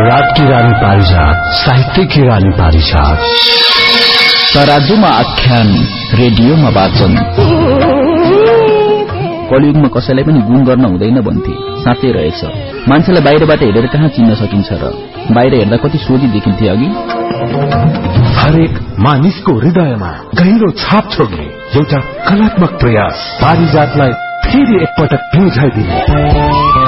रात की रानी पारिजात साहित्य की रानी पारिजात। तराजुमा आख्यान रेडियोमा वाचन। कलियुगमा कसैलाई पनि गुण गर्न हुँदैन भन्थे। साँच्चै रहेछ। मान्छेलाई बाहिरबाट हेरेर कहाँ चिन्न सकिन्छ र? बाहिर हेर्दा कति सोझी देखिन्थे अघि। हरेक मानिसको हृदयमा गहिरो छाप छोड्ने एउटा कलात्मक प्रयास पारिजातलाई फेरि एकपटक बुझाइदिने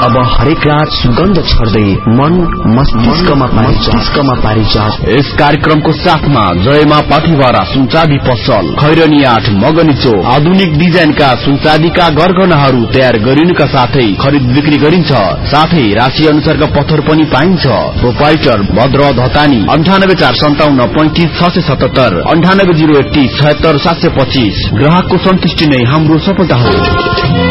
अब हरेक रात सुगन्ध छर्दै मन मस्तिष्कमा मस्तिष्कमा पारिजात। यस कार्यक्रमको साथमा जयमा पाठीवारा सुनचादी पसल खैरनी आठ मगनी चोक आधुनिक डिजाइनका सुनचादीका गरगनाहरू तयार गरिनुका साथै खरिद बिक्री गरिन्छ। साथै राशि अनुसारका पत्थर पनि पाइन्छ। प्रोपाइटर भद्र धतानी अन्ठानब्बे चार सन्ताउन्न पैंतिस छ सय सतहत्तर अन्ठानब्बे जिरो एकतिस छयत्तर सात सय पच्चिस। ग्राहकको सन्तुष्टि नै हाम्रो सफलता हो।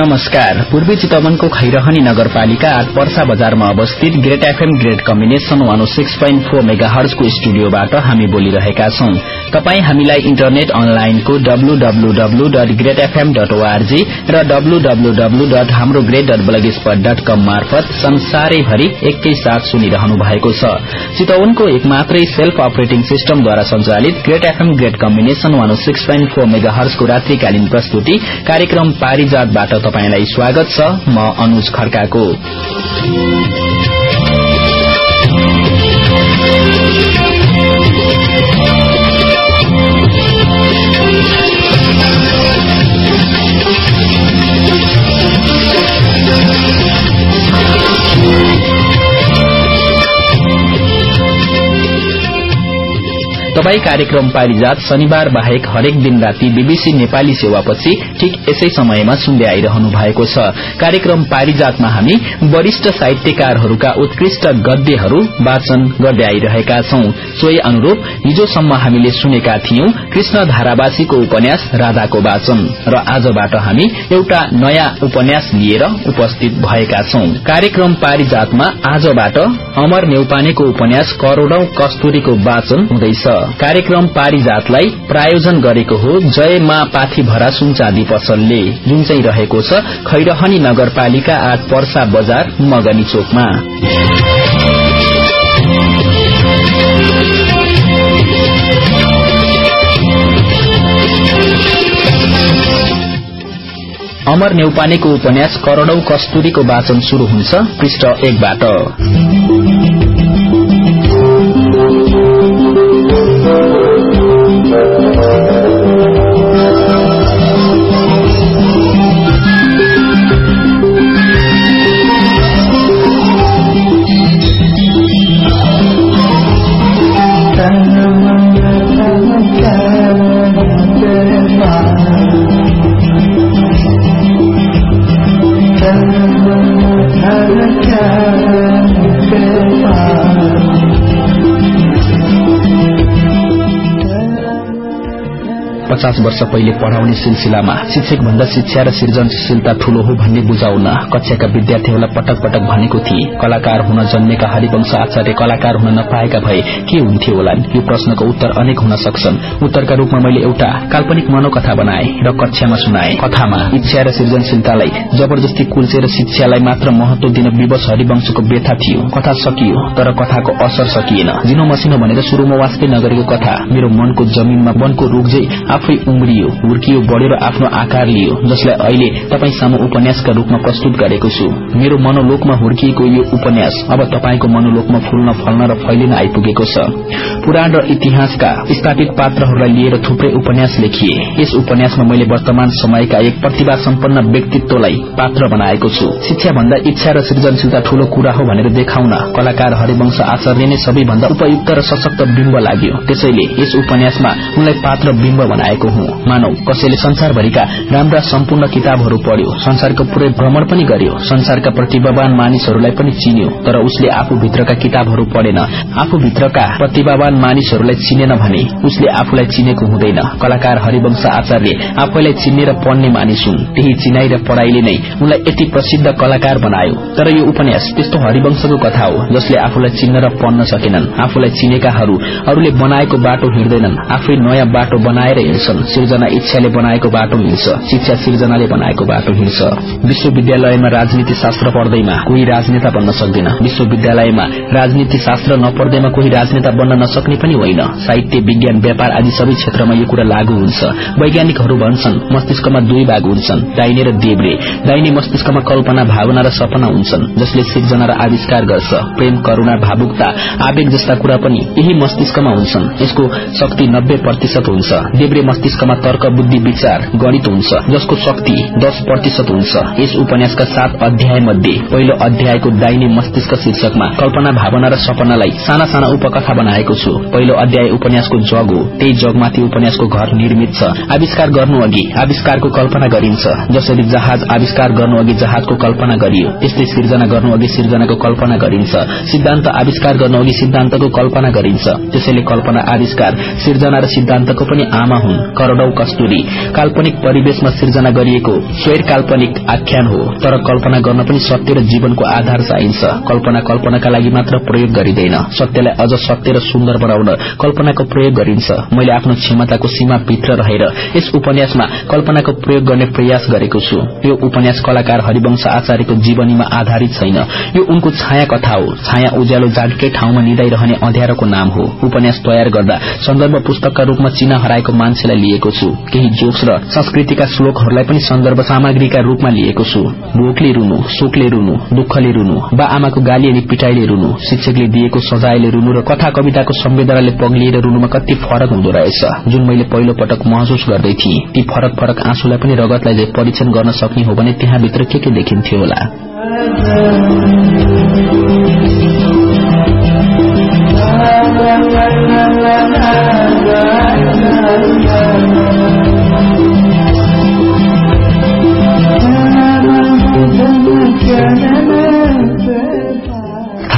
नमस्कार। पूर्वी चितवनको खैरहनी नगरपालिका पर्सा बजारमा अवस्थित great FM great combination one six point four mega हर्सको स्टुडियोबाट हामी बोलिरहेका छौं। तपाई हामीलाई इन्टरनेट अनलाइनको W W W dot great FM dot ORG र डब्लूडब्लूडब्लू डट हाम्रो great dot blog spot dot com मार्फत संसारैभरि एकैसाथ सुनिरहनु भएको छ। चितवनको एक मात्रै सेल्फ अपरेटिङ सिस्टमद्वारा संचालित great FM great combination one six point four mega हर्सको रात्रिकालीन प्रस्तुति कार्यक्रम पारिजातबाट तपाईँलाई स्वागत छ। म अनुज खड्काको। तपाई कार्यक्रम पारिजात शनिबार बाहेक हरेक दिन राति बीबीसी नेपाली सेवापछि ठिक यसै समयमा सुन्दै आइरहनु भएको छ। कार्यक्रम पारिजातमा हामी वरिष्ठ साहित्यकारहरूका उत्कृष्ट गद्यहरू वाचन गर्दै आइरहेका छौं। सोही अनुरूप हिजोसम्म हामीले सुनेका थियौं कृष्ण धारावासीको उपन्यास राधाको वाचन र आजबाट हामी एउटा नयाँ उपन्यास लिएर उपस्थित भएका छौं। कार्यक्रम पारिजातमा आजबाट अमर नेउपानेको उपन्यास करोड़ौं कस्तुरीको वाचन हुँदैछ। कार्यक्रम पारिजातलाई प्रायोजन गरेको हो। जय मा पाथीभरा सुनचादी पसलले जुन चाहिँ रहेको छ खैरहनी नगरपालिका आठ पर्सा बजार मगनी चोकमा। अमर नेउपानेको उपन्यास करोड़ौं कस्तुरीको वाचन शुरू हुन्छ पृष्ठ एकबाट। Amen. पचास वर्ष पहिले पढ़ाउने सिलसिलामा शिक्षक भन्दा शिक्षा र सृजनशीलता ठूलो हो भन्ने बुझाउन कक्षाका विद्यार्थीहरूलाई पटक पटक भनेको थिए। कलाकार हुन जन्मेका हरिवंश आचार्य कलाकार हुन नपाएका भए के हुन्थ्यो होलान्? यो प्रश्नको उत्तर अनेक हुन सक्छन्। उत्तरका रूपमा मैले एउटा काल्पनिक मनोकथा बनाए र कक्षामा सुनाए। कथामा इच्छा र सृजनशीलतालाई जबरजस्ती कुल्चेर शिक्षालाई मात्र महत्व दिन विवश हरिवंशको व्यथा थियो। कथा सकियो तर कथाको असर सकिएन। जिनो मसिनो भनेर शुरूमा वास्तै नगरेको कथा मेरो मनको जमीनमा वनको रूख आफै उम्रियो हुर्कियो बढ्यो र आफ्नो आकार लियो जसलाई अहिले तपाईँ सामु उपन्यासका रूपमा प्रस्तुत गरेको छु। मेरो मनोलोकमा हुर्किएको यो उपन्यास अब तपाईँको मनोलोकमा फुल्न फल्न र फैलिन आइपुगेको छ। पुराण र इतिहासका स्थापित पात्रहरूलाई लिएर थुप्रै उपन्यास लेखिए। यस उपन्यासमा मैले वर्तमान समयका एक प्रतिभा सम्पन्न व्यक्तित्वलाई पात्र बनाएको छु। शिक्षा भन्दा इच्छा र सृजनशीलता ठूलो कुरा हो भनेर देखाउन कलाकार हरिवंश आचार्य नै सबैभन्दा उपयुक्त र सशक्त बिम्ब लाग्यो। त्यसैले यस उपन्यासमा उनलाई पात्र बिम्ब बनाएको हुँ। मानव कसैले संसारभरिका राम्रा सम्पूर्ण किताबहरू पढ्यो संसारको पुरै भ्रमण पनि गर्यो संसारका प्रतिभावान मानिसहरूलाई पनि चिन्यो तर उसले आफू भित्रका किताबहरू पढेन। आफू भित्रका प्रतिभावान मानिसहरूलाई चिनेन भने उसले आफूलाई चिनेको हुँदैन। कलाकार हरिवंश आचार्य आफैलाई चिन्ने र पढ्ने मानिस हुन्। त्यही चिनाई र पढ़ाईले नै उनलाई यति प्रसिद्ध कलाकार बनायो। तर यो उपन्यास त्यस्तो हरिवंशको कथा हो जसले आफूलाई चिन्न र पढ्न सकेनन्। आफूलाई चिनेकाहरू अरूले बनाएको बाटो हिँड्दैनन्। आफै नयाँ बाटो बनाएर सिर्जना इच्छाले बनाएको बाटो हिँड्छ। शिक्षा सिर्जनाले बनाएको बाटो हिँड्छ। विश्वविद्यालयमा राजनीति शास्त्र पढ्दैमा कोही राजनेता बन्न सक्दैन। विश्वविद्यालयमा राजनीति शास्त्र नपढ्दैमा कोही राजनेता बन्न नसक्ने पनि होइन। साहित्य विज्ञान व्यापार आदि सबै क्षेत्रमा यो कुरा लागू हुन्छ। वैज्ञानिकहरू भन्छन् मस्तिष्कमा दुई भाग हुन्छन् दाइने र देब्रे। दाइने मस्तिष्कमा कल्पना भावना र सपना हुन्छन् जसले सिर्जना र आविष्कार गर्छ। प्रेम करूणा भावुकता आवेग जस्ता कुरा पनि यही मस्तिष्कमा हुन्छन्। यसको शक्ति नब्बे प्रतिशत हुन्छ। देब्रे मस्तिष्कमा तर्क बुद्धि विचार गणित हुन्छ जसको शक्ति दश प्रतिशत हुन्छ। यस उपन्यासका सात अध्याय मध्ये पहिलो अध्यायको दाइने मस्तिष्क शीर्षकमा कल्पना भावना र सपनालाई साना साना उपकथा बनाएको छु। पहिलो अध्याय उपन्यासको जग हो त्यही जगमाथि उपन्यासको घर निर्मित छ। आविष्कार गर्नु अघि आविष्कारको कल्पना गरिन्छ जसरी जहाज आविष्कार गर्नु अघि जहाजको कल्पना गरियो त्यस्तै सिर्जना गर्नु अघि सिर्जनाको कल्पना गरिन्छ। सिद्धान्त आविष्कार गर्नु अघि सिद्धान्तको कल्पना गरिन्छ त्यसैले कल्पना आविष्कार सिर्जना र सिद्धान्तको पनि आमा हुन्। करोडौ कस्तुरी काल्पनिक परिवेशमा सिर्जना गरिएको स्वैर काल्पनिक आख्यान हो तर कल्पना गर्न पनि सत्य र जीवनको आधार चाहिन्छ। कल्पना कल्पनाका लागि मात्र प्रयोग गरिँदैन। सत्यलाई अझ सत्य र सुन्दर बनाउन कल्पनाको प्रयोग गरिन्छ। मैले आफ्नो क्षमताको सीमा भित्र रहेर यस उपन्यासमा कल्पनाको प्रयोग गर्ने प्रयास गरेको छु। यो उपन्यास कलाकार हरिवंश आचार्यको जीवनीमा आधारित छैन। यो उनको छाया कथा हो। छाया उज्यालो जागकै ठाउँमा निदाइरहने अँध्यारोको नाम हो। उपन्यास तयार गर्दा सन्दर्भ पुस्तकका रूपमा चिना हराएको मान्छेलाई लिएको छु केही जोक्स र संस्कृतिका श्लोकहरूलाई पनि सन्दर्भ सामग्रीका रूपमा लिएको छु भोकले रुनु शोकले रुनु दुःखले रुनु बा आमाको गाली अनि पिटाईले रुनु शिक्षकले दिएको सजायले रुनु र कथा कविताको संवेदनाले पग्लिएर रुनुमा कति फरक हुँदो रहेछ जुन मैले पहिलो पटक महसुस गर्दै थिएँ ती फरक फरक आँसुलाई पनि रगतलाई परीक्षण गर्न सक्ने हो भने त्यहाँभित्र के के देखिन्थ्यो होला Yeah.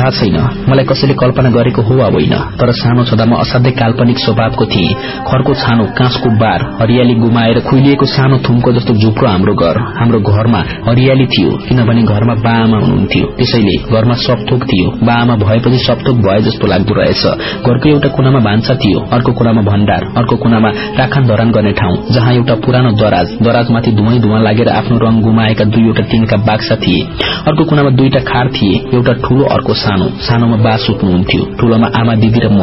थाहा छैन। मलाई कसैले कल्पना गरेको हो वा होइन। तर सानो छँदा म असाध्यै काल्पनिक स्वभावको थिएँ। खरको छानो काँसको बार हरियाली गुमाएर खुइलिएको सानो थुमको जस्तो झुप्रो हाम्रो घर हाम्रो घरमा हरियाली थियो किनभने घरमा बाआमा हुनुहुन्थ्यो। त्यसैले घरमा सपथोक थियो। बाआमा भएपछि सपथोक भए जस्तो लाग्दो रहेछ। घरको एउटा कुनामा भान्सा थियो अर्को कुनामा भण्डार अर्को कुनामा राखान धरान गर्ने ठाउँ जहाँ एउटा पुरानो दराज दराजमाथि धुवै धुवा लागेर आफ्नो रंग गुमाएका दुईवटा टिनका बाक्सा थिए। अर्को कुनामा दुईटा खार थिए एउटा ठूलो अर्को सानो। सानोमा बा सुत्नुहुन्थ्यो। ठूलोमा आमा दिदी र म।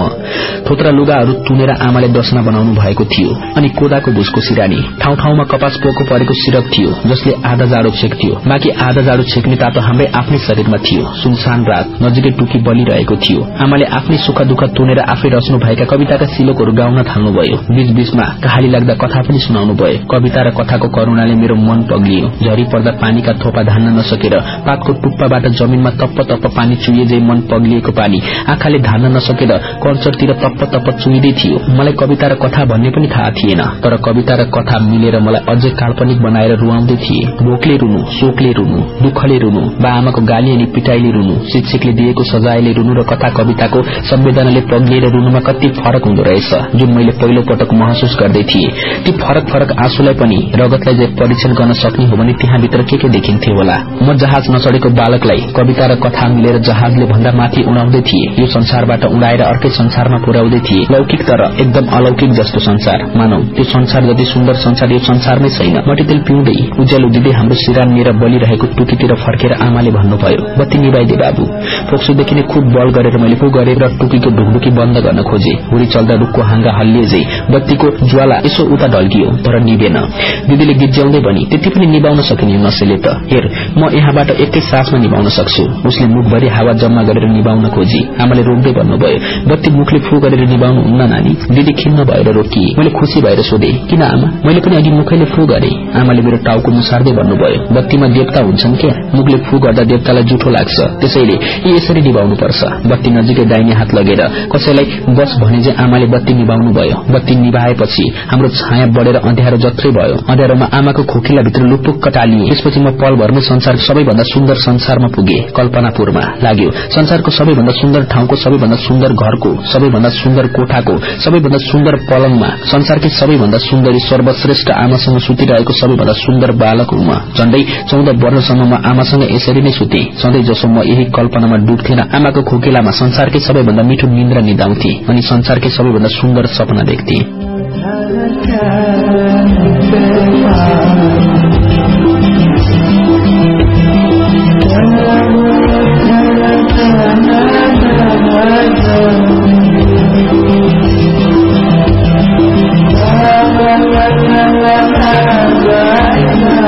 थोत्रा लुगाहरू तुनेर आमाले दसना बनाउनु भएको थियो अनि कोदाको भुसको सिरानी। ठाउँ ठाउँमा कपास पोको परेको सिरक थियो जसले आधा जाडो छेक्थ्यो। बाँकी आधा जाडो छेक्ने तातो हाम्रै आफ्नै शरीरमा थियो। सुनसान रात नजिकै टुकी बलिरहेको थियो। आमाले आफ्नै सुख दुःख तुनेर आफै रच्नु भएका कविताका सिलोकहरू गाउन थाल्नुभयो। बीच बीचमा कहाली लाग्दा कथा पनि सुनाउनु भयो। कविता र कथाको करूणाले मेरो मन पग्लियो। झरी पर्दा पानीका थोपा धान्न नसकेर पातको टुप्पाबाट जमीनमा तप्प तप्प पानी चुइए मन पग्लिएको पानी आँखाले धान्न नसकेर कञ्चरतिर तप्प तप्प चुइँदै थियो। मलाई कविता र कथा भन्ने पनि थाहा थिएन तर कविता र कथा मिलेर मलाई अझै काल्पनिक बनाएर रुवाउँदै थिए। भोकले रुनु शोकले रुनु दुःखले रुनु बा आमाको गाली अनि पिटाईले रुनु शिक्षकले दिएको सजायले रुनु र कथा कविताको संवेदनाले पग्लिएर रुनुमा कति फरक हुँदो रहेछ जुन मैले पहिलो पटक महसुस गर्दै थिए। ती फरक फरक आँसुलाई पनि रगतलाई परीक्षण गर्न सक्ने हो भने त्यहाँभित्र के के देखिन्थ्यो होला। म जहाज नचढेको बालकलाई कविता र कथा मिलेर जहाजले भन्दा माथि उडाउँदै थिए। यो संसारबाट उडाएर अर्कै संसारमा पुर्याउँदै थिए। लौकिक तर एकदम अलौकिक जस्तो संसार। मानौ त्यो संसार जति सुन्दर संसार यो संसारमै छैन। मटितेल पिउँदै उज्यालो दिँदै हाम्रो सिरानिएर बलिरहेको टुकीतिर फर्केर आमाले भन्नुभयो बत्ती निभाइदे बाबु। फोक्सोदेखि नै खुब बल गरेर मैले पो गरेर टुकीको ढुकढुकी बन्द गर्न खोजे। हुरी चल्दा रुखको हाँगा हल्लिए बत्तीको ज्वाला यसो उता ढल्कियो तर निभेन। दिदीले गीत ज्याउँदै भनी त्यति पनि निभाउन सकिने नसेले त। हेर म यहाँबाट एकै सासमा निभाउन सक्छु। उसले मुखभरि हावा जम्मा गरेर निभाउन खोजी आमाले रोक्दै भन्नुभयो बत्ती मुखले फू गरेर निभाउनु हुन्न नानी। दिदी खिन्न भएर रोकिए मैले खुसी भएर सोधे किन आमा? मैले पनि अघि मुखैले फू गरे। आमाले मेरो टाउको मुसार्दै भन्नुभयो बत्तीमा देवता हुन्छन् क्या? मुखले फू गर्दा देवतालाई जुठो लाग्छ। त्यसैले यी यसरी निभाउनु पर्छ बत्ती नजिकै दाहिने हात लगेर कसैलाई बस भने चाहिँ आमाले बत्ती निभाउनु भयो। बत्ती निभाएपछि हाम्रो छाया बढेर अँध्यारो जत्रै भयो। अँध्यारोमा आमाको खोकिला भित्र लुपुक्क टालिए। त्यसपछि म पलभरमै संसार सबैभन्दा सुन्दर संसारमा पुगे कल्पनापुरमा। लाग्यो संसारको सबैभन्दा सुन्दर ठाउँको सबैभन्दा सुन्दर घरको सबैभन्दा सुन्दर कोठाको सबैभन्दा सुन्दर पलङमा संसारकै सबैभन्दा सुन्दरी सर्वश्रेष्ठ आमासँग सुतिरहेको सबैभन्दा सुन्दर बालक हुँ झण्डै चौध वर्षसम्म म आमासँग यसरी नै सुते सधैँ जसो म यही कल्पनामा डुब्थेन आमाको खोकिलामा संसारकै सबैभन्दा मिठो निन्द्रा निदाउँथे अनि संसारकै सबैभन्दा सुन्दर सपना देख्थे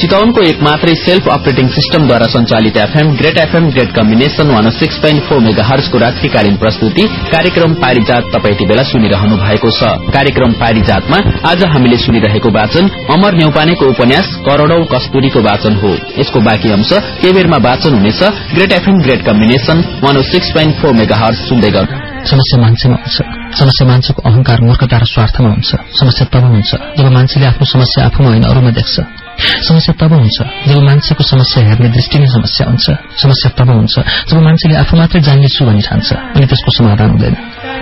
चितवनको एक मात्रै सेल्फ अपरेटिङ सिस्टमद्वारा संचालित FM great FM great combination one six point four mega हर्सको रात्रिकालीन प्रस्तुति कार्यक्रम पारिजात तपाईँ यति बेला सुनिरहनु भएको छ। कार्यक्रम पारिजातमा आज हामीले सुनिरहेको वाचन अमर न्यौपानेको उपन्यास करोड़ौ कस्तुरीको वाचन हो। यसको बाँकी अंश के बेरमा वाचन हुनेछ। Great FM great combination one six point four megahertz सुन्दै गर्नु। समस्या मान्छेमा हुन्छ। समस्या मान्छेको अहंकार मूर्खता र स्वार्थमा हुन्छ। समस्या तब हुन्छ। जब मान्छेले आफ्नो समस्या आफूमा होइन अरूमा देख्छ। समस्या तब हुन्छ। जब मान्छेको समस्या हेर्ने दृष्टि नै समस्या हुन्छ समस्या तब हुन्छ। जब मान्छेले आफू मात्रै जान्नेछु भनी ठान्छ अनि त्यसको समाधान हुँदैन।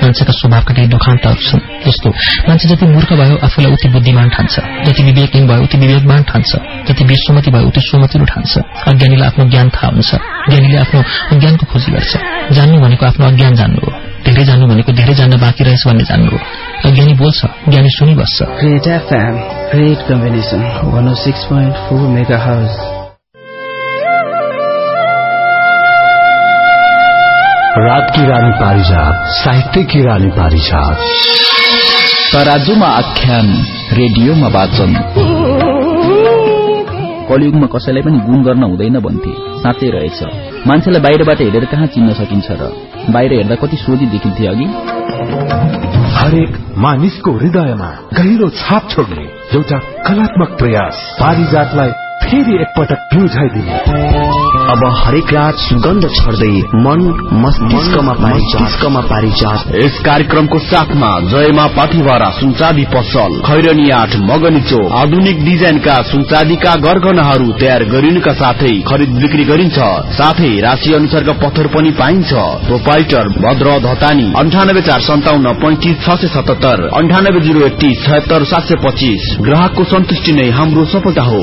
मान्छेका स्वभावका केही दुखान्तहरू छन् जस्तो मान्छे जति मूर्ख भयो आफूलाई उति बुद्धिमान ठान्छ। जति विवेकहीन भयो उति विवेकमान ठान्छ। जति बेसुमति भयो उति सुमतिलो ठान्छ अज्ञानीलाई आफ्नो ज्ञान थाहा हुन्छ। ज्ञानीले आफ्नो अज्ञानको खोजी गर्छ। जान्नु भनेको आफ्नो अज्ञान जान्नु हो। धेरै जान्नु भनेको धेरै जान्न बाँकी रहेछ भन्ने जान्नु हो। अज्ञानी बोल्छ ज्ञानी सुनिबस्छ। Great FM, great combination, 106.4 megahertz. रात की रानी पारिजात साहित्य की रानी पारिजात। तराजुमा आख्यान रेडियोमा वाचन। कलियुगमा कसैलाई पनि गुण गर्न हुँदैन भन्थे। साँच्चै रहेछ। मान्छेलाई बाहिरबाट हेरेर कहाँ चिन्न सकिन्छ र? बाहिर हेर्दा कति सोझी देखिन्थे अघि। हरेक मानिसको हृदयमा गहिरो छाप छोड्ने एउटा कलात्मक प्रयास। पारिजातलाई फेरि एकपटक प्युझाइदिने अब हरेक रात सुगन्ध छर्दै मन मस्तिष्कमा मस्तिष्कमा पारिजात। यस कार्यक्रमको साथमा जयमा पाथिवारा सुनचादी पसल खैरनी आठ मगनी चोक आधुनिक डिजाइनका सुनचादीका गरगहनाहरू तयार गरिनुका साथै खरिद बिक्री गरिन्छ। साथै राशि अनुसारका पत्थर पनि पाइन्छ। प्रोपाइटर भद्र धतानी अन्ठानब्बे चार सन्ताउन्न पैंतिस छ सय सतहत्तर अन्ठानब्बे जिरो एकतिस छयत्तर सात सय पच्चिस। ग्राहकको सन्तुष्टि नै हाम्रो सफलता हो।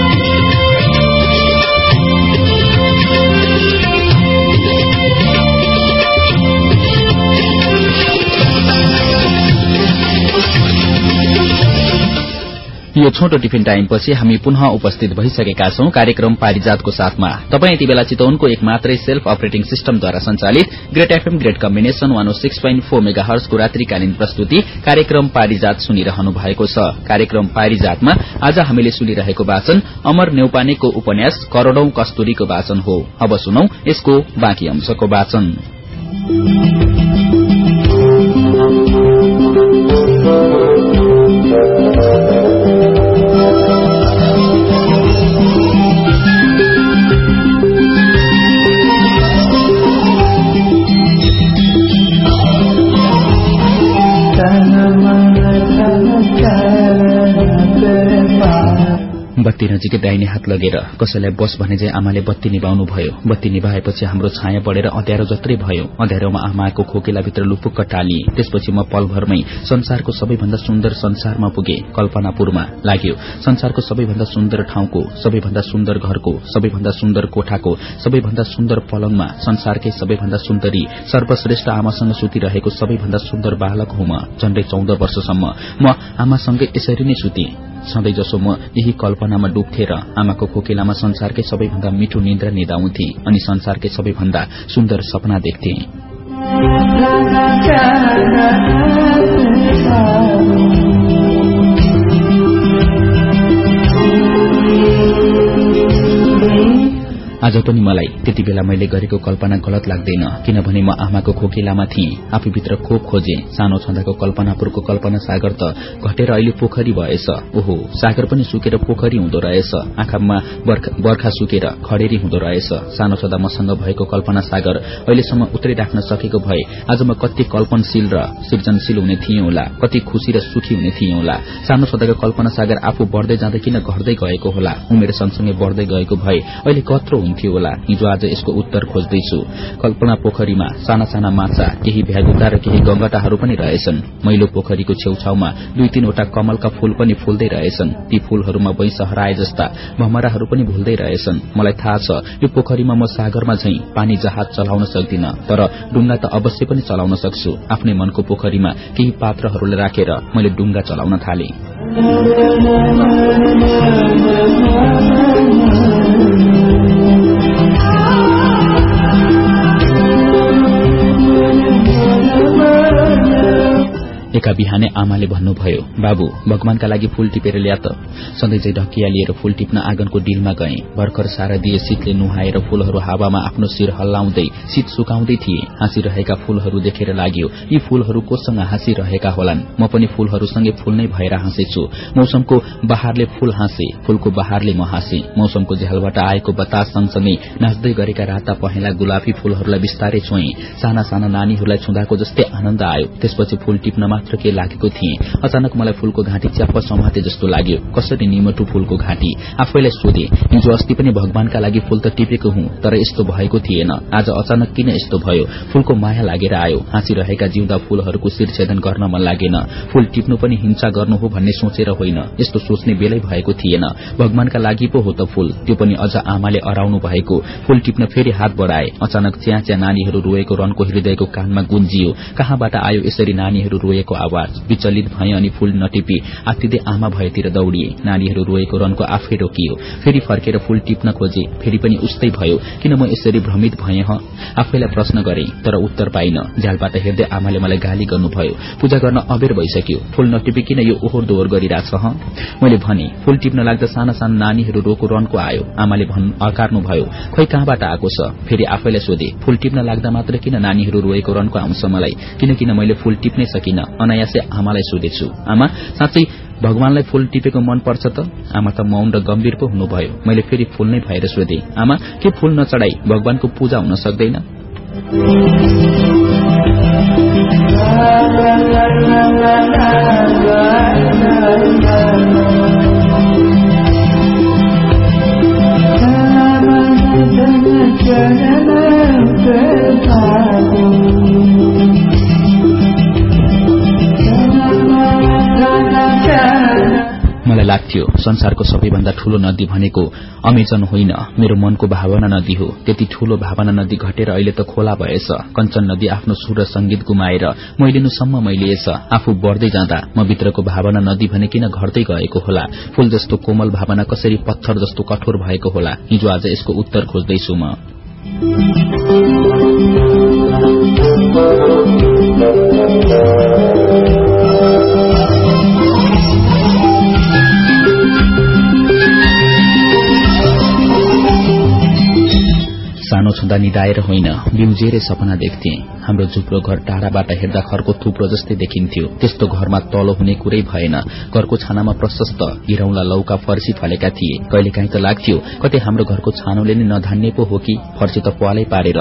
यो छोटो टिफिन टाइमपछि हामी पुनः उपस्थित भइसकेका छौं कार्यक्रम पारिजातको साथमा। तपाईँ यति बेला चितवनको एक मात्रै सेल्फ अपरेटिङ सिस्टमद्वारा संचालित great FM great combination one six point four mega हर्सको रात्रिकालीन प्रस्तुति कार्यक्रम पारिजात सुनिरहनु भएको छ। कार्यक्रम पारिजातमा आज हामीले सुनिरहेको वाचन अमर नेउपानेको उपन्यास करोड़ौं कस्तुरीको वाचन हो। अब सुनौ यसको बाँकी अंशको वाचन। बत्ती नजिकै दाहिने हात लगेर कसैलाई बस भने चाहिँ आमाले बत्ती निभाउनु भयो। बत्ती निभाएपछि हाम्रो छाया बढेर अँध्यारो जत्रै भयो। अँध्यारोमा आमाको खोकेलाभित्र लुपुक्क टालिए त्यसपछि म पलभरमै संसारको सबैभन्दा सुन्दर संसारमा पुगे। कल्पनापुरमा लाग्यो। संसारको सबैभन्दा सुन्दर ठाउँको सबैभन्दा सुन्दर घरको सबैभन्दा सुन्दर कोठाको सबैभन्दा सुन्दर पलङमा संसारकै सबैभन्दा सुन्दरी सर्वश्रेष्ठ आमासँग सुतिरहेको सबैभन्दा सुन्दर बालक हुँ म। झण्डै चौध वर्षसम्म म आमासँगै यसरी नै सुते। सधैँ जसो म यही कल्पनामा डुब्थे र आमाको खोकेलामा संसारकै सबैभन्दा मिठो निन्द्रा निदाउँथे अनि संसारकै सबैभन्दा सुन्दर सपना देख्थे। आज पनि मलाई त्यति बेला मैले गरेको कल्पना गलत लाग्दैन। किनभने म आमाको खोकिलामा थिएँ। आफूभित्र खोप खोजे। सानो छँदाको कल्पनापुरको कल्पना सागर त घटेर अहिले पोखरी भएछ। ओहो सागर पनि सुकेर पोखरी हुँदो रहेछ। आँखामा बर्खा सुकेर खडेरी हुँदो रहेछ। सानो छँदा मसँग भएको कल्पना सागर अहिलेसम्म उत्रै राख्न सकेको भए आज म कति कल्पनशील र सृजनशील हुने थिएँ होला। कति खुशी र सुखी हुने थिएँ होला। सानो छँदाको कल्पना सागर आफू बढ़दै जाँदै किन घट्दै गएको होला? उमेर सँगसँगै बढ़दै गएको भए अहिले कत्रो हुन्थ्यो होला। हिजो आज यसको उत्तर खोज्दैछु। कल्पना पोखरीमा साना साना माछा केही भ्यागुता र केही गंगटाहरू पनि रहेछन्। मैलो पोखरीको छेउछाउमा दुई तीनवटा कमलका फूल पनि फुल्दै रहेछन्। ती फूलहरूमा वैंश हराए जस्ता भमराहरू पनि भुल्दै रहेछन्। मलाई थाहा छ यो पोखरीमा म सागरमा झै पानी जहाज चलाउन सक्दिन तर डुङ्गा त अवश्य पनि चलाउन सक्छु। आफ्नै मनको पोखरीमा केही पात्रहरूलाई राखेर मैले डुङ्गा चलाउन थाले। एका बिहानै आमाले भन्नुभयो बाबु भगवानका लागि फूल टिपेर ल्या त। चाहिँ ढकिया लिएर फूल टिप्न आँगनको डिलमा गए। भर्खर सारा दिए शीतले नुहाएर फूलहरू हावामा आफ्नो शिर हल्लाउँदै शीत सुकाउँदै थिए। हाँसिरहेका फूलहरू देखेर लाग्यो यी फूलहरू कोसँग हाँसिरहेका होलान्? म पनि फूलहरूसँगै फूल नै भएर हाँसेछु। मौसमको बहारले फूल हाँसे फूलको बहारले म हाँसे। मौसमको झ्यालबाट आएको बतास सँगसँगै नाच्दै गरेका राता पहेँला गुलाफी फूलहरूलाई बिस्तारै छोए। साना साना नानीहरूलाई छुँदाको जस्तै आनन्द आयो। त्यसपछि फूल टिप्नमा मात्र के लागेको थिएँ। अचानक मलाई फूलको घाँटी च्याप्प समाते जस्तो लाग्यो। कसरी निमटु फूलको घाँटी? आफैलाई सोधे। हिजो अस्ति पनि भगवानका लागि फूल त टिपेको हुँ तर यस्तो भएको थिएन। आज अचानक किन यस्तो भयो? फूलको माया लागेर आयो। हाँसिरहेका जिउँदा फूलहरूको शिरछेदन गर्न मन लागेन। फूल टिप्नु पनि हिंसा गर्नु हो भन्ने सोचेर होइन। यस्तो सोच्ने बेलै भएको थिएन। भगवानका लागि पो हो त फूल। त्यो पनि अझ आमाले अराउनु भएको। फूल टिप्न फेरि हात बढ़ाए। अचानक च्या च्या नानीहरू रोएको रनको हृदयको कानमा गुन्जियो। कहाँबाट आयो यसरी नानीहरू रोएको? रोएको आवाज विचलित भए अनि फूल नटिपी। आत्तिँदै आमा भएतिर दौड़िए। नानीहरू रोएको रनको आफै रोकियो। फेरि फर्केर फूल टिप्न खोजे। फेरि पनि उस्तै भयो। किन म यसरी भ्रमित भए आफैलाई प्रश्न गरे तर उत्तर पाइन। झ्यालबाट हेर्दै आमाले मलाई गाली गर्नुभयो। पूजा गर्न अबेर भइसक्यो। फूल नटिपी किन यो ओहोर दोहोर गरिरहेछ ह? मैले भने फूल टिप्न लाग्दा साना साना नानीहरू रोको रनको आयो। आमाले भयो खोइ कहाँबाट आएको छ? फेरि आफैलाई सोधे फूल टिप्न लाग्दा मात्र किन नानीहरू रोएको रनको आउँछ मलाई? किनकिन मैले फूल टिप्नै सकिन। अनायासै आमालाई सोधेछु। आमा साँच्चै भगवानलाई फूल टिपेको मन पर्छ त? आमा त मौन र गम्भीर पो हुनुभयो। मैले फेरि फूल नै भएर सोधे। आमा के फूल नचढाई? भगवानको पूजा हुन सक्दैन? Thank you. मलाई लाग्थ्यो संसारको सबैभन्दा ठूलो नदी भनेको अमेजन होइन मेरो मनको भावना नदी हो। त्यति ठूलो भावना नदी घटेर अहिले त खोला भएछ। कञ्चन नदी आफ्नो सुर र संगीत गुमाएर मैलिनुसम्म मैले यस आफू बढ़दै जाँदा म भित्रको भावना नदी भने किन घट्दै गएको होला? फूल जस्तो कोमल भावना कसरी पत्थर जस्तो कठोर भएको होला? हिजो आज यसको उत्तर खोज्दैछु म। Thank you. छुँदा निदाएर होइन। बिउजेरे सपना देख्थे। हाम्रो झुप्रो घर टाढाबाट हेर्दा घरको थुप्रो जस्तै देखिन्थ्यो। त्यस्तो घरमा तलो हुने कुरै भएन। घरको छानामा प्रशस्त हिरौला लौका फर्सी फलेका थिए। कहिलेकाहीँ त लाग्थ्यो कतै हाम्रो घरको छानोले नै नधान्ने पो हो कि? फर्सी त पालै पारेर।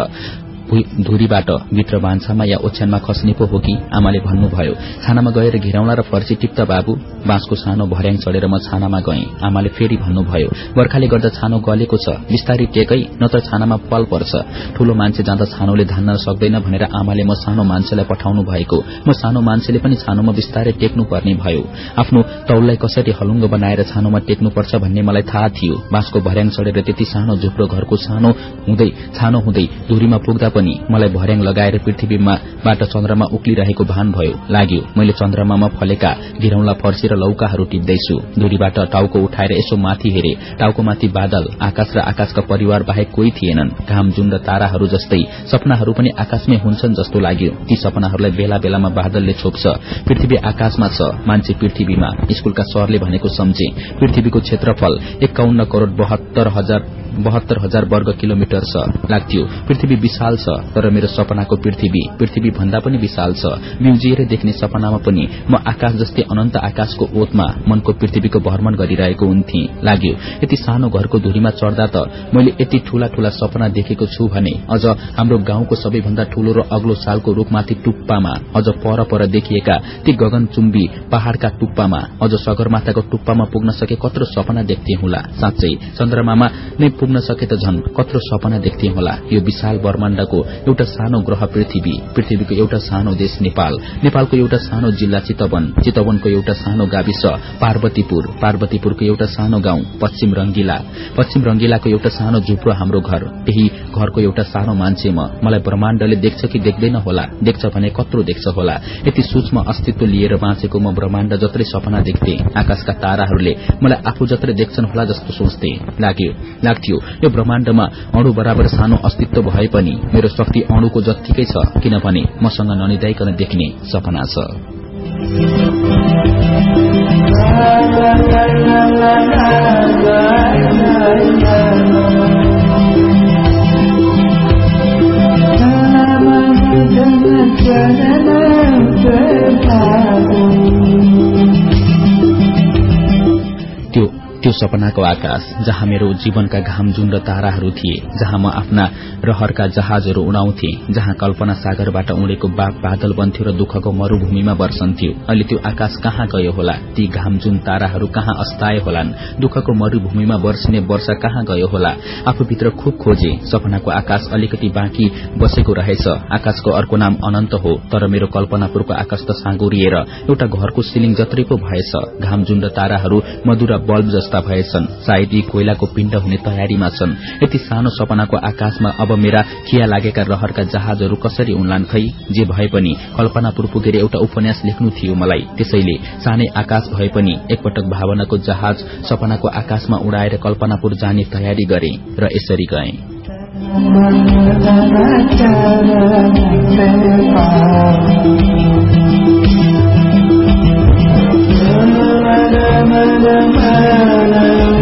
धुरीबाट भित्र भान्सामा या ओछ्यानमा खस्ने पो हो कि? आमाले भन्नुभयो छानामा गएर घिराउला र फर्सी टिप्दा बाबु बाँसको सानो भर्याङ चढेर म छानामा गएँ। आमाले फेरि भन्नुभयो बर्खाले गर्दा छानो गलेको छ बिस्तारी टेकै नत्र छानामा पल पर्छ। ठूलो मान्छे जाँदा छानोले धान्न सक्दैन भनेर आमाले म सानो मान्छेलाई पठाउनु भएको। म सानो मान्छेले पनि छानोमा बिस्तारै टेक्नु पर्ने भयो। आफ्नो तौललाई कसरी हलुङ्गो बनाएर छानोमा टेक्नुपर्छ भन्ने मलाई थाहा थियो। बाँसको भर्याङ चढेर त्यति सानो झुप्रो घरको सानो हुँदै छानो हुँदै धुरीमा पुग्दा पनि मलाई भर्याङ लगाएर पृथ्वीबाट चन्द्रमा उक्लिरहेको भान भयो। लाग्यो मैले चन्द्रमामा फलेका घिरौला फर्सी र लौकाहरू टिप्दैछु। दूरीबाट टाउको उठाएर यसो माथि हेरे टाउकोमाथि बादल आकाश र आकाशका परिवार बाहेक कोही थिएनन्। घाम जुन र ताराहरू जस्तै सपनाहरू पनि आकाशमै हुन्छन् जस्तो लाग्यो। ती सपनाहरूलाई बेला बेलामा बादलले छोप्छ। पृथ्वी आकाशमा छ मान्छे पृथ्वीमा। स्कूलका सरले भनेको सम्झे पृथ्वीको क्षेत्रफल एकाउन्न करोड़ बहत्तर हजार बहत्तर हजार वर्ग किलोमिटर छ। लाग्थ्यो पृथ्वी विशाल छ तर मेरो सपनाको पृथ्वी पृथ्वी भन्दा पनि विशाल छ। म्युजिएर देख्ने सपनामा पनि म आकाश जस्तै अनन्त आकाशको ओतमा मनको पृथ्वीको भ्रमण गरिरहेको हुन्थे। लाग्यो यति सानो घरको धुरीमा चढ्दा त मैले यति ठूला ठूला सपना देखेको छु भने अझ हाम्रो गाउँको सबैभन्दा ठूलो र अग्लो सालको रूखमाथि टुप्पामा अझ पर पर देखिएका ती गगनचुम्बी पहाड़का टुप्पामा अझ सगरमाथाको टुप्पामा पुग्न सके कत्रो सपना देख्थे होला। साँच्चै चन्द्रमामा नै पुग्न सके त झन कत्रो सपना देख्थे होला। यो विशाल ब्रह्माण्डको एउटा सानो ग्रह पृथ्वी। पृथ्वीको एउटा सानो देश नेपाल। नेपालको एउटा सानो जिल्ला चितवन। चितवनको एउटा सानो गाविस पार्वतीपुर। पार्वतीपुरको एउटा सानो गाउँ पश्चिम रंगिला पश्चिम रंगिलाको एउटा सानो झुप्रो हाम्रो घर। यही घरको एउटा सानो मान्छे मलाई ब्रह्माण्डले देख्छ कि देख्दैन होला। देख्छ भने कत्रो देख्छ होला। यति सूक्ष्म अस्तित्व लिएर बाँचेको म ब्रह्माण्ड जत्रै सपना देख्थे। आकाशका ताराहरूले मलाई आफू जत्रै देख्छन् होला जस्तो सोच्थे। लाग्यो। लाग्थ्यो। यो ब्रह्माण्डमा अणु बराबर सानो अस्तित्व भए पनि मेरो शक्ति अणुको जत्तिकै छ किनभने मसँग ननिदाइकन देख्ने सपना छ। त्यो सपनाको आकाश जहाँ मेरो जीवनका घाम जुन र ताराहरू थिए जहाँ म आफ्ना रहरका जहाजहरू उडाउँथे जहाँ कल्पना सागरबाट उडेको बाप बादल बन्थ्यो र दुःखको मरूभूमिमा वर्षन्थ्यो। अहिले त्यो आकाश कहाँ गयो होला? ती घाम जुन ताराहरू कहाँ अस्ताए होलान्? दुःखको मरूभूमिमा वर्षिने वर्षा कहाँ गयो होला? आफूभित्र खुब खोजे। सपनाको आकाश अलिकति बाँकी बसेको रहेछ। आकाशको अर्को नाम अनन्त हो तर मेरो कल्पनापुरको आकाश त साँगुरिएर एउटा घरको सिलिङ जत्रै पो भएछ। घाम जुन र ताराहरू मधुरा बल्ब जस्ता भएछन्। सायद यी कोइलाको पिण्ड हुने तयारीमा छन्। यति सानो सपनाको आकाशमा अब मेरा खिया लागेका रहरका जहाजहरू कसरी उन्लान् खै? जे भए पनि कल्पनापुर पुगेर एउटा उपन्यास लेख्नु थियो मलाई। त्यसैले सानै आकाश भए पनि एकपटक भावनाको जहाज सपनाको आकाशमा उडाएर कल्पनापुर जाने तयारी गरे र यसरी गए। Amen, amen, amen.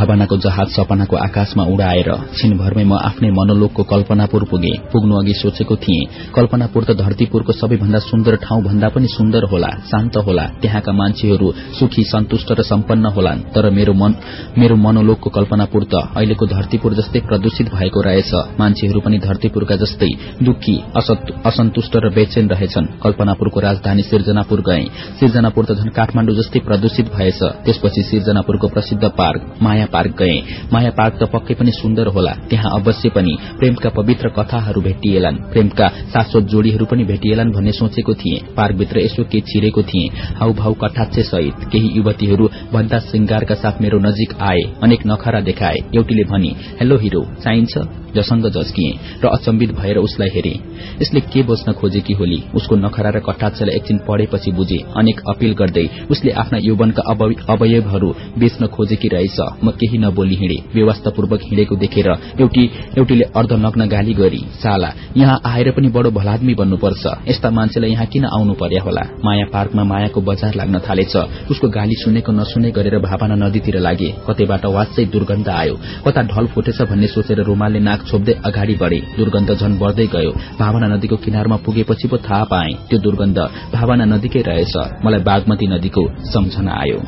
भावनाको जहाज सपनाको आकाशमा उडाएर छिनभरमै म आफ्नै मनोलोकको कल्पनापुर पुगे। पुग्नु अघि सोचेको थिएँ कल्पनापुर त धरतीपुरको सबैभन्दा सुन्दर ठाउँ भन्दा पनि सुन्दर होला शान्त होला। त्यहाँका मान्छेहरू सुखी सन्तुष्ट र सम्पन्न होलान्। तर मेरो मन मेरो मनोलोकको कल्पनापुर त अहिलेको धरतीपुर जस्तै प्रदूषित भएको रहेछ। मान्छेहरू पनि धरतीपुरका जस्तै दुखी असन्तुष्ट र बेचेन रहेछन्। कल्पनापुरको राजधानी सिर्जनापुर गए। सिर्जनापुर त झन काठमाण्डु जस्तै प्रदूषित भएछ। त्यसपछि सिर्जनापुरको प्रसिद्ध पार्क माया पार्क गए। माया पार्क त पक्कै पनि सुन्दर होला। त्यहाँ अवश्य पनि प्रेमका पवित्र कथाहरू भेटिएलान्। प्रेमका शाश्वत जोड़ीहरू पनि भेटिएलान् भन्ने सोचेको थिए। पार्कभित्र यसो के छिरेको थिए। हाउभाउ कठाचे सहित केही युवतीहरू भन्दा श्रृंगारका साथ मेरो नजिक आए। अनेक नखरा देखाए। एउटीले भनी हेलो हिरो चाहिन्छ? जसंग जस्किए र अचम्बित भएर उसलाई हेरे। यसले के बस्न खोजेकी होली? उसको नखरा र कटाक्षलाई एकछिन पढेपछि बुझे अनेक अपील गर्दै उसले आफ्ना यौवनका अवयवहरू बेच्न खोजेकी रहेछ? म केही नबोली हिँडे। व्यवस्थापूर्वक हिँडेको देखेर एउटी एउटीले अर्धनग्न गाली गरी साला यहाँ आएर पनि बडो भलादमी बन्नुपर्छ। यस्ता मान्छेलाई यहाँ किन आउनु पर्या होला? माया पार्कमा मायाको बजार लाग्न थालेछ। उसको गाली सुनेको नसुने गरेर भावना नदीतिर लागे। कतैबाट वाच्चै दुर्गन्ध आयो। कता ढल फुटेछ भन्ने सोचेर रूमालले नाक छोप्दै अगाडि बढ़े। दुर्गन्ध झन बढ़दै गयो। भावना नदीको किनारमा पुगेपछि पो थाहा पाए त्यो दुर्गन्ध भावना नदीकै रहेछ। मलाई बागमती नदीको सम्झना आयो।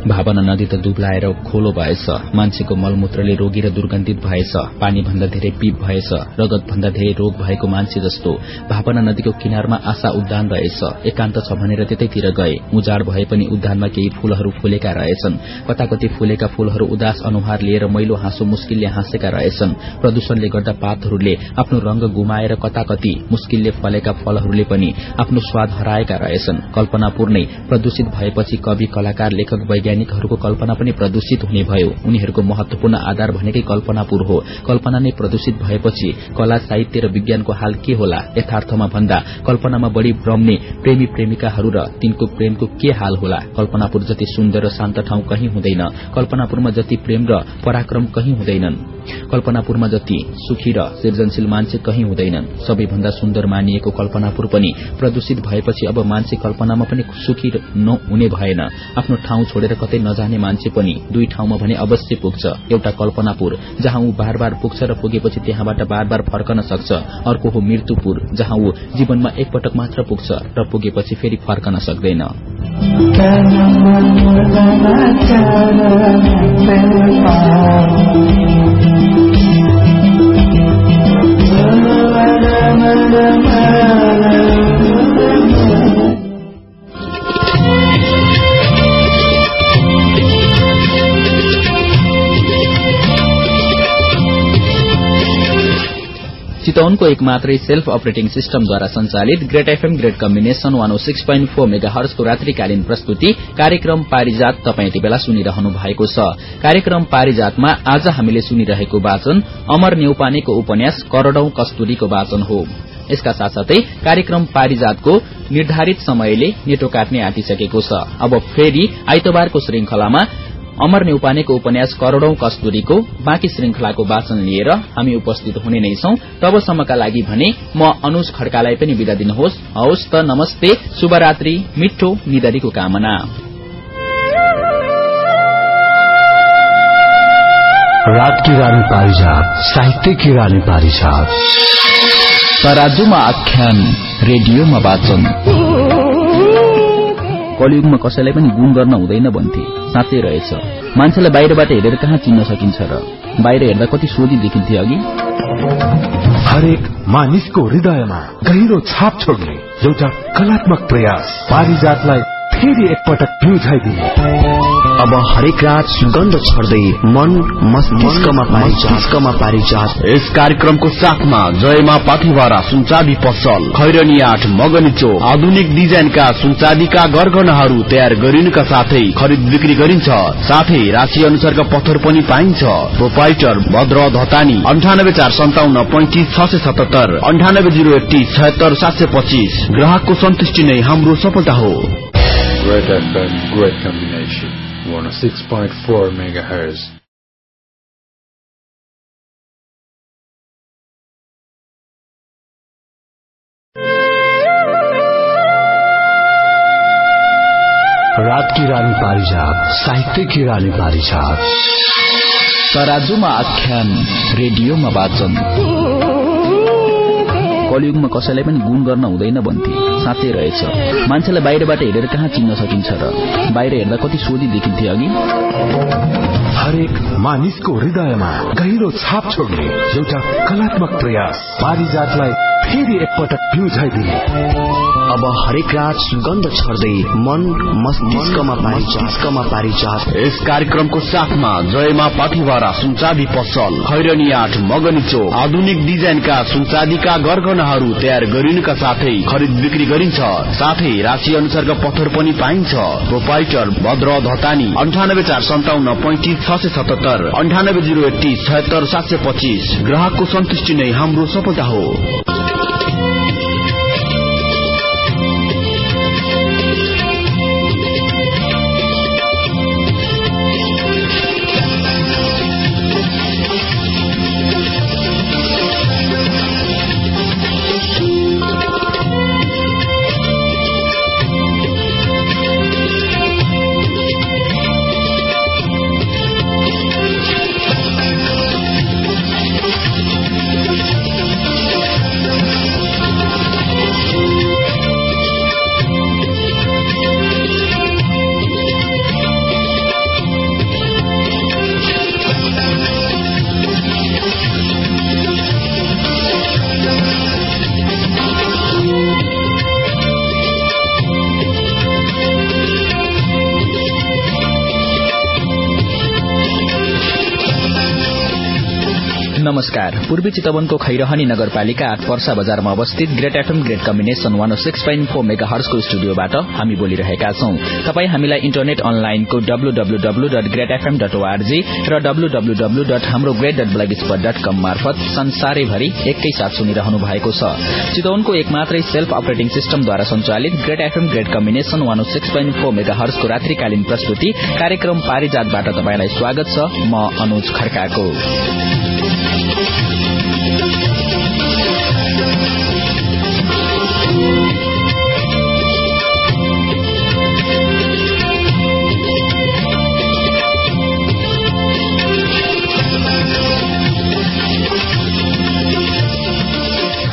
भावना नदी त दुब्लाएर खोलो भएछ। मान्छेको मलमूत्रले रोगी र दुर्गन्धित भएछ। पानी भन्दा धेरै पीप भएछ। रगत भन्दा धेरै रोग भएको मान्छे जस्तो भावना नदीको किनारमा आशा उद्यान रहेछ। एकान्त छ भनेर त्यतैतिर गए। उजाड भए पनि उद्यानमा केही फूलहरू फुलेका रहेछन्। कता कति फुलेका फूलहरू उदास अनुहार लिएर मैलो हाँसो मुस्किलले हाँसेका रहेछन्। प्रदूषणले गर्दा पातहरूले आफ्नो रंग गुमाएर कता कति मुस्किलले फलेका फलहरूले पनि आफ्नो स्वाद हराएका रहेछन्। कल्पनापूर्ण प्रदूषित भएपछि कवि कलाकार लेखक वैज्ञानिक वैज्ञानिकहरूको कल्पना पनि प्रदूषित हुने भयो। उनीहरूको महत्वपूर्ण आधार भनेकै कल्पनापुर हो। कल्पना नै प्रदूषित भएपछि कला साहित्य र विज्ञानको हाल के होला? यथार्थमा भन्दा कल्पनामा बढ़ी भ्रम्ने प्रेमी प्रेमिकाहरू र तिनको प्रेमको के हाल होला? कल्पनापुर जति सुन्दर र शान्त ठाउँ कहीँ हुँदैन। कल्पनापुरमा जति प्रेम र पराक्रम कहीँ हुँदैनन्। कल्पनापुरमा जति सुखी र सृजनशील मान्छे कहीँ हुँदैनन्। सबैभन्दा सुन्दर मानिएको कल्पनापुर पनि प्रदूषित भएपछि अब मान्छे कल्पनामा पनि सुखी नहुने भएन। आफ्नो ठाउँ छोडेर कतै नजाने मान्छे पनि दुई ठाउँमा भने अवश्य पुग्छ। एउटा कल्पनापुर जहाँ ऊ बार बार पुग्छ र पुगेपछि त्यहाँबाट बार बार फर्कन सक्छ। अर्को हो मृत्युपुर जहाँ ऊ जीवनमा एकपटक मात्र पुग्छ र पुगेपछि फेरि फर्कन सक्दैन। mana mana चितवनको एक मात्रै सेल्फ अपरेटिङ सिस्टमद्वारा संचालित great FM great combination one six point four mega हर्सको रात्रिकालीन प्रस्तुति कार्यक्रम पारिजात तपाईँ यति बेला सुनिरहनु भएको छ। कार्यक्रम पारिजातमा आज हामीले सुनिरहेको वाचन अमर नेउपानेको उपन्यास करोड़ौं कस्तुरीको वाचन हो। यसका साथसाथै कार्यक्रम पारिजातको निर्धारित समयले नेटो काट्ने आँटिसकेको छ। अब फेरि आइतबारको श्रृंखलामा अमर नेउपानेको उपन्यास करोड़ौं कस्तुरीको बाँकी श्रृंखलाको वाचन लिएर हामी उपस्थित हुने नै छौं। तबसम्मका लागि भने म अनुज खड्कालाई पनि विदा दिनुहोस्। हवस् त नमस्ते शुभरात्रि मिठो निदरीको कामना। रात की रानी पारिजात साहित्य की रानी पारिजात। तराजुमा आख्यान रेडियोमा वाचन। कलियुगमा कसैलाई पनि गुण गर्न हुँदैन भन्थे। साँच्चै रहेछ। मान्छेलाई बाहिरबाट हेरेर कहाँ चिन्न सकिन्छ र? बाहिर हेर्दा कति सोधी देखिन्थे अघि। हरेक मानिसको हृदयमा गहिरो छाप छोड्ने एउटा कलात्मक प्रयास। पारिजातलाई फेरि एकपटक प्युझाइदिने अब हरेक रात सुगन्ध छर्दै मन मस्तिष्कमा मस्तिष्कमा पारिजात। यस कार्यक्रमको साथमा जयमा पाथिवारा सुनचादी पसल खैरनी आठ मगनी चोक आधुनिक डिजाइनका सुनचादीका गरगनाहरू तयार गरिनुका साथै खरिद बिक्री गरिन्छ। साथै राशि अनुसारका पत्थर पनि पाइन्छ। प्रोपाइटर भद्र धतानी अन्ठानब्बे चार सन्ताउन्न पैंतिस छ सय सतहत्तर अन्ठानब्बे जिरो एकतिस छयत्तर सात सय पच्चिस। ग्राहकको सन्तुष्टि नै हाम्रो सफलता हो। Great FM, great combination. 106.4 megahertz. रात की रानी पारिजात साहित्य की रानी पारिजात तराजुमा आख्यान रेडियोमा वाचन कलियुगमा कसैलाई पनि गुण गर्न हुँदैन भन्थे। साँच्चै रहेछ। मान्छेलाई बाहिरबाट हेरेर कहाँ चिन्न सकिन्छ र? बाहिर हेर्दा कति सोधी देखिन्थे अघि? हरेक मानिसको हृदयमा गहिरो छाप छोड्ने एउटा कलात्मक प्रयास पारिजातलाई फेरि एकपटक प्युझाइदिने अब हरेक रात सुगन्ध छर्दै मन मस्तिष्कमा पारिजात। यस कार्यक्रमको साथमा जयमा पाथिवारा सुनचादी पसल खैरनी आठ मगनी चोक आधुनिक डिजाइनका सुनचादीका गरगनाहरू तयार गरिनुका साथै खरिद बिक्री गरिन्छ। साथै राशि अनुसारका पत्थर पनि पाइन्छ। प्रोपाइटर भद्र धतानी अन्ठानब्बे चार सन्ताउन्न पैंतिस छ सय सतहत्तर अन्ठानब्बे जिरो एकतिस छयत्तर सात सय पच्चिस ग्राहकको सन्तुष्टि नै हाम्रो सफलता हो। नमस्कार। पूर्वी चितवनको खैरहनी नगरपालिका आठ पर्सा बजारमा अवस्थित great FM great combination one six point four mega हर्सको स्टुडियोबाट हामी बोलिरहेका छौं। तपाई हामीलाई इन्टरनेट अनलाइनको W W W dot great FM dot ORG र डब्लूडब्लूडब्लू डट हाम्रो great dot blog spot dot com मार्फत संसारैभरि एकैसाथ सुनिरहनु भएको छ। चितवनको एक मात्रै सेल्फ अपरेटिङ सिस्टमद्वारा संचालित great FM great combination one six point four mega हर्सको रात्रिकालीन प्रस्तुति कार्यक्रम पारिजातबाट तपाईँलाई स्वागत छ। म अनुज खड्काको।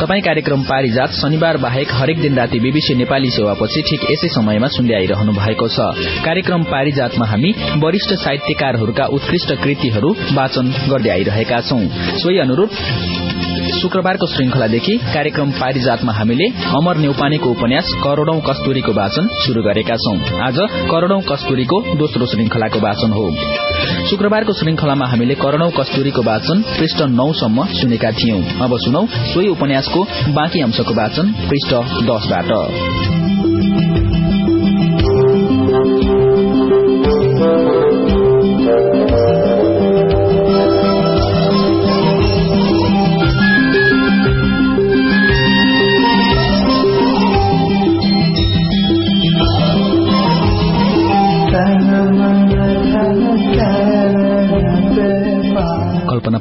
तपाई कार्यक्रम पारिजात शनिबार बाहेक हरेक दिन राति बीबीसी नेपाली सेवापछि ठिक यसै समयमा सुन्दै आइरहनु भएको छ। कार्यक्रम पारिजातमा हामी वरिष्ठ साहित्यकारहरूका उत्कृष्ट कृतिहरू वाचन गर्दै आइरहेका छौं। सोही शुक्रबारको श्रृंखलादेखि कार्यक्रम पारिजातमा हामीले अमर नेउपानेको उपन्यास करोड़ौं कस्तुरीको वाचन शुरू गरेका छौं। आज करोड़ौं कस्तुरीको दोस्रो श्रृंखलाको वाचन हो। शुक्रबारको श्रृंखलामा हामीले करोड़ौं कस्तुरीको वाचन पृष्ठ नौसम्म सुनेका थियौं। अब सुनौ सोही उपन्यासको बाँकी अंशको वाचन पृष्ठ दसबाट।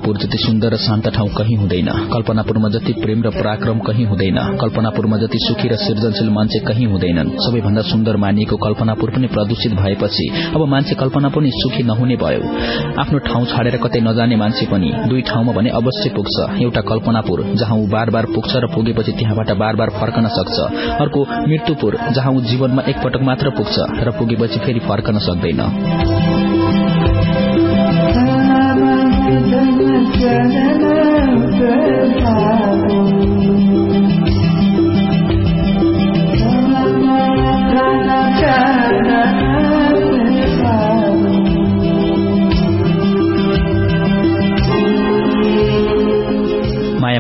कल्पनापुर जति सुन्दर र शान्त ठाउँ कहीँ हुँदैन। कल्पनापुरमा जति प्रेम र पराक्रम कहीँ हुँदैन। कल्पनापुरमा जति सुखी र सृजनशील मान्छे कहीँ हुँदैनन्। सबैभन्दा सुन्दर मानिएको कल्पनापुर पनि प्रदूषित भएपछि अब मान्छे कल्पना पनि सुखी नहुने भयो। आफ्नो ठाउँ छाडेर कतै नजाने मान्छे पनि दुई ठाउँमा भने अवश्य पुग्छ। एउटा कल्पनापुर जहाँ ऊ बार बार पुग्छ र पुगेपछि त्यहाँबाट बार बार फर्कन सक्छ। अर्को मृत्युपुर जहाँ ऊ जीवनमा एकपटक मात्र पुग्छ र पुगेपछि फेरि फर्कन सक्दैन। Jananam Sathakum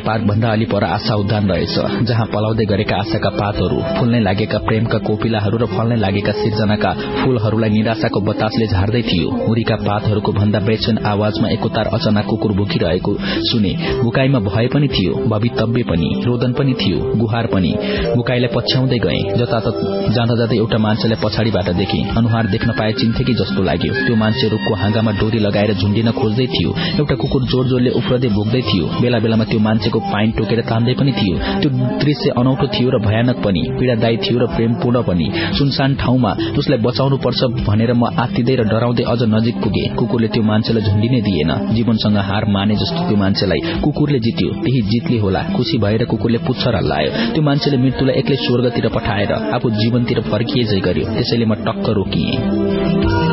पार्क भन्दा अलि पर आशा उद्यान रहेछ जहाँ पलाउँदै गरेका आशाका पातहरू फुल्नै लागेका प्रेमका कोपिलाहरू र फल्नै लागेका सिर्जनाका फूलहरूलाई निराशाको बतासले झार्दै थियो। हुरीका पातहरूको भन्दा बेचन आवाजमा एकोतार अचानक कुकुर भुकिरहेको सुने बुकाईमा भए पनि थियो भवितव्य पनि रोदन पनि थियो गुहार पनि। बुकाईलाई पछ्याउँदै गए जतातत जाँदा जाँदै एउटा मान्छेलाई पछाडिबाट देखे। अनुहार देख्न पाए चिन्थे कि जस्तो लाग्यो। त्यो मान्छे रूखको हाँगामा डोरी लगाएर झुण्डिन खोज्दै थियो। एउटा कुकुर जोर जोरले उफ्रदै भोग्दै थियो। बेला बेलामा त्यो मान्छेको पाइन टोकेर तान्दै पनि थियो। त्यो दृश्य अनौठो थियो र भयानक पनि पीड़ादायी थियो र प्रेमपूर्ण पनि। सुनसान ठाउँमा उसलाई बचाउनु पर्छ भनेर म आत्तिँदै र डराउँदै अझ नजिक पुगे। कुकुरले त्यो मान्छेलाई झुण्डिनै दिएन। जीवनसँग हार माने जस्तो त्यो मान्छेलाई कुकुरले जित्यो। त्यही जितले होला। खुशी भएर कुकुरले पुच्छर हल्लायो। त्यो मान्छेले मृत्युलाई एक्लै स्वर्गतिर पठाएर आफू जीवनतिर फर्किए जै गर्यो। त्यसैले म टक्क रोकिएँ।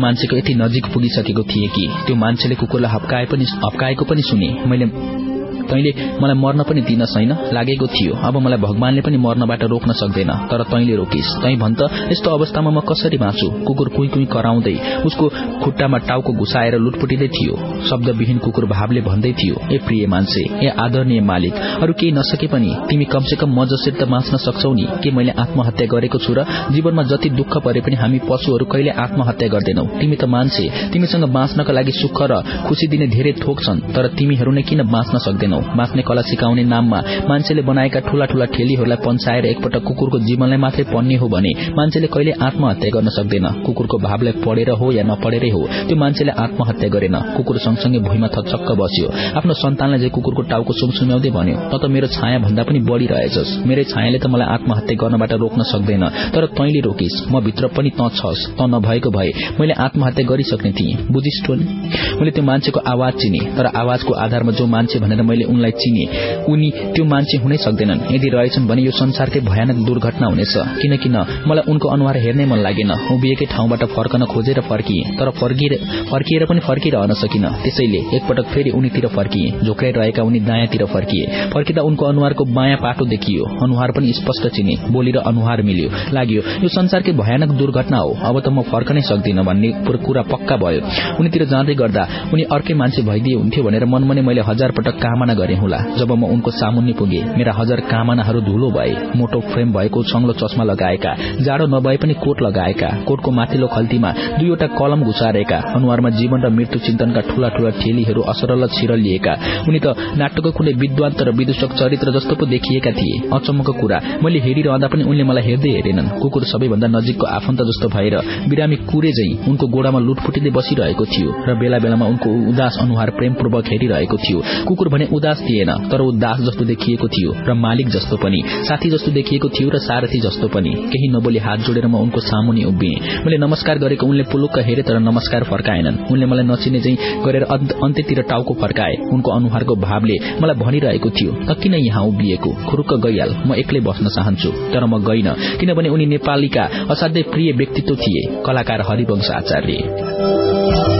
मान्छेको यति नजिक पुगिसकेको थिए कि त्यो मान्छेले कुकुरलाई हप्काए पनि हप्काएको पनि सुने। मैले तैले मलाई मर्न पनि दिन छैन लागेको थियो। अब मलाई भगवानले पनि मर्नबाट रोक्न सक्दैन तर तैले रोकिस। तै भन्छ यस्तो अवस्थामा म कसरी बाँचु कुकुर कुई कुई कराउँदै उसको खुट्टामा टाउको घुसाएर लुटपुटिँदै थियो। शब्दविहीन कुकुर भावले भन्दै थियो ए प्रिय मान्छे ए आदरणीय मालिक अरू केही नसके पनि तिमी कमसे कम म जसरी त बाँच्न सक्छौ नि के मैले आत्महत्या गरेको छु र जीवनमा जति दुःख परे पनि हामी पशुहरू कहिले आत्महत्या गर्दैनौ? तिमी त मान्छे तिमीसँग बाँच्नका लागि सुख र खुशी दिने धेरै थोक छन् तर तिमीहरू नै किन बाँच्न सक्दैनौ? बाँच्ने कला सिकाउने नाममा मान्छेले बनाएका ठूला ठूला ठेलीहरूलाई पन्साएर एकपटक कुकुरको जीवनलाई मात्रै पन्ने हो भने मान्छेले कहिले आत्महत्या गर्न सक्दैन। कुकुरको भावलाई पढेर हो या नपढेरै हो त्यो मान्छेले आत्महत्या गरेन। कुकुर सँगसँगै भुइँमा थचक्क बस्यो। आफ्नो सन्तानलाई चाहिँ कुकुरको टाउको सुमसुम्याउँदै भन्यो त त मेरो छाया भन्दा पनि बढ़ी रहेछस्। मेरै छायाले त मलाई आत्महत्या गर्नबाट रोक्न सक्दैन। तर तैले रोकिस म भित्र पनि त छस् त नभएको भए मैले आत्महत्या गरिसक्ने थिएँ। बुझिस टोली मैले त्यो मान्छेको आवाज चिने तर आवाजको आधारमा जो मान्छे भनेर मैले उनलाई चिने। उनी त्यो मान्छे हुनै सक्दैनन्। यदि रहेछन् भने यो संसारकै भयानक दुर्घटना हुनेछ। किनकि मलाई उनको अनुहार हेर्नै मन लागेन। उभिएकै ठाउँबाट फर्कन खोजेर फर्किए तर फर्किएर पनि फर्किरहन सकिन। त्यसैले एकपटक फेरि उनीतिर फर्किए। झोक्राइ रहेका उनी दायाँतिर फर्किए। फर्किँदा उनको अनुहारको बायाँ पाटो देखियो। अनुहार पनि स्पष्ट चिने। बोली र अनुहार मिल्यो। लाग्यो यो संसारकै भयानक दुर्घटना हो। अब त म फर्कनै सक्दिन भन्ने कुरा पक्का भयो। उनीतिर जाँदै गर्दा उनी अर्कै मान्छे भइदिए हुन्थ्यो भनेर मनमने मैले हजार पटक कामना गरे होला जब म उनको सामुन्ने पुगे मेरा हजार कामनाहरू धुलो भए मोटो फ्रेम भएको छङ्लो चस्मा लगाएका जाडो नभए पनि कोट लगाएका कोटको माथिल्लो खल्तीमा दुईवटा कलम घुसारेका अनुहारमा जीवन र मृत्यु चिन्तनका ठूला ठूला ठेलीहरू असरल छिरलिएका उनी त नाटकको कुनै विद्वान तर विदूषक चरित्र जस्तो पो देखिएका थिए। अचम्मको कुरा मैले हेरिरहँदा पनि उनले मलाई हेर्दै हेरेनन्। कुकुर सबैभन्दा नजिकको आफन्त जस्तो भएर बिरामी कुरे झै उनको गोडामा लुटफुटिँदै बसिरहेको थियो र बेला बेलामा उनको उदास अनुहार प्रेमपूर्वक हेरिरहेको थियो। कुकुर भने उदास थिएन तर ऊ दास जस्तो देखिएको थियो र मालिक जस्तो पनि साथी जस्तो देखिएको थियो र सारथी जस्तो पनि। केही नबोली हात जोडेर म उनको सामुनि उभिए। मैले नमस्कार गरेको उनले पुलुक्क हेरे तर नमस्कार फर्काएनन्। उनले मलाई नचिने चाहिँ गरेर अन्त्यतिर टाउको फर्काए। उनको अनुहारको भावले मलाई भनिरहेको थियो त किन यहाँ उभिएको? खुरुक्क गइहाल। म एक्लै बस्न चाहन्छु। तर म गइन किनभने उनी नेपालीका असाध्यै प्रिय व्यक्तित्व थिए। कलाकार हरिवंश आचार्य।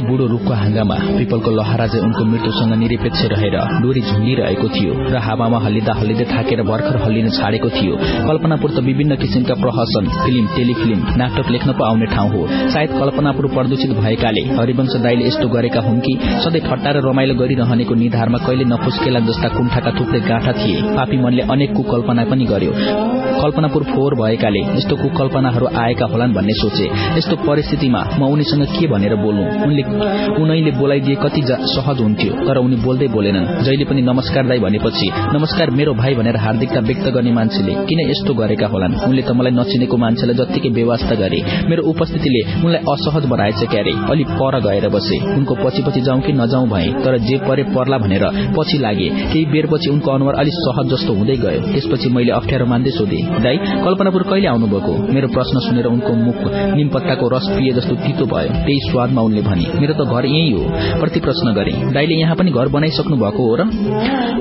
पिपलको लहरा चाहिँ उनको मृत्युसँग निरपेक्ष रहेर डोरी झुन्डिरहेको थियो र हावामा हल्लिँदा हल्लिँदै थाकेर भर्खर हल्लिन छाडेको थियो। कल्पनापुर त विभिन्न किसिमका प्रहसन फिल्म टेलिफिल्म नाटक लेख्न पो आउने ठाउँ हो। सायद कल्पनापुर प्रदूषित भएकाले हरिवंश दाईले यस्तो गरेका हुन् कि सधैँ र रमाइलो गरिरहनेको निधारमा कहिले नफुस्केला जस्ता कुण्ठाका थुप्रै गाँठा थिए। पापी मनले अनेक कुकल्पना पनि गर्यो। कल्पनापुर फोहोर भएकाले यस्तो कुकल्पनाहरू आएका होलान् भन्ने सोचे। यस्तो परिस्थितिमा म उनीसँग के भनेर बोल्नु? उनले उनैले बोलाइदिए कति सहज हुन्थ्यो तर उनी बोल्दै बोलेनन्। जहिले पनि नमस्कार दाई भनेपछि नमस्कार मेरो भाइ भनेर हार्दिकता व्यक्त गर्ने मान्छेले किन यस्तो गरेका होलान्? उनले त मलाई नचिनेको मान्छेलाई जत्तिकै व्यवस्था गरे। मेरो उपस्थितिले उनलाई असहज बनाएछ क्यारे। अलि पर गएर बसे। उनको पछि पछि जाउँ कि नजाउँ भए तर जे परे पर्ला भनेर पछि लागे। केही बेरपछि उनको अनुहार अलिक सहज जस्तो हुँदै गयो। त्यसपछि मैले अप्ठ्यारो मान्दै सोधे दाई कल्पनापुर कहिले आउनुभएको? मेरो प्रश्न सुनेर उनको मुख निमपत्ताको रस पिए जस्तो तितो भयो। त्यही स्वादमा उनले भने मेरो त घर यही हो। प्रति प्रश्न गरे दाईले यहाँ पनि घर बनाइसक्नु भएको हो र?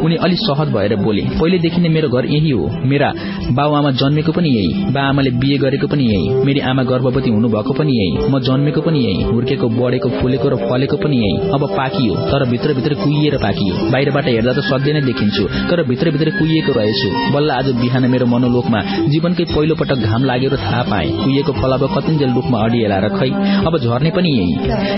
उनी अलि सहज भएर बोले पहिलेदेखि नै मेरो घर यही हो। मेरा बाउ आमा जन्मेको पनि यही बा आमाले बिहे गरेको पनि यही मेरी आमा गर्भवती हुनुभएको पनि यही म जन्मेको पनि यही हुर्केको बढेको फुलेको र फलेको पनि यही अब पाकियो तर भित्रभित्र कुहिएर पाकियो। बाहिरबाट हेर्दा त सधैँ नै देखिन्छु तर भित्रभित्र कुहिएको रहेछु। बल्ल आज बिहान मेरो मनोलोकमा जीवनकै पहिलो पटक घाम लागेर थाहा पाए। कुहिएको फल अब कतिन्जेल रूपमा अडिएला खै अब झर्ने पनि यही।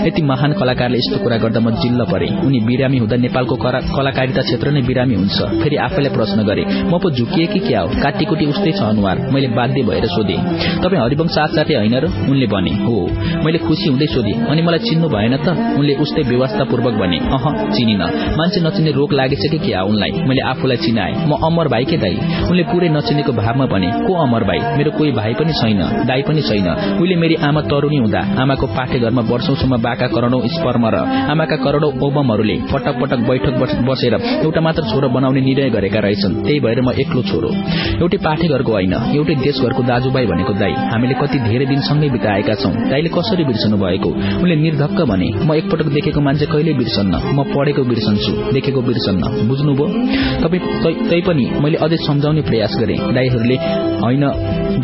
यति महान कलाकारले यस्तो कुरा गर्दा म जिल्ल परे। उनी बिरामी हुँदा नेपालको कलाकारिता क्षेत्र नै बिरामी हुन्छ। फेरि आफैलाई प्रश्न गरे म पो झुकिए कि क्या हो? काटीकुटी उस्तै छ अनुहार। मैले बाध्य भएर सोधे। तपाईँ हरिवंश आचार्य होइन र? उनले भने हो। मैले खुसी हुँदै सोधे अनि मलाई चिन्नु भएन त? उनले उस्तै व्यवस्थापूर्वक भने अह चिनिन। मान्छे नचिन्ने रोग लागेछ कि क्या उनलाई? मैले आफूलाई चिनाए। म अमर भाइ के दाई? उनले पुरै नचिनेको भावमा भने को अमर भाइ? मेरो कोही भाइ पनि छैन दाई पनि छैन। उहिले मेरी आमा तरुणी हुँदा आमाको पाठेघरमा वर्षौंसम्म बाका करोड़ौं स्पर्म र आमाका करोड़ौं ओबमहरूले पटक पटक बैठक बसेर एउटा मात्र छोरो बनाउने निर्णय गरेका रहेछन्। त्यही भएर म एक्लो छोरो। एउटै पाठेघरको होइन एउटै देशघरको दाजुभाइ भनेको दाई। हामीले कति धेरै दिनसँगै बिताएका छौं। दाईले कसरी बिर्सनु भएको उनले निर्धक्क भने म एकपटक देखेको मान्छे कहिले बिर्सन्न? म पढेको बिर्सन्छु। देखेको बिर्सन्न। बुझ्नुभयो? तैपनि मैले अझै सम्झाउने प्रयास गरे। दाईहरूले होइन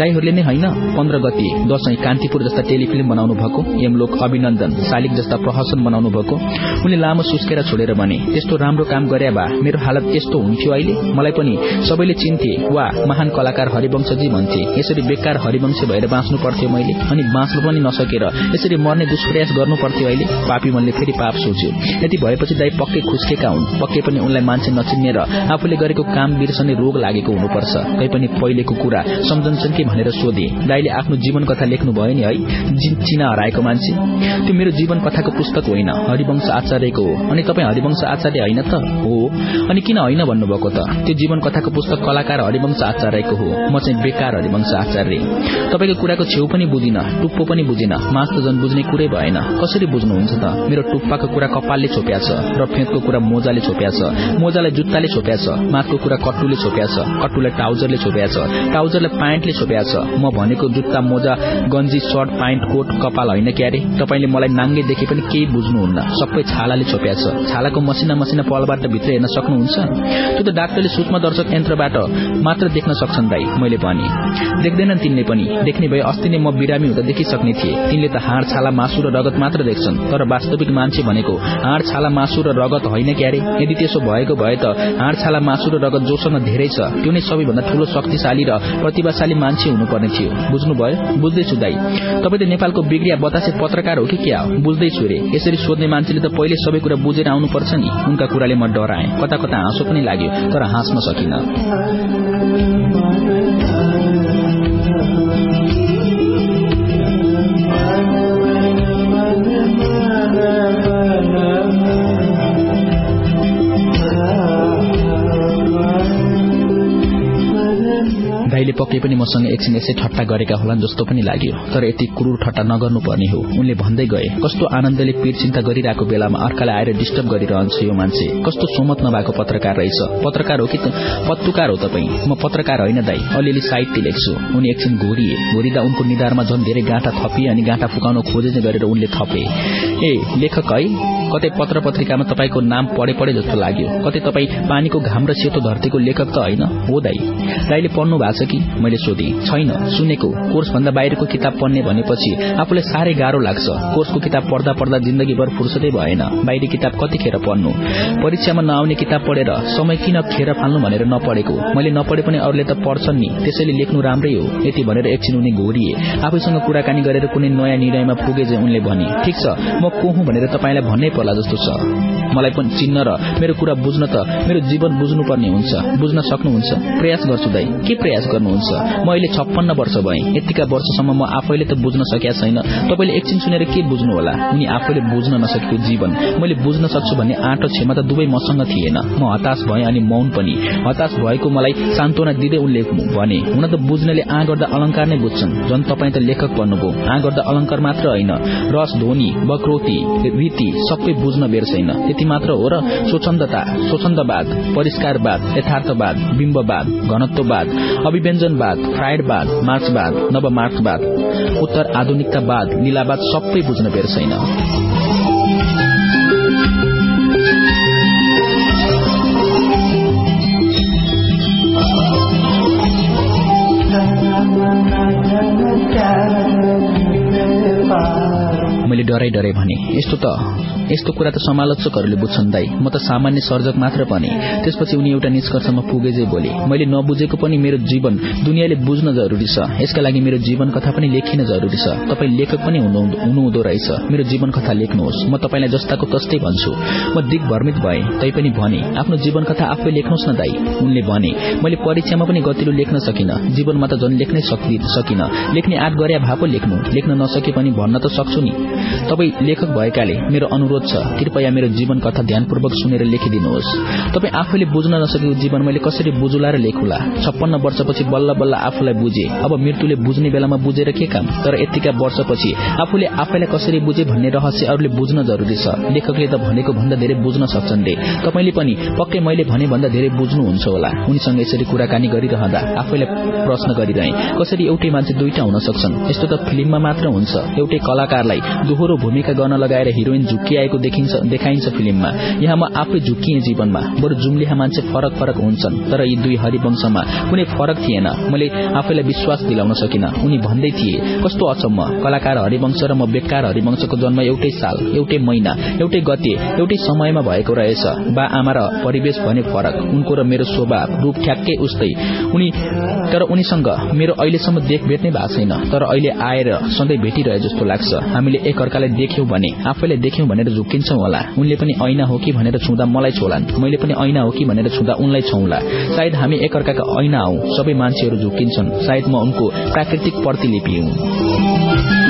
दाईहरूले नै होइन पन्ध्र गति दशैं कान्तिपुर जस्ता टेलिफिल्म बनाउनु भएको यमलोक अभिनन्दन शालिक जस्ता प्रहसन बनाउनु भएको उनले लामो सुस्केर छोडेर भने त्यस्तो राम्रो काम गरे भए मेरो हालत यस्तो हुन्थ्यो अहिले। मलाई पनि सबैले चिन्थे वा महान कलाकार हरिवंशजी भन्थे यसरी बेकार हरिवंश भएर बाँच्नु पर्थ्यो मैले अनि बाँच्नु पनि नसकेर यसरी मर्ने दुष्प्रयास गर्नु पर्थ्यो अहिले। पापी मनले फेरि पाप सोच्यो। यति भएपछि दाई पक्कै खुस्केका हुन्। पक्कै पनि उनलाई मान्छे नचिन्ने र आफूले गरेको काम बिर्सने रोग लागेको हुनुपर्छ। तै पनि पहिलेको कुरा सम्झन्छन् कि भनेर सोधे। दाईले आफ्नो जीवन कथा लेख्नु भयो नि है चिना हराएको मान्छे। त्यो मेरो जीवन कथाको पुस्तक होइन हरिवंश आचार्यको हो। अनि तपाईँ हरिवंश आचार्य होइन त? हो। अनि किन होइन भन्नुभएको त? त्यो जीवन कथाको पुस्तक कलाकार हरिवंश आचार्यको हो। म चाहिँ बेकार हरिवंश आचार्य। तपाईँको कुराको छेउ पनि बुझिन टुप्पो पनि बुझिन। मास त झन् बुझ्ने कुरै भएन। कसरी बुझ्नुहुन्छ त? मेरो टुप्पाको कुरा कपालले छोप्या छ र फेदको कुरा मोजाले छोप्या छ। मोजालाई जुत्ताले छोप्या छ माथको कुरा कट्टुले छोप्या छ कट्टुलाई टाउजरले छोप्या छ। टाउजरलाई प्यान्टले छोप्या छ। म भनेको जुत्ता मोजा गन्जी सर्ट प्यान्ट कोट कपाल होइन क्यारे? तपाईँले मलाई नाङ्गे देखे पनि केही बुझ्नुहुन्न। सबै छालाले छोप्या छ। छालाको मसिना मसिना पलबाट भित्र हेर्न सक्नुहुन्छ? त्यो त डाक्टरले सूक्ष्म दर्शक यन्त्रबाट मात्र देख्न सक्छन् दाई मैले भने। देख्दैनन् तिनले पनि। देख्ने भए अस्ति नै म बिरामी हुँदा देखिसक्ने थिए। तिनले त हाड छाला मासु र रगत मात्र देख्छन्। तर वास्तविक मान्छे भनेको हाड छाला मासु र रगत होइन क्यारे? यदि त्यसो भएको भए त हाड छाला मासु र रगत जोसँग धेरै छ। त्यो नै सबैभन्दा ठूलो शक्तिशाली र प्रतिभाशाली मान्छे हुनुपर्ने थियो। बुझ्नुभयो? बुझ्दैछु दाई। तपाईँ त नेपालको बिग्रिया बतासे पत्रकार हो कि क्या? बुझ्दैछु रे। यसरी सोध्ने मान्छेले त पहिले सबै कुरा बुझेर आउनुपर्छ नि। उनका कुराले म डराएँ। कता कता हाँसो पनि लाग्यो तर हाँस्न सकिन। दाईले पक्कै पनि मसँग एकछिन यसै ठट्टा गरेका होलान् जस्तो पनि लाग्यो। तर यति क्रूर ठट्टा नगर्नुपर्ने हो। उनले भन्दै गए कस्तो आनन्दले पीर चिन्ता गरिरहेको बेलामा अर्कालाई आएर डिस्टर्ब गरिरहन्छ यो मान्छे। कस्तो सोमत नभएको पत्रकार रहेछ। पत्रकार हो कि पत्तुकार हो तपाईँ। म पत्रकार होइन दाई अलिअलि साहित्य लेख्छु। उनी एकछिन घोरिए। घोरिँदा उनको निधारमा झन् धेरै गाँठा थपिए अनि गाँठा फुकाउन खोजे गरेर उनले थपे। ए लेखक है कतै पत्र पत्रिकामा तपाईँको नाम पढे पढे जस्तो लाग्यो। कतै तपाईँ पानीको घाम र सेतो धरतीको लेखक त होइन? हो दाई दाईले पढ्नु भएको छ कि? मैले सोधे। छैन। सुनेको। कोर्स भन्दा बाहिरको किताब पढ्ने भनेपछि आफूलाई साह्रै गाह्रो लाग्छ। कोर्सको किताब पढ्दा पढ्दा जिन्दगीभर फुर्सदै भएन। बाहिरी किताब कतिखेर पढ्नु? परीक्षामा नआउने किताब पढेर समय किन खेर फाल्नु भनेर नपढेको? मैले नपढे पनि अरूले त पढ्छन् नि। त्यसैले लेख्नु राम्रै हो। यति भनेर एकछिन उनी घोरिए। आफैसँग कुराकानी गरेर कुनै नयाँ निर्णयमा पुगे चाहिँ उनले भने। ठिक छ म को हुँ भनेर तपाईँलाई भन्नै पर्ला जस्तो छ। मलाई पनि चिन्न र मेरो कुरा बुझ्न त मेरो जीवन बुझ्नुपर्ने हुन्छ। बुझ्न सक्नुहुन्छ। प्रयास गर्छु दाई। के प्रयास गर्नुहुन्छ। म अहिले छप्पन्न वर्ष भएँ। यतिका वर्षसम्म म आफैले त बुझ्न सकेका छैन। तपाईँले एकछिन सुनेर के बुझ्नु होला? उनी आफैले बुझ्न नसकेको जीवन। मैले बुझ्न सक्छु भन्ने आँटो क्षमता दुवै मसँग थिएन। म हताश भएँ अनि मौन पनि। हताश भएको मलाई सान्त्वना दिँदै उनले भने हुन त बुझ्नेले आ गर्दा अलंकार नै बुझ्छन्। झन् तपाईँ त लेखक भन्नुभयो आ गर्दा अलंकार मात्र होइन। रस ध्वनि वक्रोति रीति सबै बुझ्न बेर छैन। त्यति मात्र हो र स्वच्छन्दता स्वच्छन्दवाद परिष्कारवाद यथार्थवाद बिम्बवाद घनत्ववाद अभिव्यञ्जनवाद फ्राइडवाद मार्क्सवाद नव मार्क्सवाद उत्तर आधुनिकतावाद लीलावाद सबै बुझ्न बेर छैन मैले डराई डराई भने यस्तो त यस्तो कुरा त समालोचकहरूले बुझ्छन् दाई। म त सामान्य सर्जक मात्र पनि। त्यसपछि उनी एउटा निष्कर्षमा पुगेजै बोले मैले नबुझेको पनि मेरो जीवन दुनियाँले बुझ्न जरुरी छ। यसका लागि मेरो जीवन कथा पनि लेखिन जरुरी छ। तपाईँ लेखक पनि हुनुहुँदो रहेछ। मेरो जीवन कथा लेख्नुहोस्। म तपाईँलाई जस्ताको तस्तै भन्छु। म दिग भ्रमित भए तैपनि भने आफ्नो जीवन कथा आफै लेख्नुहोस् न दाई। उनले भने मैले परीक्षामा पनि गतिलो लेख्न सकिन। जीवनमा त झन् लेख्नै सकिन। लेख्ने आँट गरे भए लेख्नु। लेख्न नसके पनि भन्न त सक्छु नि। तपाईँ लेखक भएकाले मेरो अनुरोध छ। कृपया मेरो जीवन कथा ध्यानपूर्वक सुनेर लेखिदिनुहोस्। तपाईँ आफैले बुझ्न नसकेको जीवन मैले कसरी बुझुला र लेखुला? छप्पन्न वर्षपछि बल्ल बल्ल आफूलाई बुझे। अब मृत्युले बुझ्ने बेलामा बुझेर के काम? तर यतिका वर्षपछि आफूले आफैलाई कसरी बुझे भन्ने रहस्य अरूले बुझ्न जरुरी छ। लेखकले त भनेको भन्दा धेरै बुझ्न सक्छन् रे तपाईँले पनि पक्कै मैले भने भन्दा धेरै बुझ्नुहुन्छ होला। उनीसँग यसरी कुराकानी गरिरहँदा आफैलाई प्रश्न गरिरहे। कसरी एउटै मान्छे दुईटा हुन सक्छन्? यस्तो त फिल्ममा मात्र हुन्छ। एउटै कलाकारलाई दोहोरो भूमिका गर्न लगाएर हिरोइन झुक्किआएको देखाइन्छ फिल्ममा। यहाँ म आफै झुक्किए जीवनमा। बरु जुम्लिहा मान्छे फरक फरक हुन्छन् तर यी दुई हरिवंशमा कुनै फरक थिएन। मैले आफैलाई विश्वास दिलाउन सकिन। उनी भन्दै थिए कस्तो अचम्म। कलाकार हरिवंश र म बेकार हरिवंशको जन्म एउटै साल एउटै महिना एउटै गते एउटै समयमा भएको रहेछ। बा आमा र परिवेश भने फरक। उनको र मेरो स्वभाव रूप ठ्याक्कै उस्तै। उनी तर उनीसँग मेरो अहिलेसम्म देख भेट्नै भएको छैन। तर अहिले आएर सधैँ भेटिरहे जस्तो लाग्छ। हामीले एक अर्कालाई देख्यौं भने आफैलाई देख्यौं भनेर झुक्किन्छौं होला। उनले पनि ऐना हो कि भनेर छुँदा मलाई छोलान्। मैले पनि ऐना हो कि भनेर छुँदा उनलाई छौला सायद हामी एकअर्काका ऐना हौ। सबै मान्छेहरू झुक्किन्छन्। सायद म उनको प्राकृतिक प्रतिलिपि हुँ।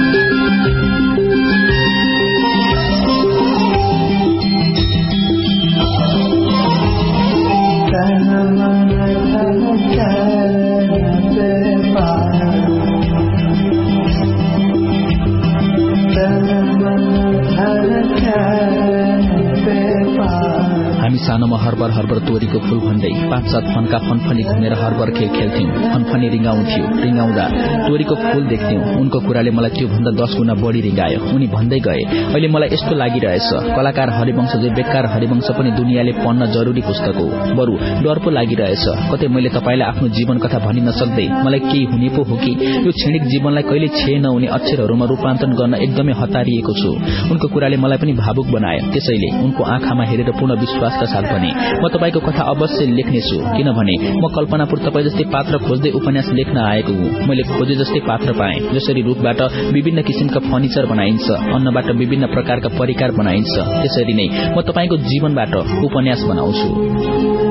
सानोमा हरबर हरबर तोरीको फूल भन्दै पाँच सात फनका फनफनी घुमेर हरबर खेल खेल्थ्यौं। फनफनी रिङ्गाउँथ्यो रिङ्गाउँदा तोरीको फूल देख्थ्यौं। उनको कुराले मलाई त्यो भन्दा दश गुणा बढ़ी रिङ्गायो। उनी भन्दै गए अहिले मलाई यस्तो लागिरहेछ। कलाकार हरिवंश जे बेकार हरिवंश पनि दुनियाँले पढ्न जरूरी पुस्तक हो। बरू डर पो लागिरहेछ। कतै मैले तपाईँलाई आफ्नो जीवन कथा भनि नसक्दै मलाई केही हुने पो हो कि? यो क्षणिक जीवनलाई कहिले छे नहुने अक्षरहरूमा रूपान्तरण गर्न एकदमै हतारिएको छु। उनको कुराले मलाई पनि भावुक बनायो। त्यसैले उनको आँखामा हेरेर पूर्ण विश्वासका साथ भने म तपाईँको कथा अवश्य लेख्नेछु किनभने म कल्पनापुर तपाईँ जस्तै पात्र खोज्दै उपन्यास लेख्न आएको हुँ। मैले खोजे जस्तै पात्र पाएँ जसरी रूपबाट विभिन्न किसिमका फर्निचर बनाइन्छ अन्नबाट विभिन्न प्रकारका परिकार बनाइन्छ। त्यसरी नै म तपाईँको जीवनबाट उपन्यास बनाउँछु।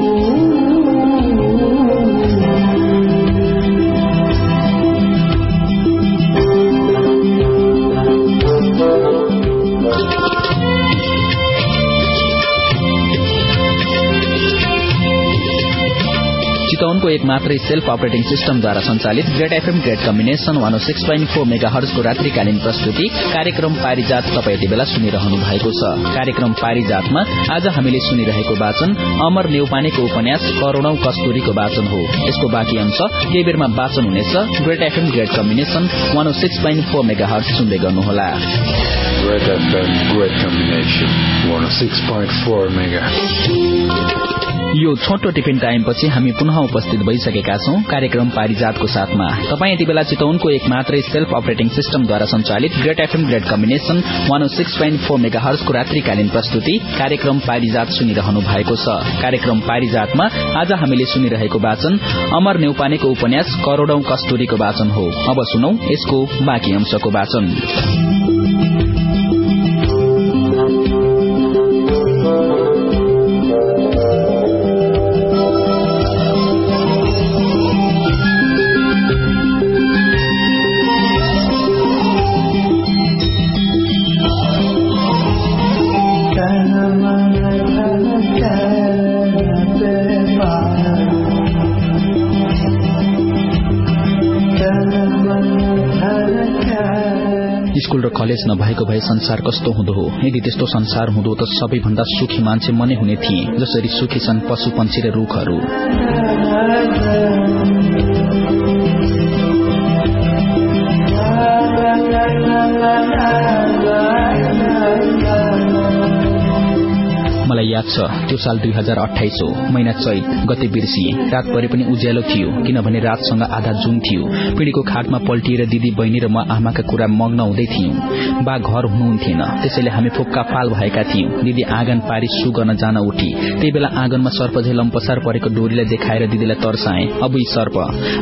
चितवनको एक मात्रै सेल्फ अपरेटिङ सिस्टमद्वारा संचालित great FM great combination one six point four mega हर्सको रात्रिकालीन प्रस्तुति कार्यक्रम पारिजात तपाईँ यति बेला सुनिरहनु भएको छ कार्यक्रम पारिजातमा आज हामीले सुनिरहेको वाचन अमर नेउपानेको उपन्यास करोड़ौं कस्तुरीको वाचन हो यसको बाँकी अंश केही बेरमा वाचन हुनेछ great FM great combination one six point four megahertz सुन्दै गर्नुहोला Great FM, great combination. 106.4 megahertz. यो छोटो टिफिन टाइमपछि हामी पुनः उपस्थित भइसकेका छौं कार्यक्रम पारिजातको साथमा। तपाईँ यति बेला चितवनको एक मात्रै सेल्फ अपरेटिङ सिस्टमद्वारा संचालित great FM great combination one six point four mega हर्सको रात्रिकालीन प्रस्तुति कार्यक्रम पारिजात सुनिरहनु भएको छ। कार्यक्रम पारिजातमा आज हामीले सुनिरहेको वाचन अमर नेउपानेको उपन्यास करोड़ौं कस्तुरीको वाचन हो। अब सुनौ यसको बाँकी अंशको वाचन। कलेज नभएको भए संसार कस्तो हुँदो हो यदि त्यस्तो संसार हुँदो त सबैभन्दा सुखी मान्छे मनै हुने थिए जसरी सुखी छन् पशु पंक्षी र रूखहरू याद छ त्यो साल दुई हजार अठाइस हो। महिना चैत गते बिर्सिए। रात परे पनि उज्यालो थियो किनभने रातसँग आधा जुन थियो। पिँढीको खाटमा पल्टिएर दिदी बहिनी र म आमाका कुरा मग्न हुँदै थियौं। बा घर हुनुहुन्थेन त्यसैले हामी फोक्का पाल भएका थियौं। दिदी आँगन पारी सु गर्न जान उठी। त्यही बेला आँगनमा सर्प झै लम्पसार परेको डोरीलाई देखाएर दिदीलाई तर्साए। अब सर्प।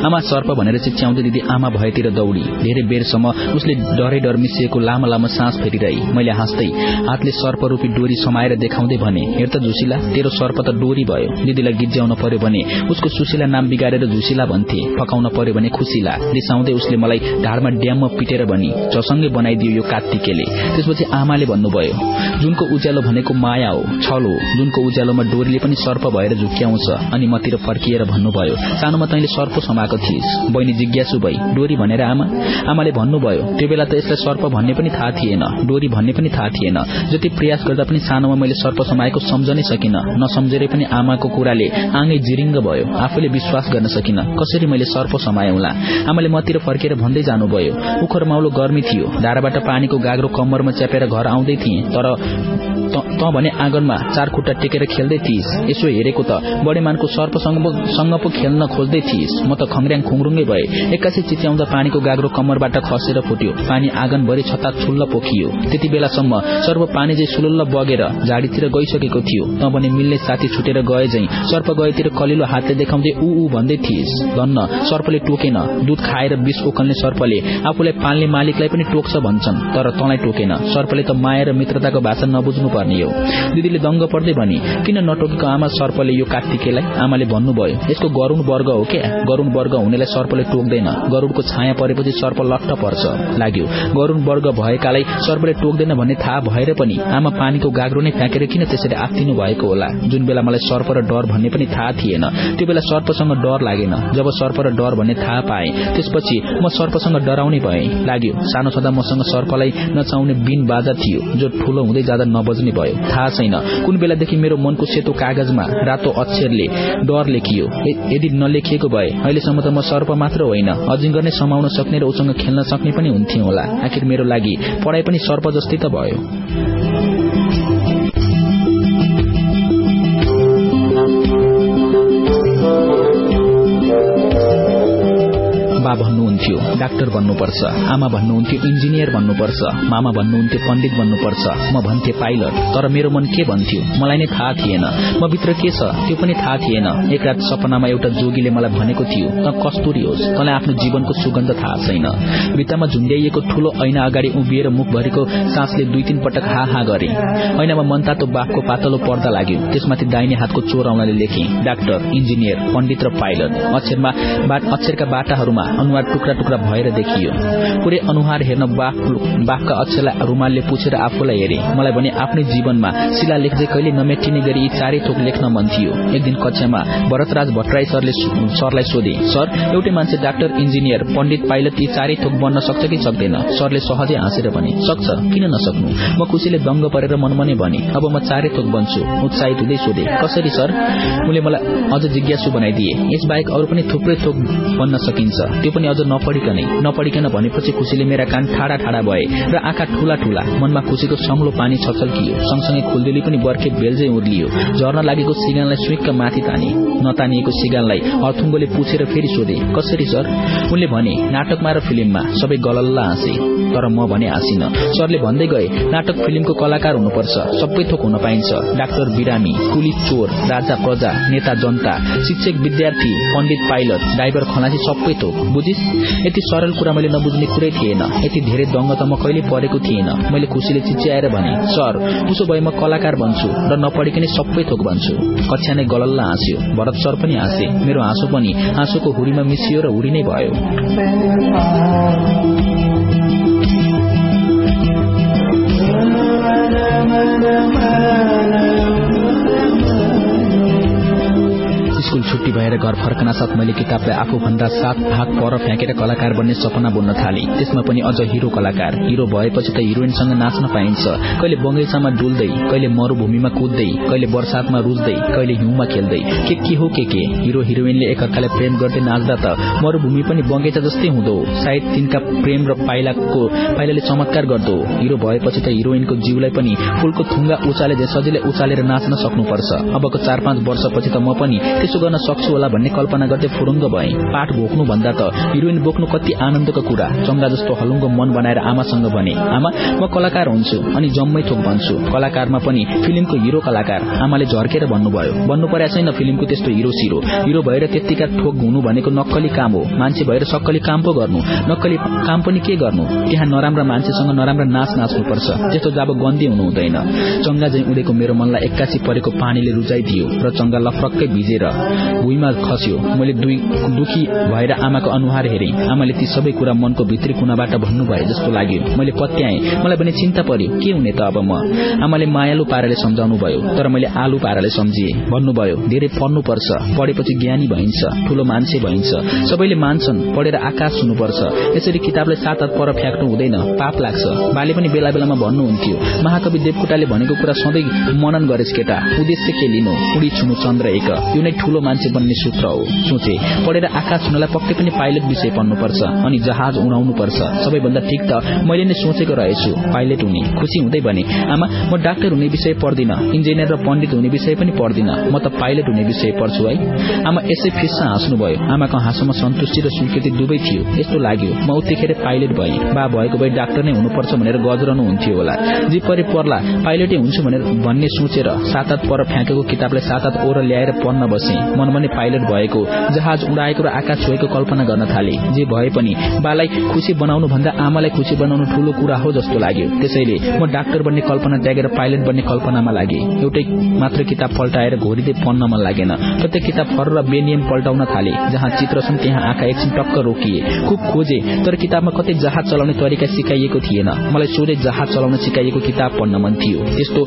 आमा सर्प भनेर चिच्याउँदै दिदी आमा भएतिर दौडी। धेरै बेरसम्म उसले डरै डर मिसिएको लामो लामो सास फेरिरही। मैले हाँस्दै हातले सर्प रूपी डोरी समाएर देखाउँदै भने हेर त झुसिला तेरो सर्प त डोरी भयो। दिदीलाई गिज्याउन पर्यो भने उसको सुशीला नाम बिगारेर झुसिला भन्थे। फकाउन पर्यो भने खुसिला। रिसाउँदै उसले मलाई ढाडमा ड्याममा पिटेर भनी झसङ्गै बनाइदियो यो कात्तिकेले। त्यसपछि आमाले भन्नुभयो जुनको उज्यालो भनेको माया हो छल हो। जुनको उज्यालोमा डोरीले पनि सर्प भएर झुक्याउँछ अनि मतिर फर्किएर भन्नुभयो सानोमा तैले सर्प समाएको थिइस्। बहिनी जिज्ञासु भई डोरी भनेर आमा? आमाले भन्नुभयो त्यो बेला त यसलाई सर्प भन्ने पनि थाहा थिएन। डोरी भन्ने पनि थाहा थिएन। जति प्रयास गर्दा पनि सानोमा मैले सर्प समाएको सम्झनै सकिन। नसम्झेरै पनि आमाको कुराले आँगै जिरिङ्ग भयो। आफूले विश्वास गर्न सकिन। कसरी मैले सर्प समाएउला आमाले मतिर फर्केर भन्दै जानुभयो। उखर माउलो गर्मी थियो। धाराबाट पानीको गाग्रो कम्मरमा च्यापेर घर आउँदै थिएँ। तर त भने आँगनमा चार खुट्टा टेकेर खेल्दै थिइस्। यसो हेरेको त बडेमानको सर्पसँग पो खेल्न खोज्दै थिइस्। म त खङ्ग्याङ खुङरुङ्गै भए। एक्कासी चिच्याउँदा पानीको गाग्रो कम्मरबाट खसेर फुट्यो। पानी आँगनभरि छता छुल्ल पोखियो। त्यति बेलासम्म सर्प पानी चाहिँ सुलुल्ल बगेर झाडीतिर गइसकेको थियो। त भने मिल्ने साथी छुटेर गए झै। सर्प गएतिर कलिलो हातले देखाउँदै ऊ ऊ भन्दै थिइस् धन्न सर्पले टोकेन। दूध खाएर विष ओकल्ने सर्पले। आफूलाई पाल्ने मालिकलाई पनि टोक्छ भन्छन् तर तँलाई टोकेन। सर्पले त माया र मित्रताको भाषा नबुझ्नु पर्ने हो। दिदीले दङ्ग पर्दै भने किन नटोकेको आमा सर्पले यो कात्तिकेलाई? आमाले भन्नुभयो यसको गरूण वर्ग हो क्या? गरूण वर्ग हुनेलाई सर्पले टोक्दैन। गरूडको छाया परेपछि सर्प लट्ट पर्छ। लाग्यो गरूण वर्ग भएकालाई सर्पले टोक्दैन भन्ने थाहा भएर पनि आमा पानीको गाग्रो नै फ्याँकेर किन त्यसरी आत्तिनु भएको होला। जुन बेला मलाई सर्प र डर भन्ने पनि थाहा थिएन त्यो बेला सर्पसँग डर लागेन। जब सर्प र डर भन्ने थाहा पाए त्यसपछि म सर्पसँग डराउने भए। लाग्यो सानो छँदा मसँग सर्पलाई नचाउने बिन बाजा थियो जो ठूलो हुँदै जाँदा नबज्ने भयो। थाहा छैन कुन बेलादेखि मेरो मनको सेतो कागजमा रातो अक्षरले डर लेखियो। यदि नलेखिएको भए अहिलेसम्म त म सर्प मात्र होइन। अजिङ्गर नै समाउन सक्ने र उसँग खेल्न सक्ने पनि हुन्थे होला। आखिर मेरो लागि पढाइ पनि सर्प जस्तै त भयो। बा भन्नुहुन्थ्यो डाक्टर भन्नुपर्छ आमा भन्नुहुन्थ्यो इन्जिनियर भन्नुपर्छ मामा भन्नुहुन्थ्यो पण्डित भन्नुपर्छ म भन्थे पाइलट तर मेरो मन के भन्थ्यो? मलाई नै थाहा थिएन। म भित्र के छ? त्यो पनि थाहा थिएन। एक रात सपनामा एउटा जोगीले मलाई भनेको थियो त कस्तुरी होस्। तँलाई आफ्नो जीवनको सुगन्ध थाहा छैन। भित्तामा झुन्ड्याइएको ठूलो ऐना अगाडि उभिएर मुखभरिको सासले दुई तीन पटक हा हा गरे। ऐनामा मनतातो बाफको पातलो पर्दा लाग्यो। त्यसमाथि दाहिने हातको चोर आउनाले लेखे डाक्टर इन्जिनियर पण्डित र पाइलट। अक्षरका बाटाहरूमा अनुहार टुक्रा टुक्रा भएर देखियो। पुरै अनुहार हेर्न बाफका अक्षरलाई रुमालले पुछेर आफूलाई हेरे। मलाई भने आफ्नै जीवनमा शिला लेख्दै कहिले नमेटिने गरी यी चारै थोक लेख्न मन थियो। एक दिन कक्षामा भरतराज भट्टराई सरले सरलाई सोधे सर एउटै मान्छे डाक्टर इन्जिनियर पण्डित पाइलट यी चारै थोक बन्न सक्छ कि सक्दैन? सरले सहजै हाँसेर भने सक्छ किन नसक्नु? म खुसीले दङ्ग परेर मनमनै भने अब म चारै थोक बन्छु। उत्साहित हुँदै सोधे कसरी सर? उनले मलाई अझ जिज्ञासु बनाइदिए यसबाहेक अरू पनि थुप्रै थोक बन्न सकिन्छ। त्यो पनि अझ नपढिकनै नपढिकन भनेपछि खुसीले मेरा कान ठाडा ठाडा भए र आँखा ठूला ठूला। मनमा खुसीको सङ्लो पानी छचल्कियो सँगसँगै खुल्दुली पनि बर्खे बेलजै उर्लियो। झर्न लागेको सिगानलाई स्विक्क माथि ताने। नतानिएको सिगानलाई अर्थुङ्गोले पुछेर फेरि सोधे कसरी सर? उनले भने नाटकमा र फिल्ममा सबै गलल्ला हाँसे तर म भने हाँसिन। सरले भन्दै गए नाटक फिल्मको कलाकार हुनुपर्छ। सबै थोक हुन पाइन्छ। डाक्टर बिरामी पुलिस चोर राजा प्रजा नेता जनता शिक्षक विद्यार्थी पण्डित पाइलट ड्राइभर खलासी सबै थोक। बुझिस? यति सरल कुरा मैले नबुझ्ने कुरै थिएन। यति धेरै दङ्ग त म कहिले परेको थिएन। मैले खुसीले चिच्याएर भने सर उसो भए म कलाकार बन्छु र नपढिकनै सबै थोक भन्छु कक्षा नै गलल्ला हाँस्यो। भरत सर पनि हाँसे। मेरो हाँसो पनि हाँसोको हुरीमा मिसियो र हुरी नै भयो। छुट्टी भएर घर फर्कन साथ मैले किताबलाई आफूभन्दा सात भाग पर फ्याँकेर कलाकार बन्ने सपना बुन्न थाले। त्यसमा पनि अझ हिरो कलाकार। हिरो भएपछि त हिरोइनसँग नाच्न पाइन्छ। कहिले बगैँचामा डुल्दै कहिले मरूभूमिमा कुद्दै कहिले बर्सातमा रुच्दै कहिले हिउँमा खेल्दै। के के हो के के? हिरो हिरोइनले एकअर्कालाई प्रेम गर्दै नाच्दा त मरूभूमि पनि बगैँचा जस्तै हुँदो। सायद तिनका प्रेम र पाइलाको पाइलाले चमत्कार गर्दो। हिरो भएपछि त हिरोइनको जीवलाई पनि फूलको थुङ्गा उचाले सजिलै उचालेर नाच्न सक्नुपर्छ। अबको चार पाँच वर्षपछि त म पनि त्यसो गर्न सक्छु होला भन्ने कल्पना गर्दै फुरुङ्ग भए। पाठ भोक्नु भन्दा त हिरोइन बोक्नु कति आनन्दको कुरा। चंगा जस्तो हलुङ्गो मन बनाएर आमासँग भने आमा म कलाकार हुन्छु अनि जम्मै थोक भन्छु कलाकारमा पनि फिल्मको हिरो कलाकार आमाले झर्केर भन्नुभयो। भन्नु पर्या छैन फिल्मको त्यस्तो हिरो सिरो। हिरो भएर त्यत्तिका ठोक हुनु भनेको नक्कली काम हो। मान्छे भएर सक्कली काम पो गर्नु। नक्कली काम पनि के गर्नु? त्यहाँ नराम्रा मान्छेसँग नराम्रा नाच नाच्नुपर्छ। त्यस्तो जब गन्दी हुनु हुँदैन चंगा झै उडेको मेरो मनलाई एक्कासी परेको पानीले रुचाइदियो र चंगा लफक्कै भिजेर भुइँमा खस्यो। मैले दुखी भएर आमाको अनुहार हेरे। आमाले ती सबै कुरा मनको भित्री कुनाबाट भन्नुभए जस्तो लाग्यो। मैले पत्याएँ। मलाई पनि चिन्ता पर्यो। के हुने त अब म? आमाले मायालु पाराले सम्झाउनु भयो तर मैले आलु पाराले सम्झिए। भन्नुभयो धेरै पढ्नुपर्छ। पढेपछि ज्ञानी भइन्छ। ठूलो मान्छे भइन्छ। सबैले मान्छन्। पढेर आकाश हुनुपर्छ। यसरी किताबलाई सात हात पर फ्याँक्नु हुँदैन। पाप लाग्छ। बाले पनि बेला बेलामा भन्नुहुन्थ्यो महाकवि देवकोटाले भनेको कुरा सधैँ मनन गरेछ केटा उद्देश्य के लिनु? उडी छुनु चन्द्र एक। यो नै ठूलो मान्छे बन्ने सूत्र हो। सोचे पढेर आकाश हुनलाई पक्कै पनि पाइलट विषय पढ्नुपर्छ अनि जहाज उडाउनुपर्छ। सबैभन्दा ठिक त मैले नै सोचेको रहेछु पाइलट हुने खुसी हुँदै भने आमा म डाक्टर हुने विषय पढ्दिन इन्जिनियर र पण्डित हुने विषय पनि पढ्दिन म त पाइलट हुने विषय पढ्छु है। आमा यसै फिस्सा हाँस्नुभयो। आमाको हाँसोमा सन्तुष्टि र स्वीकृति दुवै थियो। यस्तो लाग्यो म उत्तिखेर पाइलट भए बा भएको भए डाक्टर नै हुनुपर्छ भनेर गजरनु हुन्थ्यो होला। जी परे पर्ला पाइलटै हुन्छु भनेर भन्ने सोचेर सात हात पर फ्याँकेको किताबलाई सात हात ओर ल्याएर पढ्न बसे। मनमा नै पाइलट भएको। जहाज उडाएको र आकाश छोएको कल्पना गर्न थाले। जे भए पनि बालाई खुशी बनाउनु भन्दा आमालाई खुशी बनाउनु ठूलो कुरा हो जस्तो लाग्यो। त्यसैले म डाक्टर बन्ने कल्पना त्यागेर पाइलट बन्ने कल्पनामा लागे। एउटै मात्र किताब पल्टाएर घोरिँदै पढ्न मन लागेन। प्रत्येक किताब फर र बेनियम पल्टाउन थाले। जहाँ चित्र छन् त्यहाँ आँखा एकछिन टक्क रोकिए। खुब खोजे तर किताबमा कतै जहाज चलाउने तरिका सिकाइएको थिएन। मलाई सोझै जहाज चलाउन सिकाइएको किताब पढ्न मन थियो। त्यस्तो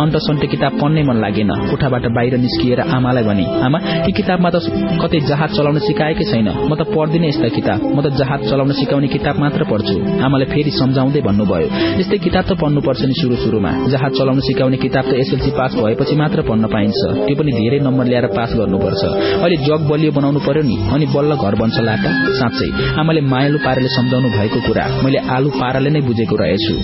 अन्त सन्त किताब पढ्नै मन लागेन। कोठाबाट बाहिर निस्किएर आमालाई भने आमा यी किताबमा त कतै जहाज चलाउन सिकाएकै छैन। म त पढ्दिन यस्ता किताब। म त जहाज चलाउन सिकाउने किताब मात्र पढ्छु। आमाले फेरि सम्झाउँदै भन्नुभयो यस्तै किताब त पढ्नुपर्छ नि शुरू शुरूमा जहाज चलाउन सिकाउने किताब त एसएलसी पास भएपछि मात्र पढ्न पाइन्छ। त्यो पनि धेरै नम्बर ल्याएर पास गर्नुपर्छ। अहिले जग बलियो बनाउनु पर्यो नि अनि बल्ल घर बन्छ लाटा साँच्चै आमाले मायालु पाराले सम्झाउनु भएको कुरा। मैले आलु पाराले नै बुझेको रहेछु।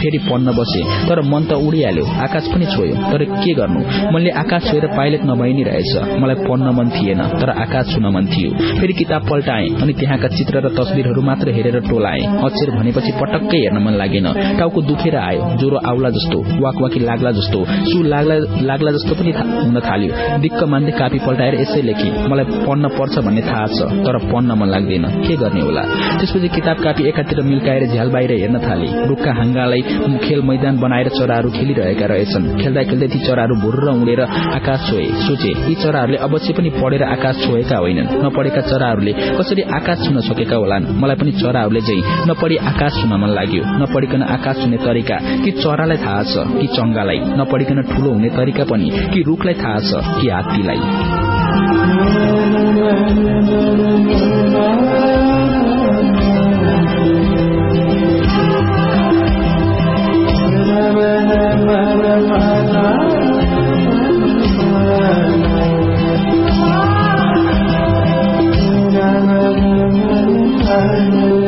फेरि पढ्न बसे तर मन त उडिहाल्यो आकाश पनि छोयो। तर के गर्नु? मैले आकाश छोएर पाइलट नभइ नै रहेछ। मलाई पढ्न मन थिएन तर आकाश छुन मन थियो। फेरि किताब पल्टाएँ अनि त्यहाँका चित्र र तस्विरहरू मात्र हेरेर टोलाएँ। अक्षर भनेपछि पटक्कै हेर्न मन लागेन। टाउको दुखेर आयो ज्वरो आउला जस्तो वाकवाकी लाग्ला जस्तो सु लाग्ला लाग्ला जस्तो पनि हुन थाल्यो। दिक्क मान्दै कापी पल्टाएर यसै लेखे मलाई पढ्न पर्छ भन्ने थाहा छ तर पढ्न मन लाग्दैन। के गर्ने होला? त्यसपछि किताब कापी एकातिर मिल्काएर झ्याल बाहिर हेर्न थाले। रुखका हाङ्गालाई खेल मैदान बनाएर चराहरू खेलिरहेका रहेछन्। खेल्दा खेल्दै ती चराहरू भुर्र उडेर आकाश छोए। सोचे यी चराहरूले अवश्य पनि पढेर आकाश छोएका होइनन्। नपढेका चराहरूले कसरी आकाश छुन सकेका होलान्? मलाई पनि चराहरूले चाहिँ नपढी आकाश छुन मन लाग्यो। नपढिकन आकाश छुने तरिका कि चरालाई थाहा छ कि चंगालाई नपढिकन ठूलो हुने तरिका पनि कि रुखलाई थाहा छ कि हात्तीलाई? I'm na na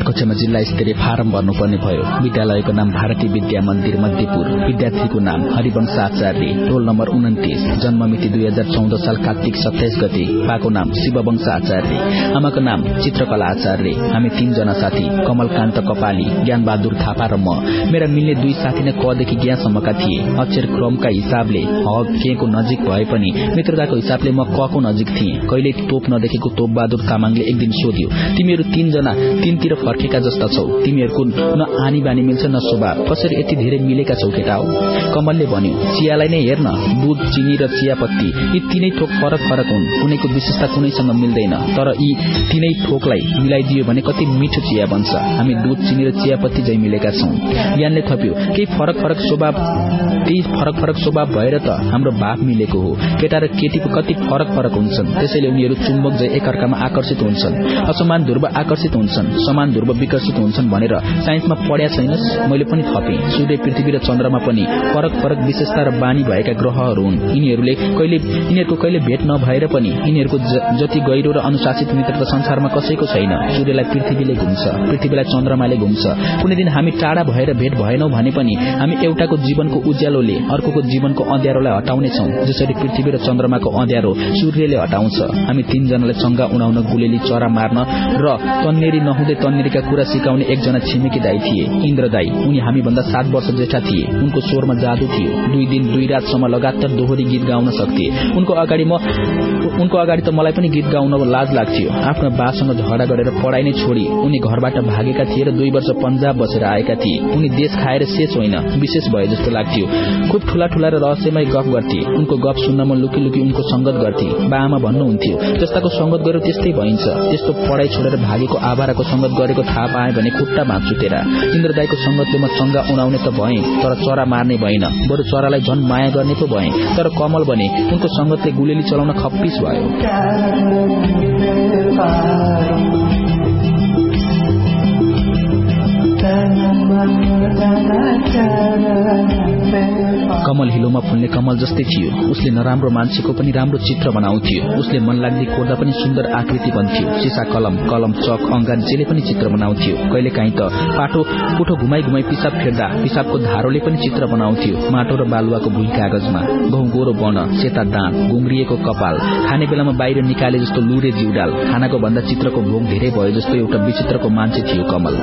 कक्षामा जिल्ला स्तरीय फारम भर्नुपर्ने भयो। विद्यालयको नाम भारतीय विद्या मन्दिर मध्यपुर। विद्यार्थीको नाम हरिवंश आचार्य। रोल नम्बर उन्तिस जन्ममिति दुई हजार चौध साल कार्तिक सत्ताइस गते। पाको नाम शिववंश आचार्य। आमाको नाम चित्रकला आचार्य। हामी तीनजना साथी कमलकान्त कपाली ज्ञान बहादुर थापा र म। मेरा मिल्ने दुई साथी नै कदेखि ज्ञासम्मका थिए। अक्षर क्रमका हिसाबले ह केको नजिक भए पनि मित्रताको हिसाबले म कको नजिक थिएँ। कहिल्यै तोप नदेखेको तोप बहादुर तामाङले एक दिन सोध्यो तिमीहरू तीनजना तीनतिर फर्केका जस्ता छौ। तिमीहरूको न आनी बानी मिल्छ न स्वभाव कसरी यति धेरै मिलेका छौ केटा हो? कमलले भन्यो चियालाई नै हेर्न दुध चिनी र चियापत्ती यी तीनै थोक फरक फरक हुन्। कुनैको विशेषता कुनैसँग मिल्दैन। तर यी तीनै थोकलाई मिलाइदियो भने कति मिठो चिया बन्छ। हामी दुध चिनी र चियापत्ती झै मिलेका छौं। ज्ञानले थप्यो केही फरक फरक स्वभाव त्यही फरक फरक स्वभाव भएर त हाम्रो भाव मिलेको हो। केटा र केटीको कति फरक फरक हुन्छन्। त्यसैले उनीहरू चुम्बक झै एकअर्कामा आकर्षित हुन्छन्। असमान ध्रुव आकर्षित हुन्छन्। समान ध्रुव विकसित हुन्छन् भनेर साइन्समा पढ्या छैनस् मैले पनि थपे। सूर्य पृथ्वी र चन्द्रमा पनि फरक फरक विशेषता र बानी भएका ग्रहहरू हुन्। यिनीहरूले कहिले यिनीहरूको कहिले भेट नभएर पनि यिनीहरूको जति गहिरो र अनुशासित मित्रता संसारमा कसैको छैन। सूर्यलाई पृथ्वीले घुम्छ पृथ्वीलाई चन्द्रमाले घुम्छ। कुनै दिन हामी टाढा भएर भेट भएनौ भने पनि हामी एउटाको जीवनको उज्यालोले अर्कोको जीवनको अँध्यारोलाई हटाउनेछौ। जसरी पृथ्वी र चन्द्रमाको अँध्यारो सूर्यले हटाउँछ। हामी तीनजनालाई चंगा उडाउन गुलेली चरा मार्न र तन्नेरी नहुँदै तन्नेरीका कुरा सिकाउने एकजना छिमेकी दाई थिए। इन्द्र दाई उनी हामीभन्दा सात वर्ष जेठा थिए। उनको स्वरमा जादु थियो। दुई दिन दुई रातसम्म लगातार दोहोरी गीत गाउन सक्थे। उनको अगाडि म उनको अगाडि त मलाई पनि गीत गाउन लाज लाग्थ्यो। आफ्नो बासँग झगडा गरेर पढ़ाइ नै छोडी उनी घरबाट भागेका थिए र दुई वर्ष पन्जाब बसेर आएका थिए। उनी देश खाएर सेच होइन विशेष भए जस्तो लाग्थ्यो। खुब ठूला ठूला र रहस्यमय गफ गर्थे। उनको गफ सुन्न म लुकी लुकी उनको संगत गर्थे। बाआमा भन्नुहुन्थ्यो जस्ताको संगत गर्यो त्यस्तै भइन्छ। त्यस्तो पढ़ाइ छोडेर भागेको आभाराको संगत गरेको थाहा पाए भने खुट्टा भाँच्छु तेरा इन्द्रदाईको संगतले म चंगा उडाउने त भए तर चरा मार्ने भएन। बरु चरालाई झन माया गर्ने पो भए तर कमल भने उनको संगतले गुलेली चलाउन खप्पिस भयो। कमल हिलोमा फुल्ने कमल जस्तै थियो। उसले नराम्रो मान्छेको पनि राम्रो चित्र बनाउँथ्यो। उसले मन लाग्ने कोर्दा पनि सुन्दर आकृति बन्थ्यो। सिसा कलम कलम चक अंगान जेले पनि चित्र बनाउँथ्यो। कहिले काहीँ त पाटो पुठो घुमाई घुमाई पिसाब फेर्दा पिसाबको धारोले पनि चित्र बनाउँथ्यो। माटो र बालुवाको भुइँ कागजमा। गहुँ गोरो बन सेता दाँत गुम्रिएको कपाल। खाने बेलामा बाहिर निकाले जस्तो लुरे जिउडाल। खानाको भन्दा चित्रको भोग धेरै भयो जस्तो एउटा विचित्रको मान्छे थियो कमल।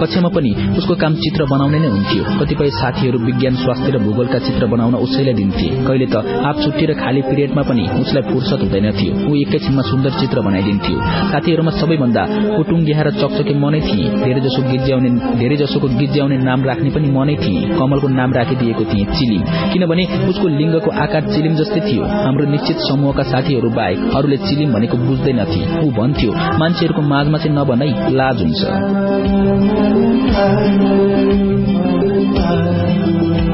कक्षामा पनि उसको चित्र बनाउने नै हुन्थ्यो। कतिपय साथीहरू विज्ञान स्वास्थ्य र भूगोलका चित्र बनाउन उसैलाई दिन्थे। कहिले त हाफ छुट्टी र खाली पिरियडमा पनि उसलाई फुर्सद हुँदैनथ्यो। ऊ एकैछिनमा सुन्दर चित्र बनाइदिन्थ्यो। साथीहरूमा सबैभन्दा कुटुङ्गिया र चकचके मनै थिए। धेरैजसो गिज्याउने धेरैजसोको गिज्याउने नाम राख्ने पनि मनै थिए। कमलको नाम राखिदिएको थिए चिलिम। किनभने उसको लिङ्गको आकार चिलिम जस्तै थियो। हाम्रो निश्चित समूहका साथीहरू बाहेक अरूले चिलिम भनेको बुझ्दैनथे। ऊ भन्थ्यो मान्छेहरूको माझमा चाहिँ नभनै लाज हुन्छ। Thank you.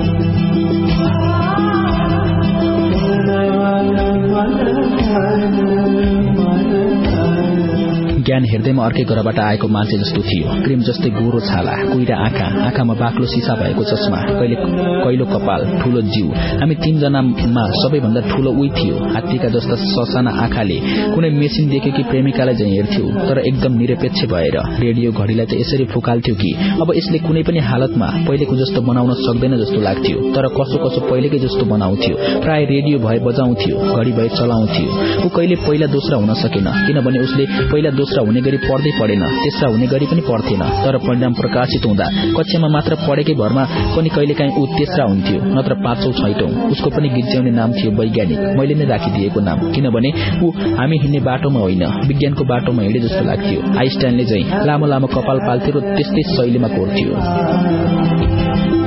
ज्ञान हेर्दैमा अर्कै घरबाट आएको मान्छे जस्तो थियो। क्रिम जस्तै गोरो छाला कुइरा आँखा आँखामा बाक्लो सिसा भएको चस्मा कहिले कैलो कपाल ठूलो जिउ। हामी तीनजनामा सबैभन्दा ठूलो उही थियो। हात्तीका जस्ता ससाना आँखाले कुनै मेसिन देखेकी प्रेमिकालाई चाहिँ हेर्थ्यो तर एकदम निरपेक्ष भएर। रेडियो घड़ीलाई त यसरी फुकाल्थ्यो कि अब यसले कुनै पनि हालतमा पहिलेको जस्तो बनाउन सक्दैन जस्तो लाग्थ्यो तर कसो कसो पहिलेकै जस्तो बनाउँथ्यो। प्राय रेडियो भए बजाउँथ्यो घड़ी भए चलाउँथ्यो। ऊ कहिले पहिला दोस्रा हुन सकेन किनभने उसले पहिला दोस्रा हुने गरी पढ्दै पढेन तेस्रा हुने गरी पनि पढ्थेन। तर परिणाम प्रकाशित हुँदा कक्षामा मात्र पढेकै भरमा पनि कहिलेकाहीँ ऊ तेस्रा हुन्थ्यो नत्र पाँचौं छैटौं उसको पनि गिज्याउने नाम थियो वैज्ञानिक। मैले नै राखिदिएको नाम किनभने ऊ हामी हिँड्ने बाटोमा होइन विज्ञानको बाटोमा हिँडे जस्तो लाग्थ्यो। आइस्टाइनले चाहिँ लामो लामो कपाल पाल्थ्यो र त्यस्तै शैलीमा कोर्थ्यो।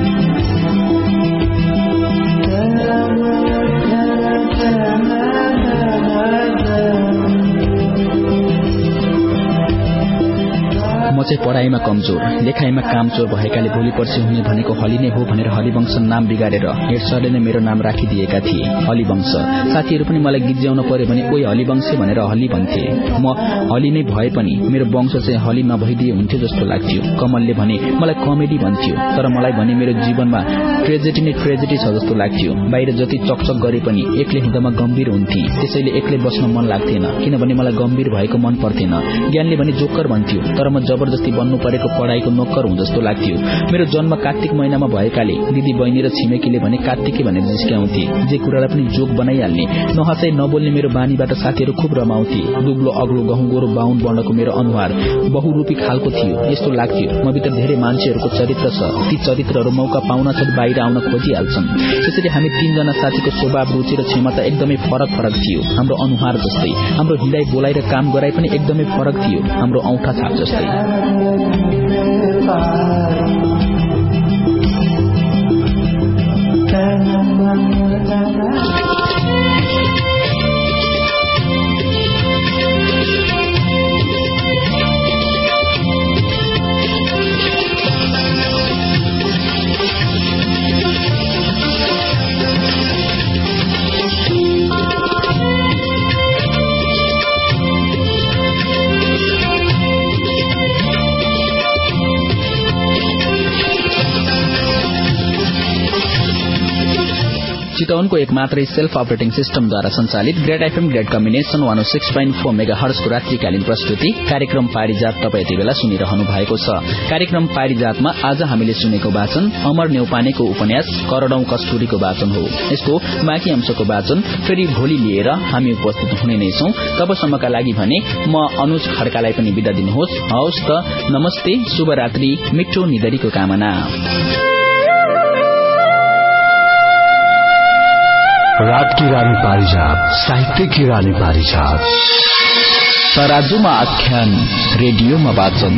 चाहिँ पढ़ाइमा कमजोर लेखाइमा कामचोर भएकाले भोलि पर्सि हुने भनेको हली नै हो भनेर हलिवंश नाम बिगारेर हेड सरले नै मेरो नाम राखिदिएका थिए। हलिवंश साथीहरू पनि मलाई गिज्याउन पर्यो भने कोही हलिवंशे भनेर हली भन्थे। म हली नै भए पनि मेरो वंश चाहिँ हली नभइदिए हुन्थ्यो जस्तो लाग्थ्यो। कमलले भने मलाई कमेडी भन्थ्यो तर मलाई भने मेरो जीवनमा ट्रेजेडी नै ट्रेजेडी छ जस्तो लाग्थ्यो। बाहिर जति चकचक गरे पनि एक्लै हुँदामा गम्भीर हुन्थे। त्यसैले एक्लै बस्न मन लाग्थेन किनभने मलाई गम्भीर भएको मन पर्थेन। ज्ञानले भने जोकर भन्थ्यो तर म जबरजस्ती बन्नु परेको पढ़ाईको नोक्कर हुँ जस्तो लाग्थ्यो। मेरो जन्म कार्तिक महिनामा भएकाले दिदी बहिनी र छिमेकीले भने कार्तिकी भनेर जिस्क्याउँथे। जे कुरालाई पनि जोक बनाइहाल्ने नहसाई नबोल्ने मेरो बानीबाट साथीहरू खुब रमाउँथे। दुब्लो अग्लो गहुँ गोरो बाहुन वर्णको मेरो अनुहार बहुरूपी खालको थियो यस्तो लाग्थ्यो। म भित्र धेरै मान्छेहरूको चरित्र छ। ती चरित्रहरू मौका पाउन छ बाहिर आउन खोजिहाल्छन्। त्यसरी हामी तीनजना साथीको स्वभाव रुचि र क्षमता एकदमै फरक फरक थियो। हाम्रो अनुहार जस्तै हाम्रो हिँडाई बोलाइ र काम गराई पनि एकदमै फरक थियो। हाम्रो औठा छाप जस्तै। Thank you. चितवनको एक मात्रै सेल्फ अपरेटिङ सिस्टमद्वारा संचालित great FM great combination one six point four mega हर्सको रात्रिकालीन प्रस्तुति कार्यक्रम पारिजात तपाईँ यति बेला सुनिरहनु भएको छ। कार्यक्रम पारिजातमा आज हामीले सुनेको वाचन अमर नेउपानेको उपन्यास करोड़ौं कस्तुरीको वाचन हो। यसको बाँकी अंशको वाचन फेरि भोलि लिएर हामी उपस्थित हुने नै छौं। तबसम्मका लागि भने म अनुज खड्कालाई पनि विदा दिनुहोस्। हवस् त नमस्ते शुभरात्रि मिठो निधरीको कामना। रात की रानी पारिजात साहित्य की रानी पारिजात। तराजुमा आख्यान रेडियोमा वाचन।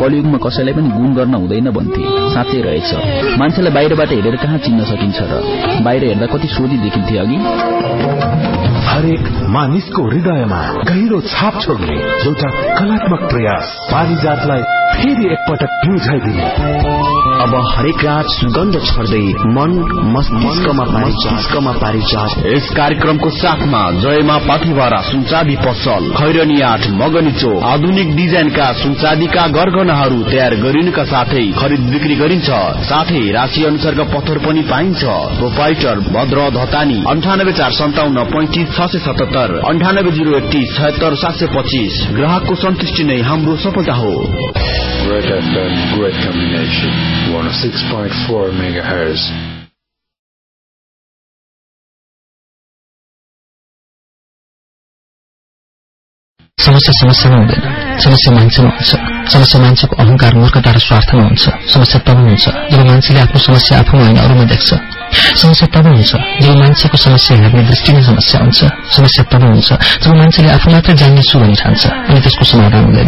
कलियुगमा कसैलाई पनि गुण गर्न हुँदैन भन्थे। साँच्चै रहेछ। मान्छेलाई बाहिरबाट हेरेर कहाँ चिन्न सकिन्छ र? बाहिर हेर्दा कति सोधी देखिन्थे अघि? हरेक मानिसको हृदयमा गहिरो छाप छोड्ने एउटा कलात्मक प्रयास पारिजातलाई फेरि एकपटक पिउझाइदिने। अब हरेक रात सुगन्ध छर्दै मन मस्तिष्कमा मस्तिष्कमा पारिजात। यस कार्यक्रमको साथमा जयमा पाथिभरा सुनचादी पसल खैरनी आठ मगनी चोक आधुनिक डिजाइनका सुनचादीका गरगनाहरू तयार गरिनुका साथै खरिद बिक्री गरिन्छ। साथै राशि अनुसारका पत्थर पनि पाइन्छ। प्रोपाइटर भद्र धतानी अन्ठानब्बे चार सन्ताउन्न पैंतिस छ सय सतहत्तर अन्ठानब्बे जिरो एकतिस छयत्तर सात सय पच्चिस। ग्राहकको सन्तुष्टि नै हाम्रो सफलता हो। Great FM, great combination. 106.4 megahertz. समस्या समस्यामा हुँदैन समस्या मान्छेमा हुन्छ। समस्या मान्छेको अहंकार मूर्खता र स्वार्थमा हुन्छ। समस्या तब हुन्छ। जब मान्छेले आफ्नो समस्या आफूमा होइन अरूमा देख्छ। समस्या तब हुन्छ। जब मान्छेको समस्या हेर्ने दृष्टि नै समस्या हुन्छ। समस्या तब हुन्छ। जब मान्छेले आफू मात्रै जान्ने छु भनी ठान्छ अनि त्यसको समाधान हुँदैन।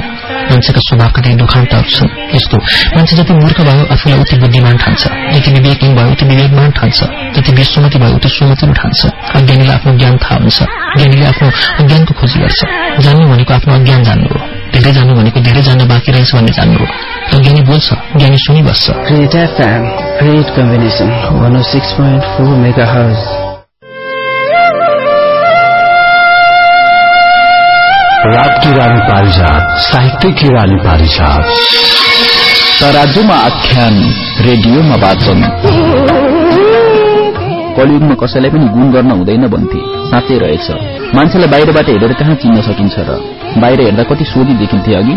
मान्छेका स्वभावका केही दुखान्तहरू छन्। यस्तो। मान्छे जति मूर्ख भयो आफूलाई उति बुद्धिमान ठान्छ। जति विवेकहीन भयो उति विवेकमान ठान्छ। जति विश्वमती भयो उति सुमतिलो ठान्छ। अज्ञानीलाई आफ्नो ज्ञान थाहा हुन्छ। ज्ञानीले आफ्नो अज्ञानको खोजी गर्छ। जान्नु भनेको आफ्नो अज्ञान जान्नु हो। धेरै जान्नु भनेको धेरै जान्न बाँकी रहेछ भन्ने जान्नु हो। अज्ञानी बोल्छ ज्ञानी सुनिबस्छ। Great combination, 106.4 megahertz. रात की रानी पारिजात साहित्य की रानी पारिजात। तराजुमा आख्यान रेडियोमा वाचन। कलियुगमा कसैलाई पनि गुण हुँदैन भन्थे। साँच्चै रहेछ। मान्छेलाई बाहिरबाट हेरेर कहाँ चिन्न सकिन्छ र? बाहिर हेर्दा कति सोधी देखिन्थे अघि?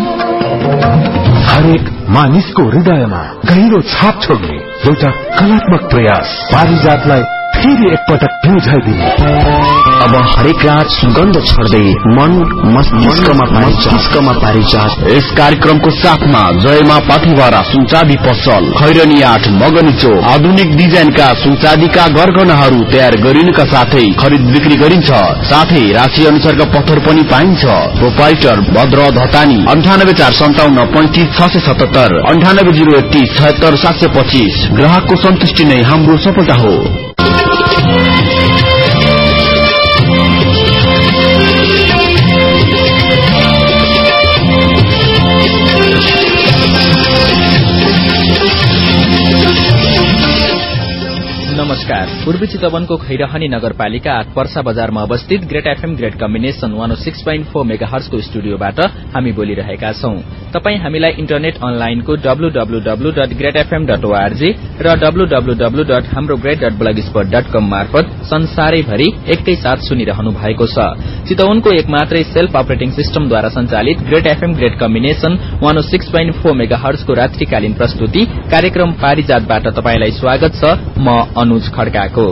हरेक मानिसको हृदयमा गहिरो छाप छोड्ने एउटा कलात्मक प्रयास पारिजातलाई फेरि एकपटक पिउझाइदिने अब हरेक रात सुगन्ध छर्दै मन मस्तिष्कमा मस्तिष्कमा पारिजात। यस कार्यक्रमको साथमा जयमा पाथिभरा सुनचादी पसल खैरनी आठ मगनी चोक आधुनिक डिजाइनका सुनचादीका गरगनाहरू तयार गरिनुका साथै खरिद बिक्री गरिन्छ। साथै राशि अनुसारका पत्थर पनि पाइन्छ। प्रोपाइटर भद्र धतानी अन्ठानब्बे चार सन्ताउन्न पैंतिस छ सय सतहत्तर अन्ठानब्बे जिरो एकतिस छयत्तर सात सय पच्चिस। ग्राहकको सन्तुष्टि नै हाम्रो सफलता हो। Thank you. नमस्कार। पूर्वी चितवनको खैरहनी नगरपालिका आठ पर्सा बजारमा अवस्थित great FM great combination one six point four mega हर्सको स्टुडियोबाट हामी बोलिरहेका छौं। तपाई हामीलाई इन्टरनेट अनलाइनको WWW dot great FM dot ORG र डब्लूडब्लूडब्लू डट हाम्रो great dot blogspot dot com मार्फत संसारैभरि एकैसाथ सुनिरहनु भएको छ। चितवनको एक मात्रै सेल्फ अपरेटिङ सिस्टमद्वारा संचालित great FM great combination one six point four mega हर्सको रात्रिकालीन प्रस्तुति कार्यक्रम पारिजातबाट तपाईँलाई स्वागत छ। म अनुज खड्काको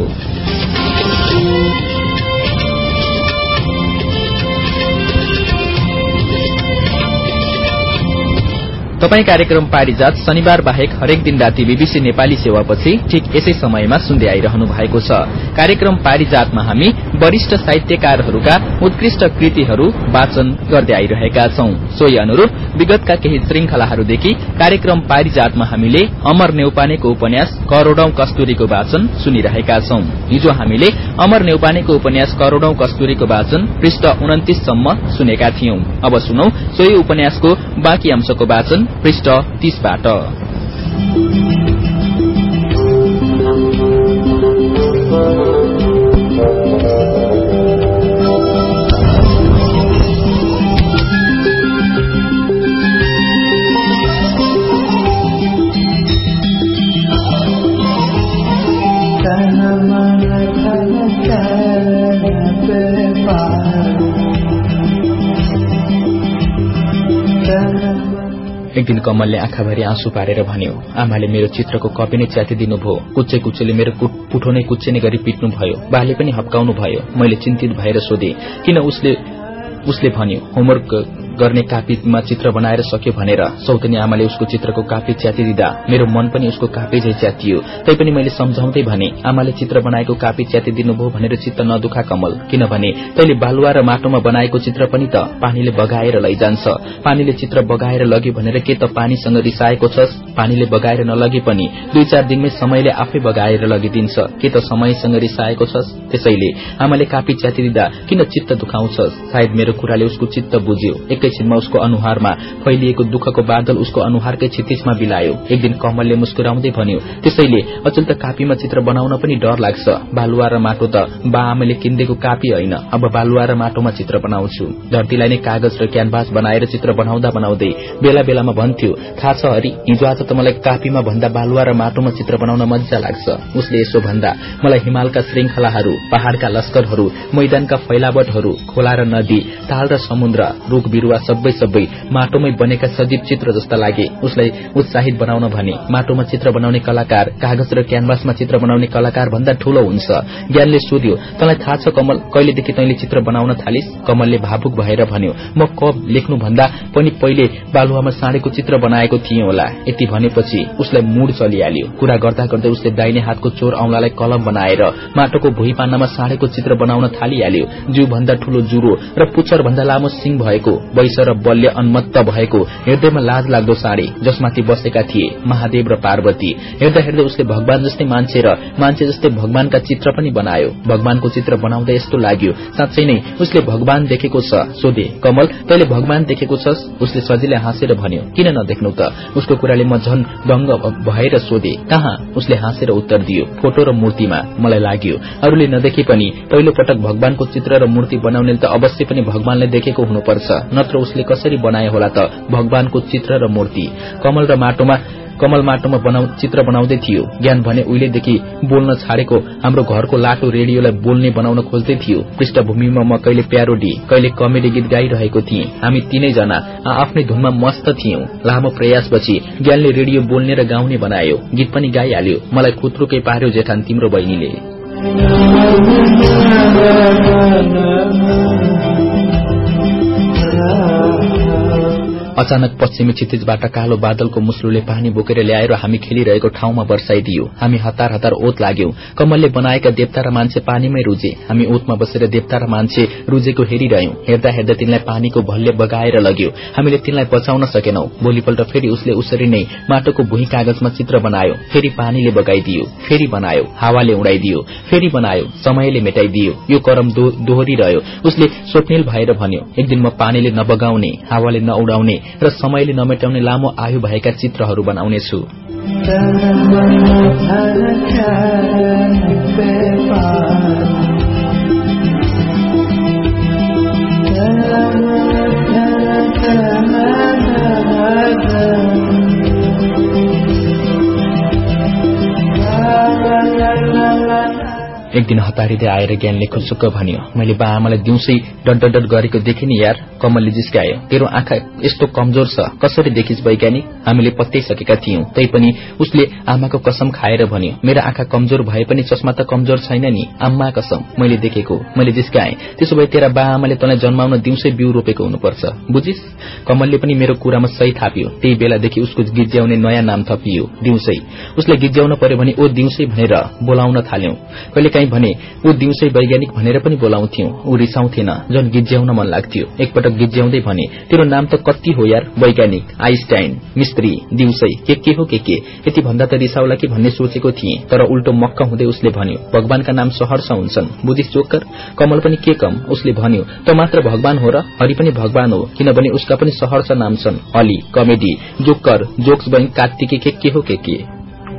तपाई कार्यक्रम पारिजात शनिबार बाहेक हरेक दिन राति बीबीसी नेपाली सेवापछि ठिक यसै समयमा सुन्दै आइरहनु भएको छ। कार्यक्रम पारिजातमा हामी वरिष्ठ साहित्यकारहरूका उत्कृष्ट कृतिहरू वाचन गर्दै आइरहेका छौं। सोही अनुरूप विगतका केही श्रृंखलाहरूदेखि कार्यक्रम पारिजातमा हामीले अमर नेउपानेको उपन्यास करोड़ौं कस्तुरीको वाचन सुनिरहेका छौं। हिजो हामीले अमर नेउपानेको उपन्यास करोड़ौं कस्तुरीको वाचन पृष्ठ उन्तिससम्म सुनेका थियौं। अब सुनौ सोही उपन्यासको बाँकी अंशको वाचन पृष्ठ तीसबाट। एक दिन कमलले आँखाभरि आँसु पारेर भन्यो आमाले मेरो चित्रको कपी नै च्यातिदिनु भयो कुच्चे कुच्चेले मेरो पुठो नै कुच्चिने गरी पिट्नु भयो। बाले पनि हप्काउनु भयो। मैले चिन्तित भएर सोधे किन उसले उसले भन्यो होमवर्क गर्ने कापीमा चित्र बनाएर सक्यो भनेर सौतनी आमाले उसको चित्रको कापी च्यातिदिँदा मेरो मन पनि उसको कापी झै च्यातियो। तैपनि मैले सम्झाउँदै भने आमाले चित्र बनाएको कापी च्यातिदिनुभयो भनेर चित्त नदुखा कमल। किनभने तैले बालुवा र माटोमा बनाएको चित्र पनि त पानीले बगाएर लैजान्छ। पानीले चित्र बगाएर लग्यो भनेर के त पानीसँग रिसाएको छस्? पानीले बगाएर नलगे पनि दुई चार दिनमै समयले आफै बगाएर लगिदिन्छ। के त समयसँग रिसाएको छस्? त्यसैले आमाले कापी च्यातिदिँदा किन चित्त दुखाउँछस्? सायद मेरो कुराले उसको चित्त बुझ्यो। एकैछिनमा उसको अनुहारमा फैलिएको दुःखको बादल उसको अनुहारकै क्षितिजमा बिलायो। एक दिन कमलले मुस्कुराउँदै भन्यो त्यसैले अचेल त कापीमा चित्र बनाउन पनि डर लाग्छ। बालुवा र माटो त बा आमाले किनिदिएको कापी होइन। अब बालुवा र माटोमा चित्र बनाउँछु। धरतीलाई नै कागज र क्यानभास बनाएर चित्र बनाउँदा बनाउँदै बेला बेलामा भन्थ्यो थाहा छ हरि हिजो आज त मलाई कापीमा भन्दा बालुवा र माटोमा चित्र बनाउन मजा लाग्छ। उसले यसो भन्दा मलाई हिमालका श्रृंखलाहरू पहाड़का लस्करहरू मैदानका फैलावटहरू खोला र नदी ताल र समुद्र रूख बिरूवा वा सबै सबै माटोमै बनेका सजीव चित्र जस्ता लागे। उसलाई उत्साहित बनाउन भने माटोमा चित्र बनाउने कलाकार कागज र क्यानभासमा चित्र बनाउने कलाकार भन्दा ठूलो हुन्छ। ज्ञानले सोध्यो तँलाई थाहा छ कमल कहिलेदेखि तैले चित्र बनाउन थालिस? कमलले भावुक भएर भन्यो म कब लेख्नु भन्दा पनि पहिले बालुवामा साँडेको चित्र बनाएको थिएँ होला। यति भनेपछि उसलाई मूड चलिहाल्यो। कुरा गर्दा गर्दै उसले दाहिने हातको चोर औंलालाई कलम बनाएर माटोको भुइँ पान्नामा साँडेको चित्र बनाउन थालिहाल्यो। जिउ भन्दा ठूलो जुरो र पुच्छर भन्दा लामो सिंह भएको। वैश र बल्य अन्मत्त भएको हृदयमा लाज लाग्दो साडी जसमाथि बसेका थिए महादेव र पार्वती। हेर्दा हेर्दै उसले भगवान जस्तै मान्छे र मान्छे जस्तै भगवानका चित्र पनि बनायो। भगवानको चित्र बनाउँदै यस्तो लाग्यो साँच्चै नै उसले भगवान देखेको छ। सोधे कमल तैले भगवान देखेको छस्? उसले सजिलै हाँसेर भन्यो किन नदेख्नु त? उसको कुराले म झन दंग भएर सोधे कहाँ? उसले हाँसेर उत्तर दियो फोटो र मूर्तिमा। मलाई लाग्यो अरूले नदेखे पनि पहिलो पटक भगवानको चित्र र मूर्ति बनाउने त अवश्य पनि भगवानले देखेको हुनुपर्छ। उसले कसरी बनाए होला त? भगवानको चित्र र मूर्ति। कमल र माटोमा कमल माटोमा चित्र बनाउँदै थियो। ज्ञान भने उहिलेदेखि बोल्न छाडेको हाम्रो घरको लाटो रेडियोलाई बोल्ने बनाउन खोज्दै थियो। पृष्ठभूमिमा म कहिले प्यारोडी कहिले कमेडी गीत गाइरहेको थिएँ। हामी तीनैजना आफ्नै धुनमा मस्त थियौं। लामो प्रयासपछि ज्ञानले रेडियो बोल्ने र गाउने बनायो। गीत पनि गाइहाल्यो। मलाई खुत्रुकै पार्यो जेठान तिम्रो बहिनीले। अचानक पश्चिमी क्षितिजबाट कालो बादलको मुस्लुले पानी बोकेर ल्याएर हामी खेलिरहेको ठाउँमा वर्षाइदियो हामी हतार हतार ओत लाग्यौं। कमलले बनाएका देवता र मान्छे पानीमै रुजे। हामी ओतमा बसेर देवता र मान्छे रुजेको हेरिरह्यौं। हेर्दा हेर्दा तिनलाई पानीको भल्ले बगाएर लग्यो। हामीले तिनलाई बचाउन सकेनौं। भोलिपल्ट फेरि उसले उसरी नै माटोको भुइँ कागजमा चित्र बनायो। फेरि पानीले बगाइदियो। फेरि बनायो। हावाले उडाइदियो। फेरि बनायो। समयले मेटाइदियो। यो करम दोहोरिरह्यो। उसले स्वप्निल भएर भन्यो एक दिन म पानीले नबगाउने हावाले नउडाउने र समयले नमेटाउने लामो आयु भएका चित्रहरू बनाउनेछु एक दिन हतारिँदै आएर ज्ञानले खुसुक्क भन्यो मैले बा आमालाई दिउँसै डट गरेको देखेँ नि यार कमलले जिस्कायो। तेरो आँखा यस्तो कमजोर छ कसरी देखिस वैज्ञानिक? हामीले पत्याइसकेका थियौं। तैपनि उसले आमाको कसम खाएर भन्यो मेरा आँखा कमजोर भए पनि चस्मा त कमजोर छैन नि आम्मा कसम मैले देखेको मैले जिस्काएँ। त्यसो भए तेरा बा आमाले तँलाई जन्माउन दिउँसै बिउ रोपेको हुनुपर्छ बुझिस? कमलले पनि मेरो कुरामा सही थाप्यो। त्यही बेलादेखि उसको गिज्याउने नयाँ नाम थपियो दिउँसै। उसले गिज्याउन पर्यो भने ओ दिउँसै भनेर बोलाउन थाल्यौं। कहिलेकाहीँ भने ऊ दिउँसै वैज्ञानिक भनेर पनि बोलाउँथ्यौं। ऊ रिसाउँथेन। झन गिज्याउन मन लाग्थ्यो। एकपटक गिज्याउँदै भने तेरो नाम त कति हो यार? वैज्ञानिक। आइस्टाइन मिस्त्री। दिउँसै। के के हो के के? यति भन्दा त रिसाउला कि भन्ने सोचेको थिएँ। तर उल्टो मक्क हुँदै उसले भन्यो भगवानका नाम सहर्ष हुन्छन्। बुझिस चोकर कमल पनि के कम? उसले भन्यो त मात्र भगवान हो र हरि पनि भगवान हो किनभने उसका पनि सहर्ष नाम छन्। Ali comedy joker jokes bank Kartiki के के हो के के?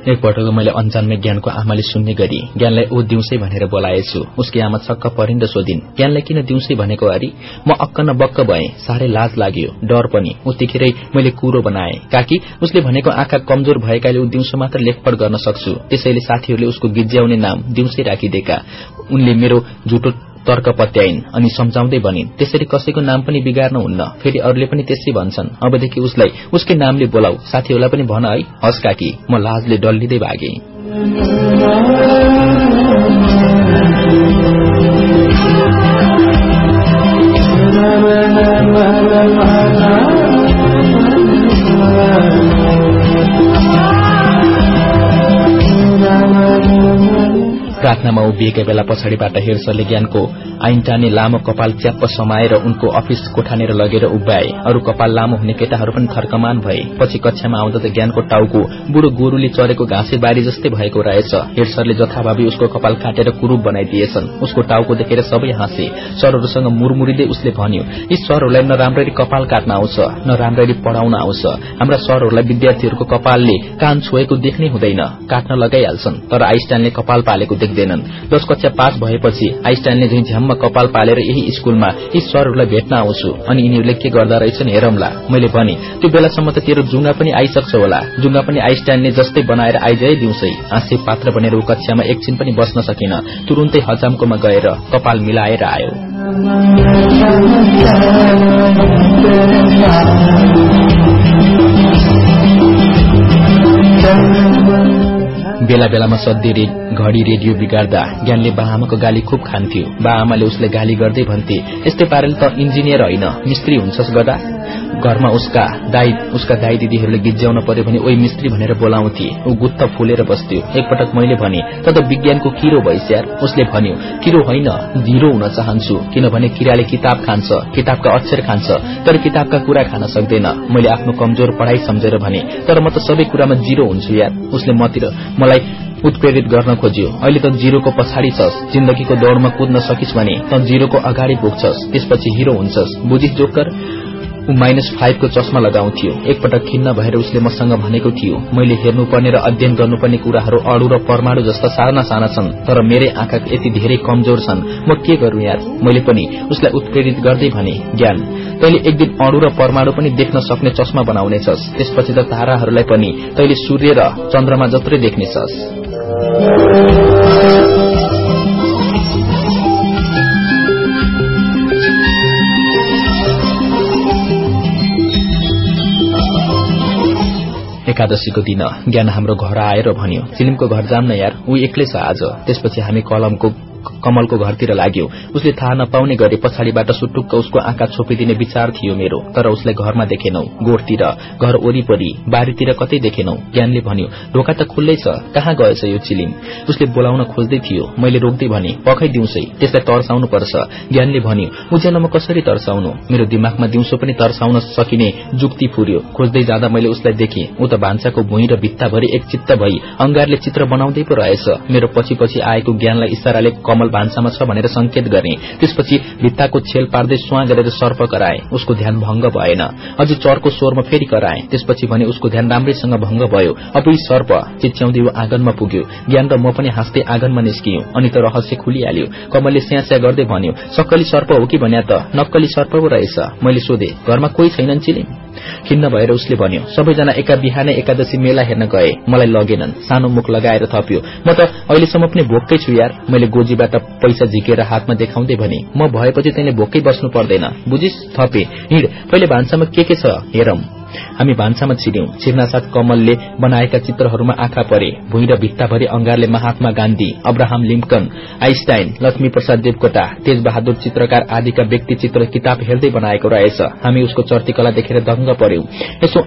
एकपटक मैले अन्जानमै ज्ञानको आमाले सुन्ने गरी ज्ञानलाई ऊ दिउँसै भनेर बोलाएछु उसकी आमा छक्क परिन् र सोधिन्। ज्ञानलाई किन दिउँसै भनेको अरे? म अक्क न बक्क भए साह्रै लाज लाग्यो डर पनि। उतिखेरै मैले कुरो बनाए। काकी उसले भनेको आँखा कमजोर भएकाले ऊ दिउँसो मात्र लेखपट गर्न सक्छु। त्यसैले साथीहरूले उसको गिज्याउने नाम दिउँसै राखिदिएका। उनले मेरो झुटो तर्क पत्याइन् अनि सम्झाउँदै भनिन् त्यसरी कसैको नाम पनि बिगार्न हुन्न। फेरि अरूले पनि त्यसै भन्छन्। अबदेखि उसलाई उसकै नामले बोलाऊ। साथीहरूलाई पनि भन है। हस् काकी म लाजले डल्लिँदै भागे। प्रार्थनामा उभिएका बेला पछाडिबाट हेर्सरले ज्ञानको आइन्टाने लामो कपाल च्याप्प समाएर उनको अफिस कोठानेर लगेर उभ्याए अरू कपाल लामो हुने केटाहरू पनि थर्कमान भए। पछि कक्षामा आउँदा त ज्ञानको टाउको बुढो गोरूले चरेको घाँसे बारी जस्तै भएको रहेछ। हेडसरले जथाभावी उसको कपाल काटेर कुरूप बनाइदिएछन्। उसको टाउको देखेर सबै हाँसे। सरहरूसँग मुरमुरीले उसले भन्यो यी सरहरूलाई न राम्ररी कपाल काट्न आउँछ न राम्ररी पढाउन आउँछ। हाम्रा सरहरूलाई विद्यार्थीहरूको कपालले कान छोएको देख्नै हुँदैन। काट्न लगाइहाल्छन् तर आइस्टाइनले कपाल पालेको देख्दैनन् दश कक्षा पास भएपछि आइस्टाइनले झै झ्याममा कपाल पालेर यही स्कूलमा यी सरहरूलाई भेट्न आउँछु अनि यिनीहरूले के गर्दा रहेछन् हेरौंला। मैले भने त्यो बेलासम्म त तेरो जुङ्गा पनि आइसक्छ होला। जुङ्गा पनि आइस्टाइनले जस्तै बनाएर आइजए दिउँसै। हाँसे पात्र बनेर ऊ कक्षामा एकछिन पनि बस्न सकिन। तुरुन्तै हजामकोमा गएर कपाल मिलाएर आयो। बेला बेलामा सधैँ घड़ी रेडियो बिगार्दा ज्ञानले बाआमाको गाली खुब खान्थ्यो। बाआमाले उसले गाली गर्दै भन्थे यस्तै पाराले त इन्जिनियर होइन मिस्त्री हुन्छस् गदा। घरमा उसका दाई उसका दाई दिदीहरूले गिज्याउन पर्यो भने ओइ मिस्त्री भनेर बोलाउँथे। ऊ गुत्त फुलेर बस्थ्यो। एकपटक मैले भने त विज्ञानको किरो भइस यार। उसले भन्यो किरो होइन जिरो हुन चाहन्छु किनभने किराले किताब खान्छ किताबका अक्षर खान्छ तर किताबका कुरा खान सक्दैन। मैले आफ्नो कमजोर पढ़ाई सम्झेर भने तर म त सबै कुरामा जिरो हुन्छु यार। उसले मतिर मलाई उत्प्रेरित गर्न खोज्यो। अहिले त जिरोको पछाडि छस्। जिन्दगीको दौड़मा कुद्न सकिस् भने त जिरोको अगाडि पुग्छस्। त्यसपछि हिरो हुन्छस्। बुझिस जोकर? ऊ माइनस फाइभको चस्मा लगाउँथ्यो एकपटक खिन्न भएर उसले मसँग भनेको थियो मैले हेर्नुपर्ने र अध्ययन गर्नुपर्ने कुराहरू अणु र परमाणु जस्ता साना साना छन् तर मेरै आँखा यति धेरै कमजोर छन्। म के गरू यार? मैले पनि उसलाई उत्प्रेरित गर्दै भने ज्ञान तैले एक दिन अणु र परमाणु पनि देख्न सक्ने चस्मा बनाउनेछस्। त्यसपछि त ताराहरूलाई पनि तैले सूर्य र चन्द्रमा जत्रै देख्नेछस्। एकादशीको दिन। ज्ञान हाम्रो घर आएर भन्यो फिल्मको घर जाम न यार ऊ एक्लै छ आज। त्यसपछि हामी कलमको कमलको घरतिर लाग्यो। उसले थाहा नपाउने गरे पछाडिबाट सुटुक्क उसको आँखा छोपिदिने विचार थियो मेरो तर उसलाई घरमा देखेनौ गोठतिर घर वरिपरि बारीतिर कतै देखेनौ। ज्ञानले भन्यो ढोका त खुल्लै छ कहाँ गएछ यो चिलिम? उसले बोलाउन खोज्दै थियो मैले रोक्दै भने पखै दिउँसै त्यसलाई तर्साउनु पर्छ ज्ञानले भन्यो उज्यालो म कसरी तर्साउनु? मेरो दिमागमा दिउँसो पनि तर्साउन सकिने जुक्ति फुर्यो। खोज्दै जाँदा मैले उसलाई देखेँ ऊ त भान्साको भुइँ र भित्ताभरि एक चित्त भई अंगारले चित्र बनाउँदै पो रहेछ। मेरो पछि पछि आएको ज्ञानलाई इसाराले कमल भान्सामा छ भनेर संकेत गर्ने। त्यसपछि भित्ताको छेल पार्दै स्वा गरेर सर्प कराए। उसको ध्यान भंग भएन। अझ चरको स्वरमा फेरि कराए। त्यसपछि भने उसको ध्यान राम्रैसँग भंग भयो। अब यी सर्प चिच्याउँदै आँगनमा पुग्यो। ज्ञान र म पनि हाँस्दै आँगनमा निस्कियो। अनि त रहस्य खुलिहाल्यो। कमलले स्यास्या गर्दै भन्यो सक्कली सर्प हो कि भन्या त? नक्कली सर्प पो रहेछ। मैले सोधे घरमा कोही छैनन् चिलिम? खिन्न भएर उसले भन्यो सबैजना एका बिहानै एकादशी मेला हेर्न गए। मलाई लगेनन्। सानो मुख लगाएर थप्यो। म त अहिलेसम्म पनि भोक्कै छु यार। मैले गोजीबाट पैसा झिकेर हातमा देखाउँदै भने म भएपछि तैँले भोकै बस्नु पर्दैन। बुझिस थपे हिँड पहिले भान्सामा के के छ? हेरौं। हामी भान्सामा छिर्यौं। छिर्नासाथ कमलले बनाएका चित्रहरूमा आँखा परे। भुइँ र भित्ताभरि अंगारले Mahatma Gandhi Abraham Lincoln Einstein Laxmi Prasad Devkota Tej Bahadur Chitrakar आदिका व्यक्ति चित्र किताब हेर्दै बनाएको रहेछ। हामी उसको चर्तीकला देखेर दंग पर्यौं। यसो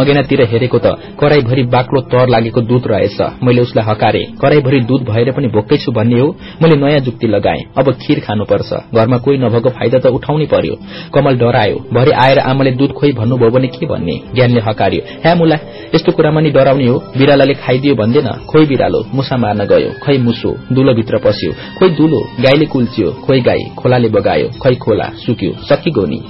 अगेनातिर हेरेको त कराईभरि बाक्लो तर लागेको दूध रहेछ। मैले उसलाई हकारे। कराईभरि दूध भएर पनि भोक्कै छु भन्ने हो। मैले नयाँ जुक्ति लगाए। अब खीर खानुपर्छ। घरमा कोही नभएको फाइदा त उठाउनै पर्यो। कमल डरायो। भरे आएर आमाले दूध खोइ भन्नुभयो भने के भन्ने? ज्ञानले हकार्यो। ह्या मुला यस्तो कुरामा नि डराउने हो। बिरालाले खाइदियो भन्दैन। खोइ बिरालो मुसा मार्न गयो। खै मुसो दुलोभित्र पस्यो। खोइ दुलो गाईले कुल्च्यो। खोइ गाई खोलाले बगायो। खै खोला सुक्यो। सकिगो नि।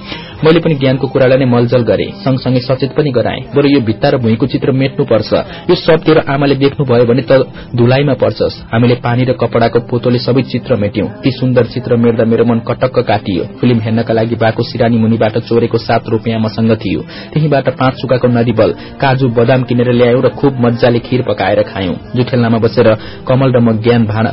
मैले पनि ज्ञानको कुरालाई नै मलजल गरे सँगसँगै सचेत पनि गराए। बरु यो भित्ता र भुइँको चित्र मेट्नुपर्छ। यो सब तेरो आमाले देख्नुभयो भने त धुलाइमा पर्छस्। हामीले पानी र कपड़ाको पोतोले सबै चित्र मेट्यौं। ती सुन्दर चित्र मेट्दा मेरो मन कटक्क काटियो। फिल्म हेर्नका लागि बाको सिरानी मुनिबाट चोरेको सात रूपियाँ मसँग थियो। त्यहीबाट पाँच चुकाको नदीबल काजु बदाम किनेर ल्यायौं र खुब मजाले खीर पकाएर खायौं। जुठेलनामा बसेर कमल र म ज्ञान भाँडा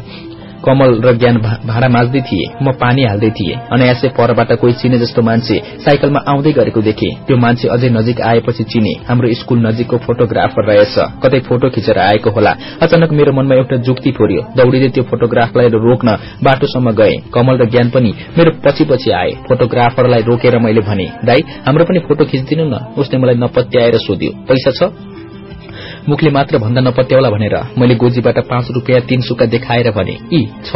कमल र ज्ञान भाँडा माझ्दै थिए। म पानी हाल्दै थिए अनायासै परबाट कोही चिने जस्तो मान्छे साइकलमा आउँदै गरेको देखे। त्यो मान्छे अझै नजिक आएपछि चिने। हाम्रो स्कूल नजिकको फोटोग्राफर रहेछ। कतै फोटो खिचेर आएको होला। अचानक मेरो मनमा एउटा जुक्ति फोर्यो। दौड़ीले त्यो फोटोग्राफलाई रोक्न बाटोसम्म गए। कमल र ज्ञान पनि मेरो पछि पछि आए। फोटोग्राफरलाई रोकेर मैले भने दाई हाम्रो पनि फोटो खिचिदिनु न। उसले मलाई नपत्याएर सोध्यो पैसा छ? मुखले मात्र भन्दा नपत्याउला भनेर मैले गोजीबाट पाँच रूपियाँ तीन सुक्का देखाएर भने यी छ।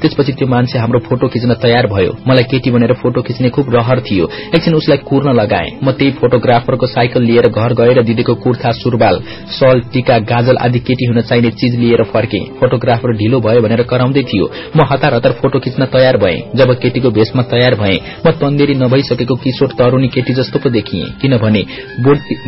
त्यसपछि त्यो मान्छे हाम्रो फोटो खिच्न तयार भयो। मलाई केटी भनेर फोटो खिच्ने खुब रहर थियो। एकछिन उसलाई कुर्न लगाए। म त्यही फोटोग्राफरको साइकल लिएर घर गएर दिदीको कुर्था सुरबाल सल टीका गाजल आदि केटी हुन चाहिने चीज लिएर फर्के। फोटोग्राफर ढिलो भयो भनेर कराउँदै थियो। म हतार हतार फोटो खिच्न तयार भए। जब केटीको भेषमा तयार भए म तन्देरी नभइसकेको किशोर तरूणी केटी जस्तो पो देखिए। किनभने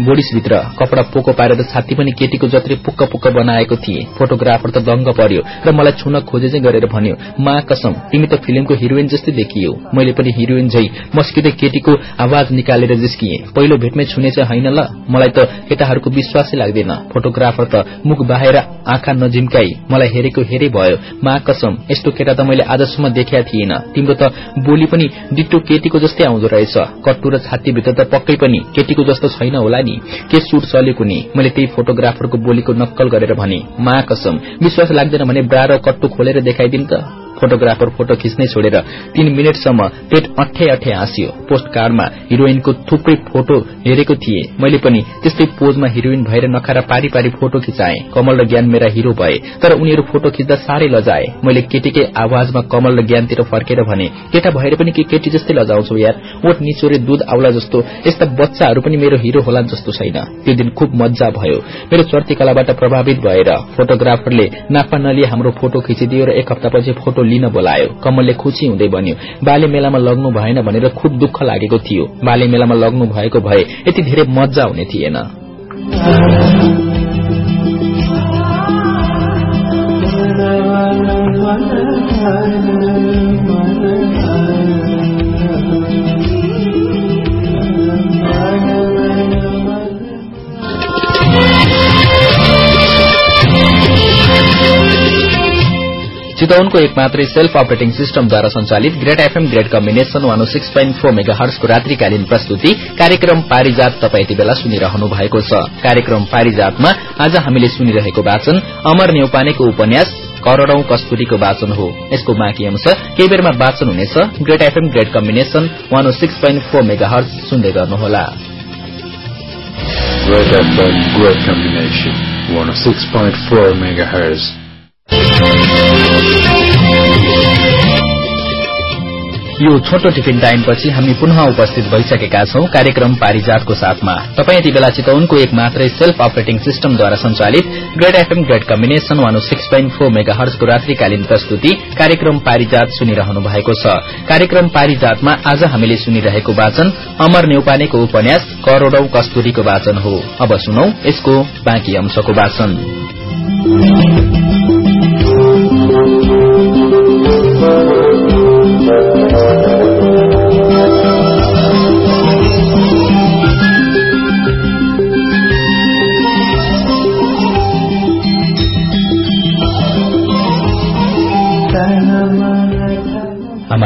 बोडिसभित्र कपड़ा पोको पारेर छाती पनि केटीको जत्रै पुक्क पुक्क बनाएको थिए। फोटोग्राफर त दंग पर्यो र मलाई छुन खोजे चाहिँ गरेर भन्यो मा कसम तिमी त फिल्मको हिरोइन जस्तै देखियो। मैले पनि हिरोइन झै मस्किँदै केटीको आवाज निकालेर जिस्किए। पहिलो भेटमै छुने चाहिँ होइन ल मलाई त केटाहरूको विश्वासै लाग्दैन। फोटोग्राफर त मुख बाहेर आँखा नझिम्काई मलाई हेरेको हेरे भयो। मा कसम यस्तो केटा त मैले आजसम्म देखा थिएन। तिम्रो त बोली पनि डिट्टो केटीको जस्तै आउँदो रहेछ। कट्टु र छातीभित्र त पक्कै पनि केटीको जस्तो छैन होला नि। के सुट चलेको नि? मैले त्यही फोटोग्राफर फोटोग्राफरको बोलीको नक्कल गरेर भने मा कसम विश्वास लाग्दैन भने ब्रा र कट्टु खोलेर देखाइदिन् त। फोटोग्राफर फोटो खिच्नै छोडेर तीन मिनटसम्म पेट अठे अठे हाँसियो। पोस्ट कार्डमा हिरोइनको थुप्रै फोटो हेरेको थिए। मैले पनि त्यस्तै पोजमा हिरोइन भएर नखारा पारी पारी फोटो खिचाए। कमल र ज्ञान मेरा हिरो भए तर उनीहरू फोटो खिच्दा साह्रै लजाए। मैले केटीकै आवाजमा कमल र ज्ञानतिर फर्केर भने केटा भएर पनि के केटी जस्तै लजाउँछौ यार? ओठ निचोरे दूध आउला जस्तो। यस्ता बच्चाहरू पनि मेरो हिरो होला जस्तो छैन त्यो दिन खुब मजा भयो। मेरो चर्तीकलाबाट प्रभावित भएर फोटोग्राफरले नापा नलिए हाम्रो फोटो खिचिदियो र एक हप्तापछि फोटो लिन बोलायो। कमलले खुसी हुँदै भन्यो बाले मेलामा लग्नु भएन भनेर खुब दुःख लागेको थियो। बाले मेलामा लग्नु भएको भए यति धेरै मजा हुने थिएन। चितवनको एक मात्रै सेल्फ अपरेटिङ सिस्टमद्वारा संचालित great FM great combination one six point four mega हर्सको रात्रिकालीन प्रस्तुति कार्यक्रम पारिजात तपाईँ यति बेला सुनिरहनु भएको छ कार्यक्रम पारिजातमा आज हामीले सुनिरहेको वाचन अमर नेउपानेको उपन्यास करोड़ौं कस्तुरीको वाचन हो यसको बाँकी अंश केही बेरमा वाचन हुनेछ great FM great combination one six point four megahertz सुन्दै गर्नुहोला Great FM, great combination. 106.4 megahertz. यो छोटो टिफिन टाइमपछि हामी पुनः उपस्थित भइसकेका छौं कार्यक्रम पारिजातको साथमा। तपाईँ यति बेला चितवनको एक मात्रै सेल्फ अपरेटिङ सिस्टमद्वारा संचालित great FM great combination one six point four mega हर्सको रात्रिकालीन प्रस्तुति कार्यक्रम पारिजात सुनिरहनु भएको छ। कार्यक्रम पारिजातमा आज हामीले सुनिरहेको वाचन अमर नेउपानेको उपन्यास करोड़ौ कस्तुरीको वाचन हो। अब सुनौ यसको बाँकी अंशको वाचन।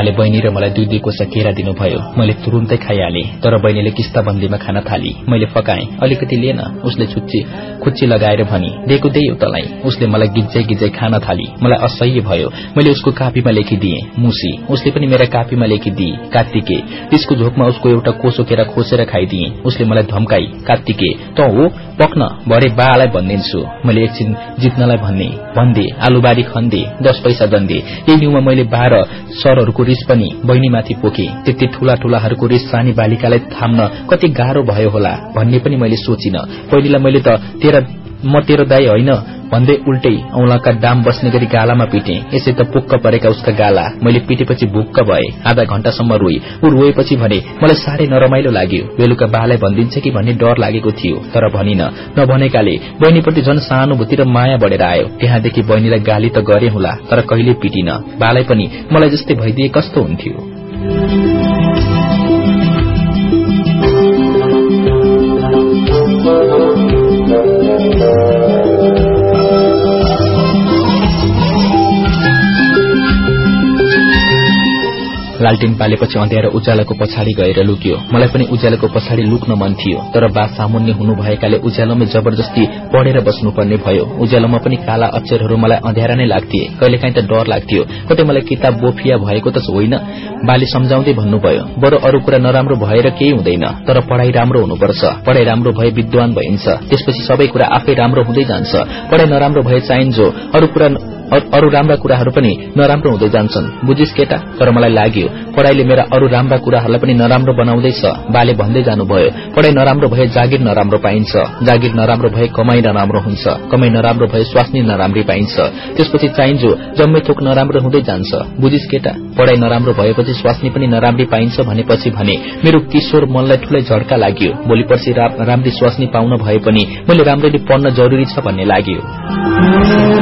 आमाले बहिनी र मलाई दुई दुई कोसा केरा दिनुभयो। मैले तुरुन्तै खाइहालेँ तर बहिनीले किस्ता बन्दीमा खान थाली। मैले फकाएँ अलिकति लिएन उसले छुच्ची खुच्ची लगाएर भनी दिएको दे उसले मलाई गिज्जै गिज्जै खान थाली। मलाई असह्य भयो मैले उसको कापीमा लेखिदिए मुसी उसले पनि मेरा कापीमा लेखिदिए कात्तिके त्यसको झोकमा उसको एउटा कोसो केरा खोसेर खाइदिए उसले मलाई धम्काई कात्तिके त हो पक्न भरे बालाई भनिदिन्छु मैले एकछिन जित्नलाई भन्ने भन्दे आलुबारी खन्दे दस पैसा दन्दे यही न्युमा मैले बाह्र सरहरूको रिस पनि बहिनीमाथि पोके त्यति ठूला ठूलाहरूको रिस सानी बालिकालाई थाम्न कति गाह्रो भयो होला भन्ने पनि मैले सोचिन। पहिलेलाई मैले त तेरा म तेरो दाई होइन भन्दै उल्टै औंलाका दाम बस्ने गरी गालामा पिटे। यसै त पुक्क परेका उसका गाला। मैले पिटेपछि भुक्क भए। आधा घण्टासम्म रोई ऊ रोएपछि भने मलाई साह्रै नरमाइलो लाग्यो। बेलुका बालाई भनिदिन्छ कि? भन्ने डर लागेको थियो। तर भनिन। नभनेकाले बहिनीप्रति झन सहानुभूति र माया बढेर आयो। त्यहाँदेखि बहिनीलाई गाली त गरे होला तर कहिले पिटिन। बालाई पनि मलाई जस्तै भइदिए कस्तो हुन्थ्यो? लालटिन पालेपछि अँध्यारो उज्यालोको पछाडि गएर लुक्यो। मलाई पनि उज्यालोको पछाडि लुक्न मन थियो तर बा सामुन्य हुनु भएकाले उज्यालोमै जबरजस्ती पढेर बस्नुपर्ने भयो। उज्यालोमा पनि काला अक्षरहरू मलाई अँध्यारा नै लाग्थे। कहिलेकाहीँ त डर लाग्थ्यो। कतै मलाई किताब बोफिया भएको त होइन बाले सम्झाउँदै भन्नुभयो। बरु अरू कुरा नराम्रो भएर केही हुँदैन तर पढ़ाई राम्रो हुनुपर्छ। पढ़ाई राम्रो भए विद्वान भइन्छ। त्यसपछि सबै कुरा आफै राम्रो हुँदै जान्छ। पढ़ाई नराम्रो भए चाहिन्छ अरू कुरा अरू राम्रा कुराहरू पनि नराम्रो हुँदै जान्छन्। बुझिस केटा तर मलाई लाग्यो पढ़ाईले मेरा अरू राम्रा कुराहरूलाई पनि नराम्रो बनाउँदैछ। बाले भन्दै जानुभयो पढ़ाई नराम्रो भए जागिर नराम्रो पाइन्छ। जागिर नराम्रो भए कमाई नराम्रो हुन्छ। कमाई नराम्रो भए स्वास्नी नराम्री पाइन्छ। त्यसपछि चाहिन्छ जम्मै थोक नराम्रो हुँदै जान्छ। बुझिस केटा पढ़ाई नराम्रो भएपछि स्वास्नी पनि नराम्री पाइन्छ भनेपछि भने मेरो किशोर मनलाई ठूलै झड्का लाग्यो। भोलि पर्सि राम्री स्वास्नी पाउन भए पनि मैले राम्ररी पढ्न जरूरी छ भन्ने लाग्यो।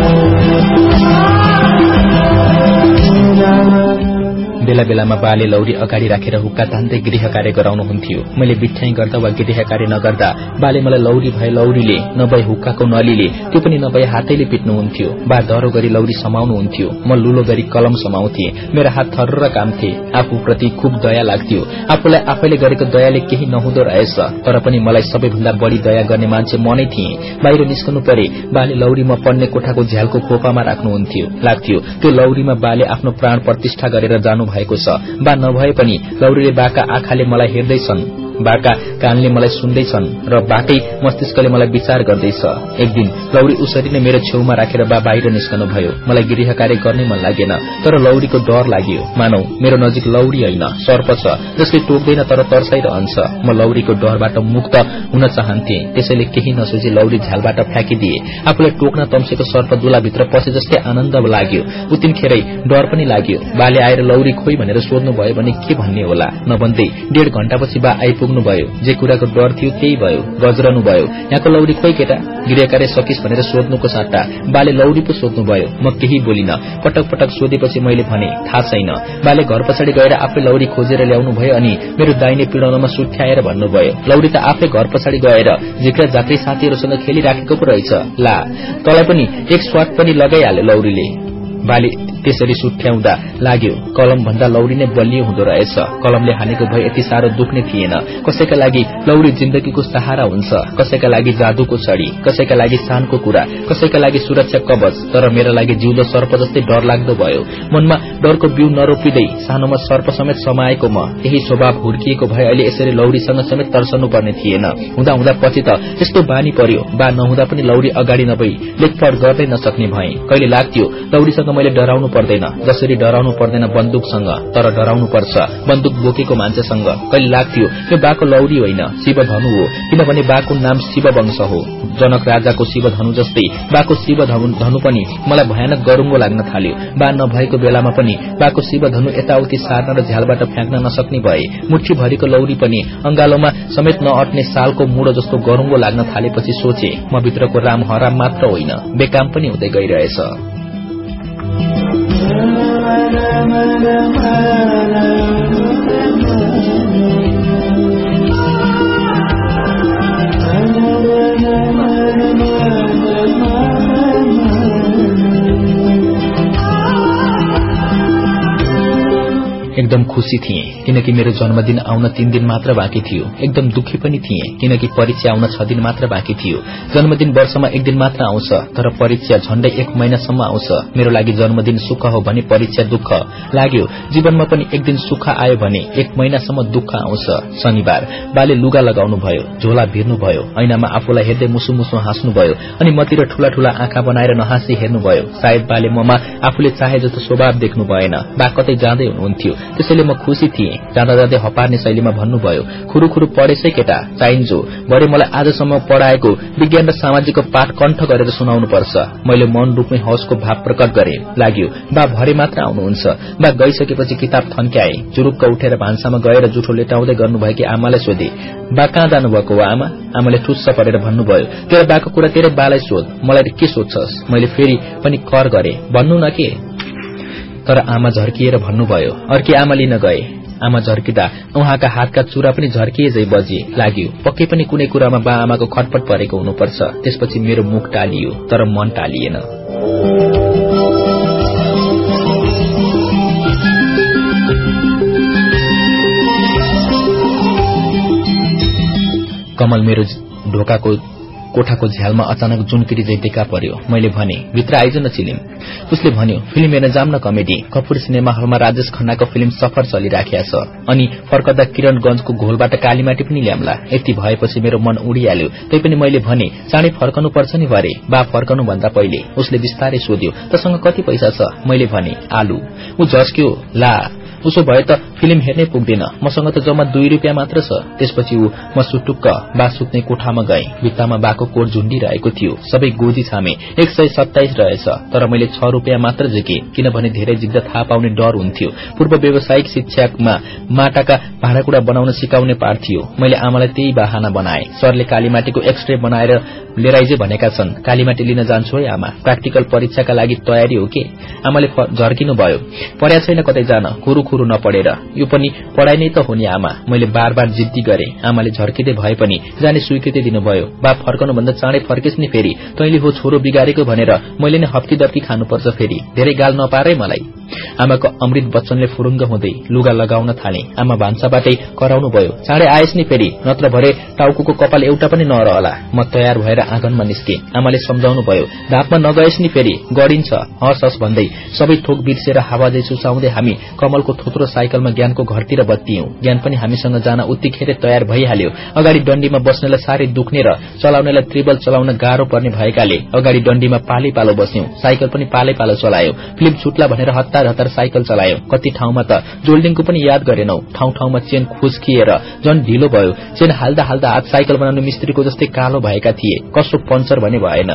बेला बेलामा बाले लौरी अगाडि राखेर हुक्का तान्दै गृह कार्य गराउनुहुन्थ्यो मैले बिठ्याई गर्दा वा गृह कार्य नगर्दा बाले मलाई लौरी भए लौरीले नभए हुक्काको नलीले त्यो पनि नभए हातैले पिट्नुहुन्थ्यो बा डह्रो गरी लौरी समाउनुहुन्थ्यो म लुलो गरी कलम समाउँथे। मेरा हात थर्र कामथे आफूप्रति खुब दया लाग्थ्यो। आफूलाई आफैले गरेको दयाले केही नहुँदो रहेछ। तर पनि मलाई सबैभन्दा बढ़ी दया गर्ने मान्छे मनै थिए। बाहिर निस्कनु परे बाले लौरीमा पढ्ने कोठाको झ्यालको खोपामा राख्नुहुन्थ्यो लाग्थ्यो त्यो लौरीमा बाले आफ्नो प्राण प्रतिष्ठा गरेर जानु भएको छ। बा नभए पनि लौरीले बाका आँखाले मलाई हेर्दैछन्। बाका कानले मलाई सुन्दैछन् र बाकै मस्तिष्कले मलाई विचार गर्दैछ। एक दिन लौरी उसरी नै मेरो छेउमा राखेर बा बाहिर निस्कनु भयो मलाई गृह कार्य गर्ने मन लागेन तर लौरीको डर लाग्यो। मानौ मेरो नजिक लौरी होइन सर्प छ जसले टोक्दैन तर तर्साइरहन्छ। म लौरीको डरबाट मुक्त हुन चाहन्थे त्यसैले केही नसोची लौरी झ्यालबाट फ्याँकिदिए। आफूलाई टोक्न तम्सेको सर्प दुलाभित्र पसे जस्तै आनन्द लाग्यो। उतिनखेरै डर पनि लाग्यो। बाले आएर लौरी खोइ भनेर सोध्नु भयो भने के भन्ने होला? नभन्दै डेढ घण्टापछि बा आइपुग्नु भयो जे कुराको डर थियो त्यही भयो। गजरनु भयो यहाँको लौरी खोइ केटा? गृह कार्य सकिस भनेर सोध्नुको साट्टा। बाले लौरी पो सोध्नु भयो म केही बोलिन। पटक पटक सोधेपछि मैले भने थाहा छैन। बाले घर पछाडि गएर आफै लौरी खोजेर ल्याउनु भयो अनि मेरो दाइने पिडाउनमा सुठ्याएर भन्नुभयो लौरी त आफै घर पछाडि गएर झिक्रा जात्री साथीहरूसँग खेलिराखेको पो रहेछ। ला। तँलाई पनि एक स्वाद पनि लगाइहाल्यो लौरीले। बाले त्यसरी सुठ्याउँदा लाग्यो कलम भन्दा लौरी नै बलियो हुँदो रहेछ। कलमले हानेको भए यति साह्रो दुख्ने थिएन। कसैका लागि लौरी जिन्दगीको सहारा हुन्छ कसैका लागि जादुको छड़ी कसैका लागि शानको कुरा कसैका लागि सुरक्षा कवच तर मेरा लागि जिउँदो सर्प जस्तै डर लाग्दो भयो। मनमा डरको बिउ नरोपिँदै सानोमा सर्प समेत समाएको म यही स्वभाव हुर्किएको भए अहिले यसरी लौरीसँग समेत तर्सनु पर्ने थिएन। हुँदा हुँदा पछि त यस्तो बानी पर्यो बा नहुँदा पनि लौरी अगाडि नभई लेखपढ गर्दै नसक्ने भए। कहिले लाग्थ्यो लौरीसँग मैले डराउनु पर्दैन जसरी डराउनु पर्दैन बन्दुकसँग तर डराउनु पर्छ। बन्दुक बोकेको मान्छेसँग। कहिले लाग्थ्यो यो बाको लौरी होइन शिव धनु हो। किनभने बाको नाम शिव वंश हो। जनक राजाको शिव धनु जस्तै बाको शिव धनु पनि मलाई भयानक गरुङ्गो लाग्न थाल्यो। बा नभएको बेलामा पनि बाको शिव धनु यताउति सार्न र झ्यालबाट फ्याँक्न नसक्ने भए मुठी भरिको लौरी पनि अंगालोमा समेत नअट्ने सालको मुडो जस्तो गरुङ्गो लाग्न थालेपछि सोचे म भित्रको राम हराम मात्र होइन बेकाम पनि हुँदै गइरहेछ। Ramana, Ramana, Ramana. एकदम खुशी थिए किनकि मेरो जन्मदिन आउन तीन दिन मात्र बाँकी थियो। एकदम दुखी पनि थिए किनकि परीक्षा आउन छ दिन मात्र बाँकी थियो। जन्मदिन वर्षमा एक दिन मात्र आउँछ तर परीक्षा झण्डै एक महिनासम्म आउँछ। मेरो लागि जन्मदिन सुख हो भने परीक्षा दुःख लाग्यो। जीवनमा पनि एक दिन सुख आयो भने एक महिनासम्म दुःख आउँछ। शनिबार बाले लुगा लगाउनु भयो झोला भिर्नुभयो ऐनामा आफूलाई हेर्दै मुसु मुसु हाँस्नुभयो अनि मतिर ठूला ठूला आँखा बनाएर नहाँसी हेर्नुभयो। सायद बाले ममा आफूले चाहे जस्तो स्वभाव देख्नु भएन। बा कतै जाँदै हुनुहुन्थ्यो। त्यसैले म खुशी थिएँ। जाँदा जाँदै हपार्ने शैलीमा भन्नुभयो खुरू खुरू पढेछै केटा चाहिन्छो। भरे मलाई आजसम्म पढ़ाएको विज्ञान र सामाजिकको पाठ कण्ठ गरेर सुनाउनु पर्छ मैले मन रूपमै हौसको भाव प्रकट गरे। लाग्यो बा भरे मात्र आउनुहुन्छ। बा गइसकेपछि किताब थन्क्याए। चुरुक्क उठेर भान्सामा गएर जुठो लेटाउँदै गर्नुभएकी आमालाई सोधे बा कहाँ जानुभएको हो आमा? आमाले ठुस्स परेर भन्नुभयो तेरो बाको कुरा तेरै बालाई सोध। मलाई के सोध्छस्? मैले फेरि पनि कर गरे। भन्नु न के? तर आमा झर्किएर भन्नुभयो अर्की आमा लिन गए। आमा झर्किँदा उहाँका हातका चुरा पनि झर्किए झै बजे लाग्यो। पक्कै पनि कुनै कुरामा बा आमाको खटपट परेको हुनुपर्छ। त्यसपछि मेरो मुख टालियो तर मन टालिएन। कमल मेरो ढोकाको कोठाको झ्यालमा अचानक जुन किरी जै देखा पर्यो। मैले भने भित्र आइज न चिलिम। उसले भन्यो फिल्म हेर्न जाम न कमेडी। कपुर सिनेमा हलमा राजेश खन्नाको फिल्म सफर चलिराखेका छ। अनि फर्कदा किरणगंजको घोलबाट कालीमाटी पनि ल्याम्ला। यति भएपछि मेरो मन उडिहाल्यो। तैपनि मैले भने चाँडै फर्कनु पर्छ नि भरे। बा फर्कनु भन्दा पहिले। उसले बिस्तारै सोध्यो तसँग कति पैसा छ? मैले भने आलु। ऊ झस्क्यो ला। उसो भए त फिल्म हेर्नै पुग्दैन। मसँग त जम्मा दुई रुपियाँ मात्र छ। त्यसपछि ऊ म सुटुक्क बा सुत्ने कोठामा गए भित्तामा बाको कोट झुण्डिरहेको थियो। सबै गोजी छामे। एक सय सत्ताइस रहेछ। तर मैले छ रुपियाँ मात्र झिके किनभने धेरै जिग्दा थाहा पाउने डर हुन्थ्यो। पूर्व व्यावसायिक शिक्षामा माटाका भाँडाकुँडा बनाउन सिकाउने पार थियो। मैले आमालाई त्यही बाहना बनाए। सरले कालीमाटीको एक्सरे बनाएर लिएर भनेका छन्। कालीमाटी लिन जान्छु है आमा। प्र्याक्टिकल परीक्षाका लागि तयारी हो के? आमाले झर्किनु भयो पर्या छैन कतै जान। खुरू खुरू नपढेर। यो पनि पढ़ाइ नै त हो नि आमा। मैले बार बार जिद्दी गरे। आमाले झर्किँदै भए पनि जाने स्वीकृति दिनुभयो। बा फर्कनु भन्दा चाँडै फर्केस् नि फेरि। तैले हो छोरो बिगारेको भनेर मैले नै हप्की दर्की खानुपर्छ फेरि। धेरै गाल नपारै मलाई। आमाको अमृत बच्चनले फुरुङ्ग हुँदै लुगा लगाउन थाले। आमा भान्साबाटै कराउनु भयो। चाँडै आएस नि फेरि नत्र भरे टाउको कपाल एउटा पनि नरहला। म तयार भएर आँगनमा निस्के। आमाले सम्झाउनु भयो धापमा नगएस नि फेरि गडिन्छ हस हस भन्दै। सबै थोक बिर्सेर हावाजै सुसाउँदै हामी कमलको थोत्रो साइकलमा ज्ञानको घरतिर बत्तियौं। ज्ञान पनि हामीसँग जान उत्तिखेरै तयार भइहाल्यो। अगाडि डण्डीमा बस्नेलाई साह्रै दुख्ने र चलाउनेलाई त्रिबल चलाउन गाह्रो पर्ने भएकाले अगाडि डण्डीमा पालै पालो बस्यौं। साइकल पनि पालै पालो चलायो। फिल्म छुट्ला भनेर हतार हतार साइकल चलायो। कति ठाउँमा त जोल्डिङको पनि याद गरेनौ। ठाउँ ठाउँमा चेन खुस्किएर झन ढिलो भयो। चेन हाल्दा हाल्दा हात साइकल बनाउने मिस्त्रीको जस्तै कालो भएका थिए। कसो पञ्चर भने भएन।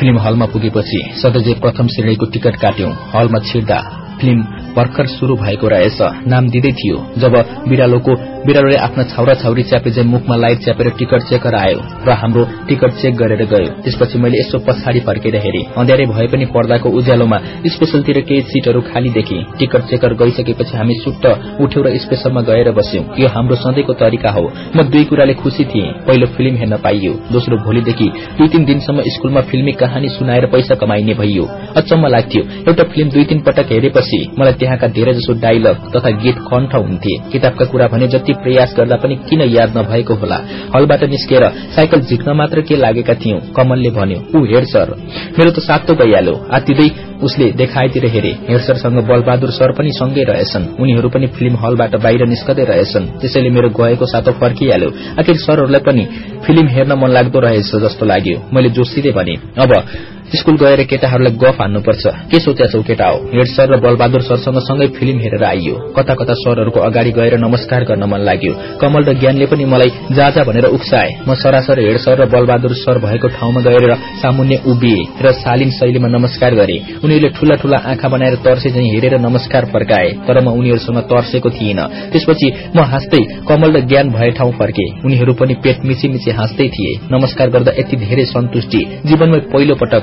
फिल्म हलमा पुगेपछि सधैँ प्रथम श्रेणीको टिकट काट्यौं। हलमा छिर्दा फिल्म भर्खर शुरू भएको रहेछ। नाम दिँदै थियो जब बिरालोको बिरालोले आफ्ना छाउरा छाउरी च्यापे चाहिँ मुखमा लाइट च्यापेर टिकट चेकर आयो र हाम्रो टिकट चेक गरेर गयो। त्यसपछि मैले यसो पछाडि फर्केर हेरेँ। अँध्यारै भए पनि पर्दाको उज्यालोमा स्पेसलतिर केही सीटहरू खाली देखे। टिकट चेकर गइसकेपछि हामी सुट्ट उठ्यौं र स्पेसलमा गएर बस्यौं। यो हाम्रो सधैँको तरिका हो। म दुई कुराले खुशी थिएँ। पहिलो फिल्म हेर्न पाइयो। दोस्रो भोलिदेखि दुई तीन दिनसम्म स्कूलमा फिल्मी कहानी सुनाएर पैसा कमाइने भइयो। अचम्म लाग्थ्यो। एउटा फिल्म दुई तीन पटक हेरेपछि मलाई त्यहाँका धेरैजसो डायलग तथा गीत कण्ठ हुन्थे। किताबका कुरा भने जति प्रयास गर्दा पनि किन याद नभएको होला। हलबाट निस्केर साइकल झिक्न मात्र के लागेका थियौं? कमलले भन्यो ऊ हेड सर। मेरो त सातो गइहाल्यो आतिदै उसले देखाएतिर हेरे। हेडसरसँग बलबहादुर सर पनि सँगै रहेछन्। उनीहरू पनि फिल्म हलबाट बाहिर निस्कदै रहेछन्। त्यसैले मेरो गएको सातो फर्किहाल्यो। आखिर सरहरूलाई पनि फिल्म हेर्न मन लाग्दो रहेछ जस्तो लाग्यो। मैले जोसिँदै भने अब स्कूल गएर केटाहरूलाई गफ हान्नुपर्छ। के सोच्याछौ केटा हो? हेड सर र बलबहादुर सरसँग सँगै फिल्म हेरेर आइयो। कता कता सरहरूको अगाडि गएर नमस्कार गर्न मन लाग्यो। कमल र ज्ञानले पनि मलाई जाजा भनेर उक्साए। म सरासर हेड सर र बलबहादुर सर भएको ठाउँमा गएर सामुन्य उभिए र शालीन शैलीमा नमस्कार गरे। उनीहरूले ठूला ठूला आँखा बनाएर तर्से झै हेरेर नमस्कार फर्काए तर म उनीहरूसँग तर्सेको थिइन। त्यसपछि म हाँस्दै कमल र ज्ञान भए ठाउँ फर्के। उनीहरू पनि पेट मिची मिची हाँस्दै थिए। नमस्कार गर्दा यति धेरै सन्तुष्टि। जीवनमै पहिलो पटक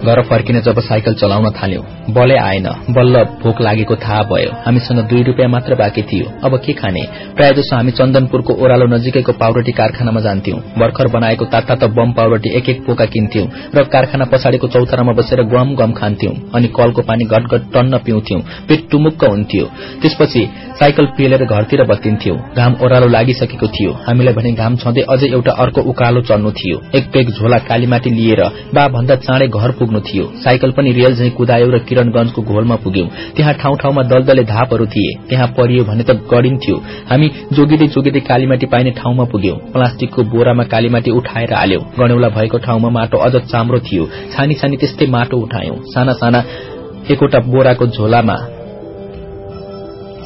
घर फर्किन जब साइकल चलाउन थाल्यौं बलै आएन। बल्ल भोक लागेको थाहा भयो। हामीसँग दुई रुपियाँ मात्र बाँकी थियो। अब के खाने? प्रायः जसो हामी चन्दनपुरको ओह्रालो नजिकैको पाउरोटी कारखानामा जान्थ्यौं। भर्खर बनाएको ताता त बम पाउरोटी एक एक पोका किन्थ्यौं र कारखाना पछाडिको चौतारामा बसेर गम गम खान्थ्यौं अनि कलको पानी घटघट टन्न पिउँथ्यौं। पेट टुमुक्क हुन्थ्यो। त्यसपछि साइकल पेलेर घरतिर बत्तिन्थ्यौं। घाम ओह्रालो लागिसकेको थियो। हामीलाई भने घाम छँदै अझै एउटा अर्को उकालो चल्नु थियो। एक पेक झोला कालीमाटी लिएर बा भन्दा चाँडै घर थियो। साइकल पनि रेल झै कुदायौ र किरणगंजको घोलमा पुग्यौं। त्यहाँ ठाउँ ठाउँमा दलदले धापहरू थिए। त्यहाँ परियो भने त गडिन्थ्यो हामी जोगिँदै जोगिँदै कालीमाटी पाइने ठाउँमा पुग्यौं। प्लास्टिकको बोरामा कालीमाटी उठाएर हाल्यौं। गणेउला भएको ठाउँमा माटो अझ चाम्रो थियो। छानी छानी त्यस्तै माटो उठायौं। साना साना एकवटा बोराको झोलामा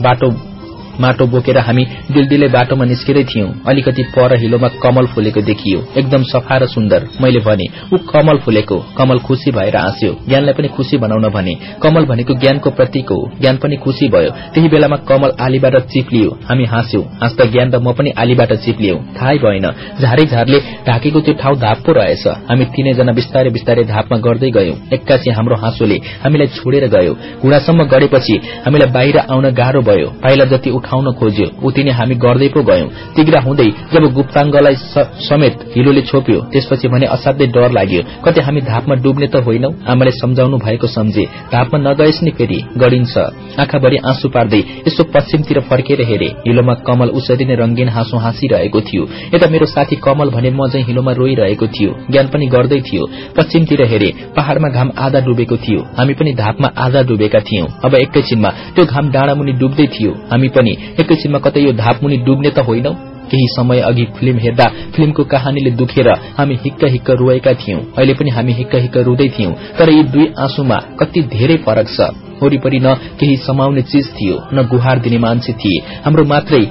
बाटो माटो बोकेर हामी दिलदिलै बाटोमा निस्किँदै थियौं। अलिकति पर हिलोमा कमल फुलेको देखियो। एकदम सफा र सुन्दर। मैले भने ऊ कमल फुलेको कमल खुशी भएर हाँस्यो। ज्ञानलाई पनि खुशी बनाउन भने। कमल भनेको ज्ञानको प्रतीक हो। ज्ञान पनि खुशी भयो। त्यही बेलामा कमल आलीबाट चिप्लियो। हामी हाँस्यौं। हाँस्दा ज्ञान र म पनि आलीबाट चिप्लियौं। थाहै भएन। झारै झारले ढाकेको त्यो ठाउँ धाप पो रहेछ। हामी तीनैजना बिस्तारै बिस्तारै धापमा गर्दै गयौं। एक्कासी हाम्रो हाँसोले हामीलाई छोडेर गयो। घुँडासम्म गढेपछि हामीलाई बाहिर आउन गाह्रो भयो। पाइला जति उठाउन खोज्यो। उति नै हामी गर्दै पो गयौं। तिग्रा हुँदै जब गुप्ताङ्गलाई समेत हिलोले छोप्यो त्यसपछि भने असाध्यै डर लाग्यो। कतै हामी धापमा डुब्ने त होइनौ? आमाले सम्झाउनु भएको सम्झे। धापमा नगएस नि फेरि गडिन्छ आँखाभरि आँसु पार्दै यसो पश्चिमतिर फर्केर हेरे। हिलोमा कमल उसरी नै रंगीन हाँसो हाँसिरहेको थियो। यता मेरो साथी कमल भने म चाहिँ हिलोमा रोइरहेको थियो। ज्ञान पनि गर्दै थियो। पश्चिमतिर हेरे पहाड़मा घाम आधा डुबेको थियो। हामी पनि धापमा आधा डुबेका थियौं। अब एकैछिनमा त्यो घाम डाँडामुनि डुब्दै थियो। हामी पनि एकैछिनमा कतै यो धापमुनि डुब्ने त होइनौ। केही समय अघि फिल्म हेर्दा फिल्मको कहानीले दुखेर हामी हिक्क हिक्क रोएका थियौं। अहिले पनि हामी हिक्क हिक्क रुँदै थियौं। तर यी दुई आँसुमा कति धेरै फरक छ। वरिपरि न केही समाउने चिज थियो न गुहार दिने मान्छे थिए। हाम्रो मात्रै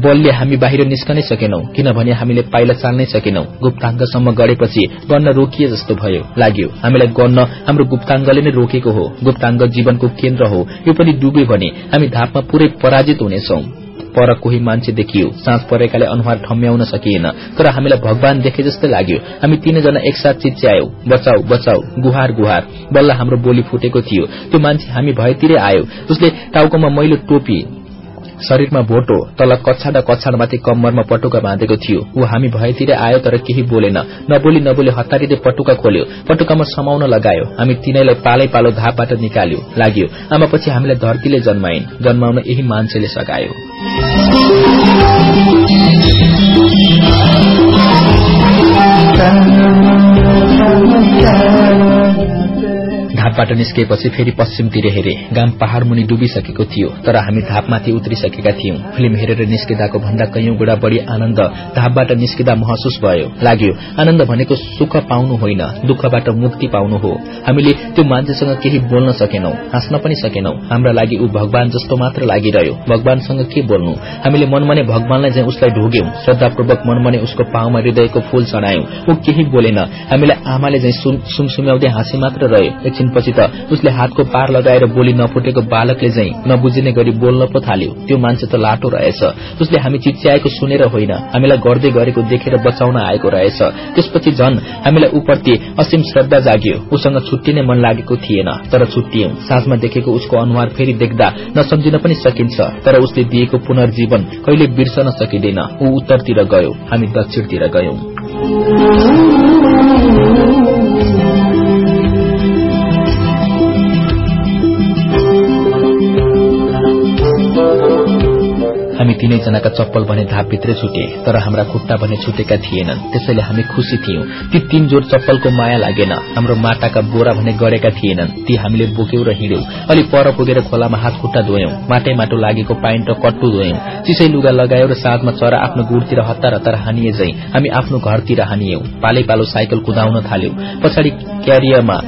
बलले हामी बाहिर निस्कनै सकेनौ किनभने हामीले पाइला चाल्नै सकेनौ। गुप्ताङ्गसम्म गढेपछि गर्न रोकिए जस्तो भयो। लाग्यो हामीलाई गर्न हाम्रो गुप्ताङ्गले नै रोकेको हो। गुप्ताङ्ग जीवनको केन्द्र हो। यो पनि डुब्यो भने हामी धापमा पुरै पराजित हुनेछौं। पर कोही मान्छे देखियो साँझ परेकाले अनुहार ठम्म्याउन सकिएन तर हामीलाई भगवान देखे जस्तै लाग्यो। हामी तीनजना एकसाथ चिच्यायौ बचाउ बचाउ गुहार गुहार। बल्ल हाम्रो बोली फुटेको थियो। त्यो मान्छे हामी भएतिरै आयो उसले टाउकोमा मैलो टोपी शरीरमा भोटो तल कछाड कछाडमाथि कम्मरमा पटुका बाँधेको थियो। ऊ हामी भएतिरै आयो तर केही बोलेन। नबोली नबोली हतारिँदै पटुका खोल्यो। पटुकामा समाउन लगायो। हामी तिनैलाई पालै पालो धापबाट निकाल्यो। लाग्यो आमा पछि हामीलाई धरतीले जन्माइन्। जन्माउन यही मान्छेले सघायो। धापबाट निस्किएपछि फेरि पश्चिमतिर हेरे। घाम पहाड़ मुनि डुबिसकेको थियो तर हामी धापमाथि उत्रिसकेका थियौं। फिल्म हेरेर निस्किँदाको भन्दा कैयौं गुणा बढ़ी आनन्द धापबाट निस्किँदा महसुस भयो। लाग्यो आनन्द भनेको सुख पाउनु होइन दुःखबाट मुक्ति पाउनु हो। हामीले त्यो मान्छेसँग केही बोल्न सकेनौं हाँस्न पनि सकेनौं। हाम्रा लागि ऊ भगवान जस्तो मात्र लागिरह्यो। भगवानसँग के बोल्नु? हामीले मनमने भगवानलाई चाहिँ उसलाई ढोग्यौं। श्रद्धापूर्वक मनमने उसको पाउमा हृदयको फूल चढायौं। ऊ केही बोलेन। हामीलाई आमाले चाहिँ सुमसुम्याउँदै हाँसी मात्र रह्यो। एकछिनपछि त उसले हातको पार लगाएर बोली नफुटेको बालकले चाहिँ नबुझिने गरी बोल्न पो थाल्यो। त्यो मान्छे त लाटो रहेछ। उसले हामी चिच्याएको सुनेर होइन हामीलाई गर्दै गरेको देखेर बचाउन आएको रहेछ। त्यसपछि झन हामीलाई उप्रति असीम श्रद्धा जाग्यो। उसँग छुट्टिने मन लागेको थिएन तर छुट्टियौं। साँझमा देखेको उसको अनुहार फेरि देख्दा नसम्झिन पनि सकिन्छ तर उसले दिएको पुनर्जीवन कहिले बिर्सन सकिँदैन। ऊ उत्तरतिर गयो हामी दक्षिणतिर गयौं। हामी तीनैजनाका चप्पल भने धापभित्रै छुटे तर हाम्रा खुट्टा भने छुटेका थिएनन्। त्यसैले हामी खुशी थियौं। ती तीन जोर चप्पलको माया लागेन। हाम्रो माटाका बोरा भने गरेका थिएनन्। ती हामीले बोक्यौं र हिँड्यौं। अलि पर पुगेर खोलामा हात खुट्टा धोयौं। माटै माटो लागेको पाइन्ट र कट्टु धोयौं। चिसै लुगा लगायौं र साँझमा चरा आफ्नो गुडतिर हतार हतार हानिए झै हामी आफ्नो घरतिर हानियौं। पालै पालो साइकल कुदाउन थाल्यौं। पछाडि क्यारियरमा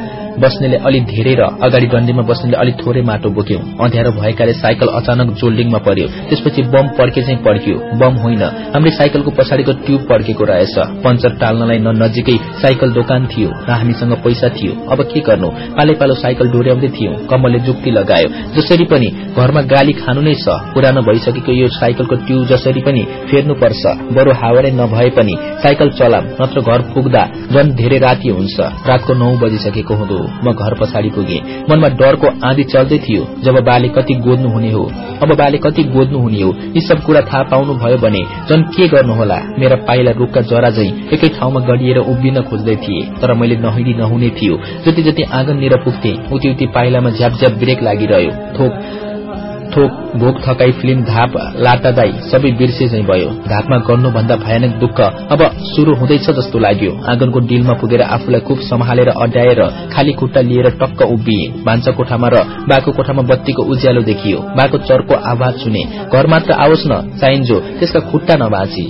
बस्नेले अलि धेरै र अगाडि डण्डीमा बस्नेले अलि थोरै माटो बोक्यौं। अँध्यारो भएकाले साइकल अचानक जोल्डिङमा पर्यो। त्यसपछि बम पड्के चाहिँ पड्कियो। बम होइन। हाम्रो साइकलको पछाडिको ट्युब पड्केको रहेछ। पञ्चर टाल्नलाई न नजिकै साइकल दोकान थियो। र हामीसँग पैसा थियो। अब के गर्नु? पालै पालो साइकल डोर्याउँदै थियौं। कमलले जुक्ति लगायो। जसरी पनि घरमा गाली खानु नै छ। पुरानो भइसकेको यो साइकलको ट्युब जसरी पनि फेर्नुपर्छ। बरु हावारै नभए पनि साइकल चलाम नत्र घर पुग्दा झन धेरै राति हुन्छ। रातको नौ बजिसकेको हुँदो। म घर पछाडि पुगे। मनमा डरको आँधी चल्दै थियो जब बाले कति गोद्नु हुने हो। अब बाले कति गोद्नु हुने हो यी सब कुरा थाहा पाउनु भयो भने झन् के गर्नुहोला? मेरा पाइला रुखका जरा झै एकै ठाउँमा गडिएर उभिन खोज्दै थिए तर मैले नहिडी नहुने थियो। जति जति आँगननिर पुग्थे उति उति पाइलामा झ्याप झ्याप ब्रेक लागिरह्यो। थोक थोक भोक थकाई फिल्म धाप लाटादाई सबै बिर्से भयो। धापमा गर्नुभन्दा भयानक दुःख अब शुरू हुँदैछ जस्तो लाग्यो। आँगनको डिलमा पुगेर आफूलाई खुब सम्हालेर अड्याएर खाली खुट्टा लिएर टक्क उभिए। भान्सा कोठामा र बाको कोठामा बत्तीको उज्यालो देखियो। बाको चर्को आवाज सुने। घर मात्र आओस् न चाहिन्जो त्यसका खुट्टा नबाँची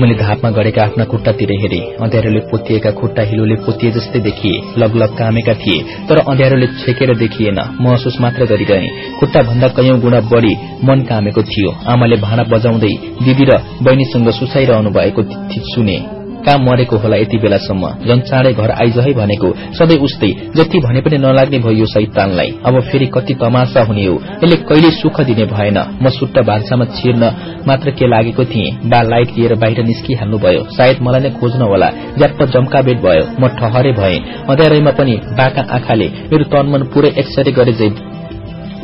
मैले धापमा गरेका आफ्ना खुट्टातिर हेरे अँध्यारोले पोतिएका खुट्टा हिलोले पोतिए जस्तै देखिए लगलग कामेका थिए तर अँध्यारोले छेकेर देखिएन महसुस मात्र गरिरहे। खुट्टा भन्दा कैयौं गुणा बढ़ी मन कामेको थियो। आमाले भाँडा बजाउँदै दिदी र बहिनीसँग सुसाइरहनु भएको सुने। कहाँ मरेको होला यति बेलासम्म। झन् चाँडै घर आइज है भनेको सधैँ उस्तै। जति भने पनि नलाग्ने भयो यो सैतानलाई अब फेरि कति तमासा हुने हो। यसले कहिले सुख दिने भएन। म सुट्टा भान्सामा छिर्न मात्र के लागेको थिएँ। बा लाइट लिएर बाहिर निस्किहाल्नु भयो सायद मलाई नै खोज्न होला। ज्याप्प जम्काबेट भयो। म ठहरे भए। अँध्यारैमा पनि बाका आँखाले मेरो तनमन पुरै एक्सरे गरे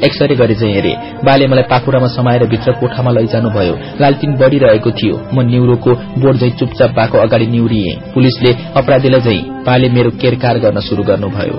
एक्सरे गरे चाहिँ हेरे। बाले मलाई पाखुरामा समाएर भित्र कोठामा लैजानुभयो। लालटिन बढ़िरहेको थियो। म निउरोको बोर्ड झै चुपचाप बाको अगाडि निउरिए पुलिसले अपराधीलाई झै बाले मेरो केरकार गर्न शुरू गर्नुभयो।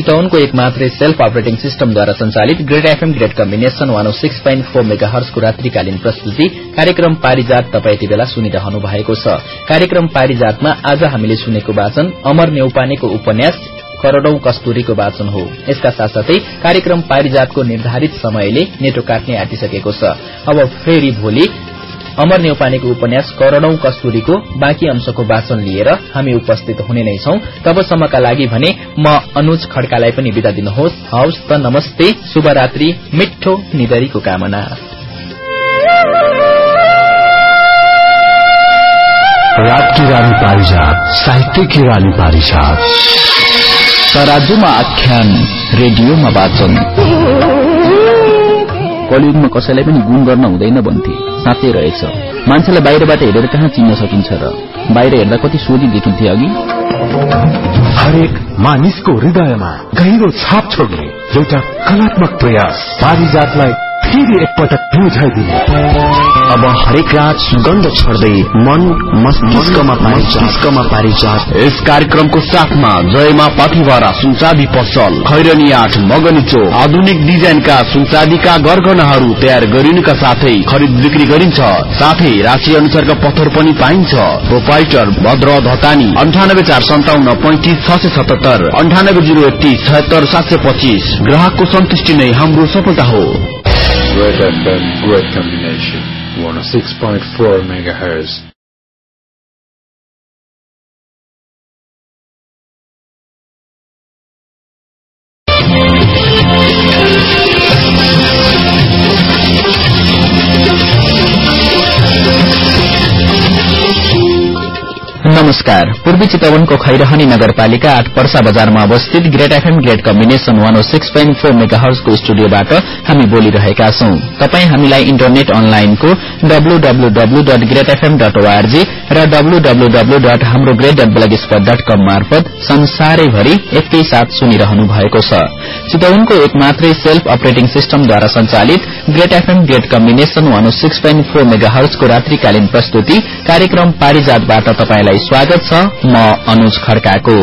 चितवनको एक मात्रै सेल्फ अपरेटिङ सिस्टमद्वारा संचालित great FM great combination one six point four mega हर्सको रात्रिकालीन प्रस्तुति कार्यक्रम पारिजात तपाईँ यति बेला सुनिरहनु भएको छ। कार्यक्रम पारिजातमा आज हामीले सुनेको वाचन अमर नेउपानेको उपन्यास करोड़ौं कस्तुरीको वाचन हो। यसका साथसाथै कार्यक्रम पारिजातको निर्धारित समयले नेटो काट्ने आँटिसकेको छ। अब फेरि भोलि अमर नेउपानेको उपन्यास करोड़ौं कस्तुरीको बाँकी अंशको वाचन लिएर हामी उपस्थित हुने नै छौं। तबसम्मका लागि भने म अनुज खड्कालाई पनि विदा दिनुहोस्। हवस् त नमस्ते शुभरात्रि मिठो निदरीको कामना। रात साहित्य तराजुमा आख्यान रेडियोमा वाचन। कलियुगमा कसैलाई पनि गुण गर्न हुँदैन भन्थे। साँच्चै रहेछ। मान्छेलाई बाहिरबाट हेरेर कहाँ चिन्न सकिन्छ र? बाहिर हेर्दा कति सोझी देखिन्थे अघि। हरेक मानिसको हृदयमा गहिरो छाप छोड्ने एउटा कलात्मक प्रयास। पारिजातलाई फेरि एकपटक बुझाइदिने। अब हरेक रात सुगन्ध छर्दै मन मस्तिष्कमा मस्तिष्कमा पारिजात। यस कार्यक्रमको साथमा जयमा पाथिभरा सुनचादी पसल खैरनी आठ मगनी चोक आधुनिक डिजाइनका सुनचादीका गरगनाहरू तयार गरिनुका साथै खरिद बिक्री गरिन्छ। साथै राशि अनुसारका पत्थर पनि पाइन्छ। प्रोपाइटर भद्र धतानी अन्ठानब्बे चार सन्ताउन्न पैंतिस छ सय सतहत्तर अन्ठानब्बे जिरो एकतिस छयत्तर सात सय पच्चिस। ग्राहकको सन्तुष्टि नै हाम्रो सफलता हो। Red FM, great combination. 106.4 megahertz. नमस्कार। पूर्वी चितवनको खैरहनी नगरपालिका आठ पर्सा बजारमा अवस्थित great FM great combination one O six point four मेगाहर्सको स्टुडियोबाट हामी बोलिरहेका छौं। तपाई हामीलाई इन्टरनेट अनलाइनको WWW dot great FM dot ORG र डब्लूडब्लूडब्लू डट हाम्रो great dot blogspot dot com मार्फत संसारैभरि एकैसाथ सुनिरहनु भएको छ। चितवनको एक मात्रै सेल्फ अपरेटिङ सिस्टमद्वारा संचालित great FM great combination one O six point four मेगाहर्सको रात्रिकालीन प्रस्तुति कार्यक्रम पारिजातबाट तपाईँलाई स्वागत छ म अनुज खड्काको।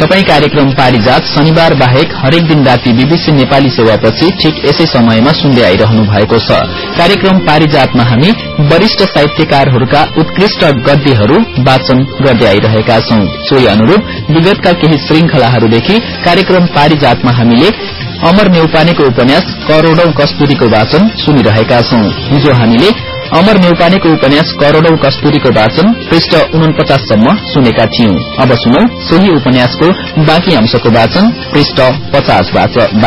तपाई कार्यक्रम पारिजात शनिबार बाहेक हरेक दिन राति बीबीसी नेपाली सेवापछि ठिक यसै समयमा सुन्दै आइरहनु भएको छ। कार्यक्रम पारिजातमा हामी वरिष्ठ साहित्यकारहरूका उत्कृष्ट गद्यहरू वाचन गर्दै आइरहेका छौं। सोही अनुरूप विगतका केही श्रृंखलाहरूदेखि कार्यक्रम पारिजातमा हामीले अमर नेउपानेको उपन्यास करोड़ौं कस्तुरीको वाचन सुनिरहेका छौं। हिजो हामीले अमर नेउपानेको उपन्यास करोड़ौं कस्तुरीको वाचन पृष्ठ उनपचाससम्म सुनेका थियौं। अब सुनौ सोही उपन्यासको बाँकी अंशको वाचन पृष्ठ पचासबाट।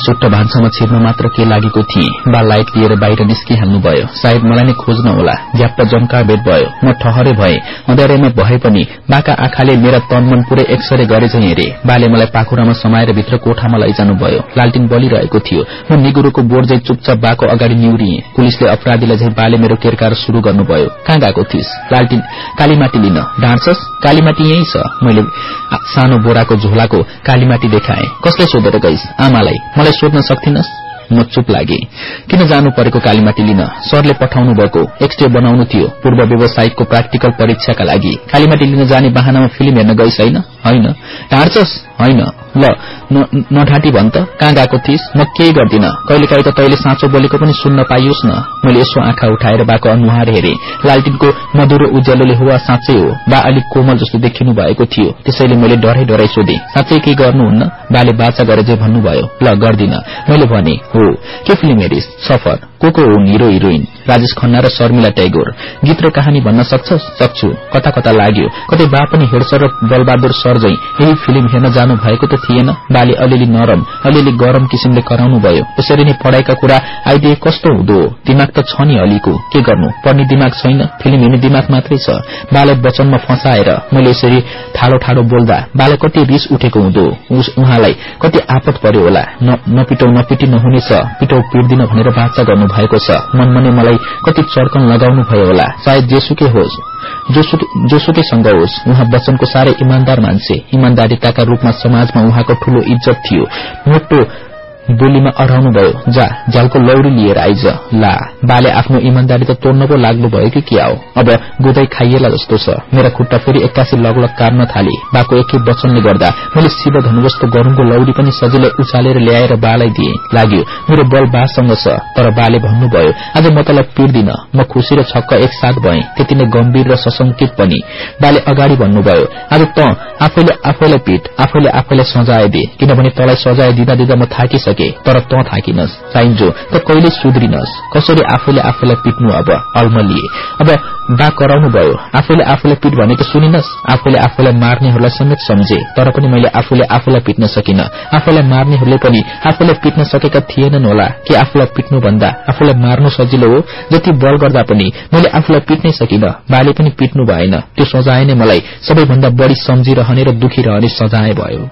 सुट्ट भान्सामा छिर्न मात्र के लागेको थिएँ? बा लाइट लिएर बाहिर निस्किहाल्नु भयो सायद मलाई नै खोज्न होला। झ्याप्प जम्का बेट भयो। म ठहरे भए। अँध्यारोमा भए पनि बाका आँखाले मेरा तन मन पुरै एक्सरे गरे झै हेरे। बाले मलाई पाखुरामा समाएर भित्र कोठामा लैजानु भयो लालटिन बलिरहेको थियो। म निगुरोको बोर्ड झै चुपचाप बाको अगाडि निउरिए पुलिसले अपराधीलाई झै बाले मेरो केरकार शुरू गर्नुभयो। कहाँ गएको थिइस? लालटिन कालीमाटी लिन। डाँड्छस् कालीमाटी यही छ। मैले सानो बोराको झोलाको कालीमाटी देखाए। कसले सोधेर गइस? आमालाई। मलाई सोध्न सक्थिनस्? म चुप लागे। किन जानु परेको कालीमाटी लिन? सरले पठाउनु भएको एक्सरे बनाउनु थियो पूर्व व्यावसायिकको प्र्याक्टिकल परीक्षाका लागि। कालीमाटी लिन जाने बाहनामा फिल्म हेर्न गइस होइन? ढाँड्छस् होइन। ल नढाँटी भन् त। कहाँ गएको थिइस? म केही गर्दिन। कहिलेकाहीँ त तैले साँचो बोलेको पनि सुन्न पाइयोस् न। मैले यसो आँखा उठाएर बाको अनुहार हेरे। लालटिनको मधुरो उज्यालोले हुवा साँच्चै हो। बा अलिक कोमल जस्तो देखिनु भएको थियो। त्यसैले मैले डराई डराई सोधे साँच्चै केही गर्नुहुन्न? बाले बाचा गरे जे भन्नुभयो। ल गर्दिन। मैले भने हो। के फिल्म हेरिस सफर। को को हुन् हिरो हिरोइन। राजेश खन्ना र शर्मिला टैगोर गीत र कहानी भन्न सक्छ? सक्छु। कता कता लाग्यो? कतै बा पनि हेर्छ र बलबहादुर सर झै। यही फिल्म हेर्न जानु भएको त थिएन। बाले अलिअलि नरम अलिअलि गरम किसिमले कराउनु भयो। यसरी नै पढ़ाइका कुरा आइदिए कस्तो हुँदो? दिमाग त छ नि अलिको। के गर्नु? पढ्ने दिमाग छैन। फिल्म हेर्ने दिमाग मात्रै छ। बालाई वचनमा फसाएर मैले यसरी ठाडो ठाडो बोल्दा बालाई कति रिस उठेको हुँदो? उहाँलाई कति आपत पर्यो होला? नपिटौ नपिटी नहुनेछ पिटौ पिट्दिन भनेर बाचा गर्नु भएको छ। मनमा नै मलाई कति चर्कन लगाउनु भयो होला। सायद जेसुकै होस्। जोसुकैसँग होस्। उहाँ वचनको साह्रै इमान्दार मान्छे। इमान्दारिताका रूपमा समाजमा उहाँको ठूलो इज्जत थियो। मोटो बोलीमा अराउनु भयो। जा झ्यालको लौरी लिएर आइज। ला बाले आफ्नो इमान्दारी त तोड्न पो लाग्नु भयो कि के आओ अब गोदाई खाइएला जस्तो छ। मेरा खुट्टा फेरि एक्कासी लगलग काट्न थाले। बाको एकै वचनले गर्दा मैले शिव धनुवस्तो गरूङको लौरी पनि सजिलै उचालेर ल्याएर बालाई दिए। लाग्यो मेरो बल बासँग छ। तर बाले भन्नुभयो आज म तलाई पिर्दिन। म खुशी र छक्क एकसाथ भए। त्यति नै गम्भीर र सशंकित पनि। बाले अगाडि भन्नुभयो आज त आफैले आफैलाई पिट आफैले आफैलाई सजाय दिए किनभने तलाई सजाय दिँदा दिँदा म थाकिसके। सके तर त थाकिनस्। चाहिन्जो त कहिले सुध्रिनस्? कसरी आफूले आफूलाई पिट्नु अब? अल्मलिए। अब बा कराउनु भयो आफूले आफूलाई पिट भनेको सुनिनस्? आफूले आफूलाई मार्नेहरूलाई समेत सम्झे तर पनि मैले आफूले आफूलाई पिट्न सकिन। आफूलाई मार्नेहरूले पनि आफूलाई पिट्न सकेका थिएनन् होला कि आफूलाई पिट्नु भन्दा आफूलाई मार्नु सजिलो हो? जति बल गर्दा पनि मैले आफूलाई पिट्नै सकिन बाले पनि पिट्नु भएन। त्यो सजाय नै मलाई सबैभन्दा बढ़ी सम्झिरहने र दुखी रहने सजाय भयो।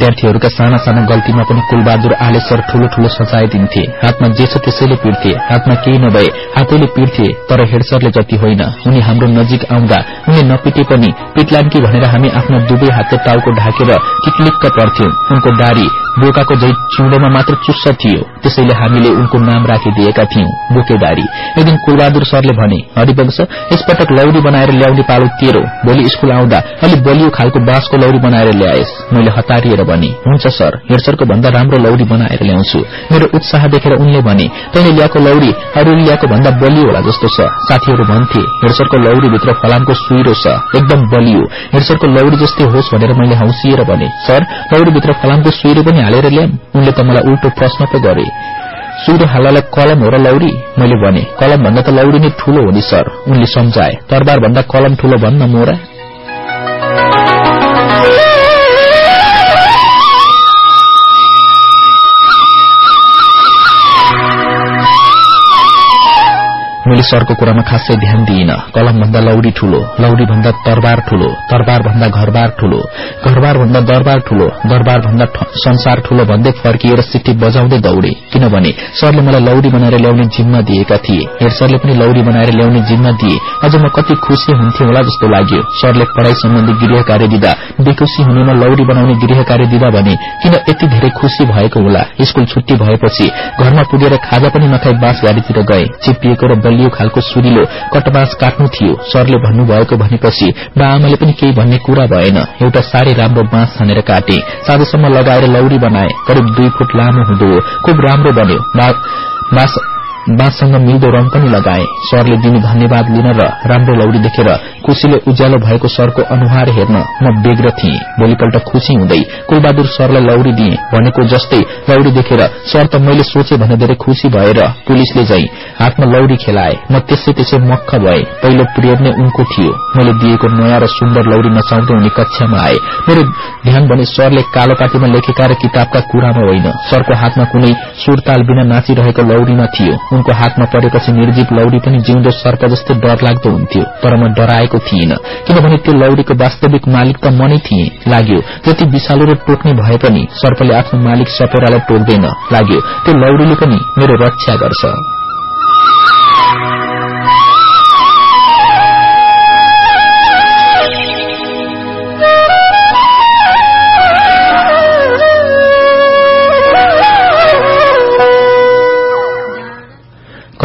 विद्यार्थीहरूका साना साना गल्तीमा पनि कुलबहादुर आलेश्वर ठूलो ठूलो सजाय दिन्थे। हातमा जे छ त्यसैले पिड्थे हातमा केही नभए हातैले पिड्थे तर हेडसरले जति होइन। उनी हाम्रो नजिक आउँदा उनले नपिटे पनि पिटलान् कि भनेर हामी आफ्ना दुवै हातले टाउको ढाकेर टिक्लिक्क पर्थ्यौं उनको दारी बोकाको जै चिउँडोमा मात्र चुस्स थियो। त्यसैले हामीले उनको नाम राखिदिएका थियौं बोकेदारी एक दिन कुलबहादुर सरले भने हरिवंश यसपटक लौरी बनाएर ल्याउने पालो तेरो। भोलि स्कूल आउँदा अलि बलियो खालको बाँसको लौरी बनाएर ल्याएस। मैले हतारिएर भने हुन्छ सर। हेडसरको भन्दा राम्रो लौरी बनाएर ल्याउँछु। मेरो उत्साह देखेर उनले भने तैले ल्याएको लौरी अरूले ल्याएको भन्दा बलियो होला जस्तो छ। साथीहरू भन्थे हेडसरको लौरीभित्र फलामको सुइरो छ। एकदम बलियो। हेडसरको लौरी जस्तै होस् भनेर मैले हौसिएर भने सर लौरीभित्र फलामको सुइरो पनि हालेर ल्याम उनले त मलाई उल्टो प्रश्न पो गरे। सुइरो हाल्नलाई कलम हो र लौरी? मैले भने कलम भन्दा त लौरी नै ठूलो हो नि सर। उनले सम्झाए तरबार भन्दा कलम ठूलो भन्न मोरा। मैले सरको कुरामा खासै ध्यान दिइन। कलम भन्दा लौरी ठूलो लौरी भन्दा तरबार ठूलो तरबार भन्दा घरबार ठूलो घरबार भन्दा दरबार ठूलो दरबार भन्दा संसार ठूलो भन्दै फर्किएर सिटी बजाउँदै दौड़े। किनभने सरले मलाई लौरी बनाएर ल्याउने जिम्मा दिएका थिए। हेर सरले पनि लौरी बनाएर ल्याउने जिम्मा दिए। अझ म कति खुशी हुन्थे होला जस्तो लाग्यो। सरले पढ़ाई सम्बन्धी गृह कार्य दिँदा बेखुशी हुनेमा लौरी बनाउने गृह कार्य दिँदा भने किन यति धेरै खुशी भएको होला? स्कूल छुट्टी भएपछि घरमा पुगेर खाजा पनि नखाई बाँस गाडीतिर गए। चिपिएको र बलियो खालको सुरिलो कटबास काट्नु थियो। सरले भन्नुभएको भनेपछि बा आमाले पनि केही भन्ने कुरा भएन। एउटा साह्रै राम्रो बाँस छानेर काटे। साँझसम्म लगाएर लौरी बनाए। करिब दुई फुट लामो हुँदो खुब राम्रो बन्यो। बाँससँग मिल्दो रंग पनि लगाए। सरले दिनु धन्यवाद लिन र राम्रो लौरी देखेर खुशीले उज्यालो भएको सरको अनुहार हेर्न म बेग्र थिएँ। भोलिपल्ट खुशी हुँदै कुलबहादुर सरलाई लौरी दिए भनेको जस्तै लौरी देखेर सर त मैले सोचे भने धेरै खुशी भएर पुलिसले जाइ हातमा लौरी खेलाए। म त्यसै त्यसै मक्ख भए। पहिलो पिरियड नै उनको थियो। मैले दिएको नयाँ र सुन्दर लौरी नचाउँदै उनी कक्षामा आए। मेरो ध्यान भने सरले कालोपातीमा लेखेका र किताबका कुरामा होइन। सरको हातमा कुनै सुरताल बिना नाचिरहेको लौरीमा थियो। उनको हातमा परेपछि निर्जीव लौरी पनि जिउँदो सर्प जस्तै डरलाग्दो हुन्थ्यो तर म डराएको थिइन। किनभने त्यो लौरीको वास्तविक मालिक त म नै थिएँ लाग्यो। जति विषालु र टोक्ने भए पनि सर्पले आफ्नो मालिक सपेरालाई टोक्दैन लाग्यो। त्यो लौरीले पनि मेरो रक्षा गर्छ।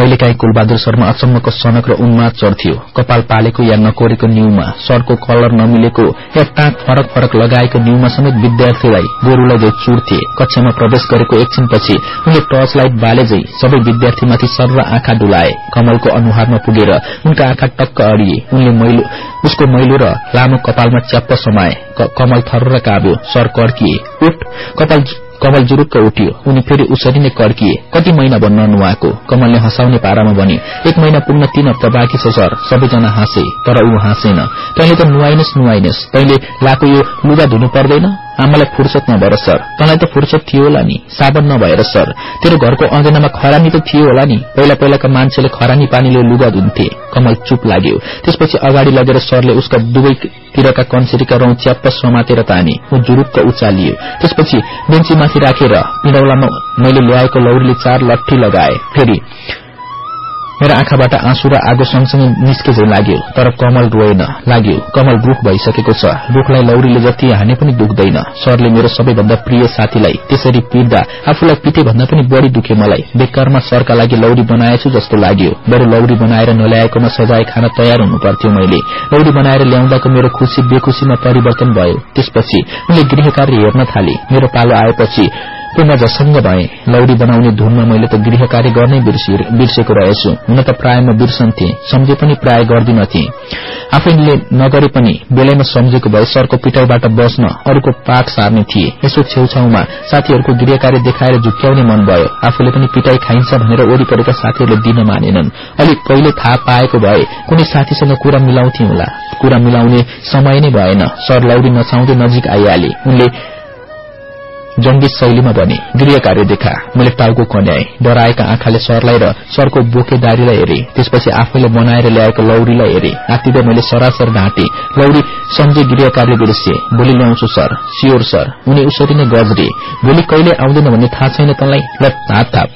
कहिलेकाहीँ कुलबहादुर शर्मा अचम्मको सनक र उन्माद चढ्थ्यो। कपाल पालेको या नकोरेको न्यूमा सरको कलर नमिलेको या टाँक फरक फरक लगाएको न्यूमा समेत विद्यार्थीलाई गोरूलाई चुड्थे। कक्षामा प्रवेश गरेको एकछिनपछि उनले टर्च लाइट बाले झै सबै विद्यार्थीमाथि सर र आँखा डुलाए। कमलको अनुहारमा पुगेर उनका आँखा टक्क अडिए। उनले उसको मैलो र लामो कपालमा च्याप्प समाए। कमल थर काब्यो सर कर्किए। उठ कपाल कमल जुरुक्क उठ्यो। उनी फेरि उसरी नै कर्किए। कति महिना भन्न नुहाएको। कमलले हँसाउने पारामा भने एक महिना पुग्न तीन हप्ता बाँकी छ सर। सबैजना हाँसे तर ऊ हाँसेन। तैले त नुहाइनस् नुहाइनस्। तैले लाको यो लुगा धुनु पर्दैन? आमालाई फुर्सद नभएर सर। तँलाई त फुर्सद थियो होला नि। साबन नभएर सर। तेरो घरको अँगनामा खरानी त थियो होला नि। पहिला पहिलाका मान्छेले खरानी पानीले लुगा धुन्थे। कमल चुप लाग्यो। त्यसपछि अगाडि लगेर सरले उसका दुवैतिरका कन्सेरीका रौं च्याप्प समातेर ताने। ऊ जुरुक्क उचालियो। त्यसपछि बेन्चीमाथि राखेर पिडौलामा मैले ल्याएको लौरीले चार लट्ठी लगाए। फेरि मेरो आँखाबाट आँसु र आगो सँगसँगै निस्के झै लाग्यो तर कमल रोएन। लाग्यो कमल रूख भइसकेको छ। रूखलाई लौरीले जति हाने पनि दुख्दैन। सरले मेरो सबैभन्दा प्रिय साथीलाई त्यसरी पिट्दा आफूलाई पिटे भन्दा पनि बढ़ी दुखे मलाई। बेकारमा सरका लागि लौरी बनाएछु जस्तो लाग्यो। बरु लौरी बनाएर नल्याएकोमा सजाय खान तयार हुनु पर्थ्यो मैले। लौरी बनाएर ल्याउँदाको मेरो खुशी बेखुशीमा परिवर्तन भयो। त्यसपछि उनले गृह कार्य हेर्न थाले। मेरो पालो आएपछि पूर्ण झसङ्ग भए। लौरी बनाउने धुनमा मैले त गृह कार्य गर्नै बिर्सेको रहेछु। हुन त प्राय म बिर्सन्थे सम्झे पनि प्राय गर्दिनथे आफैले नगरे पनि बेलैमा सम्झेको भए सरको पिटाईबाट बस्न अरूको पाठ सार्ने थिए। यसो छेउछाउमा साथीहरूको गृह कार्य देखाएर झुक्याउने मन भयो। आफूले पनि पिटाई खाइन्छ भनेर वरिपरिका साथीहरूले दिन मानेनन्। अलिक कहिले थाहा पाएको भए कुनै साथीसँग कुरा मिलाउँथे होला। कुरा मिलाउने समय नै भएन। सर लौरी नचाउँदै नजिक आइहाले। उनले जंगी शैलीमा भने गृह कार्य देखा मैले टाउको कन्याए डराएका आँखाले सरलाई र सरको बोकेदारीलाई हेरे त्यसपछि आफैले बनाएर ल्याएको लौरीलाई हेरे आत्तिँदै मैले सरासर ढाँटे लौरी सम्झे गृह कार्य बिर्से भोलि ल्याउँछु सर सियोर सर उनी उसरी नै गजरे भोलि कहिले आउँदैन भन्ने थाहा छैन तँलाई? ल हात थाप।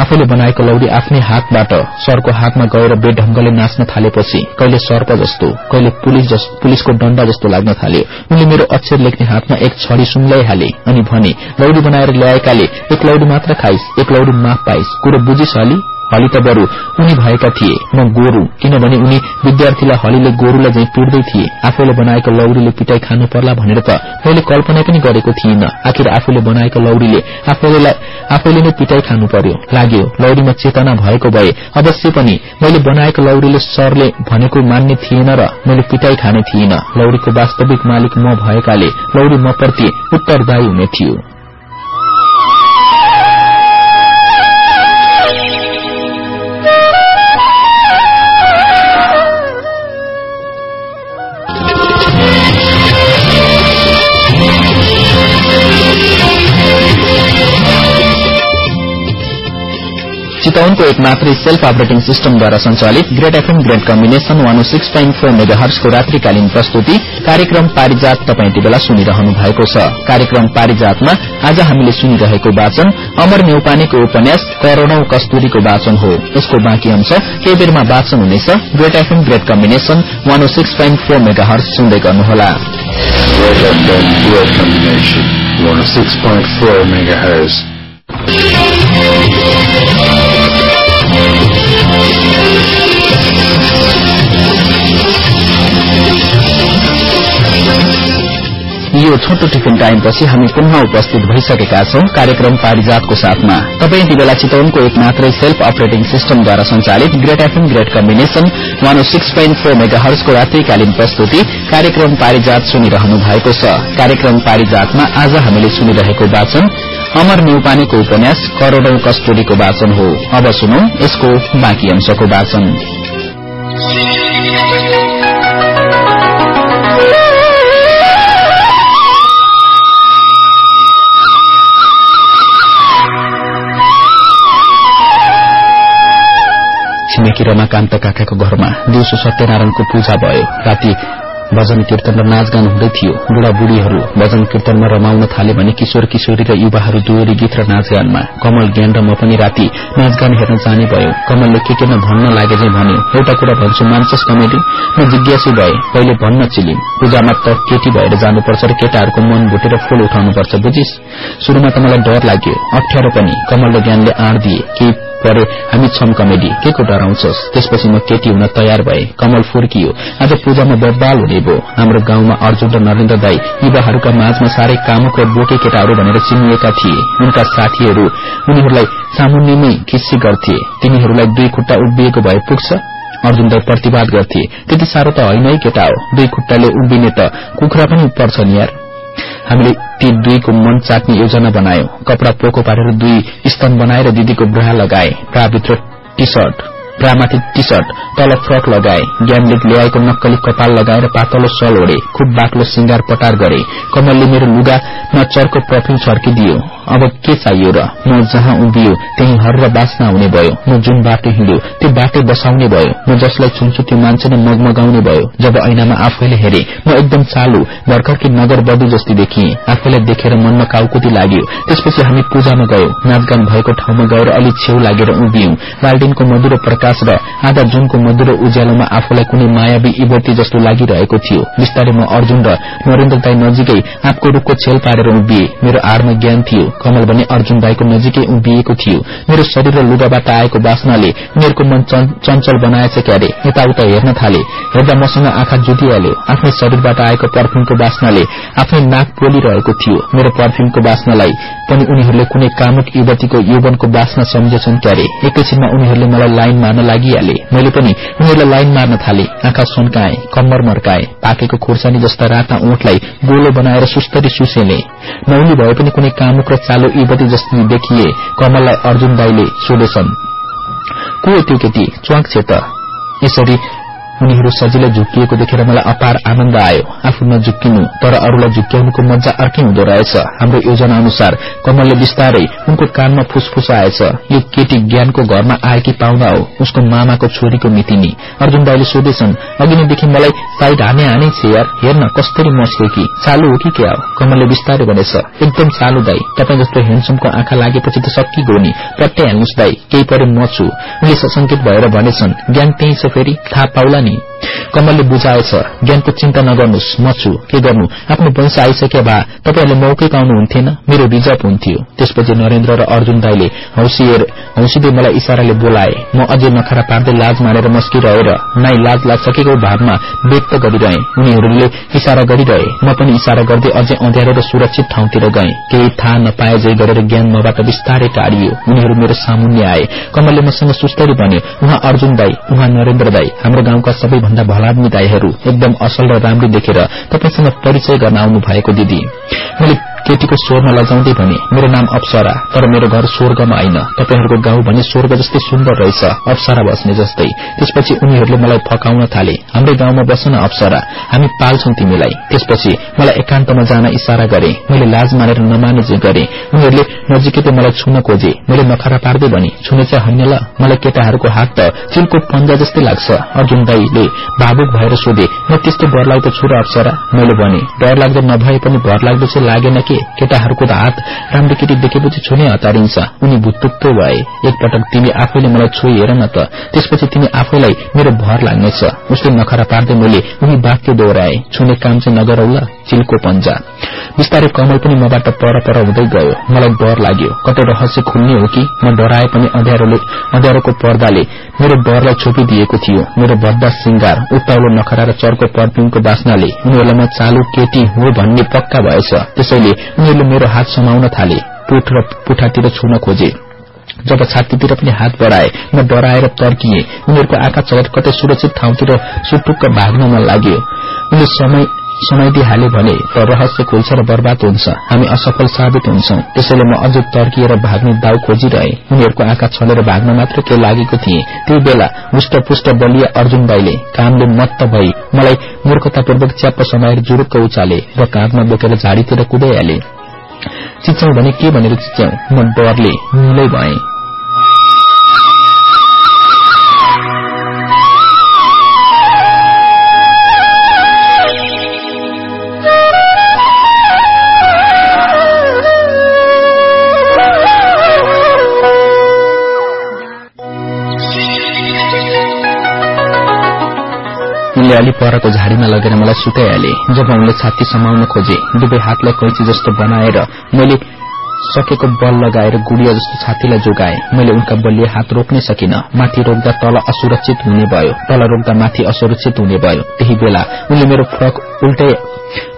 आफूले बनाएको लौरी आफ्नै हातबाट सरको हातमा गएर बेढंगले नाच्न थालेपछि कहिले सर्प जस्तो कहिले पुलिसको डण्डा जस्तो लाग्न थाल्यो उनले मेरो अक्षर लेख्ने हातमा एक छड़ी सुम्लाइहाले अनि भने लौरी बनाएर ल्याएकाले एक लौरी मात्र खाइस एक लौरी माफ पाइस कुरो बुझिस हली हली त बरू। उनी भएका थिए। म गोरू किनभने उनी विद्यार्थीलाई हलीले गोरूलाई झै पिट्दै थिए। आफूले बनाएको लौरीले पिटाई खानु पर्ला भनेर त मैले कल्पना पनि गरेको थिइन। आखिर आफूले बनाएको लौरीले आफैले नै पिटाई खानु पर्यो। लाग्यो लौरीमा चेतना भएको भए। अवश्य पनि मैले बनाएको लौरीले सरले भनेको मान्ने थिएन र मैले पिटाई खाने थिइन। लौरीको वास्तविक मालिक म भएकाले लौरी म प्रति उत्तरदायी हुने थियो। चितवनको एक मात्रै सेल्फ अपरेटिङ सिस्टमद्वारा संचालित great FM great combination one six point four mega हर्सको रात्रिकालीन प्रस्तुति कार्यक्रम पारिजात तपाईँ यति बेला सुनिरहनु भएको छ। कार्यक्रम पारिजातमा आज हामीले सुनिरहेको वाचन अमर नेउपानेको उपन्यास करोड़ौं कस्तुरीको वाचन हो। यसको बाँकी अंश केही बेरमा वाचन हुनेछ। Great FM great combination one six point four megahertz सुन्दै गर्नुहोला। यो छोटो टिफिन टाइमपछि हामी पुनः उपस्थित भइसकेका छौं कार्यक्रम पारिजातको साथमा। तपाईँ यति बेला चितवनको एक मात्रै सेल्फ अपरेटिङ सिस्टमद्वारा संचालित great FM great combination one six point four mega हर्सको रात्रिकालीन प्रस्तुति कार्यक्रम पारिजात सुनिरहनु भएको छ। कार्यक्रम पारिजातमा आज हामीले सुनिरहेको वाचन अमर न्यौपानेको उपन्यास करोड़ौं कस्तुरीको वाचन हो। अब सुनौ यसको बाँकी अंशको वाचन। छिमेकी रमाकान्त काकाको घरमा दिउँसो सत्यनारायणको पूजा भयो। राति भजन कीर्तन र नाचगान हुँदै थियो। बुढाबुढीहरू भजन कीर्तनमा रमाउन थाले भने किशोर किशोरी र युवाहरू दुवरी गीत र नाचगानमा कमल ज्ञान र म पनि राति नाचगान हेर्न जाने भयो। कमलले के केमा भन्न लागे चाहिँ भन्यो। एउटा कुरा भन्छु मान्छस कमेडी? म जिज्ञासु भए। पहिले भन्न चिलिम। पूजामा त केटी भएर जानुपर्छ र केटाहरूको मन भुटेर फूल उठाउनुपर्छ बुझिस? शुरूमा त मलाई डर लाग्यो। अप्ठ्यारो पनि। कमल र ज्ञानले आँट दिए। केही परे हामी छम कमेडी। के को डराउँछस्? त्यसपछि म केटी हुन तयार भए। कमल फुर्कियो। आज पूजामा बब्बाल हुने भो हाम्रो गाउँमा अर्जुन र नरेन्द्र दाई युवाहरूका माझमा साह्रै कामुक र बोके केटाहरू भनेर चिनिएका थिए। उनका साथीहरू उनीहरूलाई सामुन्यमै खिस्सी गर्थे। तिनीहरूलाई दुई खुट्टा उभिएको भए पुग्छ। अर्जुन दाई प्रतिवाद गर्थे। त्यति साह्रो त होइन है केटा हो। दुई खुट्टाले उभिने त कुखुरा पनि पर्छ नि यार। हामीले ती दुईको मन चाट्ने योजना बनायौं। कपड़ा पोको पारेर दुई स्तन बनाएर दिदीको ब्रा लगाए। ब्राभित्र टी सर्ट ब्रामाथि टी सर्ट तल फ्रक लगाए ज्ञानले ल्याएको नक्कली कपाल लगाएर पातलो सल ओढे खुब बाक्लो सिंगार पटार गरे कमलले मेरो लुगामा चर्को पर्फ्युम छर्किदियो अब के चाहियो र म जहाँ उभियो त्यही हर र बाँच्न आउने भयो म जुन बाटो हिँड्यो त्यो बाटो बसाउने भयो म जसलाई छुन्छु त्यो मान्छे नै मगमगाउने भयो जब ऐनामा आफैले हेरे म एकदम चालु भर्खरकी नगर बधु जस्तै देखिए आफैलाई देखेर मनमा काउकुती लाग्यो त्यसपछि हामी पूजामा गयौं नाचगान भएको ठाउँमा गएर अलि छेउ लागेर उभियौं बाल्टिनको मधुरो प्रकाश प्रकाश र आधा जुनको मधुरो उज्यालोमा आफूलाई कुनै मायावी युवती जस्तो लागिरहेको थियो। बिस्तारै म अर्जुन र नरेन्द्र दाई नजिकै आँपको रूखको छेल पारेर उभिए। मेरो आड़मा ज्ञान थियो। कमल भने अर्जुन दाईको नजिकै उभिएको थियो। मेरो शरीर र लुगाबाट आएको बासनाले उनीहरूको मन चञ्चल बनाएछ क्यारे। यताउता हेर्न थाले। हेर्दा मसँग आँखा जुटिहाल्यो आफ्नै शरीरबाट आएको पर्फ्युमको बासनाले आफ्नै नाक बोलिरहेको थियो। मेरो पर्फ्युमको बासनालाई पनि उनीहरूले कुनै कामुक युवतीको यौवनको बासना सम्झेछन् क्यारे। एकैछिनमा उनीहरूले मलाई लाइन मार्न लागिहाले। मैले पनि उनीहरूलाई लाइन मार्न थाले। आँखा सुन्काए कम्मर मर्काए पाकेको खुर्सानी जस्ता राता ऊँटलाई गोलो बनाएर सुस्तरी सुसेले। नौली भए पनि कुनै कामुक र चालो युवती जस्तै देखिए कमललाई अर्जुन दाईले सोधेछन् को त्यो केटी? छे त? यसरी उनीहरू सजिलै झुक्किएको देखेर मलाई अपार आनन्द आयो। आफू नझुक्किनु तर अरूलाई झुक्क्याउनुको मजा अर्कै हुँदो रहेछ। हाम्रो योजना अनुसार कमलले बिस्तारै उनको कानमा फुसफुस आएछ। यो केटी ज्ञानको घरमा आएकी पाहुना हो उसको मामाको छोरीको मितिनी। अर्जुन दाईले सोधेछन् अघि नैदेखि मलाई साइड हाने हानै छ यार हेर्न कस्तरी मस्यो कि? चालु हो कि क्या कमलले बिस्तारै भनेछ एकदम चालु दाई तपाईँ जस्तो हेन्डसमको आँखा लागेपछि त सकिगयो नि। पट्टै हाल्नुहोस् दाई केही परे म छु। उनले सशंकित भएर भनेछन् ज्ञान त्यही छ फेरि थाहा पाउला कमलले बुझाएछ ज्ञानको चिन्ता नगर्नुहोस् म छु। के गर्नु? आफ्नो वंश आइसके भए तपाईँहरूले मौकै पाउनुहुन्थेन मेरो रिजर्भ हुन्थ्यो। त्यसपछि नरेन्द्र र अर्जुन दाईले हौसिँदै मलाई इशाराले बोलाए। म अझै नखरा पार्दै लाज मानेर मस्किरहेर नाइ लाज लागिसकेको भावमा व्यक्त गरिरहे। उनीहरूले इशारा गरिरहे। म पनि इशारा गर्दै अझै अँध्यारो र सुरक्षित ठाउँतिर गए। केही थाहा नपाए जै गरेर ज्ञान मबाट बिस्तारै टाढियो उनीहरू मेरो सामुन्य आए। कमलले मसँग सुस्तरी भने उहाँ अर्जुन दाई उहाँ नरेन्द्र दाई। हाम्रो गाउँका सबैभन्दा भलाद्मी दाईहरू एकदम असल र राम्री देखेर तपाईँसँग परिचय गर्न आउनु भएको दिदी। मैले केटीको स्वरमा लजाउँदै भने मेरो नाम अप्सरा तर मेरो घर स्वर्गमा होइन। तपाईँहरूको गाउँ भने स्वर्ग जस्तै सुन्दर रहेछ अप्सरा बस्ने जस्तै। त्यसपछि उनीहरूले मलाई फकाउन थाले। हाम्रै गाउँमा बस न अप्सरा। हामी पाल्छौं तिमीलाई। त्यसपछि मलाई एकान्तमा जान इशारा गरे। मैले लाज मानेर नमाने गरे। उनीहरूले नजिकै मलाई छुन खोजे। मैले नखरा पार्दै भने छुने चाहिँ होइन ल मलाई केटाहरूको हात त चिलको पन्जा जस्तै लाग्छ। अर्जुन दाईले भावुक भएर सोधे म त्यस्तो भर लाग्दो छु र अप्सरा? मैले भने डर लाग्दो नभए पनि भर लाग्दो चाहिँ लागेन के केटाहरूको त हात राम्रो केटी देखेपछि छुने हतारिन्छ उनी भुत्तुक्तो भए। एकपटक तिमी आफैले मलाई छोई हेर न त त्यसपछि तिमी आफैलाई मेरो भर लाग्नेछ। उसले नखरा पार्दै मैले उनी वाक्य दोहोऱ्याए। छुने काम चाहिँ नगरौला चिलको पन्जा। बिस्तारै कमल पनि मबाट पर पर हुँदै गयो। मलाई डर लाग्यो। कतै रहस्य खुल्ने हो कि? म डराए पनि अँध्यारोको पर्दाले मेरो डरलाई छोपिदिएको थियो। मेरो भद्दा सिंगार उत्ताउलो नखरा र चर्को पर्फ्युमको बास्नाले उनीहरूलाई म चालु केटी हो भन्ने पक्का भएछ। त्यसैले उनीहरूले मेरो हात समाउन थाले पुठ र पुठातिर छुन खोजे। जब छातीतिर पनि हात बढ़ाए म डराएर तर्किए। उनीहरूको आँखा कतै सुरक्षित ठाउँतिर सुटुक्क भाग्न मन लाग्यो। उनले समय समाइदिइहाले भने त रहस्य खुल्छ र बर्बाद हुन्छ। हामी असफल साबित हुन्छौं। त्यसैले म अझ तर्किएर भाग्ने दाउ खोजिरहे। उनीहरूको आँखा छलेर भाग्न मात्र के लागेको थिए। त्यही बेला हुष्टपुष्ट बलिया अर्जुन बाईले कामले मत्त भई मलाई मूर्खतापूर्वक च्याप्प समाएर जुरुक्क उचाले र काँधमा बोकेर झाडीतिर कुदाइहाले। चिच्याउ भने के भनेर चिच्याउ? म डरले निलै भएँ। उनले अलि परको झाडीमा लगेर मलाई सुताइहाले जब उनले छाती समाउन खोजे दुवै हातलाई कैची जस्तो बनाएर मैले सकेको बल लगाएर गुडिया जस्तो छातीलाई जोगाए। मैले उनका बलिए हात रोक्नै सकिन। माथि रोक्दा तल असुरक्षित हुने भयो। तल रोक्दा माथि असुरक्षित हुने भयो। त्यही बेला उनले मेरो फ्रक उल्टै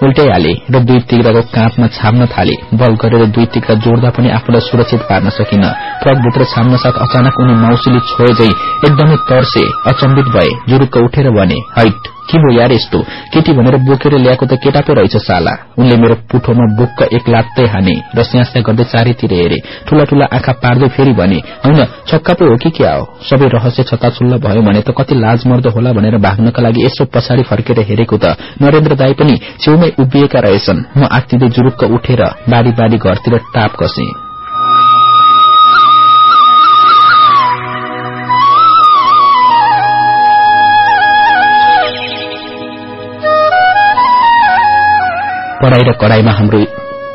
उल्टाइहाले र दुई तिग्राको काँधमा छाप्न थाले। बल गरेर दुई तिग्रा जोड्दा पनि आफूलाई सुरक्षित पार्न सकिन। ट्रकभित्र छाम्न साथ अचानक उनी माउसीले छोए झै एकदमै तर्से अचम्बित भए जुरुक्क उठेर भने हैट! के हो यार यस्तो? केटी भनेर बोकेर ल्याएको त केटा पो रहेछ साला। उनले मेरो पुठोमा बुक्क एक लात्तै हाने र स्यास्या गर्दै चारैतिर हेरे। ठूला ठूला आँखा पार्दै फेरि भने होइन छक्का पो हो कि क्या हो? सबै रहस्य छताछुल्ला भयो भने त कति लाज मर्दो होला भनेर भाग्नका लागि यसो पछाडि फर्केर हेरेको त। नरेन्द्र दाई पनि छेउमै उभिएका रहेछन्। म आत्तिँदै जुरुक्क उठेर बारी बारी घरतिर टाप कसे। पढ़ाई र कड़ाईमा हाम्रो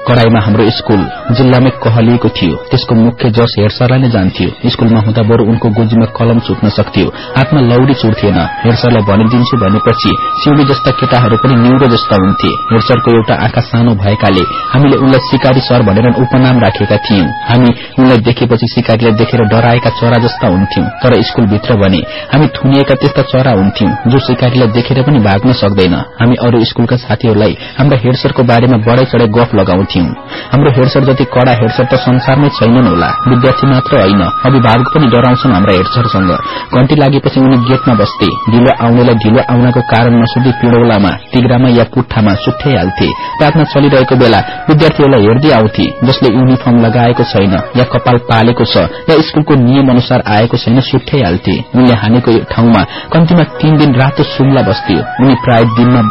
कड़ाईमा हाम्रो स्कूल जिल्लामै कहलिएको थियो। त्यसको मुख्य जस हेडसरलाई नै जान्थ्यो। स्कूलमा हुँदा बरू उनको गोजीमा कलम छुट्न सक्थ्यो। हातमा लौडी छुट्थेन हेडसरलाई भनिदिन्छु भनेपछि सिउडी जस्ता केटाहरू पनि निउरो जस्ता हुन्थे। हेडसरको एउटा आँखा सानो भएकाले हामीले उनलाई सिकारी सर भनेर उपनाम राखेका थियौं। हामी उनलाई देखेपछि सिकारीलाई देखेर डराएका चरा जस्ता हुन्थ्यौं। तर स्कूलभित्र भने हामी थुनिएका त्यस्ता चरा हुन्थ्यौं जो सिकारीलाई देखेर पनि भाग्न सक्दैन। हामी अरू स्कूलका साथीहरूलाई हाम्रा हेडसरको बारेमा बढै चढै गफ लगाउँथ्यौं। हाम्रो हेडसर जति कड़ा हेडसर त संसारमै छैनन् होला। विद्यार्थी मात्र होइन। अभिभावक पनि डराउँछन् हाम्रा हेडसरसँग। घण्टी लागेपछि उनी गेटमा बस्थे। ढिलो आउनेलाई ढिलो आउनको कारण नसोधी पिडौलामा तिग्रामा या पुट्ठामा सुठाइहाल्थे प्रार्थना चलिरहेको बेला विद्यार्थीहरूलाई हेर्दै आउँथे जसले युनिफर्म लगाएको छैन या कपाल पालेको छ या स्कूलको नियम अनुसार आएको छैन सुठाइहाल्थे उनले हानेको ठाउँमा कम्तीमा तीन दिन रातो सुम्ला बस्थ्यो उनी प्राय दिनमा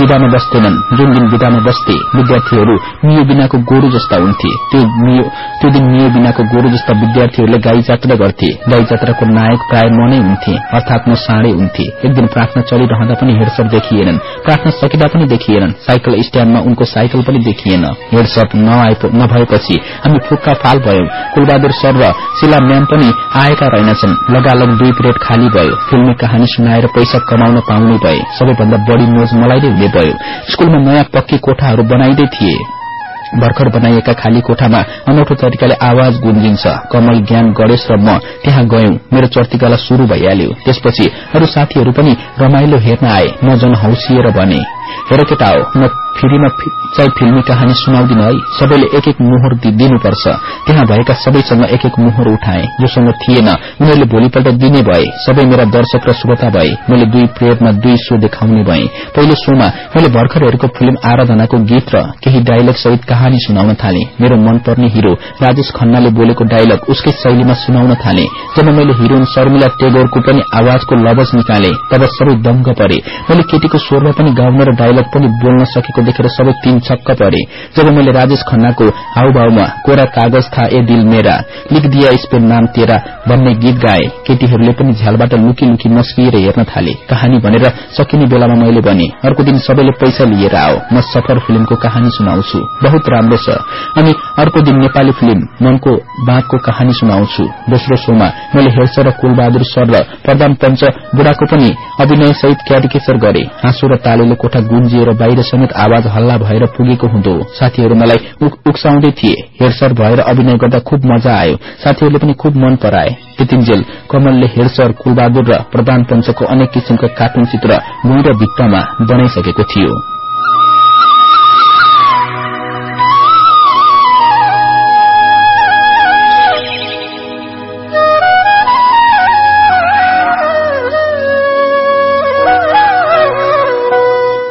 विदामा बस्दैनन्। जुन दिन विदामा बस्थे विद्यार्थीहरू नियो बिनाको गोरु जस्ता हुन्थे। त्यो दिन नियो बिनाको गोरु जस्ता विद्यार्थीहरूले गाई जात्रा गर्थे। गाई जात्राको नायक प्राय म नै हुन्थे अर्थात म साँडे हुन्थे। एक दिन प्रार्थना चलिरहँदा पनि हेडसर देखिएनन्। प्रार्थना सकिँदा पनि देखिएनन्। साइकल स्ट्याण्डमा उनको साइकल पनि देखिएन। हेडसर नभएपछि हामी फुक्का फाल भयौं। कुलबहादुर सर र शिला म्याम पनि आएका रहेनछन्। लगालग दुई पिरियड खाली भयो। फिल्मी कहानी सुनाएर पैसा कमाउन पाउने भए। सबैभन्दा बढ़ी मोज मलाई नै भयो। स्कूलमा नयाँ पक्की कोठाहरू बनाइँदै थिए। भर्खर बनाइएका खाली कोठामा अनौठो तरिकाले आवाज गुन्जिन्छ। कमल ज्ञान गणेश र म त्यहाँ गयौं। मेरो चर्तिकाला शुरू भइहाल्यो। त्यसपछि अरू साथीहरू पनि रमाइलो हेर्न आए। म जन हौसिएर भने हेर केटा हो। म फेरिमा चाहिँ फिल्मी कहानी सुनाउँदिन है। सबैले एक एक मोहर दिनुपर्छ। त्यहाँ भएका सबैसँग एक एक मोहर उठाए। जोसँग थिएन। उनीहरूले भोलिपल्ट दिने भए। सबै मेरा दर्शक र श्रोता भए। मैले दुई प्रेयरमा दुई शो देखाउने भए। पहिलो शोमा मैले भर्खर हेरेको फिल्म आराधनाको गीत र केही डायलग सहित कहानी सुनाउन थाले। मेरो मनपर्ने हिरो राजेश खन्नाले बोलेको डायलग उसकै शैलीमा सुनाउन थाले। जब मैले हिरोइन शर्मिला टेगोरको पनि आवाजको लवज निकाले तब सबै दंग परे। मैले केटीको स्वरमा पनि गाउन र डायलग पनि बोल्न सकेको देखेर सबै तीन छक्क परे। जब मैले राजेश खन्नाको हाउभावमा कोरा कागज था ए दिल मेरा लिख दिया नाम तेरा भन्ने गीत गाए केटीहरूले पनि झ्यालबाट लुकी लुकी नस्किएर हेर्न थाले। कहानी भनेर सकिने बेलामा मैले भने अर्को दिन सबैले पैसा लिएर आओ म सफर फिल्मको कहानी सुनाउँछु। बहुत राम्रो छ। अनि अर्को दिन नेपाली फिल्म मनको बाँकको कहानी सुनाउँछु। दोस्रो शोमा मैले हेर्छ र कुलबहादुर सर र प्रधान पञ्च बुढाको पनि अभिनय सहित क्यारिकेचर गरे। हाँसो र तालेले कोठा गुन्जिएर बाहिर समेत आवाज हल्ला भएर पुगेको हुँदो। साथीहरू मलाई उक्साउँदै थिए। हेरसर भएर अभिनय गर्दा खुब मजा आयो। साथीहरूले पनि खुब मन पराए। त्यतिन्जेल कमलले हेरसर कुलबहादुर र प्रधान पञ्चको अनेक किसिमका कार्टुन चित्र भुइँ र भित्तामा बनाइसकेको थियो।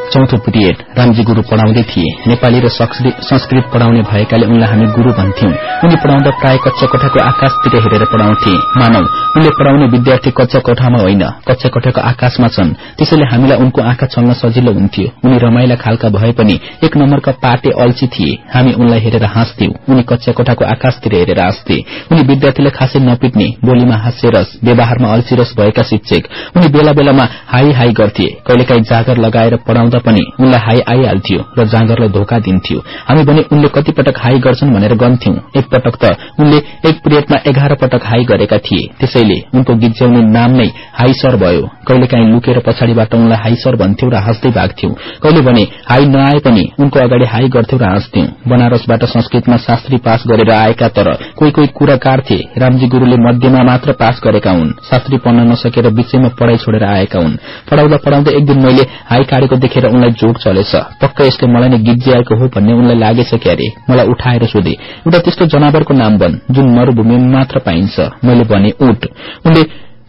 चौथो पिरियड रामजी गुरू पढ़ाउँदै थिए। नेपाली र संस्कृत पढ़ाउने भएकाले उनलाई हामी गुरू भन्थ्यौं। उनी पढ़ाउँदा प्राय कच्चा कोठाको आकाशतिर हेरेर पढ़ाउँथे। मानव उनले पढ़ाउने विद्यार्थी कच्चा कोठामा होइन कच्चा कोठाको आकाशमा छन्। त्यसैले हामीलाई उनको आँखा चल्न सजिलो हुन्थ्यो। उनी रमाइला खालका भए पनि एक नम्बरका पाटे अल्छी थिए। हामी उनलाई हेरेर हाँस्थ्यौं। उनी कच्चा कोठाको आकाशतिर हेरेर हाँस्थे उनी विद्यार्थीलाई खासै नपिट्ने बोलीमा हास्यरस व्यवहारमा अल्छीरस भएका शिक्षक। उनी बेला बेलामा हाई हाई गर्थे। कहिलेकाहीँ जागर लगाएर पढ़ाउँदा पनि उनलाई हाई आइहाल्थ्यो र जाँगरलाई धोका दिन्थ्यो। हामी भने उनले कति पटक हाई गर्छन् भनेर गन्थ्यौं। एक पटक त उनले एक पिरियडमा एघार पटक हाई गरेका थिए। त्यसैले उनको गिज्याउने नाम नै हाई सर भयो। कहिलेकाहीँ लुकेर पछाडिबाट उनलाई हाई सर भन्थ्यौं र हाँस्दै भाग्थ्यौं। कहिले भने हाई नआए पनि उनको अगाडि हाई गर्थ्यौं र हाँस्थ्यौं। बनारसबाट संस्कृतमा शास्त्री पास गरेर आएका तर कोही कोही कुराकार थिए। रामजी गुरूले मध्यमा मात्र पास गरेका हुन्। शास्त्री पढ्न नसकेर विषयमा पढ़ाई छोडेर आएका हुन्। पढ़ाउँदा पढ़ाउँदा एक दिन मैले हाई काटेको देखेर उनलाई जोड चलेछ। पक्क यसले मलाई नै गीत जियाएको हो भन्ने उनलाई लागेछ क्यारे। मलाई उठाएर सोधे एउटा त्यस्तो जनावरको नाम बन जुन मरूभूमिमा मात्र पाइन्छ। मैले भने उठ। उनले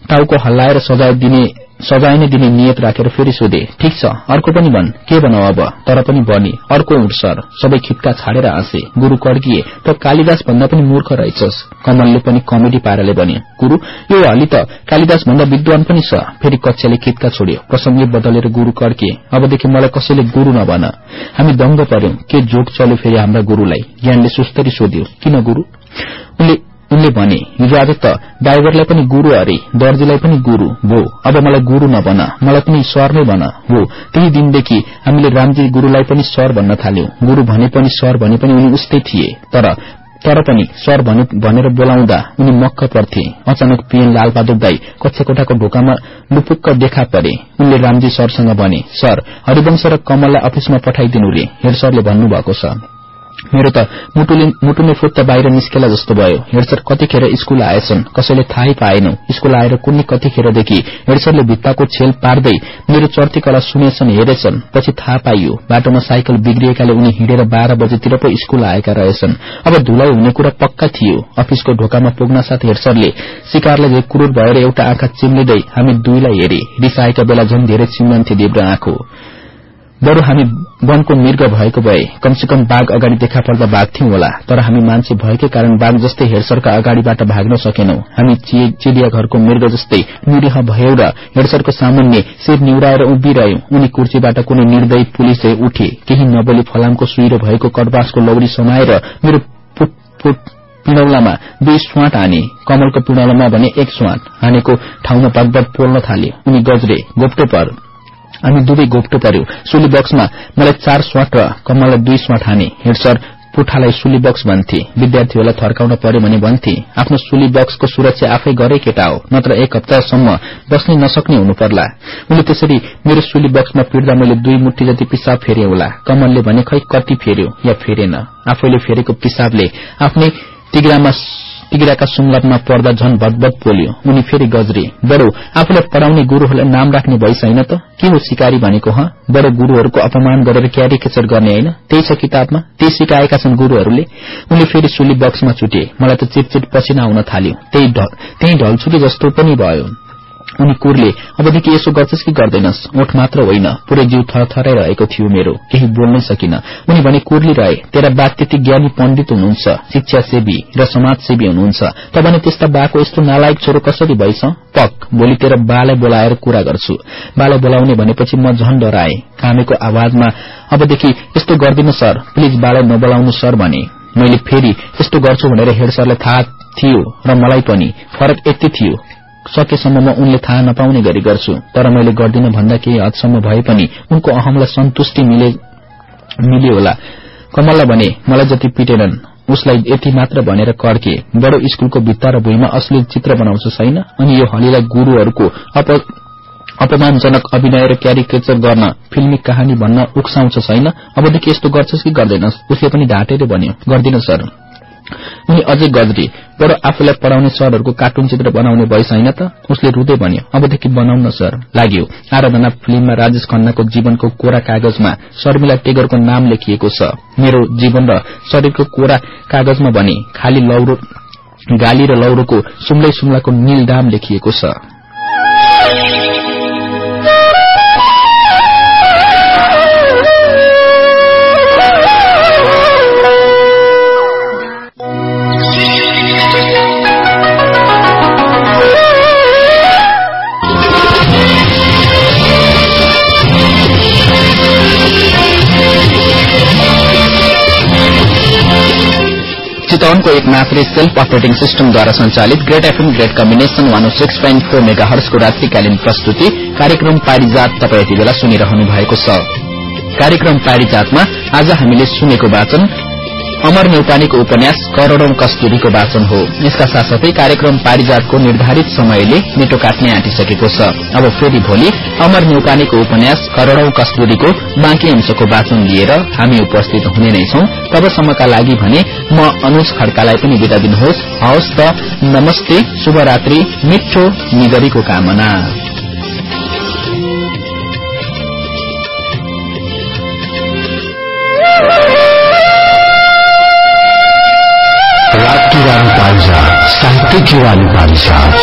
टाउको हल्लाएर सजाय दिने सजाय नै दिने नियत राखेर फेरि सोधे ठिक छ अर्को पनि भन् के बनाऊ अब? तर पनि भने अर्को उठ सर। सबै खिटका छाडेर हाँसे गुरू कड्किए त कालिदास भन्दा पनि मूर्ख रहेछस्। कमलले पनि कमेडी पाराले भने गुरू यो हली त कालिदास भन्दा विद्वान पनि छ। फेरि कक्षाले खिटका छोड्यो प्रसंगी बदलेर गुरू कड्किए अबदेखि मलाई कसैले गुरू नभन। हामी दङ्ग पर्यौं के जोट चल्यो फेरि हाम्रा गुरूलाई? ज्ञानले सुस्तरी सोध्यो किन गुरू? उनले उनले भने हिजो आज त ड्राइभरलाई पनि गुरू अरे दर्जीलाई पनि गुरू। भो अब मलाई गुरू नबन मलाई पनि सर नै बन। हो त्यही दिनदेखि हामीले रामजी गुरूलाई पनि सर भन्न थाल्यौं। गुरू भने पनि सर भने पनि उनी उस्तै थिए। तर तर पनि सर भनेर बोलाउँदा उनी मक्क पर्थे अचानक पीएन लालबहादुर दाई कक्षा कोठाको ढोकामा लुपुक्क देखा परे। उनले रामजी सरसँग भने सर हरिवंश र कमललाई अफिसमा पठाइदिनु रे। हेड सरले भन्नुभएको छ। मेरो त मुटुले फुत्त बाहिर निस्केला जस्तो भयो। हेडसर कतिखेर स्कूल आएछन्? कसैले थाहै पाएनौ। स्कूल आएर कुनै कतिखेरदेखि हेडसरले भित्ताको छेल पार्दै मेरो चर्ती कला सुनेछन् हेरेछन्। पछि थाहा पाइयो बाटोमा साइकल बिग्रिएकाले उनी हिँडेर बाह्र बजेतिर पो स्कूल आएका रहेछन्। अब धुलाई हुने कुरा पक्का थियो। अफिसको ढोकामा पुग्न साथ हेडसरले शिकारलाई क्रूर भएर एउटा आँखा चिम्लिँदै हामी दुईलाई हेरे। रिसाएका बेला झन धेरै चिम्लन्थे देब्र आँखो। बरू हामी वनको मृग भएको भए कमसेकम बाघ अगाडि देखा पर्दा भाग्थ्यौं होला तर हामी मान्छे भएकै कारण बाघ जस्तै हेडसरका अगाडिबाट भाग्न सकेनौं। हामी चिडिया घरको मृग जस्तै निरीह भयौं र हेडसरको सामान्य शिर निउराएर उभिरह्यौं। उनी कुर्सीबाट कुनै निर्दयी पुलिसले उठे केही नबोली फलामको सुइरो भएको कटबासको लौरी समाएर मेरो पिणौलामा दुई स्वाट हाने कमलको पिणौलामा भने एक स्वाट हानेको ठाउँमा पगबग पोल्न थाले। उनी गजरे गोप्टो पर हामी दुवै गोप्टो पर्यो। सुली बक्समा मलाई चार स्वाट र कमललाई दुई स्वाट हाने। हेडसर पुठालाई सुली बक्स भन्थे। विद्यार्थीहरूलाई थर्काउन पर्यो भने भन्थे आफ्नो सुली बक्सको सुरक्षा आफै गरे केटा हो। नत्र एक हप्तासम्म बस्नै नसक्ने हुनु पर्ला। उनले त्यसरी मेरो सुली बक्समा पिड्दा मैले दुई मुठी जति पिसाब फेरे होला। कमलले भने खै कति फेर्यो? या फेरेन। आफैले फेरेको पिसाबले आफ्नै तिग्रामा तिगिराका सुङ्गतमा पर्दा झन भगभग पोल्यो। उनी फेरि गजरे बडो आफूलाई पढ़ाउने गुरूहरूलाई नाम राख्ने भइसैन त? के हो सिकारी भनेको ह? बडो गुरूहरूको अपमान गरेर क्यारिकेचर गर्ने होइन? त्यही छ किताबमा? त्यही सिकाएका छन् गुरूहरूले? उनले फेरि सुली बक्समा छुटे। मलाई त चिटचिट पसिना आउन थाल्यो। त्यही ढलछुटे जस्तो पनि भयो। उनी कुरले अबदेखि यसो गर्छस् कि गर्दैनस्? ओठ मात्र होइन। पूरै जीव थरथराइरहेको थियो मेरो। केही बोल्नै सकिन। उनी भने कुर्ली रहे तेरा बात त्यति ज्ञानी पण्डित हुनुहुन्छ शिक्षासेवी र समाजसेवी हुनुहुन्छ। त भने त्यस्ता बाको यस्तो नालायक छोरो कसरी भइस पक भोलि तेरा बालाई बोलाएर कुरा गर्छु। बालाई बोलाउने भनेपछि म झन डराए कामेको आवाजमा अबदेखि यस्तो गर्दिन सर प्लिज बालाई नबोलाउनु सर भने। मैले फेरि यस्तो गर्छु भनेर हेड सरलाई थाहा थियो र मलाई पनि। फरक यति थियो। सकेसम्म म उनले थाहा नपाउने गरी गर्छु। तर मैले गर्दिन भन्दा केही हदसम्म भए पनि उनको अहमलाई सन्तुष्टि मिले होला। कमललाई भने मलाई जति पिटेनन् उसलाई यति मात्र भनेर कर्के। बडो स्कूलको भित्ता र भुइँमा अश्लील चित्र बनाउँछ छैन? अनि यो हलीलाई गुरूहरूको अपमानजनक अभिनय र क्यारिकेचर गर्न फिल्मी कहानी भन्न उक्साउँछ छैन? अबदेखि यस्तो गर्छस् कि गर्दैनस्? उसले पनि ढाँटेर भन्यो गर्दिन सर। उनी अझै गजरी बडो आफूलाई पढ़ाउने सरहरूको कार्टुन चित्र बनाउने भइस होइन त? उसले रुँदै भन्यो अबदेखि बनाउन सर। लाग्यो आराधना फिल्ममा राजेश खन्नाको जीवनको कोरा कागजमा शर्मिला टेगरको नाम लेखिएको छ। मेरो जीवन र शरीरको कोरा कागजमा भने खाली लौरो गाली र लौरोको सुम्लै सुम्लाको नील दाम लेखिएको छ। चितवनको एक मात्रै सेल्फ अपरेटिङ सिस्टमद्वारा संचालित great FM great combination one six point four mega हर्सको रात्रिकालीन प्रस्तुति कार्यक्रम पारिजात तपाईँ यति बेला सुनिरहनु भएको छ। कार्यक्रम पारिजातमा आज हामीले सुनेको वाचन अमर नेउपानेको उपन्यास करोड़ौं कस्तुरीको वाचन हो। यसका साथसाथै कार्यक्रम पारिजातको निर्धारित समयले नेटो काट्ने आँटिसकेको छ। अब फेरि भोलि अमर नेउपानेको उपन्यास करोड़ौं कस्तुरीको बाँकी अंशको वाचन लिएर हामी उपस्थित हुने नै छौं। तबसम्मका लागि भने म अनुज खड्कालाई पनि विदा दिनुहोस्। हवस् त नमस्ते शुभरात्री मिठो निगरीको कामना। रानी पारिजात साहित्य की रानी पारिजात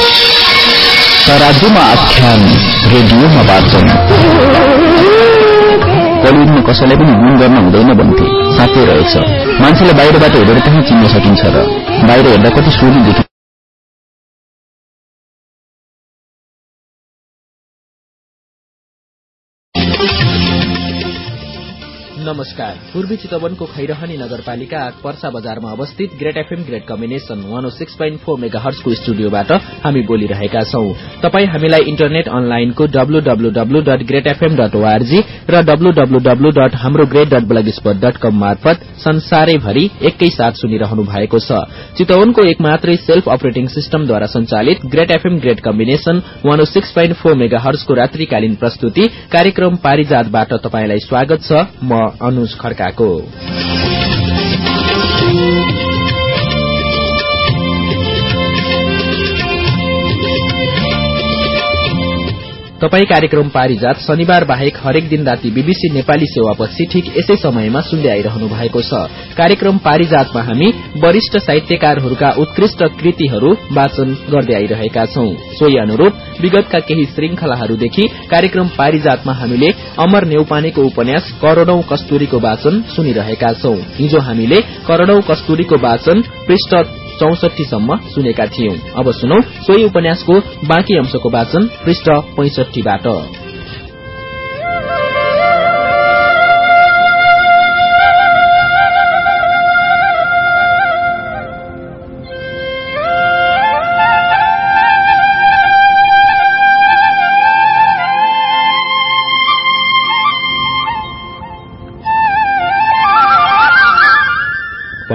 तराजुमा आख्यान रेडियोमा वाचन बलिउडमा कसैलाई पनि गुण गर्न हुँदैन भन्थे। साँच्चै रहेछ। मान्छेले बाहिरबाट हेरेर कहाँ चिन्न सकिन्छ र बाहिर हेर्दा कति सोली देखि नमस्कार। पूर्वी चितवनको खैरहनी नगरपालिका पर्सा बजारमा अवस्थित great FM great combination one six point four mega हर्सको स्टुडियोबाट हामी बोलिरहेका छौं। तपाई हामीलाई इन्टरनेट अनलाइनको WWW dot great FM dot ORG र डब्लूडब्लूडब्लू डट हाम्रो great dot blogspot dot com मार्फत संसारैभरि एकैसाथ सुनिरहनु भएको छ। चितवनको एक मात्रै सेल्फ अपरेटिङ सिस्टमद्वारा संचालित great FM great combination one six point four mega हर्सको रात्रिकालीन प्रस्तुति कार्यक्रम पारिजातबाट तपाईँलाई स्वागत छ। अनुज खड्काको। तपाई कार्यक्रम पारिजात शनिबार बाहेक हरेक दिन राति बीबीसी नेपाली सेवापछि ठिक यसै समयमा सुन्दै आइरहनु भएको छ। कार्यक्रम पारिजातमा हामी वरिष्ठ साहित्यकारहरूका उत्कृष्ट कृतिहरू वाचन गर्दै आइरहेका छौं। सोही अनुरूप विगतका केही श्रृंखलाहरूदेखि कार्यक्रम पारिजातमा हामीले अमर नेउपानेको उपन्यास करोड़ौं कस्तुरीको वाचन सुनिरहेका छौं। हिजो हामीले करोड़ौं कस्तुरीको वाचन पृष्ठ चौसठीसम्म सुनेका थियौं। अब सुनौ सोही उपन्यासको बाँकी अंशको वाचन पृष्ठ पैंसठीबाट।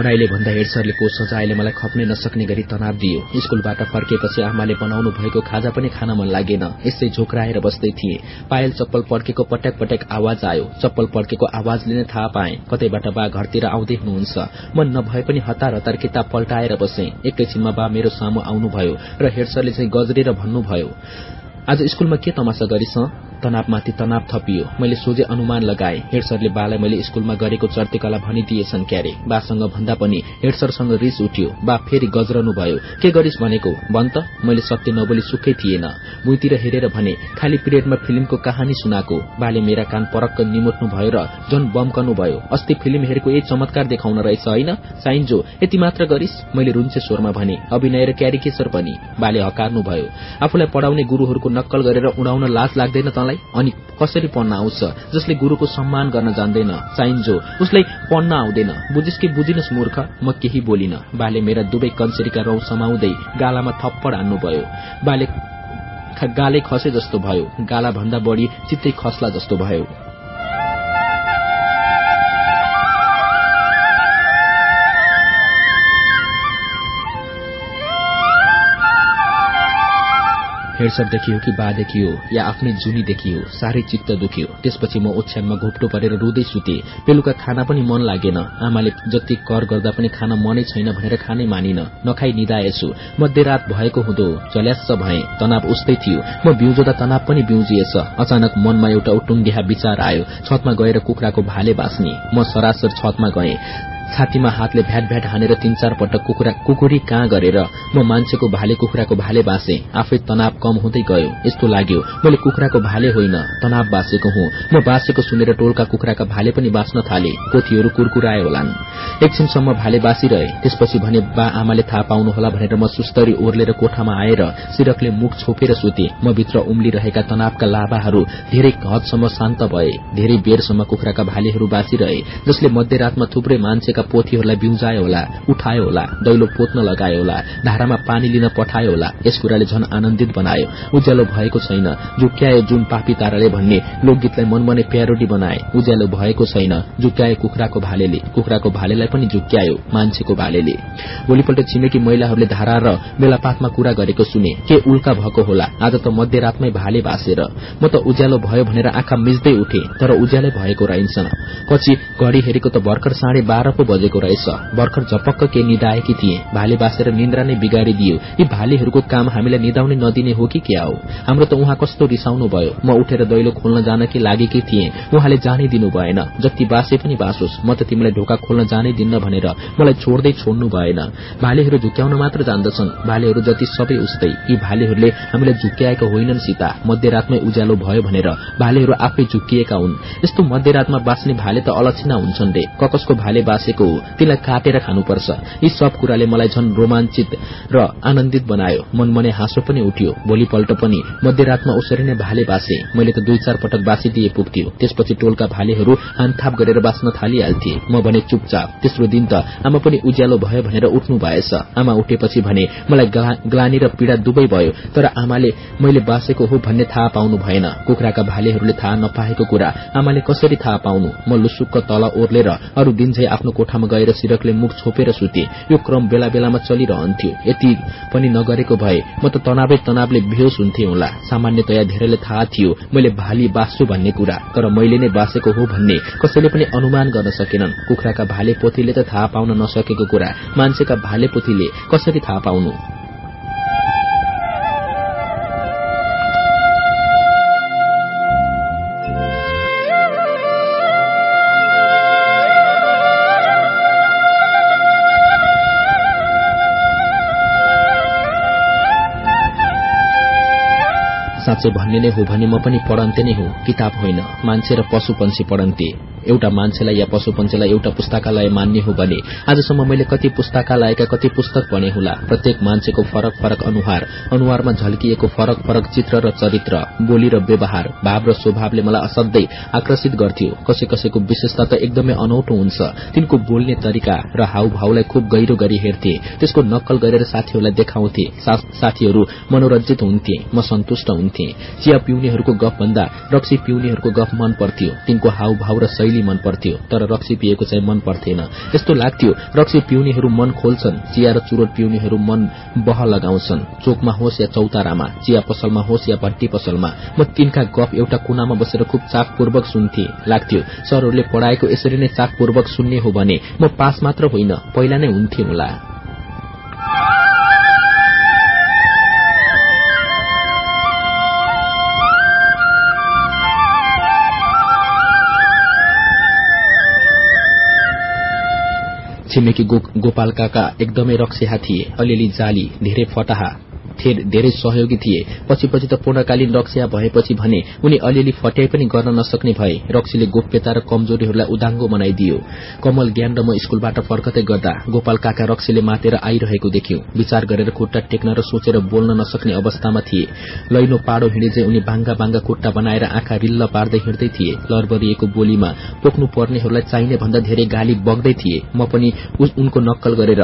पढ़ाईले भन्दा हेड सरले को सजायले मलाई खप्नै नसक्ने गरी तनाव दियो। स्कूलबाट फर्किएपछि आमाले बनाउनु भएको खाजा पनि खान मन लागेन। यसै झोक्राएर बस्दै थिए। पायल चप्पल पड्केको पटक पटक आवाज आयो। चप्पल पड्केको आवाजले नै थाहा पाए। कतैबाट बा घरतिर आउँदै हुनुहुन्छ। मन नभए पनि हतार हतार किताब पल्टाएर बसे। एकैछिनमा बा मेरो सामु आउनुभयो र हेड सरले चाहिँ गजरेर भन्नुभयो आज स्कूलमा के तमासा गरिस तनावमाथि तनाव थपियो। मैले सोझे अनुमान लगाए। हेड सरले बालाई मैले स्कूलमा गरेको चर्तेकला भनिदिएछन् क्यारे। बासँग भन्दा पनि हेड सरसँग रिस उठ्यो। बा फेरि गजरनु भयो। के गरिस्? भनेको। भन् त मैले सत्य नबोली सुखै थिएन। भुइँतिर हेरेर भने खाली पिरियडमा फिल्मको कहानी सुनाको बाले मेरा कान परक्क निमुट्नु भयो र झन बम्कनु भयो। अस्ति फिल्म हेरेको यही चमत्कार देखाउन रहेछ होइन? साइन्जो यति मात्र गरिस्? मैले रुन्चे स्वरमा भने। अभिनय र क्यारिकेचर पनि। बाले हकार्नु भयो। आफूलाई पढ़ाउने गुरूहरूको नक्कल गरेर उडाउन लाज लाग्दैन तँलाई? अनि कसरी पढ्न आउँछ? जसले गुरूको सम्मान गर्न जान्दैन चाहिन्जो उसलाई पढ्न आउँदैन। बुझिस कि बुझिनस् मूर्ख म केही बोलिन। बाले मेरा दुवै कन्सरीका रौं समाउँदै गालामा थप्पड हान्नुभयो। बाले गाले खसे जस्तो भयो। गाला भन्दा बढ़ी चित्तै खस्ला जस्तो भयो। हेडसर देखियो कि बा देखियो या आफ्नै जुनी देखियो साह्रै चित्त दुख्यो। त्यसपछि म ओछ्यानमा घोप्टो परेर रुँदै सुते। बेलुका खाना पनि मन लागेन। आमाले जति कर गर्दा पनि खाना मनै छैन भनेर खानै मानिन। नखाई निदाएछु मध्यरात भएको हुँदो जल्यास भए। तनाव उस्तै थियो। म बिउजोदा तनाव पनि बिउजिएछ। अचानक मनमा एउटा उटुङ्गिहा विचार आयो। छतमा गएर कुखुराको भाले बाँच्ने। म सरासर छतमा गए। छातीमा हातले भ्याट भ्याट हानेर तीन चार पटक कुखुरा कुकुरी कहाँ गरेर म मान्छेको भाले कुखुराको भाले बाँसे आफै तनाव कम हुँदै गयो। यस्तो लाग्यो। मैले कुखुराको भाले होइन तनाव बाँसेको हुँ। म बाँसेको सुनेर टोलका कुखुराका भाले पनि बाँच्न थाले। पोथीहरू कुरकुराए होलान्। एकछिनसम्म भाले बाँसिरहे त्यसपछि भने बा आमाले थाहा पाउनुहोला भनेर म सुस्तरी ओर्लेर कोठामा आएर सिरकले मुख छोपेर सुते। म भित्र उम्लिरहेका तनावका लाभाहरू धेरै हदसम्म शान्त भए। धेरै बेरसम्म कुखुराका भालेहरू बाँचिरहे जसले मध्यरातमा थुप्रै मान्छेका पोथीहरूलाई बिउजायो होला उठायो होला दैलो पोत्न लगायो होला धारामा पानी लिन पठायो होला यस कुराले झन आनन्दित बनायो। उज्यालो भएको छैन जुक्याए जुन पापी ताराले भन्ने लोकगीतलाई मनमने प्यारोडी बनाए। उज्यालो भएको छैन जुक्याए कुखुराको भालेले कुखुराको भालेलाई पनि जुक्यायो मान्छेको भालेले। भोलिपल्ट छिमेकी महिलाहरूले धारा र बेलापातमा कुरा गरेको सुने के उल्का भएको होला? आज त मध्यरातमै भाले भाँसेर। म त उज्यालो भयो भनेर आँखा मिच्दै उठे तर उज्यालै भएको रहन्छ। पछि घड़ी हेरेको त भर्खर साढे बाह्र पो बजेको रहेछ। भर्खर झपक्क के निदाएकी थिए। भाले बाँसेर निन्द्रा नै बिगारिदियो यी भालेहरूको काम हामीलाई निदाउने नदिने हो कि क्या हो? हाम्रो त उहाँ कस्तो रिसाउनु भयो? म उठेर दैलो खोल्न जानकी लागेकी थिए। उहाँले जानै दिनु भएन। जति बासे पनि बाँसोस् म त तिमीलाई ढोका खोल्न जानै दिन्न भनेर मलाई छोड्दै छोड्नु भएन। भालेहरू झुक्याउन मात्र जान्दछन्। भालेहरू जति सबै उस्तै। यी भालेहरूले हामीलाई झुक्याएका होइनन् सीता। मध्यरातमै उज्यालो भयो भनेर भालेहरू आफै झुक्किएका हुन्। यस्तो मध्यरातमा बाँच्ने भाले त अलक्षिना हुन्छन् रे। ककसको भाले बाँसे बाँचेको हो तिनलाई काटेर खानुपर्छ। यी सब कुराले मलाई झन रोमाञ्चित र आनन्दित बनायो। मनमने हाँसो पनि उठ्यो। भोलिपल्ट पनि मध्यरातमा उसरी नै भाले बासे। मैले त दुई चार पटक बासिदिए पुग्थ्यो। त्यसपछि टोलका भालेहरू हानथाप गरेर बाँच्न थालिहाल्थे। म भने चुपचाप तेस्रो दिन त आमा पनि उज्यालो भयो भनेर उठ्नु भएछ। आमा उठेपछि भने मलाई ग्लानी र पीड़ा दुवै भयो। तर आमाले मैले बासेको हो भन्ने थाहा पाउनु भएन। कुखुराका भालेहरूले थाहा नपाएको कुरा आमाले कसरी थाहा पाउनु? म लुसुक्क तल ओर्लेर अरू दिन झै आफ्नो कोठामा गएर सिरकले मुख छोपेर सुते। यो क्रम बेला बेलामा चलिरहन्थ्यो। यति पनि नगरेको भए म त तनावै तनावले बेहोस हुन्थे होला। सामान्यतया धेरैले थाहा थियो मैले भाली बाँच्छु भन्ने कुरा तर मैले नै बाँचेको हो भन्ने। कसैले पनि अनुमान गर्न सकेनन्। कुखुराका भाले पोथीले त थाहा पाउन नसकेको कुरा। मान्छेका भाले पोथीले कसरी थाहा पाउनु? साँच्चै भन्ने नै हो भने म पनि पढन्ते नै हो। किताब होइन। मान्छे र पशु पंक्षी पढन्ते एउटा मान्छेलाई या पशु पंक्षीलाई एउटा पुस्तकालय मान्ने हो भने आजसम्म मैले कति पुस्तकालयका कति पुस्तक पढे हुला। प्रत्येक मान्छेको फरक फरक अनुहार अनुहारमा झल्किएको फरक फरक चित्र र चरित्र बोली र व्यवहार भाव र स्वभावले मलाई असाध्यै आकर्षित गर्थ्यो। कसै कसैको विशेषता त एकदमै अनौठो हुन्छ। तिनको बोल्ने तरिका र हाउभावलाई खुब गहिरो गरी हेर्थे। त्यसको नक्कल गरेर साथीहरूलाई देखाउँथे। साथीहरू मनोरञ्जित हुन्थे। म सन्तुष्ट हुन्थे। चिया पिउनेहरूको गफ भन्दा रक्सी पिउनेहरूको गफ मन पर्थ्यो। तिनको हाउभाव र शैली मन पर्थ्यो तर रक्सी पिएको चाहिँ मन पर्थेन। यस्तो लाग्थ्यो रक्सी पिउनेहरू मन खोल्छन् चिया र चुरोट पिउनेहरू मन बह लगाउँछन्। चोकमा होस् या चौतारामा चिया पसलमा होस् या भट्टी पसलमा म तिनका गफ एउटा कुनामा बसेर खुब चाकपूर्वक सुन्थे। लाग्थ्यो सरहरूले पढ़ाएको यसरी नै चाकपूर्वक सुन्ने हो भने म पास मात्र होइन पहिला नै हुन्थे होला। छिमेकी गोपाल काका एकदमै रक्सेहा थिए अलिअलि जाली धेरै फटाहा। धेरै सहयोगी थिए। पछि पछि त पूर्णकालीन रक्सिया भएपछि भने उनी अलिअलि फट्याई पनि गर्न नसक्ने भए रक्सीले गोप्यता र कमजोरीहरूलाई उदाङ्गो बनाइदियो कमल ज्ञान र म स्कूलबाट फर्कतै गर्दा गोपाल काका रक्सीले मातेर आइरहेको देख्यौं। विचार गरेर खुट्टा टेक्न र सोचेर बोल्न नसक्ने अवस्थामा थिए। लैनो पाड़ो हिँडे उनी बाङ्गा बाङ्गा खुट्टा बनाएर आँखा रिल्ल पार्दै हिँड्दै थिए। लरबरिएको बोलीमा पोख्नु पर्नेहरूलाई चाहिने भन्दा धेरै गाली बग्दै थिए। म पनि उनको नक्कल गरेर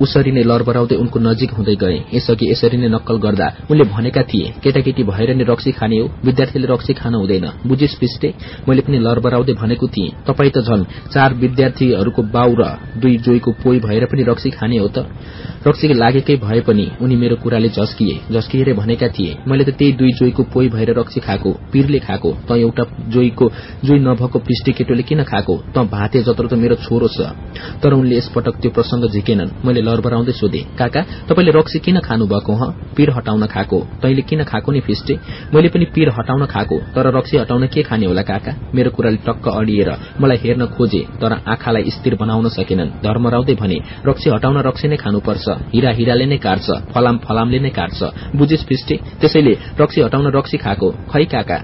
उसरी नै लरबराउँदै उनको नजिक हुँदै गए। यसअघि यसरी नै नक्कल गर्दा उनले भनेका थिए केटाकेटी भएर नै रक्सी खाने हो विद्यार्थीले रक्सी खान हुँदैन। बुझिस पिस्टे मैले पनि लरबराउँदै भनेको थिएँ तपाई त झन् चार विद्यार्थीहरूको बाउ र दुई जोईको पोइ भएर पनि रक्सी खाने हो त। रक्सी लागेकै भए पनि उनी मेरो कुराले झस्किए झस्किएर भनेका थिए मैले त त्यही दुई जोईको पोइ भएर रक्सी खाएको पीरले खाएको त एउटा जोईको जोई नभएको पिष्टे केटोले किन खाएको त भाते जत्रो त मेरो छोरो छ। तर उनले यसपटक त्यो प्रसंग झिकेनन् मैले लरबराउँदै सोधे काका तपाईँले रक्सी किन खानु भएको ह? पीर हटाउन खाएको? तैले किन खाएको नि फिस्टे? मैले पनि पीर हटाउन खाएको तर रक्सी हटाउन के खाने होला काका? मेरो कुराले टक्क अडिएर मलाई हेर्न खोजे तर आँखालाई स्थिर बनाउन सकेनन्। धर्मराउँदै भने रक्सी हटाउन रक्सी नै खानुपर्छ हिरा हिराले नै काट्छ फलाम फलामले नै काट्छ। बुझिस फिस्टे त्यसैले रक्सी हटाउन रक्सी खाएको। खै काका?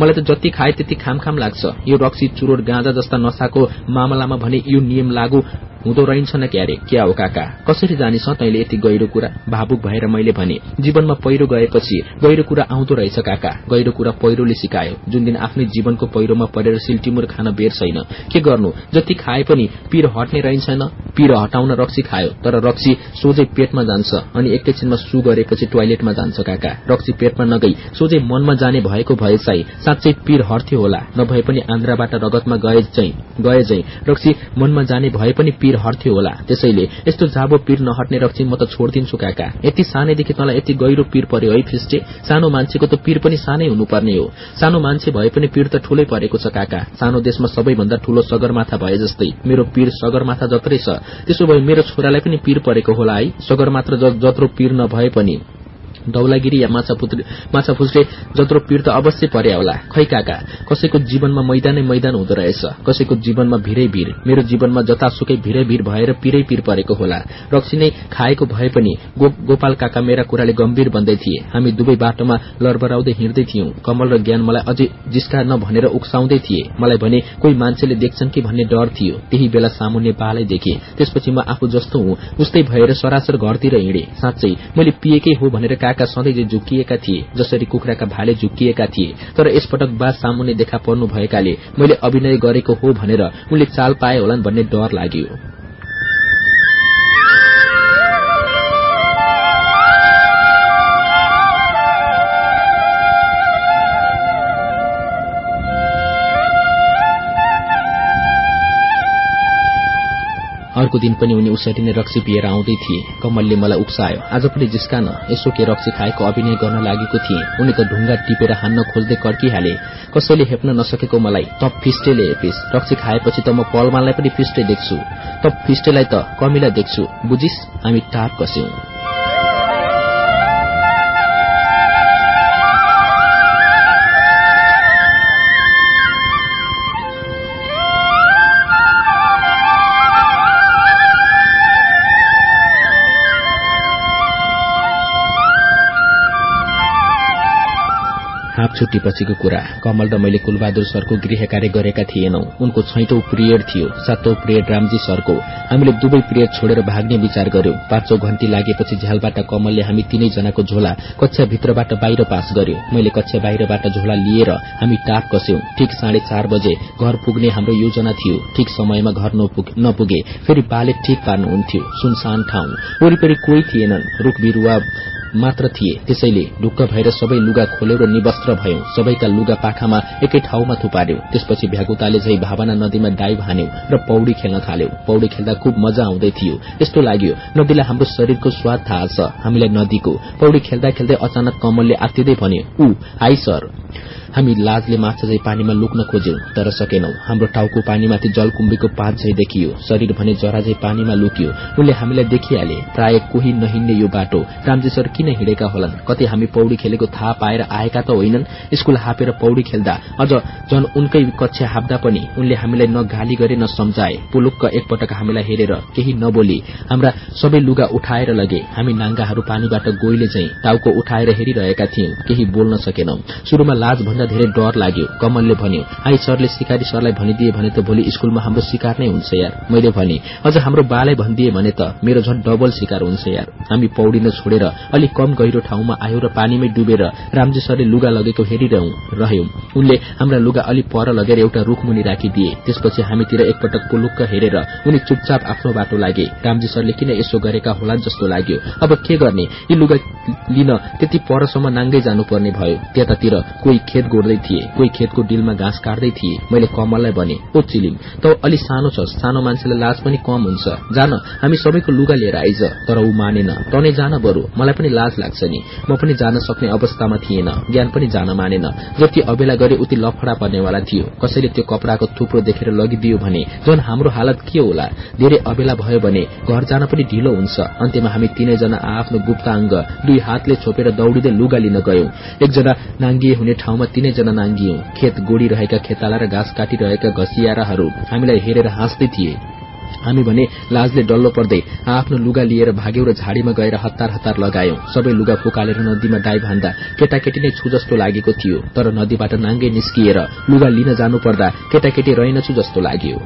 मलाई त जति खाए त्यति खामखाम लाग्छ। यो रक्सी चुरोट गाँजा जस्ता नशाको मामलामा भने यो नियम लागू हुँदो रहन्छ न क्यारे? क्या हो काका? कसरी जानिस तैले यति गहिरो कुरा? भावुक भएर मैले भने जीवनमा पहिरो गएपछि गहिरो कुरा आउँदो रहेछ काका। गहिरो कुरा पहिरोले सिकायो। जुन दिन आफ्नै जीवनको पहिरोमा परेर सिल्टिमुर खान बेर छैन के गर्नु? जति खाए पनि पीर हट्ने रहन्छन्। पीर हटाउन रक्सी खायो तर रक्सी सोझै पेटमा जान्छ अनि एकैछिनमा सु गरेपछि टोयलेटमा जान्छ काका। रक्सी पेटमा नगई सोझै मनमा जाने भएको भए चाहिँ साँच्चै पीर हट्थ्यो होला। नभए पनि आन्द्राबाट रगतमा गए चाहिँ रक्सी मनमा जाने भए पनि पीर हट्थ्यो होला। त्यसैले यस्तो जाबो पीर नहट्ने रक्सी म त छोड़दिन्छु काका। यति सानैदेखि तँलाई यति गहिरो पीर पर्यो है फिस्टे सानो मान्छेको त पीर पनि सानै हुनुपर्ने हो। सानो मान्छे भए पनि पीर त ठूलै परेको छ काका। सानो देशमा सबैभन्दा ठूलो सगरमाथा भए जस्तै। मेरो पीर सगरमाथा जत्रै छ। त्यसो भए मेरो छोरालाई पनि पीर परेको होला है। सगरमात्र जत्रो पीर नभए पनि। दौलागिरी या माछा फुस्रे जत्रो पीड़ त अवश्य परे होला। खै काका कसैको जीवनमा मैदानै मैदान हुँदो रहेछ। कसैको जीवनमा भिरै भीर। मेरो जीवनमा जतासुकै भिरै भीर भएर पिरै पीर परेको होला। रक्सी नै खाएको भए पनि गोपाल काका मेरा कुराले गम्भीर बन्दै थिए। हामी दुवै बाटोमा लरबराउँदै हिँड्दै थियौं। कमल र ज्ञान मलाई अझै जिस्का नभनेर उक्साउँदै थिए। मलाई भने कोही मान्छेले देख्छन् कि? भन्ने डर थियो। त्यही बेला सामुन्ने बालै देखे। त्यसपछि म आफू जस्तो हुँ। उस्तै भएर सरासर घरतिर हिँडे। साँच्चै मैले पिएकै हो भनेर काका सधैँ झुकिएका थिए जसरी कुखुराका भाले झुकिएका थिए तर यसपटक बा सामुन्ने देखा पर्नु भएकाले मैले अभिनय गरेको हो भनेर उनले चाल पाए होलान् भन्ने डर लाग्यो। अर्को दिन पनि उनी उसरी नै रक्सी पिएर आउँदै थिए। कमलले मलाई उक्सायो आज पनि जिस्कान यसो के रक्सी खाएको अभिनय गर्न लागेको थिए। उनी त ढुङ्गा टिपेर हान्न खोज्दै कर्किहाले। कसैले हेप्न नसकेको मलाई तप फिस्टेले हेपिस। रक्सी खाएपछि त म पलमालाई पनि फिस्टे देख्छु। तप फिस्टेलाई त कमिला देख्छु। बुझिस हामी टाप कस्यौं। हाफ छुट्टीपछिको कुरा। कमल र मैले कुलबहादुर सरको गृह कार्य गरेका थिएनौ। उनको छैटौं पिरियड थियो सातौं पिरियड रामजी सरको। हामीले दुवै पिरियड छोडेर भाग्ने विचार गर्यौं। पाँचौं घण्टी लागेपछि झ्यालबाट कमलले हामी तीनैजनाको झोला कक्षा भित्रबाट बाहिर पास गर्यो। मैले कक्षा बाहिरबाट झोला लिएर हामी टाप कस्यौं। ठिक साढे बजे घर पुग्ने हाम्रो योजना थियो। ठिक समयमा घर नपुगे फेरि बाले ठिक पार्नुहुन्थ्यो। सुनसान ठाउँ। वरिपरि कोही थिएनन्। रूख बिरूवा मात्र थिए। त्यसैले ढुक्क भएर सबै लुगा खोल्यौं र निवस्त्र भयौं। सबैका लुगा पाखामा एकै ठाउँमा थुपार्यौं। त्यसपछि भ्यागुताले झै भावना नदीमा डाइभ हान्यौं र पौडी खेल्न थाल्यौं। पौडी खेल्दा खुब मजा आउँदै थियो। यस्तो लाग्यो नदीलाई हाम्रो शरीरको स्वाद थाहा छ। हामीलाई नदीको। पौडी खेल्दा खेल्दै अचानक कमलले आत्तिँदै भने ऊ हाई सर। हामी लाजले माछा झै पानीमा लुक्न खोज्यौं तर सकेनौं। हाम्रो टाउको पानीमाथि जलकुम्बीको पात झै देखियो। शरीर भने जरा झै पानीमा लुकियो। उनले हामीलाई देखिहाले प्राय कोही नहिन्ने यो बाटो। रामजी सर किन हिँडेका होलान्? कतै हामी पौडी खेलेको थाहा पाएर आएका त होइनन्? स्कूल हापेर पौडी खेल्दा अझ झन उनकै कक्षा हाप्दा पनि उनले हामीलाई न गाली गरे न सम्झाए। पुलुक्क एकपटक हामीलाई हेरेर केही नबोली। हाम्रा सबै लुगा उठाएर लगे। हामी नाङ्गाहरू पानीबाट गोइले झै टाउको उठाएर हेरिरहेका थियौं। केही बोल्न सकेनौं। शुरूमा लाज धेरै डर लाग्यो। कमलले भन्यो आई सरले सिकारी सरलाई भनिदिए भने त भोलि स्कूलमा हाम्रो शिकार नै हुन्छ यार। मैले भने अझ हाम्रो बालाई भनिदिए भने त मेरो झन् डबल शिकार हुन्छ यार। हामी पौडिन छोडेर अलिक कम गहिरो ठाउँमा आयौं र पानीमै डुबेर रामजी सरले लुगा लगेको हेरिरहँ रह्यौं। उनले हाम्रा लुगा अलिक पर लगेर एउटा रुखमुनि राखिदिए। त्यसपछि हामीतिर एकपटक पुलुक्क हेरेर उनी चुपचाप आफ्नो बाटो लागे। रामजी सरले किन यसो गरेका होला जस्तो लाग्यो। अब के गर्ने? यी लुगा लिन त्यति परसम्म नाङ्गै जानुपर्ने भयो। त्यतातिर कोही खेत गोड्दै थिए। कोही खेतको डिलमा घाँस काट्दै थिए। मैले कमललाई भने ओ चिलिम त अलि सानो छ सानो मान्छेलाई लाज पनि कम हुन्छ। जान हामी सबैको लुगा लिएर आइज। तर ऊ मानेन। तनै जान बरू। मलाई पनि लाज लाग्छ नि। म पनि जान सक्ने अवस्थामा थिएन। ज्ञान पनि जान मानेन। जति अबेला गरे उति लफडा पर्नेवाला थियो। कसैले त्यो कपड़ाको थुप्रो देखेर लगिदियो भने झन हाम्रो हालत के होला? धेरै अबेला भयो भने घर जान पनि ढिलो हुन्छ। अन्त्यमा हामी तीनैजना आफ्नो गुप्ताङ्ग दुई हातले छोपेर दौड़िँदै लुगा लिन गयौं। एकजना नाङ्गिए हुने ठाउँमा तीनैजना नाङ्गियौं खेत गोडिरहेका खेताला र घाँस काटिरहेका घसियाराहरू हामीलाई हेरेर हाँस्दै थिए। हामी भने लाजले डल्लो पर्दै आफ्नो लुगा लिएर भाग्यौं र झाडीमा गएर हतार हतार लगायौं। सबै लुगा फुकालेर नदीमा डाइ भान्दा केटाकेटी नै छु जस्तो लागेको थियो। तर नदीबाट नाङ्गे निस्किएर लुगा लिन जानु पर्दा केटाकेटी रहेनछु जस्तो लाग्यो।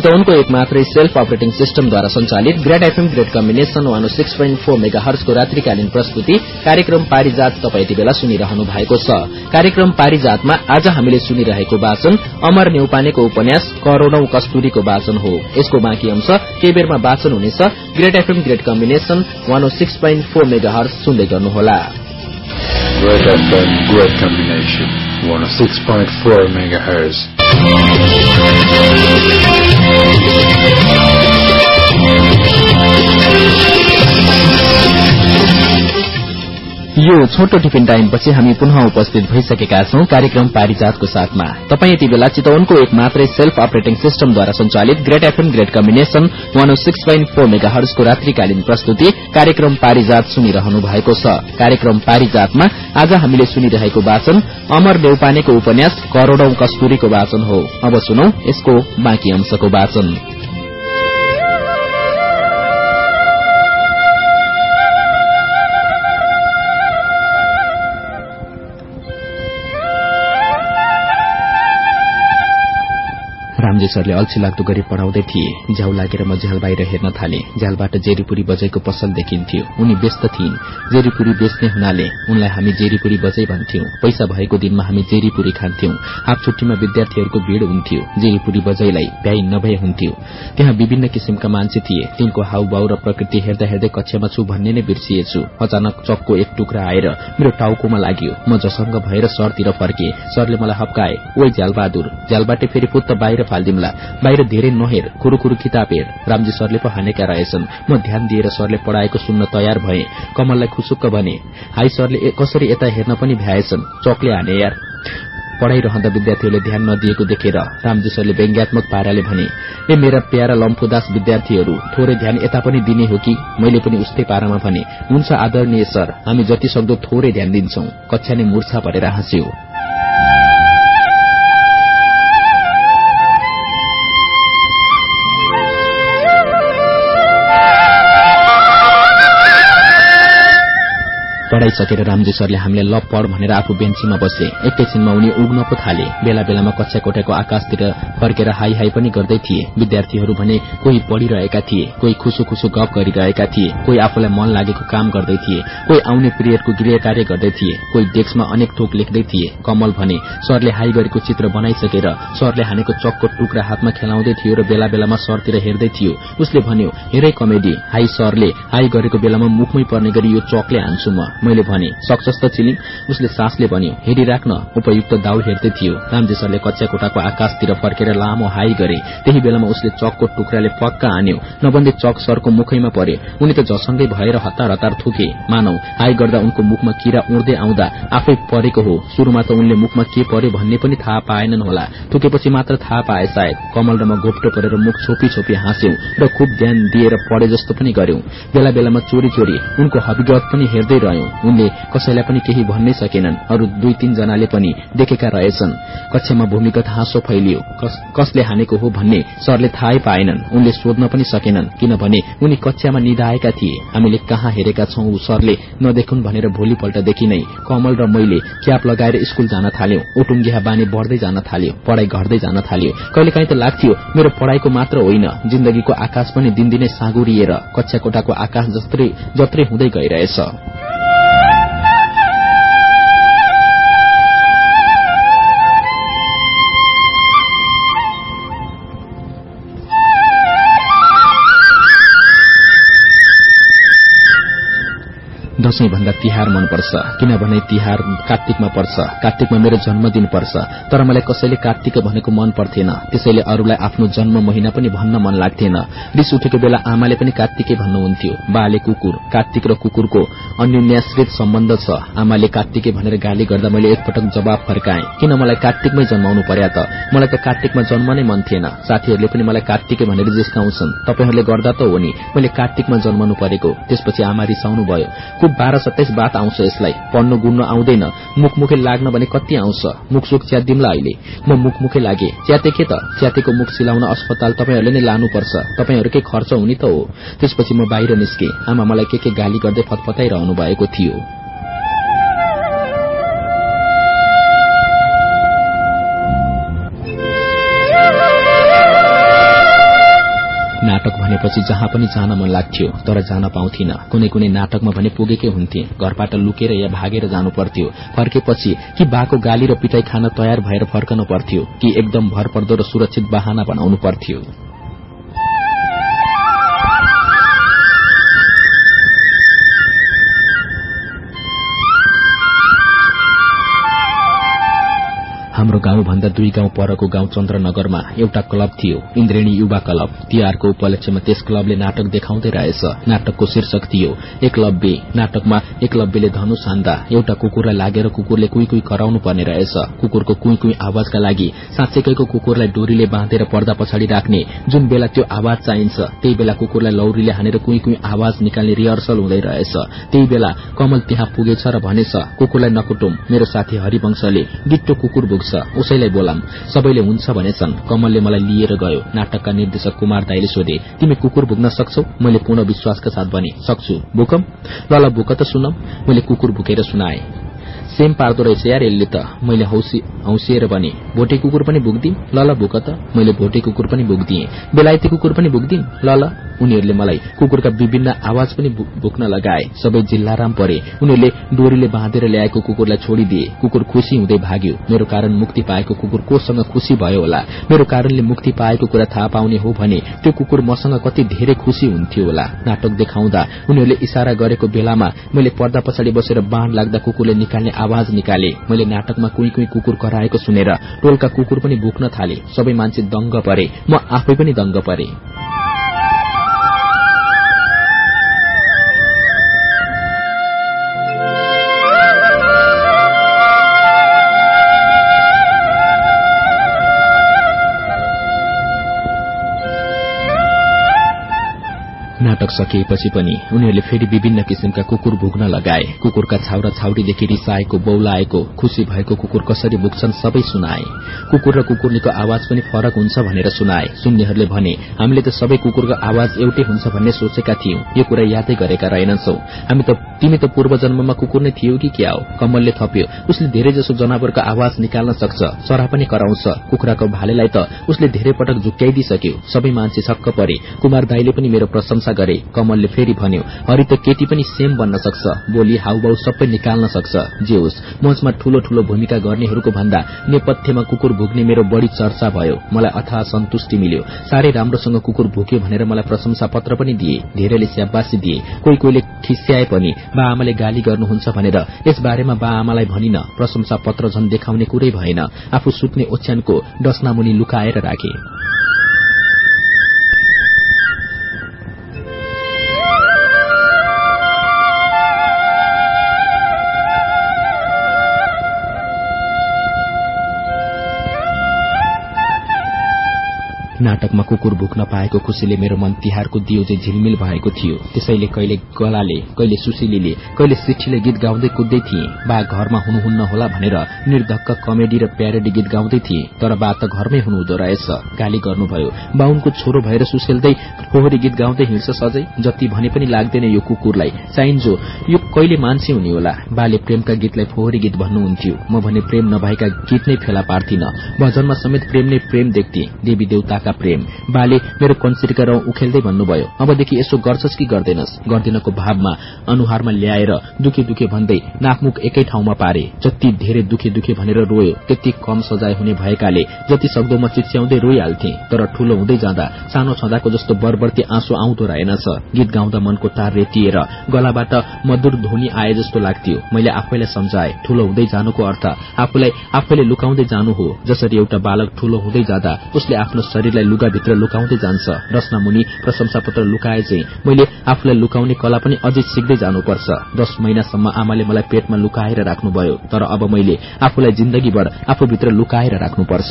चितवनको एक मात्रै सेल्फ अपरेटिङ सिस्टमद्वारा संचालित great FM great combination one six point four mega हर्सको रात्रिकालीन प्रस्तुति कार्यक्रम पारिजात तपाईँ यति बेला सुनिरहनु भएको छ कार्यक्रम पारिजातमा आज हामीले सुनिरहेको वाचन अमर नेउपानेको उपन्यास करोड़ौं कस्तुरीको वाचन हो यसको बाँकी अंश केही बेरमा वाचन हुनेछ great FM great combination one six point megahertz सुन्दै गर्नुहोला Great FM, great combination. 106.4 megahertz. Thank you. छोटो टिफिन टाइमपछि हामी पुनः उपस्थित भइसकेका छौं कार्यक्रम पारिजातको साथमा। तपाईँ यति बेला चितवनको एक मात्रै सेल्फ अपरेटिङ सिस्टमद्वारा संचालित great FM great combination one six point four mega हर्सको रात्रिकालीन प्रस्तुति कार्यक्रम पारिजात सुनिरहनु भएको छ। कार्यक्रम पारिजातमा आज हामीले सुनिरहेको वाचन अमर देउपानेको उपन्यास करोड़ौं कस्तुरीको वाचन हो। अब सुनौ यसको बाँकी अंशको वाचन। रामजी सरले अल्छी लाग्दो गरी पढ़ाउँदै थिए। झ्याउ लागेर म झ्याल बाहिर हेर्न थाले। झ्यालबाट जेरीपुरी बजैको पसल देखिन्थ्यो। उनी व्यस्त थिइन्। जेरीपुरी बेच्ने हुनाले उनलाई हामी जेरीपुरी बजै भन्थ्यौं। पैसा भएको दिनमा हामी जेरीपुरी खान्थ्यौं। हाफ छुट्टीमा विद्यार्थीहरूको भीड़ हुन्थ्यो। जेरीपुरी बजैलाई भ्याइ नभए हुन्थ्यो। त्यहाँ विभिन्न किसिमका मान्छे थिए। तिनको हाउभाउ र प्रकृति हेर्दा हेर्दै कक्षामा छु भन्ने नै बिर्सिएछु। अचानक चक्को एक टुक्रा आएर मेरो टाउकोमा लाग्यो। म जसंग भएर सरतिर फर्के। सरले मलाई हप्काए ओइ झ्यालबहादुर झ्यालबाटै फेरि पुत्त बाहिर फालिदिउँला बाहिर धेरै नहेर कुरु किताब हेर। रामजी सरले पो हानेका रहेछन्। म ध्यान दिएर सरले पढ़ाएको सुन्न तयार भए। कमललाई खुसुक्क भने हाई सरले कसरी यता हेर्न पनि भ्याएछन्? चकले हाने यार। पढ़ाइरहँदा विद्यार्थीहरूले ध्यान नदिएको देखेर रामजी सरले व्यङ्ग्यात्मक पाराले भने ए मेरा प्यारा लम्फुदास विद्यार्थीहरू थोरै ध्यान यता पनि दिने हो कि? मैले पनि उस्तै पारामा भने हुन्छ आदरणीय सर हामी जति सक्दो थोरै ध्यान दिन्छौ। कक्षा नै मूर्छा परेर हाँस्यो। पढ़ाइसकेर रामजी सरले हामीलाई ल पढ भनेर आफू बेन्चीमा बसे। एकैछिनमा उनी उग्न पो थाले। बेला बेलामा कक्षा कोठाको आकाशतिर फर्केर हाई हाई पनि गर्दै थिए। विद्यार्थीहरू भने कोही पढ़िरहेका थिए कोही खुसु खुसु गफ गरिरहेका थिए कोही आफूलाई मन लागेको काम गर्दै थिए कोही आउने पिरियडको गृह कार्य गर्दै थिए कोही डेस्कमा अनेक थोक लेख्दै थिए। कमल भने सरले हाई गरेको चित्र बनाइसकेर सरले हानेको चक्को टुक्रा हातमा खेलाउँदै थियो र बेला बेलामा सरतिर हेर्दै थियो। उसले भन्यो हेरै कमेडी हाई सरले हाई गरेको बेलामा मुखमै पर्ने गरी यो चकले हान्छु म। मैले भने सक्छस् त चिलिङ उसले सासले भन्यो हेरिराख्न। उपयुक्त दाउ हेर्दै थियो। रामजी सरले कच्चा कोठाको आकाशतिर फर्केर लामो हाई गरे। त्यही बेलामा उसले चकको टुक्राले पक्का हान्यो नबन्दी चक सरको मुखैमा परे उनी त जसँगै भएर हतार हतार थुके। मानौ हाई गर्दा उनको मुखमा किरा उड्दै आउँदा आफै परेको हो। शुरूमा त उनले मुखमा के पर्यो भन्ने पनि थाहा पाएनन् होला। थुकेपछि मात्र थाहा पाए सायद। कमल र म घोप्टो परेर मुख छोपी छोपी हाँस्यौं र खुब ध्यान दिएर पढे जस्तो पनि गर्यौं। बेला बेलामा चोरी चोरी उनको हविगत पनि हेर्दै रह्यौं। उनले कसैलाई पनि केही भन्नै सकेनन्। अरू दुई तीनजनाले पनि देखेका रहेछन्। कक्षामा भूमिगत हाँसो फैलियो। कसले हानेको हो भन्ने सरले थाहै पाएनन्। उनले सोध्न पनि सकेनन् किनभने उनी कक्षामा निधाएका थिए। हामीले कहाँ हेरेका छौं सरले नदेखुन् भनेर भोलिपल्टदेखि नै कमल र मैले क्याप लगाएर स्कूल जान थाल्यौं। ओटुङ्गिहा बानी बढ़दै जान थाल्यो। पढ़ाई घट्दै जान थाल्यो। कहिलेकाहीँ त लाग्थ्यो मेरो पढ़ाईको मात्र होइन। जिन्दगीको आकाश पनि दिनदिनै साँगुरिएर कक्षा कोठाको आकाश जत्रै हुँदै गइरहेछ। दशैं भन्दा तिहार मनपर्छ। किनभने तिहार कार्तिकमा पर्छ। कार्तिकमा मेरो जन्मदिन पर्छ। तर मलाई कसैले कार्तिक भनेको मन पर्थेन। त्यसैले अरूलाई आफ्नो जन्म महिना पनि भन्न मन लाग्थेन। रिस उठेको बेला आमाले पनि कार्तिकै भन्नुहुन्थ्यो बाले कुकुर कार्तिक र कुकुरको अन्योन्याश्रित सम्बन्ध छ। आमाले कार्तिके भनेर गाली गर्दा मैले एकपटक जवाब फर्काएँ। किन मलाई कार्तिकमै जन्माउनु पर्या त? मलाई त कार्तिकमा जन्म नै मन थिएन। साथीहरूले पनि मलाई कार्तिके भनेर जिस्काउँछन्। तपाईँहरूले गर्दा त हो नि मैले कार्तिकमा जन्मनु परेको। त्यसपछि आमा रिसाउनु भयो बाह्र सत्ताइस बात आउँछ यसलाई। पढ्नु गुड्नु आउँदैन। मुखमुखे लाग्न भने कति आउँछ? मुखसुख च्यातिदिउँला अहिले। म मुखमुखे लागे। च्याते के त? च्यातेको मुख सिलाउन अस्पताल तपाईँहरूले नै लानुपर्छ। तपाईँहरूकै खर्च हुने त हो। त्यसपछि म बाहिर निस्के। आमा मलाई के के गाली गर्दै फतफताइरहनु भएको थियो। नाटक भनेपछि जहाँ पनि जान मन लाग्थ्यो तर जान पाउँथिन। कुनै कुनै नाटकमा भने पुगेकै हुन्थे। घरबाट लुकेर या भागेर जानु पर्थ्यो। फर्केपछि कि बाको गाली र पिटाई खान तयार भएर फर्कनु पर्थ्यो कि एकदम भरपर्दो र सुरक्षित बहाना बनाउनु पर्थ्यो। हाम्रो गाउँभन्दा दुई गाउँ परको गाउँ चन्द्रनगरमा एउटा क्लब थियो इन्द्रेणी युवा क्लब। तिहारको उपलक्ष्यमा त्यस क्लबले नाटक देखाउँदै रहेछ। नाटकको शीर्षक थियो एकलव्य नाटकमा एकलव्यले धनुष हान्दा एउटा कुकुरलाई लागेर कुकुरले कुई कुई कराउनु पर्ने रहेछ। कुकुरको कुई कुई आवाजका लागि साँच्चैकैको कुकुरलाई डोरीले बाँधेर पर्दा पछाडि राख्ने जुन बेला त्यो आवाज चाहिन्छ त्यही बेला कुकुरलाई लौरीले हानेर कुई कुई आवाज निकाल्ने रिहर्सल हुँदै रहेछ। त्यही बेला कमल त्यहाँ पुगेछ र भनेछ कुकुरलाई नकुटुम मेरो साथी हरिवंशले डिट्टो कुकुर बुग्छ उसैलाई बोलाम सबैले हुन्छ भनेछन् कमलले मलाई लिएर गयो। नाटकका निर्देशक कुमार दाईले सोधे तिमी कुकुर भुग्न सक्छौ? मैले पूर्ण विश्वासका साथ भने सक्छु। भुकम ल ल भुक त सुनम मैले कुकुर भुकेर सुनाए। सेम पार्दो रहेछ यार यसले त। मैले हौसिएर भने भोटे कुकुर पनि भुक्दिम ल ल भुक त। मैले भोटे कुकुर पनि भुक्दिएँ। बेलायती कुकुर पनि भुक्दिम ल ल। उनीहरूले मलाई कुकुरका विभिन्न आवाज पनि भुक्न लगाए। सबै जिल्लाराम परे। उनीहरूले डोरीले बाँधेर ल्याएको कुकुरलाई छोडिदिए। कुकुर खुशी हुँदै भाग्यो। मेरो कारण मुक्ति पाएको कुकुर कोसँग खुशी भयो होला? मेरो कारणले मुक्ति पाएको कुरा थाहा पाउने हो भने त्यो कुकुर मसँग कति धेरै खुशी हुन्थ्यो होला? नाटक देखाउँदा उनीहरूले इशारा गरेको बेलामा मैले पर्दा पछाडि बसेर बाँड लाग्दा कुकुरले निकाल्ने आवाज निकाले। मैले नाटकमा कुई कुई कुकुर कराएको सुनेर टोलका कुकुर पनि भुक्न थाले। सबै मान्छे दंग परे। म आफै पनि दंग परे। नाटक सकिएपछि पनि उनीहरूले फेरि विभिन्न किसिमका कुकुर भुग्न लगाए। कुकुरका छाउरा छाउरीदेखि रिसाएको बौलाएको खुशी भएको कुकुर कसरी भुक्छन् सबै सुनाए। कुकुर र कुकुरनीको आवाज पनि फरक हुन्छ भनेर सुनाए। सुन्नेहरूले भने हामीले त सबै कुकुरको आवाज एउटै हुन्छ भन्ने सोचेका थियौं। यो कुरा यादै गरेका रहेनछौ हामी त तिमी त पूर्व जन्ममा कुकुर नै थियौ कि क्या हो? कमलले थप्यो। उसले धेरै जसो जनावरको आवाज निकाल्न सक्छ सरा पनि कराउँछ। कुखुराको भालेलाई त उसले धेरै पटक झुक्याइदिइसक्यो सबै मान्छे छक्क परे। कुमार दाईले पनि मेरो प्रशंसा गरे। कमलले फेरि भन्यो हरि त केटी पनि सेम बन्न सक्छ। बोली हाउबाउ सबै निकाल्न सक्छ। जे होस् मञ्चमा ठूलो ठूलो भूमिका गर्नेहरूको भन्दा नेपथ्यमा कुकुर भुक्ने मेरो बढ़ी चर्चा भयो। मलाई अथाह सन्तुष्टि मिल्यो। साह्रै राम्रोसँग कुकुर भुक्यो भनेर मलाई प्रशंसा पत्र पनि दिए। धेरैले स्याबासी दिए। कोही कोहीले खिस्याए पनि बा आमाले गाली गर्नुहुन्छ भनेर। यस बारेमा बा आमालाई भनिन। प्रशंसा पत्र झन देखाउने कुरै भएन। आफू सुत्ने ओछ्यानको डसनामुनि लुकाएर राखे। नाटकमा कुकुर भुक्न पाएको खुशीले मेरो मन तिहारको दियो चाहिँ झिलमिल भएको थियो। त्यसैले कहिले गलाले कहिले सुशीलीले कहिले सिठीले गीत गाउँदै कुद्दै थिए। बा घरमा हुनुहुन्न होला भनेर निर्धक्क कमेडी र प्यारेडी गीत गाउँदै थिए। तर बा त घरमै हुनुहुँदो रहेछ। गाली गर्नुभयो। बाहुनको छोरो भएर सुशीलदै फोहोरी गीत गाउँदै हिँड्छ सजै। जति भने पनि लाग्दैन यो कुकुरलाई। चाहिन्जो यो कहिले मान्छे हुने होला? बाले प्रेमका गीतलाई फोहोरी गीत भन्नुहुन्थ्यो। म भने प्रेम नभएका गीत नै फेला पार्थिन। भजनमा समेत प्रेम नै प्रेम देख्थे। देवी देवताका प्रेम। बाले मेरो कन्सिरका रौं उखेल्दै भन्नुभयो अबदेखि यसो गर्छस् कि गर्दैनस्? गर्दिनको भावमा अनुहारमा ल्याएर दुखे दुखे भन्दै नाकमुख एकै ठाउँमा पारे। जति धेरै दुखे दुखे भनेर रोयो त्यति कम सजाय हुने भएकाले जति सक्दो म चिच्याउँदै रोइहाल्थे तर ठूलो हुँदै जाँदा सानो छँदाको जस्तो बरबर्ती आँसु आउँदो रहेनछ। गीत गाउँदा मनको तार रेटिएर गलाबाट मधुर ध्वनि आए जस्तो लाग्थ्यो। मैले आफैलाई सम्झाए ठूलो हुँदै जानुको अर्थ आफूलाई आफैले लुकाउँदै जानु हो। जसरी एउटा बालक ठूलो हुँदै जाँदा उसले आफ्नो शरीरलाई आफूलाई लुगाभित्र लुकाउँदै जान्छ। रचना मुनि प्रशंसा पत्र लुकाए चाहिँ मैले आफूलाई लुकाउने कला पनि अझै सिक्दै जानुपर्छ। दश महिनासम्म आमाले मलाई पेटमा लुकाएर राख्नुभयो तर अब मैले आफूलाई जिन्दगीभर आफूभित्र लुकाएर राख्नुपर्छ।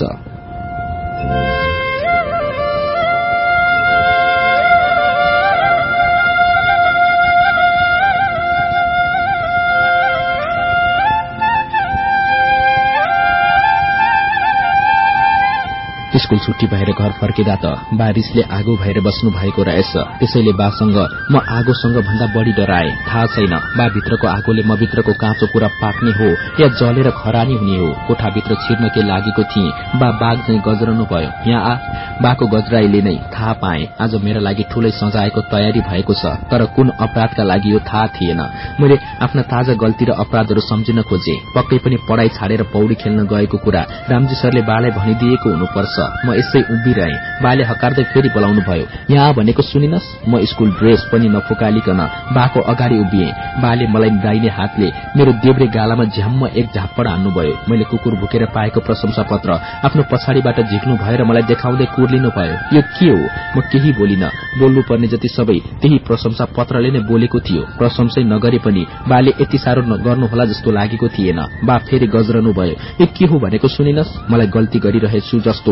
स्कूल छुट्टी भएर घर फर्किँदा त बारिसले आगो भएर बस्नु भएको रहेछ। त्यसैले बासँग म आगोसँग भन्दा बढ़ी डराए। थाहा छैन बा भित्रको आगोले म भित्रको काँचो कुरा पाक्ने हो या जलेर खरानी हुने हो। कोठाभित्र छिर्न के लागेको थिए। बा बाघ चाहिँ गजरनु भयो। यहाँ आ। बाको गजराईले नै थाहा पाए। आज मेरो लागि ठूलै सजाएको तयारी भएको छ। तर कुन अपराधका लागि यो थाहा थिएन। मैले आफ्ना ताजा गल्ती र अपराधहरू सम्झिन खोजे। पक्कै पनि पढ़ाई छाडेर पौडी खेल्न गएको कुरा रामजी सरले बालाई भनिदिएको हुनुपर्छ। म यसै उभिरहे। बाले हकार्दै फेरि बोलाउनु भयो यहाँ भनेको सुनिनस् म स्कूल ड्रेस पनि नफुकालिकन बाको अगाडि उभिए। बाले मलाई दाइने हातले मेरो देब्रे गालामा झ्याम्म एक झाप्पड हान्नुभयो। मैले कुकुर भुकेर पाएको प्रशंसा पत्र आफ्नो पछाडिबाट झिक्नु भएर मलाई देखाउँदै कुर्लिनु भयो। यो के हो? म केही बोलिन। बोल्नु पर्ने जति सबै त्यही प्रशंसा पत्रले नै बोलेको थियो। प्रशंसै नगरे पनि बाले यति साह्रो गर्नुहोला जस्तो लागेको थिएन। बा फेरि गजरनु भयो यो के हो भनेको सुनिनस्? मलाई गल्ती गरिरहेछु जस्तो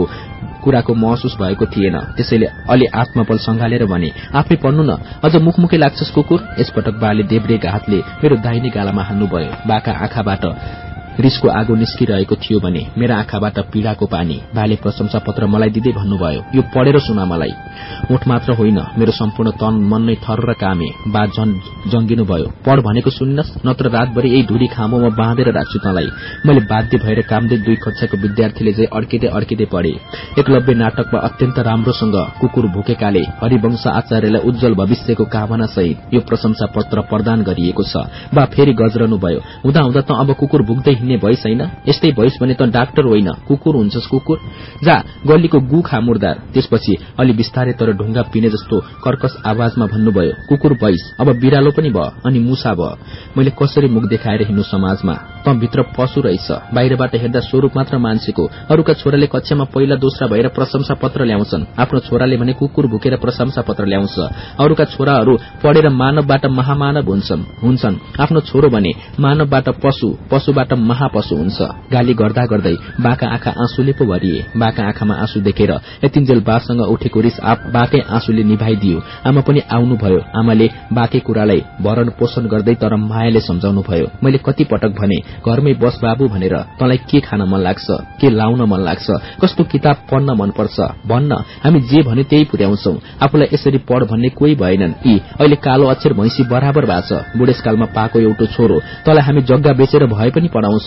कुराको महसुस भएको थिएन। त्यसैले अलि आत्मबल संघालेर भने आफै पढ्नु न अझ मुखमुखै लाग्छस् कुकुर? यसपटक बाले देब्रेका हातले मेरो दाहिने गालामा हान्नुभयो। बाका आँखाबाट रिसको आगो निस्किरहेको थियो भने मेरा आँखाबाट पीड़ाको पानी बाले प्रशंसा पत्र मलाई दिँदै भन्नुभयो यो पढेर सुना मलाई। ओठ मात्र होइन मेरो सम्पूर्ण तन मन नै थर र कामे। बा जंगिनु भयो पढ भनेको सुन्नस् नत्र रातभरि यही धुरी खामोमा बाँधेर राख्छु तँलाई। मैले बाध्य भएर कामदै दुई कक्षाको विद्यार्थीले चाहिँ अड्किँदै अड्किँदै पढे। एकलव्य नाटकमा अत्यन्त राम्रोसँग कुकुर भुकेकाले हरिवंश आचार्यलाई उज्जवल भविष्यको कामना सहित यो प्रशंसा पत्र प्रदान गरिएको छ। बा फेरि गजरनु भयो हुँदा हुँदा त अब कुकुर भुक्दै हिँड्ने भइस होइन। यस्तै भइस भने त डाक्टर होइन कुकुर हुन्छस् कुकुर। जा गल्लीको गु खा मुर्दार त्यसपछि अलि बिस्तारै तर ढुङ्गा पिने जस्तो कर्कश आवाजमा भन्नुभयो कुकुर भइस अब बिरालो पनि भयो अनि मुसा भयो मैले कसरी मुख देखाएर हिँड्नु समाजमा? त भित्र पशु रहेछ। बाहिरबाट हेर्दा स्वरूप मात्र मान्छेको। अरूका छोराले कक्षामा पहिला दोस्रा भएर प्रशंसा पत्र ल्याउँछन्। आफ्नो छोराले भने कुकुर भुकेर प्रशंसा पत्र ल्याउँछ। अरूका छोराहरू पढेर मानवबाट महामानव हुन्छन्। हुन्छन्। आफ्नो छोरो भने मानवबाट पशु पशुबाट महापशु हुन्छ। गाली गर्दा गर्दै बाका आँखा आँसुले पो भरिए। बाका आँखामा आँसु देखेर यतिन्जेल बासँग उठेको रिस बाकै आँसुले निभाइदियो। आमा पनि आउनुभयो। आमाले बाकै कुरालाई भरण पोषण गर्दै तर मायाले सम्झाउनु भयो। मैले कति पटक भने घरमै बस बाबु भनेर तँलाई के खान मन लाग्छ के लाउन मन लाग्छ कस्तो किताब पढ्न मनपर्छ भन्न। हामी जे भने त्यही पुर्याउँछौ। आफूलाई यसरी पढ भन्ने कोही भएनन्। यी अहिले कालो अक्षर भैंसी बराबर भएको छ। बुढेसकालमा पाएको एउटा छोरो। तँलाई हामी जग्गा बेचेर भए पनि पढाउँछौ।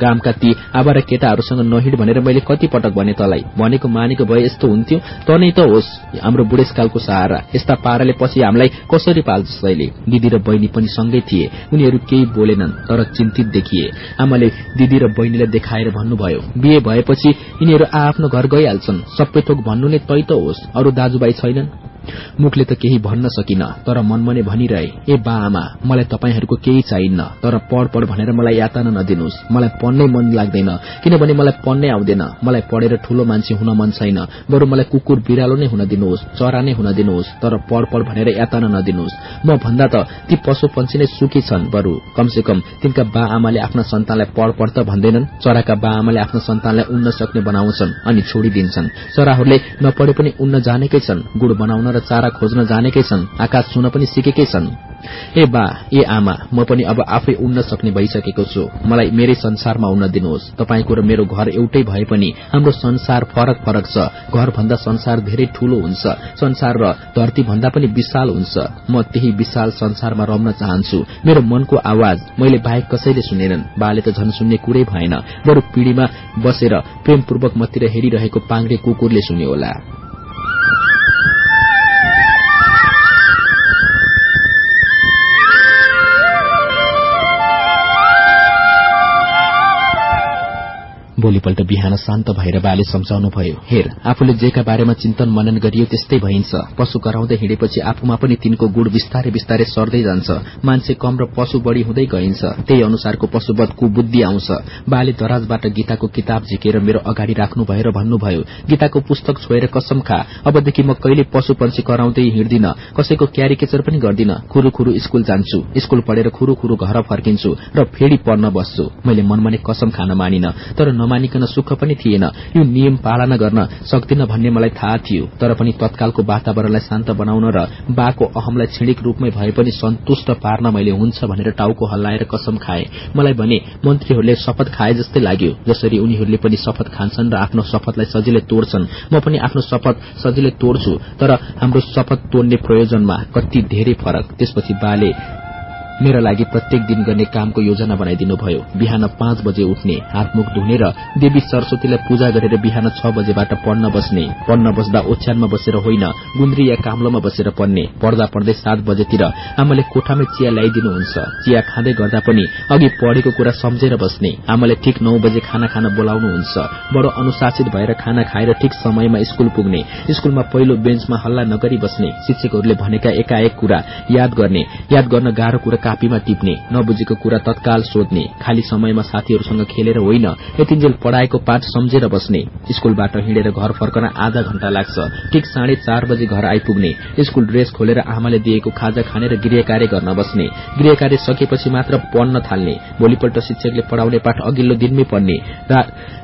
गामका ती आवारा केटाहरूसँग नहिड भनेर मैले कति पटक भने तलाई। भनेको मानेको भए यस्तो हुन्थ्यो। त नै त होस् हाम्रो बुढेसकालको सहारा। यस्ता पाराले पछि हामीलाई कसरी पाल्छ सैले दिदी र बहिनी पनि सँगै थिए। उनीहरू केही बोलेनन् तर चिन्तित देखिए। आमाले दिदी र बहिनीलाई देखाएर भन्नुभयो बिहे भएपछि यिनीहरू आफ्नो घर गइहाल्छन्। सबै थोक भन्नु नै तै त होस्। अरू दाजुभाइ छैनन्? मुखले त केही भन्न सकिन तर मनमने भनिरहे ए बा आमा मलाई तपाईँहरूको केही चाहिन्न तर पढ पढ भनेर मलाई यातना नदिनुहोस्। मलाई पढ्नै मन लाग्दैन किनभने मलाई पढ्नै आउँदैन। मलाई पढेर ठूलो मान्छे हुन मन छैन बरू मलाई कुकुर बिरालो नै हुन दिनुहोस् चरा नै हुन दिनुहोस् तर पढ पढ भनेर यातना नदिनुहोस्। म भन्दा त ती पशु पंक्षी नै सुखी छन् बरू। कमसे कम तिनका बा आमाले आफ्ना सन्तानलाई पढ पढ त भन्दैनन् चराका बा आमाले आफ्नो सन्तानलाई उन्न सक्ने बनाउँछन् अनि छोडिदिन्छन्। चराहरूले नपढे पनि उन्न जानेकै छन् गुड़ बनाउन र चारा खोज्न जानेकै छन् आकाश छुन पनि सिकेकै छन्। ए बा ए आमा म पनि अब आफै उड्न सक्ने भइसकेको छु। मलाई मेरै संसारमा उड्न दिनुहोस्। तपाईँको र मेरो घर एउटै भए पनि हाम्रो संसार फरक फरक छ। घर भन्दा संसार धेरै ठूलो हुन्छ। संसार र धरती भन्दा पनि विशाल हुन्छ। म त्यही विशाल संसारमा रम्न चाहन्छु। मेरो मनको आवाज मैले बाहेक कसैले सुनेनन्। बाले त झन सुन्ने कुरै भएन। बरू पिढ़ीमा बसेर प्रेमपूर्वक मतिर हेरिरहेको पाङ्रे कुकुरले सुन्यो होला। भोलिपल्ट बिहान शान्त भएर बाले सम्झाउनु भयो हेर आफूले जेका बारेमा चिन्तन मनन गरियो त्यस्तै भइन्छ। पशु कराउँदै हिँडेपछि आफूमा पनि तिनको गुण बिस्तारै बिस्तारै सर्दै जान्छ। मान्छे कम र पशु बढ़ी हुँदै गइन्छ। त्यही अनुसारको पशुवत कुबुद्धि आउँछ। बाले दराजबाट गीताको किताब झिकेर मेरो अगाडि राख्नु भएर भन्नुभयो गीताको पुस्तक छोएर कसम खा। अबदेखि म कहिले पशु पंक्षी कराउँदै हिँड्दिन? कसैको क्यारिकेचर पनि गर्दिन? खुरू खुरू स्कूल जान्छु। स्कूल पढेर खुरू खुरू घर फर्किन्छु र फेरि पढ्न बस्छु। मैले मनमा नै कसम खान मानिन। तर नमानिकन सुख पनि थिएन। यो नियम पालना गर्न सक्दिन भन्ने मलाई थाहा थियो। तर पनि तत्कालको वातावरणलाई शान्त बनाउन र बाको अहमलाई छिडिक रूपमै भए पनि सन्तुष्ट पार्न मैले हुन्छ भनेर टाउको हल्लाएर कसम खाए। मलाई भने मन्त्रीहरूले शपथ खाए जस्तै लाग्यो। जसरी उनीहरूले पनि शपथ खान्छन् र आफ्नो शपथलाई सजिलै तोड्छन्। म पनि आफ्नो शपथ सजिलै तोड्छु। तर हाम्रो शपथ तोड्ने प्रयोजनमा कति धेरै फरक। त्यसपछि बाले मेरा लागि प्रत्येक दिन गर्ने कामको योजना बनाइदिनु भयो। बिहान पाँच बजे उठ्ने हातमुख धुने र देवी सरस्वतीलाई पूजा गरेर बिहान छ बजेबाट पढ्न बस्ने। पढ्न बस्दा ओछ्यानमा बसेर होइन गुन्द्री या काम्लोमा बसेर पढ्ने। पढ्दा पढ्दै सात बजेतिर आमाले कोठामै चिया ल्याइदिनुहुन्छ। चिया खाँदै गर्दा पनि अघि पढेको कुरा सम्झेर बस्ने। आमाले ठिक नौ बजे खाना खान बोलाउनुहुन्छ। बडो अनुशासित भएर खाना खाएर ठिक समयमा स्कूल पुग्ने। स्कूलमा पहिलो बेन्चमा हल्ला नगरी बस्ने। शिक्षकहरूले भनेका एकाएक कुरा याद गर्ने। याद गर्न गाह्रो कुरा कापीमा टिप्ने नबुझेको कुरा तत्काल सोध्ने खाली समयमा साथीहरूसँग खेलेर होइन यतिन्जेल पढ़ाएको पाठ सम्झेर बस्ने स्कूलबाट हिँडेर घर फर्कन आधा घण्टा लाग्छ ठिक साढे चार बजे घर आइपुग्ने स्कूल ड्रेस खोलेर आमाले दिएको खाजा खाने र गृह कार्य गर्न बस्ने गृह कार्य सकेपछि मात्र पढ्न थाल्ने भोलिपल्ट शिक्षकले पढ़ाउने पाठ अघिल्लो दिनमै पढ्ने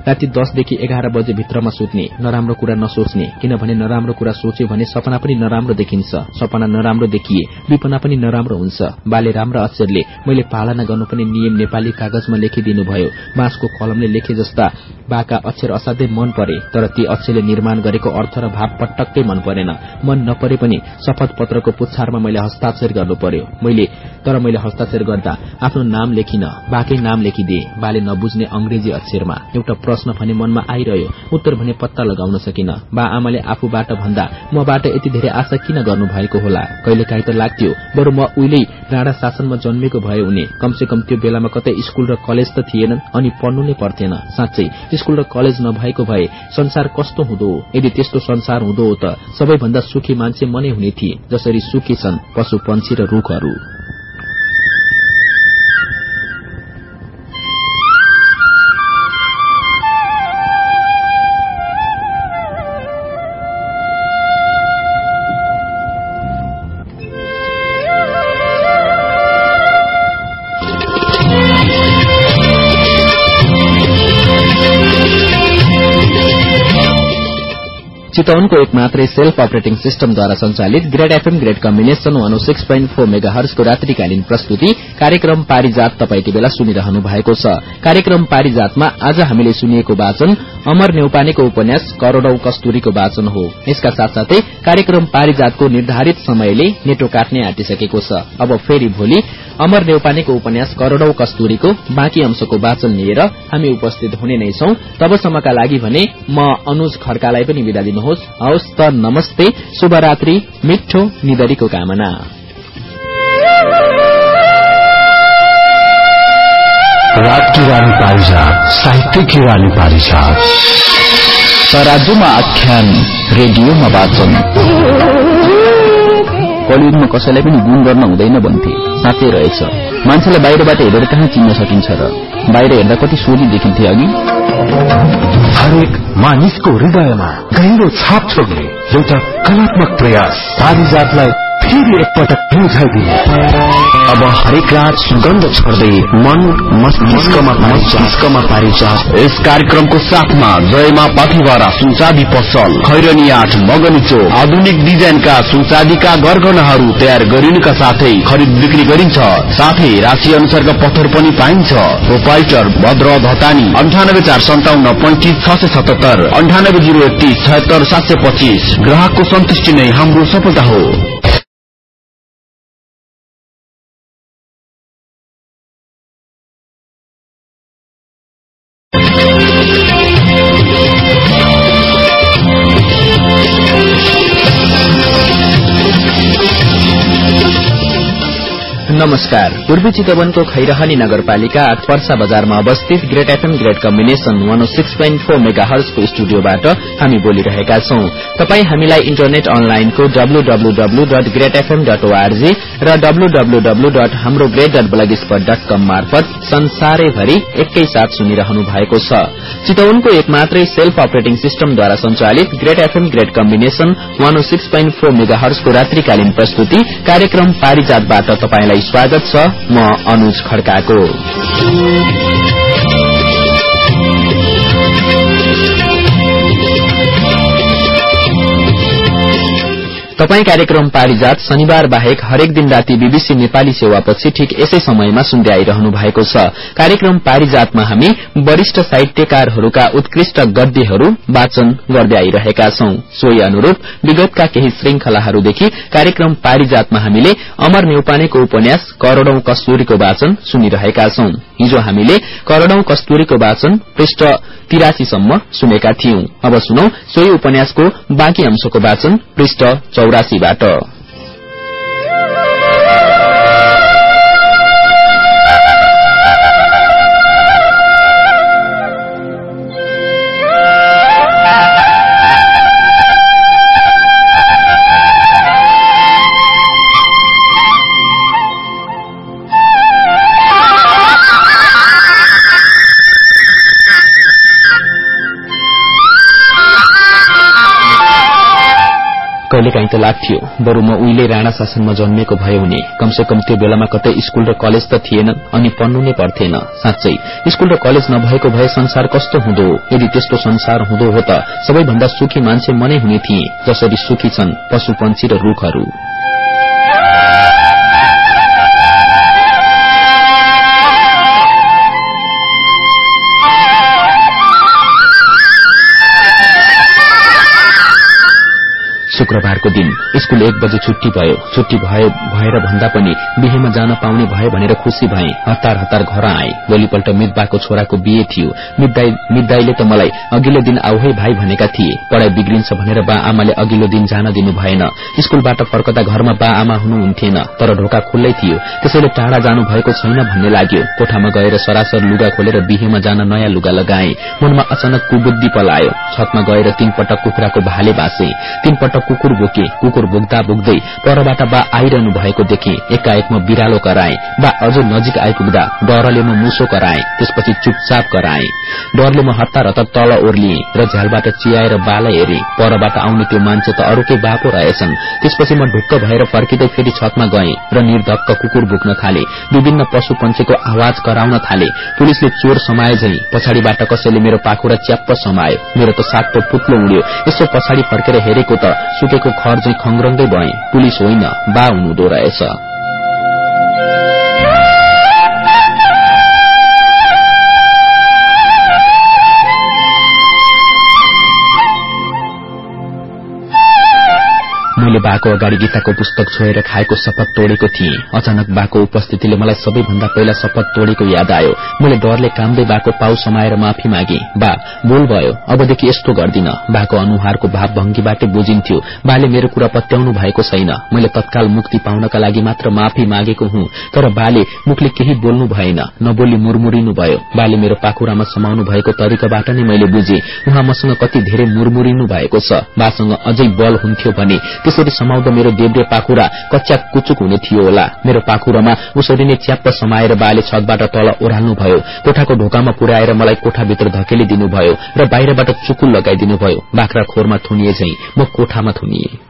राति दसदेखि एघार बजे भित्रमा सुत्ने नराम्रो कुरा नसोच्ने किनभने नराम्रो कुरा सोच्यो भने सपना पनि नराम्रो देखिन्छ सपना नराम्रो देखिए विपना पनि नराम्रो हुन्छ बाले राम्रा अक्षरले मैले पालना गर्नुपर्ने नियम नेपाली कागजमा लेखिदिनु भयो। बाँसको कलमले लेखे जस्ता बाका अक्षर असाध्यै मन परे तर ती अक्षरले निर्माण गरेको अर्थ र भाव पटक्कै मन परेन। मन नपरे पनि शपथ पत्रको पुच्छारमा मैले हस्ताक्षर गर्नु पर्यो। मैले तर मैले हस्ताक्षर गर्दा आफ्नो नाम लेखिन बाकै नाम लेखिदिए बाले नबुझ्ने अंग्रेजी अक्षरमा। एउटा प्रश्न भने मनमा आइरह्यो उत्तर भने पत्ता लगाउन सकिन। बा आमाले आफूबाट भन्दा मबाट यति धेरै आशा किन गर्नु भएको होला? कहिलेकाहीँ त लाग्थ्यो बरु म उहिल्यै राणा शासनमा जन्मेको भए उनी कमसे कम त्यो बेलामा कतै स्कूल र कलेज त थिएनन् अनि पढ्नु नै पर्थेन साँच्चै स्कूल र कलेज नभएको भए संसार कस्तो हुँदो? यदि त्यस्तो संसार हुँदो त सबैभन्दा सुखी मान्छे मनै हुने थिए जसरी सुखी छन् पशु पंक्षी र रूखहरू। चितवनको एक मात्रै सेल्फ अपरेटिङ सिस्टमद्वारा संचालित great FM great combination one six point four mega हर्सको रात्रिकालीन प्रस्तुति कार्यक्रम पारिजात तपाईँको बेला सुनिरहनु भएको छ। कार्यक्रम पारिजातमा आज हामीले सुनिएको वाचन अमर नेउपानेको उपन्यास करोड़ौ कस्तुरीको वाचन हो। यसका साथसाथै कार्यक्रम पारिजातको निर्धारित समयले नेटो काट्ने आँटिसकेको छ। अब फेरि भोलि अमर नेउपानेको उपन्यास करोड़ौ कस्तुरीको बाँकी अंशको वाचन लिएर हामी उपस्थित हुने नै छौं। तबसम्मका लागि भने म अनुज खड्कालाई पनि विदा दिनुहोस् हवस् त नमस्ते शुभरात्रि मिठो निदरीको कामना। रात की रानी पारिजात साहित्य की रानी पारिजात। तराजुमा आख्यान रेडियोमा वाचन। कलियुगमा कसैलाई पनि गुण गर्न हुँदैन भन्थे। साँच्चै रहेछ। मान्छेलाई बाहिरबाट हेरेर कहाँ चिन्न सकिन्छ र। बाहिर हेर्दा कति सोझी देखिन्थे अघि। हरेक मानिसको हृदयमा गहिरो छाप छोड्ने एउटा कलात्मक प्रयास। पारिजातलाई फेरि एकपटक बुझाइदिने। अब हरेक रात सुगन्ध छोड्दै मन मस्तिष्कमा मस्तिष्कमा यस कार्यक्रमको साथमा जयमा पाथिवारा सुनचादी पसल खैरनी आठ मगनी चोक आधुनिक डिजाइनका सुनचादीका गरगहनाहरू तयार गरिनुका साथै खरिद बिक्री गरिन्छ। साथै राशि अनुसारका पत्थर पनि पाइन्छ। प्रोपाइटर भद्र धतानी अन्ठानब्बे चार सन्ताउन्न पैंतिस छ सय सतहत्तर अन्ठानब्बे जिरो एकतिस छयत्तर सात सय पच्चिस। ग्राहकको सन्तुष्टि नै हाम्रो सफलता हो। नमस्कार। पूर्वी चितवनको खैरहनी नगरपालिका पर्सा बजारमा अवस्थित great FM great combination one six point four mega हर्सको स्टुडियोबाट हामी बोलिरहेका छौं। तपाई हामीलाई इन्टरनेट अनलाइनको WWW dot great FM dot ORG र डब्लूडब्लूडब्लू डट हाम्रो great dot blogspot dot com मार्फत संसारैभरि एकैसाथ सुनिरहनु भएको छ। चितवनको एक मात्रै सेल्फ अपरेटिङ सिस्टमद्वारा संचालित great FM great combination one six point four mega हर्सको रात्रिकालीन प्रस्तुति कार्यक्रम पारिजातबाट तपाईंलाई स्वागत छ म अनुज खड्काको। तपाई कार्यक्रम पारिजात शनिबार बाहेक हरेक दिन राति बीबीसी नेपाली सेवापछि ठिक यसै समयमा सुन्दै आइरहनु भएको छ। कार्यक्रम पारिजातमा हामी वरिष्ठ साहित्यकारहरूका उत्कृष्ट गद्यहरू वाचन गर्दै आइरहेका छौं। सोही अनुरूप विगतका केही श्रृंखलाहरूदेखि कार्यक्रम पारिजातमा हामीले अमर नेउपानेको उपन्यास करोड़ौं कस्तुरीको वाचन सुनिरहेका छौं। हिजो हामीले करोड़ौं कस्तुरीको वाचन पृष्ठ तिरासीसम्म सुनेका थियौं। अब सुनौ सोही उपन्यासको बाँकी अंशको वाचन पृष्ठ Ahora sí, Bato. कहिलेकाहीँ त लाग्थ्यो बरू म उहिले राणा शासनमा जन्मेको भए हुने। कमसे कम त्यो बेलामा कतै स्कूल र कलेज त थिएन अनि पढ्नु नै पर्थेन साँच्चै स्कूल र कलेज नभएको भए संसार कस्तो हुँदो? यदि त्यस्तो संसार हुँदो हो त सबैभन्दा सुखी मान्छे मनै हुने थिए जसरी सुखी छन् पशु पंक्षी र रूखहरू। शुक्रबारको दिन। स्कूल एक बजे छुट्टी भयो। छुट्टी भएर भन्दा पनि बिहेमा जान पाउने भयो भनेर खुशी भए। हतार हतार घर आए। भोलिपल्ट मितबाको छोराको बिहे थियो। मितदाईले त मलाई अघिल्लो दिन आऊ है भाइ भनेका थिए। पढ़ाई बिग्रिन्छ भनेर बा आमाले अघिल्लो दिन जान दिनु भएन। स्कूलबाट फर्कदा घरमा बा आमा हुनुहुन्थेन। तर ढोका खुल्लै थियो। त्यसैले टाढा जानु भएको छैन भन्ने लाग्यो। कोठामा गएर सरासर लुगा खोलेर बिहेमा जान नयाँ लुगा लगाए। मनमा अचानक कुबुद्धि पलायो। छतमा गएर तीन पटक कुखुराको भाले बाँसे। तीन पटक कुकुर बोके कुकुर बोक्दा बोक्दै परबाट बा आइरहनु भएको देखे एकाएक म बिरालो कराए बा अझ नजिक आइपुग्दा डरले म मुसो कराए त्यसपछि चुपचाप कराए डरले म हतार हतार तल ओर्लिए र झ्यालबाट चियाएर बालाई हेरे परबाट आउने त्यो मान्छे त अरूकै बापो रहेछन्। त्यसपछि म ढुक्क भएर फर्किँदै फेरि छतमा गए र निर्धक्क कुकुर बोक्न थाले। विभिन्न पशु पंक्षीको आवाज कराउन थाले। पुलिसले चोर समाए झै पछाडिबाट कसैले मेरो पाखुरा च्याप्प समायो। मेरो त सातो पुत्लो उड्यो। यसो पछाडि फर्केर हेरेको त सुकेको खर चाहिँ खङ्ग्रङ्दै भए। पुलिस होइन बा हुनुहुँदो रहेछ मैले बाको अगाडि गीताको पुस्तक छोएर खाएको शपथ तोडेको थिएँ। अचानक बाको उपस्थितिले मलाई सबैभन्दा पहिला शपथ तोडेको याद आयो। मैले डरले कामदै बाको पाउ समाएर माफी मागे। बा बोल भयो। अबदेखि यस्तो गर्दिन। बाको अनुहारको भाव भंगीबाटै बुझिन्थ्यो। बाले मेरो कुरा पत्याउनु भएको छैन। मैले तत्काल मुक्ति पाउनका लागि मात्र माफी मागेको हुँ। तर बाले मुखले केही बोल्नु भएन। नबोली मुरमुरिनु भयो। बाले मेरो पाखुरामा समाउनु भएको तरिकाबाट नै मैले बुझे। उहाँ मसँग कति धेरै मुरमुरिनु भएको छ। बासँग अझै बल हुन्थ्यो भने समाउँदा मेरो देब्रे पाखुरा कच्चा कुचुक हुने थियो होला। मेरो पाखुरामा उसरी नै च्याप्प समाएर बाले छतबाट तल ओह्राल्नुभयो कोठाको ढोकामा पुर्याएर मलाई कोठाभित्र धकेली दिनुभयो र बाहिरबाट चुकुल लगाइदिनुभयो। बाख्रा खोरमा थुनिए झै म कोठामा थुनिए।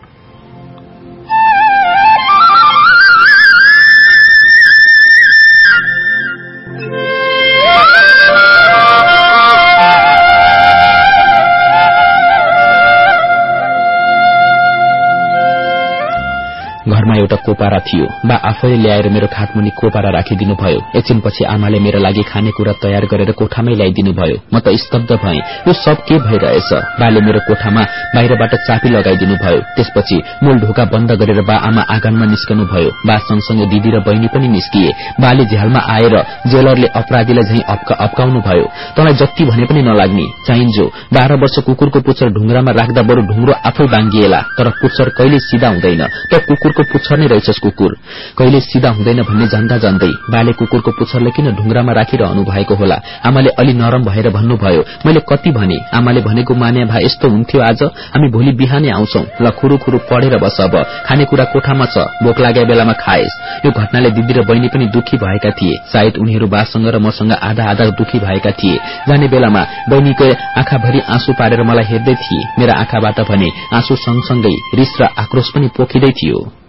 घरमा एउटा कोपारा थियो। बा आफैले ल्याएर मेरो खाटमुनि कोपारा राखिदिनु भयो एकछिनपछि आमाले मेरो लागि खानेकुरा तयार गरेर कोठामै ल्याइदिनु भयो म त स्तब्ध भएँ। यो सब के भइरहेछ? बाले मेरो कोठामा बाहिरबाट चापी लगाइदिनु भयो त्यसपछि मूल ढोका बन्द गरेर बा आमा आँगनमा निस्कनु भयो बा सँगसँगै दिदी र बहिनी पनि निस्किए। बाले झ्यालमा आएर जेलरले अपराधीलाई झै अप्काउनु भयो तँलाई जति भने पनि नलाग्ने। चाहिन्जो बाह्र वर्ष कुकुरको पुच्छर ढुङ्ग्रामा राख्दा बरू ढुङ्ग्रो आफै बाङ्गिएला तर पुच्छर कहिले सिधा हुँदैन। त कुकुरको पुच्छर नै रहेछस् कुकुर। कहिले सिधा हुँदैन भन्ने जान्दा जान्दै बाले कुकुरको पुच्छरले किन ढुङ्ग्रामा राखिरहनु भएको होला? आमाले अलि नरम भएर भन्नुभयो। मैले कति भने? आमाले भनेको मान्या भए यस्तो हुन्थ्यो आज। हामी भोलि बिहानै आउँछौ। ल खुरू खुरू पढेर बस अब। खानेकुरा कोठामा छ। भोक लागे बेलामा खाएस। यो घटनाले दिदी र बहिनी पनि दुखी भएका थिए। सायद उनीहरू बासँग र मसँग आधा आधा दुखी भएका थिए। जाने बेलामा बहिनीको आँखाभरि आँसु पारेर मलाई हेर्दै थिए। मेरा आँखाबाट भने आँसु सँगसँगै रिस र आक्रोश पनि पोखिँदै थियो।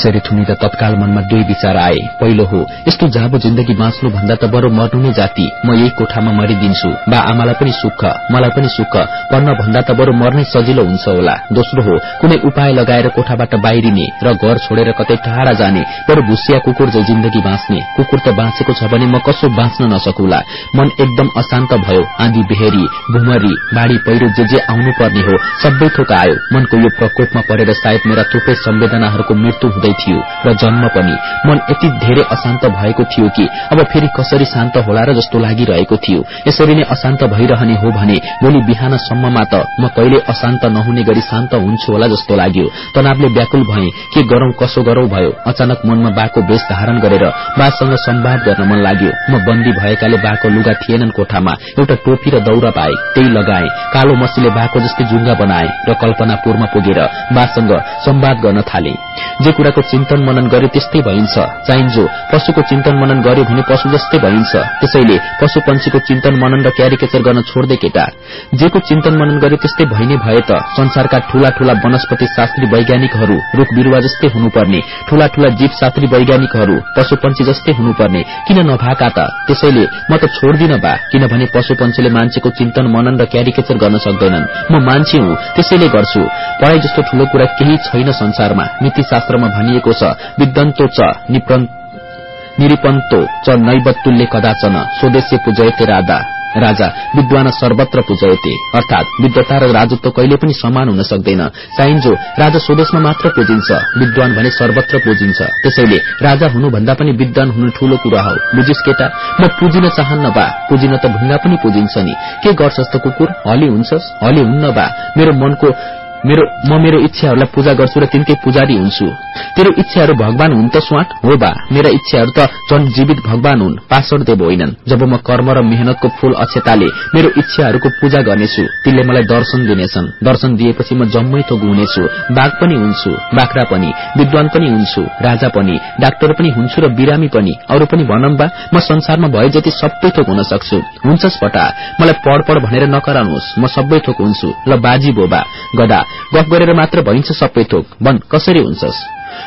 यसरी थुनिँदा तत्काल मनमा दुई विचार आए। पहिलो हो यस्तो जाबो जिन्दगी बाँच्नु भन्दा त बरु मर्नु नै जाति। म यही कोठामा मरिदिन्छु। बा आमालाई पनि सुख मलाई पनि सुख। पढ्न भन्दा त बरु मर्नै सजिलो हुन्छ होला। दोस्रो हो कुनै उपाय लगाएर कोठाबाट बाहिरिने र घर छोडेर कतै टाढा जाने बरु भुसिया कुकुर जै जिन्दगी बाँच्ने। कुकुर त बाँचेको छ भने म कसो बाँच्न नसकुला। मन एकदम अशान्त भयो। आँधी बेहेरी भुमरी बाढ़ी पहिरो जे जे आउनु पर्ने हो सबै थोक आयो। मनको यो प्रकोपमा परेर सायद मेरा थुप्रै संवेदनाहरूको मृत्यु हुँदै थियो र जन्म पनि। मन यति धेरै अशान्त भएको थियो कि अब फेरि कसरी शान्त होला र जस्तो लागिरहेको थियो। यसरी नै अशान्त भइरहने हो भने भोलि बिहानसम्ममा त म कहिले अशान्त नहुने गरी शान्त हुन्छु होला जस्तो लाग्यो। तनावले व्याकुल भए के गरौं कसो गरौं भयो। अचानक मनमा बाको वेश धारण गरेर बासँग संवाद गर्न मन लाग्यो। म बन्दी भएकाले बाको लुगा थिएनन् कोठामा। एउटा टोपी र दौरा पाए त्यही लगाए। कालो मसीले बाको जस्तै जुङ्गा बनाए र कल्पनापुरमा पुगेर बासँग संवाद गर्न थाले। जे कुराको चिन्तन मनन गरे त्यस्तै भइन्छ। चाहिन्जो पशुको चिन्तन मनन गर्यो भने पशु जस्तै भइन्छ। त्यसैले पशु पंक्षीको चिन्तन मनन र क्यारिकेचर गर्न छोड्दै केटा। जेको चिन्तन मनन गरे त्यस्तै भइने भए त संसारका ठूला ठूला वनस्पति शास्त्री वैज्ञानिकहरू रूख बिरूवा जस्तै हुनुपर्ने। ठूला ठूला जीव शास्त्री वैज्ञानिकहरू पशु पंक्षी जस्तै हुनुपर्ने। किन नभएका त? त्यसैले म त छोड्दिन बा किनभने पशु पंक्षीले मान्छेको चिन्तन मनन र क्यारिकेचर गर्न सक्दैनन्। म मान्छे हुँ त्यसैले गर्छु। पढ़ाई जस्तो ठूलो कुरा केही छैन संसारमा नीतिशास्त्रमा भनिएको छ विद्वन्तो च निरिपन्तो च नैवत्तुल्य कदाचन स्वदेश्य पूजयते राधा। राजा विद्वान सर्वत्र पूजयते। अर्थात विद्वता र राजत्व कहिले पनि समान हुन सक्दैन। चाहिन्जो राजा स्वदेशमा मात्र पूजिन्छ। विद्वान भने सर्वत्र पूजिन्छ। त्यसैले राजा हुनुभन्दा पनि विद्वान हुनु ठूलो कुरा हो। बुझिस केटा म पुजिन चाहन्न बा। पुजिन त ढुङ्गा पनि पुजिन्छ नि। के गर्छस् त कुकुर? हली हुन्छस्? हली हुन्न बा। मेरो मनको मेरो म मेरो इच्छाहरूलाई पूजा गर्छु र तिनकै पुजारी हुन्छु। तेरो इच्छाहरू भगवान हुन् त स्वाट हो बा। मेरा इच्छाहरू त झन् जीवित भगवान हुन् पासवर्ड देव होइनन्। जब म कर्म र मेहनतको फूल अक्षताले मेरो इच्छाहरूको पूजा गर्नेछु तिनले मलाई दर्शन दिनेछन्। दर्शन दिएपछि म जम्मै थोक हुनेछु बाघ पनि हुन्छु बाख्रा पनि विद्वान पनि हुन्छु राजा पनि डाक्टर पनि हुन्छु र बिरामी पनि अरू पनि भनौँ बा। म संसारमा भए जति सबै थोक हुन सक्छु। हुन्छस् पटा। मलाई पढ पढ भनेर नकराउनुहोस्। म सबै थोक हुन्छु। ल बाजी बोबा। गदा गफ गरेर मात्र भइन्छ सबै थोक। भन कसरी हुन्छस्?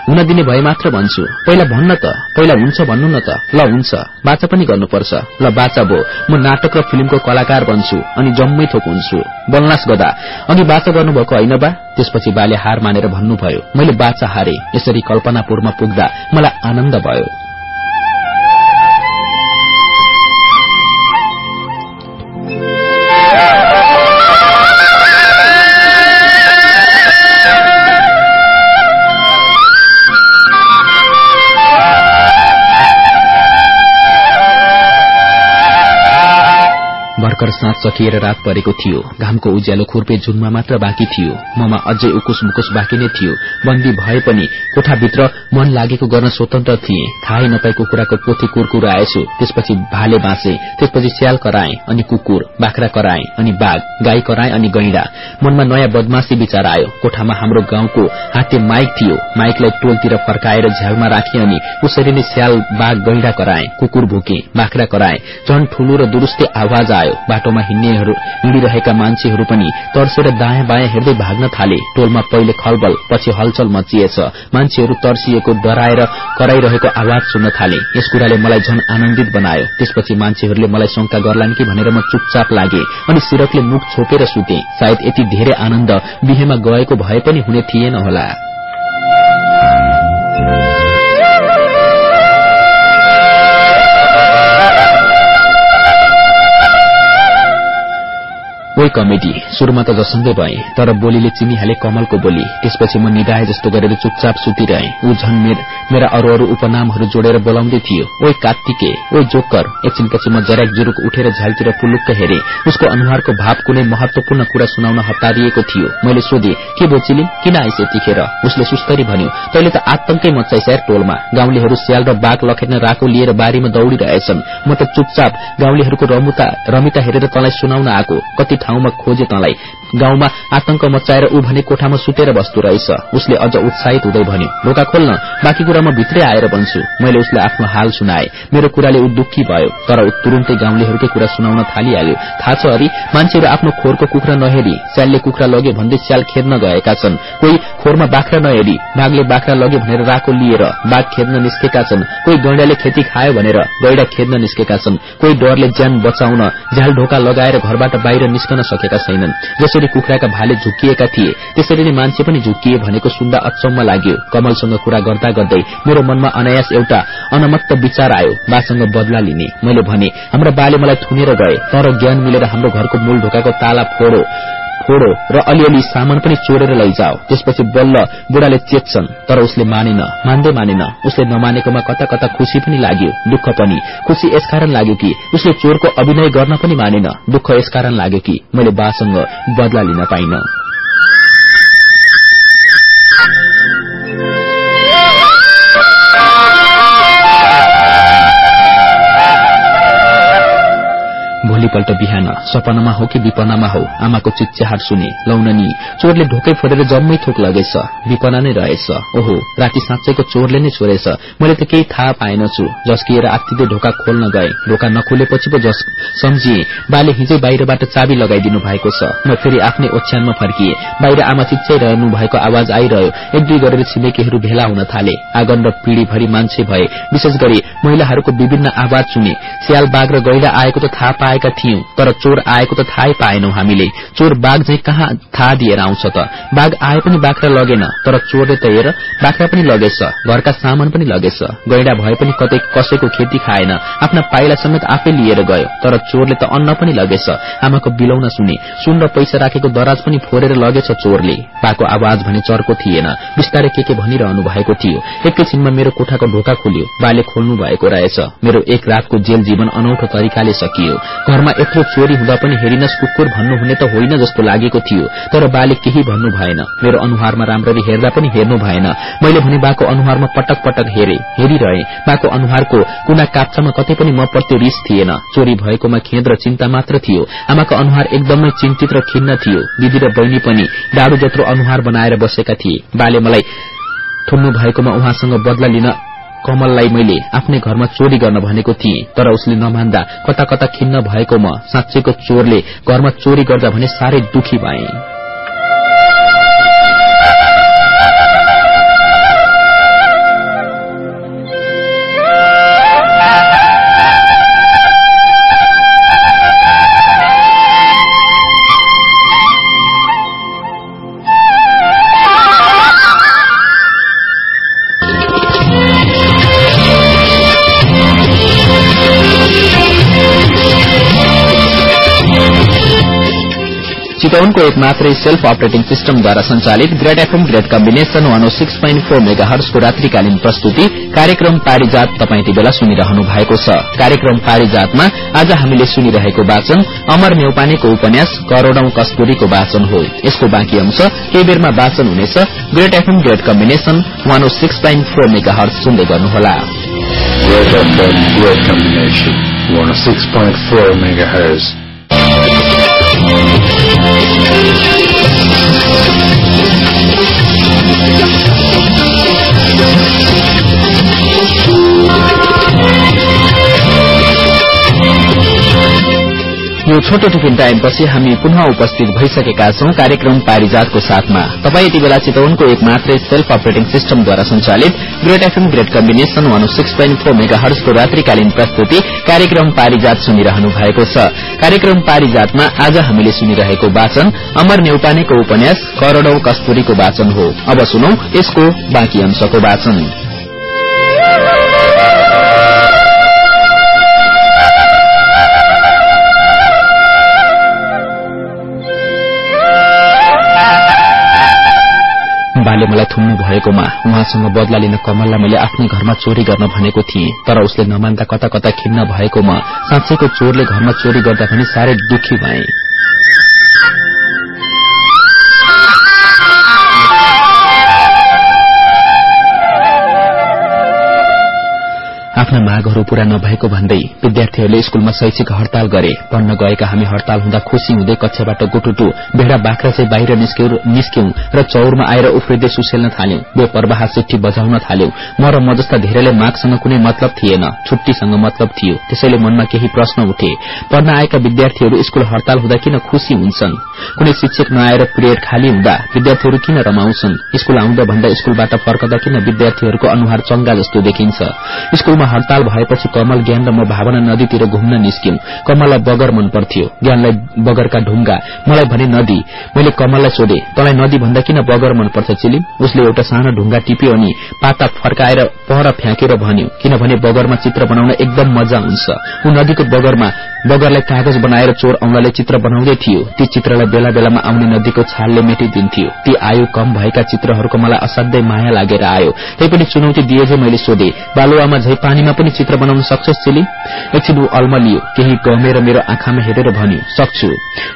हुन दिने भए मात्र भन्छु। पहिला भन्न त पहिला हुन्छ भन्नु न त। ल हुन्छ। बाचा पनि गर्नुपर्छ। ल बाचा भो म नाटक र फिल्मको कलाकार बन्छु अनि जम्मै थोक हुन्छु। बल्लास गदा। अनि बाचा गर्नुभएको होइन बा? त्यसपछि बाले हार मानेर भन्नुभयो मैले बाचा हारे यसरी कल्पनापुरमा पुग्दा मलाई आनन्द भयो। भर्खर साँझ सकिएर रात परेको थियो। घामको उज्यालो खुर्पे जुनमा मात्र बाँकी थियो। ममा अझै उकुस मुकुस बाँकी नै थियो। बन्दी भए पनि कोठाभित्र मन लागेको गर्न स्वतन्त्र थिए। थाहै नपाएको कुराको पोथी कुरकुर आएछु। त्यसपछि भाले बाँचे। त्यसपछि स्याल कराए अनि कुकुर बाख्रा कराए अनि बाघ गाई कराए अनि गैंडा। मनमा नयाँ बदमाशी विचार आयो। कोठामा हाम्रो गाउँको हाते माइक थियो। माइकलाई टोलतिर फर्काएर झ्यालमा राखे अनि उसरी नै स्याल बाघ गैंडा कराए। कुकुर भुके बाख्रा कराए। झन ठूलो र दुरुस्तै आवाज आयो। बाटोमा हिँड्नेहरू हिँडिरहेका मान्छेहरू पनि तर्सेर दायाँ बायाँ हेर्दै भाग्न थाले। टोलमा पहिले खलबल पछि हलचल मचिएछ। मान्छेहरू तर्सिएको डराएर कराइरहेको आवाज सुन्न थाले। यस कुराले मलाई झन आनन्दित बनायो। त्यसपछि मान्छेहरूले मलाई शंका गर्लान् कि भनेर म चुपचाप लागे अनि सिरकले मुख छोपेर सुते। सायद यति धेरै आनन्द बिहेमा गएको भए पनि हुने थिएन होला। ओइ कमेडी। शुरूमा त जसङ्गै भए तर बोलीले चिनिहाले कमलको बोली। त्यसपछि म निधाए जस्तो गरेर चुपचाप सुतिरहे। ऊ झन मेरा अरू अरू उपनामहरू जोडेर बोलाउँदै थियो ओइ कार्तिके ओइ जोकर एकछिनपछि म जराक जुरुक उठेर झ्यालतिर पुलुक्क हेरे। उसको अनुहारको भाव कुनै महत्वपूर्ण कुरा सुनाउन हतारिएको थियो। मैले सोधे के बोचिलिम किन आइस यतिखेर? उसले सुस्तरी भन्यो तैले त आतंकै मचाइस यार टोलमा। गाउँलेहरू स्याल र बाघ लखेट्न राको लिएर बारीमा दौड़िरहेछन्। म त चुपचाप गाउँलेहरूको रमिता हेरेर तँलाई सुनाउन आएको। कति ठाउँमा खोजे तँलाई। गाउँमा आतंक मचाएर ऊ भने कोठामा सुतेर बस्दो रहेछ। उसले अझ उत्साहित हुँदै भन्यो ढोका खोल्न बाँकी कुरा म भित्रै आएर भन्छु मैले उसले आफ्नो हाल सुनाए। मेरो कुराले ऊ दुःखी भयो तर ऊ तुरुन्तै गाउँलेहरूकै कुरा सुनाउन थालिहाल्यो। थाहा छ अरे मान्छेहरू आफ्नो खोरको कुखुरा नहेरी स्यालले कुखुरा लगे भन्दै स्याल खेद्न गएका छन्। कोही खोरमा बाख्रा नहेरी बाघले बाख्रा लगे भनेर राको लिएर बाघ खेद्न निस्केका छन्। कोही गैंडाले खेती खायो भनेर गैडा खेद्न निस्केका छन्। कोही डरले ज्यान बचाउन झ्याल ढोका लगाएर घरबाट बाहिर निस्कन सकेका छैनन्। जसरी कुखुराका भाले झुकिएका थिए त्यसरी नै मान्छे पनि झुकिए भनेको सुन्दा अचम्म लाग्यो। कमलसँग कुरा गर्दा गर्दै मेरो मनमा अनायास एउटा अनमत्त विचार आयो। बासँग बदला लिने। मैले भने हाम्रा बाले मलाई थुनेर गए तर ज्ञान मिलेर हाम्रो घरको मूल ढोकाको ताला फोडो। फोडो र अलिअलि सामान पनि चोरेर लैजाओ। त्यसपछि बल्ल बुढाले चेत्छन् तर उसले मानेन मान्दै मानेन। उसले नमानेकोमा कता कता खुशी पनि लाग्यो दुःख पनि। खुशी यसकारण लाग्यो कि उसले चोरको अभिनय गर्न पनि मानेन। दुःख यसकारण लाग्यो कि मैले बासँग बदला लिन पाइन। भोलिपल्ट बिहान सपनामा हो कि विपनामा हो? आमाको चिच्याहाट सुने लौननी चोरले ढोकै फोडेर जम्मै थोक लगेछ। विपना नै रहेछ। ओहो राति साँच्चैको चोरले नै छोडेछ। मैले त केही थाहा पाएनछु झस्किएर आत्तिँदै ढोका खोल्न गए। ढोका नखोलेपछि पो जस सम्झिए बाले हिजै बाहिरबाट चाबी लगाइदिनु भएको छ। म फेरि आफ्नै ओछ्यानमा फर्किए। बाहिर आमा चिच्चाइरहनु भएको आवाज आइरह्यो। एक दुई गरेर छिमेकीहरू भेला हुन थाले। आँगन र पिँढीभरि मान्छे भए। विशेष गरी महिलाहरूको विभिन्न आवाज सुने। स्याल बाघ र गैडा आएको त थाहा पाएका थियौं तर चोर आएको त थाहै पाएनौ हामीले। चोर बाघ चाहिँ कहाँ थाहा दिएर आउँछ त? बाघ आए पनि बाख्रा लगेन तर चोरले त हेर बाख्रा पनि लगेछ घरका सामान पनि लगेछ। गैडा भए पनि कतै कसैको खेती खाएन आफ्ना पाइला समेत आफै लिएर गयो तर चोरले त अन्न पनि लगेछ। आमाको बिलौना सुने सुन र पैसा राखेको दराज पनि फोरेर लगेछ चोरले। बाको आवाज भने चर्को थिएन बिस्तारै के के भनिरहनु भएको थियो। एकैछिनमा मेरो कोठाको ढोका खोल्यो बाले खोल्नु भएको रहेछ। मेरो एक रातको जेल जीवन अनौठो तरिकाले सकियो। घरमा यत्रो चोरी हुँदा पनि हेरिनस् कुकुर भन्नुहुने त होइन जस्तो लागेको थियो तर बाले केही भन्नु भएन। मेरो अनुहारमा राम्ररी हेर्दा पनि हेर्नु भएन। मैले भने बाको अनुहारमा पटक पटक हेरे हेरिरहे। बाको अनुहारको कुना काप्चामा कतै पनि म प्रति रिस थिएन। चोरी भएकोमा खेद र चिन्ता मात्र थियो। आमाको अनुहार एकदमै चिन्तित र खिन्न थियो। दिदी र बहिनी पनि डाडु जत्रो अनुहार बनाएर बसेका थिए। बाले मलाई थुन्नु भएकोमा उहाँसँग बदला लिन कमललाई मैले आफ्नै घरमा चोरी गर्न भनेको थिएँ तर उसले नमान्दा कता कता खिन्न भएको म साँच्चैको चोरले घरमा चोरी गर्दा भने साह्रै दुखी भए। चितवनको एक मात्रै सेल्फ अपरेटिङ सिस्टमद्वारा संचालित great FM great combination one six point four mega हर्सको रात्रिकालीन प्रस्तुति कार्यक्रम पारिजात तपाईँ यति बेला सुनिरहनु भएको छ कार्यक्रम पारिजातमा आज हामीले सुनिरहेको वाचन अमर नेउपानेको उपन्यास करोड़ौं कस्तुरीको वाचन हो यसको बाँकी अंश केही बेरमा वाचन हुनेछ great FM great combination one six point four megahertz सुन्दै गर्नुहोला Great FM, great combination. 106.4 megahertz. Thank you. यो छोटो टिफिन टाइमपछि हामी पुनः उपस्थित भइसकेका छौं कार्यक्रम पारिजातको साथमा। तपाईँ यति बेला चितवनको एक मात्रै सेल्फ अपरेटिङ सिस्टमद्वारा संचालित great FM great combination one six point four mega हर्सको रात्रिकालीन प्रस्तुति कार्यक्रम पारिजात सुनिरहनु भएको छ। कार्यक्रम पारिजातमा आज हामीले सुनिरहेको वाचन अमर नेउपानेको उपन्यास करोड़ौं कस्तुरीको वाचन हो। अब सुनौ यसको बाँकी अंशको वाचन। बाले मलाई थुन्नु भएकोमा उहाँसँग बदला लिन कमललाई मैले आफ्नै घरमा चोरी गर्न भनेको थिएँ तर उसले नमान्दा कता कता खिन्न भएकोमा साँच्चैको चोरले घरमा चोरी गर्दा पनि साह्रै दुखी भए। आफ्ना मागहरू पूरा नभएको भन्दै विद्यार्थीहरूले स्कूलमा शैक्षिक हड़ताल गरे। पढ्न गएका हामी हड़ताल हुँदा खुशी हुँदै कक्षाबाट गुटुटु भेडा बाख्रा चाहिँ बाहिर निस्क्यौं र चौरमा आएर उफ्रिँदै सुसेल्न थाल्यौं। बेपरवाह चिठी बजाउन थाल्यौं। म र म जस्ता धेरैले मागसँग कुनै मतलब थिएन। छुट्टीसँग मतलब थियो। त्यसैले मनमा केही प्रश्न उठे। पढ्न आएका विद्यार्थीहरू स्कूल हड़ताल हुँदा किन खुशी हुन्छन्? कुनै शिक्षक नआएर पिरियड खाली हुँदा विद्यार्थीहरू किन रमाउँछन्? स्कूल आउँदा भन्दा स्कूलबाट फर्कदा किन विद्यार्थीहरूको अनुहार चंगा जस्तो देखिन्छ? स्कूलमा हड़ताल भएपछि कमल ज्ञान र म भावना नदीतिर घुम्न निस्क्यौं। कमललाई बगर मन पर्थ्यो। ज्ञानलाई बगरका ढुङ्गा। मलाई भने नदी। मैले कमललाई सोधे तँलाई नदी भन्दा किन बगर मन पर्छ चिलिम उसले एउटा सानो ढुङ्गा टिप्यो अनि पाता फर्काएर पहर फ्याँकेर भन्यो किनभने बगरमा चित्र बनाउन एकदम मजा हुन्छ। ऊ नदीको बगरमा बगरलाई कागज बनाएर चोर औंलाले चित्र बनाउँदै थियो। ती चित्रलाई बेला बेलामा आउने नदीको छालले मेटिदिन्थ्यो। ती आयु कम भएका चित्रहरूको मलाई असाध्यै माया लागेर आयो। त्यही पनि चुनौती दिए चाहिँ मैले सोधे। बालुवामा झै पानीमा पनि चित्र बनाउन सक्छस् चिली? एकछिन ऊ अल्मलियो केही गमेर मेरो आँखामा हेरेर भन्यो सक्छु।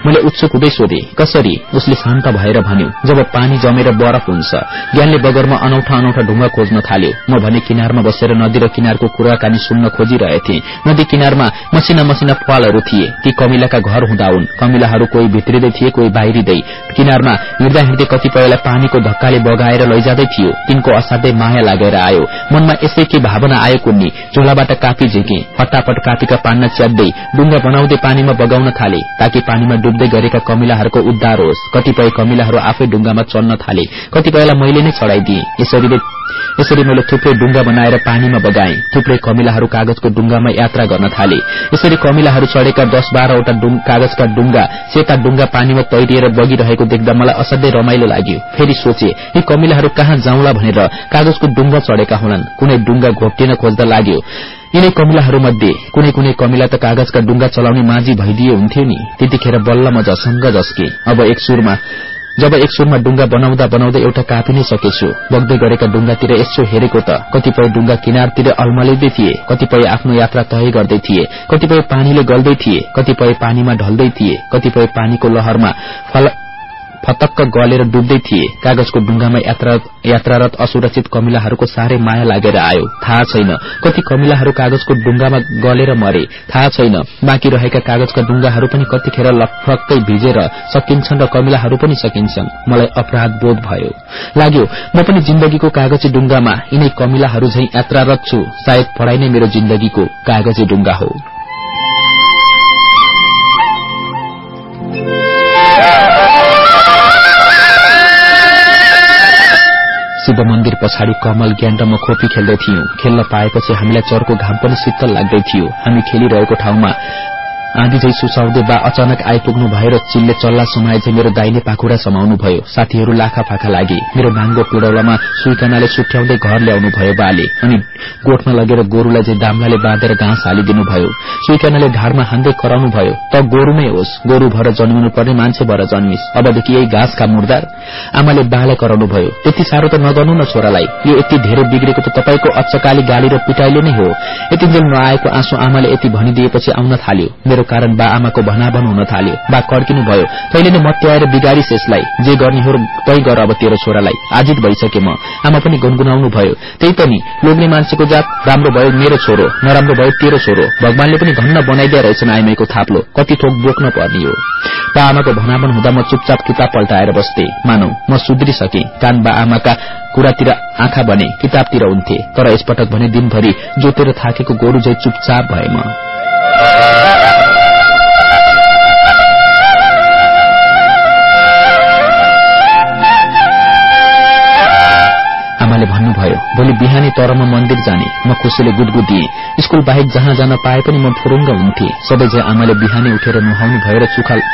मैले उत्सुक हुँदै सोधे कसरी? उसले शान्त भएर भन्यो जब पानी जमेर बरफ हुन्छ ज्ञानले बगरमा अनौठा अनौठा ढुङ्गा खोज्न थाल्यो। म भने किनारमा बसेर नदी र किनारको कुराकानी सुन्न खोजिरहेथे। नदी किनारमा मसिना मसिना पालहरू थिए। ती कमिलाका घर हुँदा हुन्। कमिलाहरू कोही भित्रिँदै थिए कोही बाहिरिँदै। किनारमा हिँड्दा हिँड्दै कतिपयलाई पानीको धक्काले बगाएर लैजाँदै थियो। तिनको असाध्यै माया लागेर आयो। मनमा यसै के भावना आयो कुन्नी? झोलाबाट कापी झिके। फटाफट कापीका पान्न च्याप्दै डुङ्गा बनाउँदै पानीमा बगाउन थाले ताकि पानीमा डुब्दै गरेका कमिलाहरूको उद्धार होस्। कतिपय कमिलाहरू आफै डुङ्गामा चल्न थाले। कतिपयलाई मैले नै चढ़ाइदिए। यसरी मैले थुप्रै डुङ्गा बनाएर पानीमा बगाए। थुप्रै कमिलाहरू कागजको डुङ्गामा यात्रा गर्न थाले। यसरी कमिलाहरू चढ़ेका दश बाह्रवटा कागजका डुङ्गा सेता डुङ्गा पानीमा तैरिएर बगिरहेको देख्दा मलाई असाध्यै रमाइलो लाग्यो। फेरि सोचे यी कमिलाहरू कहाँ जाउँला भनेर कागजको डुङ्गा चढ़ेका हुनन्। कुनै डुङ्गा घोप्टिन खोज्दा लाग्यो यिनै कमिलाहरूमध्ये कुनै कुनै कमिला त कागजका डुङ्गा चलाउने माझी भइदिए हुन्थ्यो नि। त्यतिखेर बल्ल म झसंग जस्के अब एक सुरमा जब एक सुरमा डुङ्गा बनाउँदा बनाउँदै एउटा कापी नै सकेछु। बग्दै गरेका डुङ्गातिर यसो हेरेको त। कतिपय डुङ्गा किनारतिर अल्मलिँदै थिए। कतिपय आफ्नो यात्रा तय गर्दै थिए। कतिपय पानीले गल्दै थिए। कतिपय पानीमा ढल्दै थिए। कतिपय पानीको लहरमा फतक्क गलेर डुब्दै थिए। कागजको डुङ्गामा यात्रारत असुरक्षित कमिलाहरूको साह्रै माया लागेर आयो। थाहा छैन कति कमिलाहरू कागजको डुङ्गामा गलेर मरे। थाहा छैन बाँकी रहेका कागजका डुङ्गाहरू पनि कतिखेर लफक्कै भिजेर सकिन्छन् र कमिलाहरू पनि सकिन्छन्। मलाई अपराध बोध भयो। लाग्यो म पनि जिन्दगीको कागजी डुङ्गामा। यिनै कमिलाहरू झै यात्रारत छु। सायद पढ़ाई नै मेरो जिन्दगीको कागजी डुङ्गा हो। शिव मन्दिर पछाडि कमल ज्ञान खोपी खेल्दै थियौं। खेल्न पाएपछि हामीलाई चरको घाम पनि शीतल लाग्दै थियो। हामी खेलिरहेको ठाउँमा आँधी झै सुसाउँदै बा अचानक आइपुग्नु भएर चिल्ले चल्ला समाए चाहिँ मेरो दाइने पाखुरा समाउनु भयो साथीहरू लाखा फाखा लागे। मेरो नाङ्गो पिडौलामा सुइकनाले सुठ्याउँदै घर ल्याउनु भयो बाले। अनि गोठमा लगेर गोरुलाई चाहिँ दामलाले बाँधेर घाँस हालिदिनु भयो सुइकनाले ढाडमा हान्दै कराउनु भयो त गोरु नै होस्। गोरु भएर जन्मिनु पर्ने मान्छे भएर जन्मिस। अबदेखि यही घाँसका मुर्दार आमाले बालाई कराउनु भयो। त्यति साह्रो त नगर्नु न छोरालाई। यो यति धेरै बिग्रेको त तपाईँको अच्चकाली गाली र पिटाइले नै हो। यतिन्जेल नआएको आँसु आमाले यति भनिदिएपछि आउन थाल्यो। मेरो कारण बा आमाको भनाभन हुन थाल्यो। बा कड्किनु भयो तैले नै मत्याएर बिगारिस यसलाई जे गर्ने हो तै गर अब तेरो छोरालाई। आजित भइसके म। आमा पनि गुनगुनाउनु भयो। त्यही त नि लोग्ने मान्छेको जात राम्रो भयो मेरो छोरो नराम्रो भयो तेरो छोरो। भगवानले पनि घन्न बनाइदिए रहेछन् आइमाईको थाप्लो। कति थोक बोक्न पर्ने हो। बा आमाको भनाभन हुँदा म चुपचाप किताब पल्टाएर बस्थे। मानौ म सुध्रिसके। कान बा आमाका कुरातिर आँखा भने किताबतिर हुन्थे तर यसपटक भने दिनभरि जोतेर थाकेको गोरु झै चुपचाप भए म। भन्नुभयो भोलि बिहानी तर म मन्दिर जाने। म खुसीले गुदगुदिए। स्कूल बाहेक जहाँ जान पाए पनि म फुरुङ्ग हुन्थे। सबैजना आमाले बिहानै उठेर नुहाउनु भयो र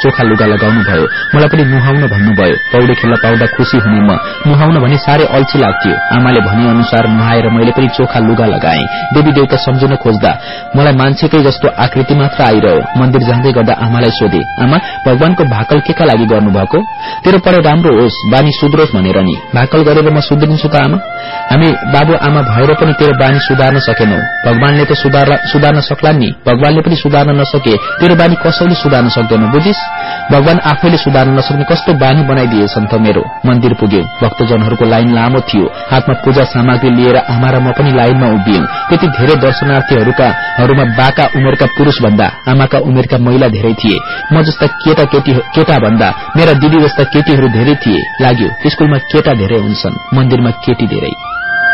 चोखा लुगा लगाउनु भयो मलाई पनि नुहाउन भन्नुभयो। पौडी खेल्न पाउँदा खुसी हुने म। नुहाउन भने साह्रै अल्छी लाग्थ्यो। आमाले भने अनुसार नुहाएर मैले पनि चोखा लुगा लगाए। देवी देवता सम्झिन खोज्दा मलाई मान्छेकै जस्तो आकृति मात्र आइरह्यो। मन्दिर जाँदै गर्दा आमालाई सोधे आमा भगवानको भाकल के का लागि गर्नुभएको? तेरो पढाइ राम्रो होस् बानी सुध्रोस् भनेर नि। भाकल गरेर म सुध्रिन्छु त आमा। हामी बाबु आमा भएर पनि तेरो बानी सुधार्न सकेनौ। भगवानले त सुधार्न सक्लान् नि। भगवानले पनि सुधार्न नसके। तेरो बानी कसैले सुधार्न सक्दैन बुझिस? भगवान आफैले सुधार्न नसक्ने कस्तो बानी बनाइदिएछन् त मेरो। मन्दिर पुग्यौं। भक्तजनहरूको लाइन लामो थियो। हातमा पूजा सामग्री लिएर आमा र म पनि लाइनमा उभियौं। त्यति धेरै दर्शनार्थीहरूमा बाका उमेरका पुरूष भन्दा आमाका उमेरका महिला धेरै थिए। म जस्ता केटा केटा भन्दा मेरा दिदी जस्ता केटीहरू धेरै थिए। लाग्यो स्कूलमा केटा धेरै हुन्छन्। मन्दिरमा केटी धेरै।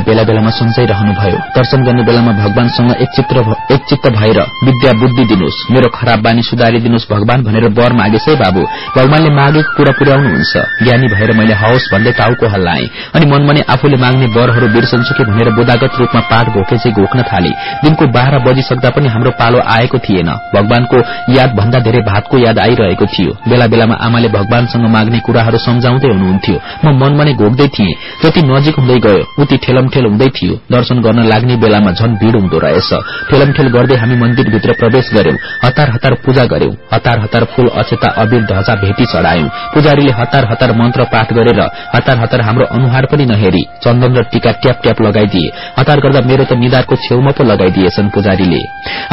बेला बेलामा सम्झाइरहनुभयो। दर्शन गर्ने बेलामा भगवानसँग एकचित्त भएर विद्या बुद्धि दिनुहोस् मेरो खराब बानी सुधारिदिनुहोस् भगवान भनेर वर मागेछ बाबु भगवानले मागेको कुरा पुर्याउनुहुन्छ। ज्ञानी भएर मैले हवस् भन्दै टाउको हल्लाएँ। अनि मनमा नै आफूले माग्ने वरहरू बिर्सन्छु कि भनेर बोधागत रूपमा पाठ घोके चाहिँ घोक्न थाले। दिनको बाह्र बजिसक्दा पनि हाम्रो पालो आएको थिएन। भगवानको याद भन्दा धेरै भातको याद आइरहेको थियो। बेला बेलामा आमाले भगवानसँग माग्ने कुराहरू सम्झाउँदै हुनुहुन्थ्यो। म मनमा नै घोक्दै थिएँ। जति नजिक हुँदै गयो उति ठेलम ठेलमठेल हुँदै थियो। दर्शन गर्न लाग्ने बेलामा झन भीड़ हुँदो रहेछ। ठेलमठेल गर्दै हामी मन्दिरभित्र प्रवेश गर्यौं हतार हतार पूजा गर्यौं हतार हतार फूल अचेता अबिर ढचा भेटी चढ़ायौं। पुजारीले हतार हतार मन्त्र पाठ गरेर हतार हतार हाम्रो अनुहार पनि नहेरी चन्दन र टीका ट्याप ट्याप लगाइदिए। हतार गर्दा मेरो त निधारको छेउमा पो लगाइदिएछन् पुजारीले।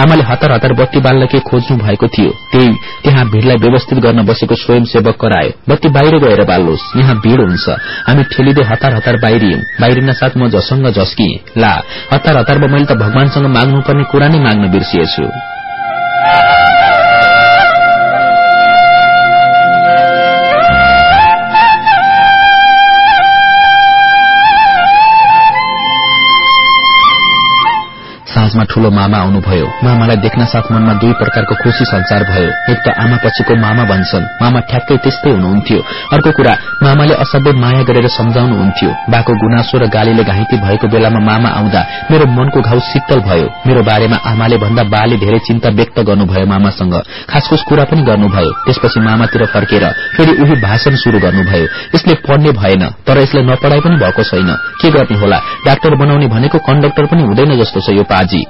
आमाले हतार हतार बत्ती बाल्न के खोज्नु भएको थियो। त्यही त्यहाँ भीड़लाई व्यवस्थित गर्न बसेको स्वयंसेवक करायो। बत्ती बाहिर गएर बाल्नुहोस्। यहाँ भीड़ हुन्छ। हामी ठेलिँदै हतार हतार बाहिरियौं। बाहिरिन साथ म जस सँग झस्किए ला हतार हतारमा मैले त भगवानसँग माग्नुपर्ने कुरा नै माग्न बिर्सिएछु। साँझमा ठूलो मामा आउनुभयो। मामालाई देख्न साथ मनमा दुई प्रकारको खुशी संचार भयो। एक त आमा पछिको मामा भन्छन् मामा ठ्याक्कै त्यस्तै हुनुहुन्थ्यो। अर्को कुरा मामाले असाध्यै माया गरेर सम्झाउनुहुन्थ्यो। बाको गुनासो र गालीले घाइते भएको बेलामा मामा आउँदा मेरो मनको घाउ शीतल भयो। मेरो बारेमा आमाले भन्दा बाले धेरै चिन्ता व्यक्त गर्नुभयो मामासँग। खासखुस कुरा पनि गर्नुभयो। त्यसपछि मामातिर फर्केर फेरि उही भाषण शुरू गर्नुभयो। यसले पढ्ने भएन तर यसलाई नपढ़ाइ पनि भएको छैन। के गर्ने होला? डाक्टर बनाउने भनेको कण्डक्टर पनि हुँदैन जस्तो छ यो पाजी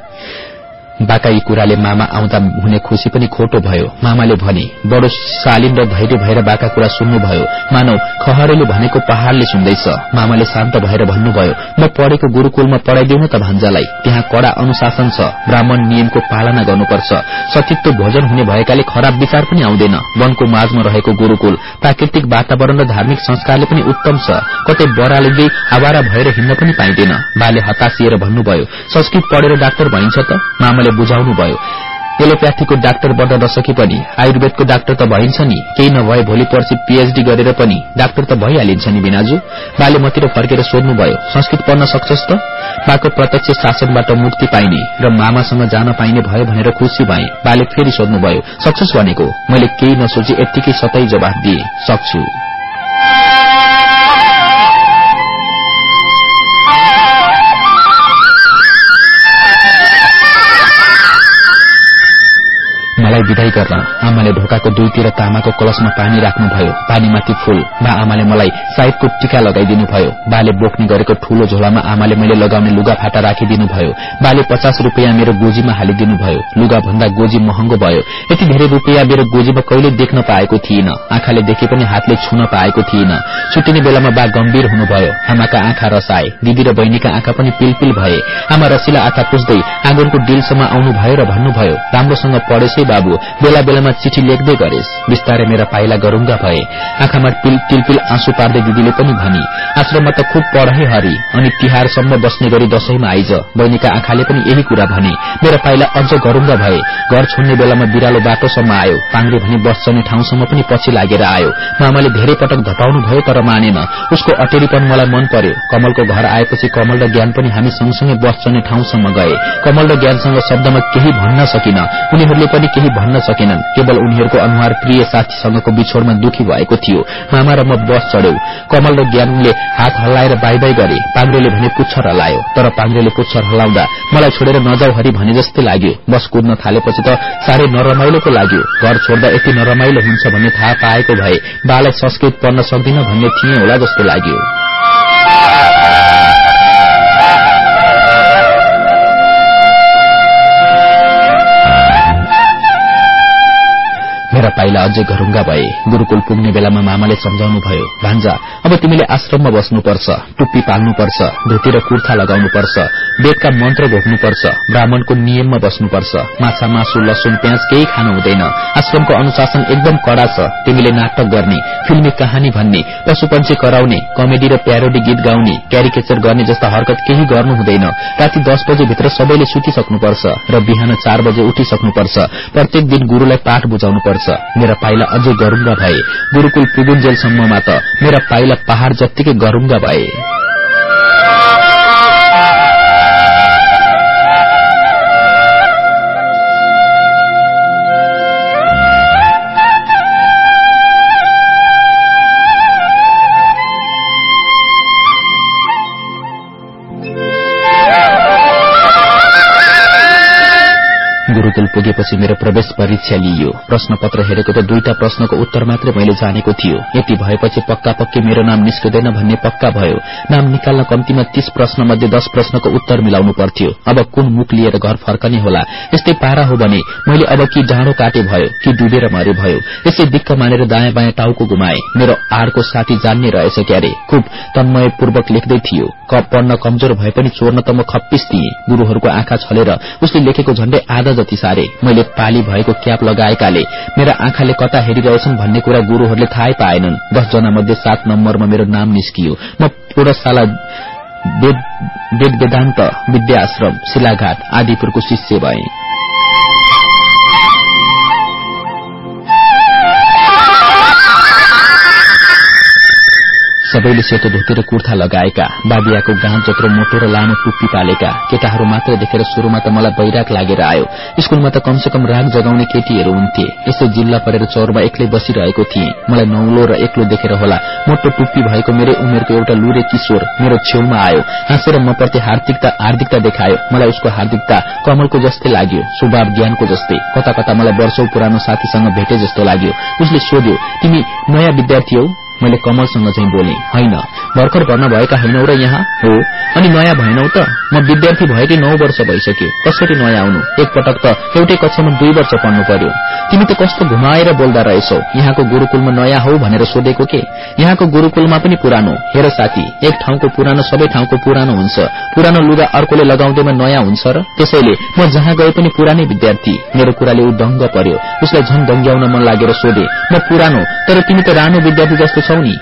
बाका यी कुराले मामा आउँदा हुने खुशी पनि खोटो भयो। मामाले भने बडो शालीन र धैर्य भएर बाका कुरा सुन्नुभयो। मानव खहरेले भनेको पहाड़ले सुन्दैछ। मामाले शान्त भएर भन्नुभयो म पढेको गुरूकुलमा पढ़ाइदिउ न त भान्जालाई त्यहाँ कड़ा अनुशासन छ। ब्राह्मण नियमको पालना गर्नुपर्छ। सचित्व भोजन हुने भएकाले खराब विचार पनि आउँदैन। वनको माझमा रहेको गुरूकुल प्राकृतिक वातावरण र धार्मिक संस्कारले पनि उत्तम छ। कतै बरालिँदै आवारा भएर हिँड्न पनि पाइँदैन। बाले हतासिएर भन्नुभयो संस्कृत पढेर डाक्टर भइन्छ त? मामाले बुझाउनुभयो एलोप्याथीको डाक्टर बन्न नसके पनि आयुर्वेदको डाक्टर त भइन्छ नि केही नभए भोलि पर्सि पीएचडी गरेर पनि डाक्टर त भइहालिन्छ नि बिनाजु। बाले मतिर फर्केर सोध्नुभयो संस्कृत पढ्न सक्छस् त? बाको प्रत्यक्ष शासनबाट मुक्ति पाइने र मामासँग जान पाइने भयो भनेर खुशी भए। बाले फेरि सोध्नुभयो सक्छस् भनेको? मैले केही नसोची यत्तिकै सतै जवाफ दिए सक्छु। मलाई विदाई गर्न। आमाले ढोकाको दुईतिर तामाको कलशमा पानी राख्नुभयो। पानीमाथि फूल। बा आमाले मलाई साइडको टीका लगाइदिनु भयो बाले बोक्ने गरेको ठूलो झोलामा आमाले मैले लगाउने लुगा फाटा राखिदिनु भयो बाले पचास रूपियाँ मेरो गोजीमा हालिदिनु भयो लुगा भन्दा गोजी महँगो भयो। यति धेरै रूपियाँ मेरो गोजीमा कहिले देख्न पाएको थिइन। आँखाले देखे पनि हातले छुन पाएको थिइन। छुट्टिने बेलामा बा गम्भीर हुनुभयो। आमाका आँखा रसाए। दिदी र बहिनीका आँखा पनि पिलपिल भए। आमा रसिला आँखा पुस्दै आँगनको डिलसम्म आउनुभयो र भन्नुभयो राम्रोसँग पढेछै बाबु। बेला बेलामा चिठी लेख्दै गरेस्। बिस्तारै मेरा पाइला गरूंगा भए। आँखामा टिलपिल आँसु पार्दै दिदीले पनि भनी आश्रममा त खुब पढाइ हरि अनि तिहारसम्म बस्ने गरी दशैंमा आइज। बहिनीका आँखाले पनि यही कुरा भने मेरा पाइला अझ गरूंगा भए घर छोड्ने बेलामा बिरालो बाटोसम्म आयो। पाङ्रे भनी बस चल्ने ठाउँसम्म पनि पछि लागेर आयो। मामाले धेरै पटक धपाउनु भयो तर मानेन। उसको अटेरीपन मलाई मन पर्यो। कमलको घर आएपछि कमल र ज्ञान पनि हामी सँगसँगै बस चल्ने ठाउँसम्म गए। कमल र ज्ञानसँग शब्दमा केही भन्न सकिन। उनीहरूले पनि केही भन्न सकेनन्। केवल उनीहरूको अनुहार प्रिय साथीसँगको बिछोड़मा दुखी भएको थियो। मामा र म बस चढ्यौ। कमल र ज्ञानले हात हल्लाएर बाई बाई गरे। पाङ्रेले भने पुच्छर हल्लायो। तर पाङ्रेले पुच्छर हल्लाउँदा मलाई छोडेर नजाउ हरि भने जस्तै लाग्यो। बस कुद्न थालेपछि त साह्रै नरमाइलो पो लाग्यो। घर छोड्दा यति नरमाइलो हुन्छ भन्ने थाहा पाएको भए बालाई संस्कृत पढ्न सक्दिन भन्ने थिए होला जस्तो लाग्यो। पाइला अझै घरुङ्गा भए। गुरूकुल पुग्ने बेलामा मामाले सम्झाउनु भयो भान्जा अब तिमीले आश्रममा बस्नुपर्छ टुप्पी पाल्नुपर्छ धुती र कुर्था लगाउनुपर्छ वेदका मन्त्र घोक्नुपर्छ ब्राह्मणको नियममा बस्नुपर्छ माछा मासु लसुन प्याज केही खानु हुँदैन। आश्रमको अनुशासन एकदम कड़ा छ तिमीले नाटक गर्ने फिल्मी कहानी भन्ने पशुपन्छी कराउने कमेडी र प्यारोडी गीत गाउने क्यारिकेचर गर्ने जस्ता हरकत केही गर्नु हुँदैन। राति दस बजे भित्र सबैले सुतिसक्नुपर्छ र बिहान चार बजे उठिसक्नुपर्छ। प्रत्येक दिन गुरूलाई पाठ बुझाउनुपर्छ। मेरा पाइला अझै गरूङ्गा भए। गुरूकुल पुगुन्जेलसम्ममा त मेरा पाइला पहाड़ जत्तिकै गरूङ्गा भए। गुरूकुल पुगेपछि मेरो प्रवेश परीक्षा लिइयो। प्रश्न पत्र हेरेको त दुईटा प्रश्नको उत्तर मात्रै मैले जानेको थियो। यति भएपछि पक्का पक्की मेरो नाम निस्किँदैन भन्ने पक्का भयो। नाम निकाल्न कम्तीमा तीस प्रश्न मध्ये दश प्रश्नको उत्तर मिलाउनु पर्थ्यो। अब कुन मुख लिएर घर फर्कने होला? यस्तै पारा हो भने मैले अब कि जाँडो काटे भयो कि डुबेर मरे भयो। यसै दिक्क मानेर दायाँ बायाँ टाउको गुमाए मेरो आड़को साथी जान्ने रहेछ क्यारे। खुब तन्मयपूर्वक लेख्दै थियो। पढ्न कमजोर भए पनि चोर्न त म खप्पिस दिए गुरूहरूको आँखा छलेर उसले लेखेको झण्डै आधा जति सारे मैले पाली भएको क्याप लगाएकाले मेरा आँखाले कता हेरिरहेछन् भन्ने कुरा गुरूहरूले थाहै पाएनन्। दसजना मध्ये सात नम्बरमा मेरो नाम निस्कियो। म पूर्णशाला वेद वेदान्त विद्याश्रम शिलाघाट आदिपुरको शिष्य भए। सबैले सेतो धोती र कुर्था लगाएका बाबियाको गाँत जत्रो मोटो र लामो टुप्पी पालेका केटाहरू मात्र देखेर शुरूमा त मलाई बैराग लागेर आयो। स्कूलमा त कमसे कम राग जगाउने केटीहरू हुन्थे। यसो जिल्ला परेर चौरमा एक्लै बसिरहेको थिएँ। मलाई नौलो र एक्लो देखेर होला। मोटो टुप्पी भएको मेरै उमेरको एउटा लुरे किशोर मेरो छेउमा आयो। हाँसेर म प्रति हार्दिकता हार्दिकता देखायो। मलाई उसको हार्दिकता कमलको जस्तै लाग्यो स्वभाव ज्ञानको जस्तै। कता कता मलाई वर्षौं पुरानो साथीसँग भेटे जस्तो लाग्यो। उसले सोध्यो तिमी नयाँ विद्यार्थी हौ? मैले कमलसँग चाहिँ बोले होइन भर्खर भर्ना भएका होइनौ र यहाँ हो। अनि नयाँ भएनौ त? म विद्यार्थी भएकै नौ वर्ष भइसक्यो। कसरी नयाँ आउनु? एकपटक त एउटै कक्षामा दुई वर्ष पढ्नु पर्यो। तिमी त कस्तो घुमाएर बोल्दा रहेछौ? यहाँको गुरूकुलमा नयाँ हौ भनेर सोधेको के? यहाँको गुरूकुलमा पनि पुरानो। हेर साथी एक ठाउँको पुरानो सबै ठाउँको पुरानो हुन्छ। पुरानो लुगा अर्कोले लगाउँदैमा नयाँ हुन्छ र? त्यसैले म जहाँ गए पनि पुरानै विद्यार्थी। मेरो कुराले ऊ दङ्ग पर्यो। उसलाई झन दङ्ग्याउन मन लागेर सोधे म पुरानो तर तिमी त रानो विद्यार्थी जस्तो छौ नि?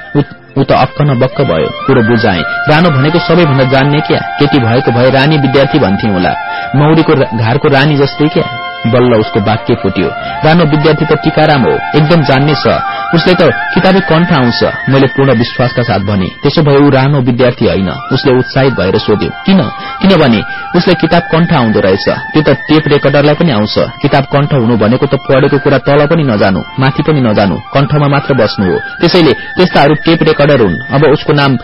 ऊ त अक्क न बक्क भयो कुरो बुझाए। रानो भनेको सबैभन्दा जान्ने क्या? केटी भएको भए रानी विद्यार्थी भन्थे होला मौरीको घारको रानी जस्तै क्या? बल्ल उसको वाक्य फुट्यो। रानो विद्यार्थी त टिकाराम हो एकदम जान्ने छ। उसले त किताबी कण्ठ आउँछ। मैले पूर्ण विश्वासका साथ भने त्यसो भए ऊ रानो विद्यार्थी होइन। उसले उत्साहित भएर सोध्यो किन? किनभने उसले किताब कण्ठ आउँदो रहेछ। त्यो त टेप रेकर्डरलाई पनि आउँछ। किताब कण्ठ हुनु भनेको त पढेको कुरा तल पनि नजानु माथि पनि नजानु। कण्ठमा मात्र बस्नु हो। त्यसैले त्यस्ताहरू टेप रेकर्डर हुन्। अब उसको नाम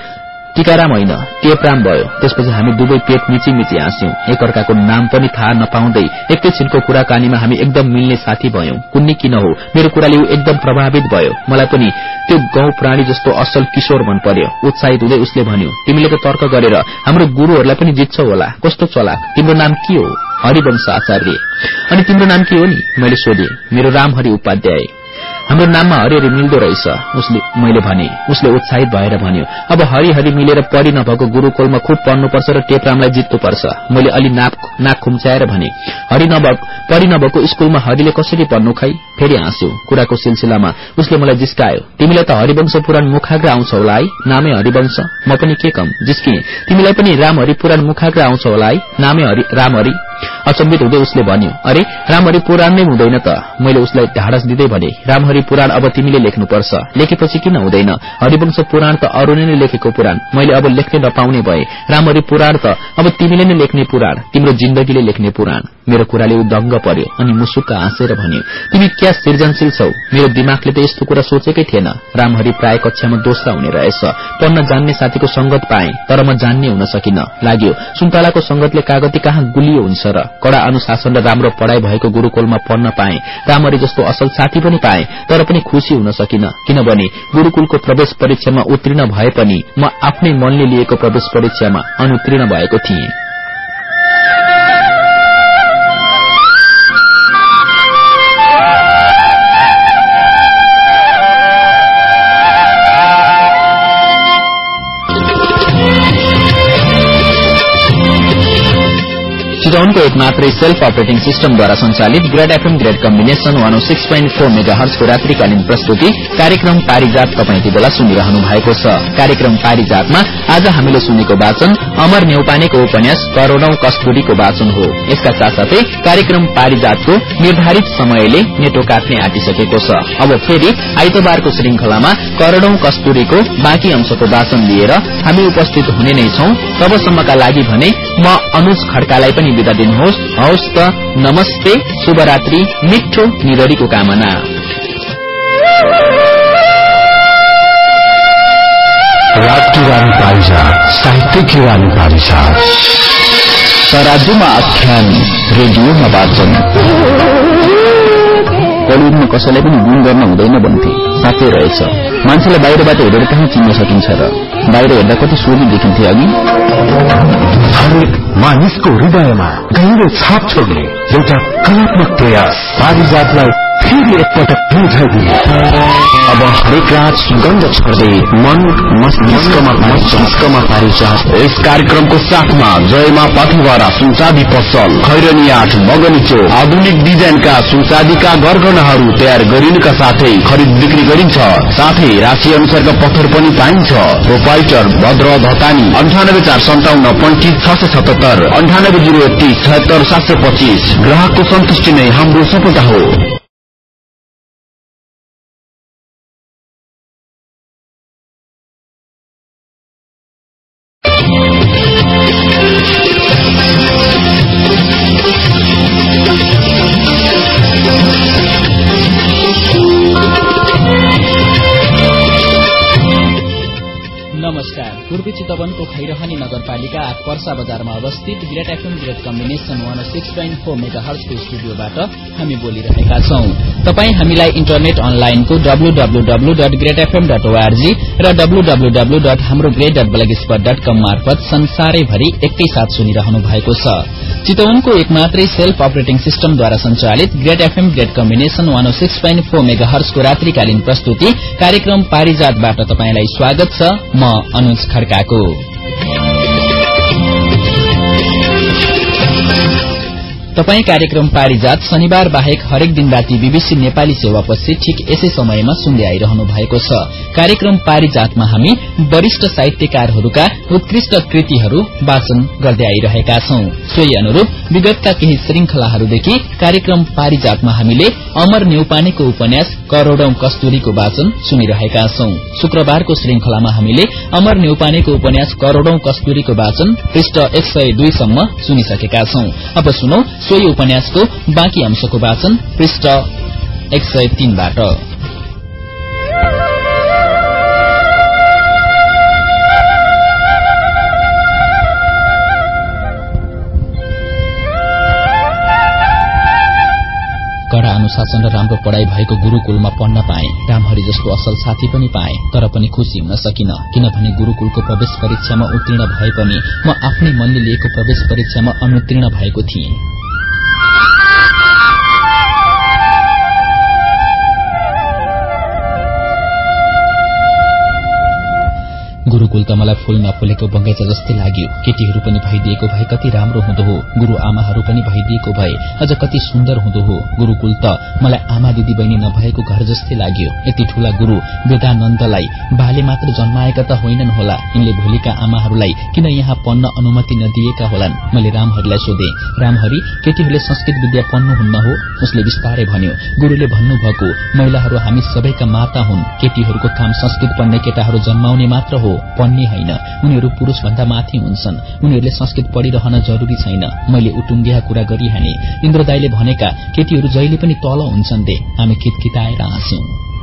टिकाराम होइन टेपराम भयो। त्यसपछि हामी दुवै पेट मिची मिची हाँस्यौं। एकअर्काको नाम पनि थाहा नपाउँदै एकैछिनको कुराकानीमा हामी एकदम मिल्ने साथी भयौं। कुन्नी किन हो? मेरो कुराले ऊ एकदम प्रभावित भयो। मलाई पनि त्यो गाउँ प्राणी जस्तो असल किशोर मन पर्यो। उत्साहित हुँदै उसले भन्यो तिमीले त तर्क गरेर हाम्रो गुरूहरूलाई पनि जित्छौ होला। कस्तो चला तिम्रो नाम के हो? हरिवंश आचार्य। अनि तिम्रो नाम के हो नि? मैले सोधे। मेरो रामहरि उपाध्याय। हाम्रो नाममा हरिहरी मिल्दो रहेछ। मैले भने उसले उत्साहित भएर भन्यो अब हरिहरी मिलेर पढि नभएको गुरूकुलमा खुब पढ्नुपर्छ र टेपरामलाई जित्नुपर्छ। मैले अलि नाक खुम्च्याएर भने हरि पढि नभएको स्कूलमा हरिले कसरी पढ्नु खै? फेरि हाँस्यो कुराको सिलसिलामा उसले मलाई जिस्कायो तिमीलाई त हरिवंश पुराण मुखाग्र आउँछ होला है? नामै हरिवंश? म पनि के कम? जिस्किए। तिमीलाई पनि रामहरि पुराण मुखाग्र आउँछ होला है? नामै रामहरि? अचम्बित हुँदै उसले भन्यो अरे रामहरि पुराण नै हुँदैन त। मैले उसलाई ढाडस दिँदै भने रामहरि पुराण अब तिमीले लेख्नुपर्छ। लेखेपछि किन हुँदैन? हरिवंश पुराण त अरूले नै लेखेको पुराण। मैले अब लेख्ने नपाउने भए। रामहरि पुराण त अब तिमीले नै लेख्ने पुराण। तिम्रो जिन्दगीले लेख्ने पुराण। मेरो कुराले ऊ दङ्ग पर्यो अनि मुसुक्क हाँसेर भन्यो तिमी क्या सृजनशील छौ? मेरो दिमागले त यस्तो कुरा सोचेकै थिएन। रामहरि प्राय कक्षामा दोस्रा हुने रहेछ। पढ्न जान्ने साथीको संगत पाए तर म जान्ने हुन सकिन। लाग्यो सुन्तलाको संगतले कागती कहाँ गुलियो हुन्छ र? कड़ा अनुशासन र राम्रो पढ़ाई भएको गुरूकुलमा पढ्न पाए। रामरी जस्तो असल साथी पनि पाए। तर पनि खुशी हुन सकिन। किनभने गुरूकुलको प्रवेश परीक्षामा उत्तीर्ण भए पनि म आफ्नै मनले लिएको प्रवेश परीक्षामा अनुत्तीर्ण भएको थिएँ। एक मात्रै सेल्फ अपरेटिङ सिस्टमद्वारा संचालित great FM great combination one six point four mega हर्सको रात्रिकालीन प्रस्तुति कार्यक्रम पारिजात तपाईँ बेला सुनिरहनु भएको छ। कार्यक्रम पारिजातमा आज हामीले सुनेको वाचन अमर नेउपानेको उपन्यास करोड़ौं कस्तुरीको वाचन हो। यसका साथसाथै कार्यक्रम पारिजातको निर्धारित समयले नेटो काट्ने आँटिसकेको छ। अब फेरि आइतबारको श्रृंखलामा करोड़ौं कस्तुरीको बाँकी अंशको वाचन लिएर हामी उपस्थित हुने नै छौं। तबसम्मका लागि भने म अनुज खड्कालाई पनि विदा दिनुहोस्। हवस् त नमस्ते शुभरात्रि मिठो निधरीको कामना। रात की रानी पारिजात तराजुमा आख्यान रेडियोमा वाचन। कलियुगमा कसैलाई पनि गुण गर्न हुँदैन भन्थे। साँच्चै रहेछ। मान्छेलाई बाहिरबाट हेरेर कहाँ चिन्न सकिन्छ र बाहिर हेर्दा कति सोझी देखिन्थे अघि। मानिसको हृदयमा गहिरो छाप छोड्ने एउटा कलात्मक प्रयास। पारिजातलाई फेरि एकपटक बुझाइदिए अब हरेक रात सुगन्ध छर्दै मन मस्तिष्कमा मस्तिष्कमा पारिजात यस कार्यक्रमको साथमा जयमा पाथीवारा सुनचादी पसल खैरनी आठ मगनी चोक आधुनिक डिजाइनका सुनचादीका गरगहनाहरू तयार गरिनुका साथै खरिद बिक्री गरिन्छ। साथै राशि अनुसारका पत्थर पनि पाइन्छ। प्रोपाइटर भद्र धतानी अन्ठानब्बे चार सन्ताउन्न पैंतिस छ सय सतहत्तर अन्ठानब्बे जिरो एकतिस छयत्तर सात सय पच्चिस। ग्राहकको सन्तुष्टि नै हाम्रो सफलता हो। Great FM great combination one six point four mega हर्सको स्टुडियोबाट हामी बोलिरहेका छौं। तपाई हामीलाई इन्टरनेट अनलाइनको WWW dot great FM dot ORG र डब्लूडब्लूडब्लू डट हाम्रो great dot blogspot dot com मार्फत संसारैभरि एकैसाथ सुनिरहनु भएको छ। चितवनको एक मात्रै सेल्फ अपरेटिङ सिस्टमद्वारा संचालित great FM great combination one six point four mega हर्सको रात्रिकालीन प्रस्तुति कार्यक्रम पारिजातबाट तपाईँलाई स्वागत छ। म अनुज खड्काको। तपाई कार्यक्रम पारिजात शनिबार बाहेक हरेक दिन राति बीबीसी नेपाली सेवापछि ठिक यसै समयमा सुन्दै आइरहनु भएको छ। कार्यक्रम पारिजातमा हामी वरिष्ठ साहित्यकारहरूका उत्कृष्ट कृतिहरू वाचन गर्दै आइरहेका छौं। सोही अनुरूप विगतका केही श्रृंखलाहरूदेखि कार्यक्रम पारिजातमा हामीले अमर न्यौपानेको उपन्यास करोड़ौं कस्तुरीको वाचन सुनिरहेका छौं। शुक्रबारको श्रृंखलामा हामीले अमर न्यौपानेको उपन्यास करोड़ौं कस्तुरीको वाचन पृष्ठ एक सय दुईसम्म सुनिसकेका छौं। अब सुनौ सोही उपन्यासको बाँकी अंशको वाचन पृष्ठ एक सय तीनबाट। कडा अनुशासन र राम्रो पढ़ाई भएको गुरूकुलमा पढ्न पाए। रामहरि जस्तो असल साथी पनि पाए तर पनि खुशी हुन सकिन। किनभने गुरूकुलको प्रवेश परीक्षामा उत्तीर्ण भए पनि म आफ्नै मनले लिएको प्रवेश परीक्षामा अनुत्तीर्ण भएको थिएँ। गुरूकुल त मलाई फूल नफुलेको बगैँचा जस्तै लाग्यो। केटीहरू पनि भइदिएको भए कति राम्रो हुँदो हो। गुरू आमाहरू पनि भइदिएको भए अझ कति सुन्दर हुँदो हो। गुरूकुल त मलाई आमा दिदी बहिनी नभएको घर जस्तै लाग्यो। यति ठूला गुरू वेदानन्दलाई बाले मात्र जन्माएका त होइनन् होला। यिनले भोलिका आमाहरूलाई किन यहाँ पढ्न अनुमति नदिएका होलान्? मैले रामहरिलाई सोधे रामहरि केटीहरूले संस्कृत विद्या पढ्नुहुन्न हो? उसले विस्तारै भन्यो गुरूले भन्नुभएको महिलाहरू हामी सबैका माता हुन्। केटीहरूको काम संस्कृत पढ्ने केटाहरू जन्माउने मात्र हो। पढ्ने होइन। उनीहरू पुरूष भन्दा माथि हुन्छन्। उनीहरूले संस्कृत पढ़िरहन जरूरी छैन। मैले उटुङ्गिया कुरा गरिहाने इन्द्रदाईले भनेका केटीहरू जहिले पनि तल हुन्छन् दे। हामी कितकिताएर हाँस्यौं।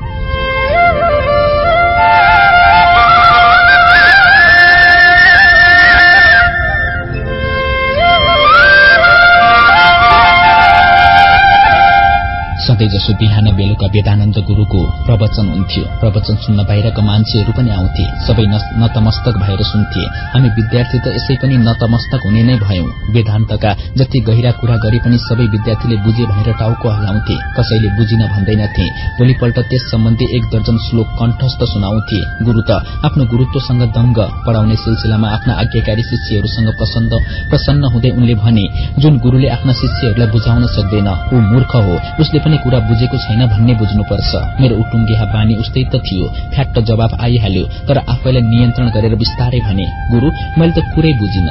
सधैँ जसो बिहान बेलुका वेदानन्द गुरूको प्रवचन हुन्थ्यो। प्रवचन सुन्न बाहिरका मान्छेहरू पनि आउँथे। सबै नतमस्तक भएर सुन्थे। हामी विद्यार्थी त यसै पनि नतमस्तक हुने नै भयौं। वेदान्तका जति गहिरा कुरा गरे पनि सबै विद्यार्थीले बुझे भनेर टाउको हल्लाउँथे। कसैले बुझिन भन्दैनथे। भोलिपल्ट त्यस सम्बन्धी एक दर्जन श्लोक कण्ठस्थ सुनाउँथे। गुरू त आफ्नो गुरूत्वसँग दंग पढ़ाउने सिलसिलामा आफ्ना आज्ञाकारी शिष्यहरूसँग प्रसन्न हुँदै उनले भने जुन गुरूले आफ्ना शिष्यहरूलाई बुझाउन सक्दैन ऊ मूर्ख हो। उसले कुरा बुझेको छैन भन्ने बुझ्नुपर्छ। मेरो उटुङ्गेहा बानी उस्तै त थियो। फ्याक्ट जवाब आइहाल्यो तर आफैलाई नियन्त्रण गरेर बिस्तारै भने गुरू मैले त कुरै बुझिन।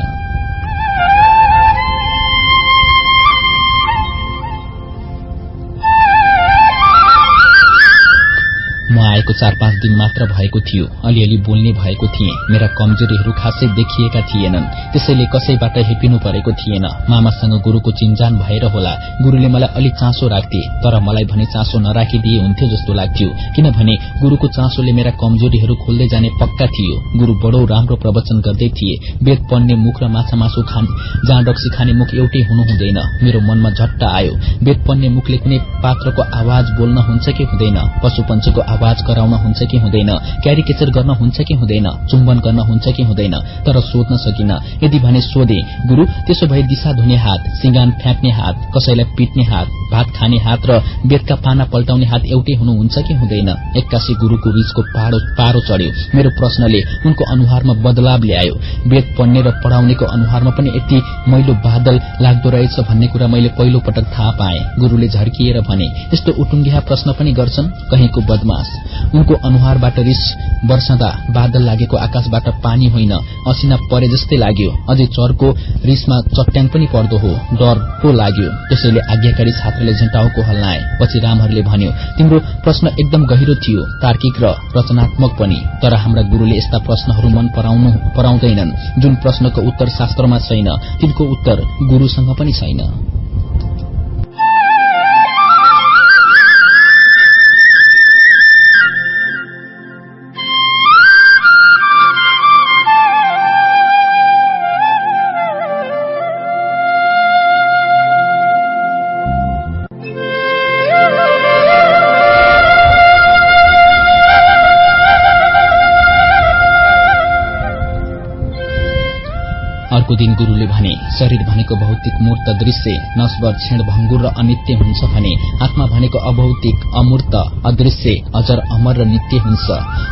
म आएको चार पाँच दिन मात्र भएको थियो। अलिअलि बोल्ने भएको थिएँ। मेरा कमजोरीहरू खासै देखिएका थिएनन्। त्यसैले कसैबाट हेपिनु परेको थिएन। मामासँग गुरूको चिन्जान भएर होला। गुरूले मलाई अलि चासो राख्थे तर मलाई भने चासो नराखिदिए हुन्थ्यो जस्तो लाग्थ्यो। किनभने गुरूको चासोले मेरा कमजोरीहरू खोल्दै जाने पक्का थियो। गुरू बडो राम्रो प्रवचन गर्दै थिए। वेद पढ्ने मुख र माछा मासु जहाँ डक्सी खाने मुख एउटै हुनु हुँदैन मेरो मनमा झट्ट आयो। वेद पढ्ने मुखले कुनै पात्रको आवाज बोल्न हुन्छ कि हुँदैन? पशु पञ्चको आवाज गराउन हुन्छ कि हुँदैन? क्यारिकेचर गर्न हुन्छ कि हुँदैन? चुम्बन गर्न हुन्छ कि हुँदैन? तर सोध्न सकिन। यदि भने सोधे गुरू त्यसो भए दिशा धुने हात सिंगान फ्याँक्ने हात कसैलाई पिट्ने हात भात खाने हात र बेदका पाना पल्टाउने हात एउटै हुनुहुन्छ कि हुँदैन? एक्कासी गुरूको बीचको पारो चढ्यो। मेरो प्रश्नले उनको अनुहारमा बदलाव ल्यायो। वेद पढ्ने र पढ़ाउनेको अनुहारमा पनि यति मैलो बादल लाग्दो रहेछ भन्ने कुरा मैले पहिलो पटक थाहा पाएँ। गुरूले झर्किएर भने यस्तो उटुङ्गिया प्रश्न पनि गर्छन्? कहीँको बदमाश उनको अनुहारबाट रिस वर्षदा बादल लागेको आकाशबाट पानी होइन असिना परे जस्तै लाग्यो। अझै चरको रिसमा चट्याङ पनि पर्दो हो डर पो लाग्यो। त्यसैले आज्ञाकारी छात्रले झेटाउको हल्लाए। पछि रामहरूले भन्यो तिम्रो प्रश्न एकदम गहिरो थियो तार्किक र रचनात्मक पनि। तर हाम्रा गुरूले यस्ता प्रश्नहरू मन पराउँदैनन्। जुन प्रश्नको उत्तर शास्त्रमा छैन तिनको उत्तर गुरूसँग पनि छैन। दिन गुरूले भने शरीर भनेको भौतिक मूर्त दृश्य नस्वर क्षण भंगुर र अनित्य हुन्छ भने आत्मा भनेको अभौतिक अमूर्त अदृश्य अजर अमर र नित्य हुन्छ।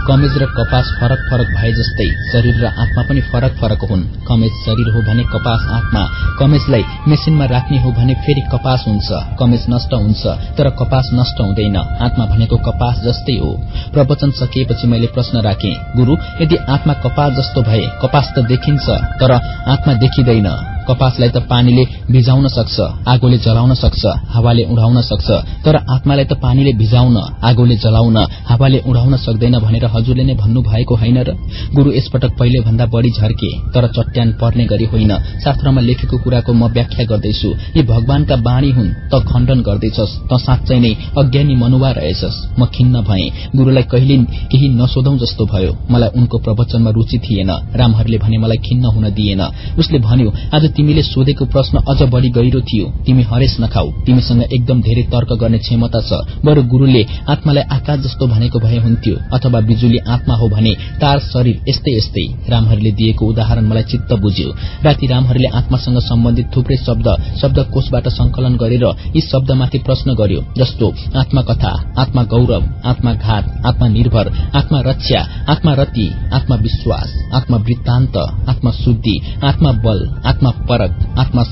कमेज र कपास फरक फरक भए जस्तै शरीर र आत्मा पनि फरक फरक हुन्। कमेज शरीर हो भने कपास आत्मा कमेजलाई मेसिनमा राख्ने हो भने फेरि कपास हुन्छ। कमेज नष्ट हुन्छ तर कपास नष्ट हुँदैन। आत्मा भनेको कपास जस्तै हो। प्रवचन सकिएपछि मैले प्रश्न राखे गुरू यदि आत्मा कपास जस्तो भए कपास त देखिन्छ तर आत्मा देखिँदैन। कपासलाई त पानीले भिजाउन सक्छ आगोले जलाउन सक्छ हावाले उडाउन सक्छ तर आत्मालाई त पानीले भिजाउन आगोले जलाउन हावाले उडाउन सक्दैन भनेर हजुरले नै भन्नु भएको होइन र? गुरू यसपटक पहिले भन्दा बढ़ी झर्के तर चट्यान पर्ने गरी होइन। शास्त्रमा लेखेको कुराको म व्याख्या गर्दैछु यी भगवानका बाणी हुन् त खण्डन गर्दैछस् त साँच्चै नै अज्ञानी मनुवा रहेछस्। म खिन्न भए गुरूलाई कहिले केही नसोधौ जस्तो भयो। मलाई उनको प्रवचनमा रूचि थिएन रामहरूले भने मलाई खिन्न हुन दिएन। उसले भन्यो आज तिमीले सोधेको प्रश्न अझ बढ़ी गहिरो थियो। तिमी हरेस नखाऊ। तिमीसँग एकदम धेरै तर्क गर्ने क्षमता छ। बरु गुरूले आत्मालाई आकाश जस्तो भनेको भए हुन्थ्यो अथवा बिजुली आत्मा हो भने तार शरीर यस्तै यस्तै। रामहरूले दिएको उदाहरण मलाई चित्त बुझ्यो। राति रामहरूले आत्मासँग सम्बन्धित थुप्रै शब्द शब्द कोषबाट संकलन गरेर यी शब्दमाथि प्रश्न गर्यो जस्तो आत्मा कथा आत्मा गौरव आत्मा घात आत्मा निर्भर आत्मा रक्षा आत्मा रति आत्मा विश्वास आत्मा वृत्तान्त आत्मा शुद्धि आत्मा बल आत्मा परक आत्मा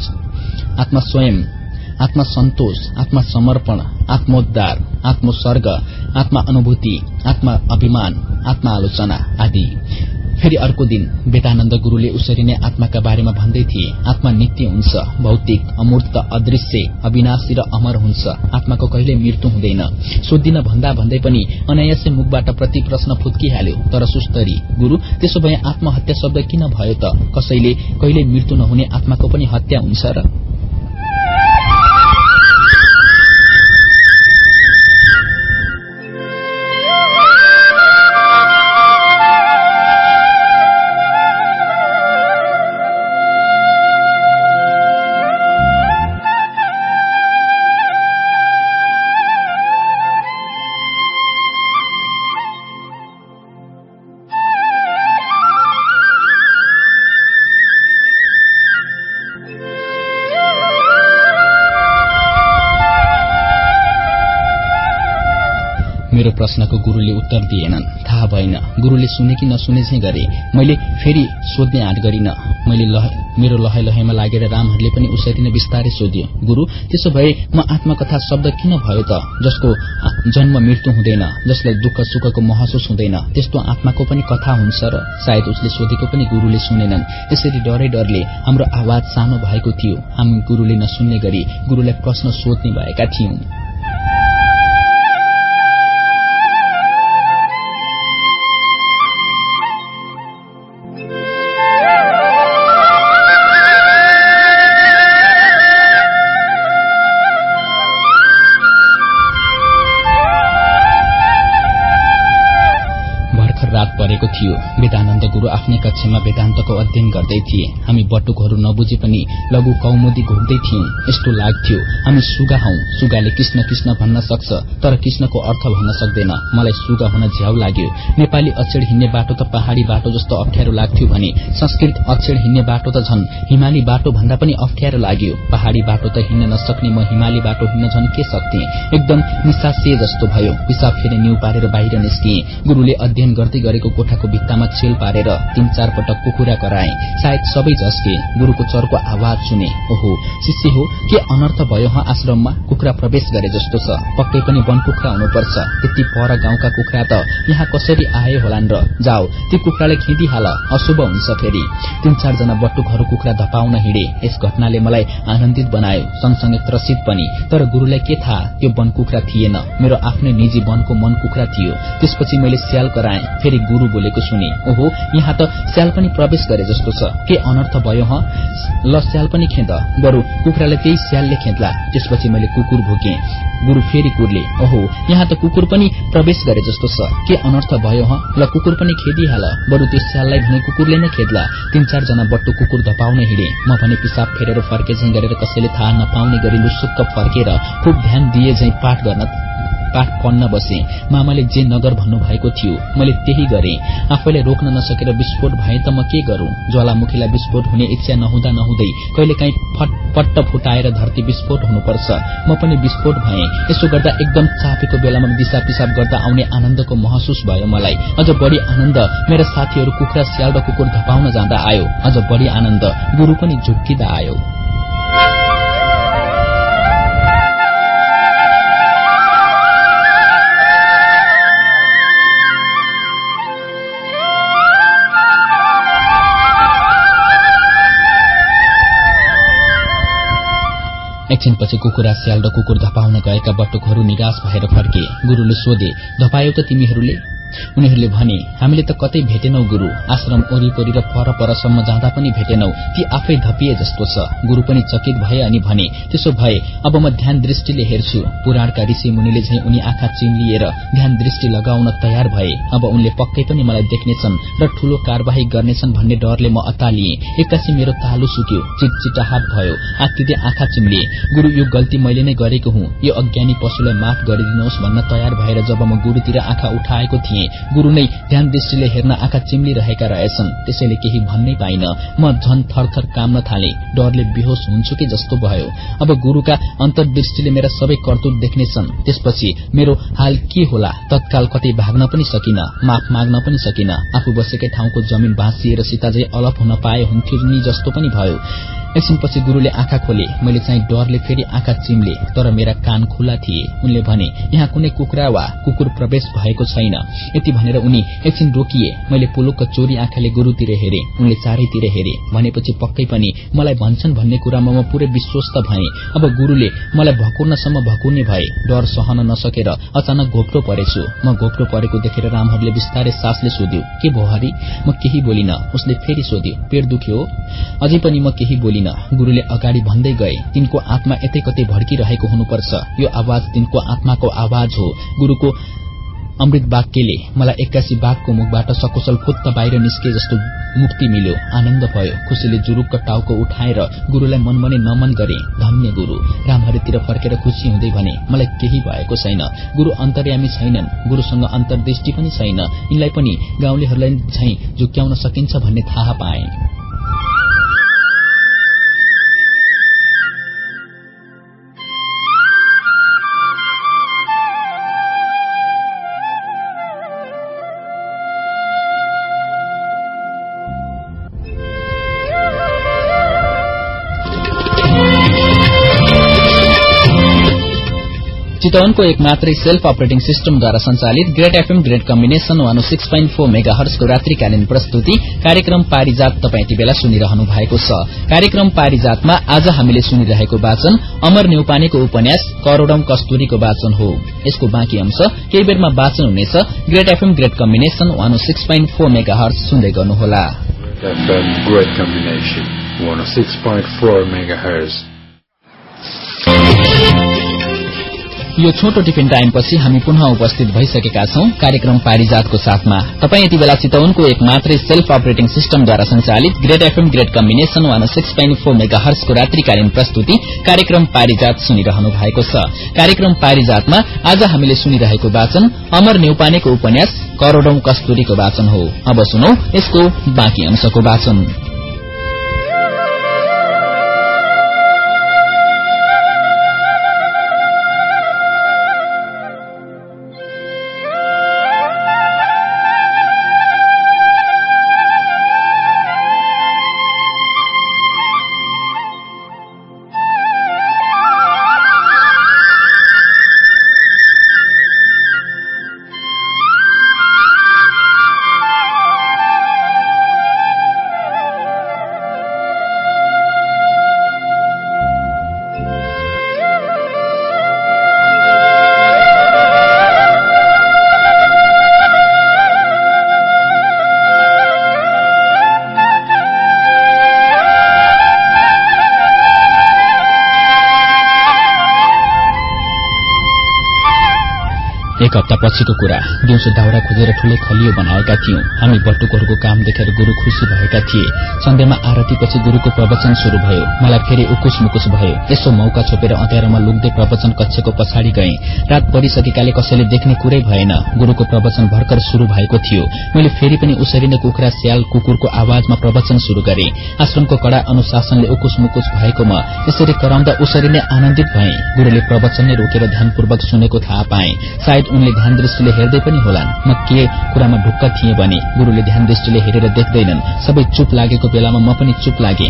आत्मा स्वयं आत्मा आत्मोद्धार आत्मोसर्ग आत्मा अनुभूति आत्मा अभिमान आत्मा आलोचना आदि। फेरि अर्को दिन वेदानन्द गुरूले उसरी नै आत्माका बारेमा भन्दै थिए आत्मा नित्य हुन्छ भौतिक अमूर्त अदृश्य अविनाशी र अमर हुन्छ। आत्माको कहिले मृत्यु हुँदैन। सोधिन भन्दा भन्दै पनि अनायासै मुखबाट प्रति प्रश्न फुत्किहाल्यो तर सुस्तरी गुरू त्यसो भए आत्महत्या शब्द किन भयो त? कसैले कहिले मृत्यु नहुने आत्माको पनि हत्या हुन्छ र? प्रश्नको गुरूले उत्तर दिएनन्। थाहा भएन। गुरूले सुने कि नसुने चाहिँ गरे। मैले फेरि सोध्ने आँट गरिन। मैले मेरो लहै लहैमा लागेर रामहरूले पनि उसरी नै बिस्तारै सोध्यो। गुरू त्यसो भए म आत्मकथा शब्द किन भयो त? जसको जन्म मृत्यु हुँदैन। जसलाई दुःख सुखको महसुस हुँदैन। त्यस्तो आत्माको पनि कथा हुन्छ र सायद उसले सोधेको पनि गुरूले सुनेनन्। यसरी डरै डरले हाम्रो आवाज सानो भएको थियो। हामी गुरूले नसुन्ने गरी गुरूलाई प्रश्न सोध्ने भएका थियौं। कक्षामा वेदान्तको अध्ययन गर्दै थिए। हामी बटुकहरू नबुझे पनि लघु कौमुदी घोक्दै थियौं। यस्तो लाग्थ्यो हामी सुगा हौ। सुगाले कृष्ण कृष्ण भन्न सक्छ तर कृष्णको अर्थ भन्न सक्दैन। मलाई सुगा हुन झ्याउ लाग्यो। नेपाली अक्षर हिँड्ने बाटो त पहाड़ी बाटो जस्तो अप्ठ्यारो लाग्थ्यो भने संस्कृत अक्षर हिँड्ने बाटो त झन हिमाली बाटो भन्दा पनि अप्ठ्यारो लाग्यो। पहाड़ी बाटो त हिँड्न नसक्ने म हिमाली बाटो हिँड्न झन के सक्थे? एकदम निसासिए जस्तो भयो। पिसाब फेरि न्यू पारेर बाहिर निस्किए। गुरूले अध्ययन गर्दै गरेको कोठाको भित्तामा छेल पारेर तीन पटक कुखुरा कराए। सायद सबै झस्के गुरूको चरको आवाज सुने। ओहो शिष्य हो के अनर्थ भयो ह आश्रममा कुखुरा प्रवेश गरे जस्तो छ। पक्कै पनि वन कुखुरा हुनुपर्छ। यति पर गाउँका कुखुरा त यहाँ कसरी आए होलान् र? जाओ ती कुखुराले खिदिहाल अशुभ हुन्छ फेरि। तीन चारजना बटुकहरू कुखुरा धपाउन हिँडे। यस घटनाले मलाई आनन्दित बनायो। सँगसँगै त्रसित पनि। तर गुरूलाई के थाहा? त्यो वन कुखुरा थिएन। मेरो आफ्नै निजी वनको मन कुखुरा थियो। त्यसपछि मैले स्याल कराएँ। फेरि गुरू बोलेको सुने। ओहो यहाँ त स्याल पनि प्रवेश गरे जस्तो छ। के अनर्थ भयो ह? ल स्याल पनि खेद। बरू कुखुराले त्यही स्यालले खेद्ला। त्यसपछि मैले कुकुर भोके गुरु फेरि कुरले। ओहो यहाँ त कुकुर पनि प्रवेश गरे जस्तो छ। के अनर्थ भयो ह? ल कुकुर पनि खेदिहाल। बरू त्यो स्याललाई भने कुकुरले नै खेद्ला। तीन चारजना बट्टु कुकुर धपाउन हिँडे। म भने पिसाब फेरेर फर्के झैं गरेर कसैले थाहा नपाउने गरी लुसुक्क फर्केर खुब ध्यान दिए झैं पाठ गर्न पाठ पढ्न बसे। मामाले जे नगर भन्नुभएको थियो मैले त्यही गरे। आफैलाई रोक्न नसकेर विस्फोट भए त म के गरू? ज्वालामुखीलाई विस्फोट हुने इच्छा नहुँदा नहुँदै कहिले काहीँ पट्ट फुटाएर धरती विस्फोट हुनुपर्छ। म पनि विस्फोट भए। यसो गर्दा एकदम चापेको बेलामा दिशा पिसाब गर्दा आउने आनन्दको महसुस भयो मलाई। अझ बढ़ी आनन्द मेरा साथीहरू कुखुरा स्याल र कुकुर धपाउन जाँदा आयो। अझ बढ़ी आनन्द गुरू पनि झुक्किँदा आयो। एकछिनपछि कुकुरा स्याल र कुकुर धपाउन गएका बटुकहरू निराश भएर फर्के। गुरूले सोधे धपायो त तिमीहरूले? उनीहरूले भने हामीले त कतै भेटेनौ गुरू। आश्रम वरिपरि र पर परसम्म जाँदा पनि भेटेनौ। ती आफै धपिए जस्तो छ। गुरू पनि चकित भए अनि भने त्यसो भए अब म ध्यान दृष्टिले हेर्छु। पुराणका ऋषि मुनिले झै उनी आँखा चिम्लिएर ध्यान दृष्टि लगाउन तयार भए। अब उनले पक्कै पनि मलाई देख्नेछन् र ठूलो कार्यवाही गर्नेछन् भन्ने डरले म अतालिए। एक्कासी मेरो तालु सुक्यो चिटचिटाहाट भयो। आत्तिँदै आँखा चिम्लिए। गुरू यो गल्ती मैले नै गरेको हुँ। यो अज्ञानी पशुलाई माफ गरिदिनुहोस् भन्न तयार भएर जब म गुरूतिर आँखा उठाएको थिएँ गुरू नै ध्यान दृष्टिले हेर्न आँखा चिम्लिरहेका रहेछन्। त्यसैले केही भन्नै पाइन। म झन थरथर काम्न थाले। डरले बेहोस हुन्छु कि जस्तो भयो। अब गुरूका अन्तर्दृष्टिले मेरा सबै कर्तुत देख्नेछन्। त्यसपछि मेरो हाल के होला? तत्काल कतै भाग्न पनि सकिन माफ माग्न पनि सकिन। आफू बसेकै ठाउँको जमिन भाँसिएर सीताजै अलप हुन पाए हुन्थ्यो नि जस्तो पनि भयो। एकछिनपछि गुरूले आँखा खोले। मैले चाहिँ डरले फेरि आँखा चिम्ले तर मेरा कान खुल्ला थिए। उनले भने यहाँ कुनै कुखुरा वा कुकुर प्रवेश भएको छैन। यति भनेर उनी एकछिन रोकिए। मैले पुलुकको चोरी आँखाले गुरूतिर हेरे। उनले चारैतिर हेरे। भनेपछि पक्कै पनि मलाई भन्छन् भन्ने कुरामा म पुरै विश्वस्त भए। अब गुरूले मलाई भकुर्नसम्म भकुर्ने भए। डर सहन नसकेर अचानक घोप्टो परेछु। म घोप्टो परेको देखेर रामहरूले बिस्तारै सासले सोध्यो के भो हरि? म केही बोलिन। उसले फेरि सोध्यो पेट दुख्यो अझै पनि म केही बोलिन। गुरूले अगाडि भन्दै गए तिनको आत्मा यतै कतै भड्किरहेको हुनुपर्छ। यो आवाज तिनको आत्माको आवाज हो। गुरूको अमृत वाक्यले मलाई एक्कासी बाघको मुखबाट सकुशल फुत्त बाहिर निस्के जस्तो मुक्ति मिल्यो। आनन्द भयो। खुसीले जुरुक्क टाउको उठाएर गुरूलाई मनमने नमन गरे। धन्य गुरू। रामहरितिर फर्केर खुसी हुँदै भने मलाई केही भएको छैन। गुरू अन्तर्यामी छैनन्। गुरूसँग अन्तर्दृष्टि पनि छैन। यिनलाई पनि गाउँलेहरूलाई झैं झुक्याउन सकिन्छ भन्ने थाहा पाए। चितवनको एक मात्रै सेल्फ अपरेटिङ सिस्टमद्वारा संचालित great FM great combination one six point four mega हर्सको रात्रिकालीन प्रस्तुति कार्यक्रम पारिजात तपाईँ यति बेला सुनिरहनु भएको छ। कार्यक्रम पारिजातमा आज हामीले सुनिरहेको वाचन अमर न्यौपानेको उपन्यास करोडम कस्तुरीको वाचन हो। यसको बाँकी अंश केही बेरमा वाचन हुनेछ। Great FM great combination one six point four megahertz सुन्दै गर्नुहोला। FM Great Combination 106.4 megahertz. यो छोटो टिफिन टाइमपछि हामी पुनः उपस्थित भइसकेका छौं कार्यक्रम पारिजातको साथमा। तपाईँ यति बेला चितवनको एक मात्रै सेल्फ अपरेटिङ सिस्टमद्वारा संचालित great FM great combination one six point four mega हर्सको रात्रिकालीन प्रस्तुति कार्यक्रम पारिजात सुनिरहनु भएको छ। कार्यक्रम पारिजातमा आज हामीले सुनिरहेको वाचन अमर न्यौपानेको उपन्यास करोडौं कस्तुरीको वाचन हो। अब सुनौ यसको बाँकी अंशको वाचन। एक हप्ता पछिको कुरा। दिउँसो दाउरा खोजेर ठूलै खलियो बनाएका थियौं। हामी बटुकोहरूको काम देखेर गुरू खुशी भएका थिए। सन्ध्यमा आरतीपछि गुरूको प्रवचन शुरू भयो। मलाई फेरि उकुस मुकुस भयो। यसो मौका छोपेर अँध्यारोमा लुक्दै प्रवचन कक्षको पछाडि गए। रात परिसकेकाले कसैले देख्ने कुरै भएन। गुरूको प्रवचन भर्खर शुरू भएको थियो। मैले फेरि पनि उसरी नै कुखुरा स्याल कुकुरको आवाजमा प्रवचन शुरू गरे। आश्रमको कड़ा अनुशासनले उकुस मुकुस भएको म यसरी कराउँदा उसरी नै आनन्दित भए। गुरूले प्रवचन नै रोकेर ध्यानपूर्वक सुनेको थाहा पाए। सायद उनले ध्यान दृष्टिले हेर्दै पनि होलान्। म के कुरामा ढुक्क थिएँ भने गुरूले ध्यान दृष्टिले हेरेर देख्दैनन्। सबै चुप लागेको बेलामा म पनि चुप लागे।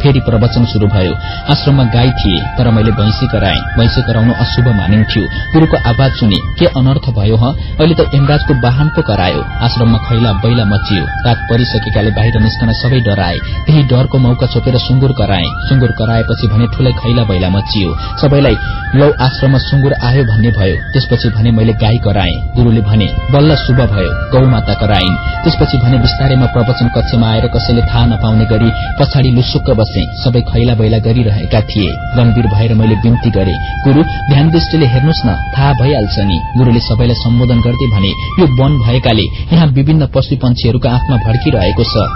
फेरि प्रवचन शुरू भयो। आश्रममा गाई थिए तर मैले भैंसी कराए। भैंसी कराउनु अशुभ मानिन्थ्यो। गुरूको आवाज सुने के अनर्थ भयो ह? अहिले त यमराजको वाहन पो करायो आश्रममा खैला बैला मचियो। रात परिसकेकाले बाहिर निस्कन सबै डराए। त्यही डरको मौका छोपेर सुँगुर कराए। सुँगुर कराएपछि भने ठूलै खैला बैला मचियो। सबैलाई लौ आश्रममा सुँगुर आयो भन्ने भयो। त्यसपछि भने मैले गाई कराए। गुरूले भने बल्ल शुभ भयो। गौ माता कराइन्। त्यसपछि भने विस्तारैमा प्रवचन कक्षमा आएर कसैले थाहा नपाउने गरी पछाडि लुसुक्क बसे। सबै खैला बैला गरिरहेका थिए। गम्भीर भएर मैले विन्ती गरे। गुरू ध्यान दृष्टिले हेर्नुहोस् न थाहा भइहाल्छ नि। गुरूले सबैलाई सम्बोधन गर्दै भने यो वन भएकाले यहाँ विभिन्न पशु पंक्षीहरूको आँखमा भड्किरहेको छ।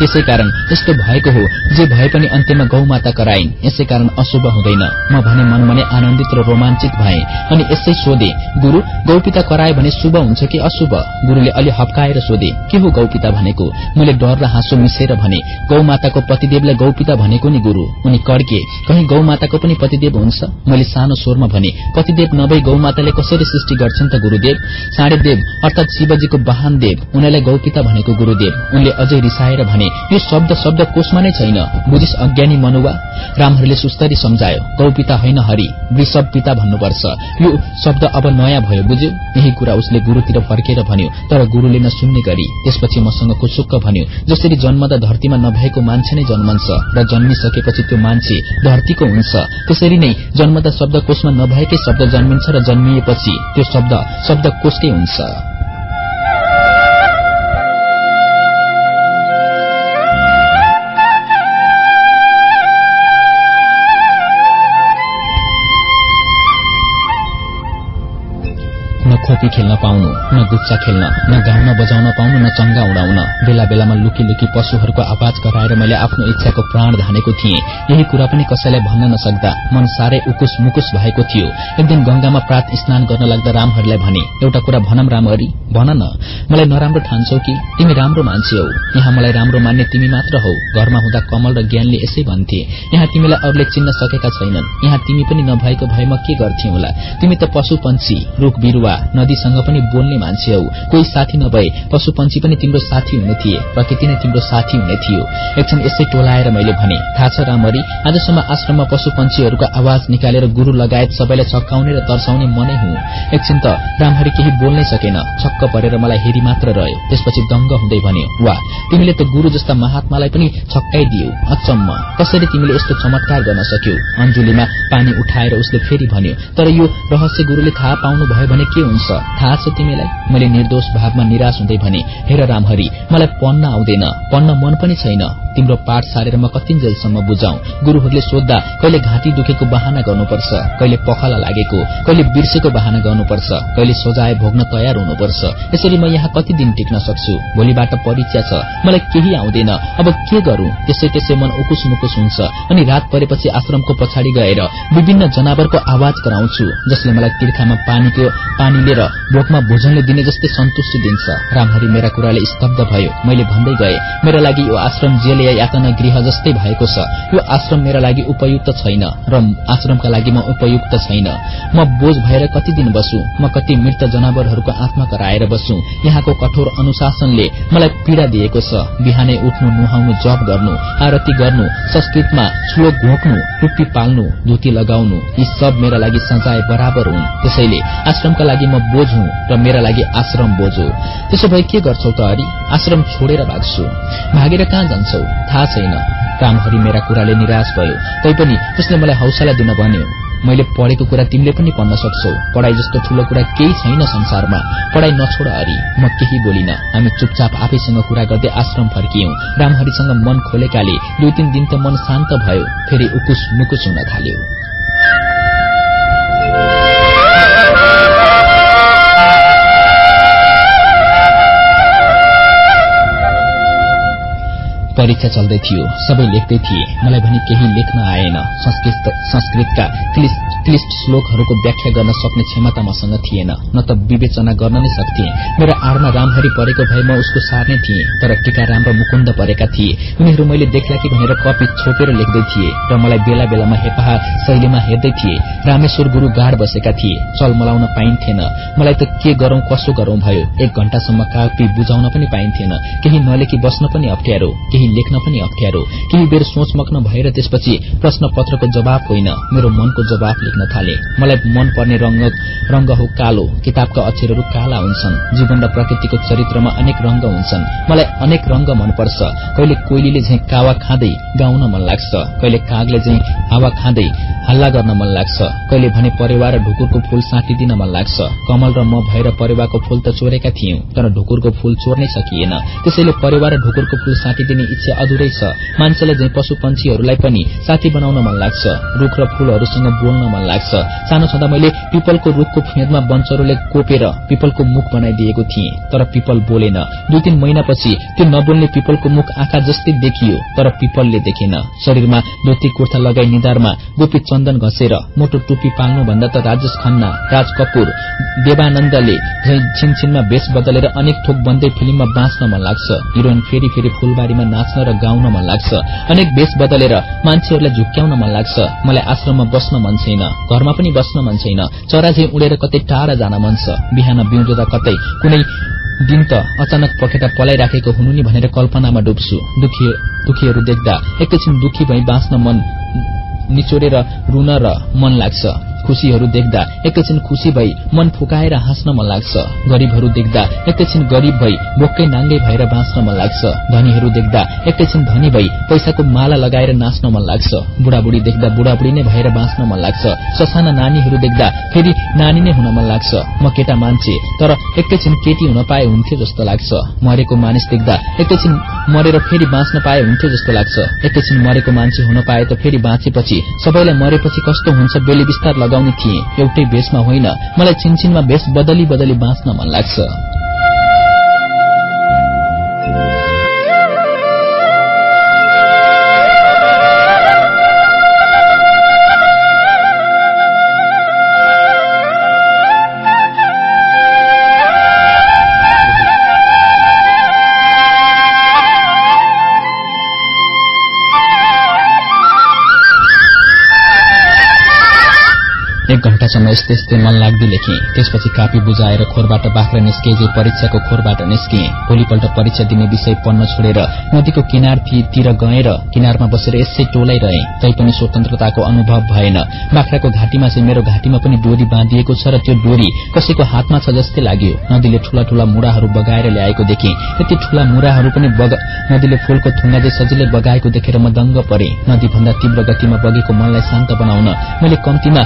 त्यसै कारण यस्तो भएको हो जे भए पनि अन्त्यमा गौ माता कराइन्। यसै कारण अशुभ हुँदैन। म भने मनमने आनन्दित र रोमाञ्चित भए अनि यसै सोधे गुरू गौपिता कराए भने शुभ हुन्छ कि अशुभ? गुरूले अलि हप्काएर सोधे के हो गौपिता भनेको? मैले डर र हाँसो मिसेर भने गौ माताको पतिदेवलाई गौपिता भनेको नि गुरू? उनी कड्के कहीँ गौ माताको पनि पतिदेव हुन्छ? मैले सानो स्वरमा भने पतिदेव नभई गौ माताले कसरी सृष्टि गर्छन् त गुरूदेव? साँडे देव अर्थात शिवजीको वाहन देव उनीलाई गौपिता भनेको गुरूदेव। उनले अझै रिसाएर भने यो शब्द शब्द कोषमा नै छैन। बुझिस अज्ञानी मनुवा रामहरूले सुस्तरी सम्झायो गौपिता होइन हरि वृषभ पिता भन्नुपर्छ। यो शब्द अब नयाँ भयो बुझ्यो? यही कुरा उसले गुरूतिर फर्केर भन्यो तर गुरूले नसुन्ने गरी। त्यसपछि मसँग कुसुक्क भन्यो जसरी जन्मदा धरतीमा नभएको मान्छे नै जन्मन्छ र जन्मिसकेपछि त्यो मान्छे धरतीको हुन्छ। त्यसरी नै जन्मदा शब्द कोषमा नभएकै शब्द जन्मिन्छ र जन्मिएपछि त्यो शब्द शब्द कोषकै हुन्छ। खोपी खेल्न पाउनु न गुच्चा खेल्न न गाउन बजाउन पाउनु न चंगा उडाउन। बेला बेलामा लुकी लुकी पशुहरूको आवाज गराएर मैले आफ्नो इच्छाको प्राण धानेको थिएँ। यही कुरा पनि कसैलाई भन्न नसक्दा मन साह्रै उकुस मुकुस भएको थियो। एक दिन गंगामा प्रात स्नान गर्न लाग्दा रामहरूलाई भने एउटा कुरा भनम रामहरी भन न। मलाई नराम्रो ठान्छौ कि? तिमी राम्रो मान्छे हौ। यहाँ मलाई राम्रो मान्ने तिमी मात्र हौ। घरमा हुँदा कमल र ज्ञानले यसै भन्थे। यहाँ तिमीलाई अरूले चिन्न सकेका छैनन्। यहाँ तिमी पनि नभएको भए म के गर्थे होला? तिमी त पशु पंक्षी रूख बिरूवा नदीसँग पनि बोल्ने मान्छे हौ। कोही साथी नभए पशु पंक्षी पनि तिम्रो साथी हुने थिए। प्रकृति नै तिम्रो साथी हुने थियो। एकछिन यसै टोलाएर मैले भने थाहा छ रामरी आजसम्म आश्रममा पशु पंक्षीहरूको आवाज निकालेर गुरू लगायत सबैलाई छक्काउने र तर्साउने मनै हुँ। एकछिन त रामहरी केही बोल्नै सकेन। छक्क परेर मलाई हेरी मात्र रह्यो। त्यसपछि दङ्ग हुँदै भन्यो वा तिमीले त गुरू जस्ता महात्मालाई पनि छक्काइदियो अचम्म। कसरी तिमीले यस्तो चमत्कार गर्न सक्यौ? अञ्जुलीमा पानी उठाएर उसले फेरि भन्यो तर यो रहस्य गुरूले थाहा पाउनु भयो भने के हुन्छ? थाहा छ तिमीलाई? मैले निर्दोष भावमा निराश हुँदै भने हेर रामहरी मलाई पढ्न आउँदैन। पढ्न मन पनि छैन। तिम्रो पाठ सारेर म कतिन्जेलसम्म बुझाउ? गुरूहरूले सोद्धा कहिले घाँटी दुखेको बहाना गर्नुपर्छ कहिले पखला लागेको कहिले बिर्सेको बहाना गर्नुपर्छ कहिले सोझाए भोग्न तयार हुनुपर्छ। यसरी म यहाँ कति दिन टिक्न सक्छु? भोलिबाट परीक्षा छ। मलाई केही आउँदैन। अब के गरूं? त्यसै त्यसै मन उकुस मुकुस हुन्छ। अनि रात परेपछि आश्रमको पछाडि गएर विभिन्न जनावरको आवाज गराउँछु जसले मलाई तिर्खामा पानीको पानी लिएर भोकमा भोजनले दिने जस्तै सन्तुष्टि दिन्छ। रामहरी मेरा कुराले स्तब्ध भयो। मैले भन्दै गए मेरा लागि यो आश्रम जेल यातना गृह जस्तै भएको छ। यो आश्रम मेरा लागि उपयुक्त छैन र आश्रमका लागि म उपयुक्त छैन। म बोझ भएर कति दिन बसु? म कति मृत जनावरहरूको आत्मा कराएर बसु? यहाँको कठोर अनुशासनले मलाई पीड़ा दिएको छ। बिहानै उठ्नु नुहाउनु जप गर्नु आरती गर्नु संस्कृतमा श्लोक घोक्नु टुप्पी पाल्नु धुती लगाउनु यी सब मेरा लागि सजाय बराबर हुन्। त्यसैले आश्रमका लागि म बोझ हुँ र मेरा लागि आश्रम बोझ हो। त्यसो भए के गर्छौ त हरि? आश्रम छोडेर भाग्छु। भागेर कहाँ जान्छौ? थाहा छैन। रामहरि मेरा कुराले निराश भयो। तैपनि उसले मलाई हौसला दिन भन्यो मैले पढेको कुरा तिमीले पनि पढ्न सक्छौ। पढ़ाई जस्तो ठूलो कुरा केही छैन संसारमा। पढ़ाई नछोड हरि म केही बोलिन। हामी चुपचाप आफैसँग कुरा गर्दै आश्रम फर्कियौं। रामहरिसँग मन खोलेकाले दुई तीन दिन त मन शान्त भयो फेरि उकुस मुकुस हुन थाल्यो। परीक्षा चल्दै थियो। सबै लेख्दै थिए। मलाई भने केही लेख्न आएन। संस्कृतका क्लिष्ट श्लोकहरूको व्याख्या गर्न सक्ने क्षमता मसँग थिएन। न त विवेचना गर्न नै सक्थे। मेरो आड़मा रामहरी परेको भए म उसको सार्ने थिएँ तर टीकाराम र मुकुन्द परेका थिए। उनीहरू मैले देख्ला कि भनेर कपी छोपेर लेख्दै थिए र मलाई बेला बेलामा हेपाहा शैलीमा हेर्दै थिए। रामेश्वर गुरू गाड बसेका थिए चल मलाउन पाइन्थेन। मलाई त के गरौं कसो गरौं भयो। एक घण्टासम्म कापी बुझाउन पनि पाइन्थेन। केही नलेखी बस्न पनि अप्ठ्यारो केही लेख्न पनि अप्ठ्यारो। केही बेर सोचमग्न भएर त्यसपछि प्रश्न पत्रको जवाब होइन। मेरो मनको जवाब लेख्न थाले। मलाई मन पर्ने रंग हो कालो। किताबका अक्षरहरू काला हुन्छन्। जीवन र प्रकृतिको चरित्रमा अनेक रंग हुन्छन्। मलाई अनेक रंग मनपर्छ। कहिले कोइलीले झै कावा खाँदै गाउन मन लाग्छ। कहिले कागले झै हावा खाँदै हल्ला गर्न मन लाग्छ। कहिले भने परेवा र ढुकुरको फूल साटिदिन मन लाग्छ। कमल र म भएर परेवाको फूल त चोरेका थियौं तर ढुकुरको फूल चोर्नै सकिएन। त्यसैले परेवा र ढुकुरको फूल साटिदिने इच्छा अधुरै छ। मान्छेलाई झै पशु पंक्षीहरूलाई पनि साथी बनाउन मन लाग्छ। रूख र फूलहरूसँग बोल्न मन लाग्छ। सानो छँदा मैले पिपलको रूखको फेदमा बन्चरोले कोपेर पिपलको मुख बनाइदिएको थिएँ तर पिपल बोलेन। दुई तीन महिनापछि त्यो नबोल्ने पिपलको मुख आँखा जस्तै देखियो तर पिपलले देखेन। शरीरमा धोती कुर्ता लगाई निधारमा गोपी चन्दन घसेर मोटो टुपी पाल्नु भन्दा त राजेश खन्ना राज कपूर देवानन्दले छिनछिनमा भेष बदलेर अनेक थोक बन्दै फिल्ममा बाँच्न मन लाग्छ। हिरोइन फेरि फेरि फूलबारीमा नाच्न र गाउन मन लाग्छ। अनेक भेष बदलेर मान्छेहरूलाई झुक्क्याउन मन लाग्छ। मलाई आश्रममा बस्न मन छैन। घरमा पनि बस्न मन छैन। चरा झै उडेर कतै टाढा जान मन छ। बिहान बिउँझोदा कतै कुनै दिन त अचानक पखेटा पलाइराखेको हुनु नि भनेर कल्पनामा डुब्छु। दुखीहरू देख्दा एकैछिन दुखी भई बाँच्न मन निचोरेर रुन र मन लाग्छ। खुशीहरू देख्दा एकैछिन खुशी भई मन फुकाएर हाँस्न मन लाग्छ। गरीबहरू देख्दा एकैछिन गरीब भई बोक्कै नाङ्गै भएर बाँच्न मन लाग्छ। धनीहरू देख्दा एकैछिन धनी भई पैसाको माला लगाएर नाच्न मन लाग्छ। बुढाबुढी देख्दा बुढाबुढी नै भएर बाँच्न मन लाग्छ। ससाना नानीहरू देख्दा फेरि नानी नै हुन मन लाग्छ। म केटा मान्छे तर एकैछिन केटी हुन पाए हुन्थ्यो जस्तो लाग्छ। मरेको मानिस देख्दा एकैछिन मरेर फेरि बाँच्न पाए हुन्थ्यो जस्तो लाग्छ। एकैछिन मरेको मान्छे हुन पाए त फेरि बाँचेपछि सबैलाई मरेपछि कस्तो हुन्छ बेली विस्तार लगाउने थिए एउटै भेषमा होइन। मलाई छिनछिनमा भेष बदली बदली बाँच्न मन लाग्छ। एक घण्टासम्म यस्तै यस्तै मन लाग्दै लेखेँ। त्यसपछि कापी बुझाएर खोरबाट बाख्रा निस्के जे परीक्षाको खोरबाट निस्के। भोलिपल्ट परीक्षा दिने विषय पढ्न छोडेर नदीको किनारतिर गएर किनारमा बसेर यसै टोलाइरहे तैपनि स्वतन्त्रताको अनुभव भएन। बाख्राको घाँटीमा चाहिँ मेरो घाँटीमा पनि डोरी बाँधिएको छ र त्यो डोरी कसैको हातमा छ जस्तै लाग्यो। नदीले ठूला ठूला मुढाहरू बगाएर ल्याएको देखे। यति ठूला मुढाहरू पनि नदीले फूलको थुङ्गा जे सजिलै बगाएको देखेर म दङ्ग परे। नदीभन्दा तीव्र गतिमा बगेको मनलाई शान्त बनाउन मैले कम्तीमा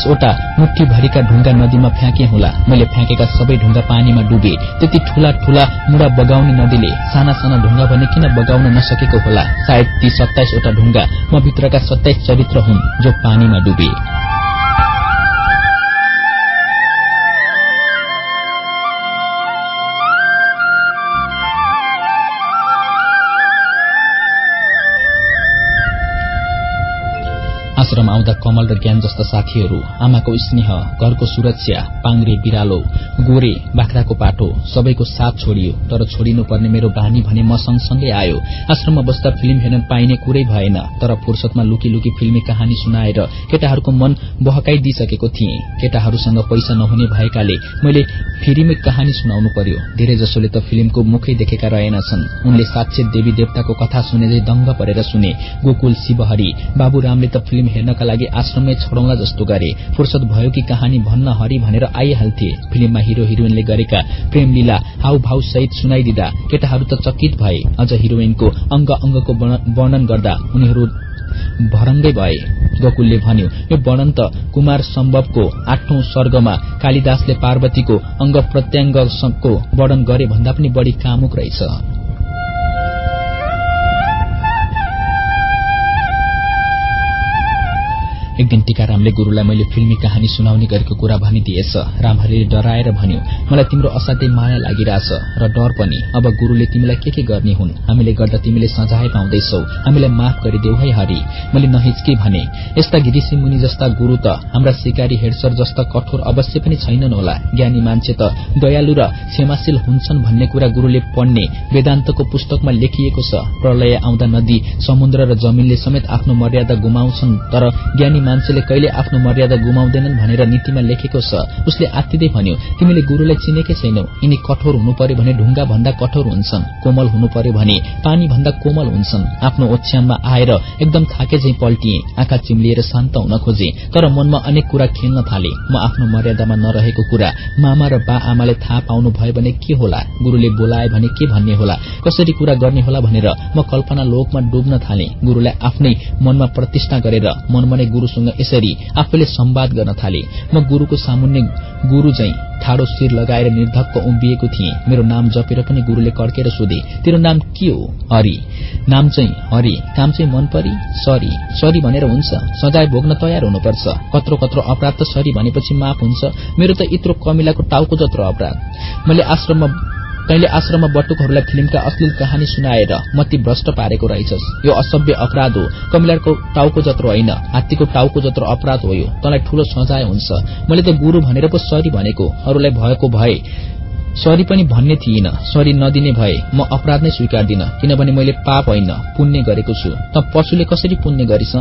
सत्ताइसवटा मुठीभरिका ढुङ्गा नदीमा फ्याँके होला। मैले फ्याँकेका सबै ढुङ्गा पानीमा डुबे त्यति ठूला ठूला मुढा बगाउने नदीले साना साना ढुङ्गा भने किन बगाउन नसकेको होला? सायद ती सत्ताइसवटा ढुङ्गा म भित्रका सत्ताइस चरित्र हुन् जो पानीमा डुबे। आश्रम आउँदा कमल र ज्ञान जस्ता साथीहरू आमाको स्नेह घरको सुरक्षा पाङ्रे बिरालो गोरे बाख्राको पाटो सबैको साथ छोडियो तर छोडिनु पर्ने मेरो बानी भने म सँगसँगै आयो। आश्रममा बस्दा फिल्म हेर्न पाइने कुरै भएन तर फुर्सदमा लुकी लुकी फिल्मी कहानी सुनाएर केटाहरूको मन बहकाइदिइसकेको थिएँ। केटाहरूसँग पैसा नहुने भएकाले मैले फिल्मी कहानी सुनाउनु पर्यो। धेरै जसोले त फिल्मको मुखै देखेका रहेनछन्। उनले साक्षी देवी देवताको कथा सुने दंग परेर सुने गोकुल शिवहरी बाबुरामले त फिल्म हेर्नका लागि आश्रममै छोडौँला जस्तो गरे। फुर्सद भयो कि कहानी भन्न हरि भनेर आइहाल्थे। फिल्ममा हिरो हिरोइनले गरेका प्रेम लीला हाउ सहित सुनाइदिँदा केटाहरू त चकित भए। अझ हिरोइनको अंग अंगको वर्णन गर्दा उनीहरू भरङ्गै भए। गोकुलले भन्यो यो वर्णन त कुमार सम्भवको आठौं सर्गमा कालिदासले पार्वतीको अंग प्रत्याङ्गको वर्णन गरे भन्दा पनि बढ़ी कामुक रहेछ। एक दिन टीकारामले गुरूलाई मैले फिल्मी कहानी सुनाउने गरेको कुरा भनिदिएछ। रामहरीले डराएर भन्यो मलाई तिम्रो असाध्यै माया लागिरहेछ र डर पनि। अब गुरूले तिमीलाई के के गर्ने हुन्? हामीले गर्दा तिमीले सजाय पाउँदैछौ। हामीलाई माफ गरिदेऊ है हरि। मैले नहिचके भने यस्ता गिरिसी मुनि जस्ता गुरू त हाम्रा सिकारी हेडसर जस्ता कठोर अवश्य पनि छैनन् होला। ज्ञानी मान्छे त दयालु र क्षमाशील हुन्छन् भन्ने कुरा गुरूले पढ्ने वेदान्तको पुस्तकमा लेखिएको छ। प्रलय आउँदा नदी समुद्र र जमिनले समेत आफ्नो मर्यादा गुमाउँछन् तर ज्ञानी मान्छेले कहिले आफ्नो मर्यादा गुमाउँदैनन् भनेर नीतिमा लेखेको छ। उसले आत्तिँदै भन्यो तिमीले गुरूलाई चिनेकै छैनौ। यिनी कठोर हुनु पर्यो भने ढुङ्गा भन्दा कठोर हुन्छन् कोमल हुनु पर्यो भने पानी भन्दा कोमल हुन्छन्। आफ्नो ओछ्याममा आएर एकदम थाके झै पल्टिए आँखा चिम्लिएर शान्त हुन खोजे तर मनमा अनेक कुरा खेल्न थाले। म आफ्नो मर्यादामा नरहेको कुरा मामा र बा आमाले थाहा पाउनु भयो भने के होला? गुरूले बोलाए भने के भन्ने होला? कसरी कुरा गर्ने होला भनेर म कल्पना लोकमा डुब्न थाले। गुरूलाई आफ्नै मनमा प्रतिष्ठा गरेर मनमा नै गुरू गुरूसँग यसरी आफूले सम्वाद गर्न थाले। म गुरूको सामुन्ने गुरू झै ठाडो शिर लगाएर निर्धक्क उभिएको थिएँ। मेरो नाम जपेर पनि गुरूले कड्केर सोधे तेरो नाम के हो? हरि। नाम चाहिँ हरि। काम चाहिँ मन परी? सरी। सरी भनेर हुन्छ। सजाय भोग्न तयार हुनुपर्छ। कत्रो कत्रो अपराध त सरी भनेपछि माफ हुन्छ। मेरो त यत्रो कमिलाको टाउको जत्रो अपराध। मैले आश्रममा तैले आश्रममा बटुकहरूलाई फिल्मका अश्लील कहानी सुनाएर मती भ्रष्ट पारेको रहेछस्। यो असभ्य अपराध हो। कमिलाको टाउको जत्रो होइन हात्तीको टाउको जत्रो अपराध हो यो। तँलाई ठूलो सजाय हुन्छ। मैले त गुरू भनेर पो सरी भनेको। अरूलाई भएको भए सरी पनि भन्ने थिइन। सरी नदिने भए म अपराध नै स्वीकार्दिन। किनभने मैले पाप होइन पुण्य गरेको छु। त पशुले कसरी पुण्य गरिस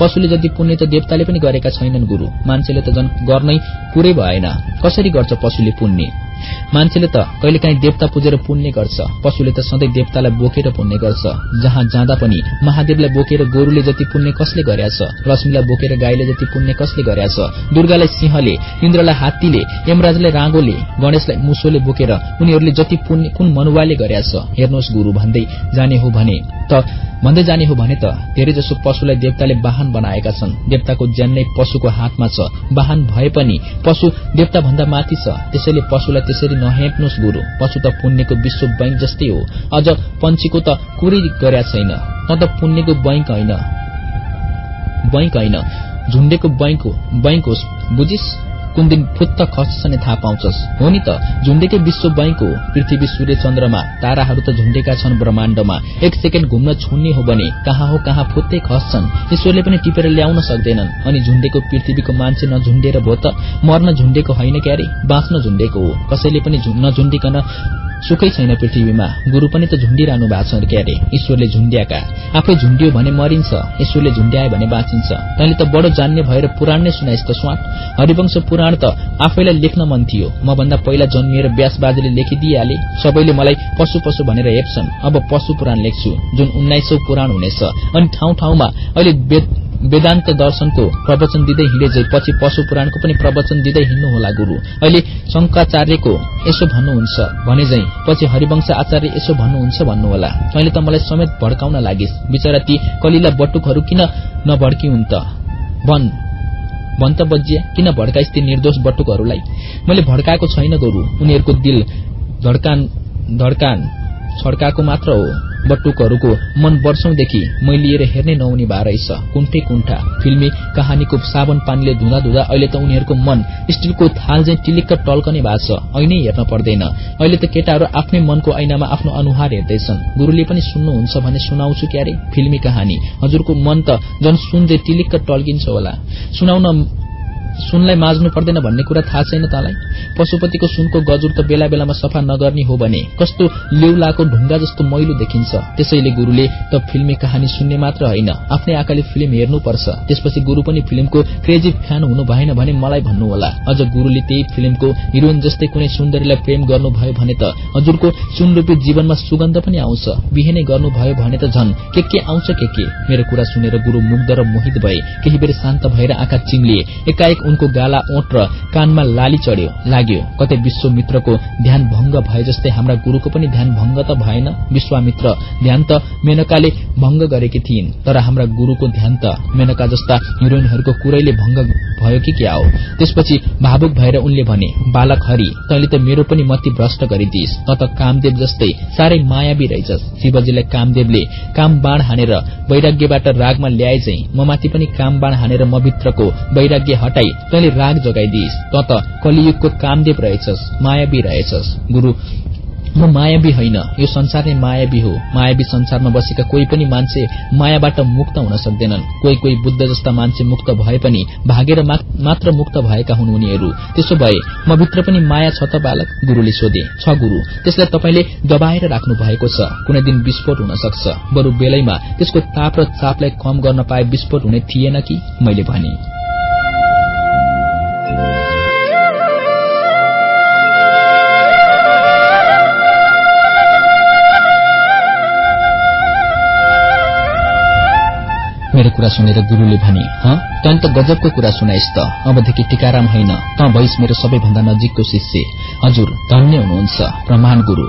पशुले जति पुण्य त देवताले पनि गरेका छैनन् गुरू। मान्छेले त झन् गर्नै पुरै भएन। कसरी गर्छ पशुले पुण्य? मान्छेले त कहिलेकाहीँ देवता पुजेर पुण्य गर्छ। पशुले त सधैँ देवतालाई बोकेर पुण्य गर्छ। जहाँ जाँदा पनि महादेवलाई बोकेर गोरूले जति पुण्य कसले गरेछ लक्ष्मीलाई बोकेर गाईले जति पुण्य कसले गरेछ दुर्गालाई सिंहले इन्द्रलाई हात्तीले यमराजलाई राँगोले गणेशलाई मुसोले बोकेर उनीहरूले जति पुण्य कुन मनुवाले गरेछ हेर्नुहोस् गुरू भन्दै जाने हो भने त भन्दै जाने हो भने त धेरै जसो पशुलाई देवताले वाहन बनाएका छन्। देवताको ज्यान नै पशुको हातमा छ। वाहन भए पनि पशु देवता भन्दा माथि छ। त्यसैले पशुलाई त्यसरी नहेप्नुहोस् गुरू। पशु त पुण्यको विश्व बैंक जस्तै हो। अझ पन्छीको त कुरै गर्या छैन। न त पुण्यको बैंक होइन। झुण्डेको बैंक हो। बैंक होस्। बुझिस्? कुन दिन फुत्त खस्छ नै थाहा पाउँछस्। हो नि त झुण्डेकै विश्व बैंक हो पृथ्वी सूर्य चन्द्रमा ताराहरू त झुण्डेका छन् ब्रह्माण्डमा। एक सेकेण्ड घुम्न छुन्ने हो भने कहाँ हो कहाँ फुत्तै खस्छन् ईश्वरले पनि टिपेर ल्याउन सक्दैनन्। अनि झुण्डेको पृथ्वीको मान्छे नझुण्डेर भो त मर्न झुण्डेको होइन क्यारे? बाँच्न झुण्डेको हो। कसैले पनि नझुण्डिकन सुखै छैन पृथ्वीमा। गुरु पनि त झुण्डिरहनु भएको छ क्यारे ईश्वरले झुण्ड्याका आफै झुण्डियो भने मरिन्छ। ईश्वरले झुण्ड्यायो भने बाँचिन्छ। तैँले त बडो जान्ने भएर पुराण नै सुनाइस् त स्वाट हरिवंश पुराण त आफैलाई लेख्न मन थियो। म भन्दा पहिला जन्मिएर व्यास बाजेले लेखिदिइहाले। सबैले मलाई पशु पशु भनेर हेप्छन्। अब पशु पुराण लेख्छु। जुन उन्नाइसौं पुराण हुनेछ। अनि ठाउँ ठाउँमा अहिले वेदान्त दर्शनको प्रवचन दिँदै हिँडे पछि पशु पुराणको पनि प्रवचन दिँदै हिँड्नु होला गुरु। अहिले शंकाचार्यको यसो भन्नुहुन्छ भने झै पछि हरिवंश आचार्य यसो भन्नुहुन्छ भन्नुहोला। अहिले त मलाई समेत भड्काउन लागिस्। बिचरा ती कलिला बटुकहरू किन नभड्किउन् त? भन् भन् त बजिया किन भड्काइस् ती निर्दोष बटुकहरूलाई? मैले भड्काएको छैन गुरु। उनीहरूको दिल धड्कान। छड्काएको मात्र हो। बटुकहरूको मन वर्षौंदेखि मै लिएर हेर्ने नहुने भए रहेछ। कुण्ठे कुण्ठा फिल्मी कहानीको साबन पानीले धुँदा धुँदा अहिले त उनीहरूको मन स्टिलको थाल चाहिँ टिलिक्क टल्कने भएको छ। ऐनै हेर्न पर्दैन। अहिले त केटाहरू आफ्नै मनको ऐनामा आफ्नो अनुहार हेर्दैछन्। गुरूले पनि सुन्नुहुन्छ भने सुनाउँछु क्यारे? फिल्मी कहानी। हजुरको मन त झन सुन्दै टिलिक्क टल्किन्छ होला। सुनाउन सुनलाई माझ्नु पर्दैन भन्ने कुरा थाहा छैन तँलाई? पशुपतिको सुनको गजुर त बेला बेलामा सफा नगर्ने हो भने कस्तो लेउलाको ढुङ्गा जस्तो मैलो देखिन्छ। त्यसैले गुरूले त फिल्मी कहानी सुन्ने मात्र होइन आफ्नै आँखाले फिल्म हेर्नुपर्छ। त्यसपछि गुरू पनि फिल्मको क्रेजी फ्यान हुनु भएन भने मलाई भन्नुहोला अझ गुरूले त्यही फिल्मको हिरोइन जस्तै कुनै सुन्दरीलाई प्रेम गर्नुभयो भने त हजुरको सुनरूपी जीवनमा सुगन्ध पनि आउँछ। बिहेनै गर्नुभयो भने त झन् के के आउँछ के के? मेरो कुरा सुनेर गुरू मुग्ध र मोहित भए केही बेर शान्त भएर आँखा चिम्लिए। एकाएक उनको गाला ओठ र कानमा लाली चढ्यो। लाग्यो कतै विश्वमित्रको ध्यान भंग भए जस्तै हाम्रा गुरूको पनि ध्यान भंग त भएन। विश्वामित्र ध्यान त मेनकाले भंग गरेकी थिइन् तर हाम्रा गुरूको ध्यान त मेनका जस्ता हिरोइनहरूको कुरैले भंग भयो कि क्या हो? त्यसपछि भावुक भएर उनले भने बालक हरि तैले त मेरो पनि मती भ्रष्ट गरिदिइस् त त कामदेव जस्तै साह्रै मायावी रहेछस्। शिवजीलाई कामदेवले काम बाण हानेर वैराग्यबाट रागमा ल्याए चाहिँ म माथि पनि काम बाण हानेर म भित्रको वैराग्य हटाई तैले राग जगाइदिइस् त त कलियुगको कामदेव रहेछस् मायावी रहेछस्। गुरु म मायावी होइन यो संसार नै मायावी हो। मायावी संसारमा बसेका कोही पनि मान्छे मायाबाट मुक्त हुन सक्दैनन्। कोही कोही बुद्ध जस्ता मान्छे मुक्त भए पनि भागेर मात्र मुक्त भएका हुन् उनीहरू। त्यसो भए म भित्र पनि माया छ त बालक? गुरूले सोधे। छ गुरू। त्यसलाई तपाईँले दबाएर राख्नु भएको छ। कुनै दिन विस्फोट हुन सक्छ। बरु बेलैमा त्यसको ताप र चापलाई कम गर्न पाए विस्फोट हुने थिएन कि? मैले भने। मेरो कुरा सुनेर गुरूले भने तैँले त गजबको कुरा सुनाइस् त। अबदेखि टिकाराम होइन त भइस मेरो सबैभन्दा नजिकको शिष्य। हजुर धन्य हुनुहुन्छ प्रमाण गुरू।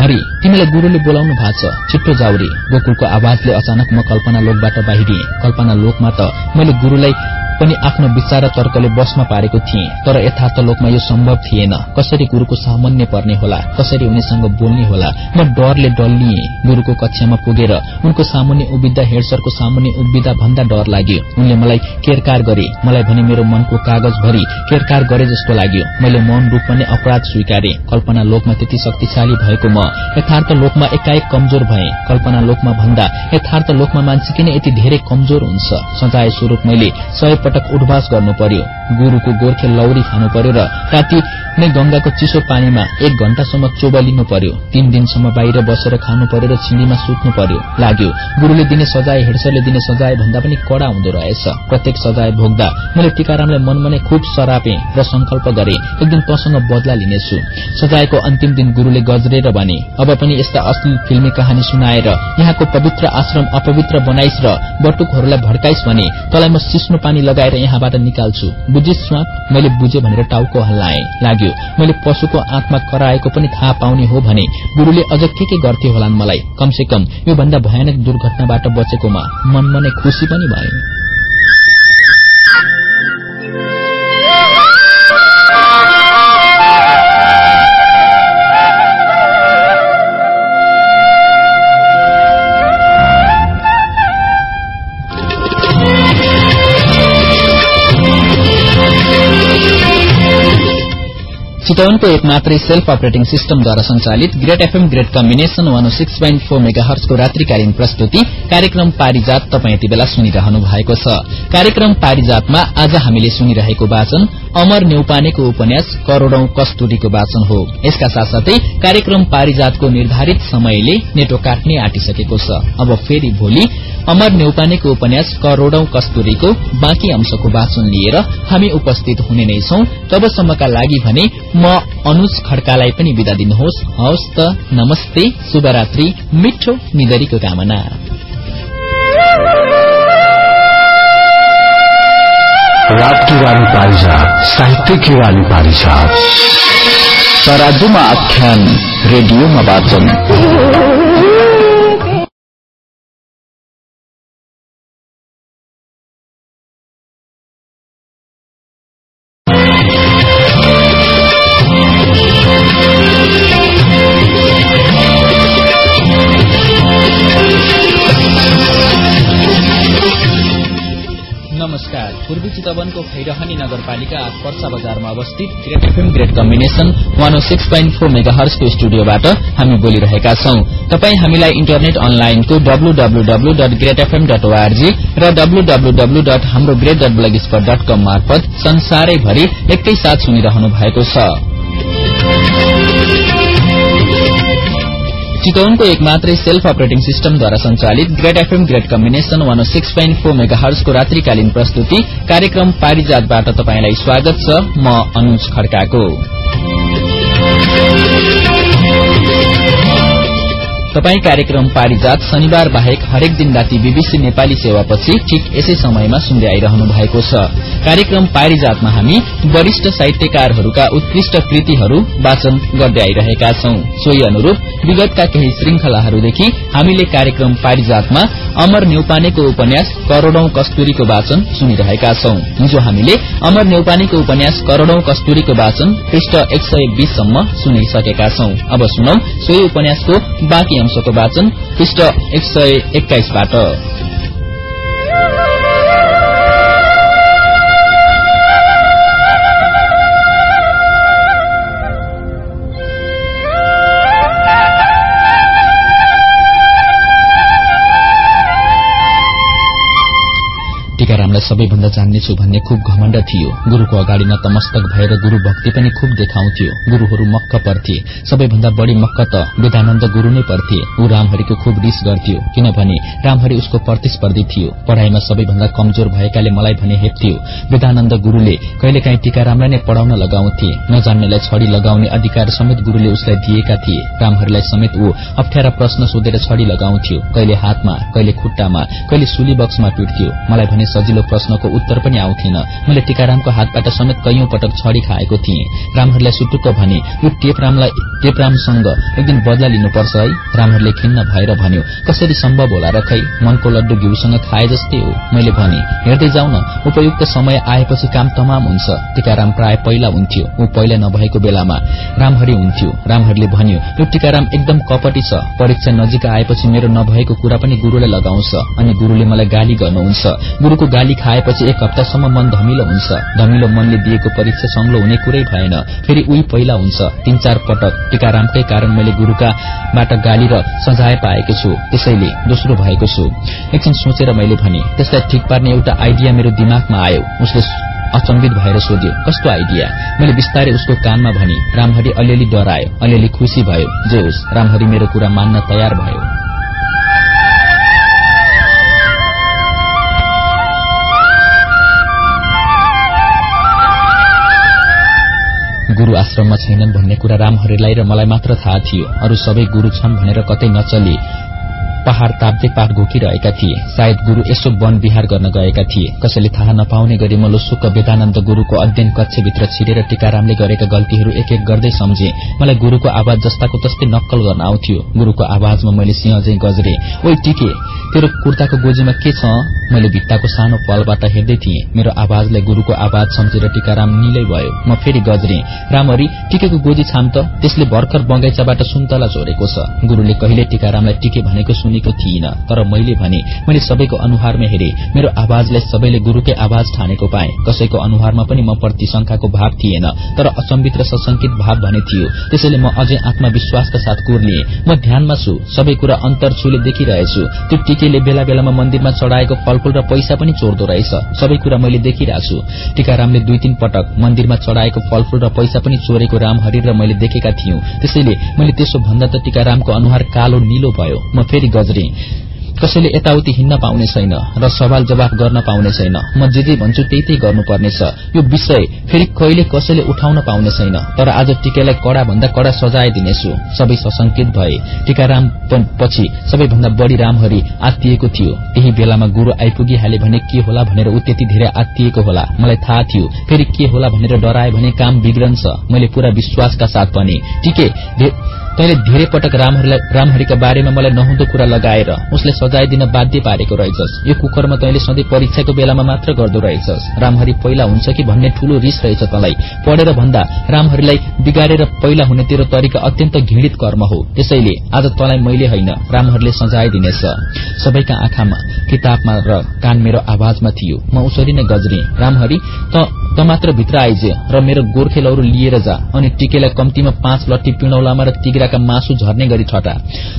हरि तिमीलाई गुरूले बोलाउनु भएको छ। छिट्टो जाउरे गोकुलको आवाजले अचानक म कल्पना लोकबाट बाहिरिए। कल्पना लोकमा त मैले गुरूलाई पनि आफ्नो विचार र तर्कले बसमा पारेको थिएँ। तर यथार्थ लोकमा यो सम्भव थिएन। कसरी गुरूको सामान्य पर्ने होला? कसरी उनीसँग बोल्ने होला? म डरले डल्लिए। गुरूको कक्षामा पुगेर उनको सामुन्ने उभिद्दा हेडसरको सामुन्ने उभिद्दा भन्दा डर लाग्यो। उनले मलाई केरकार गरे। मलाई भने मेरो मनको कागज भरि केरकार गरे जस्तो लाग्यो। मैले मौन रूपमा नै अपराध स्वीकारे। कल्पना लोकमा त्यति शक्तिशाली भएको म यथार्थ लोकमा एकाएक कमजोर भए। कल्पना लोकमा भन्दा यथार्थ लोकमा मान्छे किन यति धेरै कमजोर हुन्छ? सजाय स्वरूप मैले सय पटक उठवास गर्नु पर्यो गुरूको गोर्खे लौरी खानु पर्यो र राति नै गंगाको चिसो पानीमा एक घण्टासम्म चोबलिनु पर्यो तीन दिनसम्म बाहिर बसेर खानु पर्यो र छिडीमा सुत्नु पर्यो लाग्यो गुरूले दिने सजाय हेडसरले दिने सजाय भन्दा पनि कड़ा हुँदो रहेछ। प्रत्येक सजाय भोग्दा मैले टीकारामलाई मनमा नै खुब सरापे र संकल्प गरे एक दिन तसँग बदला लिनेछु। सजायको अन्तिम दिन गुरूले गजरेर भने अब पनि यस्ता अश्लील फिल्मी कहानी सुनाएर यहाँको पवित्र आश्रम अपवित्र बनाइस र बटुकहरूलाई भड्काइस भने तलाई म सिस्नो पानी लगाएर यहाँबाट निकाल्छु। बुझिस मैले बुझे भनेर टाउको हल्लाए। लाग्यो मैले पशुको आत्मा कराएको पनि थाहा पाउने हो भने गुरूले अझ के के गर्थे होलान् मलाई? कमसे कम यो भन्दा भयानक दुर्घटनाबाट बचेकोमा मनमा नै खुशी पनि भयो। चितवनको एक मात्रै सेल्फ अपरेटिङ सिस्टमद्वारा संचालित Great FM great combination one six point four mega हर्चको रात्रिकालीन प्रस्तुति कार्यक्रम पारिजात तपाईँ यति बेला सुनिरहनु भएको छ। कार्यक्रम पारिजातमा आज हामीले सुनिरहेको वाचन अमर नेउपानेको उपन्यास करोड़ौं कस्तुरीको वाचन हो। यसका साथसाथै कार्यक्रम पारिजातको निर्धारित समयले नेटो काट्ने आँटिसकेको छ। अब फेरि भोलि अमर नेउपानेको उपन्यास करोड़ौं कस्तुरीको बाँकी अंशको वाचन लिएर हामी उपस्थित हुने नै छौं। तबसम्मका लागि भने म अनुज खड्कालाई पनि विदा दिनुहोस्। हवस् त नमस्ते शुभरात्रि मिठो निदरीको कामना। साहित्य आख्यान रेडियोमा वाचन। पर्सा बजारमा अवस्थित great FM great combination one six point four mega हर्सको स्टुडियोबाट हामी बोलिरहेका छौं। तपाई हामीलाई इन्टरनेट अनलाइनको WWW dot great FM dot ORG र डब्लूडब्लूडब्लू डट हाम्रो great dot blogspot dot com मार्फत संसारैभरि एकैसाथ सुनिरहनु भएको छ। चितवनको एक मात्रै सेल्फ अपरेटिङ सिस्टमद्वारा संचालित great FM great combination one six point four mega हर्सको रात्रिकालीन प्रस्तुति कार्यक्रम पारिजातबाट तपाईँलाई स्वागत छ। म अनुज खड्काको। तपाई कार्यक्रम पारिजात शनिबार बाहेक हरेक दिन राति बीबीसी नेपाली सेवापछि ठिक यसै समयमा सुन्दै आइरहनु भएको छ। कार्यक्रम पारिजातमा हामी वरिष्ठ साहित्यकारहरूका उत्कृष्ट कृतिहरू वाचन गर्दै आइरहेका छौं। सोही अनुरूप विगतका केही श्रृंखलाहरूदेखि हामीले कार्यक्रम पारिजातमा अमर न्यौपानेको उपन्यास करोड़ौं कस्तुरीको वाचन सुनिरहेका छौं। हिजो हामीले अमर न्यौपानेको उपन्यास करोड़ौं कस्तुरीको वाचन पृष्ठ एक सय बीससम्म सुनिसकेका छौं। अब सुनौ सोही उपन्यासको बाँकी अंशको वाचन पृष्ठ एक सय एक्काइसबाट टीकारामलाई सबैभन्दा जान्नेछु भन्ने खुब घमण्ड थियो। गुरूको अगाडि नतमस्तक भएर गुरू भक्ति पनि खुब देखाउँथ्यो। गुरूहरू मक्क पर्थे। सबैभन्दा बढ़ी मक्क त वेदानन्द गुरू नै पर्थे। ऊ रामहरिको खुब रिस गर्थ्यो। किनभने रामहरि उसको प्रतिस्पर्धी थियो। पढ़ाईमा सबैभन्दा कमजोर भएकाले मलाई भने हेप्थ्यो वेदानन्द गुरूले कहिलेकाहीँ टीकारामलाई नै पढ़ाउन लगाउँथे। नजान्नेलाई छड़ी लगाउने अधिकार समेत गुरूले उसलाई दिएका थिए। रामहरिलाई समेत ऊ अप्ठ्यारा प्रश्न सोधेर छड़ी लगाउँथ्यो। कहिले हातमा कहिले खुट्टामा कहिले सुली बक्समा पिट्थ्यो। मलाई भने सजिलो प्रश्नको उत्तर पनि आउँथेन। मैले टीकारामको हातबाट समेत कैयौं पटक छड़ी खाएको थिएँ। रामहरलाई सुटुक्क भने यो टेपरामलाई टेपरामसँग एक दिन बदला लिनुपर्छ है? रामहरले खिन्न भएर भन्यो कसरी सम्भव होला र खै? मनको लड्डु घिउसँग खाए जस्तै हो। मैले भने हेर्दै जाउँ न उपयुक्त समय आएपछि काम तमाम हुन्छ। टीकाराम प्राय पहिला हुन्थ्यो। ऊ पहिला नभएको बेलामा रामहरि हुन्थ्यो। रामहरले भन्यो यो टीकाराम एकदम कपटी छ। परीक्षा नजिक आएपछि मेरो नभएको कुरा पनि गुरूलाई लगाउँछ अनि गुरूले मलाई गाली गर्नुहुन्छ। गुरूको गाली खाएपछि एक हप्तासम्म मन धमिलो हुन्छ। धमिलो मनले दिएको परीक्षा संग्लो हुने कुरै भएन। फेरि उही पहिला हुन्छ। तीन चार पटक टीकारामकै कारण मैले गुरूका बाट गाली र सजाय पाएको छु। त्यसैले दोस्रो भएको छु। एकछिन सोचेर मैले भने त्यसलाई ठिक पार्ने एउटा आइडिया मेरो दिमागमा आयो। उसले अचम्बित भएर सोध्यो कस्तो आइडिया? मैले बिस्तारै उसको कानमा भनी रामहरि अलिअलि डरायो अलिअलि खुशी भयो। जे होस् रामहरि मेरो कुरा मान्न तयार भयो। गुरू आश्रममा छैनन् भन्ने कुरा रामहरिलाई र मलाई मात्र थाहा थियो। अरू सबै गुरू छन् भनेर कतै नचली। पहाड़ ताप्दै पाठ घोकिरहेका थिए। सायद गुरू यसो वन विहार गर्न गएका थिए। कसैले थाहा नपाउने गरी म लोसुक वेदानन्द गुरूको अध्ययन कक्षभित्र छिरेर टीकारामले गरेका गल्तीहरू एक एक गर्दै सम्झे। मलाई गुरूको आवाज जस्ताको तस्तै नक्कल गर्न आउँथ्यो। गुरूको आवाजमा मैले सिंहजै गजरे। ओइ टिके तेरो कुर्ताको गोजीमा के छ? मैले भित्ताको सानो पलबाट हेर्दै थिएँ। मेरो आवाजलाई गुरूको आवाज सम्झेर टीकाराम निलै भयो। म फेरि गजरे। रामरी टिकेको गोजी छाम त? त्यसले भर्खर बगैँचाबाट सुन्तला चोरेको छ। गुरूले कहिले टीकारामलाई टिके भनेको सुनेको थिइन। तर मैले भने मैले सबैको अनुहारमा हेरे। मेरो आवाजलाई सबैले गुरूकै आवाज ठानेको पाए। कसैको अनुहारमा पनि म प्रतिशंकाको भाव थिएन तर अचम्बित र सशंकित भाव भने थियो। त्यसैले म अझै आत्मविश्वासका साथ कुर्लिए म ध्यानमा छु। सबै कुरा अन्तर छुले देखिरहेछु। त्यो टिकेले बेला बेलामा मन्दिरमा चढ़ाएको फलफूल र पैसा पनि चोर्दो रहेछ। सबै कुरा मैले देखिरहेको छु टीकारामले दुई तीन पटक मन्दिरमा चढ़ाएको फलफूल र पैसा पनि चोरेको रामहरि र मैले देखेका थियौं। त्यसैले मैले त्यसो भन्दा त टीकारामको अनुहार कालो निलो भयो। म फेरि गजरे कसैले यताउति हिँड्न पाउने छैन र सवाल जवाफ गर्न पाउने छैन। म जे जे भन्छु त्यही त्यही गर्नुपर्नेछ। यो विषय फेरि कहिले कसैले उठाउन पाउने छैन। तर आज टिकालाई कड़ा भन्दा कड़ा सजाय दिनेछु सबै सशंकित भए। टीकाराम पछि सबैभन्दा बढ़ी रामहरि आत्तिएको थियो। त्यही बेलामा गुरू आइपुगिहाले भने के होला भनेर ऊ त्यति धेरै आत्तिएको होला। मलाई थाहा थियो। फेरि के होला भनेर डराए भने काम बिग्रन्छ। मैले पूरा विश्वासका साथ भने टिके तैले धेरै पटक रामहरिका बारेमा मलाई नहुँदो कुरा लगाएर उसले सजाय दिन बाध्य पारेको रहेछस्। यो कुकरमा तैले सधैँ परीक्षाको बेलामा मात्र गर्दो रहेछस्। रामहरि पहिला हुन्छ कि भन्ने ठूलो रिस रहेछ तलाई। पढेर भन्दा रामहरिलाई बिगारेर पहिला हुने तेरो तरिका अत्यन्त घृणित कर्म हो। त्यसैले आज तलाई मैले होइन रामहरिले सजाय दिनेछ। सबैका आँखामा किताबमा र कान मेरो आवाजमा थियो। म उसरी नै गजरे रामहरि त मात्र भित्र आइजे र मेरो गोर्खे लौरो लिएर जा। अनि टिकेलाई कम्तीमा पाँच लट्टी पिणौलामा र तिग्राका मासु झर्ने गरी ठटा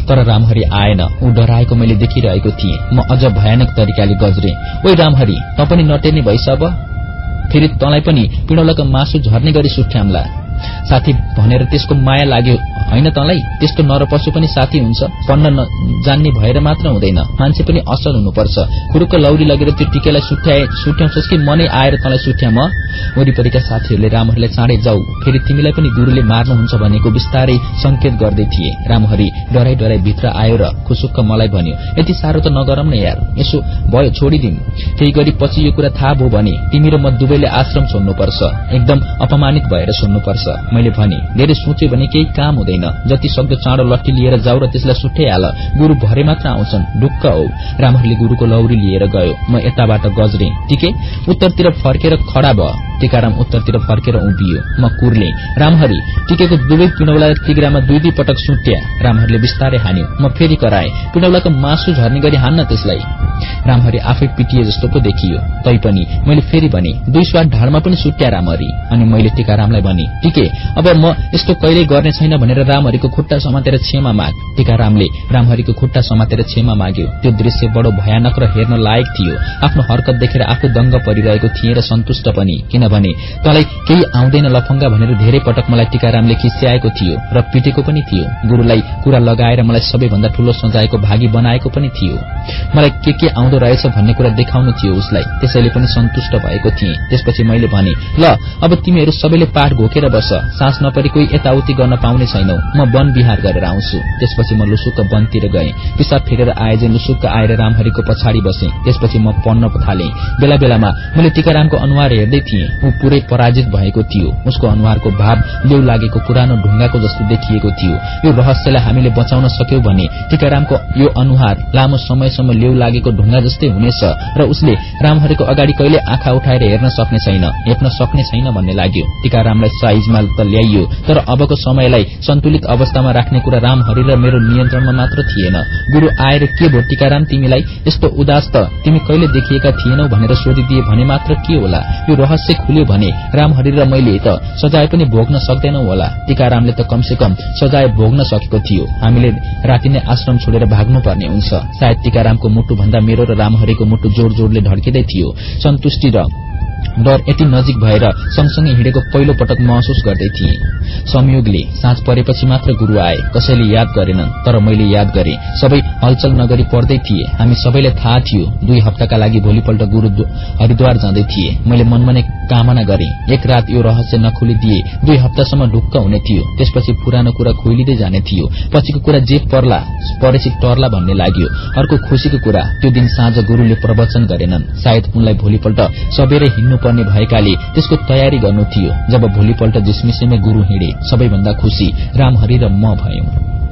तर रामहरि आएन। ऊ डराएको मैले देखिरहेको थिएँ। म अझ भयानक तरिकाले गजरे। ओइ रामहरि त पनि नटेर्ने भइस अब? फेरि तँलाई पनि पिणौलाको मासु झर्ने गरी सुठ्याम्ला साथी भनेर त्यसको माया लाग्यो। होइन तँलाई? त्यस्तो नरपशु पनि साथी हुन्छ। पढ्न जान्ने भएर मात्र हुँदैन। मान्छे पनि असल हुनुपर्छ। खुरुक्क लौरी लगेर त्यो टिकेलाई सुट्याए सुट्याउँछस् कि मनै आएर तँलाई सुट्या म? वरिपरिका साथीहरूले रामहरीलाई चाँडै जाऊ। फेरि तिमीलाई पनि गुरूले मार्नुहुन्छ भनेको बिस्तारै संकेत गर्दै थिए। रामहरी डराई डराई भित्र आयो र खुसुक्क मलाई भन्यो यति साह्रो त नगरम न यार। यसो भयो छोडिदिउँ। केही गरी पछि यो कुरा थाहा भयो भने तिमी र म दुवैले आश्रम छोड्नुपर्छ। एकदम अपमानित भएर सुन्नुपर्छ। मैले भने धेरै सोच्यो भने केही काम हुँदैन। जति सक्दो चाँडो लट्ठी लिएर जाऊ र त्यसलाई सुठाइहाल गुरू भरे मात्र आउँछन्। ढुक्क हो। रामहरले गुरूको लौरी लिएर गयो। म यताबाट गजरे। टिके उत्तरतिर फर्केर खडा भयो टीकाराम उत्तरतिर फर्केर उभियो। म कुर्ले। रामहरि टिकेको दुवै पिणौलालाई तिग्रामा दुई दुई पटक सुट्या। रामहरले बिस्तारै हान्यो। म फेरि कराए। पिणौलाको मासु झर्ने गरी हान्न त्यसलाई। रामहरि आफै पिटिए जस्तो पो देखियो। तैपनि मैले फेरि भने दुई स्वाद ढाडमा पनि सुट्या रामहरि अनि मैले टीकारामलाई भने टिके अब म यस्तो कहिल्यै गर्ने छैन भनेर रामहरिको खुट्टा समातेर क्षमा माग। टीकारामले रामहरिको खुट्टा समातेर क्षमा माग्यो। त्यो दृश्य बडो भयानक र हेर्न लायक थियो। आफ्नो हरकत देखेर आफू दंग परिरहेको थिए र सन्तुष्ट पनि। किनभने तँलाई केही आउँदैन लफंगा भनेर धेरै पटक मलाई टीकारामले खिस्याएको थियो र पिटेको पनि थियो। गुरूलाई कुरा लगाएर मलाई सबैभन्दा ठूलो सजाएको भागी बनाएको पनि थियो। मलाई के के आउँदो रहेछ भन्ने कुरा देखाउनु थियो उसलाई। त्यसैले पनि सन्तुष्ट भएको थिए। त्यसपछि मैले भने ल अब तिमीहरू सबैले पाठ घोकेर बस। सास नपरी कोही यताउति गर्न पाउने छैनौ। म वन विहार गरेर आउँछु। त्यसपछि म लुसुक्क वनतिर गएँ। पिसाब फेरेर आएजे लुसुक्क आएर रामहरिको पछाडि बसे। त्यसपछि म पढ्न थाले बेला बेलामा मैले टीकारामको अनुहार हेर्दै थिएँ। ऊ पूरै पराजित भएको थियो। उसको अनुहारको भाव लेउ लागेको पुरानो ढुङ्गाको जस्तो देखिएको थियो। यो रहस्यलाई हामीले बचाउन सक्यौं भने टीकारामको यो अनुहार लामो समयसम्म लेउ लागेको ढुङ्गा जस्तै हुनेछ र उसले रामहरिको अगाडि कहिले आँखा उठाएर हेर्न सक्ने छैन। हेप्न सक्ने छैन भन्ने लाग्यो। टीकारामलाई साइजमा त ल्याइयो। तर अबको समयलाई सन्तुलित अवस्थामा राख्ने कुरा रामहरि र मेरो नियन्त्रणमा मात्र थिएन। गुरू आएर के भो टीकाराम तिमीलाई यस्तो उदास त? तिमी कहिले देखिएका थिएनौ भनेर सोधिदिए भने मात्र के होला? यो रहस्य खुल्यो भने रामहरि र मैले त सजाय पनि भोग्न सक्दैनौ होला। टीकारामले त कमसे कम सजाय भोग्न सकेको थियो। हामीले राति नै आश्रम छोडेर भाग्नुपर्ने हुन्छ। सायद टीकारामको मुटु भन्दा मेरो र रामहरिको मुटु जोड़ जोड़ले ढड्किँदै थियो। सन्तुष्टि र डर यति नजिक भएर सँगसँगै हिँडेको पहिलो पटक महसुस गर्दै थिए। संयोगले साँझ परेपछि मात्र गुरू आए कसैले याद गरेनन् तर मैले याद गरे। सबै हलचल नगरी पढ्दै थिए। हामी सबैलाई थाहा थियो दुई हप्ताका लागि भोलिपल्ट गुरू हरिद्वार जाँदै थिए। मैले मनमा नै कामना गरे एक रात यो रहस्य नखुलिदिए। दुई हप्तासम्म ढुक्क हुने थियो। त्यसपछि पुरानो कुरा खोलिँदै जाने थियो। पछिको कुरा जे पर्ला परेपछि टर्ला भन्ने लाग्यो। अर्को खुशीको कुरा त्यो दिन साँझ गुरूले प्रवचन गरेनन्। सायद उनलाई भोलिपल्ट सबेरै हिँड्नुपर्ने भएकाले त्यसको तयारी गर्नु थियो। जब भोलिपल्ट जिसमिसेमै गुरू हिँडे सबैभन्दा खुशी रामहरि र म भयौं।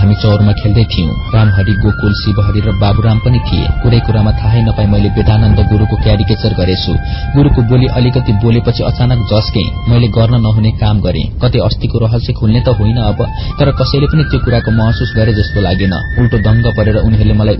चौरमा खेल्दै थियौं। रामहरि गोकुल शिवहरि र बाबुराम पनि थिए। कुरै कुरामा थाहै नपाई मैले वेदानन्द गुरूको क्यारिकेचर गरेछु। गुरूको बोली अलिकति बोलेपछि अचानक जस्के। मैले गर्न नहुने काम गरे। कतै अस्तिको रहस्य खुल्ने त होइन अब तर कसैले पनि त्यो कुराको महसुस गरे जस्तो लागेन। उल्टो दङ्ग परेर उनीहरूले मलाई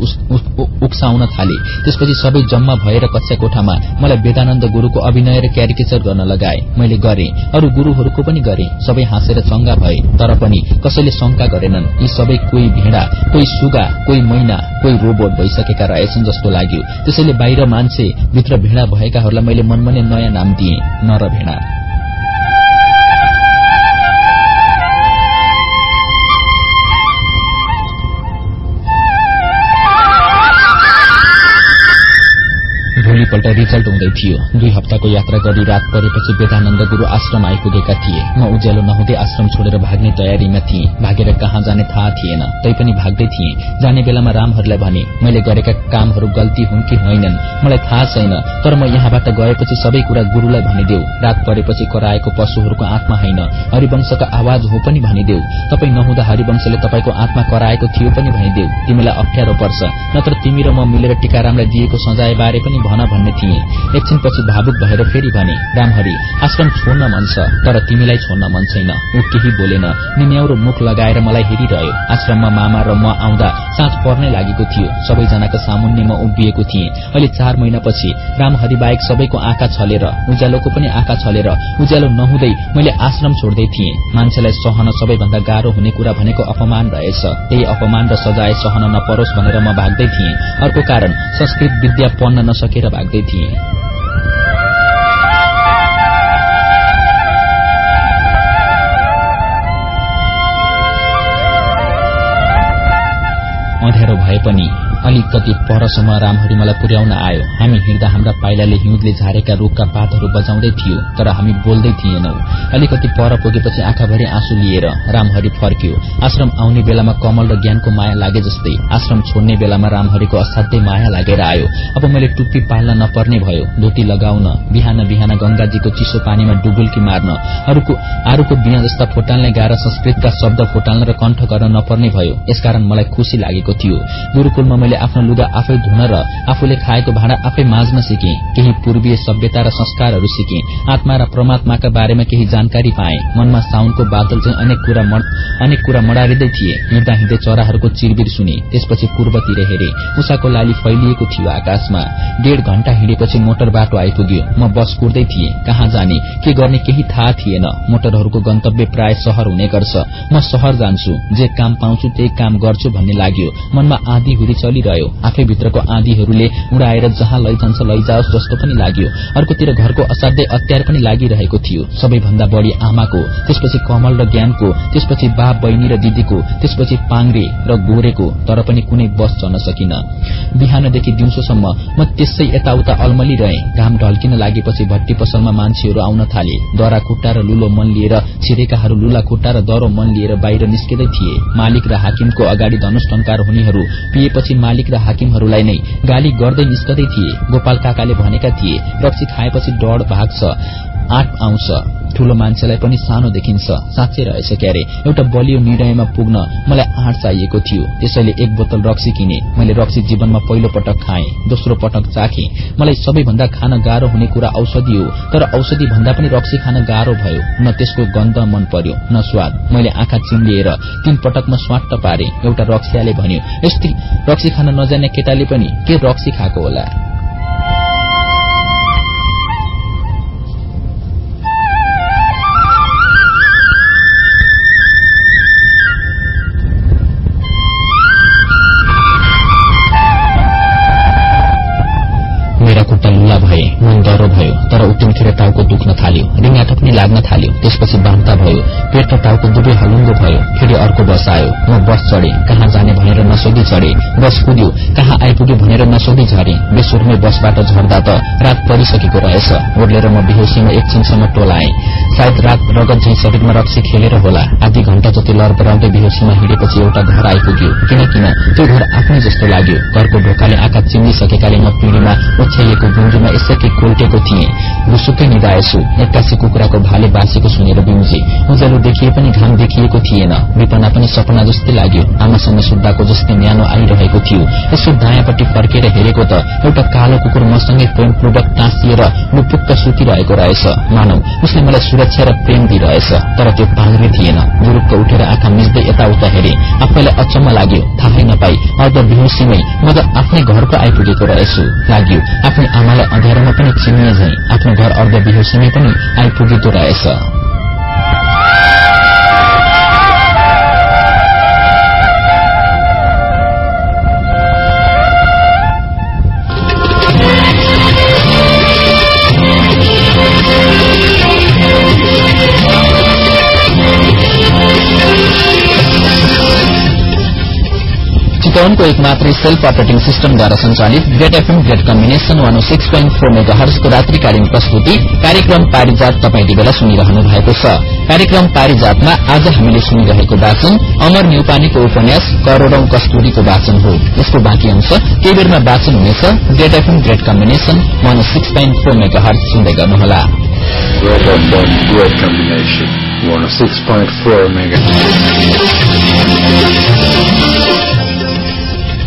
उक्साउन थाले। त्यसपछि सबै जम्मा भएर कक्षा कोठामा मलाई वेदानन्द गुरूको अभिनय र क्यारिकेचर गर्न लगाए। मैले गरे। अरू गुरूहरूको पनि गरे। सबै हाँसेर चंगा भए। तर पनि कसैले शंका गरेनन्। यी सबै कोही भेडा कोही सुगा कोही मैना कोही रोबोट भइसकेका रहेछन् जस्तो लाग्यो। त्यसैले बाहिर मान्छे भित्र भेडा भएकाहरूलाई मैले मनमने नयाँ नाम दिए नर भेडा। भोलिपल्ट रिजल्ट हुँदै थियो। दुई हप्ताको यात्रा गरी रात परेपछि वेदानन्द गुरू आश्रम आइपुगेका थिए। म उज्यालो नहुँदै आश्रम छोडेर भाग्ने तयारीमा थिएँ। भागेर कहाँ जाने थाहा थिएन। तैपनि भाग्दै थिएँ। जाने बेलामा रामहरूलाई भने मैले गरेका कामहरू गल्ती हुन् कि होइनन्? मलाई थाहा छैन तर म यहाँबाट गएपछि सबै कुरा गुरूलाई भनिदेऊ। रात परेपछि कराएको पशुहरूको आत्मा होइन। हरिवंशका आवाज हो पनि भनिदेऊ। तपाईँ नहुँदा हरिवंशले तपाईँको आत्मा कराएको थियो पनि भनिदेऊ। तिमीलाई अप्ठ्यारो पर्छ। नत्र तिमी र म मिलेर टिकारामलाई दिएको सजाय बारे पनि भन भन्ने थिए। एकछिनपछि भावुक भएर फेरि भने रामहरि आश्रम छोड्न मन छ तर तिमीलाई छोड्न मन छैन। ऊ केही बोलेन। निन्याउरो मुख लगाएर मलाई हेरिरह्यो। आश्रममा मामा र म आउँदा साँझ पर्नै लागेको थियो। सबैजनाको सामुन्यमा उभिएको थिए। अहिले चार महिनापछि रामहरि बाहेक सबैको आँखा छलेर उज्यालोको पनि आँखा छलेर उज्यालो नहुँदै मैले आश्रम छोड्दै थिएँ। मान्छेलाई सहन सबैभन्दा गाह्रो हुने कुरा भनेको अपमान रहेछ। त्यही अपमान र सजाय सहन नपरोस् भनेर म भाग्दै थिएँ। अर्को कारण संस्कृत विद्या पढ्न नसकेर भाग्दै थिएँ अँध्यारो भए पनि अलिकति परसम्म रामहरि मलाई पुर्याउन आयो। हामी हिँड्दा हाम्रा पाइलाले हिउँदले झारेका रूखका पातहरू बजाउँदै थियो तर हामी बोल्दै थिएनौ। अलिकति पर पुगेपछि आँखाभरि आँसु लिएर रामहरि फर्क्यो। आश्रम आउने बेलामा कमल र ज्ञानको माया लागे जस्तै आश्रम छोड्ने बेलामा रामहरिको असाध्यै माया लागेर आयो। अब मैले टुप्पी पाल्न नपर्ने भयो। धोती लगाउन बिहान बिहान गंगाजीको चिसो पानीमा डुबुल्की मार्न आरूको बिहा जस्ता फोटाल्ने गाह्रा संस्कृतका शब्द फोटाल्न र कण्ठ गर्न नपर्ने भयो। यसकारण मलाई खुशी लागेको थियो। गुरूकुलमा मैले आफ्नो लुगा आफै धुन र आफूले खाएको भाँडा आफै माझ्न सिके। केही पूर्वीय सभ्यता र संस्कारहरू सिके। आत्मा र परमात्माका बारेमा केही जानकारी पाए। मनमा साउनको बादल चाहिँ अनेक कुरा अनेक कुरा मडारिँदै थिए। हिँड्दा हिँड्दै चराहरूको चिरबिर सुने। त्यसपछि पूर्वतिर हेरे। उषाको लाली फैलिएको थियो आकाशमा। डेढ घण्टा हिँडेपछि मोटर बाटो आइपुग्यो। म बस कुर्दै थिए। कहाँ जाने? के गर्ने? केही थाहा थिएन। मोटरहरूको गन्तव्य प्राय शहर हुने गर्छ। म शहर जान्छु। जे काम पाउँछु त्यही काम गर्छु भन्ने लाग्यो। मनमा आधी हुरी चलि चलिरह्यो आफैभित्रको आँधीहरूले उडाएर जहाँ लैजान्छ लैजाओस् जस्तो पनि लाग्यो। अर्कोतिर घरको असाध्यै अत्यार पनि लागिरहेको थियो। सबैभन्दा बढ़ी आमाको त्यसपछि कमल र ज्ञानको त्यसपछि बाप बहिनी र दिदीको त्यसपछि पाङ्रे र गोरेको तर पनि कुनै बस चल्न सकिन। बिहानदेखि दिउँसोसम्म म त्यसै यताउता अलमली रहे घाम ढल्किन लागेपछि भट्टी पसलमा मान्छेहरू आउन थाले। दरा खुट्टा र लुलो मन लिएर छिरेकाहरू लुला खुट्टा र दरो मन लिएर बाहिर निस्किँदै थिए। मालिक र हाकिमको अगाडि धनुष टंकार हुनेहरू पिएपछि मालिक र हाकिमहरूलाई नै गाली गर्दै निस्कदै थिए। गोपाल काकाले भनेका थिए रक्सी खाएपछि डढ भाग्छ आँट आउँछ। ठूलो मान्छेलाई पनि सानो देखिन्छ साँच्चै रहेछ क्यारे एउटा बलियो निर्णयमा पुग्न मलाई आँट चाहिएको थियो। त्यसैले एक बोतल रक्सी किने मैले रक्सी जीवनमा पहिलो पटक खाएँ दोस्रो पटक चाखे। मलाई सबैभन्दा खान गाह्रो हुने कुरा औषधि हो तर औषधि भन्दा पनि रक्सी खान गाह्रो भयो। न त्यसको गन्ध मन पर्यो न स्वाद। मैले आँखा चिम्लिएर तीन पटकमा स्वाट पारे एउटा रक्सियाले भन्यो यस्तै रक्सी खान नजाने केटाले पनि के रक्सी खाएको होला? लाग्न थाल्यो त्यसपछि बान्ता भयो पेट र टाउको दुवै हलुङ्गो भयो फेरि अर्को बस आयो म बस चढे कहाँ जाने भनेर नसोधी चढे बस कुद्यो कहाँ आइपुग्यो भनेर नसोधी झरे बेसुरमै बसबाट झर्दा त रात परिसकेको रहेछ ओर्लेर म बेहोसीमा एकछिनसम्म टोलाए सायद रात रगत झै शरीरमा रक्सी खेलेर होला आधी घण्टा जति लर बराउँदै बेहोसीमा हिँडेपछि एउटा घर आइपुग्यो किनकिन त्यो घर आफ्नै जस्तो लाग्यो घरको ढोकाले आँखा चिम्लिसकेकाले म पिँढीमा ओछ्याइएको गुन्जुमा यसैकै कोल्टेको थिएँ। गुसुकै निधाएछु एक्कासी कुखुराको भाले बाँसेको सुनेर बिउजे उज्यालो देखिए पनि घाम देखिएको थिएन। विपना पनि सपना जस्तै लाग्यो। आमासँग सुत्दाको जस्तै न्यानो आइरहेको थियो। यसो दायाँपट्टि फर्केर हेरेको त एउटा कालो कुकुर मसँगै प्रेमपूर्वक टाँसिएर लुपुक्क सुतिरहेको रहेछ। मानव उसले मलाई सुरक्षा र प्रेम दिइरहेछ तर त्यो पाङ्रे थिएन। जुरुक्क उठेर आँखा मिच्दै यताउता हेरे। आफैलाई अचम्म लाग्यो। थाहै नपाई। अर्ध बिहुसीमै म त आफ्नै घरको आइपुगेको रहेछु। लाग्यो आफ्नो आमालाई अँध्यारोमा पनि चिनिए झै आफ्नो घर अर्ध बिहुसीमै पनि आइपुगेको रहेछ चितवनको एक मात्रै सेल्फ अपरेटिङ सिस्टमद्वारा संचालित great FM great combination one six point four mega हर्सको रात्रिकालीन प्रस्तुति कार्यक्रम पारिजात तपाईँ बेला सुनिरहनु भएको छ। कार्यक्रम पारिजातमा आज हामीले सुनिरहेको वाचन अमर न्यौपानेको उपन्यास करोड़ौं कस्तुरीको वाचन हो। यसको बाँकी अंश केही बेरमा वाचन हुनेछ great FM great combination one six point four megahertz सुन्दै गर्नुहोला। FM,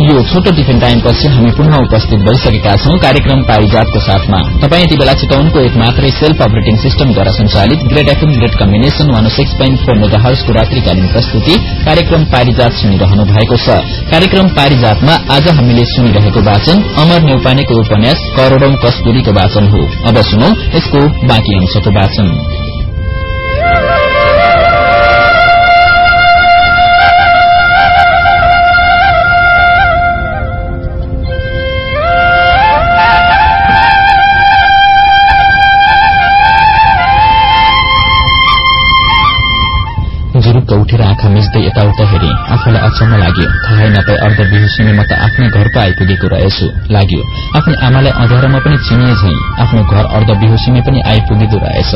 यो छोटो टिफिन टाइमपछि हामी पुनः उपस्थित भइसकेका छौं कार्यक्रम पारिजातको साथमा। तपाईँ यति बेला चितवनको एक मात्रै सेल्फ अपरेटिङ सिस्टमद्वारा संचालित great FM great combination one six point four mega हर्सको रात्रिकालीन प्रस्तुति कार्यक्रम पारिजात सुनिरहनु भएको छ। कार्यक्रम पारिजातमा आज हामीले सुनिरहेको वाचन अमर न्यौपानेको उपन्यास करोड़ौं कस्तुरीको वाचन हो। अब सुनौ यसको बाँकी अंशको वाचन। उठेर आँखा मिच्दै यताउता हेरे आफूलाई अचम्म लाग्यो। थाहै नपाई अर्ध बिहुसीमै म त आफ्नै घरको आइपुगेको रहेछु लाग्यो। आफ्नो आमालाई अँध्यारोमा पनि चिनिए झै आफ्नो घर अर्ध बिहुसीमै पनि आइपुगेको रहेछ।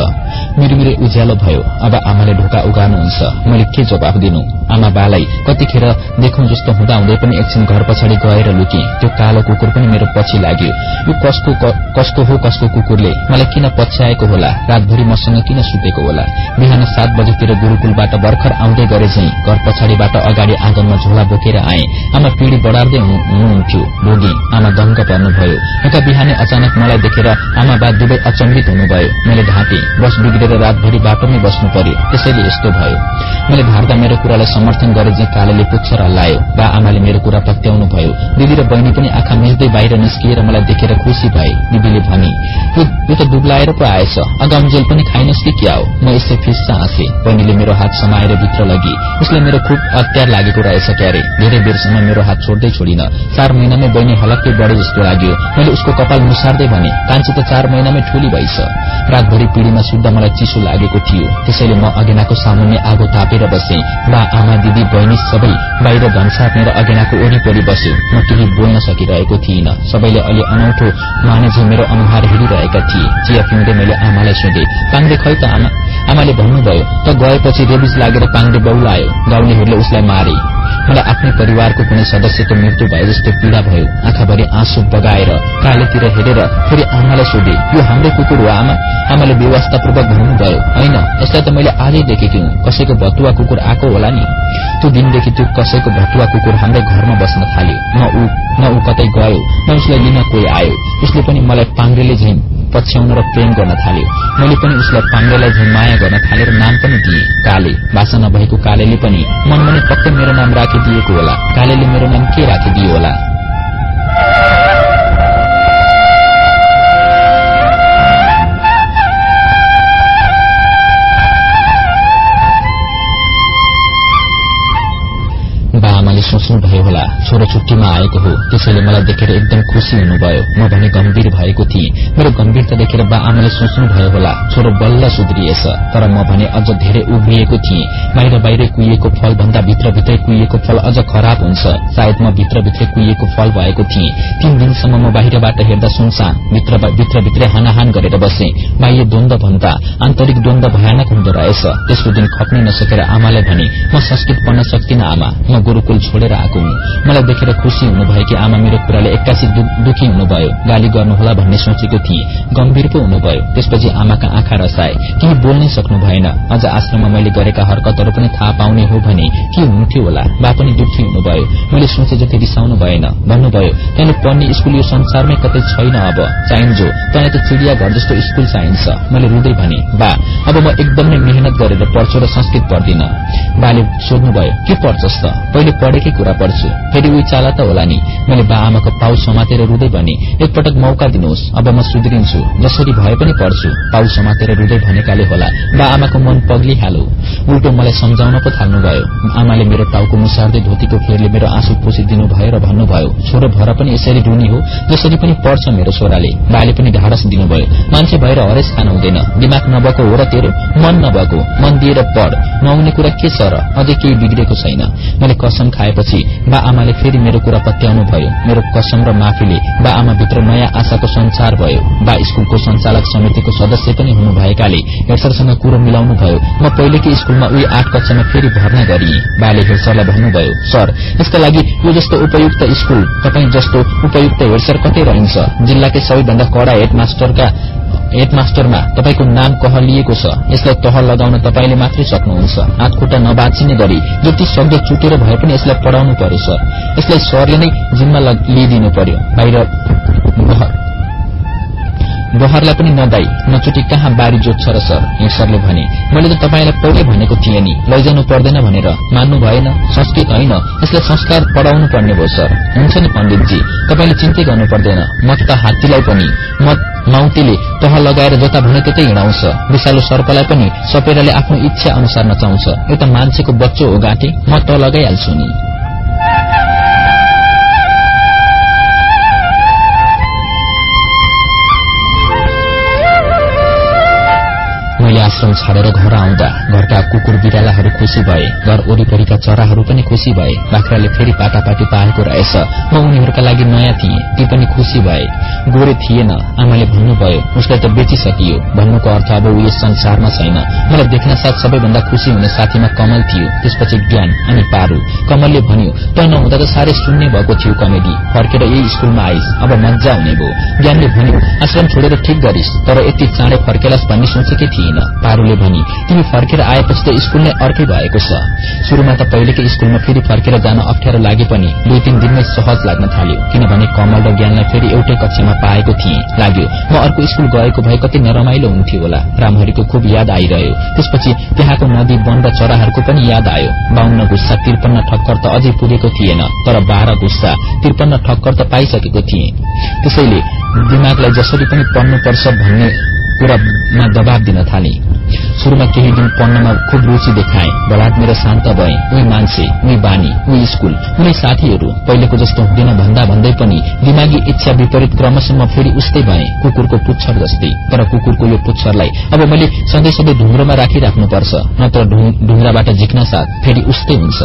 मिरमिरे उज्यालो भयो। अब आमाले ढोका उगार्नुहुन्छ मैले के जवाफ दिनु? आमा बालाई कतिखेर देखौं जस्तो हुँदा हुँदै पनि एकछिन घर पछाडि गएर लुके। त्यो कालो कुकुर पनि मेरो पछि लाग्यो। यो कसको कसको हो कसको कुकुरले? मलाई किन पछ्याएको होला? रातभरि मसँग किन सुतेको होला? बिहान सात बजेतिर गुरूकुलबाट भर्खर आउँदै गरे झै घर पछाडिबाट अगाडि आँगनमा झोला बोकेर आए। आमा पिँढी बढार्दै हुनुहुन्थ्यो। भोगी आमा दङ्ग पर्नुभयो। एउटा बिहानै अचानक मलाई देखेर आमा बा दुवै अचम्बित हुनुभयो। मैले ढाँटे। बस बिग्रेर रातभरि बाटोमै बस्नु पर्यो। त्यसैले यस्तो भयो। मैले धार्दा मेरो कुरालाई समर्थन गरे चाहिँ कालेले पुच्छर हल्लायो। बा आमाले मेरो कुरा पत्याउनु भयो। दिदी र बहिनी पनि आँखा मिच्दै बाहिर निस्किएर मलाई देखेर खुसी भए। दिदीले भने यो त दुब्लाएर पो आएछ। अगाउन्जेल पनि खाइनस् कि क्या हो? म यसै फिस्सा हाँसे। बहिनीले मेरो हात समाएर भित्र लगी। उसले मेरो खुब अत्यार लागेको रहेछ क्यारे। धेरै बेरसम्म मेरो हात छोड्दै छोडिन। चार महिनामै बहिनी हलक्कै बढे जस्तो लाग्यो। मैले उसको कपाल मुसार्दै भने कान्छी त चार महिनामै ठूली भइस। रातभरि पिँढीमा सुत्दा मलाई चिसो लागेको थियो। त्यसैले म अगेनाको सामुन्ने आगो तापेर बसे। बा आमा दिदी बहिनी सबै बाहिर धनसार मेरो अगेनाको वरिपरि बस्यो। म केही बोल्न सकिरहेको थिइन। सबैले अलि अनौठो माने झै मेरो अनुहार हेरिरहेका थिए। चिया पिउँदै मैले आमालाई सोधे पाङ्रे खै त आमा? आमाले भन्नुभयो त गएपछि रेबिज लागेर पाङ्रे बौलायो गाउनेहरूले उसलाई मारे। मलाई आफ्नै परिवारको कुनै सदस्यको मृत्यु भए जस्तो पीड़ा भयो। आँखाभरि आँसु बगाएर कालेतिर हेरेर फेरि आमालाई सोधे यो हाम्रै कुकुर हो आमा? आमाले व्यवस्थापूर्वक भन्नुभयो होइन यसलाई त मैले आजै देखेकी हुँ। कसैको भतुवा कुकुर आएको होला नि? त्यो दिनदेखि त्यो कसैको भतुवा कुकुर हाम्रै घरमा बस्न थाल्यो। न ऊ कतै गयो। न उसलाई लिन कोही आयो। उसले पनि मलाई पाङ्ग्रेले झैं पछ्याउन र प्रेम गर्न थाल्यो। मैले पनि उसलाई पाङ्ग्रेलाई झैं माया गर्न थालेर नाम पनि दिए। काले भाषा नभएको कालेले पनि मनमने पक्कै मेरो नाम राखिदिएको होला। कालेले मेरो नाम के राखिदियो होला? बाआमाले सोच्नुभयो होला। छोरो छुट्टीमा आएको हो। त्यसैले मलाई देखेर एकदम खुसी हुनुभयो। म भने गम्भीर भएको थिएँ। मेरो गम्भीरता देखेर बा आमाले सोच्नुभयो होला। छोरो बल्ल सुध्रिएछ। तर म भने अझ धेरै उभिएको थिएँ। बाहिर बाहिर कुहिएको फल भन्दा भित्रभित्रै कुहिएको फल अझ खराब हुन्छ। सायद म भित्रभित्रै कुहिएको फल भएको थिएँ। तीन दिनसम्म म बाहिरबाट हेर्दा सुनसान भित्रभित्रै हानाहान गरेर बसे। बाह्य द्वन्द भन्दा आन्तरिक द्वन्द भयानक हुँदो रहेछ। त्यसको दिन खप्नै नसकेर आमालाई भने म संस्कृत पढ्न सक्दिन आमा। म गुरूकुल छोडेर आएको हुँ। मलाई देखेर खुसी हुनुभएकी आमा मेरो कुराले एक्कासी दुखी हुनुभयो। गाली गर्नुहोला भन्ने सोचेको थिएँ। गम्भीर पो हुनुभयो। त्यसपछि आमाका आँखा रसाए। केही बोल्नै सक्नु भएन। अझ आश्रममा मैले गरेका हरकतहरू पनि थाहा पाउने हो भने के हुन्थ्यो होला? बा पनि दुखी हुनुभयो। मैले सोचे जति रिसाउनु भएन। भन्नुभयो तैँले पढ्ने स्कूल यो संसारमै कतै छैन अब। चाहिन्छ तँलाई त चिडिया घर जस्तो स्कूल चाहिन्छ। मैले रुँदै भने बा अब म एकदम मेहनत गरेर पढ्छु र संस्कृत पढ्दिन। बाले सोध्नुभयो के पढ्छस् त? पहिले पढेकै कुरा पढ्छु। फेरि उही चाला त होला नि। मैले बा आमाको पाउ समातेर रुँदै भने एकपटक मौका दिनुहोस् अब म सुध्रिन्छु। जसरी भए पनि पढ्छु। पाउ समातेर रुँदै भनेकाले होला। बा आमाको मन पग्लिहालो उल्टो मलाई सम्झाउन पो थाल्नुभयो। आमाले मेरो टाउको मुसार्दै धोतीको फेरले मेरो आँसु पोसिदिनु भयो र भन्नुभयो छोरो भएर पनि यसरी रुनी हो। जसरी पनि पढ्छ मेरो छोराले। बाले पनि ढाडस दिनुभयो। मान्छे भएर हरेस खान हुँदैन। दिमाग नभएको हो र तेरो। मन नभएको। मन दिएर पढ। नआउने कुरा के छ र? अझै केही बिग्रेको छैन। मैले कसम खाएपछि बा आमाले फेरि मेरो कुरा पत्याउनु भयो। मेरो कसम र माफीले बा आमा भित्र नयाँ आशाको संचार भयो। बा स्कूलको संचालक समितिको सदस्य पनि हुनुभएकाले हेडसरसँग कुरो मिलाउनु भयो। म पहिलेकै स्कूलमा उही आठ कक्षामा फेरि भर्ना गरिए। बाले हेडसरलाई भन्नुभयो सर यसका लागि यो जस्तो उपयुक्त स्कूल तपाईँ जस्तो उपयुक्त हेडसर कतै रहन्छ? जिल्लाकै सबैभन्दा कडा हेडमास्टरका हेडमास्टरमा तपाईँको नाम कह लिएको छ? यसलाई तह लगाउन तपाईँले मात्रै सक्नुहुन्छ। हात खुट्टा नबाचिने गरी जति सक्दो चुटेर भए पनि यसलाई पढाउनु पर्यो सर। यसलाई सरले नै जिम्मा लिइदिनु पर्यो। बाहिर बहरलाई पनि नदाई नचुटी कहाँ बारी जोत्छ र सर सरले भने मैले त तपाईँलाई पहिले भनेको थिएँ नि लैजानु पर्दैन भनेर। मान्नु भएन संस्कृत होइन यसलाई संस्कार पढाउनु पर्ने भयो सर। हुन्छ नि पण्डितजी तपाईँले चिन्तै गर्नु पर्दैन। म त हात्तीलाई पनि। म माउतीले तह लगाएर जता भने त्यतै हिँडाउँछ। विषालु सर्पलाई पनि सपेराले आफ्नो इच्छा अनुसार नचाउँछ। एउटा मान्छेको बच्चो हो गाँटे म त लगाइहाल्छु नि। आश्रम छाडेर घर आउँदा घरका कुकुर बिरालाहरू खुशी भए घर वरिपरिका चराहरू पनि खुशी भए। बाख्राले फेरि पाटापाटी पाएको रहेछ। म उनीहरूका लागि नयाँ थिएँ ती पनि खुशी भए। गोरे थिएन आमाले भन्नुभयो उसलाई त बेचिसकियो। भन्नुको अर्थ अब ऊ यस संसारमा छैन। मलाई देख्न साथ सबैभन्दा खुशी हुने साथीमा कमल थियो। त्यसपछि ज्ञान अनि पारू। कमलले भन्यो त नहुँदा त साह्रै सुन्ने भएको थियो कमेडी। फर्केर यही स्कूलमा आइस। अब मजा हुने भयो। ज्ञानले भन्यो आश्रम छोडेर ठिक गरिस् तर यति चाँडै फर्केलास् भन्ने सोचेकै थिएन पारूले भनी तिमी फर्केर आएपछि त स्कूल नै अर्कै भएको छ। शुरूमा त पहिलेकै स्कूलमा फेरि फर्केर जान अप्ठ्यारो लागे पनि दुई तीन दिनमै सहज लाग्न थाल्यो। किनभने कमल र ज्ञानलाई फेरि एउटै कक्षामा पाएको थिएँ। लाग्यो म अर्को स्कूल गएको भए कति नरमाइलो हुन्थ्यो होला। रामहरीको खुब याद आइरह्यो। त्यसपछि त्यहाँको नदी वन र चराहरूको पनि याद आयो। बाहुन्न गुस्सा त्रिपन्न ठक्कर त अझै पुगेको थिएन तर बाह्र गुस्सा त्रिपन्न ठक्कर त पाइसकेको थिएँ। त्यसैले दिमागलाई जसरी पनि पढ्नुपर्छ भन्ने कुरामा दबाव दिन थाले। शुरूमा केही दिन पढ्नमा खुब रूचि देखाए। बलात् मेरो शान्त भए। उही मान्छे उही बानी उही स्कूल उनी साथीहरू। पहिलेको जस्तो हुँदैन भन्दा भन्दै पनि दिमागी इच्छा विपरीत क्रमसम्म फेरि उस्तै भए। कुकुरको पुच्छर जस्तै। तर कुकुरको यो पुच्छरलाई अब मैले सधैँ सधैँ ढुङ्ग्रोमा राखिराख्नुपर्छ। नत्र ढुङ्ग्राबाट झिक्न साथ फेरि उस्तै हुन्छ।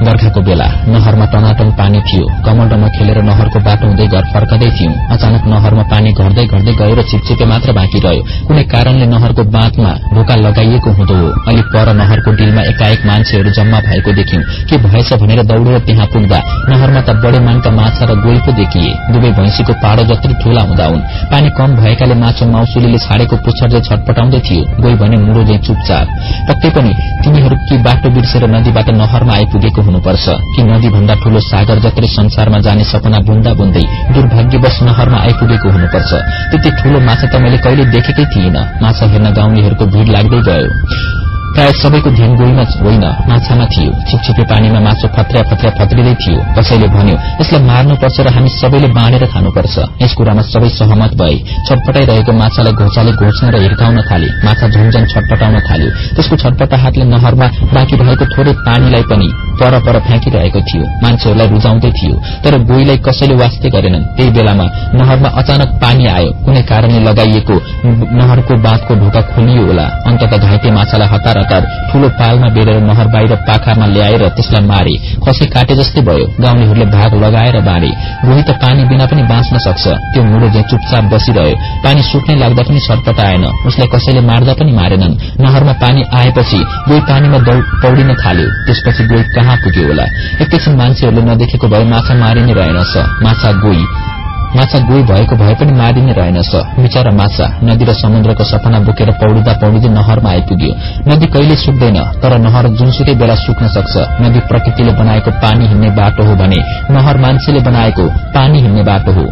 बर्खाको बेला नहरमा टनाटन पानी थियो। कमलडमा खेलेर नहरको बाटो हुँदै घर फर्कदै थियौं। अचानक नहरमा पानी घट्दै घट्दै गयो र चिपचिपे मात्र बाँकी रह्यो। कुनै कारणले नहरको बाँधमा ढोका लगाइएको हुँदो हो। अलि पर नहरको डिलमा एकाएक मान्छेहरू जम्मा भएको देख्यौं। के भएछ भनेर दौडेर त्यहाँ पुग्दा नहरमा त बडे मानका माछा र गोल देखिए। दुवै भैँसीको पाडो जत्रै ठूला हुँदा हुन्। पानी कम भएकाले माछो माउसुलीले छाडेको पुच्छर छटपटाउँदै थियो। गोई भने मुडो चुपचाप। पक्कै पनि तिनीहरू कि बाटो बिर्सेर नदीबाट नहरमा आइपुगेको हुनुपर्छ। कि नदी भन्दा ठूलो सागर जत्रै संसारमा जाने सपना बुन्दा बुन्दै दुर्भाग्यवश नहरमा आइपुगेको हुनुपर्छ। त्यति ठूलो माछा त मैले कहिले देखेकै थिइन। माछा हेर्न गाउँलेहरूको भीड़ लाग्दै गयो। प्राय सबैको ध्यान गोइमा होइन माछामा थियो। छिपछिपे पानीमा माछो फत्र्या फत्र्या फत्रिँदै थियो कसैले भन्यो यसलाई मार्नुपर्छ र हामी सबैले बाँडेर खानुपर्छ। यस कुरामा सबै सहमत भए। छटपटाइरहेको माछालाई घोचाले घोच्न र हिर्काउन थाले। माछा झन्झन छटपटाउन थाल्यो। त्यसको छटपटा हातले नहरमा बाँकी रहेको थोरै पानीलाई पनि पर पर फ्याँकिरहेको थियो। मान्छेहरूलाई रुजाउँदै थियो तर गोईलाई कसैले वास्ते गरेनन्। त्यही बेलामा नहरमा अचानक पानी आयो। कुनै कारणले लगाइएको नहरको बाँधको ढोका खोलियो होला। अन्तत घाइते माछालाई हतार लगातार ठूलो पालमा बेरेर नहर बाहिर पाखामा ल्याएर त्यसलाई मारे। खसे काटे जस्तै भयो। गाउँलेहरूले भाग लगाएर बाँडे गोही त पानी बिना पनि बाँच्न सक्छ। त्यो मुडो चाहिँ चुपचाप बसिरह्यो। पानी सुक्नै लाग्दा पनि छटपट आएन। उसलाई कसैले मार्दा पनि मारेनन्। नहरमा पानी आएपछि गोही पानीमा पौडिन थाल्यो। त्यसपछि गोही कहाँ पुग्यो होला? एकैछिन मान्छेहरूले नदेखेको भए माछा मारिनै रहेनछ। माछा गोही माछा गोही भएको भए पनि मारिने रहेनछ। बिचरा माछा नदी र समुद्रको सपना बोकेर पौडिँदा पौडिँदै नहरमा आइपुग्यो। नदी कहिले सुक्दैन तर नहर जुनसुकै बेला सुक्न सक्छ। नदी प्रकृतिले बनाएको पानी हिँड्ने बाटो हो भने नहर मान्छेले बनाएको पानी हिँड्ने बाटो हो।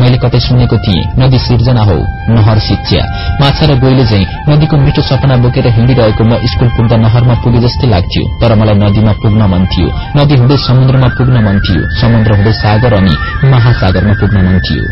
मैले कतै सुनेको थिएँ नदी सिर्जना हो नहर शिक्षा माछा र गोइले चाहिँ नदीको मिठो सपना बोकेर हिँडिरहेको म स्कूल पुग्दा नहरमा पुगे जस्तै लाग्थ्यो तर मलाई नदीमा पुग्न मन थियो। नदी हुँदै समुद्रमा पुग्न मन थियो समुद्र हुँदै सागर अनि महासागरमा पुग्न मन थियो।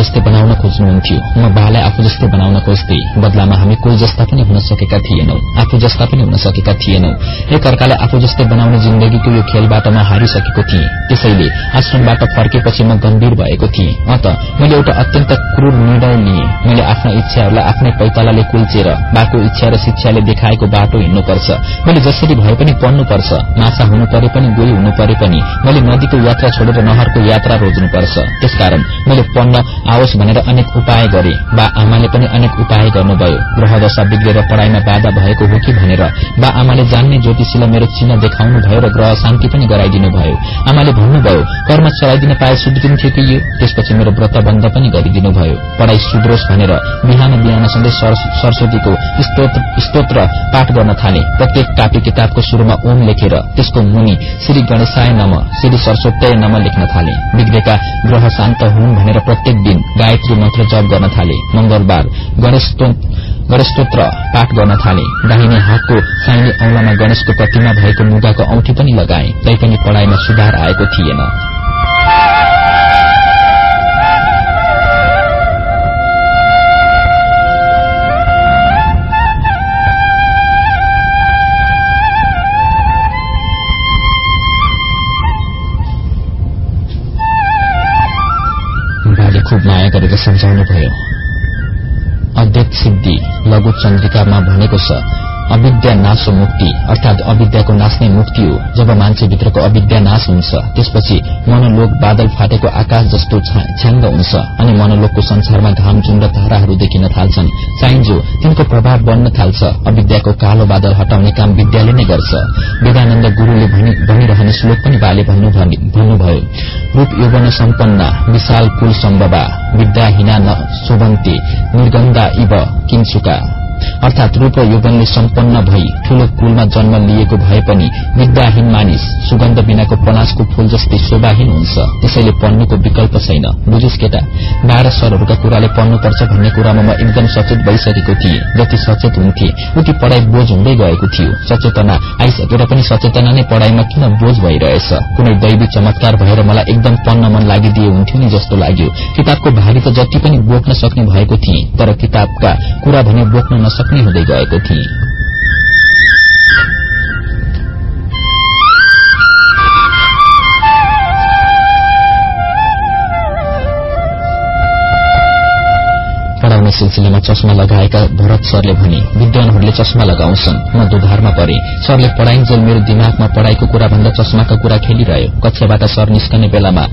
जस्तै बनाउन खोज्नुहुन्थ्यो। म बालाई आफू जस्तै बनाउन खोज्थे। बदलामा हामी कोही जस्ता पनि हुन सकेका थिएनौ। आफू जस्ता पनि हुन सकेका थिएनौ। एक अर्कालाई आफू जस्तै बनाउने जिन्दगीको यो खेलबाट म हारिसकेको थिएँ। त्यसैले आश्रमबाट फर्केपछि म गम्भीर भएको थिएँ। अत मैले एउटा अत्यन्त क्रूर निर्णय लिएँ। मैले आफ्ना इच्छाहरूलाई आफ्नै पैतालाले कुल्चेर बाको इच्छा र शिक्षाले देखाएको बाटो हिँड्नुपर्छ। मैले जसरी भए पनि पढ्नुपर्छ। माछा हुनु परे पनि गोही हुनु परे पनि मैले नदीको यात्रा छोडेर नहरको यात्रा रोज्नुपर्छ। त्यसकारण मैले पढ्न आओस् भनेर अनेक उपाय गरे। बा आमाले पनि अनेक उपाय गर्नुभयो। ग्रह दशा बिग्रेर पढ़ाइमा बाधा भएको हो कि भनेर। बा आमाले जान्ने ज्योतिषीलाई मेरो चिन्ह देखाउनु भयो र ग्रह शान्ति पनि गराइदिनु भयो। आमाले भन्नुभयो कर्म चलाइदिन पाए सुधिदिन्थ्यो कि यो? त्यसपछि मेरो व्रत बन्द पनि गरिदिनु भयो। पढ़ाई सुध्रोस् भनेर बिहान बिहान सधैँ सरस्वतीको स्तोत्र पाठ गर्न थाले। प्रत्येक कापी किताबको शुरूमा ओम लेखेर त्यसको मुनि श्री गणेशाय नम श्री सरस्वत्य नम लेख्न थाले। बिग्रेका ग्रह शान्त हुन् भनेर प्रत्येक दिन गायत्री मन्त्र जप गर्न थाले। मंगलबार गणेशोत्र पाठ गर्न थाले। दाहिने हातको साइने औंलामा गणेशको प्रतिमा भएको मुगाको औठी पनि लगाए। तैपनि पढ़ाइमा सुधार आएको थिएन। खुब माया गरेर सम्झाउनुभयो अध्यक्ष सिद्धि लघु चन्द्रिकामा भनेको छ अविद्या नाशो मुक्ति अर्थात अविद्याको नाश नै मुक्ति हो। जब मान्छेभित्रको अविद्या नाश हुन्छ त्यसपछि मनोलोक बादल फाटेको आकाश जस्तो छ्याङ्ग हुन्छ अनि मनोलोकको संसारमा घाम र ताराहरू देखिन थाल्छन्। चाहिन्जो तिनको प्रभाव बढ्न थाल्छ। अविद्याको कालो बादल हटाउने काम विद्याले नै गर्छ। वेदानन्द गुरूले भनिरहने श्लोक पनि बाले भन्नुभयो रूप योगन सम्पन्ना विशाल कुल सम्भवा विद्याहीना न शोभन्ते निर्गन्धा इव किन्सुका अर्थात रूप योगनले सम्पन्न भई ठूलो कुलमा जन्म लिएको भए पनि विद्याहीन मानिस सुगन्ध बिनाको पनासको फूल जस्तै शोभाहीन हुन्छ। त्यसैले पढ्नुको विकल्प छैन। बुझिस केटा बाह्र सरहरूका कुराले पढ्नुपर्छ भन्ने कुरामा म एकदम सचेत भइसकेको थिएँ। जति सचेत हुन्थे उति पढ़ाई बोझ हुँदै गएको थियो। सचेतना आइसकेर पनि सचेतना नै पढ़ाइमा किन बोझ भइरहेछ? कुनै दैवी चमत्कार भएर मलाई एकदम पढ्न मन लागिदिए हुन्थ्यो नि जस्तो लाग्यो। किताबको भारी त जति पनि बोक्न सक्ने भएको थिए तर किताबका कुरा भने बोक्न नसक्ने हुँदै गएको थिए। पढ़ाउने सिलसिलामा चस्मा लगाएका भरत सरले भने विद्वानहरूले चस्मा लगाउँछन् म दुधारमा परे। सरले पढ़ाइन्जेल मेरो दिमागमा पढ़ाइको कुरा भन्दा चस्माका कुरा खेलिरह्यो। कक्षाबाट सर निस्कने बेलामा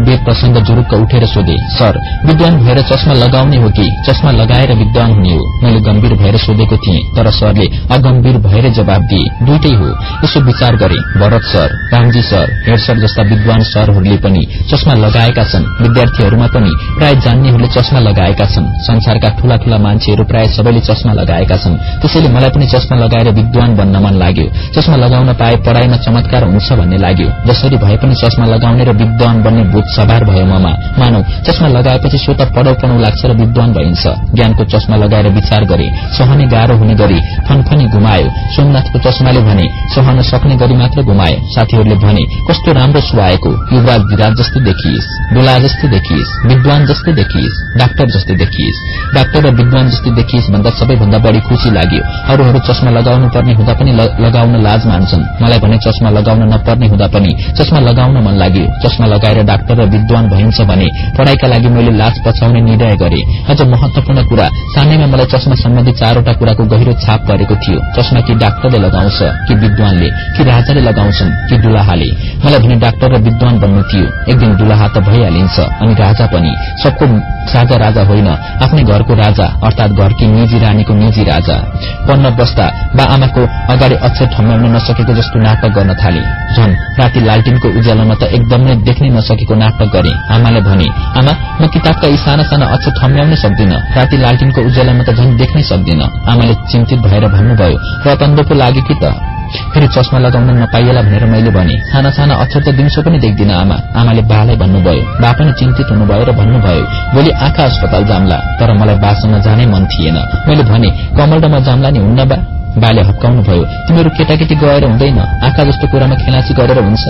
वेद प्रसंग जुरुक्क उठेर सोधे सर विद्वान भएर चस्मा लगाउने हो कि? चस्मा लगाएर विद्वान हुने हो? मैले गम्भीर भएर सोधेको थिएँ तर सरले अगम्भीर भएर जवाब दिए दुइटै हो। यसो विचार गरे Bharat sir Ramji sir head sir जस्ता विद्वान सरहरूले पनि चस्मा लगाएका छन्। विद्यार्थीहरूमा पनि प्राय जान्नेहरूले चस्मा लगाएका छन्। संसारका ठूला ठूला मान्छेहरू प्राय सबैले चस्मा लगाएका छन्। त्यसैले मलाई पनि चस्मा लगाएर विद्वान बन्न मन लाग्यो। चस्मा लगाउन पाए पढ़ाइमा चमत्कार हुन्छ भन्ने लाग्यो। जसरी भए पनि चस्मा लगाउने र विद्वान बन्ने बुझ सवार भयो ममा। मानौ चस्मा लगाएपछि स्वत पढौ पढौ लाग्छ र विद्वान भइन्छ। ज्ञानको चस्मा लगाएर विचार गरे। सहने गाह्रो हुने गरी फनफनी घुमायो। सोमनाथको चस्माले भने सहन सक्ने गरी मात्र घुमायो साथीहरूले भने कस्तो राम्रो सुहाएको युवराज विराज जस्तै देखिएस। डोला जस्तै देखिएस। विद्वान जस्तै देखिएस। डाक्टर जस्तै देखिएस। डाक्टर र विद्वान जस्तै देखिएस भन्दा सबैभन्दा बढ़ी खुशी लाग्यो। अरूहरू चस्मा लगाउनु पर्ने हुँदा पनि लगाउन लाज मान्छन्। मलाई भने चस्मा लगाउन नपर्ने हुँदा पनि चस्मा लगाउन मन लाग्यो। चस्मा लगाएर डाक्टर र विद्वान भइन्छ भने पढ़ाइका लागि मैले लाज पछाउने निर्णय गरे। अझ महत्वपूर्ण कुरा सानैमा मलाई चस्मा सम्बन्धी चारवटा कुराको गहिरो छाप परेको थियो। चस्मा कि डाक्टरले लगाउँछ कि विद्वानले कि राजाले लगाउँछन् कि दुलाहाले। मलाई भने डाक्टर र विद्वान बन्नु थियो एक दिन दुलाहा त भइहालिन्छ अनि राजा पनि। सबको साझा राजा होइन आफ्नै घरको राजा अर्थात घरकी निजी रानीको निजी राजा। पढ्न बस्दा बा आमाको अगाडि अक्षर ठम्याउन नसकेको जस्तो नाटक गर्न थाले। झन राति लालटिनको उज्यालोमा त एकदमै देख्नै नसकेको नाटक गरे। आमाले भने आमा म किताबका यी साना साना अक्षर ठम्याउनै सक्दिन। राति लालटिनको उज्यालोमा त झन् देख्नै सक्दिन। आमाले चिन्तित भएर भन्नुभयो र तन्दो पो लाग्यो कि त? फेरि चस्मा लगाउन नपाइएला भनेर मैले भने साना साना अक्षर त दिउँसो पनि देख्दिन आमा। आमाले बालाई भन्नुभयो बा पनि चिन्तित हुनुभयो र भन्नुभयो भोलि आँखा अस्पताल जाम्ला तर मलाई बासँग जानै मन थिएन। मैले भने कमलडमा जाम्ला नि हुन्न बा। बाले हप्काउनुभयो तिमीहरू केटाकेटी गएर हुँदैन। आँखा जस्तो कुरामा खेलाची गरेर हुन्छ।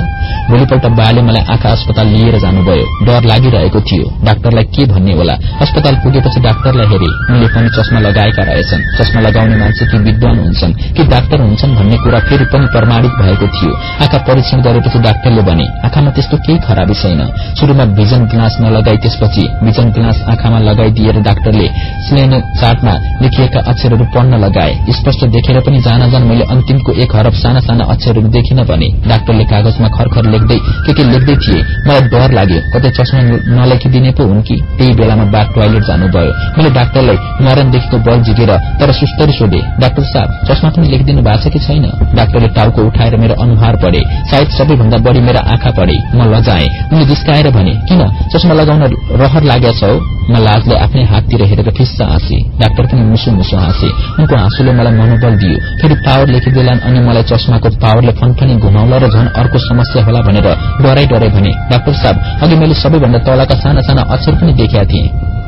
भोलिपल्ट बाले मलाई आँखा अस्पताल लिएर जानुभयो। डर लागिरहेको थियो। डाक्टरलाई के भन्ने होला? अस्पताल पुगेपछि डाक्टरलाई हेरे। उनले पनि चस्मा लगाएका रहेछन्। चस्मा लगाउने मान्छे कि विद्वान हुन्छन् कि डाक्टर हुन्छन् भन्ने कुरा फेरि पनि प्रमाणित भएको थियो। आँखा परीक्षण गरेपछि डाक्टरले भने आँखामा त्यस्तो केही खराबी छैन। शुरूमा भिजन ग्लास नलगाई त्यसपछि भिजन ग्लास आँखामा लगाइदिएर डाक्टरले स्लेनो चार्टमा लेखिएका अक्षरहरू पढ्न लगाए। स्पष्ट देखे देखेर पनि जान जान मैले अन्तिमको एक हरफ साना साना अक्षरहरू देखिन भने डाक्टरले कागजमा खरखर लेख्दै के के लेख्दै थिए मलाई डर लाग्यो। कतै चस्मा नलेखिदिने पो हुन् कि? त्यही बेलामा बाघ टोयलेट जानुभयो। मैले डाक्टरलाई मरणदेखिको बल झिकेर तर सुस्तरी सोधे डाक्टर साहब चस्मा पनि लेखिदिनु भएको छ कि छैन? डाक्टरले टाउको उठाएर मेरो अनुहार पढे। सायद सबैभन्दा बढ़ी मेरा आँखा पढे। म लजाए। उनले जिस्काएर भने किन? चस्मा लगाउन रहर लागेछ हौ? म लाजले आफ्नै हाततिर हेरेर फिस्सा हाँसे। डाक्टर पनि मुसु मुसु हाँसे। उनको हाँसुले मलाई मनोबल दियो। फेरि पावर लेखिदिलान् अनि मलाई चस्माको पावरले फनफनी घुमाउला र झन अर्को समस्या होला भनेर डराई डराई भने। डाक्टर साहब अघि मैले सबैभन्दा तलका साना साना अक्षर पनि देखेका थिएँ।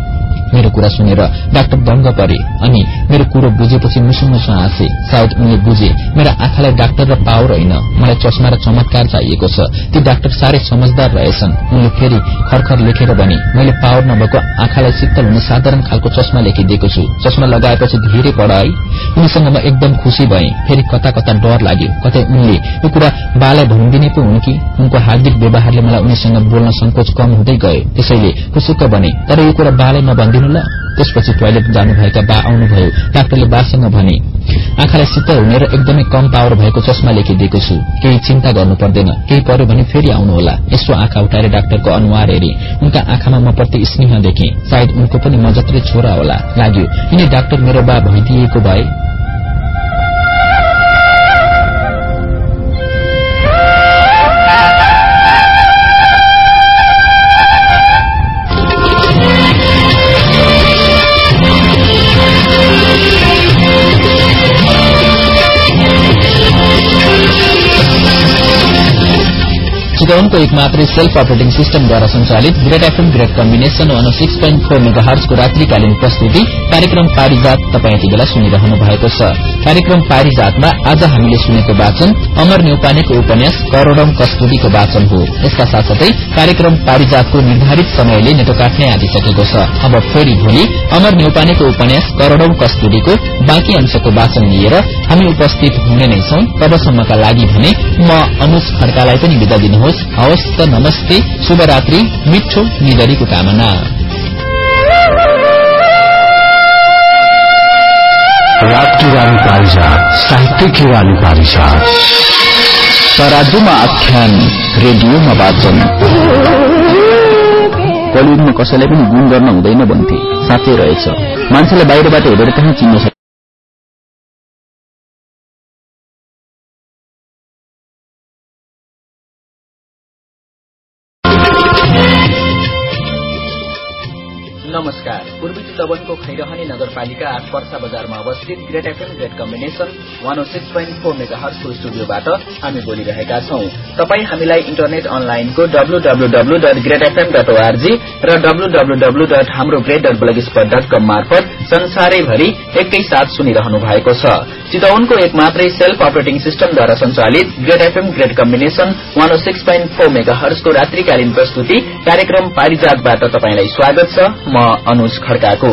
मेरो कुरा सुनेर डाक्टर दङ्ग परे अनि मेरो कुरो बुझेपछि मुसु मुसु हाँसे सायद उनले बुझे मेरा आँखालाई डाक्टर र पावर होइन मलाई चस्मा र चमत्कार चाहिएको छ। ती डाक्टर साह्रै समझदार रहेछन्। उनले फेरि खरखर लेखेर भने मैले पावर नभएको आँखालाई शीतल हुने साधारण खालको चस्मा लेखिदिएको छु। चस्मा लगाएपछि धेरै पढ है। उनीसँग म एकदम खुशी भए। फेरि कता कता डर लाग्यो। कतै उनले यो कुरा बालाई भनिदिने पो हुन् कि? उनको हार्दिक व्यवहारले मलाई उनीसँग बोल्न संकोच कम हुँदै गयो। त्यसैले खुसुक्क भने तर यो कुरा बालाई नभनिदिनु ल त्यसपछि टोयलेट जानुभएका बा आउनुभयो। डाक्टरले बासँग भने आँखालाई शीतल हुने र एकदमै कम पावर भएको चस्मा लेखिदिएको छु। केही चिन्ता गर्नु पर्दैन। केही पर्यो भने फेरि आउनुहोला। यसो आँखा उठाएर डाक्टरको अनुहार हेरे। उनका आँखामा म प्रति स्नेह देखे। सायद उनको पनि म छोरा होला। लाग्यो यिनै डाक्टर मेरो बा भइदिएको भए? चितवनको एक मात्रै सेल्फ अपरेटिङ सिस्टमद्वारा संचालित great FM great combination one six point four mega रात्रिकालीन प्रस्तुति कार्यक्रम पारिजात तपाईँ यति बेला सुनिरहनु भएको छ। कार्यक्रम पारिजातमा आज हामीले सुनेको वाचन अमर न्यौपानेको उपन्यास करोडम कस्तुरीको वाचन हो। यसका साथसाथै कार्यक्रम पारिजातको निर्धारित समयले नेटो काट्नै आदिसकेको छ। अब फेरि भोलि अमर न्यौपानेको उपन्यास करोडम कस्तुरीको बाँकी अंशको वाचन लिएर हामी उपस्थित हुने नै छौं। तबसम्मका लागि भने म अनुज खड्कालाई पनि विदा दिनुहोस्। हवस् त नमस्ते शुभरात्रि मिठो निदरीको कामना रात की रानी पारिजात साहित्य की रानी पारिजात तराजुमा आख्यान रेडियोमा वाचन। कलियुगमा कसैलाई पनि गुण गर्न हुँदैन भन्थे साँच्चै रहेछ। मान्छेलाई बाहिरबाट हेरेर कहाँ चिन्न नगरपालिका आठ पर्सा बजारमा अवस्थित great FM great combination one O six point four mega हर्सको स्टुडियोबाट हामी बोलिरहेका छौं। तपाई हामीलाई इन्टरनेट अनलाइनको W W W dot great FM dot ORG र डब्लु डब्लु डब्लु डट हाम्रो great dot blogspot dot com मार्फत संसारैभरि एकैसाथ सुनिरहनु भएको छ। चितवनको एक मात्रै सेल्फ अपरेटिङ सिस्टमद्वारा संचालित great FM great combination one O six point four mega हर्सको रात्रिकालीन प्रस्तुति कार्यक्रम पारिजातबाट तपाईँलाई स्वागत छ। म अनुज खड्काको।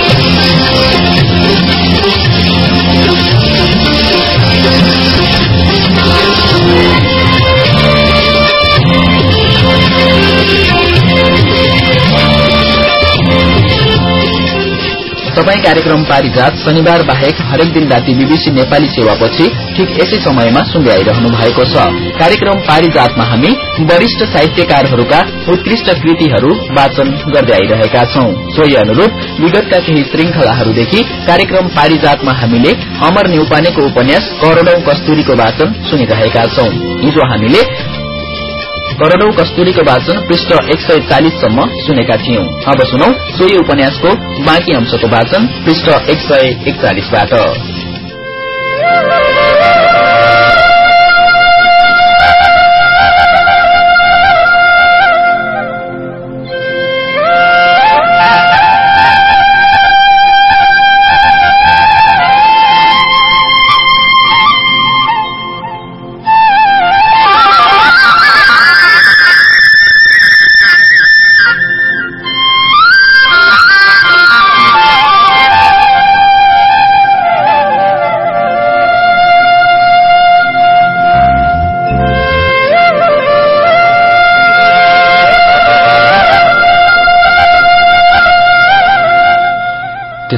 तपाई कार्यक्रम पारिजात शनिबार बाहेक हरेक दिन राति बीबीसी नेपाली सेवापछि ठिक यसै समयमा सुन्दै आइरहनु भएको छ। कार्यक्रम पारिजातमा हामी वरिष्ठ साहित्यकारहरूका उत्कृष्ट कृतिहरू वाचन गर्दै आइरहेका छौं। सोही अनुरूप विगतका केही श्रृंखलाहरूदेखि कार्यक्रम पारिजातमा हामीले अमर न्यौपानेको उपन्यास करोड़ौं कस्तुरीको वाचन सुनिरहेका छौं। हिजो हामीले करोड़ौं कस्तुरीको वाचन पृष्ठ एक सय चालिससम्म सुनेका थियौं। अब सुनौ सोही उपन्यासको बाँकी अंशको वाचन पृष्ठ एक सय एकचालिसबाट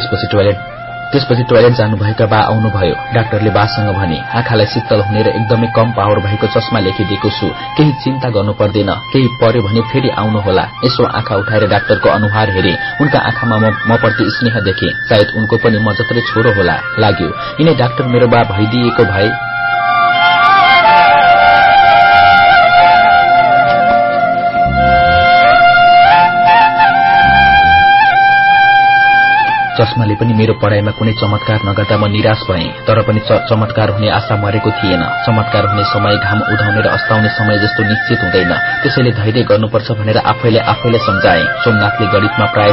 त्यसपछि टोयलेट त्यसपछि टोयलेट जानुभएका बा आउनुभयो। डाक्टरले बासँग भने आँखालाई शीतल हुने र एकदमै कम पावर भएको चस्मा लेखिदिएको छु। केही चिन्ता गर्नु पर्दैन। केही पर्यो भने फेरि आउनुहोला। यसो आँखा उठाएर डाक्टरको अनुहार हेरे। उनका आँखामा म प्रति स्नेह देखे। सायद उनको पनि म जत्रै छोरो होला लाग्यो। यिनै डाक्टर मेरो बा भइदिएको भए चस्माले पनि मेरो पढ़ाइमा कुनै चमत्कार नगर्दा म निराश भएँ। तर पनि चमत्कार हुने आशा मरेको थिएन। चमत्कार हुने समय घाम उधाउने र अस्ताउने समय जस्तो निश्चित हुँदैन। त्यसैले धैर्य गर्नुपर्छ भनेर आफैले आफैलाई सम्झाए। सोमनाथले गणितमा प्राय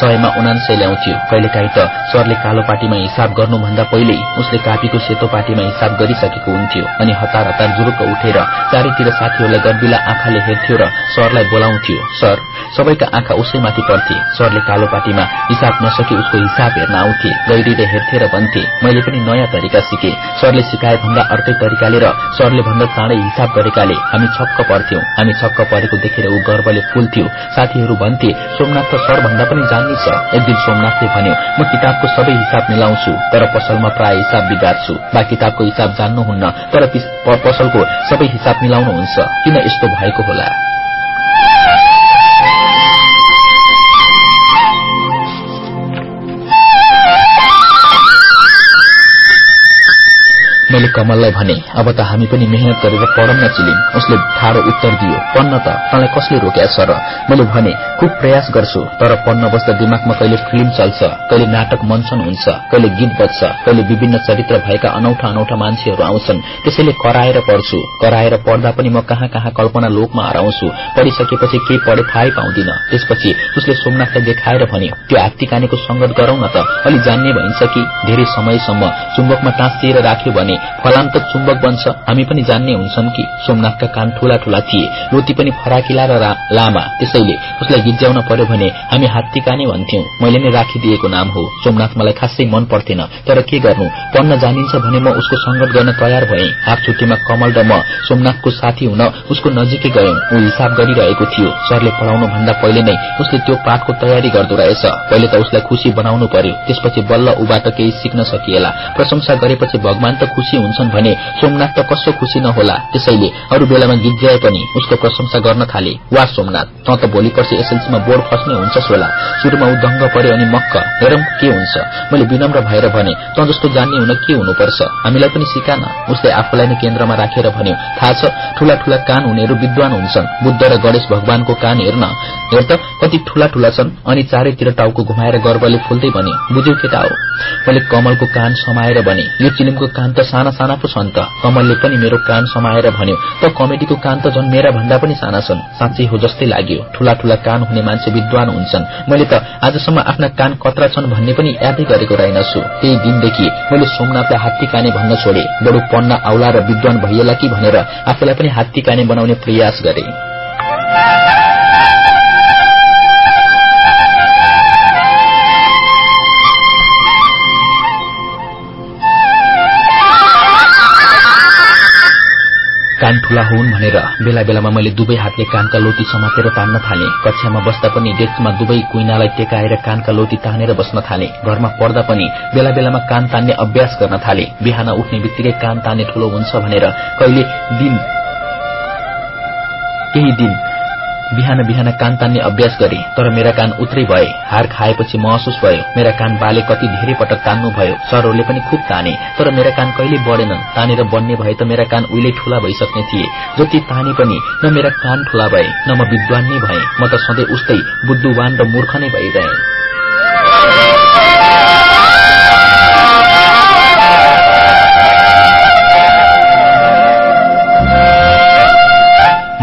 सयमा उनान्सय ल्याउँथ्यो। कहिलेकाहीँ त सरले कालो पाटीमा हिसाब गर्नुभन्दा पहिल्यै उसले कापीको सेतो पाटीमा हिसाब गरिसकेको हुन्थ्यो अनि हतार हतार जुरुक्क उठेर चारैतिर साथीहरूलाई गरबिला आँखाले हेर्थ्यो र सरलाई बोलाउँथ्यो सर सबैका आँखा उसैमाथि पर्थे सरले कालो पाटीमा हिसाब नसके उसको हिसाब हेर्न आउँथे। गहिरिँदै हेर्थे र भन्थे मैले पनि नयाँ तरिका सिके। सरले सिकाए भन्दा अर्कै तरिकाले र सरले भन्दा चाँडै हिसाब गरेकाले हामी छक्क पर्थ्यौं हामी छक्क परेको देखेर ऊ गर्वले फुल्थ्यो। साथीहरू भन्थे सोमनाथ त सर भन्दा पनि जान्ने छ। एक दिन सोमनाथले भन्यो म किताबको सबै हिसाब मिलाउँछु तर पसलमा प्राय हिसाब बिगार्छु। बा किताबको हिसाब जान्नुहुन्न तर पसलको सबै हिसाब मिलाउनुहुन्छ। किन यस्तो भएको होला? मैले कमललाई भने अब त हामी पनि मेहनत गरेर पढन्न चिलिम। उसले ठाडो उत्तर दियो पढ्न त तँलाई कसले रोक्या छ र मैले भने खुब प्रयास गर्छु तर पढ्न बस्दा दिमागमा कहिले फिल्म चल्छ कहिले नाटक मञ्चन हुन्छ कहिले गीत बज्छ कहिले विभिन्न चरित्र भएका अनौठा अनौठा मान्छेहरू आउँछन् त्यसैले कराएर पढ्छु कराएर पढ्दा पनि म कहाँ कहाँ कल्पना लोकमा हराउँछु पढिसकेपछि के पढे थाहै पाउँदिन। त्यसपछि उसले सोमनाथलाई देखाएर भने त्यो हात्ती कानेको संगत गरौं न त अलि जान्ने भइन्छ कि? धेरै समयसम्म चुम्बकमा टाँसिएर राख्यो भने फलाम त चुम्बक बन्छ हामी पनि जान्ने हुन्छन् कि सोमनाथका कान ठूला ठूला थिए लोती पनि फराकिला र लामा त्यसैले उसलाई गिज्याउन पर्यो भने हामी हात्ती काने भन्थ्यौं। मैले नै राखिदिएको नाम हो। सोमनाथ मलाई खासै मन पर्थेन तर के गर्नु? पढ्न जानिन्छ भने म उसको संगत गर्न तयार भएँ। हाफ छुट्टीमा कमल र म सोमनाथको साथी हुन उसको नजिकै गयौं। ऊ हिसाब गरिरहेको थियो। सरले पढ़ाउनु भन्दा पहिले नै उसले त्यो पाठको तयारी गर्दो रहेछ। पहिले त उसलाई खुशी बनाउनु पर्यो। त्यसपछि बल्ल ऊबाट केही सिक्न सकिएला। प्रशंसा गरेपछि भगवान त खुशी हुन्छ हुन्छन् भने सोमनाथ त कसो खुसी नहोला। त्यसैले अरू बेलामा गीत गाए पनि उसको प्रशंसा गर्न थाले। वा सोमनाथ त त भोलि पर्सि एसएलसीमा बोर्ड खस्ने हुन्छस् होला। सुरुमा ऊ दङ्ग पर्यो अनि मक्क हेरौँ के हुन्छ। मैले विनम्र भएर भने त जस्तो जान्ने हुन के हुनुपर्छ? हामीलाई पनि सिका न उसले आफूलाई नै केन्द्रमा राखेर भन्यो थाहा छ ठूला ठूला कान हुनेहरू विद्वान हुन्छन्। बुद्ध र गणेश भगवानको कान हेर्न। हेर त कति ठूला ठूला छन्। अनि चारैतिर टाउको घुमाएर गर्वले फुल्दै भने बुझ्यौ केटा हो। मैले कमलको कान समाएर भने यो चिलिमको कान त साना साना पो छन् त। कमलले पनि मेरो कान समाएर भन्यो त कमेडीको कान त झन् मेरा भन्दा पनि साना छन्। साँच्चै हो जस्तै लाग्यो। ठूला ठूला कान हुने मान्छे विद्वान हुन्छन्। मैले त आजसम्म आफ्ना कान कत्रा छन् भन्ने पनि यादै गरेको रहेनछु। त्यही दिनदेखि मैले सोमनाथलाई हात्ती काने भन्न छोडे। बडो पन्ना आउला र विद्वान भइएला कि भनेर आफूलाई पनि हात्ती काने बनाउने प्रयास गरे। कान ठूला हुन् भनेर बेला बेलामा मैले दुवै हातले कानका लोती समातेर तान्न थाले। कक्षामा बस्दा पनि डेस्कमा दुवै कुइनालाई टेकाएर कानका लोती तानेर बस्न थाले। घरमा पढ्दा पनि बेला बेलामा कान तान्ने अभ्यास गर्न थाले। बिहान उठ्ने बित्तिकै कान तान्ने ठूलो हुन्छ भनेर कहिले दिन केही दिन बिहान बिहान कान तान्ने अभ्यास गरे तर मेरा कान उत्रै भए हार खाएपछि महसुस भयो। मेरा कान बाले कति धेरै पटक तान्नु भयो सरहरूले पनि खुब ताने। तर मेरा कान कहिले बढेनन्? तानेर बन्ने भए त मेरा कान उहिले ठूला भइसक्ने थिए। जति ताने पनि न मेरा कान ठूला भए न म विद्वान नै भए। म त सधैँ उस्तै बुद्धुवान र मूर्ख नै भइरहे।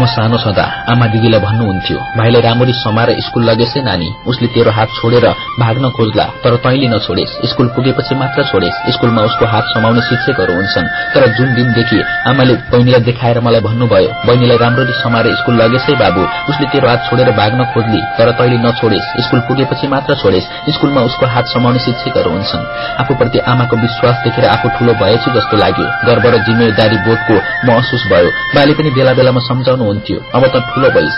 म सानो छँदा आमा दिदीलाई भन्नुहुन्थ्यो भाइलाई राम्ररी समाएर स्कूल लगेसै नानी उसले तेरो हात छोडेर भाग्न खोज्ला तर तैँले नछोडेस्। स्कूल पुगेपछि मात्र छोडेस्। स्कूलमा उसको हात समाउने शिक्षकहरू हुन्छन्। तर जुन दिनदेखि आमाले बहिनीलाई देखाएर मलाई भन्नुभयो बहिनीलाई राम्ररी समाएर स्कूल लगेसै बाबु उसले तेरो हात छोडेर भाग्न खोज्ली तर तैँले नछोडेस्। स्कूल पुगेपछि मात्र छोडेस्। स्कूलमा उसको हात समाउने शिक्षकहरू हुन्छन्। आफूप्रति आमाको विश्वास देखेर आफू ठूलो भएछु जस्तो लाग्यो। गर्व र जिम्मेदारी बोधको महसुस भयो। बाले पनि बेला बेलामा हुन्थ्यो। अब त ठूलो भइस।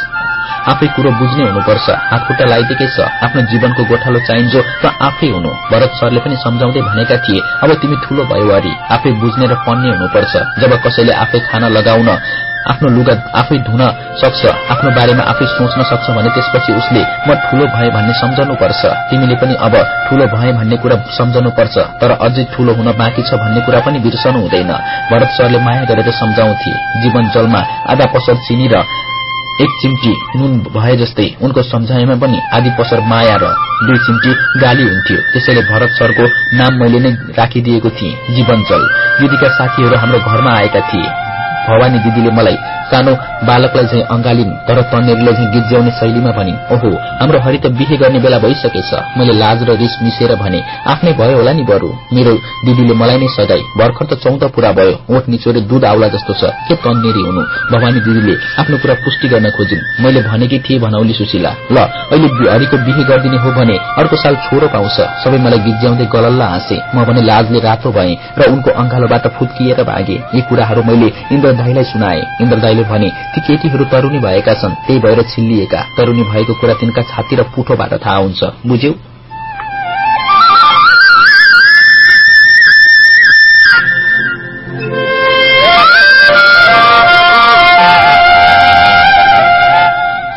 आफै कुरो बुझ्ने हुनुपर्छ। हातखुट्टा लगाइदिएकै छ? आफ्नो जीवनको गोठालो चाहिन्छ त आफै हुनु। भरत सरले पनि सम्झाउँदै भनेका थिए अब तिमी ठूलो भयो अरे आफै बुझ्ने र पढ्ने हुनुपर्छ। जब कसैले आफै खाना लगाउन आफ्नो लुगा आफै धुन सक्छ आफ्नो बारेमा आफै सोच्न सक्छ भने त्यसपछि उसले म ठूलो भए भन्ने सम्झनु पर्छ तिमीले पनि अब ठूलो भए भन्ने कुरा सम्झनु पर्छ तर अझै ठूलो हुन बाँकी छ भन्ने कुरा पनि बिर्सनु हुँदैन। भरत सरले माया गरेर सम्झाउँथे। जीवन जलमा आधा पसल चिनी र एक चिम्टी नुन भए जस्तै उनको सम्झाइमा पनि आदि पसर माया र दुई चिम्टी गाली हुन्थ्यो। त्यसैले भरत सरको नाम मैले नै राखिदिएको थिएँ जीवनजल दिदीका साथीहरू हाम्रो घरमा आएका थिए। भवानी दिदीले मलाई सानो बालकलाई चाहिँ अंगालिन् तर तन्नेरीलाई चाहिँ गीत ज्याउने शैलीमा भनिन् ओहो हाम्रो हरि त बिहे गर्ने बेला भइसकेछ। मैले लाज र रिस मिसेर भने आफ्नै भयो होला नि बरू। मेरो दिदीले मलाई नै सजाई भर्खर त चौध पुरा भयो ओठ निचोरे दूध आउला जस्तो छ। के तन्नेरी हुनु? भवानी दिदीले आफ्नो कुरा पुष्टि गर्न खोजिन्। मैले भनेकी थिएँ भनाउली सुशीला। ल अहिले हरिको बिहे गरिदिने हो भने अर्को साल छोरो पाउँछ। सबै मलाई गीत ज्याउँदै गलल्ला हाँसे। म भने लाजले रातो भएँ र उनको अंगालोबाट फुत्किएर भागे। यी कुराहरू मैले इन्द्र दाईलाई सुनाए। इन्द्र दाईले भने ती केटीहरू तरुणी भएका छन् त्यही भएर छिल्लिएका। तरुणी भएको कुरा तिनका छाती र पुठोबाट थाहा हुन्छ। बुझ्यौ?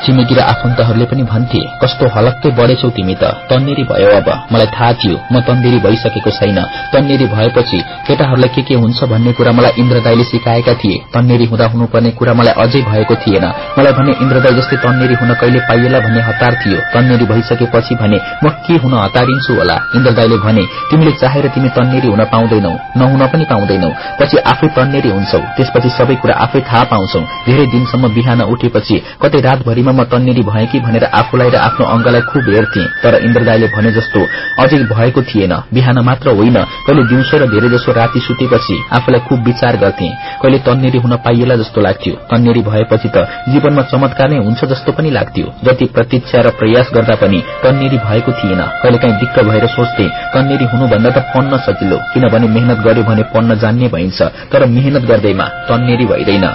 छिमेकी र आफन्तहरूले पनि भन्थे कस्तो हलक्कै बढेछौ तिमी त तन्नेरी भयो अब। मलाई थाहा थियो म तन्नेरी भइसकेको छैन। तन्नेरी भएपछि केटाहरूलाई के के हुन्छ भन्ने कुरा मलाई इन्द्रदाईले सिकाएका थिए। तन्नेरी हुँदा हुनुपर्ने कुरा मलाई अझै भएको थिएन। मलाई भने इन्द्रदाई जस्तै तन्नेरी हुन कहिले पाइएला भन्ने हतार थियो। तन्नेरी भइसकेपछि भने म के हुन हतारिन्छु होला? इन्द्रदाईले भने तिमीले चाहेर तिमी तन्नेरी हुन पाउँदैनौ नहुन पनि पाउँदैनौ। पछि आफै तन्नेरी हुन्छौ त्यसपछि सबै कुरा आफै थाहा पाउँछौ। धेरै दिनसम्म बिहान उठेपछि कतै रातभरिमा म तन्नेरी भए कि भनेर आफूलाई र आफ्नो अंगलाई खुब हेर्थे तर इन्द्रदाईले भने जस्तो अझै भएको थिएन बिहान मात्र होइन कहिले दिउँसो र धेरै जसो राति सुतेपछि आफूलाई खुब विचार गर्थे कहिले तन्नेरी हुन पाइएला जस्तो लाग्थ्यो तन्नेरी भएपछि त जीवनमा चमत्कार नै हुन्छ जस्तो पनि लाग्थ्यो जति प्रतीक्षा र प्रयास गर्दा पनि तन्नेरी भएको थिएन कहिले काहीँ दिक्क भएर सोच्थे तन्नेरी हुनुभन्दा त पढ्न सजिलो किनभने मेहनत गर्यो भने पढ्न जान्ने भइन्छ तर मेहनत गर्दैमा तन्नेरी भइदैन।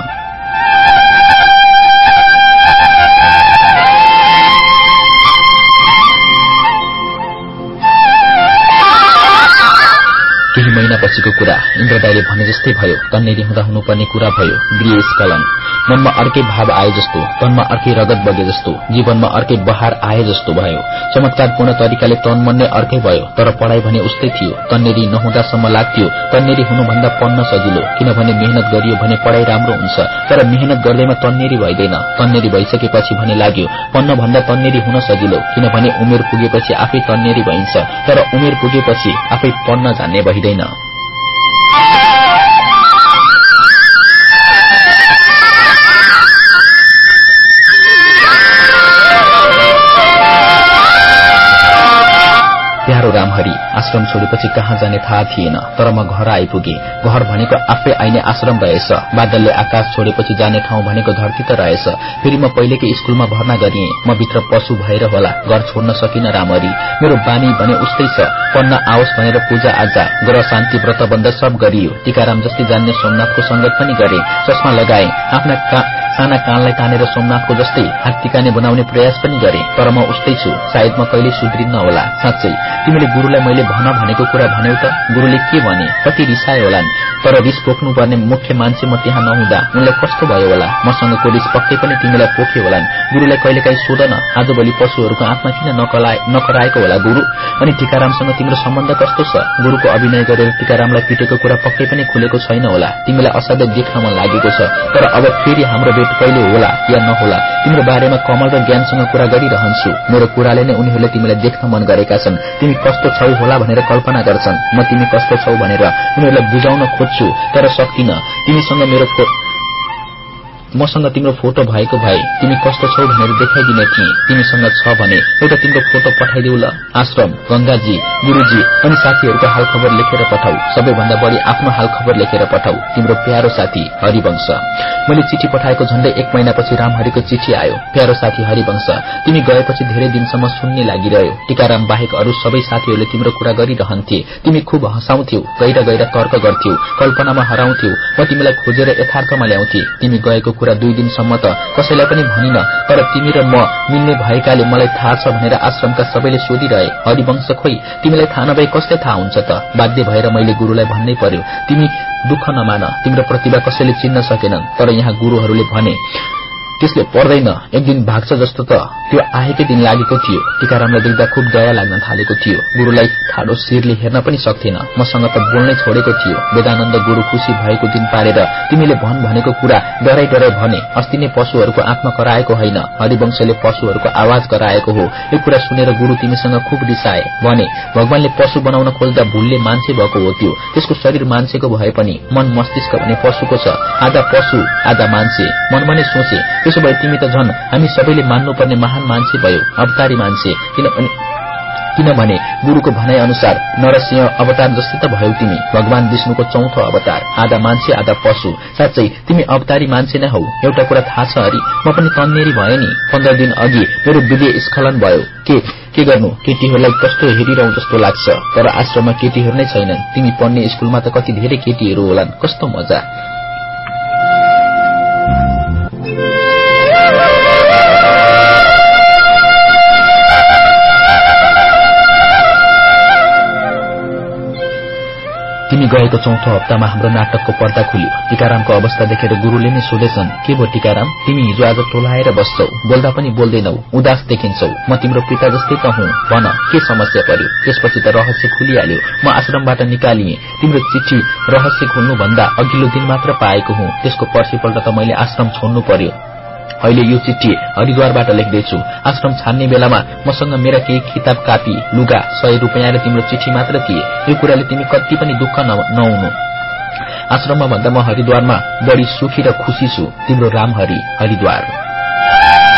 केही महिनापछि पछिको कुरा। इन्द्रदाईले भने जस्तै भयो तन्नेरी हुँदा हुनुपर्ने कुरा भयो गृह स्खलन। मनमा अर्कै भाव आए जस्तो तनमा अर्कै रगत बगे जस्तो जीवनमा अर्कै बहार आए जस्तो भयो। चमत्कारपूर्ण तरिकाले तन मन नै अर्कै भयो तर पढ़ाई भने उस्तै थियो। तन्नेरी नहुँदासम्म लाग्थ्यो। तन्नेरी हुनुभन्दा पढ्न सजिलो किनभने मेहनत गरियो भने पढ़ाई राम्रो हुन्छ। तर मेहनत गर्दैमा तन्नेरी भइदैन। तन्नेरी भइसकेपछि भने लाग्यो पढ्न भन्दा तन्नेरी हुन सजिलो किनभने उमेर पुगेपछि आफै तन्नेरी भइन्छ। तर उमेर पुगेपछि आफै पढ्न जान्ने भइदैन प्यारो रामहरि आश्रम छोडेपछि कहाँ जाने थाहा थिएन तर म घर आइपुगे। घर भनेको आफै आइने आश्रम रहेछ। बादलले आकाश छोडेपछि जाने ठाउँ भनेको धरती त रहेछ। फेरि म पहिलेकै स्कूलमा भर्ना गरिए। म भित्र पशु भएर होला घर छोड्न सकिन रामहरि मेरो बानी भने उस्तै छ पढ्न आओस् भनेर पूजा आजा ग्रह शान्ति व्रत बन्द सब गरियो। टीकाराम जस्तै जान्ने सोमनाथको संगत पनि गरे। चस्मा लगाए आफ्ना साना कानलाई तानेर सोमनाथको जस्तै हात टिकाने बनाउने प्रयास पनि गरे तर म उस्तै छु। सायद म कहिले सुध्रिन्न होला। साँच्चै तिमीले गुरूलाई मैले भन भनेको कुरा भन्यौ त। गुरूले के भने? कति रिसाए होलान्? तर रिस पोख्नुपर्ने मुख्य मान्छे म त्यहाँ नहुँदा उनलाई कस्तो भयो होला? मसँगको रिस पक्कै पनि तिमीलाई पोखे होलान्। गुरूलाई कहिलेकाहीँ सोध न आजभोलि पशुहरूको आत्मा किन नकराएको होला गुरू? अनि टीकारामसँग तिम्रो सम्बन्ध कस्तो छ? गुरूको अभिनय गरेर टीकारामलाई पिटेको कुरा पक्कै पनि खुलेको छैन होला। तिमीलाई असाध्य देख्न मन लागेको छ। तर अब फेरि हाम्रो भेट कहिले होला या नहोला? तिम्रो बारेमा कमल र ज्ञानसँग कुरा गरिरहन्छु। मेरो कुराले नै उनीहरूले तिमीलाई देख्न मन गरेका छन्। तिमी कस्तो छौ होला भनेर कल्पना गर्छन्। म तिमी कस्तो छौ भनेर उनीहरूलाई बुझाउन खोज्छु। तर सक्दिन तिमीसँग मेरो मसँग तिम्रो फोटो भएको भए तिमी कस्तो छौ भनेर देखाइदिने थिए। तिमीसँग छ भने एउटा तिम्रो फोटो पठाइदेऊ ल। आश्रम गंगाजी गुरूजी अनि साथीहरूको हाल खबर लेखेर पठाऊ। सबैभन्दा बढ़ी आफ्नो हाल खबर लेखेर पठाऊ। तिम्रो प्यारो साथी हरिवंश। मैले चिठी पठाएको झण्डै एक महिनापछि रामहरिको चिठी आयो। प्यारो साथी हरिवंश तिमी गएपछि धेरै दिनसम्म सुन्ने लागिरह्यो। टीकाराम बाहेक अरू सबै साथीहरूले तिम्रो कुरा गरिरहन्थे। तिमी खुब हँसाउँथ्यौ गहिरा गहिरा तर्क गर्थ्यौ कल्पनामा हराउँथ्यौ म तिमीलाई खोजेर यथार्थमा ल्याउँथे। तिमी गएको कुरा दुई दिनसम्म त कसैलाई पनि भनिन तर तिमी र म मिल्ने भएकाले मलाई थाहा छ भनेर आश्रमका सबैले सोधिरहे। हरिवंश खोइ तिमीलाई थाहा नभए कसले थाहा हुन्छ त? बाध्य भएर मैले गुरूलाई भन्नै पर्यो। तिमी दुःख नमान तिम्रो प्रतिभा कसैले चिन्न सकेनन् तर यहाँ गुरूहरूले भने त्यसले पर्दैन। एक दिन भाग्छ जस्तो त। त्यो आएकै दिन लागेको थियो। टीकारामलाई देख्दा खुब दया लाग्न थालेको थियो। गुरूलाई ठाडो शिरले हेर्न पनि सक्थेन। मसँग त बोल्नै छोडेको थियो। वेदानन्द गुरू खुशी भएको दिन पारेर तिमीले भन भनेको कुरा डराई डराई भने अस्ति नै पशुहरूको आत्मा कराएको होइन। हरिवंशले पशुहरूको आवाज कराएको हो। यो कुरा सुनेर गुरू तिमीसँग खुब रिसाए। भने भगवानले पशु बनाउन खोज्दा भूलले मान्छे भएको हो त्यो। त्यसको शरीर मान्छेको भए पनि मन मस्तिष्क भने पशुको छ। आधा पशु आधा मान्छे। मनमा नै सोचे। त्यसो भए तिमी त झन् हामी सबैले मान्नुपर्ने महान मान्छे भयो अवतारी मान्छे। किनभने गुरूको भनाइ अनुसार नरसिंह अवतार जस्तै त भयौ तिमी। भगवान विष्णुको चौथो अवतार। आधा मान्छे आधा पशु। साँच्चै तिमी अवतारी मान्छे नै हौ। एउटा कुरा थाहा छ हरि म पनि तन्नेरी भए नि। पन्ध्र दिन अघि मेरो विधि स्खलन भयो। के के गर्नु? केटीहरूलाई कस्तो हेरिरहँ जस्तो लाग्छ। तर आश्रममा केटीहरू नै छैनन्। तिमी पढ्ने स्कूलमा त कति धेरै केटीहरू होलान्। कस्तो मजा। तिमी गएको चौथो हप्तामा हाम्रो नाटकको पर्दा खुल्यो। टीकारामको अवस्था देखेर गुरूले नै सोधेछन् के भो टीकाराम? तिमी हिजो आज टोलाएर बस्छौ। बोल्दा पनि बोल्दैनौ। उदास देखिन्छौ। म तिम्रो पिता जस्तै त हुँ। भन के समस्या पर्यो? त्यसपछि त रहस्य खुलिहाल्यो। म आश्रमबाट निकालिए। तिम्रो चिठी रहस्य खुल्नु भन्दा अघिल्लो दिन मात्र पाएको हुँ। त्यसको पर्सिपल्ट त मैले आश्रम छोड्नु पर्यो। अहिले यो चिठी हरिद्वारबाट लेख्दैछु। आश्रम छान्ने बेलामा मसँग मेरा केही किताब कापी लुगा सय रुपियाँ र तिम्रो चिठी मात्र थिए। यो कुराले तिमी कति पनि दुःख नहुनु। आश्रममा भन्दा म हरिद्वारमा बढी सुखी र खुशी छु। तिम्रो रामहरि हरिद्वार।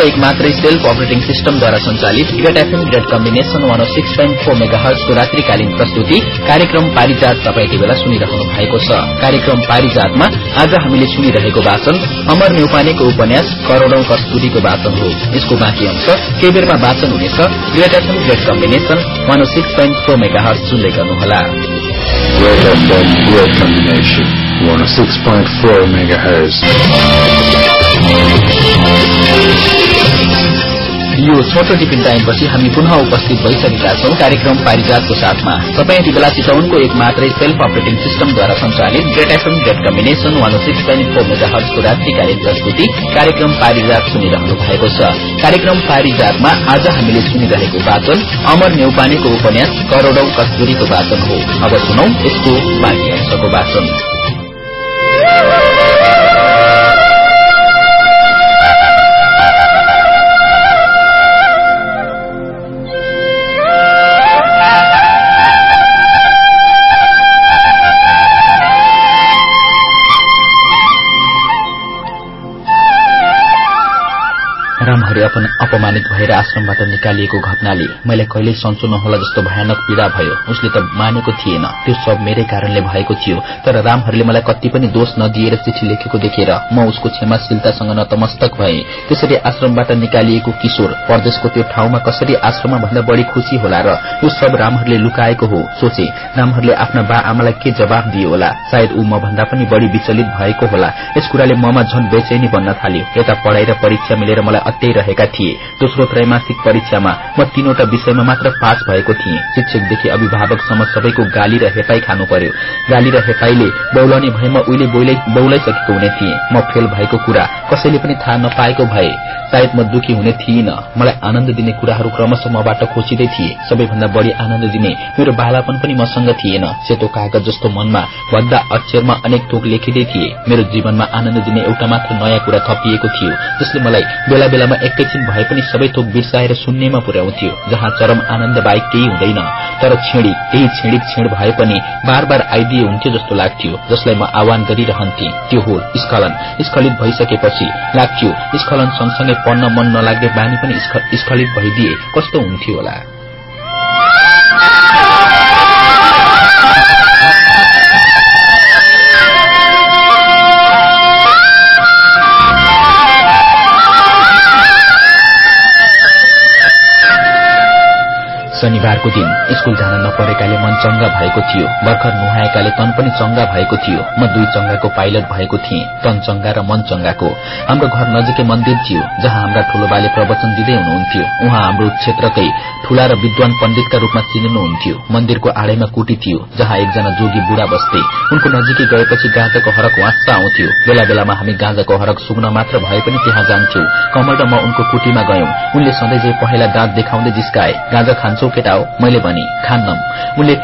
चितवनको एक मात्रै सेल्फ अपरेटिङ सिस्टमद्वारा संचालित great FM great combination one six point four mega हर्सको रात्रिकालीन प्रस्तुति कार्यक्रम पारिजात तपाईँ यति बेला सुनिरहनु भएको छ कार्यक्रम पारिजातमा आज हामीले सुनिरहेको वाचन अमर नेउपानेको उपन्यास करोड़ौं कस्तुरीको वाचन हो यसको बाँकी अंश केही बेरमा वाचन हुनेछ great FM great combination one six point four megahertz सुन्दै गर्नुहोला Great FM, great combination. 106.4 megahertz. यो छोटो टिफिन टाइमपछि हामी पुनः उपस्थित भइसकेका छौं कार्यक्रम पारिजातको साथमा। तपाईँ यति बेला चितवनको एक मात्रै सेल्फ अपरेटिङ सिस्टमद्वारा संचालित great FM great combination one six point four mega हर्सको रात्रिकालीन प्रस्तुति कार्यक्रम पारिजात सुनिरहनु भएको छ। कार्यक्रम पारिजातमा आज हामीले सुनिरहेको वाचन अमर नेउपानेको उपन्यास करोड़ौं कस्तुरीको वाचन हो। अब सुनौ यसको अंशको वाचन। अपन अपमानित भएर आश्रमबाट निकालिएको घटनाले मैले कहिल्यै सन्चो नहोला जस्तो भयानक पीड़ा भयो। उसले त मानेको थिएन। त्यो सब मेरै कारणले भएको थियो। तर रामहरिले मलाई कति पनि दोष नदिएर चिठी लेखेको देखेर म उसको क्षमाशीलतासँग नतमस्तक भए। त्यसरी आश्रमबाट निकालिएको किशोर परदेशको त्यो ठाउँमा कसरी आश्रममा भन्दा बढी खुशी होला र यो सब रामहरले लुकाएको हो? सोचे रामहरले आफ्ना बा आमालाई के जवाब दियो होला? सायद ऊ म भन्दा पनि बढी विचलित भएको होला। यस कुराले ममा झन बेचैनी बन्न थाल्यो। यता पढ़ाई र परीक्षा मिलेर मलाई अत्याइरहेका थिए। दोस्रो त्रैमासिक परीक्षामा म तीनवटा विषयमा मात्र पास भएको थिएँ। शिक्षकदेखि अभिभावकसम्म सबैको गाली र हेपाई खानु पर्यो। गाली र हेपाईले बौलाउने भएमा उहिले बौलाइसकेको हुने थिएँ। म फेल भएको कुरा कसैले पनि थाहा नपाएको भए सायद म दुखी हुने थिइन। मलाई आनन्द दिने कुराहरू क्रमशः मबाट खोचिँदै थिए। सबैभन्दा बढ़ी आनन्द दिने मेरो बालापन पनि मसँग थिएन। सेतो कागज जस्तो मनमा भद्दा अक्षरमा अनेक थोक लेखिँदै थिए। मेरो जीवनमा आनन्द दिने एउटा मात्र नयाँ कुरा थपिएको थियो जसले मलाई बेला बेलामा एकैछिन भए पनि सबै थोक बिर्साएर शून्यमा पुर्याउँथ्यो जहाँ चरम आनन्द बाहेक केही हुँदैन। तर छेडी त्यही छेडिक छेड भए पनि बार बार आइदिए हुन्थ्यो जस्तो लाग्थ्यो जसलाई म आह्वान गरिरहन्थे। त्यो हो स्खलन। स्खलित भइसकेपछि लाग्थ्यो स्खलन सँगसँगै पढ्न मन नलाग्ने बानी पनि स्खलित भइदिए कस्तो हुन्थ्यो होला? शनिबारको दिन स्कूल जान नपरेकाले मन चंगा भएको थियो। भर्खर नुहाएकाले तन पनि चंगा भएको थियो। म दुई चंगाको पाइलट भएको थिएँ। तन चंगा र मन चंगाको हाम्रो घर नजिकै मन्दिर थियो जहाँ हाम्रा ठूलो बाले प्रवचन दिँदै हुनुहुन्थ्यो। उहाँ हाम्रो क्षेत्रकै ठूला र विद्वान पण्डितका रूपमा चिनिनुहुन्थ्यो। मन्दिरको आड़ैमा कुटी थियो जहाँ एकजना जोगी बुढा बस्थे। उनको नजिकै गएपछि गाँजाको हरक वाँच्चा आउँथ्यो। बेला बेलामा हामी गाँजाको हरक सुग्न मात्र भए पनि त्यहाँ जान्थ्यौं। कमल र म उनको कुटीमा गयौं। उनले सधैँ जे पहिला दाँत देखाउँदै जिस्काए। गाँजा खान्छौ केटा मैले भने खान्नम उनले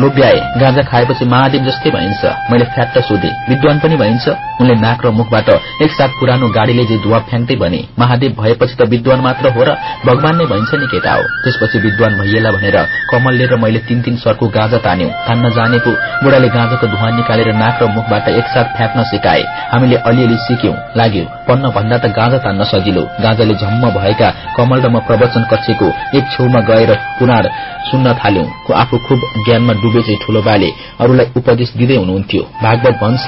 लोभ्याए गाँजा खाएपछि महादेव जस्तै भइन्छ। मैले फ्याट्ट सोधे विद्वान पनि भइन्छ? उनले नाक र मुखबाट एकसाथ पुरानो गाड़ीले जे धुवा फ्याङ्दै भने महादेव भएपछि त विद्वान मात्र हो र भगवान नै भइन्छ नि केटा हो। त्यसपछि विद्वान भइएला भनेर कमलले र मैले तीन तीन सरको गाँजा तान्यौं। तान्न जानेको बुढाले गाँजाको धुवा निकालेर नाक र मुखबाट एकसाथ फ्याँक्न सिकाए। हामीले अलिअलि सिक्यौं। लाग्यो पढ्न भन्दा त गाँजा तान्न सजिलो। गाँजाले झम्म भएका कमल र म प्रवचन कक्षको एक छेउमा गएर पुराण सुन्न थाल्यौं। आफू खुब ज्ञानमा डुबे चाहिँ बाले अरूलाई उपदेश दिँदै हुनुहुन्थ्यो। भागवत भन्छ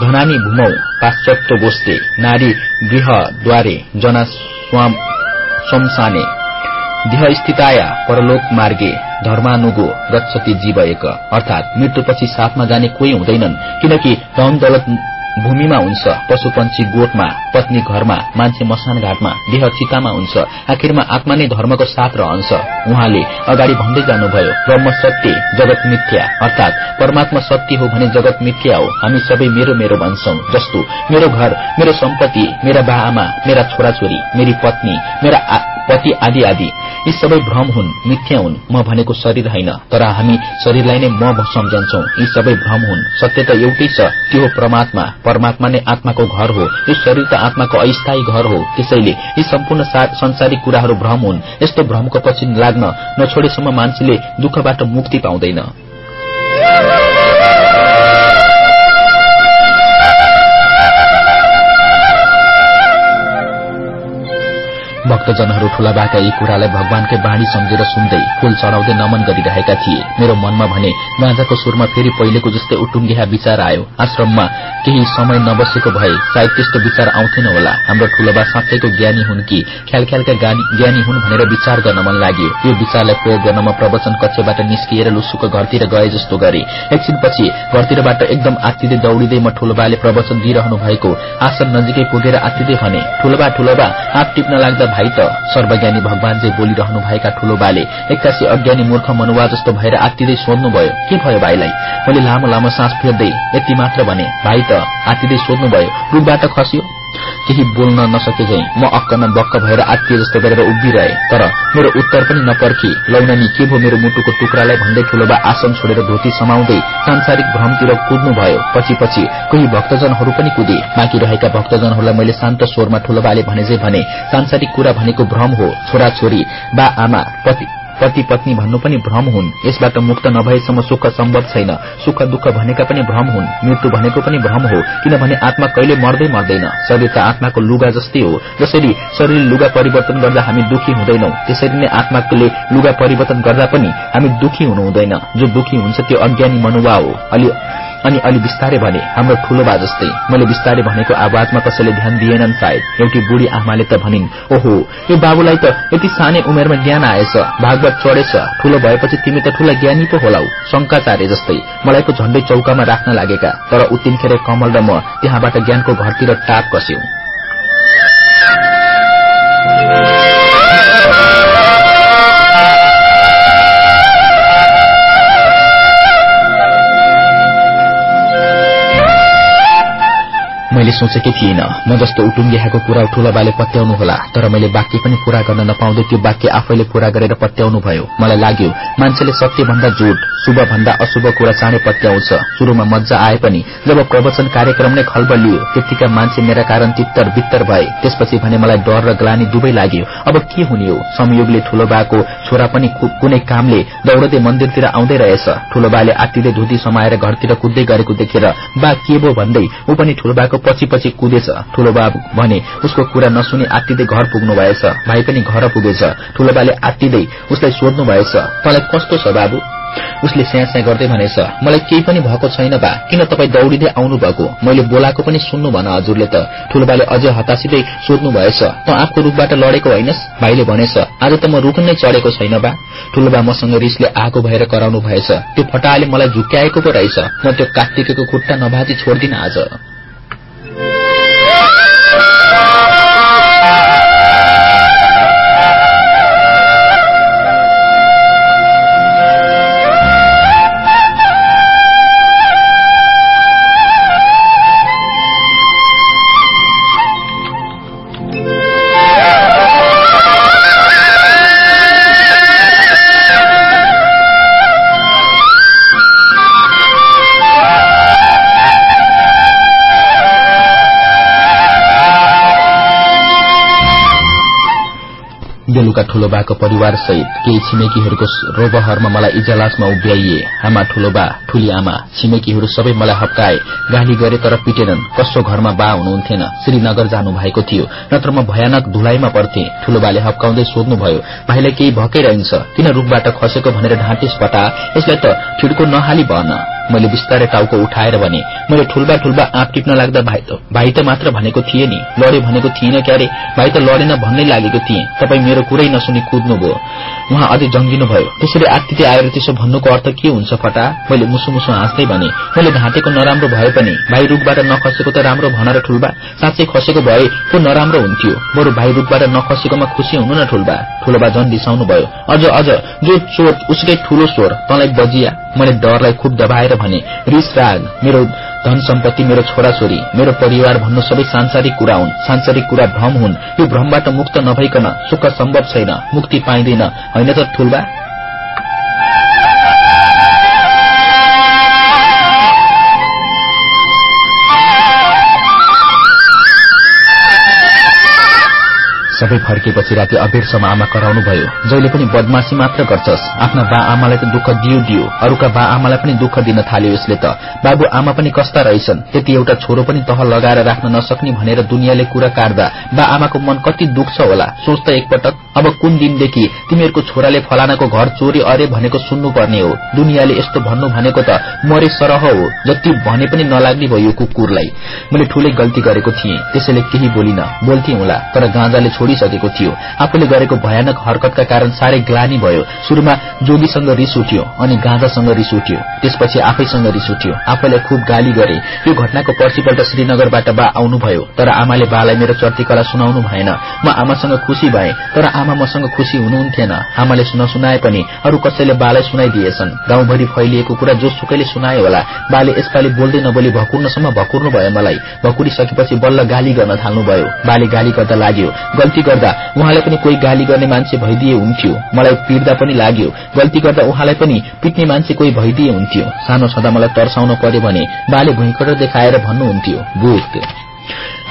धनानी भूमौ पाश्चात्य गोष्ठे नारी गृहद्वारे जना शमसाने देह स्थिताया परलोक मार्गे धर्मानुगो गच्छति जीव एक अर्थात मृत्युपछि साथमा जाने कोही हुँदैनन् किनकि धन दौलत भूमिमा हुन्छ पशु पंक्षी गोठमा पत्नी घरमा मान्छे मसान घाटमा देह चितामा हुन्छ आखिरमा आत्मा नै धर्मको साथ रहन्छ। उहाँले अगाडि भन्दै जानुभयो ब्रह्म सत्य जगत मिथ्या अर्थात परमात्मा सत्य हो भने जगत मिथ्या हो। हामी सबै मेरो मेरो भन्छौ जस्तो मेरो घर मेरो सम्पत्ति मेरा बा आमा मेरा छोराछोरी मेरी पत्नी मेरा पति आदि आदि। यी सबै भ्रम हुन् मिथ्या हुन्। म भनेको शरीर होइन तर हामी शरीरलाई नै म सम्झन्छौ। यी सबै भ्रम हुन्। सत्य त एउटै छ त्यो परमात्मा। परमात्मा नै आत्माको घर हो। यो शरीर त आत्माको अस्थायी घर हो त्यसैले यी सम्पूर्ण संसारिक कुराहरू भ्रम हुन्। यस्तो भ्रमको पछि लाग्न नछोडेसम्म मान्छेले दुःखबाट मुक्ति पाउँदैन। भक्तजनहरू ठूलाबाका यी कुरालाई भगवानकै बाणी सम्झेर सुन्दै फूल चढाउँदै नमन गरिरहेका थिए। मेरो मनमा भने गाँजाको सुरमा फेरि पहिलेको जस्तै उटुङ्गेहा विचार आयो। आश्रममा केही समय नबसेको भए सायद त्यस्तो विचार आउँथेन होला। हाम्रो ठूलोबा साँच्चैको ज्ञानी हुन् कि? ख्याल ख्यालका ज्ञानी हुन् भनेर विचार गर्न मन लाग्यो। यो विचारलाई प्रयोग गर्न म प्रवचन कक्षबाट निस्किएर लुसुको घरतिर गए जस्तो गरे। एकछिनपछि घरतिरबाट एकदम आत्तिँदै दौडिँदै म ठूलोबाले प्रवचन दिइरहनु भएको आसन नजिकै पुगेर आत्तिँदै भने ठूलोबा ठूलोबा हात टिप्न लाग्दा भाइ त सर्वज्ञानी भगवान चाहिँ बोलिरहनु भएका ठूलोबाले एक्कासी अज्ञानी मूर्ख मनुवा जस्तो भएर आत्तिँदै सोध्नुभयो के भयो भाइलाई? मैले लामो लामो सास फेर्दै यति मात्र भने भाइ त आत्तिँदै सोध्नुभयो रुखबाट खस्यो? केही बोल्न नसके झै म अक्क बक्क भएर आत्तिए जस्तो गरेर उभिरहे। तर मेरो उत्तर पनि नपर्खी। लौनानी के भो मेरो मुटुको टुक्रालाई भन्दै ठूलोबा आसन छोडेर धोती समाउँदै सांसारिक भ्रमतिर कुद्नु भयो पछि पछि कोही भक्तजनहरू पनि कुदे। बाँकी रहेका भक्तजनहरूलाई मैले शान्त स्वरमा ठूलोबाले भने चाहिँ भने सांसारिक कुरा भनेको भ्रम हो। छोराछोरी बा आमा पति पति पत्नी भन्नु पनि भ्रम हुन्। यसबाट मुक्त नभएसम्म सुख सम्भव छैन। सुख दुःख भनेका पनि भ्रम हुन्। मृत्यु भनेको पनि भ्रम हो किनभने आत्मा कहिले मर्दै मर्दैन। शरीर त आत्माको लुगा जस्तै हो। जसरी शरीरले लुगा परिवर्तन गर्दा हामी दुखी हुँदैनौ त्यसरी नै आत्माले लुगा परिवर्तन गर्दा पनि हामी दुखी हुनु हुँदैन जो दुखी हुन्छ त्यो अज्ञानी मनुवा हो। अलि अनि अलि बिस्तारै भने हाम्रो ठूलो बा जस्तै मैले बिस्तारै भनेको आवाजमा कसैले ध्यान दिएनन् सायद। एउटी बुढी आमाले त भनिन् ओहो यो बाबुलाई त यति सानै उमेरमा ज्ञान आएछ भागवत चढेछ ठूलो भएपछि तिमी त ठूला ज्ञानी पो होलाउ शंकाचार्य जस्तै। मलाई त झण्डै चौकामा राख्न लागेका तर उत्तिनखेर कमल र म त्यहाँबाट ज्ञानको घरतिर टाप कस्यौं। मैले सोचेकै थिएन म जस्तो उटुङ्गेहाको कुरा ठूलो बाले पत्याउनु होला तर मैले वाक्य पनि पूरा गर्न नपाउँदै त्यो वाक्य आफैले पूरा गरेर पत्याउनु भयो। मलाई लाग्यो मान्छेले सत्यभन्दा झुट शुभ भन्दा अशुभ कुरा चाँडै पत्याउँछ। शुरूमा मजा आए पनि जब प्रवचन कार्यक्रम नै खलबलियो त्यतिका मान्छे मेरा कारण तित्तर बित्तर भए। त्यसपछि भने मलाई डर र ग्लानी दुवै लाग्यो अब के हुने हो? संयोगले ठूलो बाको छोरा पनि कुनै कामले दौड़दै मन्दिरतिर आउँदै रहेछ। ठूलो बाले धुती समाएर घरतिर कुद्दै गरेको देखेर बा के भो भन्दै? ऊ पनि ठूलो बाको पछि पछि कुदेछ। ठूलो बाबु भने उसको कुरा नसुनी आत्तिँदै घर पुग्नु भएछ भाइ पनि घर पुगेछ। ठूलो बाले आत्तिँदै उसलाई सोध्नु भएछ तँलाई कस्तो छ बाबु? उसले स्यास्या गर्दै भनेछ मलाई केही पनि भएको छैन बा। किन तपाईँ दौडिँदै आउनु भएको मैले बोलाएको पनि सुन्नु भन हजुरले त। ठूलोबाले अझै हतासिँदै सोध्नु भएछ त आफको रूखबाट लडेको होइनस्? भाइले भनेछ आज त म रूख नै चढेको छैन बा। ठूलोबा मसँग रिसले आगो भएर कराउनु भएछ त्यो फटाले मलाई झुक्क्याएको पो रहेछ। म त्यो कात्तिकेको खुट्टा नभाजी छोड्दिन आज। बेलुका ठूलोबाको परिवारसहित केही छिमेकीहरूको रोबहरमा मलाई इजलासमा उभ्याइए। आमा ठूलोबा ठूली आमा छिमेकीहरू सबै मलाई हप्काए गाली गरे तर पिटेनन्। कसो घरमा बा हुनुहुन्थेन। श्रीनगर जानु भएको थियो। नत्र म भयानक धुलाइमा पर्थे ठूलोबाले हप्काउँदै सोध्नुभयो भाइलाई केही भकै रहन्छ? किन रूखबाट खसेको भनेर ढाँटिस पटा यसलाई त ठिड्को नहाली भन। मैले बिस्तारै टाउको उठाएर भने मैले ठुल्बा ठुल्बा आँप टिप्न लाग्दा भाइ त मात्र भनेको थिए नि। लड्यो भनेको थिएन क्यारे। भाइ त लडेन भन्नै लागेको थिएँ। तपाईँ मेरो कुरै नसुनी कुद्नुभयो। उहाँ अझै जङ्गिनु भयो त्यसरी आत्तिते आएर त्यसो भन्नुको अर्थ के हुन्छ फटा? मैले मुसु मुसु हाँस्दै भने मैले ढाँटेको नराम्रो भए पनि भाइ रूखबाट नखसेको त राम्रो भन र ठुल्बा। साँच्चै खसेको भए को नराम्रो हुन्थ्यो। बरु भाइ रूखबाट नखसेकोमा खुसी हुनु न ठुल्बा। ठुलोबा झन् रिसाउनु भयो अझ अझ जो चोर उसकै ठूलो स्वर तँलाई बजिया। मैले डरलाई खुब दबाएर भने रिस राग मेरो धन सम्पत्ति मेरो छोराछोरी मेरो परिवार भन्नु सबै सांसारिक कुरा हुन्। सांसारिक कुरा भ्रम हुन्। यो भ्रमबाट मुक्त नभइकन सुख सम्भव छैन मुक्ति पाइँदैन। होइन त ठुल्बा? सबै फर्किएपछि राति अबेरसम्म आमा कराउनु भयो। जहिले पनि बदमासी मात्र गर्छस्। आफ्ना बा आमालाई त दुःख दियो दियो। अरूका बा आमालाई पनि दुःख दिन थाल्यो यसले त। बाबु आमा पनि कस्ता रहेछन्। त्यति एउटा छोरो पनि तह लगाएर राख्न नसक्ने भनेर दुनियाँले कुरा काट्दा बा आमाको मन कति दुख्छ होला। सोच त एकपटक। अब कुन दिनदेखि तिमीहरूको छोराले फलानाको घर चोरी अरे भनेको सुन्नुपर्ने हो। दुनियाँले यस्तो भन्नु भनेको त मरे सरह हो जति भने पनि नलाग्ने भयो कुकुरलाई। मैले ठूलै गल्ती गरेको थिएँ। त्यसैले केही बोलिन। बोल्थे होला तर गाँजाले छोडिसकेको थियो। आफूले गरेको भयानक हरकतका कारण साह्रै ग्लानी भयो। शुरूमा जोगीसँग रिस उठ्यो अनि गाँजासँग रिस उठ्यो। त्यसपछि आफैसँग रिस उठ्यो। आफैलाई खुब गाली गरे। यो घटनाको पर्सिपल्ट श्रीनगरबाट बा आउनुभयो। तर आमाले बालाई मेरो चर्तीकला सुनाउनु भएन। म आमासँग खुशी भए। तर आमा मसँग खुशी हुनुहुन्थेन। आमाले नसुनाए पनि अरू कसैले बालाई सुनाइदिएछन्। गाउँभरि फैलिएको कुरा जो सुकैले सुनायो होला। बाले यसपालि बोल्दै नबोली भकुर्नसम्म भकुर्नु भयो मलाई। भकुरिसकेपछि बल्ल गाली गर्न थाल्नुभयो। बाले गाली गर्दा लाग्यो गर्दा उहाँलाई पनि कोही गाली गर्ने मान्छे भइदिए हुन्थ्यो। मलाई पिर्दा पनि लाग्यो। गल्ती गर्दा उहाँलाई पनि पिट्ने मान्छे कोही भइदिए हुन्थ्यो। सानो छँदा मलाई तर्साउन पर्यो भने बाले भुइँकटर देखाएर भन्नुहुन्थ्यो भूत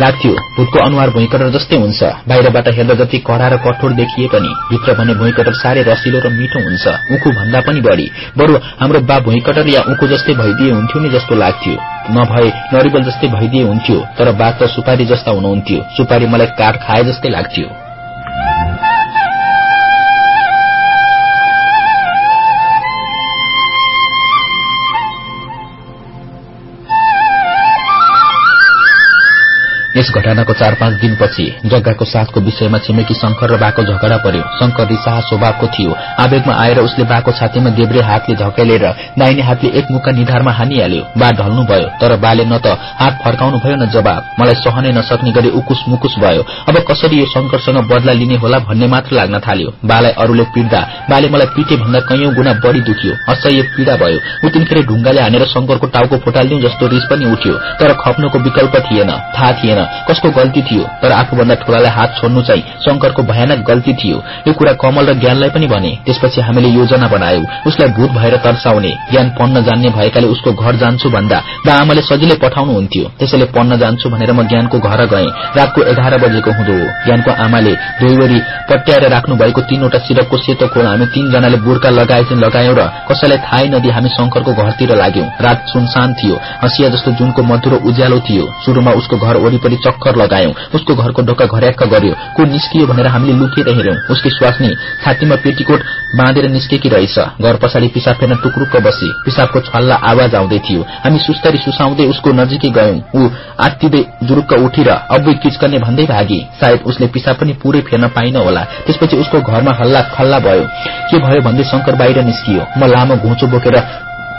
लाग्थ्यो भूतको अनुहार भुइँकटर जस्तै हुन्छ। बाहिरबाट हेर्दा जति कडा र कठोर देखिए पनि भित्र भने भुइँकटर साह्रै रसिलो र मिठो हुन्छ। उखु भन्दा पनि बढ़ी। बरू हाम्रो बा भुइँकटर या उखु जस्तै भइदिए हुन्थ्यो नि जस्तो लाग्थ्यो। नभए नरिबल जस्तै भइदिए हुन्थ्यो तर बा त सुपारी जस्ता हुनुहुन्थ्यो। सुपारी मलाई काठ खाए जस्तै लाग्थ्यो। यस घटनाको चार पाँच दिनपछि जग्गाको साथको विषयमा छिमेकी शंकर र बाको झगडा पर्यो। शंकर रिसाहा स्वभावको थियो। आवेगमा आएर उसले बाको छातीमा देब्रे हातले झकेलेर दाहिने हातले एक मुक्का निधारमा हानिहाल्यो। बा ढल्नु भयो तर बाले न त हात फर्काउनु भयो न जवाब। मलाई सहनै नसक्ने गरी उकुस मुकुस भयो। अब कसरी यो शंकरसँग बदला लिने होला भन्ने मात्र लाग्न थाल्यो। बालाई अरूले पिट्दा बाले मलाई पिटे भन्दा कैयौं गुणा बढ़ी दुख्यो। असह्य पीड़ा भयो। उतिनखेर ढुङ्गाले हानेर शंकरको टाउको फुटालिदिउँ जस्तो रिस पनि उठ्यो। तर खप्नुको विकल्प थिएन थाहा थिएन। कसको गल्ती थियो? तर आफूभन्दा ठूलालाई हात छोड्नु चाहिँ शंकरको भयानक गल्ती थियो। यो कुरा कमल र ज्ञानलाई पनि भने त्यसपछि हामीले योजना बनायौं। उसलाई भूत भएर तर्साउने ज्ञान पढ्न जान्ने भएकाले उसको घर जान्छु भन्दा बा आमाले सजिलै पठाउनुहुन्थ्यो। त्यसैले पढ्न जान्छु भनेर म ज्ञानको घर गएँ। रातको एघार बजेको हुँदो ज्ञानको आमाले दुईवरी पट्याएर राख्नु भएको तीनवटा सिरकको सेतो खोल हामी तीनजनाले बुर्का लगाए चाहिँ लगायौं र कसैलाई थाहै नदिए हामी शंकरको घरतिर लाग्यौं। रात सुनसान थियो। हँसिया जस्तो जुनको मधुरो उज्यालो थियो। शुरूमा उसको घर वरिपरि चक्कर लगायौं। उसको घरको ढोका घर्याक्क गर्यो। को निस्कियो भनेर हामीले लुकेर हेर्यौं उसकी स्वास्नी छातीमा पेटीकोट बाँधेर निस्केकी रहेछ। घर पछाडि पिसाब फेर्न टुक्रुक्क बसी। पिसाबको छल्ला आवाज आउँदै थियो। हामी सुस्तरी सुसाउँदै उसको नजिकै गयौं। ऊ आत्तिँदै जुरुक्क उठेर अब्बुई किचकन्ने भन्दै भागी सायद उसले पिसाब पनि पूरै फेर्न पाइन होला। त्यसपछि उसको घरमा हल्ला खल्ला भयो। के भयो भन्दै शंकर बाहिर निस्कियो। म लामो घुँचो बोकेर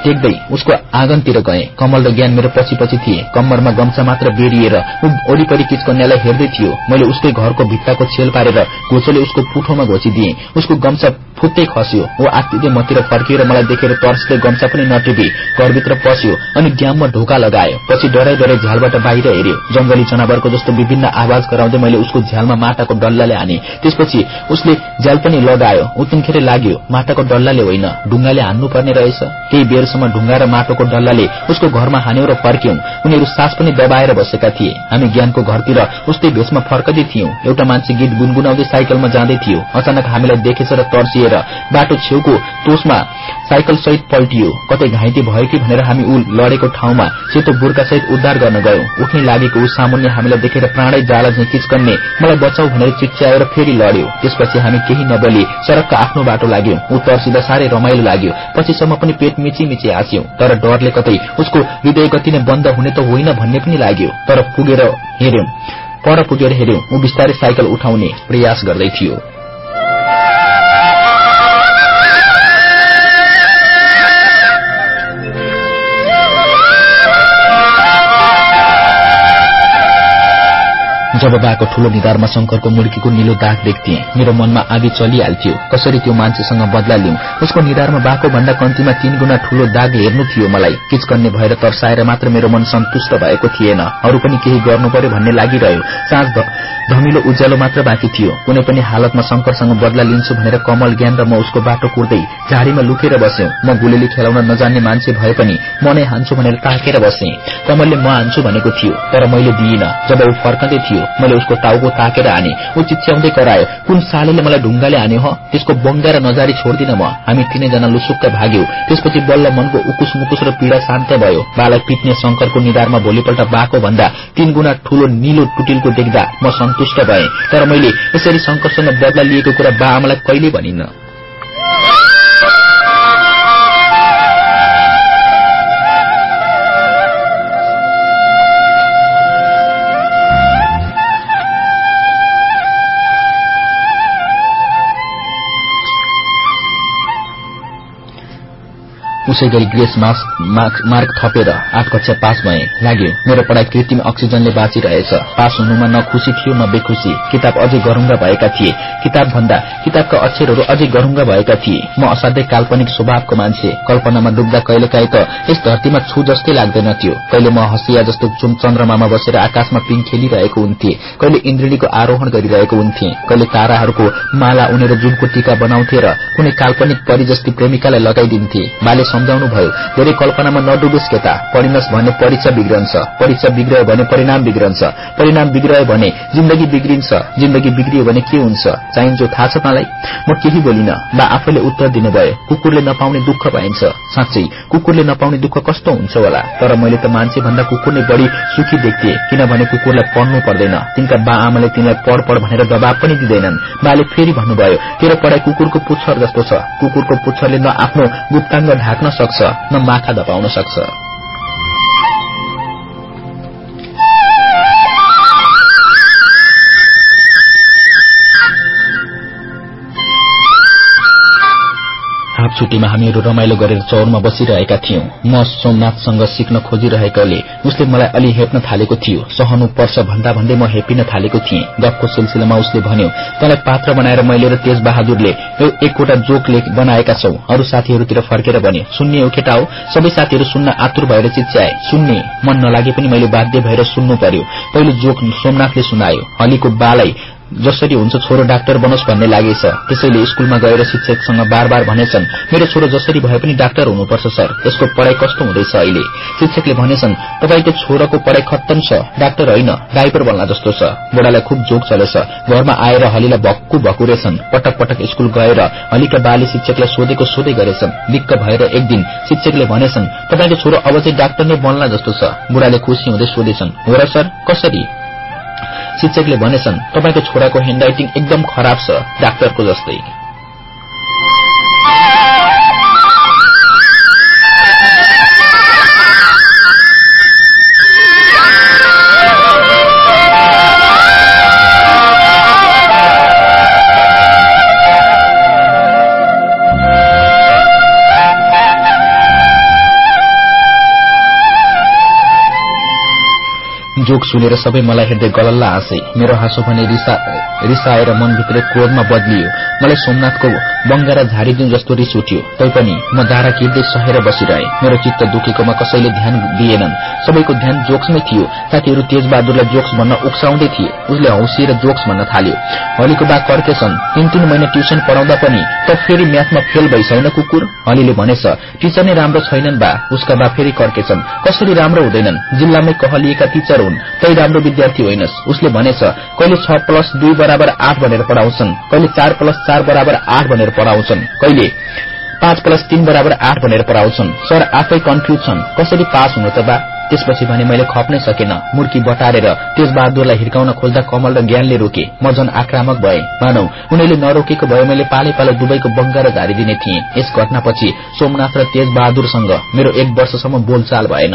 टेक्दै उसको आँगनतिर गए। कमल र ज्ञान मेरो पछि पछि थिए। कम्मरमा गम्छा मात्र बेरिएर ऊ वरिपरि किचकन्यालाई हेर्दै थियो। मैले उसकै घरको भित्ताको छेल पारेर घोचोले उसको पुठोमा घोचिदिए। उसको गम्छा फुट्टै खस्यो। ऊ आत्तिँदै मतिर फर्किएर मलाई देखेर तर्सले गम्छा पनि नटिपी घरभित्र पस्यो अनि ग्याममा ढोका लगायो। पछि डराइ डराइ झ्यालबाट बाहिर हेऱ्यो। जंगली जनावरको जस्तो विभिन्न आवाज गराउँदै मैले उसको झ्यालमा माटाको डल्लाले हाने। त्यसपछि उसले झ्याल पनि लगायो। उतिनखेर लाग्यो माटाको डल्लाले होइन ढुङ्गाले हान्नु पर्ने रहेछ। केही बेरसम्म ढुङ्गा र माटोको डल्लाले उसको घरमा हान्यौं र फर्क्यौं। उनीहरू सास पनि दबाएर बसेका थिए। हामी ज्ञानको घरतिर उस्तै भेषमा फर्कदै थियौं। एउटा मान्छे गीत गुनगुनाउँदै साइकलमा जाँदै थियो। अचानक हामीलाई देखेछ र तर्सिएर बाटो छेउको तोसमा साइकल सहित पल्टियो। कतै घाइते भयो कि भनेर हामी ऊ लडेको ठाउँमा सेतो बुर्का सहित उद्धार गर्न गयौं। उठ्ने लागेको ऊ सामुन्य हामीलाई देखेर प्राणै जाला झै किचकन्ने मलाई बचाउ भनेर चिच्याएर फेरि लड्यो। त्यसपछि हामी केही नबोली सड़कका आफ्नो बाटो लाग्यौं। ऊ तर्सिँदा साह्रै रमाइलो लाग्यो। पछिसम्म पनि पेट मिची मिची हाँस्यौं। तर डरले कतै उसको हृदय गति नै बन्द हुने त होइन भन्ने पनि लाग्यो। तर पुगेर हेर्यौं पर पुगेर हेर्यौं ऊ बिस्तारै साइकल उठाउने प्रयास गर्दै थियो। जब बाको ठूलो निधारमा शंकरको मुर्कीको निलो दाग देख्थे मेरो मनमा आदि चलिहाल्थ्यो। कसरी त्यो मान्छेसँग बदला लिउँ उसको निधारमा बाको भन्दा कन्तीमा तीन गुणा ठूलो दाग हेर्नु थियो मलाई। किचकन्ने भएर तर्साएर मात्र मेरो मन सन्तुष्ट भएको थिएन। अरू पनि केही गर्नु पर्यो भन्ने लागिरह्यो। साँझ धमिलो उज्यालो मात्र बाँकी थियो। कुनै पनि हालतमा शंकरसँग बदला लिन्छु भनेर कमल ज्ञान र म उसको बाटो कुर्दै झाडीमा लुकेर बस्यौं। म गुलेली खेलाउन नजान्ने मान्छे भए पनि म नै हान्छु भनेर ताकेर बसेँ कमलले म हान्छु भनेको थियो तर मैले दिइन। जब ऊ फर्कँदै थियो मैले उसको टाउको ताकेर हाने ऊ चिच्याउँदै करायो कुन सालेले मलाई ढुङ्गाले हान्यो हो? त्यसको बङ्गा र नजारी छोड्दिन म। हामी तिनैजना लुसुक्क भाग्यौ। त्यसपछि बल्ल मनको उकुस मुकुस र पीड़ा शान्त भयो। बालाई पिट्ने शंकरको निधारमा भोलिपल्ट बाको भन्दा तीन गुणा ठूलो निलो टुटिलको देख्दा म सन्तुष्ट भए। तर मैले यसरी शंकरसँग बदला लिएको कुरा बा आमालाई कहिले भनिन्न उसै गरी ग्रेस मार्क थपेर आठ कक्षा पास भए लाग्यो। मेरो पढ़ाई कृत्रिम अक्सिजनले बाँचिरहेछ। पास हुनुमा न खुशी थियो न बेखुशी किताब अझै गरुङ्गा भएका थिए। किताब भन्दा किताबका अक्षरहरू अझै गरुङ्गा भएका थिए। म असाध्यै काल्पनिक स्वभावको मान्छे। कल्पनामा डुब्दा कहिलेकाहीँ त यस धरतीमा छु जस्तै लाग्दैन थियो। कहिले म हसिया जस्तो चुम चन्द्रमामा बसेर आकाशमा पिङ खेलिरहेको हुन्थे कहिले इन्द्रिणीको आरोहण गरिरहेको हुन्थे कहिले ताराहरूको माला उनेर जुनको टीका बनाउँथे र कुनै काल्पनिक परि जस्ती प्रेमिकालाई लगाइदिन्थे। बाले सम्झाउनु भयो धेरै कल्पनामा नडुबेस केटा। पढिनस् भने परीक्षा बिग्रन्छ। परीक्षा बिग्रयो भने परिणाम बिग्रन्छ। परिणाम बिग्रयो भने जिन्दगी बिग्रिन्छ। जिन्दगी बिग्रियो भने के हुन्छ? चाहिन्छ थाहा छ मलाई म केही बोलिन। बा आफैले उत्तर दिनुभयो। कुकुरले नपाउने दुःख भइन्छ साँच्चै कुकुरले नपाउने दुःख कस्तो हुन्छ होला? तर मैले त मान्छे भन्दा कुकुर नै बढी सुखी देख्थे। किनभने कुकुरलाई पढ्नु पर्दैन। तिनका बा आमाले तिनलाई पढ पढ भनेर दबाव पनि दिँदैनन्। बाले फेरि भन्नुभयो तेरो पढाइ कुकुरको पुच्छर जस्तो छ। कुकुरको पुच्छरले न आफ्नो गुप्ताङ्ग ढाक्न सक्छ न माखा दबाउन सक्छ। हाफ छुट्टीमा हामीहरू रमाइलो गरेर चौरमा बसिरहेका थियौं। म सोमनाथसँग सिक्न खोजिरहेकाले उसले मलाई अलि हेप्न थालेको थियो। सहनु पर्छ भन्दा भन्दै म हेपिन थालेको थिएँ। गफको सिलसिलामा उसले भन्यो तँलाई पात्र बनाएर मैले र तेज बहादुरले एकवटा जोक लेख बनाएका छौ। अरू साथीहरूतिर फर्केर भने सुन्ने हो केटा हो। सबै साथीहरू सुन्न आतुर भएर चिच्याए। सुन्ने। मन नलागे पनि मैले बाध्य भएर सुन्नु पर्यो। पहिलो जोक सोमनाथले सुनायो। हलीको बालाई जसरी हुन्छ छोरो डाक्टर बनोस् भन्ने लागेछ त्यसैले स्कूलमा गएर शिक्षकसँग बार बार भनेछन् मेरो छोरो जसरी भए पनि डाक्टर हुनुपर्छ सर। यसको पढ़ाई कस्तो हुँदैछ अहिले? शिक्षकले भनेछन् तपाईँको छोराको पढ़ाई खत्तम छ। डाक्टर होइन डाइपर बल्न जस्तो छ। बुढालाई खुब जोक चलेछ। घरमा आएर हलीलाई भक्कु भकुरेछन्। पटक पटक स्कूल गएर हलीका बाले शिक्षकलाई सोधेको सोधै गरेछन्। दिक्क भएर एक दिन शिक्षकले भनेछन् तपाईँको छोरो अब चाहिँ डाक्टर नै बन्ला जस्तो छ। बुढाले खुसी हुँदै सोधेछन्। हो र सर कसरी? शिक्षकले भनेछन् तपाईँको छोराको ह्यान्डराइटिङ एकदम खराब छ डाक्टरको जस्तै। जोक सुनेर सबै मलाई हेर्दै गलल्ला हाँसे। मेरो हाँसो भने रिसाएर मनभित्र क्रोधमा बदलियो। मलाई सोमनाथको बङ्गा र झारिदिउँ जस्तो रिस उठ्यो तैपनि म दारा किर्दै सहेर बसिरहे। मेरो चित्त दुखेकोमा कसैले ध्यान दिएनन्। सबैको ध्यान जोक्समै थियो। साथीहरू तेजबहादुरलाई जोक्स भन्न उक्साउँदै थिए। उसले हौसिएर जोक्स भन्न थाल्यो। हलीको बा कर्केछन् तीन तीन महिना ट्युसन पढाउँदा पनि त फेरि म्याथमा फेल भइसैन कुकुर? हलीले भनेछ। टिचर नै राम्रो छैनन् बा। उसका बा फेरि कर्केछन् कसरी राम्रो हुँदैनन्? जिल्लामै कहलिएका टिचर हुन्। तै राम्रो विद्यार्थी होइनस्। उसले भनेछ कहिले छ प्लस दुई बराबर आठ भनेर पढ़ाउँछन् कहिले चार प्लस चार बराबर आठ भनेर पढ़ाउँछन् कहिले पाँच प्लस तीन बराबर आठ भनेर पढ़ाउँछन्। सर आफै कन्फ्युज छन्। कसरी पास हुनु त बा? त्यसपछि भने मैले खप्नै सकेन। मुर्की बटारेर तेजबहादुरलाई हिर्काउन खोज्दा कमल र ज्ञानले रोके। म झन आक्रामक भए। मानौ उनीले नरोकेको भए मैले पालै पालै दुवैको बङ्गा र झारिदिने थिएँ। यस घटनापछि सोमनाथ र तेजबहादुरसँग मेरो एक वर्षसम्म बोलचाल भएन।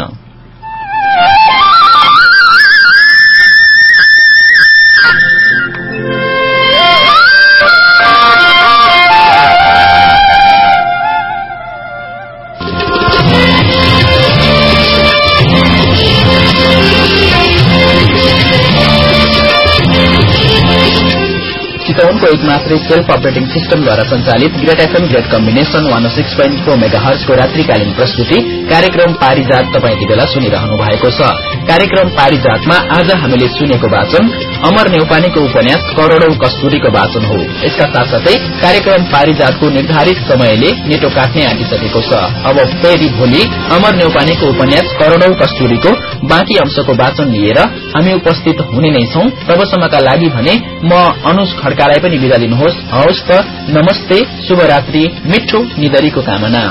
चितवनको एक मात्रै सेल्फ अपरेटिङ सिस्टमद्वारा संचालित great FM great combination one six point four mega हर्सको रात्रिकालीन प्रस्तुति कार्यक्रम पारिजात तपाईँ यति बेला सुनिरहनु भएको छ। कार्यक्रम पारिजातमा आज हामीले सुनेको वाचन अमर नेउपानेको उपन्यास करोड़ौं कस्तुरीको वाचन हो। यसका साथसाथै कार्यक्रम पारिजातको निर्धारित समयले नेटो काट्ने आँटिसकेको छ। अब फेरि भोलि अमर नेउपानेको उपन्यास करोड़ौं कस्तुरीको बाँकी अंशको वाचन लिएर हामी उपस्थित हुने नै छौं। तबसम्मका लागि भने म अनुज खड्कालाई पनि विदा लिनुहोस्। हवस् त नमस्ते शुभरात्रि मिठो निदरीको कामना।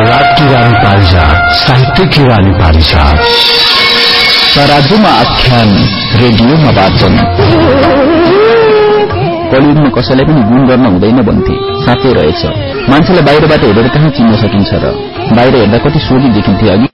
रात की रानी पारिजात साहित्य की रानी पारिजात। तराजुमा आख्यान रेडियोमा वाचन। कलियुगमा कसैलाई पनि गुण गर्न हुँदैन भन्थे। साँच्चै रहेछ। मान्छेलाई बाहिरबाट हेरेर कहाँ चिन्न सकिन्छ र? बाहिर हेर्दा कति सोझी देखिन्थे अघि।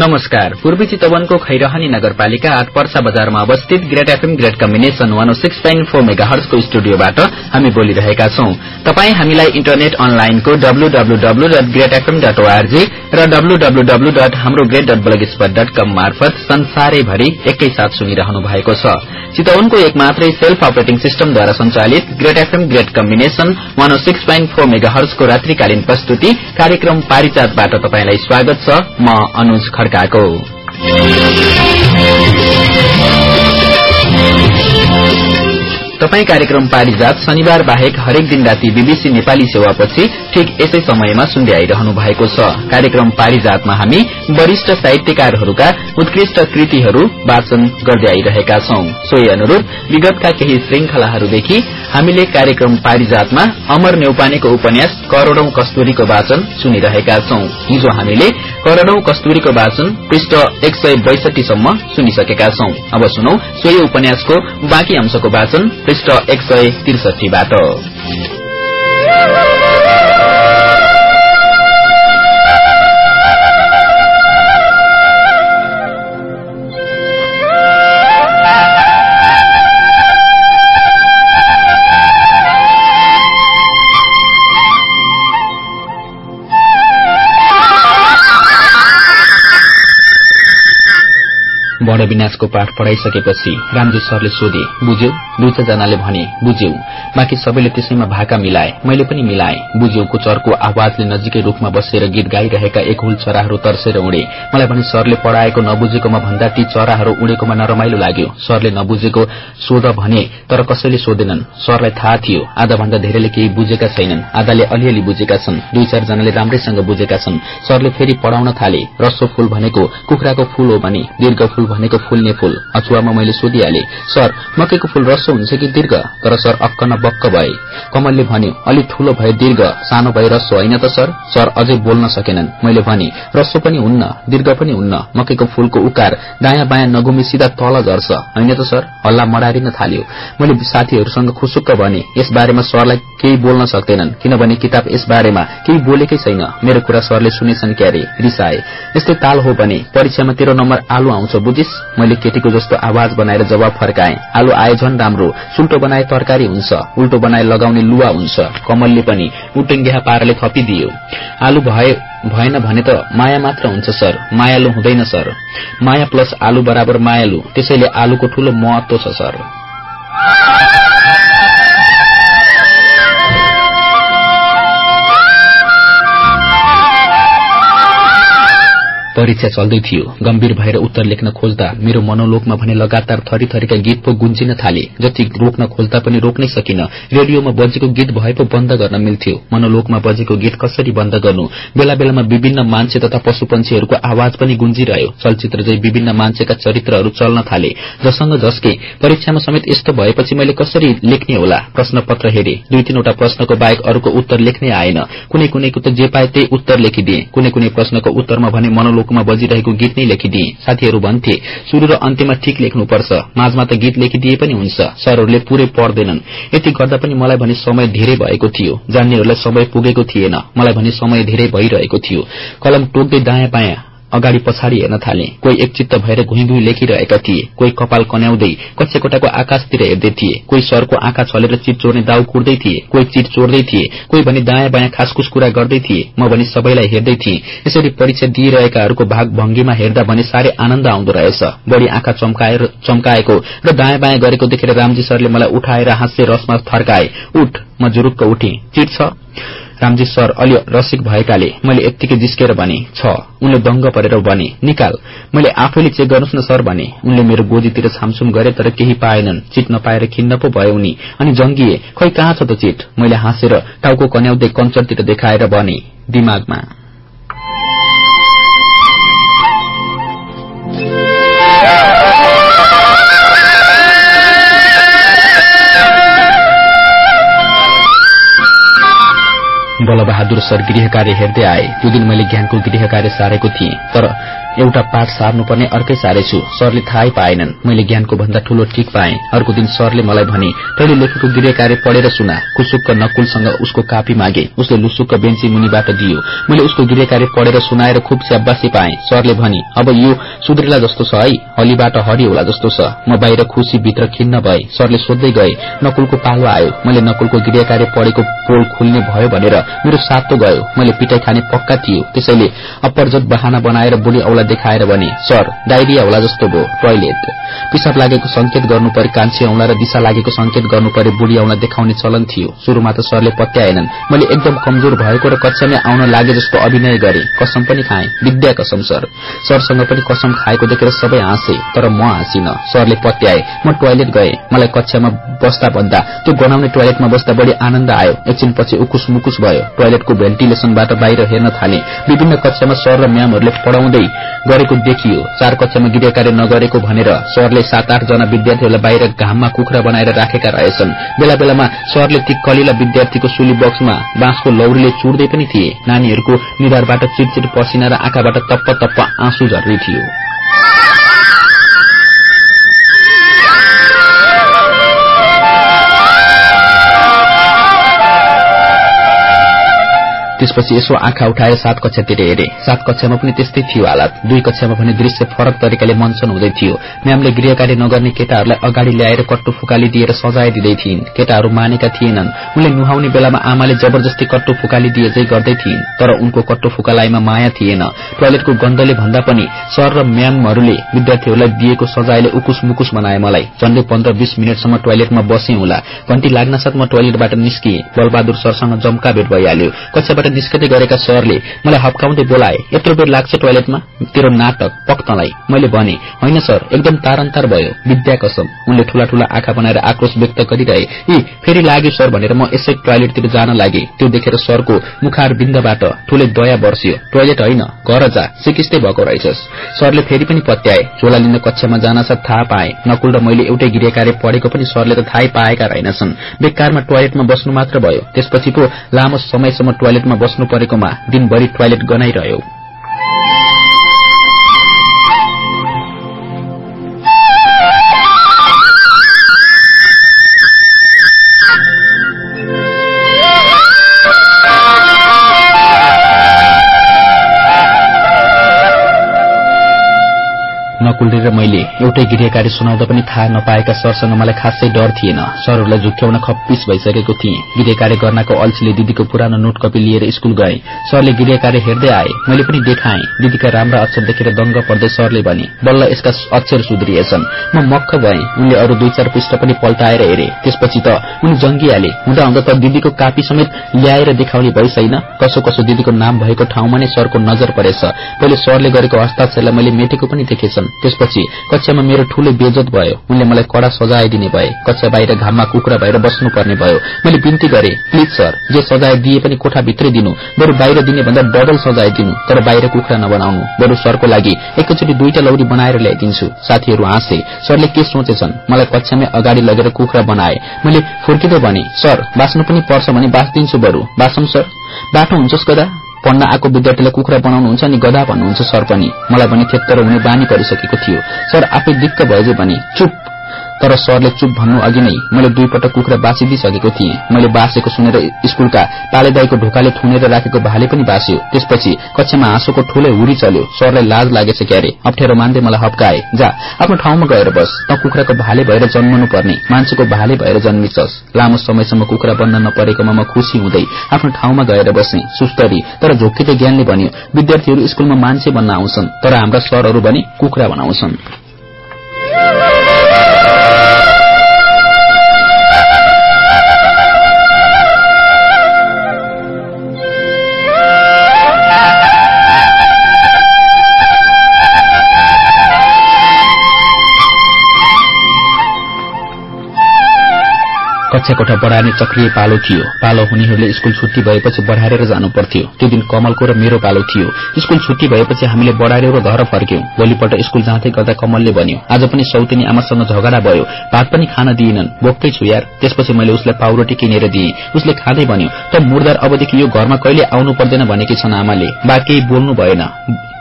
नमस्कार। पूर्वी चितवनको खैरहनी नगरपालिका आठ पर्सा बजारमा अवस्थित great FM great combination one six point four mega हर्सको स्टुडियोबाट हामी बोलिरहेका छौं। तपाई हामीलाई इन्टरनेट अनलाइनको WWW dot great FM dot ORG र डब्लूडब्लूडब्लू डट हाम्रो great dot blogspot dot com मार्फत संसारैभरि एकैसाथ सुनिरहनु भएको छ। चितवनको एक मात्रै सेल्फ अपरेटिङ सिस्टमद्वारा संचालित great FM great combination one six point four mega हर्सको रात्रिकालीन प्रस्तुति कार्यक्रम पारिजातबाट तपाईँलाई स्वागत छ। म अनुज खड्काको तपाई कार्यक्रम पारिजात शनिबार बाहेक हरेक दिन राति बीबीसी नेपाली सेवापछि ठिक यसै समयमा सुन्दै आइरहनु भएको छ। कार्यक्रम पारिजातमा हामी वरिष्ठ साहित्यकारहरूका उत्कृष्ट कृतिहरू वाचन गर्दै आइरहेका छौं। सोही अनुरूप विगतका केही श्रृंखलाहरूदेखि हामीले कार्यक्रम पारिजातमा अमर नेउपानेको उपन्यास करोड़ौं कस्तुरीको वाचन सुनिरहेका छौं। हिजो हामीले करोड़ौं कस्तुरीको वाचन पृष्ठ एक सय बैसठीसम्म सुनिसकेका छौं। अब सुनौ सोही उपन्यासको बाँकी अंशको वाचन पृष्ठ एक सय त्रिसठीबाट। विनाशको पाठ पढ़ाइसकेपछि रामजी सरले सोधे बुझ्यौ? दुई चारजनाले भने बुझ्यौ। बाँकी सबैले त्यसैमा भाका मिलाए मैले पनि मिलाए। बुझ्यौको चरको आवाजले नजिकै रूखमा बसेर गीत गाइरहेका एक हुल चराहरू तर्सेर उडे। मलाई भने सरले पढ़ाएको नबुझेकोमा भन्दा ती चराहरू उडेकोमा नरमाइलो लाग्यो। सरले नबुझेको सोध भने तर कसैले सोधेनन्? सरलाई थाहा थियो। आधा भन्दा धेरैले केही बुझेका छैनन्। आधाले अलिअलि बुझेका छन्। दुई चारजनाले राम्रैसँग बुझेका छन्। सरले फेरि पढ़ाउन थाले। रसो फूल भनेको कुखुराको फूल हो भने दीर्घ फूल भनेको फुल्ने फूल अचुवामा मैले सोधिहाले सर मकैको फूल रसो हुन्छ कि दीर्घ? तर सर अक्क न बक्क भए। कमलले भन्यो अलि ठूलो भए दीर्घ सानो भए रसो होइन त सर? सर अझै बोल्न सकेनन्। मैले भने रसो पनि हुन्न दीर्घ पनि हुन्न मकैको फूलको उकार दायाँ बायाँ नगुमी सिधा तल झर्छ होइन त सर? हल्ला मडारिन थाल्यो। मैले साथीहरूसँग खुसुक्क भने यस बारेमा सरलाई केही बोल्न सक्दैनन् किनभने किताब यस बारेमा केही बोलेकै छैन। मेरो कुरा सरले सुनेछन् क्यारे रिसाए। यस्तै ताल हो भने परीक्षामा तेरो नम्बर आलु आउँछ बुझिस मैले केटीको जस्तो आवाज बनाएर जवाब फर्काए। आलु आए झन राम्रो सुल्टो बनाए तरकारी हुन्छ उल्टो बनाए लगाउने लुवा हुन्छ कमलले पनि उटुङ्ग्या पाराले थपिदियो। आलु भए भएन भने त माया मात्र हुन्छ सर। मायालु हुँदैन सर। माया प्लस आलु बराबर मायालु। त्यसैले आलुको ठूलो महत्व छ सर। परीक्षा चल्दै थियो। गम्भीर भएर उत्तर लेख्न खोज्दा मेरो मनोलोकमा भने लगातार थरी थरीका गीत पो गुन्जिन थाले जति रोक्न खोज्दा पनि रोक्नै सकिन। रेडियोमा बजेको गीत भए पो बन्द गर्न मिल्थ्यो। मनोलोकमा बजेको गीत कसरी बन्द गर्नु? बेला बेलामा विभिन्न मान्छे तथा पशु पंक्षीहरूको आवाज पनि गुन्जिरह्यो। चलचित्र जै विभिन्न मान्छेका चरित्रहरू चल्न थाले। जसँग झस्के परीक्षामा समेत यस्तो भएपछि मैले कसरी लेख्ने होला? प्रश्न पत्र हेरे। दुई तीनवटा प्रश्नको बाहेक अरूको उत्तर लेख्नै आएन। कुनै कुनैको त जे पाए त्यही उत्तर लेखिदिए। कुनै कुनै प्रश्नको उत्तरमा भने मनोलोकमा बजिरहेको गीत नै लेखिदिए। साथीहरू भन्थे शुरू र अन्त्यमा ठिक लेख्नुपर्छ। माझमा त गीत लेखिदिए पनि हुन्छ। सरहरूले पूरै पढ्दैनन्। यति गर्दा पनि मलाई भने समय धेरै भएको थियो। जान्नेहरूलाई समय पुगेको थिएन। मलाई भने समय धेरै भइरहेको थियो। कलम टोक्दै दायाँ बायाँ अगाडि पछाडि हेर्न थाले। कोही एकचित्त भएर घुइँ घुइँ लेखिरहेका थिए। कोही कपाल कन्याउँदै कक्षाकोटाको आकाशतिर हेर्दै थिए। कोही सरको आँखा छलेर चिट चोर्ने दाउ कुर्दै थिए। कोही चिट चोर्दै थिए। कोही भने दायाँ बायाँ खासखुस कुरा गर्दै थिए। म भने सबैलाई हेर्दै थिएँ। यसरी परीक्षा दिइरहेकाहरूको भाग भंगीमा हेर्दा भने साह्रै आनन्द आउँदो रहेछ। बढ़ी आँखा चम्काएको र दायाँ बायाँ गरेको देखेर रामजी सरले मलाई उठाएर हाँस्य रसमा थर्काए उठ म जुरुक्क उठेँ। चिट छ? रामजी सर अलि रसिक भएकाले मैले यत्तिकै जिस्केर भने छ। उनले दंग परेर भने निकाल। मैले आफैले चेक गर्नुहोस् न सर भने। उनले मेरो गोजीतिर छामछुम गरे तर केही पाएनन्। चिट नपाएर खिन्न पो भयो उनी। अनि जंगिए खै कहाँ छ त चिट मैले हाँसेर टाउको कन्याउँदै कञ्चरतिर देखाएर भने। दिमागमा बलबहादुर सर गृह कार्य हेर्दै आए। त्यो दिन मैले ज्ञानको गृह कार्य सारेको थिएँ तर एउटा पाठ सार्नुपर्ने अर्कै सारेछु सरले थाहै पाएनन्। मैले ज्ञानको भन्दा ठूलो ठिक पाएँ। अर्को दिन सरले मलाई भने तैले लेखेको गृह कार्य पढेर सुना। कुसुक्क नकुलसँग उसको कापी मागे। उसले लुसुक्क बेन्ची मुनिबाट दियो। मैले उसको गृह कार्य पढेर सुनाएर खुब स्याबासी पाएँ। सरले भने अब यो सुध्रेला जस्तो छ है? हलीबाट हरि होला जस्तो छ। म बाहिर खुसी भित्र खिन्न भए। सरले सोध्दै गए नकुलको पालो आयो। मैले नकुलको गृह कार्य पढेको पोल खुल्ने भयो भनेर मेरो सातो गयो। मैले पिटाई खाने पक्का थियो। त्यसैले अपरजत बहाना बनाएर बुढी औला देखाएर भने सर डायरिया होला जस्तो भयो टोयलेट। पिसाब लागेको संकेत गर्नु परे कान्छी औंला र दिशा लागेको संकेत गर्नु परे बुढी औंला देखाउने चलन थियो। शुरूमा त सरले पत्याएनन्। मैले एकदम कमजोर भएको र कक्षामै आउन लागे जस्तो अभिनय गरे। कसम पनि खाएँ। विद्या कसम सर। सरसँग पनि कसम खाएको देखेर सबै हाँसे तर म हाँसिन। सरले पत्याए म टोयलेट गए। मलाई कक्षामा बस्दा भन्दा त्यो गनाउने टोयलेटमा बस्दा बढी आनन्द आयो। एकछिनपछि उकुस मुकुस भयो। टोयलेटको भेन्टिलेसनबाट बाहिर हेर्न थाले। विभिन्न कक्षामा सर र म्यामहरूले पढ़ाउँदै गरेको देखियो। चार कक्षामा गृह कार्य नगरेको भनेर सरले सात आठ जना विद्यार्थीहरूलाई बाहिर घाममा कुखुरा बनाएर राखेका रहेछन्। बेला बेलामा सरले ती कलिला विद्यार्थीको सुली बक्समा बाँसको लौरीले चुड्दै पनि थिए। नानीहरूको निधारबाट चिरचिर पसिना र आँखाबाट तप्प तप्प आँसु झर्दै थियो। त्यसपछि यसो आँखा उठाएर सात कक्षातिर हेरे। सात कक्षामा पनि त्यस्तै थियो हालत। दुई कक्षामा भने दृश्य फरक तरिकाले मञ्चन हुँदै थियो। म्यामले गृह कार्य नगर्ने केटाहरूलाई अगाडि ल्याएर कट्टु फुकाली दिएर सजाय दिँदै थिइन्। केटाहरू मानेका थिएनन्। उनले नुहाउने बेलामा आमाले जबरजस्ती कट्टु फुकाली दिए चाहिँ गर्दै थिइन्। तर उनको कट्टु फुकालाईमा माया थिएन। टोयलेटको गन्धले भन्दा पनि सर र म्यामहरूले विद्यार्थीहरूलाई दिएको सजायले उकुस मुकुस बनाए मलाई। झण्डै पन्ध्र बीस मिनटसम्म टोयलेटमा बसेँ होला। घण्टी लाग्न साथ म टोयलेटबाट निस्किएँ। बलबहादुर सरसँग जम्का भेट भइहाल्यो। कक्षाबाट निस्कदै गरेका सरले मलाई हप्काउँदै बोलाए यत्रो बेर लाग्छ टोयलेटमा? तेरो नाटक पक्तलाई। मैले भने होइन सर एकदम तारन्तार भयो। विद्या कसम। उनले ठूला ठूला आँखा बनाएर आक्रोश व्यक्त गरिरहे यी फेरि लाग्यो सर भनेर म यसै टोयलेटतिर जान लागे। त्यो देखेर सरको मुखार बिन्दबाट ठूलै दया बर्सियो। टोयलेट होइन घर जा सिकिस्तै भएको रहेछस्। सरले फेरि पनि पत्याए झोला लिन कक्षामा जान साथ थाहा पाए। नकुल र मैले एउटै गृह कार्य पढेको पनि सरले त थाहै पाएका रहेनछन्। बेकारमा टोयलेटमा बस्नु मात्र भयो। त्यसपछि पो लामो समयसम्म टोयलेटमा बस्नु परेकोमा दिनभरि टोयलेट गनाइरह्यो। र मैले एउटै गृह कार्य सुनाउँदा पनि थाहा नपाएका सरसँग मलाई खासै डर थिएन। सरहरूलाई झुक्क्याउन खप्पिस भइसकेको थिएँ। गृह कार्य गर्नको अल्छीले दिदीको पुरानो नोट कपी लिएर स्कूल गए। सरले गृह कार्य हेर्दै आए। मैले पनि देखाएँ। दिदीका राम्रा अक्षर देखेर दङ्ग पर्दै सरले भने बल्ल यसका अक्षर सुध्रिएछन्। म मक्ख भएँ। उनले अरू दुई चार पृष्ठ पनि पल्टाएर हेरे। त्यसपछि त उनी जङ्गिहाले। हुँदा हुँदा त दिदीको कापी समेत ल्याएर देखाउने भइसैन कसो कसो दिदीको नाम भएको ठाउँमा नै सरको नजर परेछ। पहिले सरले गरेको हस्ताक्षरलाई मैले मेटेको पनि देखेछन्। त्यसपछि कक्षामा मेरो ठूलो बेजत भयो। उनले मलाई कडा सजाय दिने भए। कक्षा बाहिर घाममा कुखुरा भएर बस्नुपर्ने भयो। मैले बिन्ती गरे प्लिज सर जे सजाय दिए पनि कोठाभित्रै दिनु। बरू बाहिर दिने भन्दा डबल सजाय दिनु तर बाहिर कुखुरा नबनाउनु। बरू सरको लागि एकैचोटि दुईटा लौरी बनाएर ल्याइदिन्छु। साथीहरू हाँसे सरले के सोचेछन्? मलाई कक्षामै अगाडि लगेर कुखुरा बनाए। मैले फुर्किँदै भने सर बाँच्नु पनि पर्छ भने बाँच दिन्छु बरू। बाँचौं सर। बाटो हुन्छस् कदा? पढ्न आएको विद्यार्थीलाई कुखुरा बनाउनुहुन्छ अनि गदा भन्नुहुन्छ सर पनि। मलाई भने थेत्तर हुने बानी परिसकेको थियो। सर आफै दिक्क भएजे भने चुप तर सरले चुप भन्नु अघि नै मैले दुई पटक कुखुरा बाँचिदिइसकेको थिएँ। मैले बाँसेको सुनेर स्कूलका तालेदाईको ढोकाले थुनेर राखेको भाले पनि बाँच्यो त्यसपछि कक्षामा हाँसोको ठूलै हुरी चल्यो। सरलाई लाज लागेछ क्यारे। अप्ठ्यारो मान्दै मलाई हप्काए। जा आफ्नो ठाउँमा गएर बस। त कुखुराको भाले भएर जन्मनु पर्ने मान्छेको भाले भएर जन्मिछस् लामो समयसम्म कुखुरा बन्न नपरेकोमा म खुशी हुँदै आफ्नो ठाउँमा गएर बसेँ। सुस्तरी तर झोकिँदै ज्ञानले भन्यो विद्यार्थीहरू स्कूलमा मान्छे बन्न आउँछन् तर हाम्रा सरहरू भने कुखुरा बनाउँछन्। कक्षा कोठा बढार्ने चक्रिय पालो थियो। पालो हुनेहरूले स्कूल छुट्टी भएपछि बढारेर जानु पर्थ्यो त्यो दिन कमलको र मेरो पालो थियो। स्कूल छुट्टी भएपछि हामीले बढार्यो घर फर्क्यौं। भोलिपल्ट स्कूल जाँदै गर्दा कमलले भन्यो आज पनि सौतिनी आमासँग झगडा भयो। भात पनि खान दिएनन्। बोक्दै छु यार। त्यसपछि मैले उसलाई पाउरोटी किनेर दिएँ। उसले खाँदै भन्यो त मुर्दार अबदेखि यो घरमा कहिले आउनु पर्दैन भनेकी छन् आमाले। बा बोल्नु भएन।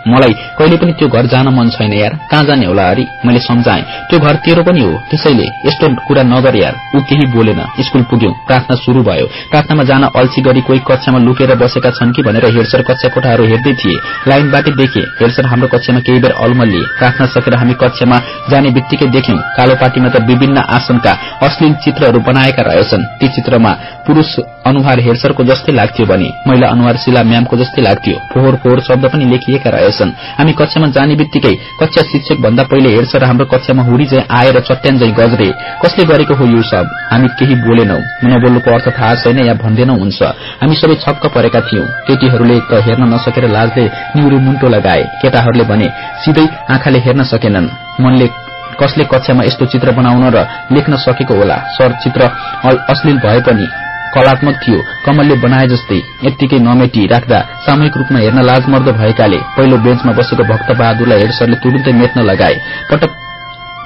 मलाई कहिले पनि त्यो घर जान मन छैन यार। कहाँ जाने होला हरि? मैले सम्झाएँ। त्यो घर तेरो पनि हो त्यसैले यस्तो कुरा नगर यार। ऊ केही बोलेन। स्कूल पुग्यौं। प्रार्थना शुरू भयो। प्रार्थनामा जान अल्छी गरी कोही कक्षामा लुकेर बसेका छन् कि भनेर हेरसर कक्षा कोठाहरू हेर्दै थिए। लाइनबाटै देखे। हेरसर हाम्रो कक्षामा केही बेर अलमल्लिए प्रार्थना सकेर हामी कक्षामा जाने बित्तिकै देख्यौं। कालो पार्टीमा त विभिन्न आसनका अश्लील चित्रहरू बनाएका रहेछन्। ती चित्रमा पुरूष अनुहार हेरसरको जस्तै लाग्थ्यो भने महिला अनुहार शिला म्यामको जस्तै लाग्थ्यो। फोहोर फोहोर शब्द पनि लेखिएका रहेछन् हामी कक्षामा जाने बित्तिकै कक्षा शिक्षक भन्दा पहिले हेरसर हाम्रो कक्षामा हुरी चाहिँ आएर चट्यान चाहिँ गजरे कसले गरेको हो यो सब? हामी केही बोलेनौ। नबोल्नुको अर्थ थाहा छैन या भन्दैनौ हुन्छ। हामी सबै छक्क परेका थियौं। केटीहरूले त हेर्न नसकेर लाजले निउरी मुन्टो लगाए। केटाहरूले भने सिधै आँखाले हेर्न सकेनन्। मनले कसले कक्षामा यस्तो चित्र बनाउन र लेख्न सकेको होला? सर चित्र अश्लील भए पनि कलात्मक थियो। कमलले बनाए जस्तै यत्तिकै नमेटी राख्दा सामूहिक रूपमा हेर्न लाजमर्दो भएकाले पहिलो बेन्चमा बसेको भक्त बहादुरलाई हेडसरले तुरुन्तै मेट्न लगाए। पटक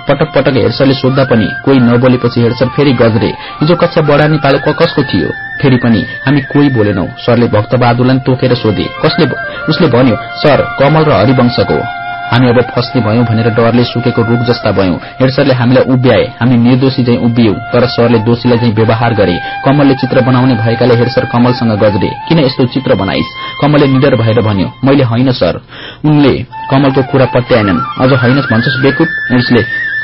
पटक पटक हेडसरले सोद्धा पनि कोही नबोलेपछि हेडसर फेरि गजरे। हिजो कक्षा बढार्ने पालो कसको थियो? फेरि पनि हामी कोही बोलेनौ। सरले भक्त बहादुरलाई तोकेर सोधे। कसले उसले भन्यो सर कमल र हरिवंशको हामी अब फस्ने भयौं भनेर डरले सुकेको रूख जस्ता भयौं। हेडसरले हामीलाई उभ्याए हामी निर्दोषी चाहिँ उभियौं तर सरले दोषीलाई चाहिँ व्यवहार गरे। कमलले चित्र बनाउने भएकाले हेडसर कमलसँग गजरे। किन यस्तो चित्र बनाइस? कमलले निडर भएर भन्यो मैले होइन सर। उनले कमलको कुरा पत्याएनन्। अझ होइन भन्छस् बेकुप उसले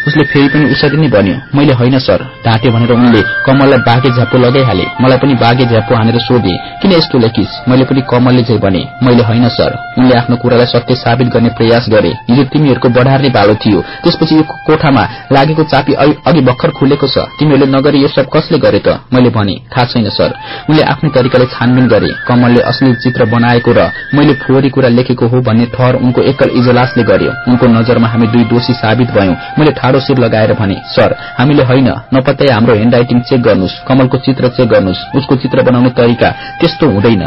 उसले फेरि पनि उसरी नै भन्यो मैले होइन सर। ढाँटे भनेर उनले कमललाई बाघे झ्याप्पो लगाइहाले। मलाई पनि बाघे झ्याप्पो हानेर सोधे किन यस्तो लेखिस? मैले पनि कमलले चाहिँ भने मैले होइन सर। उनले आफ्नो कुरालाई सत्य साबित गर्ने प्रयास गरे। हिजो तिमीहरूको बढार्ने पालो थियो। त्यसपछि यो कोठामा लागेको चापी अघि भर्खर खुलेको छ। तिमीहरूले नगरे यो सब कसले गरे त? मैले भने थाहा छैन सर। उनले आफ्नै तरिकाले छानबिन गरे। कमलले अश्लील चित्र बनाएको र मैले फोहोरी कुरा लेखेको हो भन्ने ठहर उनको एकल इजलासले गर्यो। उनको नजरमा हामी दुई दोषी साबित भयौं। मैले ठाडो शिर लगाएर भने सर हामीले होइन नपत्याए हाम्रो ह्याण्ड राइटिङ चेक गर्नुहोस् कमलको चित्र चेक गर्नुहोस् उसको चित्र बनाउने तरिका त्यस्तो हुँदैन।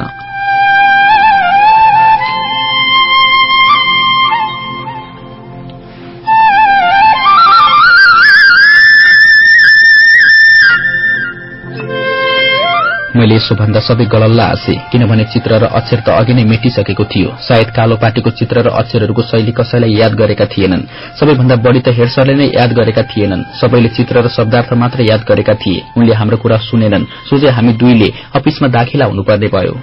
मैले यसोभन्दा सबै गलल्ला हाँसे किनभने चित्र र अक्षर त अघि नै मेटिसकेको थियो। सायद कालो पाटीको चित्र र अक्षरहरूको शैली कसैलाई याद गरेका थिएनन्। सबैभन्दा बढ़ी त हेडसरले नै याद गरेका थिएनन्। सबैले चित्र र शब्दार्थ मात्र याद गरेका थिए। उनले हाम्रो कुरा सुनेनन्। सोझे हामी दुईले अफिसमा दाखिला हुनुपर्ने भयो।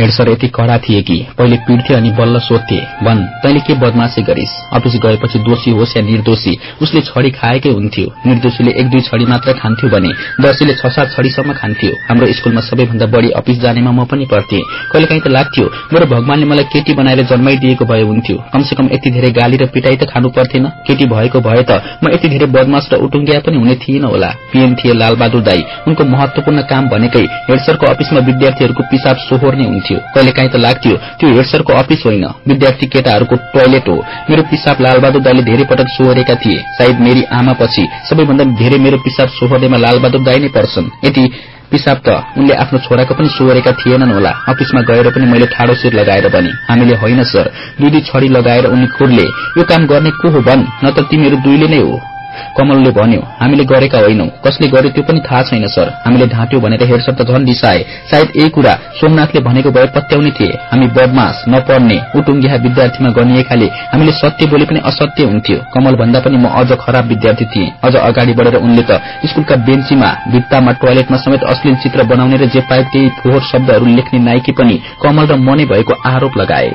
हेडसर यति कडा थिए कि पहिले पिड्थे अनि बल्ल सोध्थे भन तैले के बदमाशी गरिस? अफिस गएपछि दोषी होस् या निर्दोषी? उसले छडी खाएकै हुन्थ्यो। निर्दोषीले एक दुई छडी मात्र खान्थ्यो भने दर्शीले छ सात छडीसम्म खान्थ्यो। हाम्रो स्कूलमा सबैभन्दा बढ़ी अफिस जानेमा म पनि पर्थेँ कहिलेकाहीँ त लाग्थ्यो मेरो भगवानले मलाई केटी बनाएर जन्माइदिएको भए हुन्थ्यो। कमसेकम यति धेरै गाली र पिटाई त खानु पर्थेन। केटी भएको भए त म यति धेरै बदमास र उटुङ्गिया पनि हुने थिएन होला। पीएम थिए लालबहादुर दाई। उनको महत्वपूर्ण काम भनेकै हेडसरको अफिसमा विद्यार्थीहरूको पिसाब सोहोर्ने हुन्थ्यो। लाग्थ्यो कहिलेकाहीँ त लाग्थ्यो त्यो हेडसरको अफिस होइन। विद्यार्थी केटाहरूको टोयलेट हो। मेरो पिसाब लालबहादुर दाईले धेरै पटक सोहोरेका थिए। सायद मेरी आमा पछि सबैभन्दा धेरै मेरो पिसाब सोहोर्नेमा लालबहादुर दाई नै पर्छन्। यति पिसाब त उनले आफ्नो छोराको पनि सोहोरेका थिएनन् होला। अफिसमा गएर पनि मैले ठाडो शिर लगाएर भने हामीले होइन सर। दुई दुई छडी लगाएर उनी खुरले। यो काम गर्ने को हो भन्? न त तिमीहरू दुईले नै हो। कमलले भन्यो हामीले गरेका होइनौ। कसले गर्यो त्यो पनि थाहा छैन सर। हामीले ढाँट्यो भनेर हेरसर त झन रिसाए। सायद यही कुरा सोमनाथले भनेको भए पत्याउने थिए। हामी बदमास नपढ्ने उटुङ्गिहा विद्यार्थीमा गनिएकाले हामीले सत्य बोले पनि असत्य हुन्थ्यो। कमल भन्दा पनि म अझ खराब विद्यार्थी थिएँ। अझ अगाडि बढेर उनले त स्कूलका बेन्चीमा भित्तामा टोयलेटमा समेत अश्लील चित्र बनाउने र जे पायो त्यही फोहोर शब्दहरू लेख्ने नाइकी पनि कमल र मनै भएको आरोप लगाए।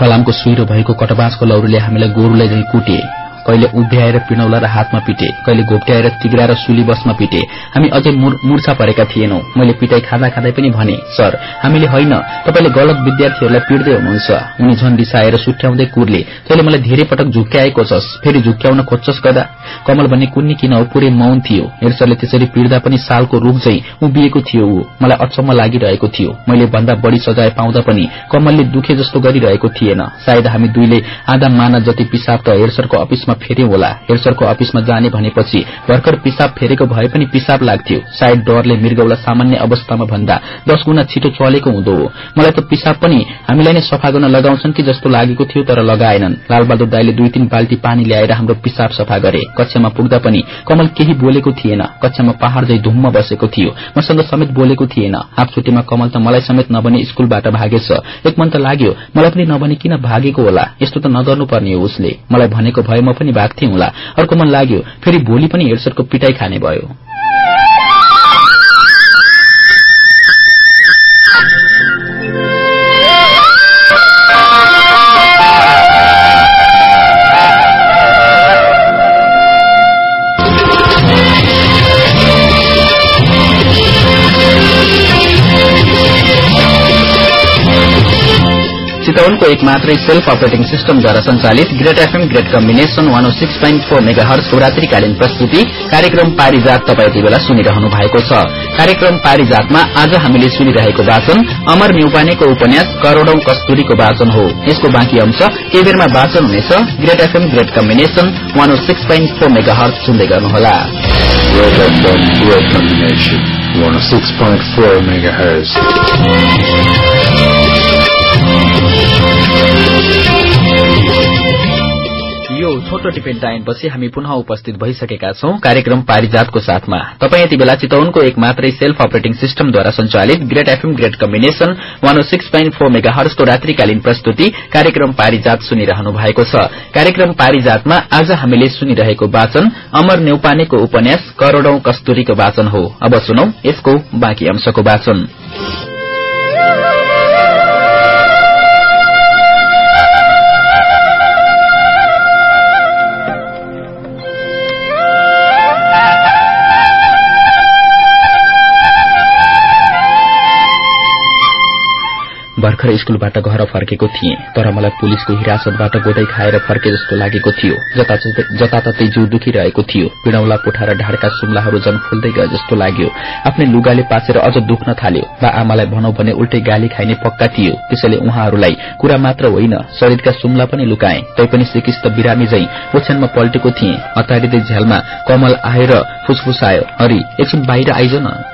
फलामको सुइरो भएको कटबासको लौरीले हामीलाई गोरुलाई झै कुटे। कहिले उभ्याएर पिणौला र हातमा पिटे कहिले घोप्ट्याएर तिग्रा र सुली बसमा पिटे। हामी अझै मूर्छा परेका थिएनौ। मैले पिटाई खाँदा खाँदै पनि भने सर हामीले होइन तपाईँले गलत विद्यार्थीहरूलाई पिट्दै हुनुहुन्छ। उनी झन रिसाएर सुट्याउँदै कुर्ले तैले मलाई धेरै पटक झुक्क्याएको छस् फेरि झुक्क्याउन खोज्छस् कदा? कमल भन्ने कुन्नी किन हो? पुरै मौन थियो। हेर्सरले त्यसरी पिड्दा पनि सालको रूख झै उभिएको थियो ऊ। मलाई अचम्म लागिरहेको थियो। मैले भन्दा बढ़ी सजाय पाउँदा पनि कमलले दुखे जस्तो गरिरहेको थिएन। सायद हामी दुईले आधा माना जति पिसाब त हेरसरको अफिसमा फेर्यो होला। हेरसरको अफिसमा जाने भनेपछि भर्खर पिसाब फेरेको भए पनि पिसाब लाग्थ्यो। सायद डरले मृगौला सामान्य अवस्थामा भन्दा दश गुणा छिटो चलेको हुँदो हो। मलाई त पिसाब पनि हामीलाई नै सफा गर्न लगाउँछन् कि जस्तो लागेको थियो तर लगाएनन्। लालबहादुर दाईले दुई तीन बाल्टी पानी ल्याएर हाम्रो पिसाब सफा गरे। कक्षामा पुग्दा पनि कमल केही बोलेको थिएन। कक्षामा पहाड़ जै धुम्म बसेको थियो। मसँग समेत बोलेको थिएन। हाफ छुट्टीमा कमल त मलाई समेत नभने स्कूलबाट भागेछ। एक मन त लाग्यो मलाई पनि नभने किन भागेको होला? यस्तो त नगर्नुपर्ने हो उसले। मलाई भनेको भए म पनि भाग्थे होला। अर्को मन लाग्यो फेरि भोलि पनि हेडसरको पिटाई खाने भयो। चितवनको एक मात्रै सेल्फ अपरेटिङ सिस्टमद्वारा संचालित great FM great combination one O six point four mega हर्सको रात्रिकालीन प्रस्तुति कार्यक्रम पारिजात तपाईँ यति बेला सुनिरहनु भएको छ। कार्यक्रम पारिजातमा आज हामीले सुनिरहेको वाचन अमर न्यौपानेको उपन्यास करोड़ौं कस्तुरीको वाचन हो। यसको बाँकी अंश केही बेरमा वाचन हुनेछ। Great FM great combination one O six point four megahertz सुन्दै गर्नुहोला। Combination, 106.4 megahertz. छोटो टिपेन टाइमपछि हामी पुनः उपस्थित भइसकेका छौं कार्यक्रम पारिजातको साथमा। तपाईँ यति बेला चितवनको एक मात्रै सेल्फ अपरेटिङ सिस्टमद्वारा संचालित great FM great combination one six point four mega हर्सको रात्रिकालीन प्रस्तुति कार्यक्रम पारिजात सुनिरहनु भएको छ। कार्यक्रम पारिजातमा आज हामीले सुनिरहेको वाचन अमर नेउपानेको उपन्यास करोड़ौं कस्तुरीको वाचन हो। अब सुनौ यसको बाँकी अंशको वाचन। भर्खर स्कूलबाट घर फर्केको थिएँ तर मलाई पुलिसको हिरासतबाट गोदै खाएर फर्के जस्तो लागेको थियो। जताततै जिउ दुखिरहेको थियो। पिडौला पुठार ढाडका सुम्लाहरू झन फुल्दै गए जस्तो लाग्यो। आफ्नै लुगाले पासेर अझ दुख्न थाल्यो बा आमालाई भनौ भने उल्टै गाली खाइने पक्का थियो। त्यसैले उहाँहरूलाई कुरा मात्र होइन शरीरका सुम्ला पनि लुकाए। तैपनि सिकिस्त बिरामी झै ओछ्यानमा पल्टेको थिएँ। अतारिँदै झ्यालमा कमल आएर फुसफुसायो। हरि एकछिन बाहिर आइज न।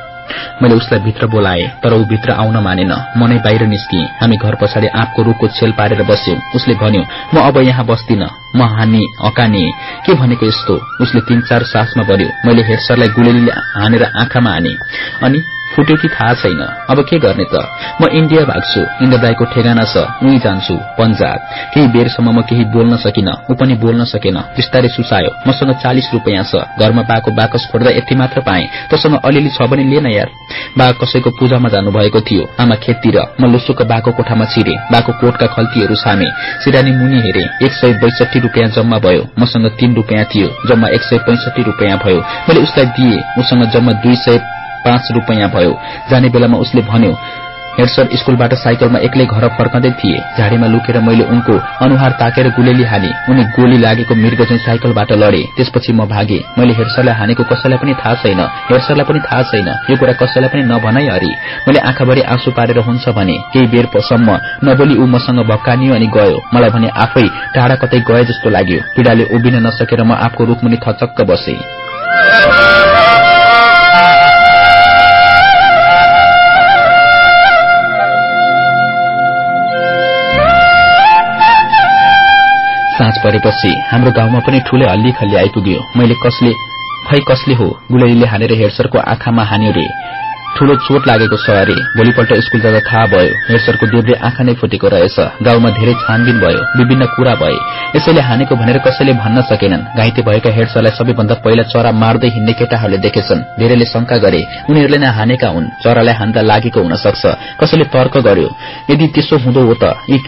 मैले उसलाई भित्र बोलाए तर ऊ भित्र आउन मानेन। मनै बाहिर निस्किए। हामी घर पछाडि आँपको रूखको छेल पारेर बस्यौं। उसले भन्यो म अब यहाँ बस्दिन। म हानी अकाने। के भनेको यस्तो? उसले तीन चार सासमा भन्यो मैले हेडसरलाई गुलेलीले हानेर आँखामा हाने। अनि फुट्यो कि थाहा छैन। अब के गर्ने त? म इण्डिया भाग्छु। इन्द्रदाईको ठेगाना छ। उही जान्छु पन्जाब। केही बेरसम्म म केही बोल्न सकिन। ऊ पनि बोल्न सकेन। बिस्तारै सुसायो। मसँग चालिस रूपियाँ छ। घरमा बाको बाकस खोड्दा यति मात्र पाएँ। तसँग अलिअलि छ भने लिएन यार। बा कसैको पूजामा जानुभएको थियो। आमा खेततिर। म लुसुको बाको कोठामा छिरे। बाको कोटका खल्तीहरू सामे। सिरानी मुनि हेरे। एक सय बैसठी रूपियाँ जम्मा भयो। मसँग तीन रूपियाँ थियो। जम्मा एक सय पैंसठी रूपियाँ भयो। मैले उसलाई दिए। उसँग जम्मा दुई सय पाँच रूपियाँ भयो। जाने बेलामा उसले भन्यो हेडसर स्कूलबाट साइकलमा एक्लै घर फर्कँदै थिए। झाडीमा लुकेर मैले उनको अनुहार ताकेर गुलेली हाने। उनी गोली लागेको मृग चाहिँ साइकलबाट लडे। त्यसपछि म भागे। मैले हेडसरलाई हानेको कसैलाई पनि थाहा छैन। हेडसरलाई पनि थाहा छैन। यो कुरा कसैलाई पनि नभनै हरि। मैले आँखाभरि आँसु पारेर हुन्छ भने केही बेरसम्म नबोली ऊ मसँग भक्कानियो अनि गयो। मलाई भने आफै टाढा कतै गए जस्तो लाग्यो। पीड़ाले उभिन नसकेर म आफको रूखमुनि थचक्क बसे। साँझ परेपछि हाम्रो गाउँमा पनि ठूलै हल्ली खल्ली आइपुग्यो। मैले कसले खै कसले हो गुलेरीले हानेर हेडसरको आँखामा हान्यो रे। ठूलो चोट लागेको छ अरे। भोलिपल्ट स्कूल जाँदा थाहा भयो हेडसरको देब्रे आँखा नै फुटेको रहेछ। गाउँमा धेरै छानबिन भयो विभिन्न कुरा भए। यसैले हानेको भनेर कसैले भन्न सकेनन्। घाइते भएका हेडसरलाई सबैभन्दा पहिला चरा मार्दै हिँड्ने केटाहरूले देखेछन्। धेरैले शंका गरे उनीहरूले नै हानेका हुन्। चरालाई हान्दा लागेको हुन सक्छ कसैले तर्क गर्यो यदि त्यसो हुँदो हो त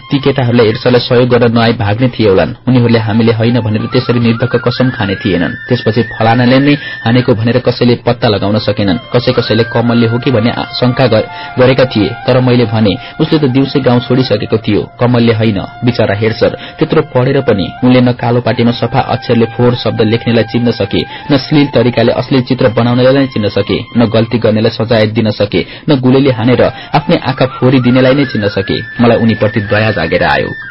ती केटाहरूले हेडसरलाई सहयोग गर्न नआई भाग्ने थिए होलान् उनीहरूले हामीले होइन भनेर त्यसरी निर्धक्क कसम खाने थिएनन्। त्यसपछि फलानाले नै हानेको भनेर कसैले पत्ता लगाउन सकेनन्। कसै कसैले कमलले हो कि भन्ने शंका गरेका थिए। तर मैले भने उसले त दिउँसै गाउँ छोडिसकेको थियो। कमलले होइन। बिचरा हेडसर। त्यत्रो पढेर पनि उनले न कालो पाटीमा सफा अक्षरले फोहोर शब्द लेख्नेलाई चिन्न सके न श्लील तरिकाले अश्लील चित्र बनाउनेलाई नै चिन्न सके न गल्ती गर्नेलाई सजाय दिन सके न गुलेले हानेर आफ्नै आँखा फोरी दिनेलाई नै चिन्न सके। मलाई उनीप्रति दया जागेर आयो।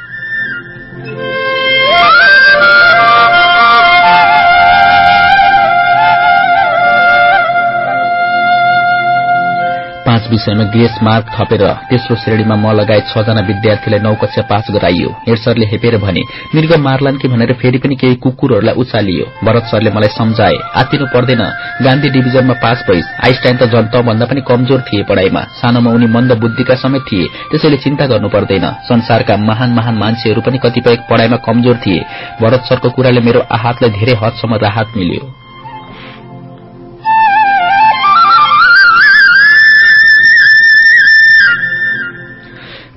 पाँच विषयमा ग्रेस मार्क थपेर तेस्रो श्रेणीमा म लगायत छजना विद्यार्थीलाई नौ कक्षा पास गराइयो। हेड सरले हेपेर भने मृग मार्लान् कि? भनेर फेरि पनि केही कुकुरहरूलाई उचालियो। भरत सरले मलाई सम्झाए आतिनु पर्दैन गान्धी डिभिजनमा पास भइस। आइस्टाइन त झन् भन्दा पनि कमजोर थिए पढ़ाइमा। सानोमा उनी मन्द बुद्धिका समेत थिए त्यसैले चिन्ता गर्नु पर्दैन। संसारका महान महान मान्छेहरू पनि कतिपय पढ़ाइमा कमजोर थिए। भरत सरको कुराले मेरो आहतलाई धेरै हदसम्म राहत मिल्यो।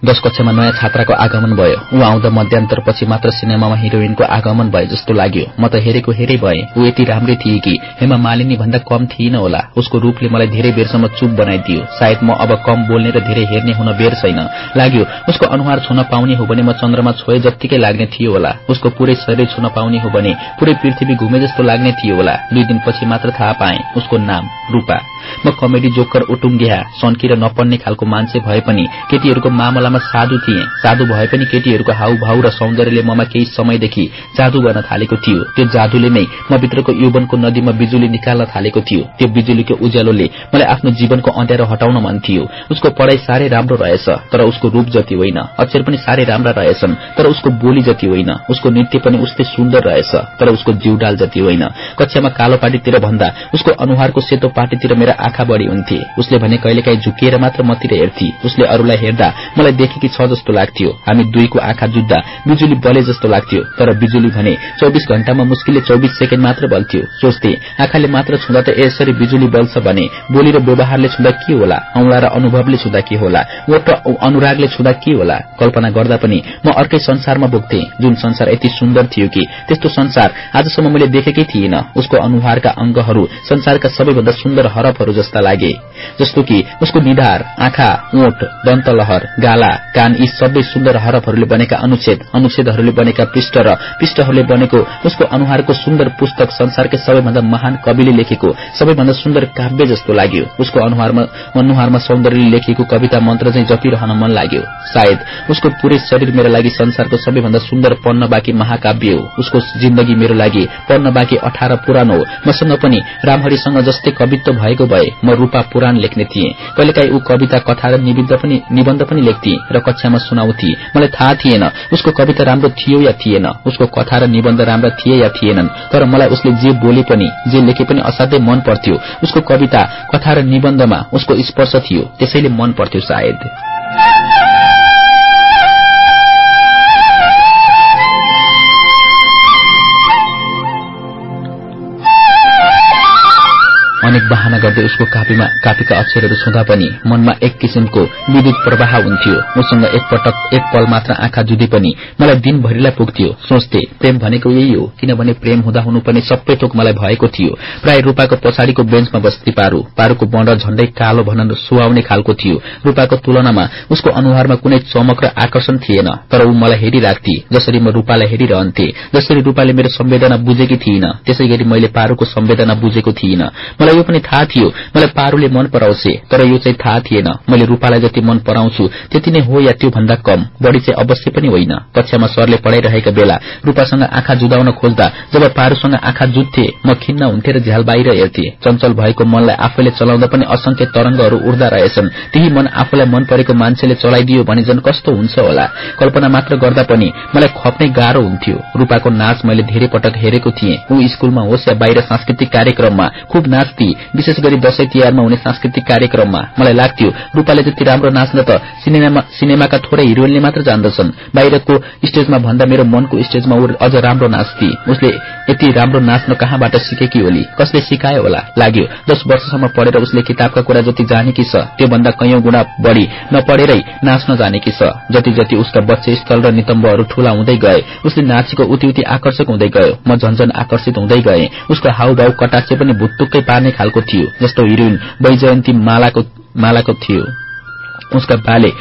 दश कक्षामा नयाँ छात्राको आगमन भयो। ऊ आउँदा मध्यान्तरपछि मात्र सिनेमामा हिरोइनको आगमन भए जस्तो लाग्यो। म त हेरेको हेरै भए। ऊ यति राम्रै थिए कि हेमा मालिनी भन्दा कम थिइन होला। उसको रूपले मलाई धेरै बेरसम्म चुप बनाइदियो। सायद म अब कम बोल्ने र धेरै हेर्ने हुन बेर छैन। लाग्यो उसको अनुहार छुन पाउने हो भने म चन्द्रमा छोए जत्तिकै लाग्ने थियो होला। उसको पूरै शरीर छुन पाउने हो भने पूरै पृथ्वी घुमे जस्तो लाग्ने थियो होला। दुई दिनपछि मात्र थाहा पाए उसको नाम रूपा। म कमेडी जोकर उटुङ्गिया सन्किएर नपढ्ने खालको मान्छे भए पनि केटीहरूको मामलामा साधु थिए। साधु भए पनि केटीहरूको हाउभाउ र सौन्दर्यले ममा केही समयदेखि जादु गर्न थालेको थियो। त्यो जादुले नै म भित्रको युवनको नदीमा बिजुली निकाल्न थालेको थियो। त्यो बिजुलीको उज्यालोले मलाई आफ्नो जीवनको अँध्यारो हटाउन मन थियो। उसको पढ़ाई साह्रै राम्रो रहेछ तर उसको रूप जति होइन। अक्षर पनि साह्रै राम्रा रहेछन् तर उसको बोली जति होइन। उसको नृत्य पनि उस्तै सुन्दर रहेछ तर उसको जिउडाल जति होइन। कक्षामा कालो पाटीतिर भन्दा उसको अनुहारको सेतो पाटीतिर मेरा आँखा बढ़ी हुन्थे। उसले भने कहिलेकाहीँ झुकिएर मात्र मतिर हेर्थे। उसले अरूलाई हेर्दा मलाई देखेकी छ जस्तो लाग्थ्यो। हामी दुईको आँखा जुत्दा बिजुली बले जस्तो लाग्थ्यो तर बिजुली भने चौबिस घण्टामा मुस्किलले चौबिस सेकेण्ड मात्र बल्थ्यो। सोच्थे आँखाले मात्र छुँदा त यसरी बिजुली बल्छ भने बोली र व्यवहारले छुँदा के होला? औंला र अनुभवले छुँदा के होला? ओट अनुरागले छुँदा के होला? कल्पना गर्दा पनि म अर्कै संसारमा बोक्थे जुन संसार यति सुन्दर थियो कि त्यस्तो संसार आजसम्म मैले देखेकै थिएन उसको अनुहारका अंगहरू संसारका सबैभन्दा सुन्दर हरफहरू जस्ता लागे। जस्तो कि उसको निधार आँखा ओठ दन्तलहर गाला कान यी सबै सुन्दर हरफहरूले बनेका अनुच्छेद अनुच्छेदहरूले बनेका पृष्ठ र पृष्ठहरूले बनेको उसको अनुहारको सुन्दर पुस्तक संसारकै सबैभन्दा महान कविले लेखेको सबैभन्दा सुन्दर काव्य जस्तो लाग्यो। उसको अनुहारमा सौन्दर्यले लेखिएको कविता मन्त्र चाहिँ जपिरहन मन लाग्यो। सायद उसको पूरै शरीर मेरो लागि संसारको सबैभन्दा सुन्दर पढ्न बाँकी महाकाव्य हो। उसको जिन्दगी मेरो लागि पढ्न बाँकी अठार पुरानो हो। मसँग पनि रामहरिसँग जस्तै कवित्व भएको भए म रूपा पुराण लेख्ने थिएँ। कहिलेकाहीँ ऊ कविता कथा र निबन्ध पनि लेख्थे। र कक्षामा सुनाउँथे। मलाई थाहा थिएन। उसको कविता राम्रो थियो या थिएन। उसको कथा र निबन्ध राम्रा थिए या थिएनन्। तर मलाई उसले जे बोले पनि जे लेखे पनि असाध्यै मन पर्थ्यो। उसको कविता कथा र निबन्धमा उसको स्पर्श थियो। त्यसैले मन पर्थ्यो सायद। अनेक बहाना गर्दै उसको कापीमा कापीका अक्षरहरू छुँदा पनि मनमा एक किसिमको विद्युत प्रवाह हुन्थ्यो। उसँग एकपटक एक पल मात्र आँखा जुधे पनि मलाई दिनभरिलाई पुग्थ्यो। सोच्थे प्रेम भनेको यही हो किनभने प्रेम हुँदा हुनुपर्ने सबै थोक मलाई भएको थियो। प्राय रूपाको पछाडिको बेन्चमा बस्ती पारू पारूको बन्ड झण्डै कालो भन सुहाउने खालको थियो। रूपाको तुलनामा उसको अनुहारमा कुनै चमक र आकर्षण थिएन तर ऊ मलाई हेरिराख्थे जसरी म रूपालाई हेरिरहन्थे जसरी रूपाले मेरो सम्वेदना बुझेकी थिइन। त्यसै गरी मैले पारूको सम्वेदना बुझेको थिइन। मलाई यो पनि थाहा थियो। मलाई पारूले मन पराउँछे तर यो चाहिँ थाहा थिएन। मैले रूपालाई जति मन पराउँछु त्यति नै हो या त्यो भन्दा कम। बढ़ी चाहिँ अवश्य पनि होइन। कक्षामा सरले पढ़ाइरहेका बेला रूपासँग आँखा जुदाउन खोज्दा जब पारूसँग आँखा जुत्थे म खिन्न हुन्थे र झ्याल बाहिर हेर्थे। चञ्चल भएको मनलाई आफैले चलाउँदा पनि असंख्य तरंगहरू उड्दा रहेछन्। त्यही मन आफूलाई मन परेको मान्छेले चलाइदियो भने झन् कस्तो हुन्छ होला। कल्पना मात्र गर्दा पनि मलाई खप्नै गाह्रो हुन्थ्यो। रूपाको नाच मैले धेरै पटक हेरेको थिएँ। ऊ स्कूलमा होस् या बाहिर सांस्कृतिक कार्यक्रममा खुब नाच्थी विशेष गरी दशैं तिहारमा हुने सांस्कृतिक कार्यक्रममा। मलाई लाग्थ्यो रूपाले जति राम्रो नाच्न त सिनेमाका थोरै हिरोइनले मात्र जान्दछन्। बाहिरको स्टेजमा भन्दा मेरो मनको स्टेजमा ऊ अझ राम्रो नाच्थी। उसले यति राम्रो नाच्न कहाँबाट सिकेकी होली? कसले सिकायो होला? लाग्यो दश वर्षसम्म पढेर उसले किताबका कुरा जति जानेकी छ त्योभन्दा कैयौं गुणा बढ़ी नपढेरै नाच्न जानेकी छ। जति जति उसका बच्चे स्थल र नितम्बहरू ठूला हुँदै गए उसले नाचेको उति उति आकर्षक हुँदै गयो। म झन्झन आकर्षित हुँदै गए। उसको हाउभाउ कटाचे पनि भुत्तुक्कै पार्ने खालको थियो जस्तो हिरोइन वैजयन्ती मालाको थियो। उसका बाले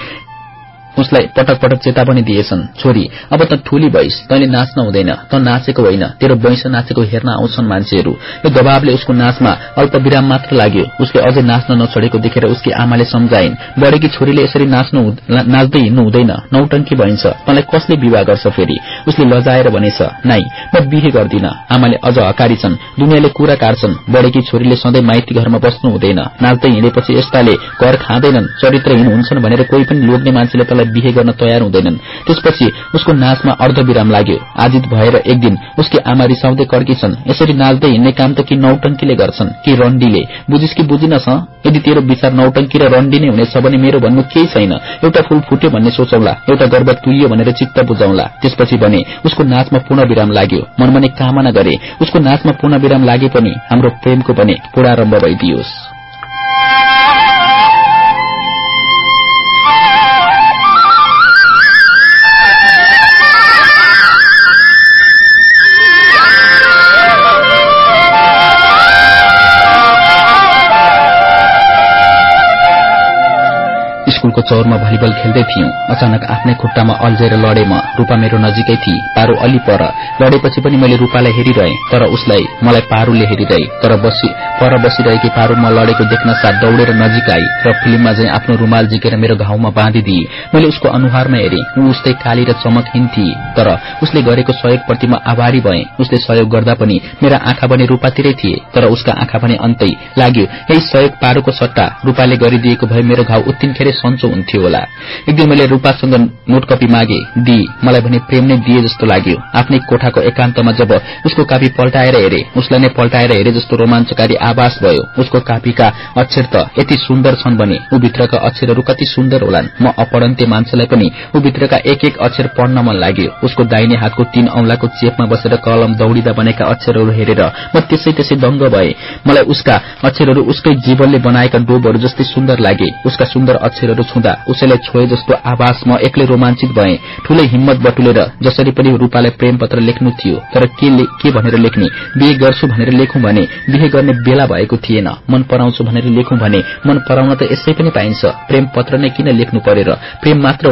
उसलाई पटक पटक चेतावनी दिएछन्। छोरी अब त ठूली भइस तैले नाच्न हुँदैन त नाचेको होइन तेरो वैंश नाचेको हेर्न आउँछन् मान्छेहरू। यो दबावले उसको नाचमा अल्प विराम मात्र लाग्यो। उसले अझै नाच्न नछोडेको देखेर उसकी आमाले सम्झाइन् बढेकी छोरीले यसरी नाच्दै हिँड्नु हुँदैन नौटंकी भइन्छ तँलाई कसले विवाह गर्छ फेरि? उसले लजाएर भनेछ नाइ म बिहे गर्दिन। आमाले अझ हकारी छन् दुनियाँले कुरा काट्छन् बढेकी छोरीले सधैँ माइती घरमा बस्नु हुँदैन। नाच्दै हिँडेपछि यस्ताले घर खाँदैनन् चरित्रहीन हुन्छन् भनेर कोही पनि लोग्ने मान्छेले बिहे गर्न तयार हुँदैनन्। त्यसपछि उसको नाचमा अर्धविराम लाग्यो। आजित भएर एक दिन उसकी आमा रिसाउँदै कड्कीछन्। यसरी नाच्दै हिँड्ने काम त कि नौटंकीले गर्छन् कि रण्डीले बुझिस कि बुझिनछ यदि तेरो विचार नौटंकी र रण्डी नै हुनेछ भने मेरो भन्नु केही छैन। एउटा फूल फुट्यो भन्ने सोचौला। एउटा गर्भ तुलियो भनेर चित्त बुझाउला त्यसपछि भने उसको नाचमा पूर्ण विराम लाग्यो। मनमने कामना गरे। उसको नाचमा पूर्ण विराम लागे पनि हाम्रो प्रेमको भने पुरारम्भ भइदियोस्। स्कूलको चौरमा भलिबल खेल्दै थियौं। अचानक आफ्नै खुट्टामा अल्झेर लडे म रूपा मेरो नजिकै थिए। पारो अलि पर। लडेपछि पनि मैले रूपालाई हेरिरहे तर उसलाई मलाई पारूले हेरिरहे। तर पर बसिरहेकी पारू म लडेको देख्न साथ दौडेर नजिक आई र फिल्ममा चाहिँ आफ्नो रूमाल झिकेर मेरो घाउमा बाँधिदिए। मैले उसको अनुहारमा हेरे। ऊ उस्तै काली र चमकहीन थिए तर उसले गरेको सहयोगप्रति म आभारी भए। उसले सहयोग गर्दा पनि मेरा आँखा भने रूपातिरै थिए तर उसका आँखा भने अन्तै लाग्यो यही सहयोग पारूको सट्टा। रूपाले गरिदिएको भए मेरो घाउ उत्तिनखेरै सन्चो हुन्थ्यो होला। एक दिन मैले रूपासँग नोट कपी मागे दिए मलाई भने प्रेम नै दिए जस्तो लाग्यो। आफ्नै कोठाको एकान्तमा जब उसको कापी पल्टाएर हेरे उसलाई नै पल्टाएर हेरे जस्तो रोमाञ्चकारी आवास भयो। उसको कापीका अक्षर त यति सुन्दर छन् भने ऊ भित्रका अक्षरहरू कति सुन्दर होलान्। म अपरन्ते मान्छेलाई पनि ऊ भित्रका एक एक अक्षर पढ्न मन लाग्यो। उसको दाहिने हातको तीन औंलाको चेपमा बसेर कलम दौड़िँदा बनेका अक्षरहरू हेरेर म त्यसै त्यसै दंग भए। मलाई उसका अक्षरहरू उसकै जीवनले बनाएका डोबहरू जस्तै सुन्दर लागे। उसका सुन्दर अक्षरहरू अक्षरहरू छुँदा उसैलाई छोए जस्तो आवास म एक्लै रोमाञ्चित भए। ठूलै हिम्मत बटुलेर जसरी पनि रूपालाई प्रेम पत्र लेख्नु थियो तर के भनेर लेख्ने बिहे गर्छु भनेर लेखौं भने बिहे गर्ने बेला भएको थिएन। मन पराउँछु भनेर लेखौं भने मन पराउन त यसै पनि पाइन्छ। प्रेम पत्र नै किन लेख्नु परेर? प्रेम मात्र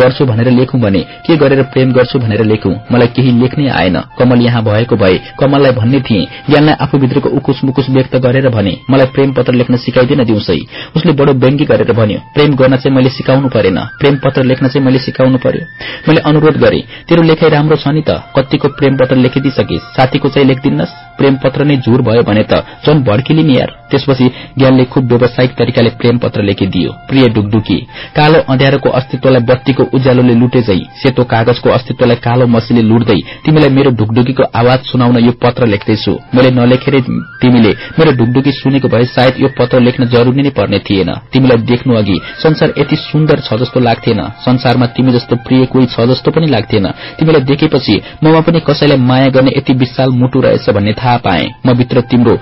गर्छु भनेर लेखौं भने के गरेर प्रेम गर्छु भनेर लेखौं? मलाई केही लेख्नै आएन। कमल यहाँ भएको भए कमललाई भन्ने थिए ज्ञानलाई आफूभित्रको उकुस मुकुस व्यक्त गरेर भने मलाई प्रेम पत्र लेख्न सिकाइदिन दिउँसै। उसले बडो व्यङ्गी गरेर भन्यो प्रेम गर्न चाहिँ मैले सिकाउनु परेन। प्रेम पत्र लेख्न चाहिँ मैले सिकाउनु पर्यो। मैले अनुरोध गरे तेरो लेखाइ राम्रो छ नि त। कतिको प्रेम पत्र लेखिदिइसकिस्? साथीको चाहिँ लेखिदिन्नस्? प्रेम पत्र नै झुर भयो भने त झन भड्किली नि यार। त्यसपछि ज्ञानले खुब व्यावसायिक तरिकाले प्रेम पत्र लेखिदियो। प्रिय डुकडुकी कालो अँध्यारोको अस्तित्वलाई बत्तीको उज्यालोले लुटे झै सेतो कागजको अस्तित्वलाई कालो मसीले लुट्दै तिमीलाई मेरो ढुकढुकीको आवाज सुनाउन यो पत्र लेख्दैछु। मैले नलेखेरै तिमीले मेरो ढुकढुकी सुनेको भए सायद यो पत्र लेख्न जरूरी नै पर्ने थिएन। तिमीलाई देख्नु अघि संसार यति सुन्दर छ जस्तो लाग्थेन। संसारमा तिमी जस्तो प्रिय कोही छ जस्तो पनि लाग्थेन। तिमीलाई देखेपछि ममा पनि कसैलाई माया गर्ने यति विशाल मुटु रहेछ भन्ने थाहा पाए। म भित्र तिम्रो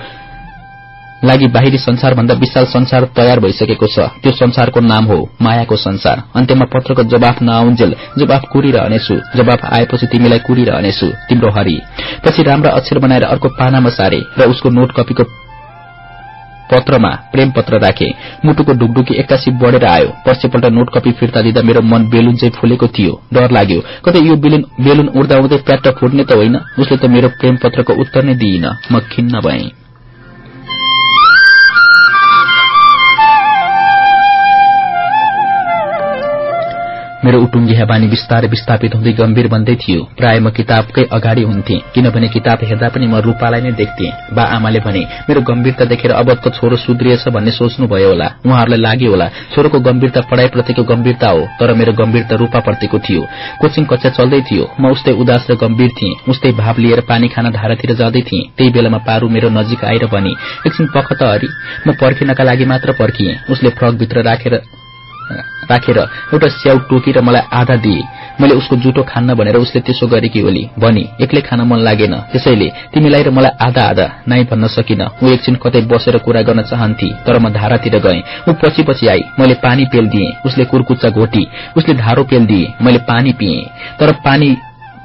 लागि बाहिरी संसारभन्दा विशाल संसार तयार भइसकेको छ। त्यो संसारको नाम हो मायाको संसार। अन्त्यमा पत्रको जवाफ नआउन्जेल जवाफ कुरिरहनेछु। जवाफ आएपछि तिमीलाई कुरिरहनेछु। तिम्रो हरि। पछि राम्रा अक्षर बनाएर अर्को पानामा सारे र उसको नोट कपीको पत्रमा प्रेम पत्र राखे। मुटुको ढुकढुकी एक्कासी बढ़ेर आयो। पर्सिपल्ट नोट कपी फिर्ता दिँदा मेरो मन बेलुन चाहिँ फुलेको थियो। डर लाग्यो। कतै यो बेलुन उड्दा उड्दै प्याट फुट्ने त होइन। उसले त मेरो प्रेम पत्रको उत्तर नै दिइन। म खिन्न भएँ। मेरो उटुङ्गिया बानी बिस्तारै विस्थापित हुँदै गम्भीर बन्दै थियो। प्राय म किताबकै अगाडि हुन्थे किनभने किताब हेर्दा पनि म रूपालाई नै देख्थे। बा आमाले भने मेरो गम्भीरता देखेर अबतको छोरो सुध्रिएछ भन्ने सोच्नुभयो होला। उहाँहरूलाई लाग्यो होला छोरोको गम्भीरता पढ़ाईप्रतिको गम्भीरता हो तर मेरो गम्भीरता रूपाप्रतिको थियो। कोचिङ कक्षा चल्दै थियो। म उस्तै उदास र गम्भीर थिएँ। उस्तै भाव लिएर पानी खाना धारातिर जाँदै थिएँ। त्यही बेलामा पारू मेरो नजिक आएर भने एकछिन पख त हरि म पर्खिनका लागि मात्र पर्खिएँ। उसले फ्रकभित्र राखेर राखेर एउटा स्याउ टोकी र मलाई आधा दिए। मैले उसको जुटो खान्न भनेर उसले त्यसो गरेकी होली भनी एक्लै खान मन लागेन। त्यसैले तिमीलाई र मलाई आधा आधा नाइ भन्न सकिन। ऊ एकछिन कतै बसेर कुरा गर्न चाहन्थे तर म धारातिर गएँ। ऊ पछि पछि आई। मैले पानी पेल दिएँ उसले कुर्कुच्चा घोटी। उसले धारो पेल दिए मैले पानी पिएँ। तर पानी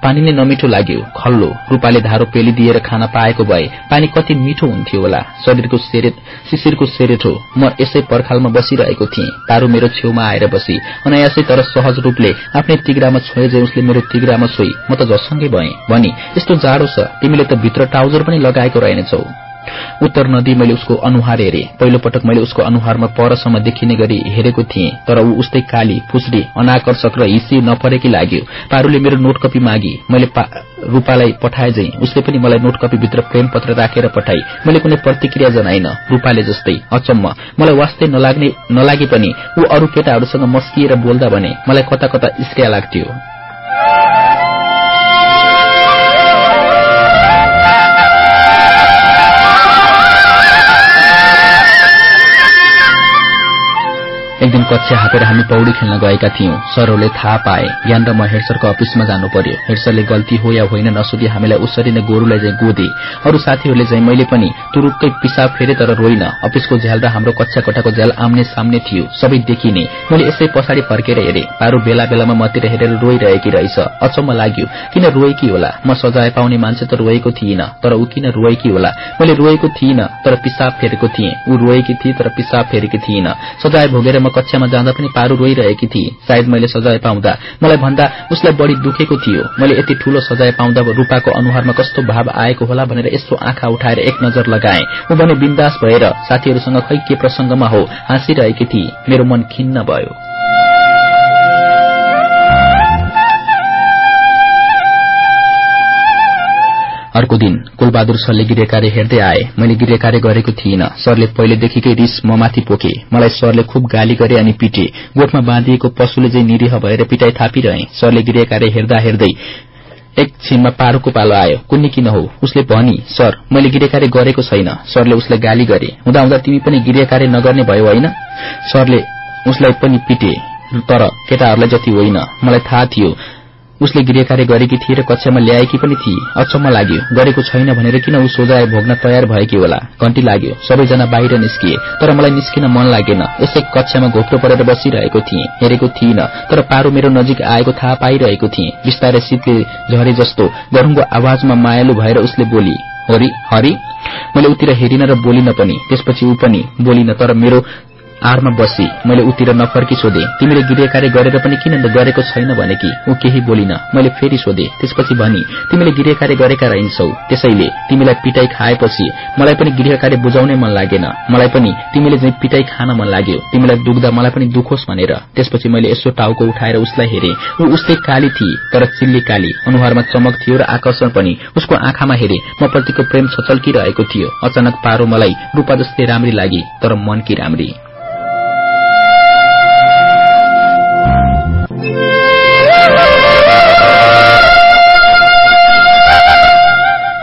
पानी नै नमिठो लाग्यो। खल्लो रूपाले धारो पेली दिएर खाना पाएको भए पानी कति मिठो हुन्थ्यो होला। शरीरको सेरेट शिशिरको सेरेठो म यसै पर्खालमा बसिरहेको थिएँ। तारू मेरो छेउमा आएर बसी। अनायासै तर सहज रूपले आफ्नै तिग्रामा छोए जे उसले मेरो तिग्रामा छोई। म त झसङ्गै भएँ। भनी यस्तो जाडो छ। तिमीले त भित्र ट्राउजर पनि लगाएको रहेनछौ। उत्तर नदी मैले उसको अनुहार हेरे। पहिलो पटक मैले उसको अनुहारमा परसम्म देखिने गरी हेरेको थिएँ तर ऊ उस्तै काली फुस्री अनाकर्षक र हिसी नपरेकी लाग्यो। पारूले मेरो नोट कपी मागी। मैले रूपालाई पठाए झै उसले पनि मलाई नोट कपीभित्र प्रेम पत्र राखेर पठाई। मैले कुनै प्रतिक्रिया जनाइन। रूपाले जस्तै अचम्म। मलाई वास्तै नलागे पनि ऊ अरू केटाहरूसँग मस्किएर बोल्दा भने मलाई कता कता इस्रिया लाग्थ्यो। एक दिन कक्षा हातेर हामी पौडी खेल्न गएका थियौं। सरहरूले थाहा पाए। ज्ञान र म हेडसरको अफिसमा जानु पर्यो। हेडसरले गल्ती हो या होइन नसोधी हामीलाई उसरी नै गोरुलाई चाहिँ गोदे। अरू साथीहरूले चाहिँ मैले पनि तुरुक्कै पिसाब फेरे तर रोइन। अफिसको झ्याल र हाम्रो कक्षा कोठाको झ्याल आम्ने सामने थियो। सबै देखिने। मैले यसै पछाडि फर्केर हेरे। पारू बेला बेलामा मतिर हेरेर रोइरहेकी रहेछ। अचम्म लाग्यो। किन रोएकी होला? म सजाय पाउने मान्छे त रोएको थिइन तर ऊ किन रोएकी होला? मैले रोएको थिइन तर पिसाब फेरेको थिएँ। ऊ रोएकी थिए तर पिसाब फेरेकी थिइन। सजाय भोगेर म कक्षामा जाँदा पनि पारू रोइरहेकी थिए। सायद मैले सजाय पाउँदा। मलाई भन्दा उसलाई बढी दुखेको थियो। मैले यति ठूलो सजाय पाउँदा रूपाको अनुहारमा कस्तो भाव आएको होला भनेर यसो आँखा उठाएर एक नजर लगाए। ऊ भने बिन्दास भएर साथीहरूसँग खै के प्रसंगमा हो। हाँसिरहेकी थिए। मेरो मन खिन्न भयो। अर्को दिन कुलबहादुर सरले गृह कार्य हेर्दै आए। मैले गृह कार्य गरेको थिइनँ। सरले पहिलेदेखिकै रिस ममाथि पोके मलाई सरले खुब गाली गरे अनि पिटे। गोठमा बाँधिएको पशुले चाहिँ निरीह भएर पिटाई थापिरहे सरले गृह कार्य हेर्दा हेर्दै एकछिनमा पारूको पालो आयो। कुन्नी किन हो? उसले भनी सर मैले गृह कार्य गरेको छैन। सरले उसलाई गाली गरे। हुँदा हुँदा तिमी पनि गृह कार्य नगर्ने भयो होइन? सरले उसलाई पनि पिटे। तर केटाहरूलाई जति होइन मलाई थाहा थियो। उसले गृह कार्य गरेकी थिए र कक्षामा ल्याएकी पनि थिए। अचम्म लाग्यो। गरेको छैन भनेर किन ऊ सोझाए भोग्न तयार भएकी होला? घण्टी लाग्यो। सबैजना बाहिर निस्किए। तर मलाई निस्किन मन लागेन। यसै कक्षामा घोप्रो परेर बसिरहेको थिएँ। हेरेको थिइन। तर पारो मेरो नजिक आएको थाहा पाइरहेको थिएँ। बिस्तारै शीतले झरे जस्तो गरुङको आवाजमा मायालु भएर उसले बोली हरि हरि मैले उतिर हेरिन र बोलिन पनि। त्यसपछि ऊ पनि बोलिन तर मेरो आड़मा बसी मैले उतिर नफर्की सोधे तिमीले गृह कार्य गरेर पनि किन गरेको छैन? भने कि ऊ केही बोलिन मैले फेरि सोधे त्यसपछि भनी तिमीले गृह कार्य गरेका रहन्छौ त्यसैले तिमीलाई पिटाई खाएपछि मलाई पनि गृह कार्य बुझाउनै मन लागेन मलाई पनि तिमीले चाहिँ पिटाई खान मन लाग्यो तिमीलाई दुख्दा मलाई पनि दुखोस् भनेर। त्यसपछि मैले यसो टाउको उठाएर उसलाई हेरे ऊ उस्तै काली थिए तर चिल्ली काली अनुहारमा चमक थियो र आकर्षण पनि। उसको आँखामा हेरे म प्रतिको प्रेम छचल्किरहेको थियो। अचानक पारो मलाई रूपा जस्तै राम्री लागि तर मनकी राम्री।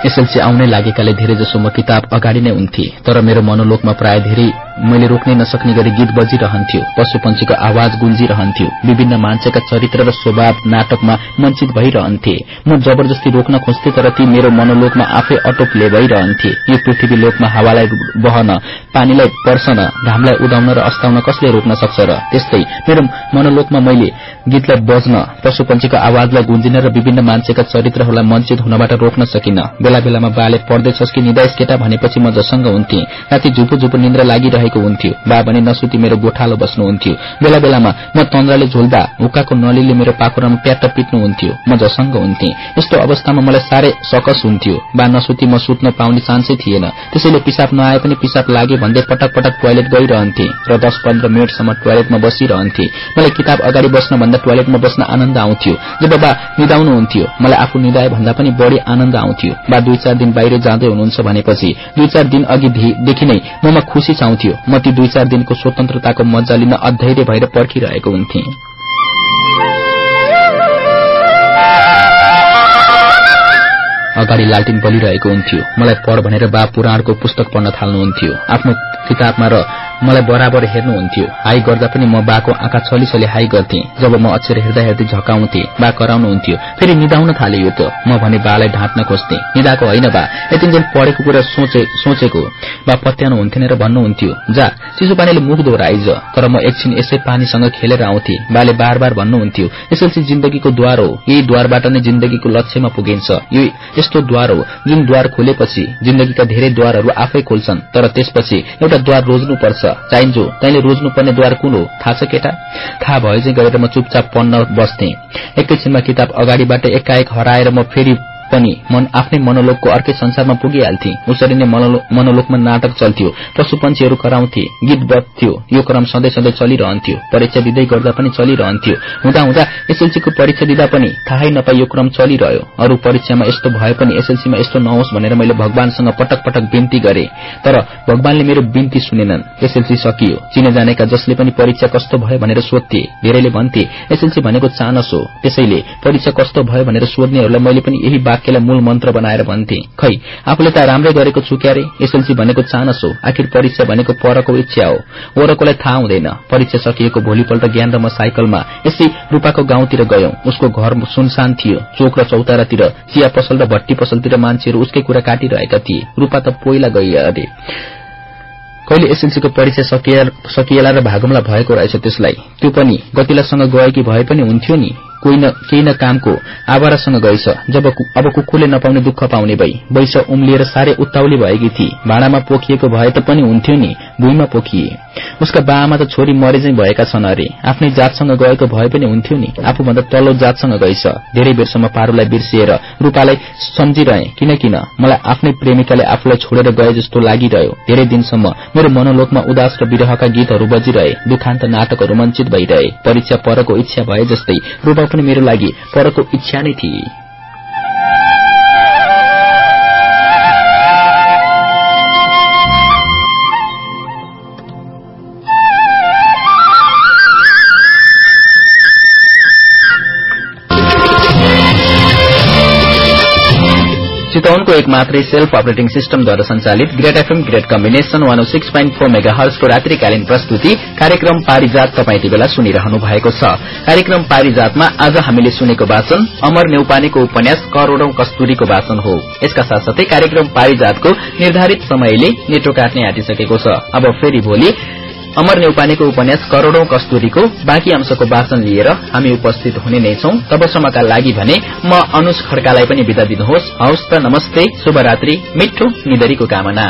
एसएलसी आउनै लागेकाले धेरैजसो म किताब अगाडि नै हुन्थे तर मेरो मनोलोकमा प्राय धेरै मैले रोक्नै नसक्ने गरी गीत बजिरहन्थ्यो पशुपन्छीको आवाज गुन्जिरहन्थ्यो विभिन्न मान्छेका चरित्र र स्वभाव नाटकमा मञ्चित भइरहन्थे। म जबरजस्ती रोक्न खोज्थे तर ती मेरो मनोलोकमा आफै अटोपले भइरहन्थे। यो पृथ्वी लोकमा हावालाई बहन पानीलाई पर्सन घामलाई उदाउन र अस्ताउन कसले रोक्न सक्छ र त्यस्तै मेरो मनोलोकमा मैले गीतलाई बज्न पशुपन्छीको आवाजलाई गुन्जिन र विभिन्न मान्छेका चरित्रहरूलाई मञ्चित हुनबाट रोक्न सकिन। बेला बेलामा बाले पढ्दैछस् कि निदायस केटा भनेपछि म जसंग हुन्थे। राति झुपो झुपो निन्द्रा लागिरहे परेको हुन्थ्यो। बा भने नसुती मेरो गोठालो बस्नुहुन्थ्यो बेला बेलामा म तन्द्राले झोल्दा हुक्काको नलीले मेरो पाखुरामा प्याट्ट पिट्नुहुन्थ्यो म जसङ्ग हुन्थे। यस्तो अवस्थामा मलाई साह्रै सकस हुन्थ्यो। बा नसुती म सुत्न पाउने चान्सै थिएन। त्यसैले पिसाब नआए पनि पिसाब लाग्यो भन्दै पटक पटक टोयलेट गइरहन्थे र दस पन्ध्र मिनटसम्म टोयलेटमा बसिरहन्थे। मलाई किताब अगाडि बस्न भन्दा टोयलेटमा बस्न आनन्द आउँथ्यो। जब बा निदाउनुहुन्थ्यो मलाई आफू निदाए भन्दा पनि बढ़ी आनन्द आउँथ्यो। बा दुई चार दिन बाहिर जाँदै हुनुहुन्छ भनेपछि दुई चार दिन अघिदेखि नै ममा खुशी चाउँथ्यो म ती दुई चार दिनको स्वतन्त्रताको मजा लिन अधैर्य भएर पर्खिरहेको हुन्थे। अगाडि लालटिन बलिरहेको हुन्थ्यो। मलाई पढ भनेर बा पुराणको पुस्तक पढ्न थाल्नुहुन्थ्यो। आफ्नो किताबमा र मलाई बराबर हेर्नुहुन्थ्यो। हाई गर्दा पनि म बाको आँखा छली छली हाई गर्थे। जब म अक्षर हेर्दा हेर्दै झकाउँथे बा कराउनुहुन्थ्यो। फेरि निदाउन थाले यो त। म भने बालाई ढाँट्न खोज्थे। निदाको होइन बा। यतिन्जेल पढेको कुरा सोचेको। बा पत्याउनु हुन्थेन र भन्नुहुन्थ्यो जा चिसो पानीले मुख दोहोऱ्याइज तर म एकछिन यसै पानीसँग खेलेर आउँथे। बाले बार बार भन्नुहुन्थ्यो एसएलसी जिन्दगीको द्वार हो। यही द्वारबाट नै जिन्दगीको लक्ष्यमा पुगिन्छ। यो यस्तो द्वार हो जुन द्वार खोलेपछि जिन्दगीका धेरै द्वारहरू आफै खोल्छन्। तर त्यसपछि एउटा द्वार रोज्नुपर्छ। चाहिन्जो तैँले रोज्नुपर्ने द्वार कुन हो? थाहा छ केटा? थाहा भए चाहिँ गरेर म चुपचाप पढ्न बस्थे। एकैछिनमा किताब अगाडिबाट एकाएक हराएर म फेरि पनि मन आफ्नै मनोलोकको अर्कै संसारमा पुगिहाल्थे। उसरी नै मनोलोकमा नाटक चल्थ्यो पशु पंक्षीहरू कराउँथे गीत बज्थ्यो यो क्रम सधैँ सधैँ चलिरहन्थ्यो परीक्षा दिँदै गर्दा पनि चलिरहन्थ्यो। हुँदा हुँदा एसएलसीको परीक्षा दिँदा पनि थाहै नपाई यो क्रम चलिरह्यो। अरू परीक्षामा यस्तो भए पनि एसएलसीमा यस्तो नहोस् भनेर मैले भगवानसँग पटक पटक विन्ती गरे। तर भगवानले मेरो विन्ती सुनेनन्। एसएलसी सकियो। चिने जानेका जसले पनि परीक्षा कस्तो भयो भनेर सोध्थे। धेरैले भन्थे एसएलसी भनेको चानस हो। त्यसैले परीक्षा कस्तो भयो भनेर सोध्नेहरूलाई मैले पनि यही वाक्यलाई मूल मन्त्र बनाएर भन्थे। खै आफूले त राम्रै गरेको छु क्यारे? एसएलसी भनेको चानस हो। आखिर परीक्षा भनेको परको इच्छा हो। वरकोलाई थाहा हुँदैन। परीक्षा सकिएको भोलिपल्ट ज्ञान र म साइकलमा यसै रूपाको गाउँतिर गयौं। उसको घर सुनसान थियो। चोक र चौतारातिर चिया पसल र भट्टी पसलतिर मान्छेहरू उसकै कुरा काटिरहेका थिए। रूपा त पोइला गई अरे कहिले एसएलसीको परीक्षा सकिएला र भागमला भएको रहेछ त्यसलाई? त्यो पनि गतिलासँग गएकी भए पनि हुन्थ्यो नि। केही न कामको आवारासँग गएछ। जब अब कुकुरले नपाउने दुःख पाउने भई वैश उम्लिएर साह्रै उत्ताउली भएकी थिए। भाँडामा पोखिएको भए त पनि हुन्थ्यो नि भुइँमा पोखिए। उसका बाआमा त छोरी मरेजै भएका छन् अरे। आफ्नै जातसँग गएको भए पनि हुन्थ्यो नि। आफूभन्दा तल्लो जातसँग गएछ। धेरै बेरसम्म पारूलाई बिर्सिएर रूपालाई सम्झिरहे। किन किन? मलाई आफ्नै प्रेमिकाले आफूलाई छोडेर गए जस्तो लागिरह्यो। धेरै दिनसम्म मेरो मनोलोकमा उदास र विरहका गीतहरू बजिरहे। दुखान्त नाटकहरू मञ्चित भइरहे। परीक्षा परको इच्छा भए जस्तै रूपा पनि मेरो लागि परको इच्छा नै थिए। चितवनको एक मात्रै सेल्फ अपरेटिङ सिस्टमद्वारा संचालित great FM great combination one six point four mega हर्सको रात्रिकालीन प्रस्तुति कार्यक्रम पारिजात तपाईँ बेला सुनिरहनु भएको छ। कार्यक्रम पारिजातमा आज हामीले सुनेको वाचन अमर नेउपानेको उपन्यास करोड़ौं कस्तुरीको वाचन हो। यसका साथसाथै कार्यक्रम पारिजातको निर्धारित समयले नेटो काट्ने आँटिसकेको छ। अब फेरि भोलि अमर नेउपानेको उपन्यास करोड़ौं कस्तुरीको बाँकी अंशको वाचन लिएर हामी उपस्थित हुने नै छौं। तबसम्मका लागि भने म अनुज खड्कालाई पनि विदा दिनुहोस्। हवस् त नमस्ते शुभरात्रि मिठो निदरीको कामना।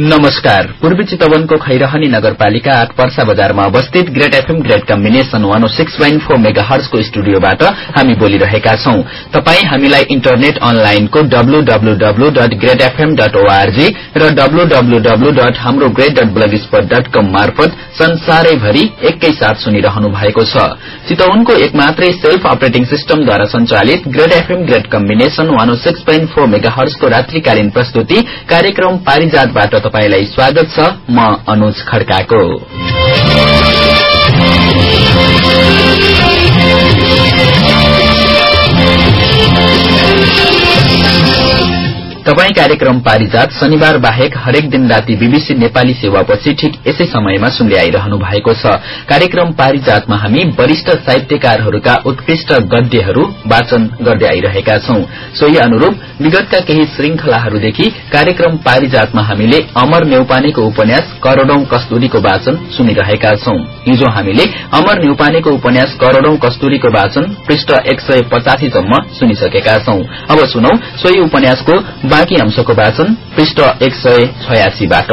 नमस्कार। पूर्वी चितवनको खैरहनी नगरपालिका आठ पर्सा बजारमा अवस्थित great FM great combination one six point four mega हर्सको स्टुडियोबाट हामी बोलिरहेका छौं। तपाई हामीलाई इन्टरनेट अनलाइनको W W W dot great FM dot ORG र डब्लू डब्लू डब्लू डट हाम्रो great dot blog spot dot com मार्फत संसारैभरि एकैसाथ सुनिरहनु भएको छ। चितवनको एक मात्रै सेल्फ अपरेटिङ सिस्टमद्वारा संचालित great FM great combination one six point four mega हर्सको रात्रिकालीन प्रस्तुति कार्यक्रम पारिजातबाट तपाईँलाई स्वागत छ म अनुज खड्काको। तपाई कार्यक्रम पारिजात शनिबार बाहेक हरेक दिन राति बीबीसी नेपाली सेवापछि ठिक यसै समयमा सुन्दै आइरहनु भएको छ। कार्यक्रम पारिजातमा हामी वरिष्ठ साहित्यकारहरूका उत्कृष्ट गद्यहरू वाचन गर्दै आइरहेका छौं। सोही अनुरूप विगतका केही श्रृंखलाहरूदेखि कार्यक्रम पारिजातमा हामीले अमर नेउपानेको उपन्यास करोड़ौं कस्तुरीको वाचन सुनिरहेका छौं। हिजो हामीले अमर नेउपानेको उपन्यास करोड़ौं कस्तुरीको वाचन पृष्ठ एक सय पचासीसम्म सुनिसकेका छौं। अब सुनौ सोही उपन्यासको बाँकी अंशको वाचन पृष्ठ एक सय छयासीबाट।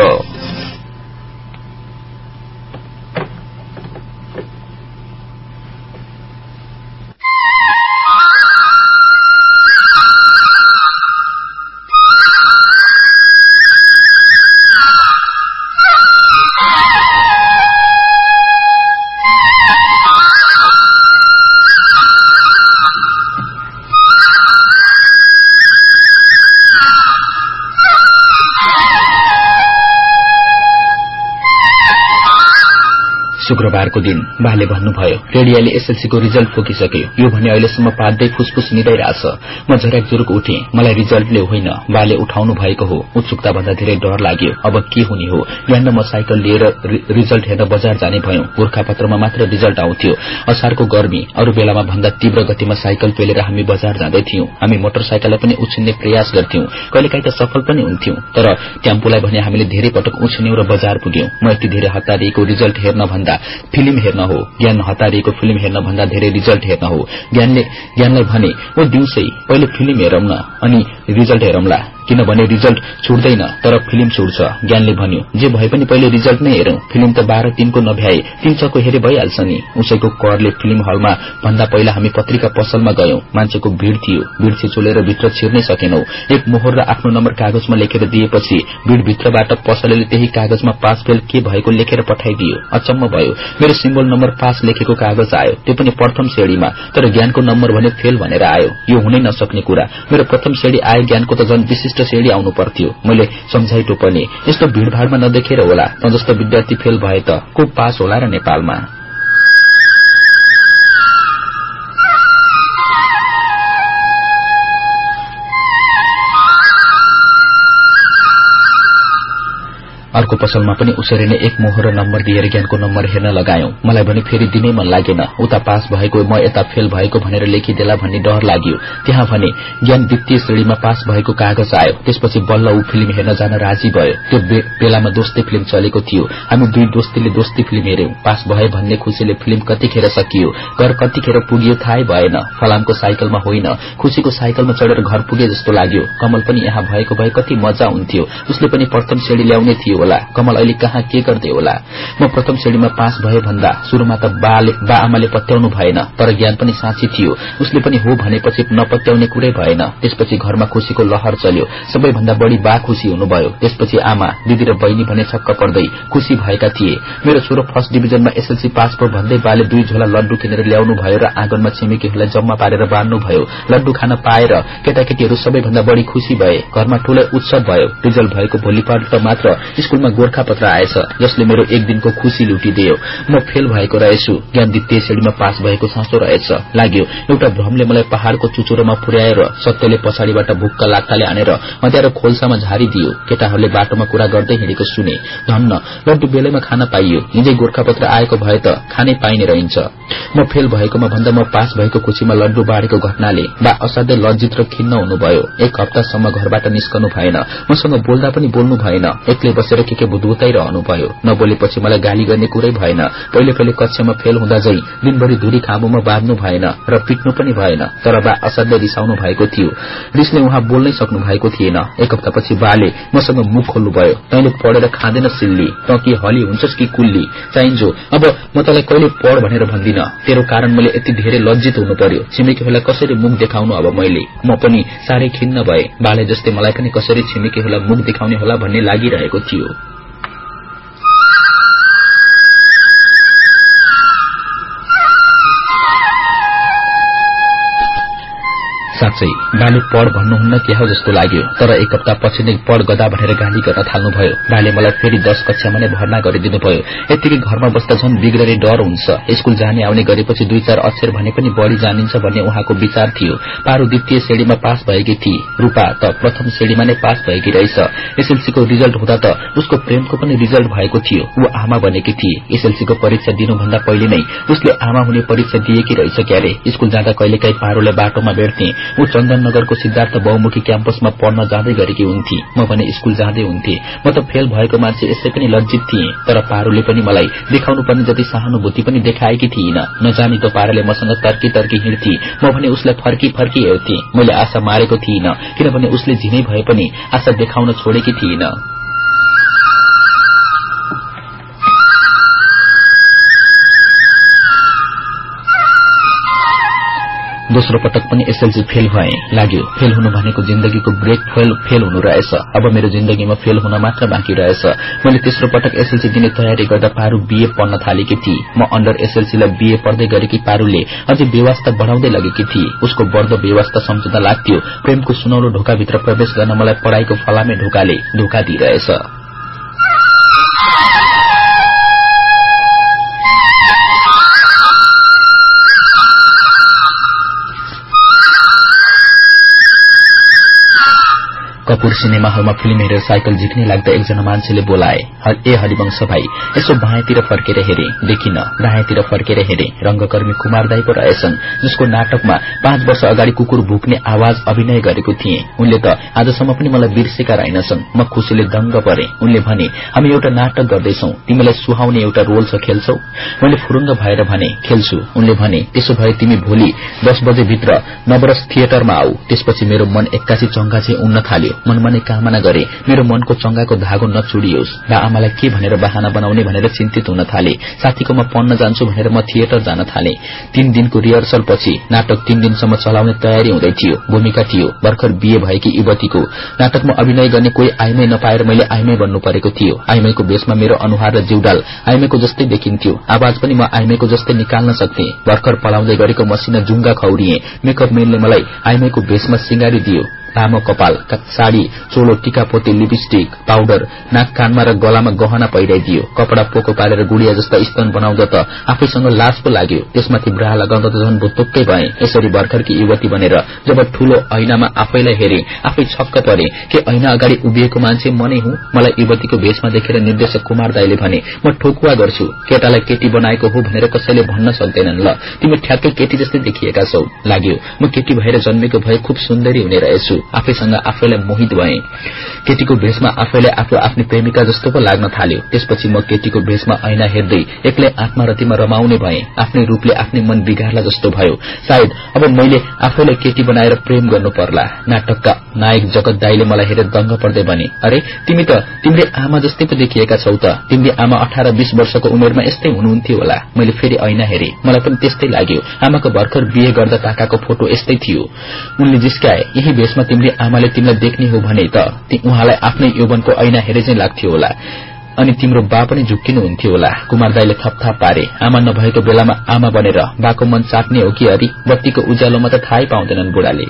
शुक्रबारको दिन बाले भन्नुभयो रेडियाले एसएलसीको रिजल्ट फुकिसक्यो। यो भने अहिलेसम्म पाड्दै फुसफुस निदैरहेछ म झर्याक जुरुक उठे। मलाई रिजल्टले होइन। बाले उठाउनु भएको हो। उत्सुकता भन्दा धेरै डर लाग्यो। अब के हुने हो? बिहान म साइकल लिएर रिजल्ट हेर्न बजार जाने भयौं। गोर्खापत्रमा मात्र रिजल्ट आउँथ्यो। असारको गर्मी। अरू बेलामा भन्दा तीव्र गतिमा साइकल पेलेर हामी बजार जाँदै थियौं। हामी मोटरसाइकललाई पनि उछिन्ने प्रयास गर्थ्यौं। कहिलेकाहीँ त सफल पनि हुन्थ्यौं। तर ट्याम्पूलाई भने हामीले धेरै पटक उछिन्यौं र बजार पुग्यौं। म यति धेरै हतारिएको रिजल्ट हेर्न भन्दा फिल्म हेर्न हो ज्ञान हतारिएको फिल्म हेर्न भन्दा धेरै रिजल्ट हेर्न हो। ज्ञानले ज्ञानलाई भने ओ दिउँसै पहिले फिल्म हेरौं न। अनि रिजल्ट हेरौंला। किनभने रिजल्ट छुट्दैन तर फिल्म छुट्छ। ज्ञानले भन्यो जे भए पनि पहिले रिजल्ट नै हेरौं। फिल्म त बाह्र तीनको नभ्याए। तीन छको हेरे भइहाल्छ नि। उसैको करले फिल्म हलमा भन्दा पहिला हामी पत्रिका पसलमा गयौं। मान्छेको भीड़ थियो। भीड़ छिचोलेर भित्र छिर्नै सकेनौ। एक मोहर र आफ्नो नम्बर कागजमा लेखेर दिएपछि भीड़ भित्रबाट पसलले त्यही कागजमा पास के भएको लेखेर पठाइदियो। अचम्म भयो। मेरो सिम्बल नम्बर पास लेखेको कागज आयो। त्यो पनि प्रथम श्रेणीमा। तर ज्ञानको नम्बर भने फेल भनेर आयो। यो हुनै नसक्ने कुरा। मेरो प्रथम श्रेणी आए ज्ञानको त झन् विशिष्ट श्रेणी आउनु पर्थ्यो। मैले सम्झाइटो पनि। यस्तो भीड़भाड़मा नदेखेर होला। त जस्तो विद्यार्थी फेल भए त। को पास होला र नेपालमा। अर्को पसलमा पनि उसरी नै एक मोहर नम्बर दिएर ज्ञानको नम्बर हेर्न लगायौं। मलाई भने फेरि दिनै मन लागेन। उता पास भएको म यता फेल भएको भनेर लेखिदेला भन्ने डर लाग्यो। त्यहाँ भने ज्ञान द्वितीय श्रेणीमा पास भएको कागज आयो। त्यसपछि बल्ल ऊ फिल्म हेर्न जान राजी भयो। त्यो बेलामा दोस्ती फिल्म चलेको थियो। हामी दुई दोस्तीले दोस्ती फिल्म हेर्यौं पास भए भन्ने खुशीले फिल्म कतिखेर सकियो? घर कतिखेर पुगियो थाहै भएन। फलामको साइकलमा होइन। खुशीको साइकलमा चढेर घर पुगे जस्तो लाग्यो। कमल पनि यहाँ भएको भए कति मजा हुन्थ्यो। उसले पनि प्रथम श्रेणी ल्याउने थियो। होला कमल अहिले कहाँ के गर्दै होला? म प्रथम श्रेणीमा पास भए भन्दा शुरूमा त बा आमाले पत्याउनु भएन तर ज्ञान पनि साँची थियो। उसले पनि हो भनेपछि नपत्याउने कुरै भएन। त्यसपछि घरमा खुशीको लहर चल्यो। सबैभन्दा बढ़ी बा खुशी हुनुभयो। त्यसपछि आमा दिदी र बहिनी भने छक्क पर्दै खुशी भएका थिए। मेरो छोरो फर्स्ट डिभिजनमा एसएलसी पास भयो भन्दै बाले दुई झोला लड्डु किनेर ल्याउनु भयो र आँगनमा छिमेकीहरूलाई जम्मा पारेर बाँध्नु भयो। लड्डु खान पाएर केटाकेटीहरू सबैभन्दा बढ़ी खुशी भए। घरमा ठूलै उत्सव भयो। रिजल्ट भएको भोलिपल्ट मात्र स्कूलमा गोर्खा पत्र आएछ जसले मेरो एक दिनको खुशी लुटिदियो। म फेल भएको रहेछु। ज्ञान द्वितीय श्रेणीमा पास भएको साँचो रहेछ। लाग्यो एउटा भ्रमले मलाई पहाड़को चुचुरोमा पुर्याएर सत्यले पछाडिबाट भुक्क लात्ताले हानेर हँद्यारो खोल्सामा झारिदियो। केटाहरूले बाटोमा कुरा गर्दै हिँडेको सुने। धन्न लड्डु बेलैमा खान पाइयो। हिँदै गोर्खापत्र आएको भए त खानै पाइने रहन्छ। म फेल भएकोमा भन्दा म पास भएको खुशीमा लड्डु बाँडेको घटनाले बा असाध्यै लज्जित र खिन्न हुनुभयो। एक हप्तासम्म घरबाट निस्कनु भएन। मसँग बोल्दा पनि बोल्नु भएन। एक्लै बसेर के के बुदबुताइरहनु भयो नबोलेपछि मलाई गाली गर्ने कुरै भएन। पहिले पहिले कक्षामा फेल हुँदा झै दिनभरि धुरी खाँबोमा बाँध्नु भएन र पिट्नु पनि भएन तर बा असाध्य रिसाउनु भएको थियो। रिसले उहाँ बोल्नै सक्नु भएको थिएन। एक हप्तापछि बाले मसँग मुख खोल्नु भयो तैँले पढेर खाँदैन सिल्ली। त कि हली हुन्छस् कि कुल्ली? चाहिन्छौ। अब म तँलाई कहिले पढ भनेर भन्दिन। तेरो कारण मैले यति धेरै लज्जित हुनु पर्यो छिमेकीहरूलाई कसरी मुख देखाउनु अब मैले? म पनि साह्रै खिन्न भए। बाले जस्तै मलाई पनि कसरी छिमेकीहरूलाई मुख देखाउने होला भन्ने लागिरहेको थियो। साँच्चै बाले पढ भन्नुहुन्न क्या हो जस्तो लाग्यो तर एक हप्ता पछि नै पढ गदा भनेर गाली गर्न थाल्नुभयो। बाले मलाई फेरि दश कक्षामा नै भर्ना गरिदिनुभयो। यत्तिकै घरमा बस्दा झन् बिग्रने डर हुन्छ। स्कूल जाने आउने गरेपछि दुई चार अक्षर भने पनि बढ़ी जानिन्छ भन्ने उहाँको विचार थियो। पारू द्वितीय श्रेणीमा पास भएकी थिए। रूपा त प्रथम श्रेणीमा नै पास भएकी रहेछ। एसएलसीको रिजल्ट हुँदा त उसको प्रेमको पनि रिजल्ट भएको थियो। ऊ आमा बनेकी थिए। एसएलसीको परीक्षा दिनुभन्दा पहिले नै उसले आमा हुने परीक्षा दिएकी रहेछ क्यारे। स्कूल जाँदा कहिलेकाहीँ पारूलाई बाटोमा भेट्थे ऊ चन्दननगरको सिद्धार्थ बहुमुखी क्याम्पसमा पढ्न जाँदै गरेकी हुन्थे। म भने स्कूल जाँदै हुन्थे। म त फेल भएको मान्छे यसै पनि लज्जित थिए। तर पारूले पनि मलाई देखाउनु पर्ने जति सहानुभूति पनि देखाएकी थिइन। नजानी त पाराले मसँग तर्की तर्की हिँड्थे। म भने उसलाई फर्की फर्की हेर्थे। मैले आशा मारेको थिइन। किनभने उसले झिनै भए पनि आशा देखाउन छोडेकी थिइन। दोस्रो पटक पनि एसएलसी फेल भए। लाग्यो फेल हुनु भनेको जिन्दगीको ब्रेक फेल फेल हुनु रहेछ। अब मेरो जिन्दगीमा फेल हुन मात्र बाँकी रहेछ। मैले तेस्रो पटक एसएलसी दिने तयारी गर्दा पारू बीए पढ्न थालेकी थिए। म अन्डर एसएलसीलाई बीए पढ्दै गरेकी पारूले अझै व्यवस्था बढ़ाउँदै लगेकी थिए। उसको बढ्दो व्यवस्था सम्झँदा लाग्थ्यो। प्रेमको सुनौलो ढोकाभित्र प्रवेश गर्न मलाई पढ़ाईको फलामे ढोकाले धोका दिइरहेछ। कपूर सिनेमा हलमा फिल्म हेरेर साइकल झिक्ने लाग्दा एकजना मान्छेले बोलाए ए हरिवंश भाइ यसो बायाँतिर फर्केर हेरे देखिन दायाँतिर फर्केर हेरे। रंगकर्मी कुमार दाई पो रहेछन् जसको नाटकमा पाँच वर्ष अगाडि कुकुर भुक्ने आवाज अभिनय गरेको थिए। उनले त आजसम्म पनि मलाई बिर्सेका रहेनछन्। म खुसीले दंग परे। उनले भने हामी एउटा नाटक गर्दैछौ। तिमीलाई सुहाउने एउटा रोल छ खेल्छौ? मैले फुरुङ्ग भएर भने खेल्छु। उनले भने त्यसो भए तिमी भोलि दस बजे भित्र नवरस थिएटरमा आऊ। त्यसपछि मेरो मन एक्कासी चंगा चाहिँ उड्न थाल्यो। मनमनै कामना गरे मेरो मनको चंगाको धागो नचुडियोस्। बा आमालाई के भनेर बहाना बनाउने भनेर चिन्तित हुन थाले। साथीकोमा पढ्न जान्छु भनेर म थिएटर जान थाले। तीन दिनको रिहर्सल पछि नाटक तीन दिनसम्म चलाउने तयारी हुँदै थियो। भूमिका थियो। भर्खर बिए भएकी युवतीको। नाटकमा अभिनय गर्ने कोही आइमै नपाएर मैले आइमै बन्नु परेको थियो। आइमैको भेषमा मेरो अनुहार र जिउडाल आइमैको जस्तै देखिन्थ्यो। आवाज पनि म आइमैको जस्तै निकाल्न सक्थे। भर्खर पलाउँदै गरेको मसिना जुङ्गा खौरिए। मेकअप मेनले मलाई आइमैको भेषमा सिंगारी दियो। लामो कपाल साड़ी चोलो टिकापोती लिपस्टिक पाउडर नाक कानमा र गलामा गहना पहिराइदियो। कपड़ा पोको पारेर गुडिया जस्ता स्तन बनाउँदा त आफैसँग लाज पो लाग्यो। त्यसमाथि ब्रा लगाउँदा त झन् भुत्तुक्कै भए। यसरी भर्खरकी युवती बनेर जब ठूलो ऐनामा आफैलाई हेरे आफै छक्क परे के ऐना अगाडि उभिएको मान्छे म नै हुँ? मलाई युवतीको भेषमा देखेर निर्देशक कुमार दाईले भने म ठोकुवा गर्छु। केटालाई केटी बनाएको हो भनेर कसैले भन्न सक्दैनन्। ल तिमी ठ्याक्कै केटी जस्तै देखिएका छौ। लाग्यो। म केटी भएर जन्मेको भए खुब सुन्दरी हुने रहेछु। आफैसँग आफैलाई मोहित भए। केटीको भेषमा आफैलाई आफू आफ्नो प्रेमिका जस्तो पो लाग्न थाल्यो। त्यसपछि म केटीको भेषमा ऐना हेर्दै एक्लै आत्मारतीमा रमाउने भए। आफ्नै रूपले आफ्नै मन बिगार्ला जस्तो भयो। सायद अब मैले आफैलाई केटी बनाएर प्रेम गर्नु पर्ला। नाटकका नायक जगत दाईले मलाई हेरेर दंग पर्दै भने अरे तिमी त तिमीले आमा जस्तै पो देखिएका छौ त। तिमीले आमा अठार बीस वर्षको उमेरमा यस्तै हुनुहुन्थ्यो होला। मैले फेरि ऐना हेरे। मलाई पनि त्यस्तै लाग्यो। आमाको भर्खर बिहे गर्दा ताकाको फोटो यस्तै थियो। उनले जिस्काए यही भेषमा तिमीले आमाले तिमीलाई देख्ने हो भने त उहाँलाई आफ्नै यौवनको ऐना हेरे चाहिँ लाग्थ्यो होला। अनि तिम्रो बा पनि झुक्किनुहुन्थ्यो होला। कुमार दाईले थपथाप पारे आमा नभएको बेलामा आमा बनेर बाको मन चाट्ने हो कि अरि? बत्तीको उज्यालोमा त थाहै पाउँदैनन् बुढाले।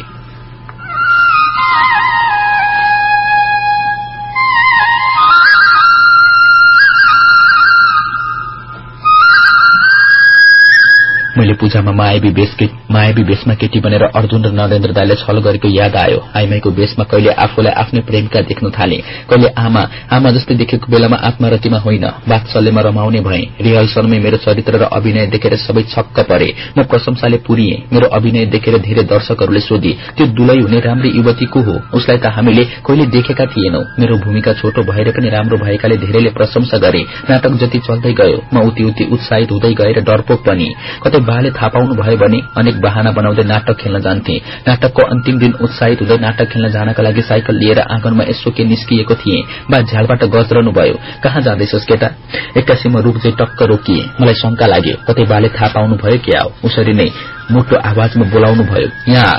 मैले पूजामा मायावी बेस मायावी बेसमा केटी बनेर अर्जुन र नरेन्द्र दाईले छल गरेको याद आयो। आइमाईको बेसमा कहिले आफूलाई आफ्नै प्रेमिका देख्न थाले। कहिले आमा। आमा जस्तै देखेको बेलामा आत्मरतीमा होइन। वात्सल्यमा रमाउने भए। रिहर्सलमै मेरो चरित्र र अभिनय देखेर सबै छक्क परे। म प्रशंसाले पुरिए। मेरो अभिनय देखेर धेरै दर्शकहरूले सोधे त्यो दुलै हुने राम्री युवती को हो? उसलाई त हामीले कहिले देखेका थिएनौ। मेरो भूमिका छोटो भएर पनि राम्रो भएकाले धेरैले प्रशंसा गरे। नाटक जति चल्दै गयो म उति उति उत्साहित हुँदै गएर डरपोक पनि कतै बाले थाहा पाउनु भयो भने अनेक बहाना बनाउँदै नाटक खेल्न जान्थे। नाटकको अन्तिम दिन उत्साहित हुँदै नाटक खेल्न जानका लागि साइकल लिएर आँगनमा यसो के निस्किएको थिए बा झ्यालबाट गजरनु भयो कहाँ जाँदैछस् केटा एक्कासीमा रूप चाहिँ टक्क रोकिए। मलाई शंका लाग्यो। कतै बाले थाहा पाउनु भयो क्या? उसरी नै मोटो आवाजमा बोलाउनु भयो। यहाँ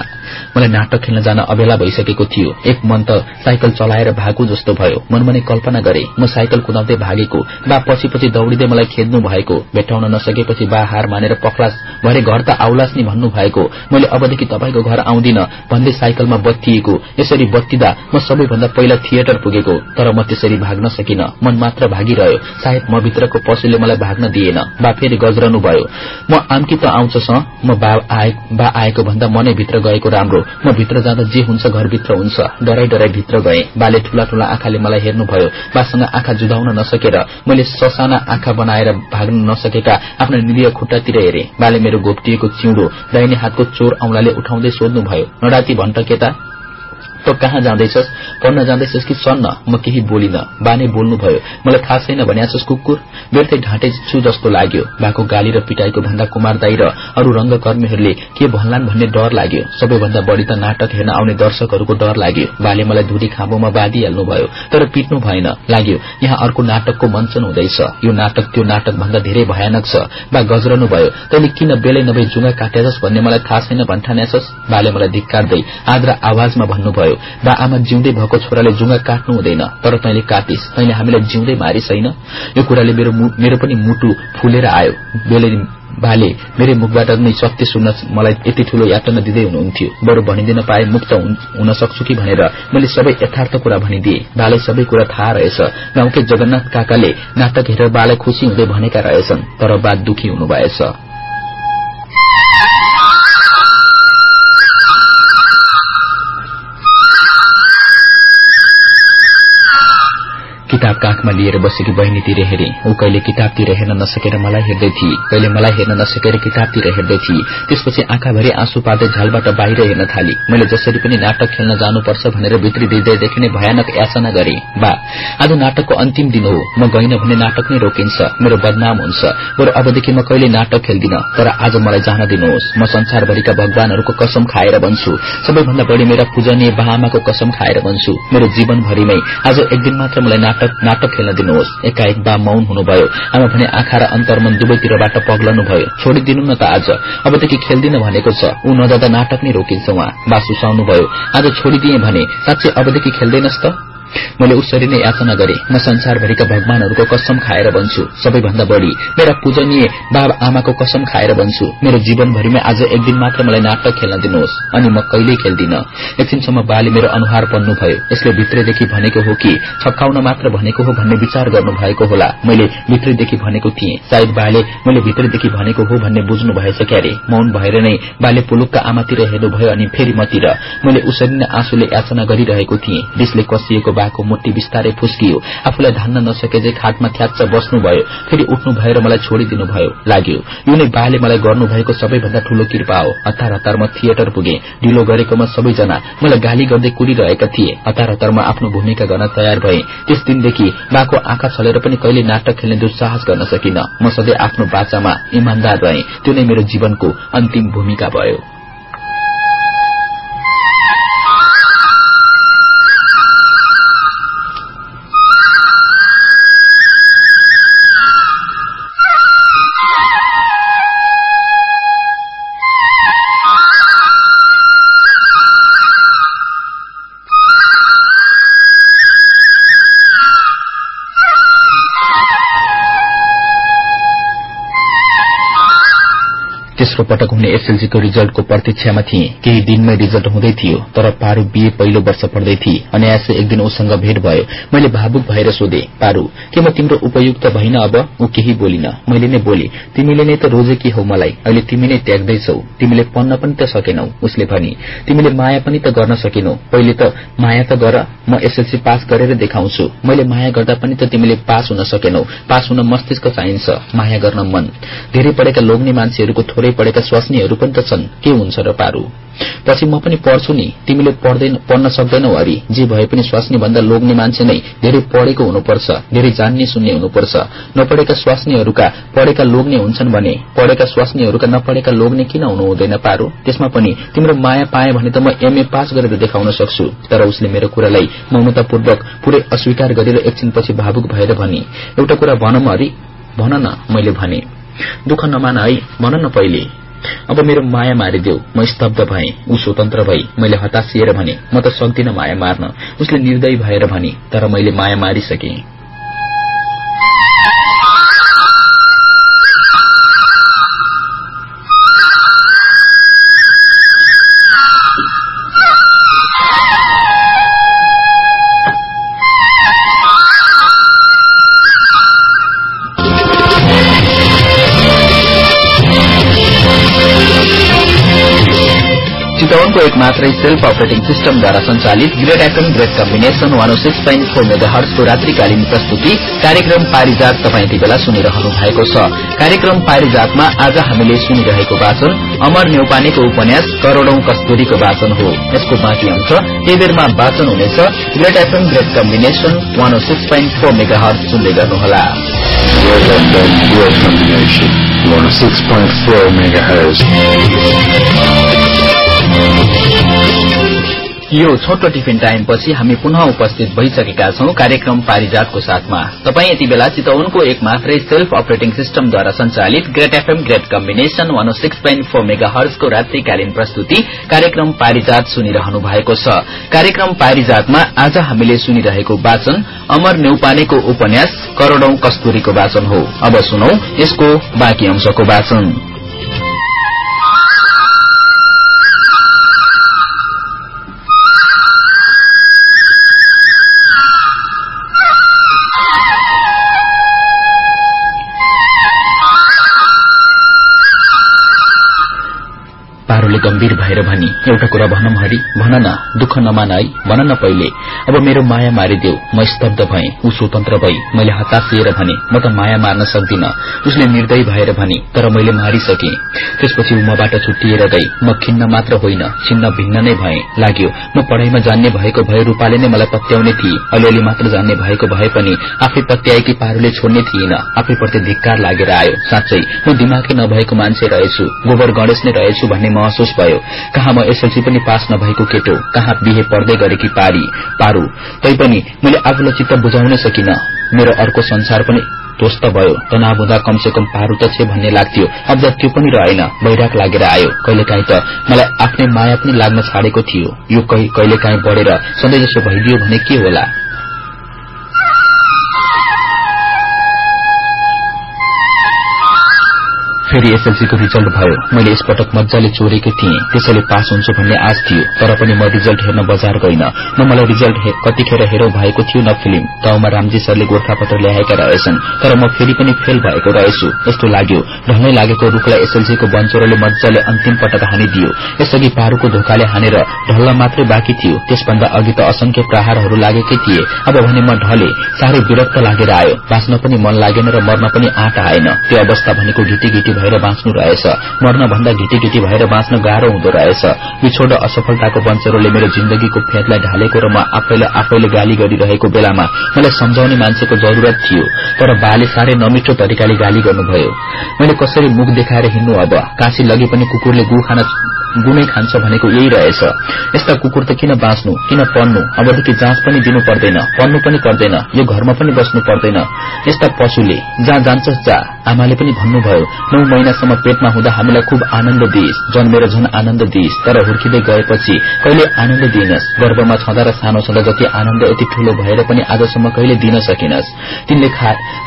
मलाई नाटक खेल्न जान अबेला भइसकेको थियो। एक मन त साइकल चलाएर भागु जस्तो भयो। मनमनै कल्पना गरे म साइकल कुदाउँदै भागेको बा पछि पछि दौडिँदै मलाई खेद्नु भएको भेटाउन नसकेपछि बा हार मानेर पक्लास भरे घर त आउलास नि भन्नु भएको मैले अबदेखि तपाईँको घर आउँदिन भन्दै साइकलमा बत्तिएको। यसरी बत्तिदा म सबैभन्दा पहिला थिएटर पुगेको तर म त्यसरी भाग्न सकिन। मन मात्र भागिरह्यो। सायद म भित्रको पशुले मलाई भाग्न दिएन बा फेरि गजरनु भयो। म आम्की त आउँछ म बा बा आएको भन्दा मनै भित्र गएको राम्रो। म भित्र जाँदा जे हुन्छ घरभित्र हुन्छ। डराई डराई भित्र गए। बाले ठूला ठूला आँखाले मलाई हेर्नुभयो। बासँग आँखा जुधाउन नसकेर मैले ससाना आँखा बनाएर भाग्न नसकेका आफ्ना निरीय खुट्टातिर हेरे। बाले मेरो घोप्टिएको चिउँडो दाहिने हातको चोर औंलाले उठाउँदै सोध्नुभयो नडाती भन्ट केता त कहाँ जाँदैछस्? पढ्न जाँदैछस् कि सन्न? म केही बोलिन। बाने बोल्नुभयो। मलाई थाहा छैन भन्याछस् कुकुर। बेर्थै ढाँटे छु जस्तो लाग्यो। बाको गाली र पिटाईको भन्दा कुमार दाई र अरू रंगकर्मीहरूले के भन्लान् भन्ने डर लाग्यो। सबैभन्दा बढ़ी त नाटक हेर्न आउने दर्शकहरूको डर लाग्यो। बाले मलाई धुरी खाँबोमा बाँधिहाल्नुभयो तर पिट्नु भएन। लाग्यो यहाँ अर्को नाटकको मञ्चन हुँदैछ। यो नाटक त्यो नाटक भन्दा धेरै भयानक छ। बा गजरनु भयो तैले किन बेलै नभई जुङ्गा काट्याछस् भन्ने मलाई थाहा छैन भन्ठान्याछस्? बाले मलाई धिक्कार्दै आद्रा आवाजमा भन्नुभयो बा आमा जिउँदै भएको छोराले जुङ्गा काट्नु हुँदैन तर तैले काटिस। तैले हामीलाई जिउँदै मारिस होइन? यो कुराले मेरो पनि मुटु फुलेर आयो। बेले बाले मेरै मुखबाट नै सत्य सुन्न मलाई यति ठूलो यातना दिँदै हुनुहुन्थ्यो। बरु भनिदिन पाए मुक्त हुन सक्छु कि भनेर मैले सबै यथार्थ कुरा भनिदिए। बालाई सबै कुरा थाहा रहेछ। गाउँकै जगन्नाथ काकाले नाटक हेरेर बालाई खुशी हुँदै भनेका रहेछन् तर बा दुखी हुनुभएछ। किताब काखमा लिएर बसेकी बहिनीतिर हेरे। ऊ कहिले किताबतिर हेर्न नसकेर मलाई हेर्दै थिए। कहिले मलाई हेर्न नसकेर किताबतिर हेर्दै थिए। त्यसपछि आँखाभरि आँसु पार्दै झलबाट बाहिर हेर्न थाली। मैले जसरी पनि नाटक खेल्न जानुपर्छ भनेर भित्री हृदयदेखि नै भयानक याचना गरे। बा आज नाटकको अन्तिम दिन हो। म गइन भने नाटक नै रोकिन्छ। मेरो बदनाम हुन्छ। बरु अबदेखि म कहिले नाटक खेल्दिन। तर आज मलाई जान दिनुहोस्। म संसारभरिका भगवानहरूको कसम खाएर भन्छु सबैभन्दा बढ़ी मेरा पूजनीय बाआमाको कसम खाएर भन्छु मेरो जीवनभरिमै आज एक दिन मात्र मलाई नाटक नाटक खेल्न दिनुहोस्। एकाएक बा मौन हुनुभयो। आमा भने आँखा र अन्तर्मन दुवैतिरबाट पग्लनु भयो। छोडिदिनु न त आज। अबदेखि खेल्दिन भनेको छ। ऊ नजाँदा नाटक नै रोकिन्छ उहाँ। बा सुसाउनुभयो आज छोडिदिए भने साँच्चै अबदेखि खेल्दैनस् त? मैले उसरी नै याचना गरे। म संसारभरिका भगवानहरूको कसम खाएर भन्छु सबैभन्दा बढ़ी मेरा पूजनीय बाबा आमाको कसम खाएर भन्छु मेरो जीवनभरिमै आज एक दिन मात्र मलाई नाटक खेल्न दिनुहोस् अनि म कहिल्यै खेल्दिन। एकछिनसम्म बाले मेरो अनुहार पन्नुभयो। यसले भित्रैदेखि भनेको हो कि छक्काउन मात्र भनेको हो भन्ने विचार गर्नुभएको होला। मैले भित्रैदेखि भनेको थिएँ। सायद बाले मैले भित्रैदेखि भनेको हो भन्ने बुझ्नु भएछ क्यारे। मौन भएर नै बाले पुलुकका आमातिर हेर्नुभयो अनि फेरि मतिर। मैले उसरी नै आँसुले याचना गरिरहेको थिएँ। रिसले कसिएको बाको मुट्टी बिस्तारै फुस्कियो। आफूलाई धान्न नसके चाहिँ खाटमा थ्याच्च बस्नुभयो फेरि उठ्नु भएर मलाई छोडिदिनु भयो लाग्यो। यो नै बाले मलाई गर्नुभएको सबैभन्दा ठूलो कृपा हो। हतार हतार म थिएटर पुगे ढिलो गरेकोमा सबैजना मलाई गाली गर्दै कुरिरहेका थिए। हतार हतार म आफ्नो भूमिका गर्न तयार भए। त्यस दिनदेखि बाको आँखा छलेर पनि कहिले नाटक खेल्ने दुस्साहस गर्न सकिन। म सधैँ आफ्नो बाचामा इमान्दार रहे। त्यो नै मेरो जीवनको अन्तिम भूमिका भयो। तेस्रो पटक हुने एसएलसीको रिजल्टको प्रतीक्षामा थिए। केही दिनमै रिजल्ट हुँदै थियो तर पारू बीए पहिलो वर्ष पढ्दै थिए। अनायासै एक दिन उसँग भेट भयो। मैले भावुक भएर सोधे पारू के म तिम्रो उपयुक्त भइन अब? ऊ केही बोलिन। मैले नै बोले तिमीले नै त रोजेकी हौ मलाई? अहिले तिमी नै त्याग्दैछौ। तिमीले पढ्न पनि त सकेनौ। उसले भनी तिमीले माया पनि त गर्न सकेनौ। पहिले त माया त गर म एसएलसी पास गरेर देखाउँछु। मैले माया गर्दा पनि त तिमीले पास हुन सकेनौ। पास हुन मस्तिष्क चाहिन्छ माया गर्न मन। धेरै पढेका लोग्ने मान्छेहरूको थोरै पढेका स्वास्नीहरू पनि त छन्। के हुन्छ र पारू? पछि म पनि पढ्छु नि। तिमीले पढ्न सक्दैनौ अरे। जे भए पनि स्वास्नी भन्दा लोग्ने मान्छे नै धेरै पढेको हुनुपर्छ धेरै जान्ने सुन्ने हुनुपर्छ। नपढेका स्वास्नीहरूका पढेका लोग्ने हुन्छन् भने पढेका स्वास्नीहरूका नपढेका लोग्ने किन हुनु हुँदैन पारू? त्यसमा पनि तिम्रो माया पाए भने त म एमए पास गरेर देखाउन सक्छु। तर उसले मेरो कुरालाई ममतापूर्वक पुरै अस्वीकार गरेर एकछिनपछि भावुक भएर भने एउटा कुरा भनौँ अरे। भन न मैले भने। दुःख नमान है भन न पहिले। अब मेरो माया मारिदेऊ म स्तब्ध भएँ ऊ स्वतन्त्र भई मैले हतासिएर भने म त सक्दिन माया मार्न। उसले निर्दयी भएर भनी तर मैले माया मारिसके। मात्रै सेल्फ अपरेटिङ सिस्टमद्वारा संचालित Great FM great combination one six point four mega हर्सको रात्रिकालीन प्रस्तुति कार्यक्रम पारिजात तपाईँ यति बेला सुनिरहनु भएको छ कार्यक्रम पारिजातमा आज हामीले सुनिरहेको वाचन अमर नेउपानेको उपन्यास करोड़ौं कस्तुरीको वाचन हो यसको बाँकी अंश बेरमा वाचन हुनेछ great FM great combination one six point four megahertz सुन्दै गर्नुहोला great combination. 106.4 megahertz. यो छोटो टिफिन टाइम पछि हामी पुनः उपस्थित भइसकेका छौं कार्यक्रम पारिजातको साथमा। तपाईँ यति बेला चितवनको एक मात्रै सेल्फ अपरेटिङ सिस्टमद्वारा संचालित great FM great combination one six point four mega हर्सको रात्रिकालीन प्रस्तुति कार्यक्रम पारिजात सुनिरहनु भएको छ। कार्यक्रम पारिजातमा आज हामीले सुनिरहेको वाचन अमर नेउपानेको उपन्यास करोड़ौं कस्तुरीको वाचन हो। अब सुनौ यसको बाँकी अंशको वाचन। गम्भीर भएर भनी एउटा कुरा भनौं हरि भन न दुःख नमान है भन न पहिले। अब मेरो माया मारिदेऊ म स्तब्ध भएँ ऊ स्वतन्त्र भई मैले हतासिएर भने म त माया मार्न सक्दिन। उसले निर्दयी भएर भने तर मैले मारिसके। त्यसपछि ऊ मबाट छुट्टिएर गई म खिन्न मात्र होइन छिन्न भिन्न नै भए। लाग्यो म पढ़ाइमा जान्ने भएको भए रूपाले नै मलाई पत्याउने थिए। अलिअलि मात्र जान्ने भएको भए पनि आफै पत्याएकी पारूले छोड्ने थिएन। आफैप्रति धिक्कार लागेर आयो। साँच्चै म दिमागै नभएको मान्छे रहेछु। गोबर गणेश नै रहेछु भन्ने महसुस भयो। कहाँ म एसएलसी पनि पास नभएको केटो कहाँ बिहे पढ्दै गरेकी पारी पारू। तैपनि मैले आफूलाई चित्त बुझाउन सकिन। मेरो अर्को संसार पनि ध्वस्त भयो। तनाव हुँदा कमसे कम पारू त छे भन्ने लाग्थ्यो। अब त्यो पनि रहेन। बैराग लागेर आयो। कहिलेकाहीँ त मलाई आफ्नै माया पनि लाग्न छाडेको थियो। यो कहिलेकाहीँ बढेर सधैँ जसो भइदियो भने के होला? फेरि एसएलसीको रिजल्ट भयो। मैले यसपटक मजाले चोरेको थिएँ। त्यसैले पास हुन्छु भन्ने आश थियो तर पनि म रिजल्ट हेर्न बजार गइन। न मलाई रिजल्ट कतिखेर हेरौं भएको थियो न फिल्म। गाउँमा रामजी सरले गोर्खापत्र ल्याएका रहेछन् तर म फेरि पनि फेल भएको रहेछु यस्तो लाग्यो। ढङ्गै लागेको रूखलाई एसएलसीको बन्चोरले मजाले अन्तिम पटक हानिदियो यसअघि पारूको धोकाले हानेर ढल्न मात्रै बाँकी थियो। त्यसभन्दा अघि त असंख्य प्रहारहरू लागेकै थिए। अब भने म ढले साह्रै विरक्त लागेर आयो। बाँच्न पनि मन लागेन र मर्न पनि आँट आएन। त्यो अवस्था भनेको घिटी घिटी भएर बाँच्नु रहेछ। मर्न भन्दा घिटी घिटी भएर बाँच्न गाह्रो हुँदो रहेछ। बिछोड असफलताको बन्चरोले मेरो जिन्दगीको फेदलाई ढालेको र म आफैलाई आफैले गाली गरिरहेको बेलामा मलाई सम्झाउने मान्छेको जरूरत थियो तर बाले साह्रै नमिठो तरिकाले गाली गर्नुभयो। मैले कसरी मुख देखाएर हिँड्नु अब? काँसी लगे पनि कुकुरले गु खान गुनै खान्छ भनेको यही रहेछ। यस्ता कुकुर त किन बाँच्नु किन पढ्नु अबदेखि जाँच पनि दिनु पर्दैन पढ्नु पनि पर्दैन यो घरमा पनि बस्नु पर्दैन। यस्ता पशुले जहाँ जान्छस् जा। आमाले पनि भन्नुभयो नौ महिनासम्म पेटमा हुँदा हामीलाई खुब आनन्द दिइस् जन्मेर झन आनन्द दिइस्। तर हुर्किँदै गएपछि कहिले आनन्द दिइनस्? गर्भमा छँदा र सानो छँदा जति आनन्द यति ठूलो भएर पनि आजसम्म कहिले दिन सकिनस्? तिनले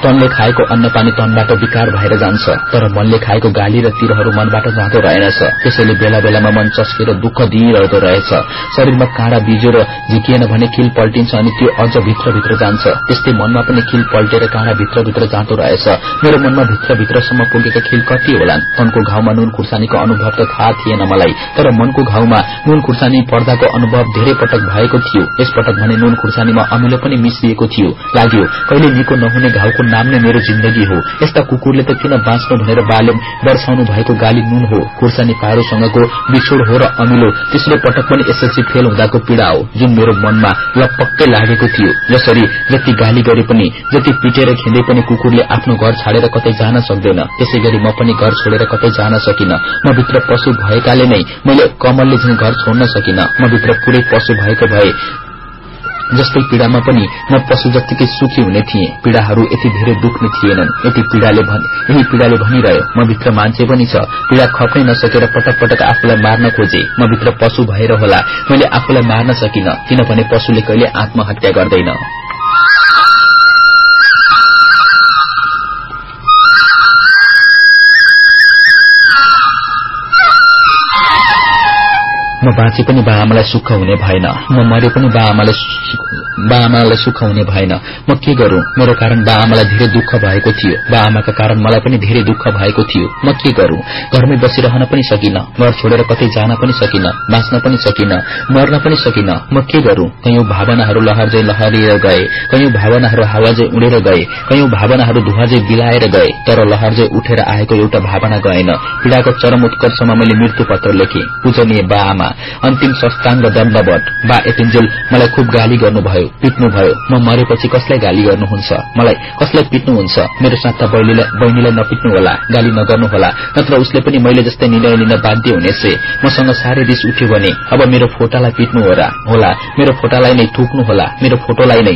तनले खाएको अन्न पानी तनबाट विकार भएर जान्छ तर मनले खाएको गाली र तीरहरू मनबाट जाँदो रहेनछ। त्यसैले बेला बेलामा मन चस्केर दुःख दिइरहेको रहेछ। शरीरमा काँडा बिजो र झिकिएन भने खिल पल्टिन्छ अनि त्यो अझ भित्रभित्र जान्छ। त्यस्तै मनमा पनि खिल पल्टेर काँडा भित्रभित्र जाँदो रहेछ। मेरो मनमा भित्रभित्रसम्म पुगेका खिल कति होलान् तनको घाउमा नुन खुर्सानीको अनुभव त थाहा थिएन मलाई। तर मनको घाउमा नुन खुर्सानी पर्दाको अनुभव धेरै पटक भएको थियो। यसपटक भने नुन खुर्सानीमा अमिलो पनि मिसिएको थियो। लाग्यो कहिले निको नहुने घाउको नाम नै मेरो जिन्दगी हो। यस्ता कुकुरले त किन बाँच्नु भनेर बाले वर्षाउनु भएको गाली नुन हो? खुर्सानी पारोसँगको बिछोड हो र अमिलो। तेस्रो पटक पनि एसएलसी फेल हुँदाको पीड़ा हो जुन मेरो मनमा लपक्कै लागेको थियो। जसरी जति गाली गरे पनि जति पिटेर खिँदै पनि कुकुरले आफ्नो घर छाडेर कतै जान सक्दैन। त्यसै गरी म पनि घर छोडेर कतै जान सकिन। म भित्र पशु भएकाले नै मैले कमलले झन् घर छोड्न सकिन। म भित्र पुरै पशु भएको भए जस्तै पीड़ामा पनि म पशु जत्तिकै सुखी हुने थिएँ पीड़ाहरू यति धेरै दुख्ने थिएनन्। यति पीड़ाले यही पीड़ाले भनिरह्यो म भित्र मान्छे पनि छ। पीड़ा खप्नै नसकेर पटक पटक आफूलाई मार्न खोजे। म भित्र पशु भएर होला। मैले आफूलाई मार्न सकिन किनभने पशुले कहिले आत्महत्या गर्दैन। म बाँचे पनि बा आमालाई सुख हुने भएन। म मरे पनि बा आमालाई सुख हुने भएन। म के गरूं? मेरो कारण बा आमालाई धेरै दुःख भएको थियो। बा आमाका कारण मलाई पनि धेरै दुःख भएको थियो। म के गरूं? घरमै बसिरहन पनि सकिन। घर छोडेर कतै जान पनि सकिन। बाँच्न पनि सकिन। मर्न पनि सकिन। म के गरूं? कयौं भावनाहरू लहरजै लहरिएर गए। कयौं भावनाहरू हावाजै उडेर गए। कयौं भावनाहरू धुवाजै बिलाएर गए। तर लहरजै उठेर आएको एउटा भावना गएन। पीड़ाको चरम उत्कर्षमा मैले मृत्यु पत्र लेखे। पूजनीय बा अन्तिम सस्ताङ्ग दण्डवट। बा एटिन्जेल मलाई खुब गाली गर्नुभयो पिट्नुभयो। म मरेपछि कसलाई गाली गर्नुहुन्छ? मलाई कसलाई पिट्नुहुन्छ? मेरो साता बहिनीलाई नपिट्नु होला गाली नगर्नु होला नत्र उसले पनि मैले जस्तै निर्णय लिन बाध्य हुनेछ। मसँग साह्रै रिस उठ्यो भने अब मेरो फोटालाई पिट्नु होला। मेरो फोटालाई नै थुक्नु होला मेरो फोटोलाई नै।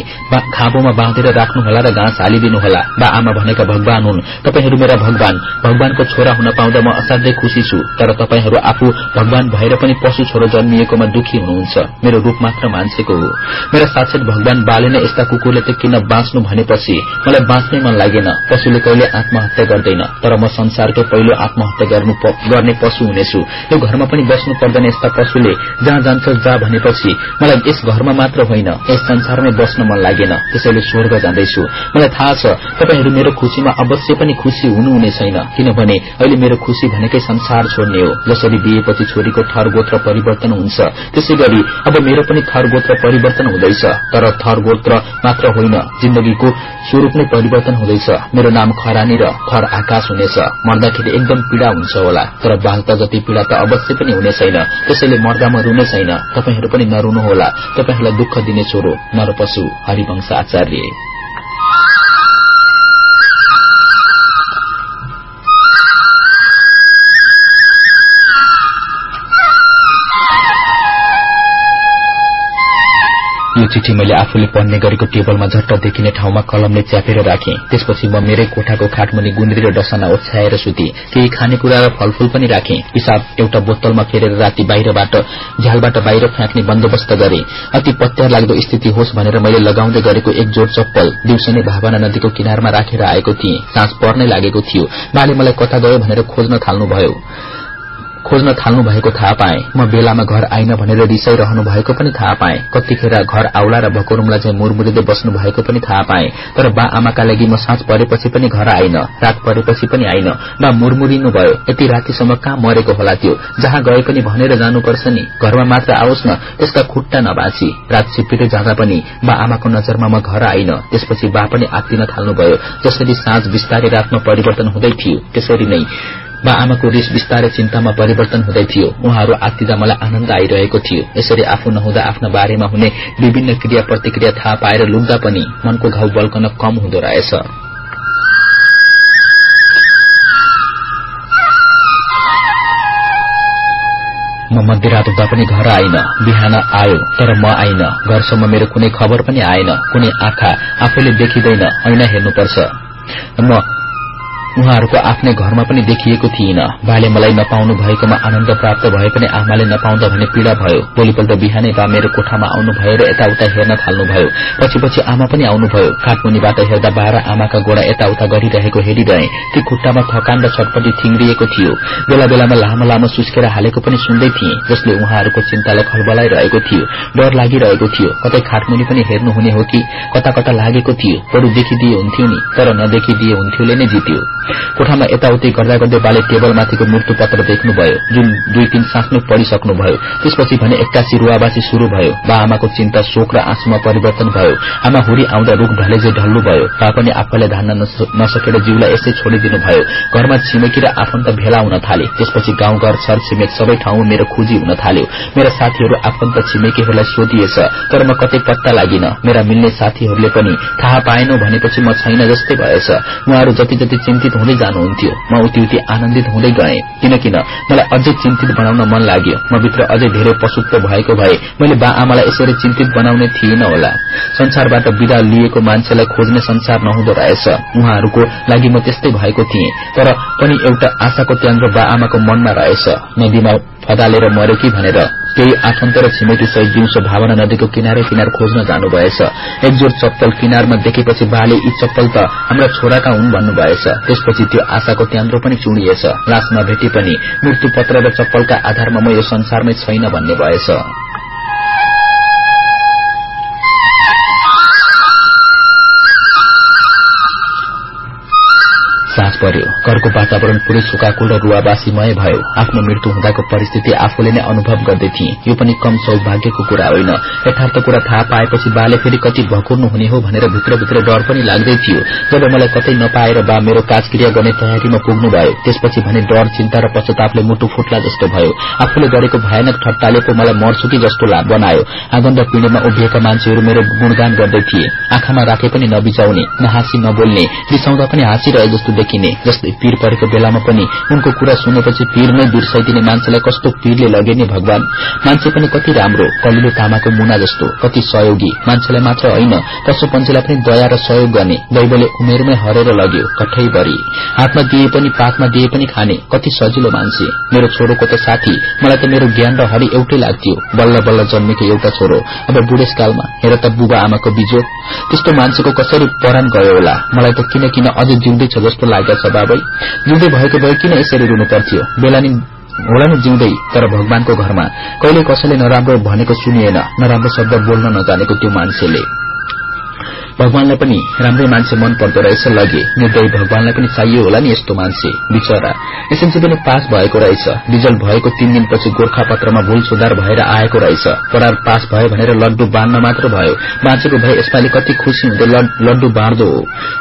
खाँबोमा बाँधेर राख्नु होला र घाँस हालिदिनु होला बा आमा भनेका भगवान हुन्। तपाईँहरू मेरा भगवान। भगवानको छोरा हुन पाउँदा म असाध्यै खुशी छु। तर तपाईँहरू आफू भगवान भएर पनि पशु छोरो जन्मिएकोमा दुखी हुनुहुन्छ। मेरो रूप मात्र मान्छेको हो। मेरा साक्षात भगवान बाले नै यस्ता कुकुरले त किन बाँच्नु भनेपछि मलाई बाँच्नै मन लागेन। पशुले कहिले आत्महत्या गर्दैन तर म संसारकै पहिलो आत्महत्या गर्ने पशु हुनेछु। यो घरमा पनि बस्नु पर्दैन यस्ता पशुले। जहाँ जान्छ जा भनेपछि मलाई यस घरमा मात्र होइन यस संसारमै बस्न मन लागेन। त्यसैले स्वर्ग जाँदैछु। मलाई थाहा छ तपाईँहरू मेरो खुशीमा अवश्य पनि खुशी हुनुहुने छैन। किनभने अहिले मेरो खुशी भनेकै संसार छोड्ने हो। जसरी बिहेपछि छोरीको थर गोत्र परिवर्तन हुन्छ। त्यसै गरी अब मेरो पनि थर गोत्र परिवर्तन हुँदैछ तर थर गोत्र मात्र होइन जिन्दगीको स्वरूप नै परिवर्तन हुँदैछ। मेरो नाम खरानी र थर आकाश हुनेछ। मर्दाखेरि एकदम पीड़ा हुन्छ होला तर बालता जति पीड़ा त अवश्य पनि हुने छैन। त्यसैले मर्दामा रुने छैन। तपाईँहरू पनि नरुनुहोला। तपाईँहरूलाई दुःख दिने छोरो नरपशु हरिवंश आचार्य। यो चिठी मैले आफूले पढ्ने गरेको टेबलमा झट्ट देखिने ठाउँमा कलमले च्यापेर राखे। त्यसपछि म मेरै कोठाको खाटमुनि गुन्द्री र डसना ओछ्याएर सुते। केही खानेकुरा र फलफूल पनि राखे। पिसाब एउटा बोतलमा फेरेर राति बाहिरबाट झ्यालबाट बाहिर फ्याँक्ने बन्दोबस्त गरे। अति पत्यार लाग्दो स्थिति होस् भनेर मैले लगाउँदै गरेको एक जोड चप्पल दिउँसो नै भावना नदीको किनारमा राखेर आएको थिएँ। साँझ पर्नै लागेको थियो। बाले मलाई कता गयो भनेर खोज्न थाल्नुभयो। खोज्न थाल्नु भएको थाहा पाए। म बेलामा घर आइन भनेर रिसाइरहनु भएको पनि थाहा पाए। कतिखेर घर आउला र भकोरुमलाई चाहिँ मुरमुरिँदै बस्नु भएको पनि थाहा पाए। तर बा आमाका लागि म साँझ परेपछि पनि घर आइन रात परेपछि पनि आइन। बा मुरमुरिनु भयो। यति रातिसम्म कहाँ मरेको होला त्यो? जहाँ गए पनि भनेर जानुपर्छ नि। घरमा मात्र आओस् न त्यसका खुट्टा नबाँची रात छिप्पिँदै जाँदा पनि बा आमाको नजरमा म घर आइन। त्यसपछि बा पनि आत्तिन थाल्नुभयो। जसरी साँझ बिस्तारै रातमा परिवर्तन हुँदै थियो त्यसरी नै। बा आमाको रिस बिस्तारै चिन्तामा परिवर्तन हुँदै थियो। उहाँहरू आत्तिदा मलाई आनन्द आइरहेको थियो। यसरी आफू नहुँदा आफ्ना बारेमा हुने विभिन्न क्रिया प्रतिक्रिया थाहा पाएर लुग्दा पनि मनको घाउ बल्कन कम हुँदो रहेछ। म मध्यरात हुँदा पनि घर आइन। बिहान आयो तर म आइन। घरसम्म मेरो कुनै खबर पनि आएन। कुनै आँखा आफैले देखिँदैन। ऐना हेर्नुपर्छ। उहाँहरूको आफ्नै घरमा पनि देखिएको थिइन। बाले मलाई नपाउनु भएकोमा आनन्द प्राप्त भए पनि आमाले नपाउँदा भने पीड़ा भयो। भोलिपल्ट बिहानै बा मेरो कोठामा आउनुभयो र यताउता हेर्न थाल्नुभयो। पछि पछि आमा पनि आउनुभयो। काठमुनिबाट हेर्दा बाह्र आमाका गोडा यताउता गरिरहेको हेरिरहे। ती खुट्टामा थकान र छटपटी थिङ्रिएको थियो। बेला बेलामा लामो लामो सुस्केर हालेको पनि सुन्दै थिए जसले उहाँहरूको चिन्तालाई खलबलाइरहेको थियो। डर लागिरहेको थियो। कतै खाटमुनि पनि हेर्नुहुने हो कि? कता कता लागेको थियो। बरू देखिदिए हुन्थ्यो नि तर नदेखिदिए हुन्थ्योले नै जित्यो। कोठामा यताउति गर्दा गर्दै बाले टेबलमाथिको मृत्यु पत्र देख्नुभयो जुन दुई तीन साँचमै पढिसक्नुभयो। त्यसपछि भने एक्कासी रुवाबासी शुरू भयो। बा आमाको चिन्ता शोक र आँसुमा परिवर्तन भयो। आमा हुरी आउँदा रूख ढलेजै ढल्नु भयो। तापनि आफैलाई धान्न नसकेर जीवलाई यसै छोडिदिनु भयो। घरमा छिमेकी र आफन्त भेला हुन थाले। त्यसपछि गाउँघर छर छिमेक सबै ठाउँमा मेरो खोजी हुन थाल्यो। मेरा साथीहरू आफन्त छिमेकीहरूलाई सोधिएछ तर म कतै पत्ता लागिन। मेरा मिल्ने साथीहरूले पनि थाहा पाएनौ भनेपछि म छैन जस्तै भएछ। उहाँहरू जति जति चिन्तित आनन्दित हुँदै जानुहुन्थ्यो। म उति उति आनन्दित हुँदै गएँ। किनकि मलाई अझै चिन्तित बनाउन मन लाग्यो। म भित्र अझै धेरै पशुत्व भएको भए मैले बा आमालाई यसरी चिन्तित बनाउने थिएन होला। संसारबाट विदा लिएको मान्छेलाई खोज्ने संसार नहुँदो रहेछ। उहाँहरूको लागि म त्यस्तै भएको थिएँ। तर पनि एउटा आशाको त्यान्द्रो बा आमाको मनमा रहेछ। नदीमा फदालेर मर्यो कि भनेर केही आफन्त र छिमेकी सहित दिउँसो भावना नदीको किनारे किनार खोज्न जानुभएछ। एकजोर चप्पल किनारमा देखेपछि बाले यी चप्पल त हाम्रा छोराका हुन् भन्नुभएछ। त्यसपछि त्यो आशाको त्यान्द्रो पनि चुडिएछ। लास नभेटे पनि मृत्यु पत्र र चप्पलका आधारमा म यो संसारमै छैन भन्ने भएछ। साँझ पर्यो। घरको वातावरण पूरै सुकाकुल र रुवावासीमय भयो। आफ्नो मृत्यु हुँदाको परिस्थिति आफूले नै अनुभव गर्दै थिए। यो पनि कम सौभाग्यको कुरा होइन। यथार्थ कुरा थाहा पाएपछि बाले फेरि कति भकुर्नु हुने हो भनेर भित्रभित्र डर पनि लाग्दै थियो। जब मलाई कतै नपाएर बा मेरो काजक्रिया गर्ने तयारीमा पुग्नु भयो त्यसपछि भने डर चिन्ता र पश्चातापले मुटु फुट्ला जस्तो भयो। आफूले गरेको भयानक ठट्टाले पो मलाई मर्छु कि जस्तो बनायो। आँगन र पिँढीमा उभिएका मान्छेहरू मेरो गुणगान गर्दै थिए। आँखामा राखे पनि नबिचाउने नहाँसी नबोल्ने रिसाउँदा पनि हाँसिरहे जस्तो देखिने जस्तै पीर परेको बेलामा पनि उनको कुरा सुनेपछि पीर नै बिर्साइदिने मान्छेलाई कस्तो पीरले लगेने भगवान। मान्छे पनि कति राम्रो कलिलो तामाको मुना जस्तो कति सहयोगी। मान्छेलाई मात्र होइन पशु पन्छीलाई पनि दया र सहयोग गर्ने दैवले उमेरमै हरेर लग्यो कठैभरि हातमा दिए पनि पातमा दिए पनि खाने कति सजिलो मान्छे। मेरो छोरोको त साथी मलाई त मेरो ज्ञान र हरि एउटै लाग्थ्यो। बल्ल बल्ल जन्मेको एउटा छोरो अब बुढेसकालमा हेर त बुबा आमाको बिजोग त्यस्तो मान्छेको कसरी परान गयो होला? मलाई त किन किन अझै जिउँदैछ जस्तो लाग्दछ बाबै जिउँदै भएको भए किन यसरी रुनु पर्थ्यो? बेलानी होला नि जिउँदै तर भगवानको घरमा कहिले कसैले नराम्रो भनेको सुनिएन। नराम्रो शब्द बोल्न नजानेको त्यो मान्छेले। भगवानलाई पनि राम्रै मान्छे मन पर्दो रहेछ लगे। निर्दयी भगवानलाई पनि चाहियो होला नि यस्तो मान्छे बिचरा। एसएमसी पनि पास भएको रहेछ। रिजल्ट भएको तीन दिनपछि गोर्खा पत्रमा भूल सुधार भएर आएको रहेछ। परार पास भयो भनेर लड्डु बाँड्न मात्र भयो। बाँचेको भए यसपालि कति खुशी हुँदै लड्डु बाँड्दो। हो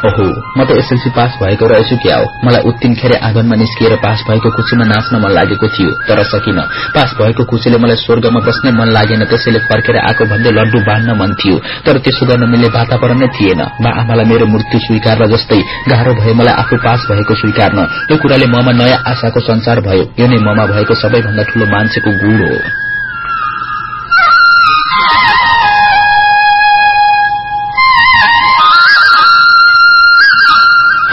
ओहो म त एसएलसी पास भएको रहेछु क्या हो। मलाई उत्तिनखेर आँगनमा निस्किएर पास भएको खुशीमा नाच्न मन लागेको थियो तर सकिन। पास भएको खुशीले मलाई स्वर्गमा बस्नै मन लागेन त्यसैले फर्केर आएको भन्दै लड्डु बाँड्न मन थियो। तर त्यसो गर्न मिल्ने वातावरण नै थिएन। बा आमालाई मेरो मृत्यु स्वीकार्न जस्तै गाह्रो भयो मलाई आफू पास भएको स्वीकार्न। यो कुराले ममा नयाँ आशाको संसार भयो। यो नै ममा भएको सबैभन्दा ठूलो मान्छेको गुण हो।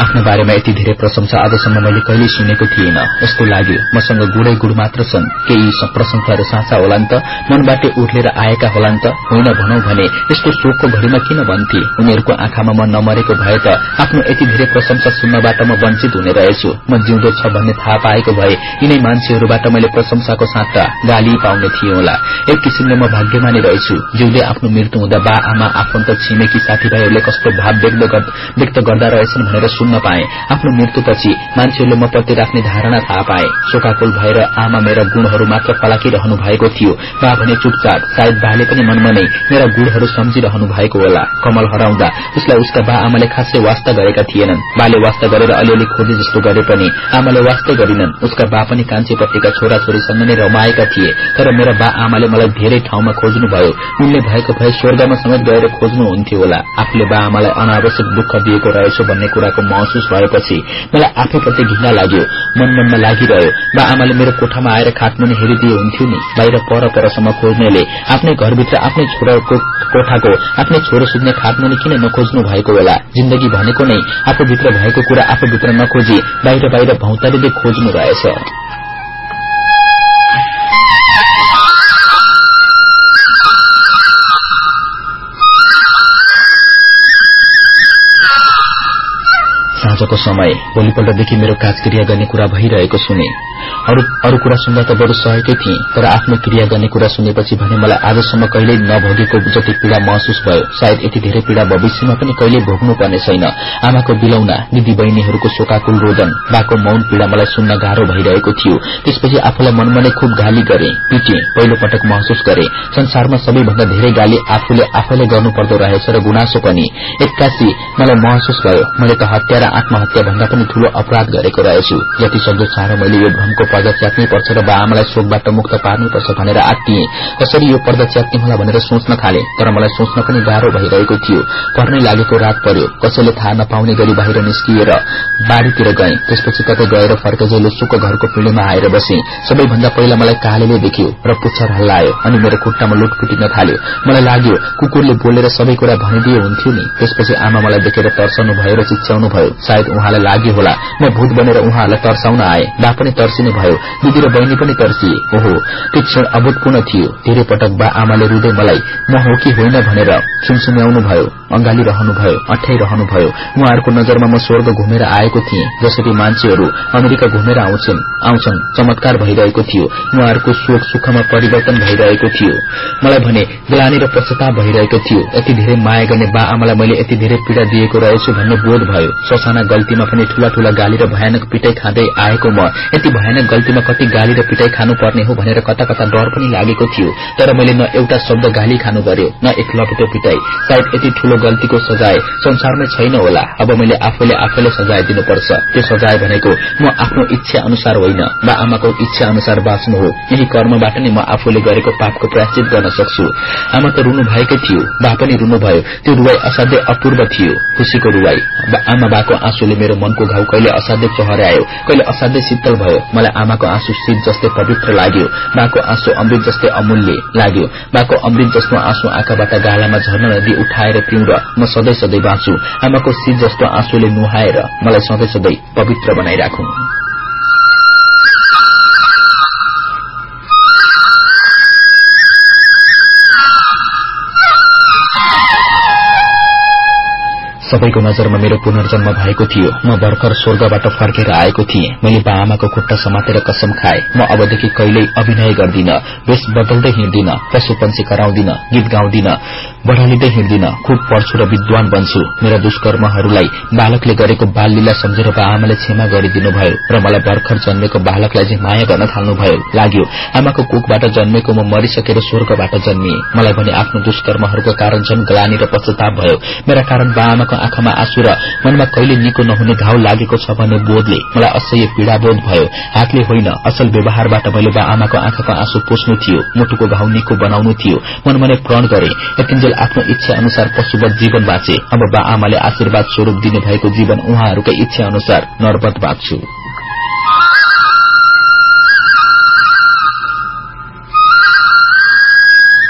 आफ्नो बारेमा यति धेरै प्रशंसा आजसम्म मैले कहिले सुनेको थिएन। यस्तो लाग्यो मसँग गुडै गुड मात्र छन्। केही प्रशंसाहरू साँचा होलान् त मनबाट उर्लेर आएका होलान् त होइन भनौं भने यस्तो शोकको घड़ीमा किन भन्थे? उनीहरूको आँखामा म नमरेको भए त आफ्नो यति धेरै प्रशंसा सुन्नबाट म वञ्चित हुने रहेछु। म जिउँदो छ भन्ने थाहा पाएको भए यिनै मान्छेहरूबाट मैले प्रशंसाको साथ गाली पाउने थिएँ होला। एक किसिमले म भाग्यमानी रहेछु। जिउँदै आफ्नो मृत्यु हुँदा बा आमा आफन्त छिमेकी साथीभाइहरूले कस्तो भाव व्यक्त गर्दा रहेछन् भनेर सुन्न पाए आफ्नो मृत्युपछि मान्छेहरूले म प्रति राख्ने धारणा थाहा पाए। शोकाकुल भएर आमा मेरा गुणहरू मात्र फलाकिरहनु भएको थियो। बा भने चुपचाप सायद बाले पनि मनमा नै मेरा गुणहरू सम्झिरहनु भएको होला। कमल हराउँदा उसलाई उसका बा आमाले खासै वास्ता गरेका थिएनन्। बाले वास्ता गरेर अलिअलि खोजे जस्तो गरे पनि आमाले वास्तै गरिनन्। उसका बा पनि कान्छेपट्टिका छोराछोरीसँग नै रमाएका थिए। तर मेरा बा आमाले मलाई धेरै ठाउँमा खोज्नुभयो। उनले भएको भए स्वर्गमा समेत गएर खोज्नुहुन्थ्यो होला। आफूले बा आमालाई अनावश्यक दुःख दिएको रहेछ भन्ने कुराको महसुस भएपछि मलाई आफैप्रति घिना लाग्यो। मन मनमा लागिरह्यो। बा आमाले मेरो कोठामा आएर खाटमुनि हेरिदिए हुन्थ्यो नि। बाहिर पर परसम्म खोज्नेले आफ्नै घरभित्र आफ्नै छोराको कोठाको आफ्नै छोरो सुत्ने खाटमुनि किन नखोज्नु भएको होला? जिन्दगी भनेको नै आफूभित्र भएको कुरा आफूभित्र नखोजी बाहिर बाहिर भौतारीले खोज्नु रहेछ। साँझको समय भोलिपल्टदेखि मेरो काज क्रिया गर्ने कुरा भइरहेको सुने। अरू कुरा सुन्दा त बरु सहेकै थिए तर आफ्नो क्रिया गर्ने कुरा सुनेपछि भने मलाई आजसम्म कहिल्यै नभोगेको जति पीड़ा महसुस भयो सायद यति धेरै पीड़ा भविष्यमा पनि कहिले भोग्नु पर्ने छैन। आमाको बिलौना दिदी बहिनीहरूको शोकाकुल रोदन बाको मौन पीड़ा मलाई सुन्न गाह्रो भइरहेको थियो। त्यसपछि आफूलाई मनमा नै खुब गाली गरे पिटे पहिलो पटक महसुस गरे। संसारमा सबैभन्दा धेरै गाली आफूले आफैले गर्नुपर्दो रहेछ र गुनासो पनि। एक्कासी मलाई महसुस भयो मैले त हत्या आत्महत्या भन्दा पनि ठूलो अपराध गरेको रहेछु। जति सक्दो चाँडो मैले यो घमको पर्दा च्यात्नै पर्छ र बा आमालाई शोकबाट मुक्त पार्नुपर्छ भनेर आत्तिए। कसरी यो पर्दा च्यात्ने होला भनेर सोच्न थाले तर मलाई सोच्न पनि गाह्रो भइरहेको थियो। पर्नै लागेको रात पर्यो कसैले थाहा नपाउने गरी बाहिर निस्किएर बारीतिर गए। त्यसपछि कतै गएर फर्केजैले सुक घरको पिँढीमा आएर बसे। सबैभन्दा पहिला मलाई कालेले देख्यो र पुच्छर हल्लायो अनि मेरो खुट्टामा लुटपुटिन थाल्यो। मलाई लाग्यो कुकुरले बोलेर सबै कुरा भनिदिए हुन्थ्यो नि। त्यसपछि आमा मलाई देखेर तर्साउनु भयो र चिच्याउनु भयो सायद उहाँलाई लाग्यो होला। म भूत बनेर उहाँहरूलाई तर्साउन आए। बा पनि तर्सिनु भयो। दिदी र बहिनी पनि तर्सिए। ओहो त्यो क्षण अभूतपूर्ण थियो। धेरै पटक बा आमाले रुँदै मलाई म हो कि होइन? भनेर सुनसुम्याउनु भयो। अंगाली रहनु भयो अठ्याइरहनु भयो। उहाँहरूको नजरमा म स्वर्ग घुमेर आएको थिएँ। जसरी मान्छेहरू अमेरिका घुमेर आउँछन् आउँछन् चमत्कार भइरहेको थियो। उहाँहरूको शोक सुखमा परिवर्तन भइरहेको थियो। मलाई भने ग्लानी र पश्चाताप भइरहेको थियो। यति धेरै माया गर्ने बा आमालाई मैले यति धेरै पीड़ा दिएको रहेछु भन्ने बोध भयो। ससाना गल्तीमा पनि ठूला ठूला गाली र भयानक पिटाई खाँदै आएको म। यति भयानक गल्तीमा कति गाली र पिटाई खानु पर्ने हो भनेर कता कता डर पनि लागेको थियो। तर मैले न एउटा शब्द गाली खानु गर्यो न एक लपटो पिटाई। सायद यति ठूलो गल्तीको सजाय संसारमै छैन होला। अब मैले आफूले आफैले सजाय दिनुपर्छ। त्यो सजाय भनेको म आफ्नो इच्छा अनुसार होइन बा आमाको इच्छा अनुसार बाँच्नु हो। यही कर्मबाट नै म आफूले गरेको पापको प्रायश्चित गर्न सक्छु। आमा त रुनु भएकै थियो बा पनि रुनु भयो त्यो रुवाई असाध्यै अपूर्व थियो खुशीको रुवाई। आमा बाको आँसुले मेरो मनको घाउ कहिले असाध्यै चहर्यायो कहिले असाध्यै शीतल भयो। मलाई आमाको आँसु शीत जस्तै पवित्र लाग्यो बाको आँसु अमृत जस्तै अमूल्य लाग्यो बाको अमृत जस्तो आँसु आँखाबाट गालामा झर्न नदी उठाएर पिउँ म सधैँ सधैँ बाँचु आमाको शीत जस्तो आँसुले नुहाएर मलाई सधैँ सधैँ पवित्र बनाइराखु सबैको नजरमा मेरो पुनर्जन्म भएको थियो। म भर्खर स्वर्गबाट फर्केर आएको थिएँ। मैले बा आमाको खुट्टा समातेर कसम खाए। म अबदेखि कहिल्यै अभिनय गर्दिन। वेश बदल्दै हिँड्दिन। पशुपन्छी कराउँदिन। गीत गाउँदिन। बढ़ालिँदै हिँड्दिन खुब पढ्छु र विद्वान बन्छु। मेरा दुष्कर्महरूलाई बालकले गरेको बाल लीला सम्झेर आमाले क्षमा गरिदिनु भयो र मलाई भर्खर जन्मेको बालकलाई चाहिँ माया गर्न थाल्नुभयो। लाग्यो आमाको कुखबाट जन्मेको म मरिसकेर स्वर्गबाट जन्मिए। मलाई भने आफ्नो दुष्कर्महरूको कारण झन ग्लानी र पश्चाताप भयो। मेरा कारण बा आमाको आँखामा आँसु र मनमा कहिले निको नहुने घाउ लागेको छ भन्ने बोधले मलाई असह्य पीड़ाबोध भयो। हातले होइन असल व्यवहारबाट मैले बा आमाको आँखाको आँसु पोस्नु थियो। मुटुको घाउ निको बनाउनु थियो। मनमा नै प्रण गरे। यतिन्जेल आफ्नो इच्छा अनुसार पशुवत जीवन बाँचे। अब बा आमाले आशीर्वाद स्वरूप दिने भएको जीवन उहाँहरूकै इच्छा अनुसार नर्बत बाँच्छु।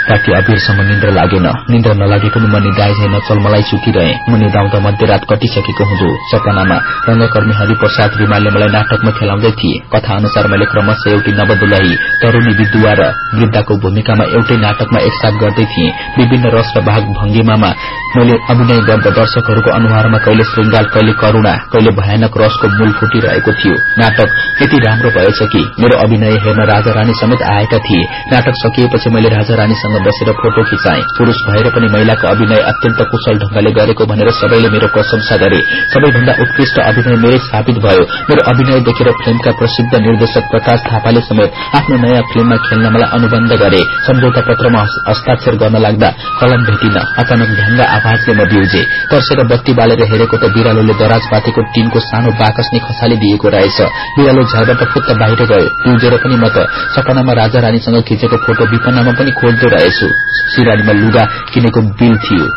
राति अबिरसम्म निन्द्र लागेन। निन्द्र नलागे पनि म निदाए झै नचल मलाई सुतिरहे म निदाउँदा मध्यरात कटिसकेको हुँदो। सपनामा रंगकर्मी हरिप्रसाद रिमालले मलाई नाटकमा खेलाउँदै थिए। कथा अनुसार मैले क्रमशः एउटी नवदुलही तरूणी विद्युवा र वृद्धाको भूमिकामा एउटै नाटकमा एकसाथ गर्दै थिएँ। विभिन्न रस र भाग भंगिमामा मैले अभिनय गर्दा दर्शकहरूको अनुहारमा कहिले श्रृंगाल कहिले करूणा कहिले भयानक रसको मूल फुटिरहेको थियो। नाटक यति राम्रो भएछ कि मेरो अभिनय हेर्न राजा रानी समेत आएका थिए। नाटक सकिएपछि मैले राजा रानीसँग बसेर फोटो खिचाए। पुरूष भएर पनि महिलाको अभिनय अत्यन्त कुशल ढंगले गरेको भनेर सबैले मेरो प्रशंसा गरे। सबैभन्दा उत्कृष्ट अभिनय मेरै साबित भयो। मेरो अभिनय देखेर फिल्मका प्रसिद्ध निर्देशक प्रकाश थापाले समेत आफ्नो नयाँ फिल्ममा खेल्न मलाई अनुबन्ध गरे। सम्झौता पत्रमा हस्ताक्षर गर्न लाग्दा कलम भेटिन। अचानक ढ्याङ्गा आवाजले म बिउजे। तर्सेर बत्ती बालेर हेरेको त बिरालोले दराज पातेको टीनको सानो बाकस नै खसालिदिएको रहेछ। बिरालो झरबाट फुत्त बाहिर गयो। बिउजेर पनि म त सपनामा राजा रानीसँग खिचेको फोटो विपन्नमा पनि खोज्दो रहेछु सिरानीमा लुगा किनेको बिल थियो।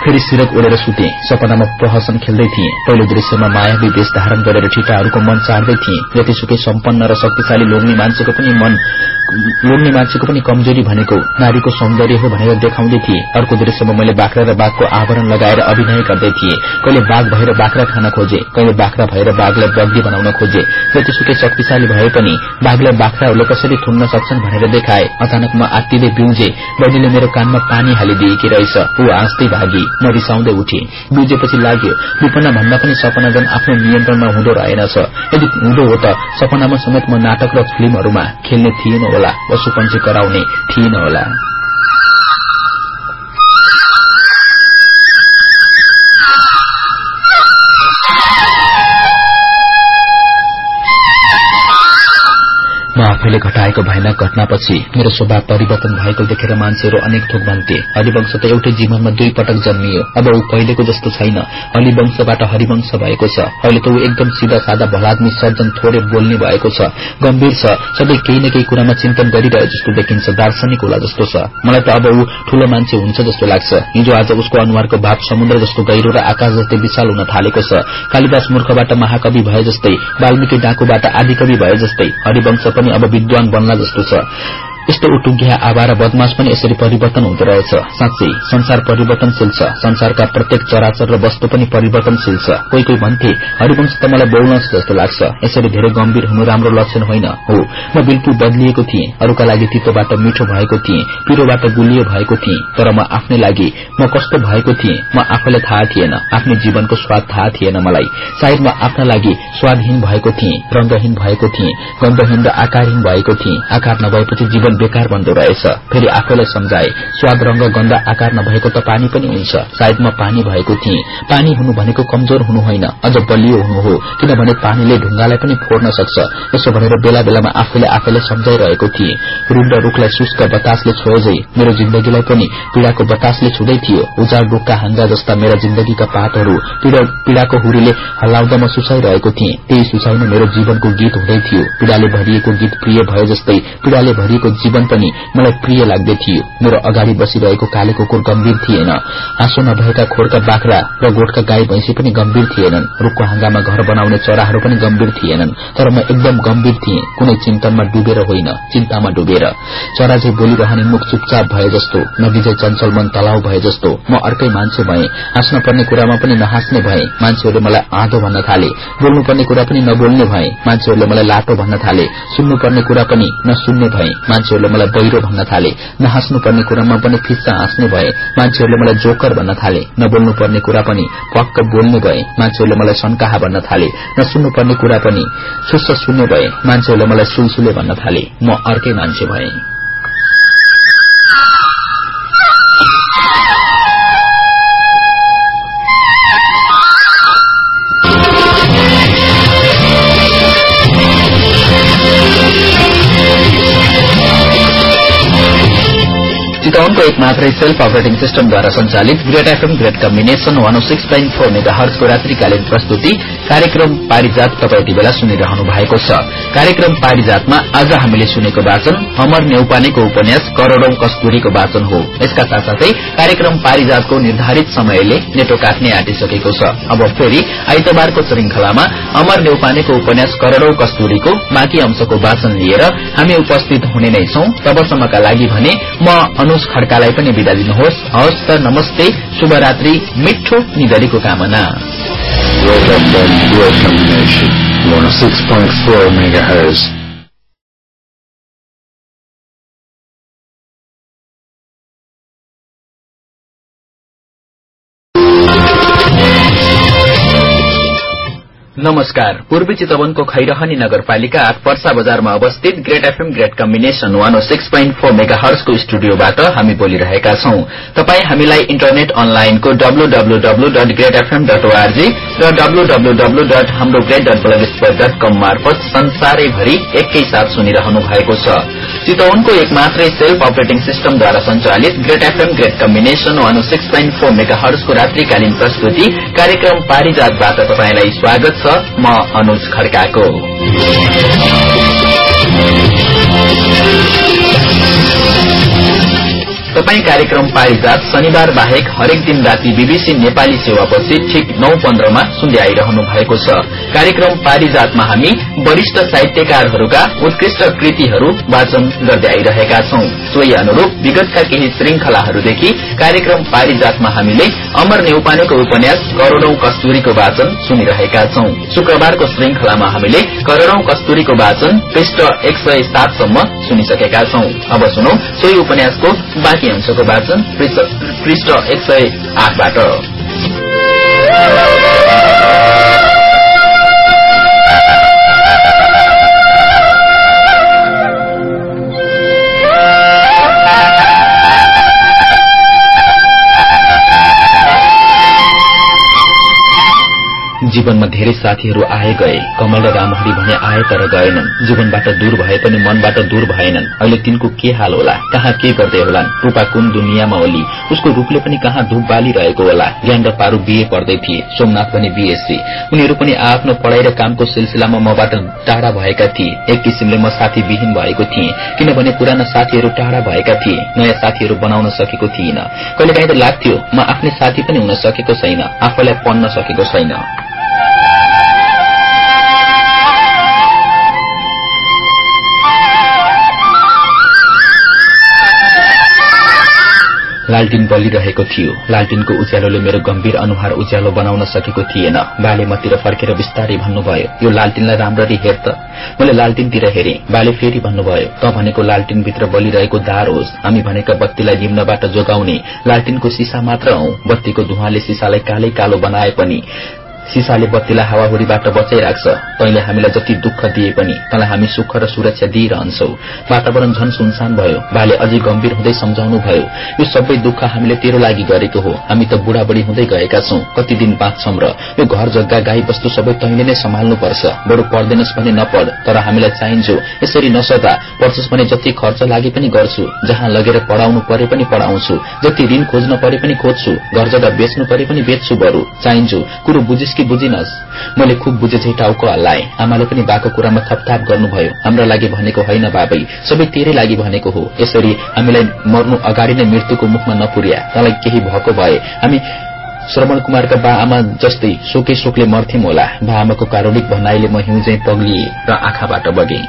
फेरि सिरक ओढेर सुते। सपनामा प्रहसन खेल्दै थिए। पहिलो दृश्यमा मायावी वेश धारण गरेर ठिटाहरूको मन चाड्दै थिए। जतिसुकै सम्पन्न र शक्तिशाली लोग्ने मान्छेको पनि मन लोग्ने मान्छेको पनि कमजोरी भनेको नारीको सौन्दर्य हो भनेर देखाउँदै थिए। अर्को दृश्यमा मैले बाख्रा र बाघको आवरण लगाएर अभिनय गर्दै थिए। कहिले बाघ भएर बाख्रा खान खोजे कहिले बाख्रा भएर बाघलाई बग्दी बनाउन खोजे। जतिसुकै शक्तिशाली भए पनि बाघलाई बाख्राहरूले कसरी थुन्न सक्छन् भनेर देखाए। अचानक म आत्तिँदै बिउजे। बहिनीले मेरो कानमा पानी हालिदिएकी रहेछ। ऊ हाँस्दै भागी म रिसाउँदै उठे। बुझेपछि लाग्यो विपन्न भन्दा पनि सपना जन आफ्नो नियन्त्रणमा हुँदो रहेनछ। यदि हुँदो हो त सपनामा समेत म नाटक र फिल्महरूमा खेल्ने थिएन होला पशुपन्छी कराउने थिएन होला। आफैले घटाएको भयानक घटनापछि मेरो स्वभाव परिवर्तन भएको देखेर मान्छेहरू अनेक थोक भन्थे हरिवंश त एउटै जीवनमा दुई पटक जन्मियो। अब ऊ पहिलेको जस्तो छैन। हरिवंशबाट हरिवंश भएको छ। अहिले त ऊ एकदम सिधा सादा भलादमी सज्जन थोरै बोल्ने भएको छ। गम्भीर छ। सधैँ केही न केही कुरामा चिन्तन गरिरहे जस्तो देखिन्छ। दार्शनिक होला जस्तो छ। मलाई त अब ऊ ठूलो मान्छे हुन्छ जस्तो लाग्छ। हिजो आज उसको अनुहारको भाव समुद्र जस्तो गहिरो र आकाश जस्तै विशाल हुन थालेको छ। कालिदास मूर्खबाट महाकवि भए जस्तै वाल्मीकि डाकुबाट आदिकवि भए जस्तै हरिवंश पनि अब विद्वान बन्ला जस्तो छ। यस्तो उटुङ्गिया आवार बदमाश पनि यसरी परिवर्तन हुँदो रहेछ। साँच्चै संसार परिवर्तनशील छ। संसारका प्रत्येक चराचर र वस्तु पनि परिवर्तनशील छ। कोही कोही भन्थे हरिवंश त मलाई बोल्न जस्तो लाग्छ। यसरी धेरै गम्भीर हुनु राम्रो लक्षण होइन। हो म बिल्कुल बदलिएको थिएँ। अरूका लागि तितोबाट मिठो भएको थिएँ। पिरोबाट गुलियो भएको थिएँ। तर म आफ्नै लागि म कस्तो भएको थिएँ? म आफैलाई थाहा थिएन। आफ्नै जीवनको स्वाद थाहा थिएन मलाई। सायद म आफ्ना लागि स्वादहीन भएको थिएँ रंगहीन भएको थिएँ गन्धहीन र आकारहीन भएको थिएँ। आकार नभएपछि जीवन बेकार बन्दो रहेछ। फेरि आफैलाई सम्झाए स्वाद रंग गन्ध आकार नभएको त पानी पनि हुन्छ। सायद म पानी भएको थिएँ। पानी हुनु भनेको कमजोर हुनु होइन। अझ बलियो हुनु हो किनभने पानीले ढुङ्गालाई पनि फोड्न सक्छ। यसो भनेर बेला बेलामा आफैले आफैलाई सम्झाइरहेको थिएँ। रुख र रूखलाई शुष्क बतासले छोएझै मेरो जिन्दगीलाई पनि पीड़ाको बतासले छुँदै थियो। उजाड रूखका हाङ्गा जस्ता मेरा जिन्दगीका पातहरू पीड़ाको हुरीले हल्लाउँदा म सुसाइरहेको थिएँ। त्यही सुसाइमा मेरो जीवनको गीत हुँदै थियो। पीड़ाले भरिएको गीत प्रिय भए जस्तै पीड़ाले भरिएको जीवन पनि मलाई प्रिय लाग्दै थियो मेरो अगाडि बसिरहेको काले कुकुर गम्भीर थिएन। आँसु नभएका खोरका बाख्रा र गोठका गाई भैंसी पनि गम्भीर थिएनन्। रूखको हाँगामा घर बनाउने चराहरू पनि गम्भीर थिएनन्। तर म एकदम गम्भीर थिएँ। कुनै चिन्तनमा डुबेर होइन चिन्तामा डुबेर। चरा चाहिँ बोलिरहने मुख चुपचाप भए जस्तो चाहिँ चञ्चल मन तलाउ भए जस्तो म अर्कै मान्छे भए। हाँस्न पर्ने कुरामा पनि नहाँस्ने भए। मान्छेहरूले मलाई आँधो भन्न थाले। बोल्नु पर्ने कुरा पनि नबोल्ने भए। मान्छेहरूले मलाई लाटो भन्न थाले। सुन्नु पर्ने कुरा पनि नसुन्ने भए। मान्छेहरूले मलाई बहिरो भन्न थाले। नहाँस्नु पर्ने कुरामा पनि फिस्सा हाँस्ने भए मान्छेहरूले मलाई जोकर भन्न थाले। नबोल्नु पर्ने कुरा पनि पक्क बोल्ने भए मान्छेहरूले मलाई सन्काहा भन्न थाले। नसुन्नु पर्ने कुरा पनि सुस्स सुन्ने भए मान्छेहरूले मलाई सुलसुले भन्न थाले। म अर्कै मान्छे भए। चितवनको एक मात्रै सेल्फ अपरेटिङ सिस्टमद्वारा संचालित great FM great combination one six point four mega हर्चको रात्रिकालीन प्रस्तुति कार्यक्रम पारिजात तपाईँ यति बेला सुनिरहनु भएको छ। कार्यक्रम पारिजातमा आज हामीले सुनेको वाचन अमर नेउपानेको उपन्यास करोड़ौं कस्तुरीको वाचन हो। यसका साथसाथै कार्यक्रम पारिजातको निर्धारित समयले नेटो काट्ने आँटिसकेको छ। अब फेरि आइतबारको श्रृंखलामा अमर नेउपानेको उपन्यास करोड़ौं कस्तुरीको बाँकी अंशको वाचन लिएर हामी उपस्थित हुने नै छौं। तबसम्मका लागि भने म अनुज खड्कालाई पनि विदा दिनुहोस् हवस् त नमस्ते शुभरात्रि मिठो निधरीको कामना Red FM Dual Combination 106.4 megahertz. नमस्कार। पूर्वी चितवनको खैरहनी नगरपालिका आठ पर्सा बजारमा अवस्थित great FM great combination one O six point four mega हर्सको स्टुडियोबाट हामी बोलिरहेका छौं। तपाई हामीलाई इन्टरनेट अनलाइनको W W W dot great FM dot ORG र डब्लू डब्लू डब्लू डट हाम्रो great dot blog dot com मार्फत संसारैभरि एकैसाथ सुनिरहनु भएको छ। चितवनको एक मात्रै सेल्फ अपरेटिङ सिस्टमद्वारा संचालित great FM great combination one O six point four mega हर्सको रात्रिकालीन प्रस्तुति कार्यक्रम पारिजातबाट तपाईँलाई स्वागत छ। म अनुज खड्काको। तपाई कार्यक्रम पारिजात शनिबार बाहेक हरेक दिन राति बीबीसी नेपाली सेवापछि ठिक नौ पन्ध्रमा सुन्दै आइरहनु भएको छ। कार्यक्रम पारिजातमा हामी वरिष्ठ साहित्यकारहरूका उत्कृष्ट कृतिहरू वाचन गर्दै आइरहेका छौं। सोही अनुरूप विगतका केही श्रृंखलाहरूदेखि कार्यक्रम पारिजातमा हामीले अमर नेउपानेको उपन्यास करोड़ौं कस्तुरीको वाचन सुनिरहेका छौं। शुक्रबारको श्रृंखलामा हामीले करोड़ौं कस्तुरीको वाचन पृष्ठ एक सय सातसम्म सुनिसकेका छौं। अब सुनौ सोही उपन्यासको बाँकी अंशको वाचन पृष्ठ एक सय आठबाट। जीवनमा धेरै साथीहरू आए गए। कमल र रामहरि भने आए तर गएनन्। जीवनबाट दूर भए पनि मनबाट दूर भएनन्। अहिले तिनको के हाल होला? कहाँ के गर्दै होलान्? रूपा कुन दुनियाँमा होली उसको रूपले पनि कहाँ धूप बालिरहेको होला? ज्ञान र पारू बीए पढ्दै थिए। सोमनाथ पनि बीएससी उनीहरू पनि आफ्नो पढ़ाई र कामको सिलसिलामा मबाट टाढा भएका थिए। एक किसिमले म साथी विहीन भएको थिएँ किनभने पुराना साथीहरू टाढा भएका थिए। नयाँ साथीहरू बनाउन सकेको थिइन। कहिलेकाहीँ त लाग्थ्यो म आफ्नै साथी पनि हुन सकेको छैन। आफैलाई पढ्न सकेको छैन। लालटिन बलिरहेको थियो। लालटिनको उज्यालोले मेरो गम्भीर अनुहार उज्यालो बनाउन सकेको थिएन। बाले मतिर फर्केर बिस्तारै भन्नुभयो यो लालटिनलाई राम्ररी हेर त। मैले लालटिनतिर हेरे। बाले फेरि भन्नुभयो त भनेको लालटिनभित्र बलिरहेको दार होस्। हामी भनेका बत्तीलाई निम्नबाट जोगाउने लालटिनको सिसा मात्र हौ। बत्तीको धुवाले सिसालाई कालै कालो बनाए पनि सिसाले बत्तीलाई हावाहुरीबाट बचाइराख्छ। तैले हामीलाई जति दुःख दिए पनि तँलाई हामी सुख र सुरक्षा दिइरहन्छौ। वातावरण झन सुनसान भयो। बाले अझै गम्भीर हुँदै सम्झाउनु भयो यो सबै दुःख हामीले तेरो लागि गरेको हो। हामी त बुढाबुढी हुँदै गएका छौं। कति दिन बाँच्छौं र यो घर जग्गा गाई वस्तु सबै तैले नै सम्हाल्नुपर्छ। बरु पढ्दैनस् भने नपढ तर हामीलाई चाहिन्छौ। यसरी नसदा पढ्छस् भने जति खर्च लागे पनि गर्छु। जहाँ लगेर पढाउनु परे पनि पढाउँछु। जति ऋण खोज्न परे पनि खोज्छु। घर जग्गा बेच्नु परे पनि बेच्छु बरु। चाहिन्छु। कुरो बुझिस् कि बुझिनस्। मैले खुब बुझे झै टाउको हल्लाए आमाले पनि बाको कुरामा थपथाप गर्नुभयो। हाम्रा लागि भनेको होइन बाबै। सबै तेरै लागि भनेको हो। यसरी हामीलाई मर्नु अगाडि नै मृत्युको मुखमा नपुर्या। तँलाई केही भएको भए हामी श्रवण कुमारका बा आमा जस्तै शोकै शोकले मर्थ्यौं होला। बा आमाको कारुणिक भनाइले म हिउँझै पग्लिए र आँखाबाट बगे।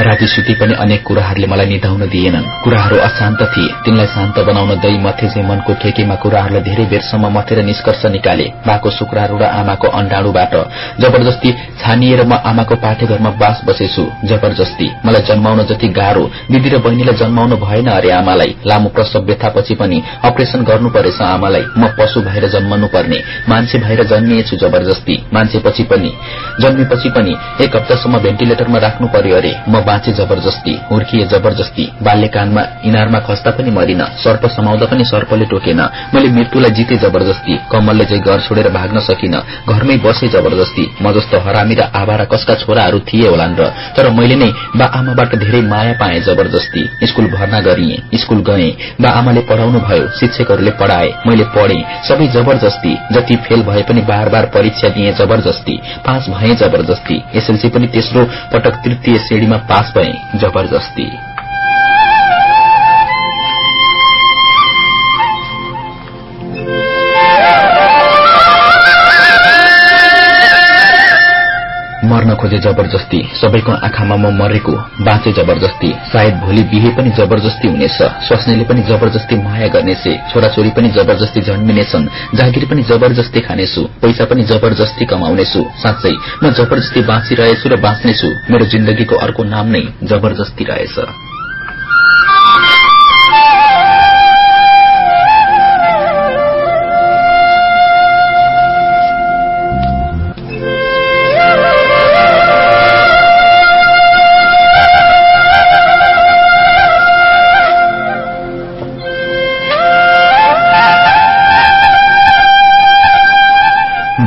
राति सुती पनि अनेक कुराहरूले मलाई निधाउन दिएनन्। कुराहरू अशान्त थिए। तिनलाई शान्त बनाउन दही चाहिँ मनको ठेकीमा कुराहरूलाई धेरै बेरसम्म मथेर निष्कर्ष निकाले। बाको शुक्रारू र आमाको अण्डाणुबाट जबरजस्ती छानिएर म आमाको पाठेघरमा बास बसेछु। जबरजस्ती। मलाई जन्माउन जति गाह्रो। दिदी र बहिनीलाई जन्माउनु भएन अरे आमालाई। लामो प्रसव व्यथापछि पनि अपरेशन गर्नु परेछ आमालाई। म पशु भएर जन्मनु पर्ने। मान्छे भएर जन्मिएछु जबरजस्ती। मान्छेपछि पनि। जन्मेपछि पनि एक हप्तासम्म भेन्टिलेटरमा राख्नु पर्यो अरे। म बाँचे जबरजस्ती हुर्किए जबरजस्ती बाल्यकालमा इनारमा खस्दा पनि मरिन सर्प समाउँदा पनि सर्पले टोकेन। मैले मृत्युलाई जिते जबरजस्ती कमलले चाहिँ घर छोडेर भाग्न सकिन। घरमै बसे जबरजस्ती म जस्तो हरामी र आभारा कसका छोराहरू थिए होलान् र तर मैले नै बा आमाबाट धेरै माया पाएँ जबरजस्ती। स्कूल भर्ना गरिए स्कूल गए। बा आमाले पढ़ाउनु भयो शिक्षकहरूले पढ़ाए। मैले पढे। सबै जबरजस्ती जति फेल भए पनि बार बार परीक्षा दिए जबरजस्ती। पास भए जबरजस्ती। एसएलसी पनि तेस्रो पटक तृतीय श्रेणीमा पास भए जबरजस्ती। मर्न खोजे जबरजस्ती। सबैको आँखामा म मरेको बाँचे जबरजस्ती। सायद भोलि बिहे पनि जबरजस्ती हुनेछ स्वास्नीले पनि जबरजस्ती माया गर्नेछ छोराछोरी पनि जबरजस्ती जन्मिनेछन् जागिर पनि जबरजस्ती खानेछु पैसा पनि जबरजस्ती कमाउनेछु। साँच्चै म जबरजस्ती बाँचिरहेछु र बाँच्नेछु मेरो जिन्दगीको अर्को नाम नै जबरजस्ती रहेछ।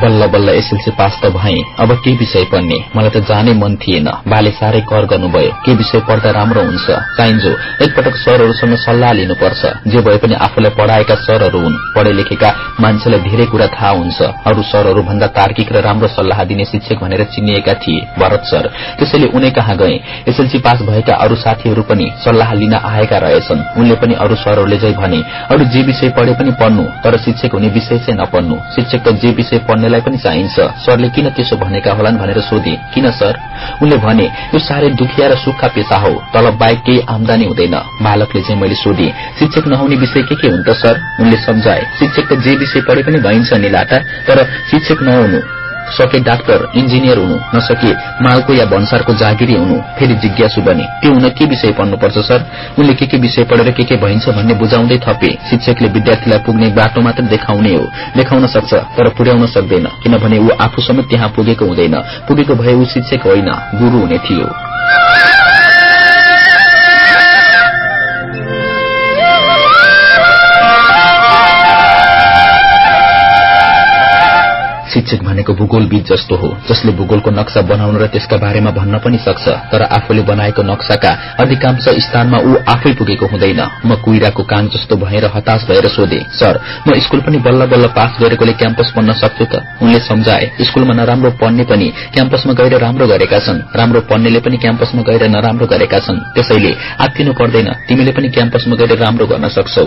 बल्ल बल्ल एसएलसी पास त भए। अब के विषय पढ्ने मलाई त जानै मन थिएन। बाले साह्रै कर गर्नुभयो। के विषय पढ्दा राम्रो हुन्छ। चाहिन्छ एकपटक सरहरूसँग सल्लाह लिनुपर्छ। जे भए पनि आफूलाई पढ़ाएका सरहरू हुन्। पढे लेखेका मान्छेलाई धेरै कुरा थाहा हुन्छ। अरू सरहरू भन्दा तार्किक र राम्रो सल्लाह दिने शिक्षक भनेर चिनिएका थिए। भरत सर त्यसैले उनै कहाँ गए? एसएलसी पास भएका अरू साथीहरू पनि सल्लाह लिन आएका रहेछन्। उनले पनि अरू सरहरूले जै भने। अरू जे विषय पढे पनि पढ्नु तर शिक्षक हुने विषय चाहिँ नपढ्नु। शिक्षक त जे विषय पढ्नेलाई पनि चाहिन्छ। सरले किन त्यसो भनेका होलान् भनेर सोधे। किन सर? उनले भने यो साह्रै दुखिया र सुक्खा पेसा हो तलब बाहेक केही आमदानी हुँदैन। बालकले चाहिँ मैले सोधे शिक्षक नहुने विषय के के हुन् त सर? उनले सम्झाए शिक्षक त जे विषय पढे पनि भइन्छ नि लाटा तर शिक्षक नहुनु। सके डाक्टर इन्जिनियर हुनु नसके मालको या भन्सारको जागिरी हुनु फेरि जिज्ञासु बने। त्यो हुन के विषय पढ्नुपर्छ सर? उनले के के विषय पढेर के के भइन्छ भन्ने बुझाउँदै थपे। शिक्षकले विद्यार्थीलाई पुग्ने बाटो मात्र देखाउने हो। देखाउन सक्छ तर पुर्याउन सक्दैन किनभने ऊ आफू समेत त्यहाँ पुगेको हुँदैन। पुगेको भए ऊ शिक्षक होइन गुरू हुने थियो। शिक्षक भनेको भूगोलविद जस्तो हो जसले भूगोलको नक्सा बनाउन र त्यसका बारेमा भन्न पनि सक्छ तर आफूले बनाएको नक्साका अधिकांश स्थानमा ऊ आफै पुगेको हुँदैन। म कुइराको कान जस्तो भएर हताश भएर सोधे सर म स्कूल पनि बल्ल बल्ल पास गरेकोले क्याम्पस पढ्न सक्छु त? उनले सम्झाए स्कूलमा नराम्रो पढ्ने पनि क्याम्पसमा गएर राम्रो गरेका छन्। राम्रो पढ्नेले पनि क्याम्पसमा गएर नराम्रो गरेका छन्। त्यसैले आत्तिनु पर्दैन तिमीले पनि क्याम्पसमा गएर राम्रो गर्न सक्छौ।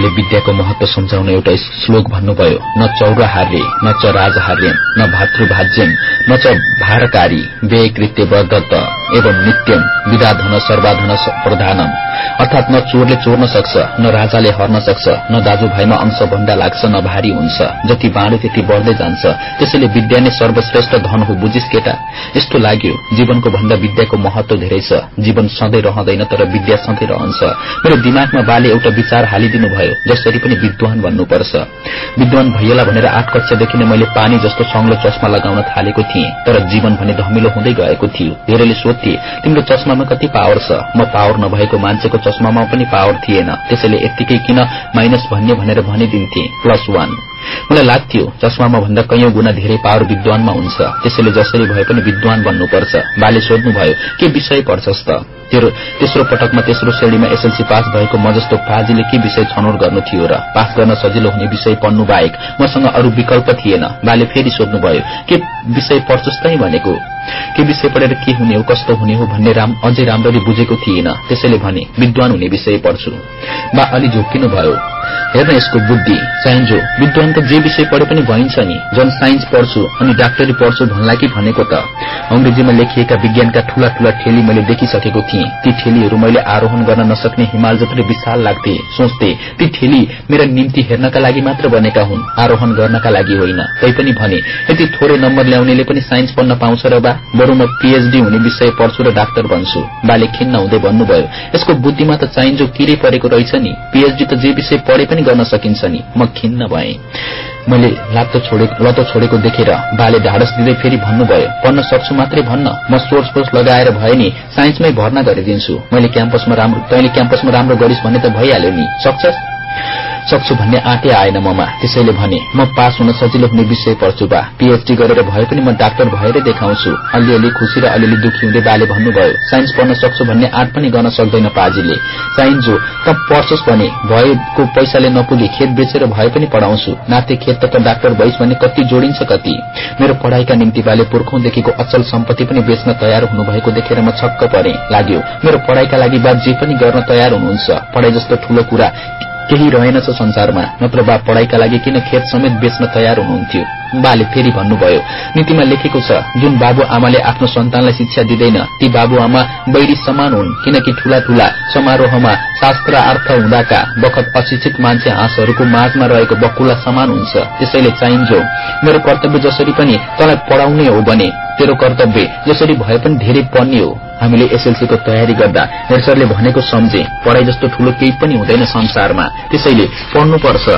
बाले विद्याको महत्व सम्झाउन एउटा श्लोक भन्नुभयो न चौर हार्य न च राज हार्यम न भातृभाज्यम न च भारकारी व्यय कृत्य वर्दत्त एवं नित्यम विधाधन सर्वाधन प्रधानम। अर्थात न चोरले चोर्न सक्छ न राजाले हर्न सक्छ न दाजुभाइमा अंश भन्दा लाग्छ न भारी हुन्छ। जति बाँड्यो त्यति बढ्दै जान्छ। त्यसैले विद्या नै सर्वश्रेष्ठ धन हो बुझिस केटा। यस्तो लाग्यो जीवनको भन्दा विद्याको महत्व धेरै छ। जीवन सधैँ रहँदैन तर विद्या सधैँ रहन्छ। मेरो दिमागमा बाले एउटा विचार हालिदिनु भयो जसरी पनि विद्वान भन्नुपर्छ। विद्वान भइएला भनेर आठ कक्षादेखि नै मैले पानी जस्तो सङ्लो चस्मा लगाउन थालेको थिएँ तर जीवन भने धमिलो हुँदै गएको थियो। धेरैले सोध्थे तिम्रो चस्मामा कति पावर छ? म पावर नभएको मान्छेको चस्मामा पनि पावर थिएन। त्यसैले यत्तिकै किन माइनस भन्ने भनेर भनिदिन्थे प्लस वान। मलाई लाग्थ्यो चस्मामा भन्दा कैयौं गुणा धेरै पावर विद्वानमा हुन्छ। त्यसैले जसरी भए पनि विद्वान बन्नुपर्छ। बाले सोध्नुभयो के विषय पढ्छस् त? तेस्रो पटकमा तेस्रो श्रेणीमा एसएलसी पास भएको म जस्तो पाजीले के विषय छनौट गर्नु थियो र? पास गर्न सजिलो हुने विषय पढ्नु बाहेक मसँग अरू विकल्प थिएन। बाले फेरि सोध्नुभयो के विषय पढ्छस् तै? भनेको। के विषय पढेर के हुने हो कस्तो हुने हो भन्ने राम अझै राम्ररी बुझेको थिएन। त्यसैले भने विद्वान हुने विषय पढ्छु। बा अलि झोक्किनु भयो हेर्न यसको बुद्धि चाहिन्छ विद्वान त जे विषय पढे पनि भइन्छ नि। जन साइन्स पढ्छु अनि डाक्टरी पढ्छु भन्ला कि भनेको त? अंग्रेजीमा लेखिएका विज्ञानका ठूला ठूला ठेली मैले देखिसकेको थिएँ। ती ठेलीहरू मैले आरोहण गर्न नसक्ने हिमाल जत्रै विशाल लाग्थे। सोच्थे ती ठेली मेरा निम्ति हेर्नका लागि मात्र बनेका हुन् आरोहण गर्नका लागि होइन। तैपनि भने यति थोरै नम्बर ल्याउनेले पनि साइन्स पढ्न पाउँछ र बा? बरु म पीएचडी हुने विषय पढ्छु र डाक्टर बन्छु। बाले खिन्न हुँदै भन्नुभयो यसको बुद्धिमा त चाहिन्छ किरै परेको रहेछ नि? पीएचडी त जे विषय पढे पनि गर्न सकिन्छ नि। म खिन्न भए। मैले लातो लतो छोडेको देखेर बाले ढाडस दिँदै फेरि भन्नुभयो पढ्न सक्छु मात्रै भन्न। म सोर्स फोर्स लगाएर भए नि साइन्समै भर्ना गरिदिन्छु। मैले क्याम्पसमा राम्रो तैँले क्याम्पसमा राम्रो गरिस् भन्ने त भइहाल्यो नि। सक्छस्? सक्छु भन्ने आँटे आएन ममा। त्यसैले भने म पास हुन सजिलो हुने विषय पढ्छु बा। पीएचडी गरेर भए पनि म डाक्टर भएरै देखाउँछु। अलिअलि खुशी र अलिअलि दुखी हुँदै बाले भन्नुभयो साइन्स पढ्न सक्छु भन्ने आँट पनि गर्न सक्दैन पाजीले। साइन्स जो त पढ्छस् भने? भएको पैसाले नपुगे खेत बेचेर भए पनि पढाउँछु। नाते खेत त डाक्टर भइस भने कति जोडिन्छ कति। मेरो पढ़ाईका निम्ति बाले पुर्खौंदेखिको अचल सम्पत्ति पनि बेच्न तयार हुनुभएको देखेर म छक्क परे। लाग्यो मेरो पढ़ाईका लागि बाद जे पनि गर्न तयार हुनुहुन्छ। पढ़ाई जस्तो ठूलो कुरा केही रहेनछ संसारमा। नत्र बा पढ़ाईका लागि किन खेत समेत बेच्न तयार हुनुहुन्थ्यो? बाले फेरि भन्नुभयो नीतिमा लेखेको छ जुन बाबु आमाले आफ्नो सन्तानलाई शिक्षा दिँदैन ती बाबु आमा बैरी समान हुन् किनकि ठूला ठूला समारोहमा शास्त्र अर्थ हुँदाका बखत अशिक्षित मान्छे हाँसहरूको माझमा रहेको बकुला समान हुन्छ। त्यसैले चाहिन्छ मेरो कर्तव्य जसरी पनि तँलाई पढ़ाउने हो भने तेरो कर्तव्य जसरी भए पनि धेरै पढ्ने हो। हामीले एसएलसीको तयारी गर्दा हेडसरले भनेको सम्झे पढ़ाई जस्तो ठूलो केही पनि हुँदैन संसारमा। त्यसैले पढ्नुपर्छ।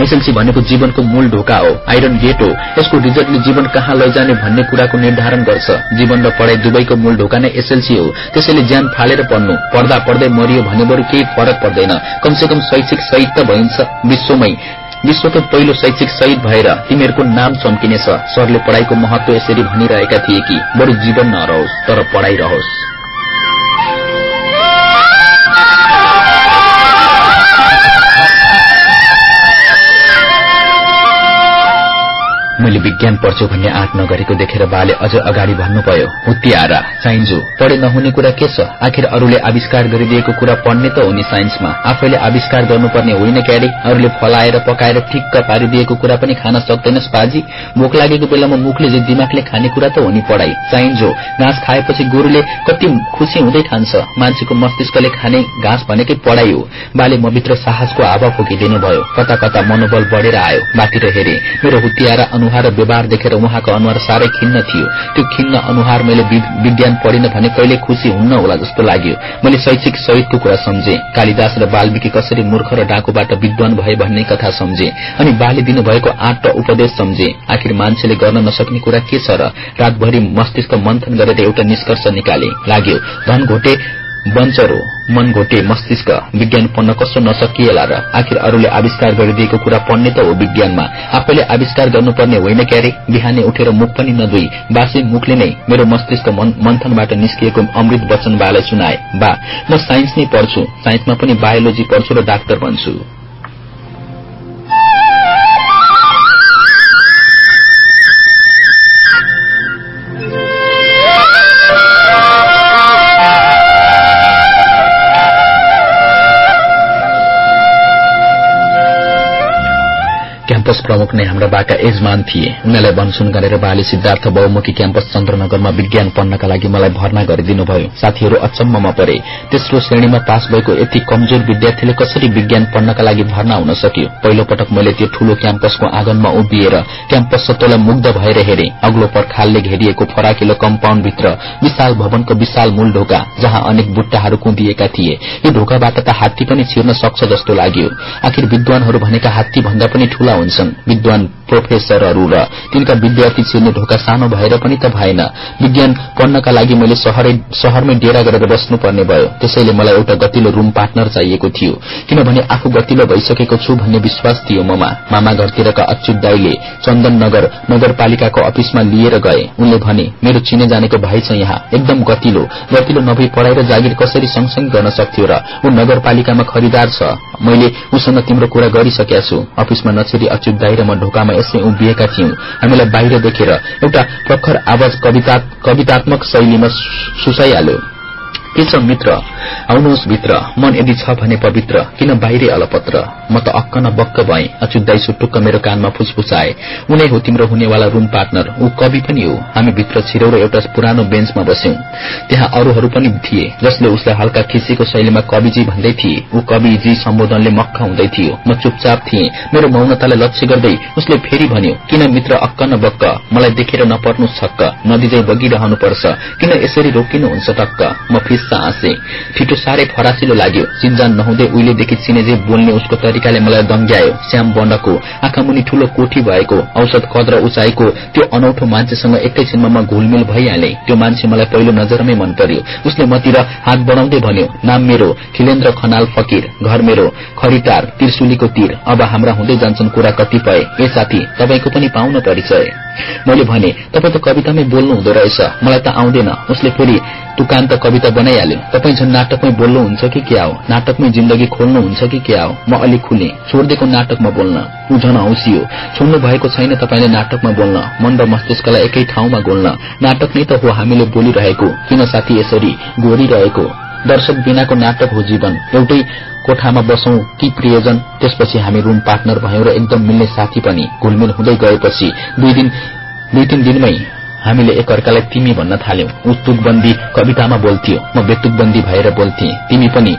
एसएलसी भनेको जीवनको मूल ढोका हो आइरन गेट हो। यसको रिजल्टले जीवन कहाँ लैजाने भन्ने कुराको निर्धारण गर्छ। जीवन र पढ़ाई दुवैको मूल ढोका नै एसएलसी हो। त्यसैले ज्यान फालेर पढ्नु। पढ्दा पढ्दै मरियो भने बरु केही फरक पर्दैन। कमसेकम शैक्षिक शहीद त भइन्छ विश्वमै। विश्वको पहिलो शैक्षिक शहीद भएर तिमीहरूको नाम चम्किनेछ। सरले पढ़ाईको महत्व यसरी भनिरहेका थिए कि बरु जीवन नरहोस् तर पढ़ाई रहोस्। मैले विज्ञान पढ्छु भन्ने आँट नगरेको देखेर बाले अझ अगाडि भन्नुभयो हुत्तियारा चाहिन्जो पढे नहुने कुरा के छ? आखिर अरूले आविष्कार गरिदिएको कुरा पढ्ने त हो नि साइन्समा। आफैले आविष्कार गर्नुपर्ने होइन क्यारे अरूले फलाएर पकाएर ठिक्क पारिदिएको कुरा पनि खान सक्दैनस् पाजी भोक लागेको बेलामा मुखले जे दिमागले खाने कुरा त हो नि पढाई चाहिन्जो घाँस खाएपछि गोरुले कति खुसी हुँदै खान्छ। मान्छेको मस्तिष्कले खाने घाँस भनेकै पढाई हो। बाले मभित्र साहसको हावा फुकिदिनु भयो कता कता मनोबल बढेर आयो। बातिर हेरे मेरो हुत्तियारा अनुहार अनुहार र व्यवहार देखेर उहाँको अनुहार साह्रै खिन्न थियो। त्यो खिन्न अनुहार मैले विज्ञान पढिन भने कहिले खुशी हुन्न होला जस्तो लाग्यो। मैले शैक्षिक सहितको कुरा सम्झे। कालिदास र बाल्मिकी कसरी मूर्ख र डाकुबाट विद्वान भए भन्ने कथा सम्झे। अनि बाली दिनुभएको आठ र उपदेश सम्झे। आखिर मान्छेले गर्न नसक्ने कुरा के छ र? रातभरि मस्तिष्क मन्थन गरेर एउटा निष्कर्ष निकाले। लाग्यो धन घोटे बन्चरो मन घोटे मस्तिष्क विज्ञान पढ्न कस्तो नसकिएला र आखिर अरूले आविष्कार गरिदिएको कुरा पढ्ने त हो विज्ञानमा। आफैले आविष्कार गर्नुपर्ने होइन क्यारे? बिहानै उठेर मुख पनि नदुई बासे मुखले नै मेरो मस्तिष्क मन्थनबाट निस्किएको अमृत वचन बालाई सुनाए। बा म साइन्स नै पढ्छु। साइन्समा पनि बायोलोजी पढ्छु र डाक्टर बन्छु। क्याम्पस प्रमुख नै हाम्रा बाका यजमान थिए। उनीहरूलाई बनसुन गरेर बाले सिद्धार्थ बहुमुखी क्याम्पस चन्द्रनगरमा विज्ञान पढ्नका लागि मलाई भर्ना गरिदिनुभयो। साथीहरू अचम्ममा परे तेस्रो श्रेणीमा पास भएको यति कमजोर विद्यार्थीले कसरी विज्ञान पढ्नका लागि भर्ना हुन सक्यो? पहिलो पटक मैले त्यो ठूलो क्याम्पसको आँगनमा उभिएर क्याम्पस सत्वलाई मुग्ध भएर हेरे। अग्लो पर्खालले घेरिएको फराकिलो कम्पाउण्डभित्र विशाल भवनको विशाल मूल ढोका जहाँ अनेक बुट्टाहरू कुदिएका थिए। यो ढोकाबाट त हात्ती पनि छिर्न सक्छ जस्तो लाग्यो। आखिर विद्वानहरू भनेका हात्ती भन्दा पनि ठूला हुन्छ हुन्छन् विद्वान प्रोफेसरहरू र तिनका विद्यार्थी छिर्ने ढोका सानो भएर पनि त भएन। विज्ञान पढ्नका लागि मैले शहरमै डेरा गरेर बस्नुपर्ने भयो। त्यसैले मलाई एउटा गतिलो रूम पार्टनर चाहिएको थियो। किनभने आफू गतिलो भइसकेको छु भन्ने विश्वास थियो ममा। मामा घरतिरका अच्युत दाईले चन्दन नगर नगरपालिकाको अफिसमा लिएर गए। उनले भने मेरो चिने जानेको भाइ छ यहाँ। एकदम गतिलो। गतिलो नभई पढ़ाइ र जागिर कसरी सँगसँगै गर्न सक्थ्यो र ऊ नगरपालिकामा खरिदार छ। मैले उसँग तिम्रो कुरा गरिसकेका छु। अफिसमा नछेरी अच्युत दाई र म ढोकामा यसै उभिएका थियौं। हामीलाई बाहिर देखेर एउटा प्रखर आवाज कवितात्मक शैलीमा सुसाइहाल्यो। के छ मित्र आउनुहोस् भित्र मन यदि छ भने पवित्र किन बाहिरै अलपत्र? म त अक्क न बक्क भए अचुत सुटुक्क मेरो कानमा फुसफुसाए। उनै हो तिम्रो हुनेवाला रूम पार्टनर ऊ कवि पनि हो। हामी भित्र छिरौ र एउटा पुरानो बेन्चमा बस्यौं। त्यहाँ अरूहरू पनि थिए जसले उसलाई हल्का खिसीको शैलीमा कविजी भन्दै थिए। ऊ कविजी सम्बोधनले मक्ख हुँदै थियो। म चुपचाप थिएँ। मेरो मौनतालाई लक्ष्य गर्दै उसले फेरि भन्यो किन मित्र अक्क न बक्क? मलाई देखेर नपर्नु छक्क। नदी चाहिँ बगिरहनुपर्छ। किन यसरी रोकिनुहुन्छ टक्क? म फिस्सा हाँसे छिटो साह्रै फरासिलो लाग्यो। चिन्जान नहुँदै उहिलेदेखि चिनेजे बोल्ने उसको तरिकाले मलाई दङ्ग्यायो। श्याम बण्डको आँखामुनि ठूलो कोठी भएको औषध कद र उचाइको त्यो अनौठो मान्छेसँग एकैछिनमा म घुलमिल भइहाले। त्यो मान्छे मलाई पहिलो नजरमै मन पर्यो। उसले मतिर हात बढ़ाउँदै भन्यो नाम मेरो खिलेन्द्र खनाल फकीर घर मेरो खरिटार त्रिशुलीको तिर। अब हाम्रा हुँदै जान्छन् कुरा कतिपय। ए साथी तपाईँको पनि पाउन परिचय। मैले भने तपाईँ त कवितामै बोल्नु हुँदो रहेछ। मलाई त आउँदैन। उसले फेरि तुकान त कविता बनाइहाल्यो। तपाईँ झन् नाटकमै बोल्नुहुन्छ कि क्या हो? नाटकमै जिन्दगी खोल्नुहुन्छ कि क्या हो? म अलिक खुले। छोडिदिएको नाटकमा बोल्न। ऊ झन हौसियो छोड्नु भएको छैन तपाईँले नाटकमा बोल्न। मन र मस्तिष्कलाई एकै ठाउँमा गोल्न। नाटक नै त हो हामीले बोलिरहेको। किन साथी यसरी गोरिरहेको? दर्शक बिनाको नाटक हो जीवन। एउटै कोठामा बसौं कि प्रियजन त्यसपछि हामी रूम पार्टनर भयौं र एकदम मिल्ने साथी पनि घुलमिल हुँदै गएपछि दुई तीन दिनमै हामीले एकअर्कालाई तिमी भन्न थाल्यौं। ऊ तुकबन्दी कवितामा बोल्थ्यो म बेतुकबन्दी भएर बोल्थे। तिमी पनि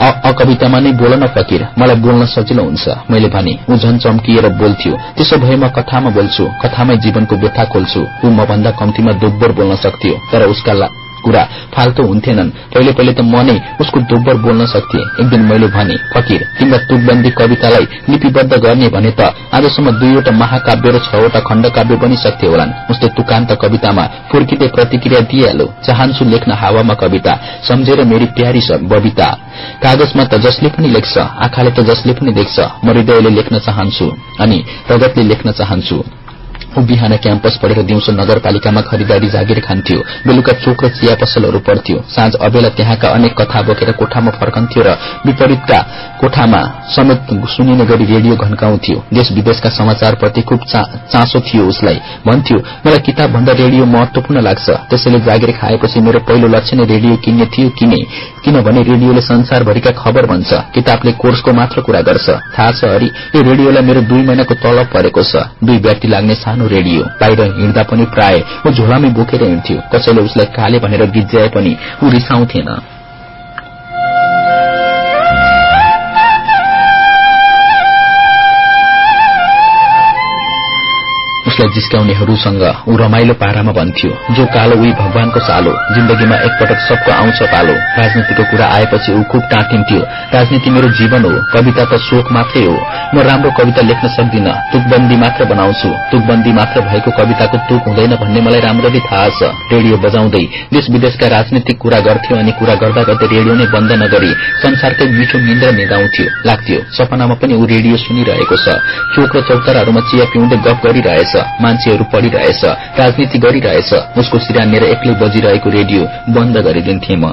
अकवितामा नै बोल न फकीर मलाई बोल्न सजिलो हुन्छ। मैले भने ऊ झन चम्किएर बोल्थ्यो त्यसो भए म कथामा बोल्छु कथामै जीवनको व्यथा खोल्छु। ऊ मभन्दा कम्तीमा दोब्बर बोल्न सक्थ्यो तर उसका कुरा। फाल्तु हुन्थेनन्। पहिले पहिले त म नै उसको दोब्बर बोल्न सक्थे। एक दिन मैले भने फकीर तिम्रा तुकबन्दी कवितालाई लिपिबद्ध गर्ने भने त आजसम्म दुईवटा महाकाव्य र छवटा खण्डकाव्य पनि सक्थे होलान्। उसले तुकान्त कवितामा फुर्किँदै प्रतिक्रिया दिइहाल्यो। चाहन्छु लेख्न हावामा कविता। सम्झेर मेरी प्यारी बबिता। कागजमा त जसले पनि लेख्छ आँखाले त जसले पनि देख्छ। म हृदयले लेख्न चाहन्छु अनि रगतले लेख्न चाहन्छु। ऊ बिहान क्याम्पस पढेर दिउँसो नगरपालिकामा खरिदारी जागिर खान्थ्यो। बेलुका चोक र चिया पसलहरू पढ्थ्यो। साँझ अबेला त्यहाँका अनेक कथा बोकेर कोठामा फर्कन्थ्यो र विपरीतका कोठामा समेत सुनिने गरी रेडियो घन्काउँथ्यो। देश विदेशका समाचारप्रति खुब चासो थियो उसलाई। भन्थ्यो मलाई किताब भन्दा रेडियो महत्वपूर्ण लाग्छ। त्यसैले जागिर खाएपछि मेरो पहिलो लक्ष्य नै रेडियो किन्ने थियो किने। किनभने रेडियोले संसारभरिका खबर भन्छ। किताबले कोर्सको मात्र कुरा गर्छ। थाहा छ हरि यो रेडियोलाई मेरो दुई महिनाको तलब परेको छ। दुई ब्याट्री लाग्ने सानो रेडियो। बाहिर हिँड्दा पनि प्राय ऊ झोलामै बोकेर हिँड्थ्यो। कसैले उसलाई काले भनेर गिज्याए पनि ऊ रिसाउँथेन। उसलाई जिस्काउनेहरूसँग ऊ रमाइलो पारामा भन्थ्यो जो कालो उही भगवानको सालो जिन्दगीमा एकपटक सबको आउँछ पालो। राजनीतिको कुरा आएपछि ऊ खुब टाँटिन्थ्यो। राजनीति मेरो जीवन हो कविता त शोक मात्रै हो। म राम्रो कविता लेख्न सक्दिन तुकबन्दी मात्र बनाउँछु। तुकबन्दी मात्र भएको कविताको तुक हुँदैन भन्ने मलाई राम्ररी थाहा छ। रेडियो बजाउँदै देश विदेशका राजनीतिक कुरा गर्थ्यो अनि कुरा गर्दा गर्दै रेडियो नै बन्द नगरी संसारकै मिठो निन्द्र निदाउँथ्यो लाग्थ्यो सपनामा पनि ऊ रेडियो सुनिरहेको छ। चोक र चौताराहरूमा चिया पिउँदै गफ गरिरहेछ। मान्छेहरू पढिरहेछ राजनीति गरिरहेछ उसको सिरानेर एक्लै बजिरहेको रेडियो बन्द गरिदिन्थे म।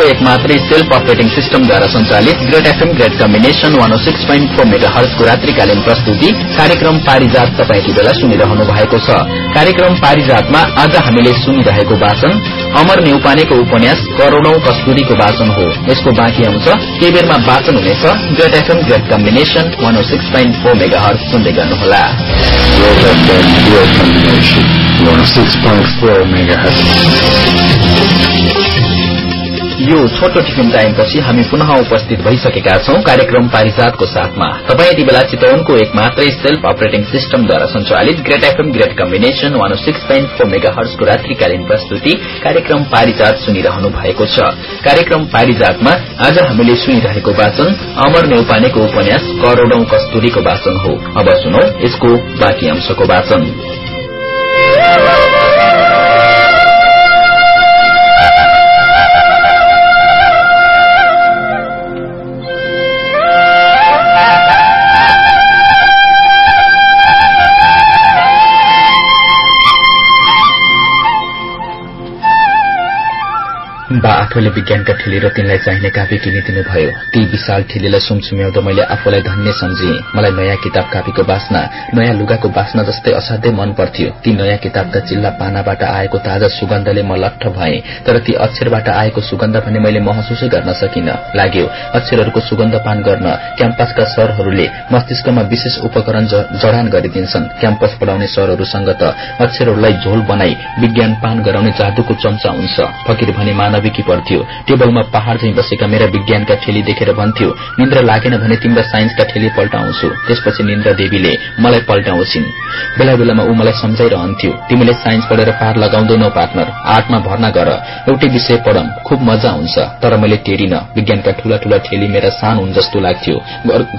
चितवनको एक मात्रै सेल्फ अपरेटिङ सिस्टमद्वारा सञ्चालित great FM great combination one six point four mega हर्सको रात्रिकालीन प्रस्तुति कार्यक्रम पारिजात तपाईँ बेला सुनिरहनु भएको छ। कार्यक्रम पारिजातमा आज हामीले सुनिरहेको वाचन अमर नेउपानेको उपन्यास करोड़ौं कस्तुरीको वाचन हो। यसको बाँकी अंश केही बेरमा वाचन हुनेछ। Great FM great combination one six point four megahertz सुन्दै गर्नुहोला। यो छोटो टिफिन टाइमपछि हामी पुनः उपस्थित भइसकेका छौं कार्यक्रम पारिजातको साथमा। तपाईँ यति बेला चितवनको एक मात्रै सेल्फ अपरेटिङ सिस्टमद्वारा सञ्चालित great FM great combination one six point four mega हर्सको रात्रिकालीन प्रस्तुति कार्यक्रम पारिजात सुनिरहनु भएको छ। कार्यक्रम पारिजातमा आज हामीले सुनिरहेको वाचन अमर नेउपानेको उपन्यास करोड़ौं कस्तुरीको वाचन हो। अब सुनौ यसको बाँकी अंशको वाचन। बा आफूले विज्ञानका ठेली र तिनलाई चाहिने कापी किनिदिनु भयो ती विशाल ठेलीलाई सुमसुम्याउँदा मैले आफूलाई धन्य सम्झे। मलाई नयाँ किताब कापीको बास्ना नयाँ लुगाको बास्ना जस्तै असाध्यै मन पर्थ्यो। ती नयाँ किताबका चिल्ला पानाबाट आएको ताजा सुगन्धले म लट्ठ भए तर ती अक्षरबाट आएको सुगन्ध भने मैले महसुसै गर्न सकिन। लाग्यो अक्षरहरूको सुगन्ध पान गर्न क्याम्पसका सरहरूले मस्तिष्कमा विशेष उपकरण जडान गरिदिन्छन्। क्याम्पस पढ़ाउने सरहरूसँग त अक्षरहरूलाई झोल बनाई विज्ञान पान गराउने जादुको चम्चा हुन्छ। फकीर भने मानविकी पर्थ्यो टेबलमा पहाड़ झैं बसेका मेरा विज्ञानका ठेली देखेर भन्थ्यो निन्द्र लागेन भने तिम्रा साइन्सका ठेली पल्टाउँछु। त्यसपछि निन्द्र देवीले मलाई पल्टाउँछिन्। बेला बेलामा ऊ मलाई सम्झाइरहन्थ्यो तिमीले साइन्स पढेर पार लगाउँदैनौ पार्टनर। आर्टमा भर्ना गर। एउटै विषय पढम। खुब मजा हुन्छ। तर मैले टेरिन। विज्ञानका ठूला ठूला ठेली मेरा सान हुन् जस्तो लाग्थ्यो।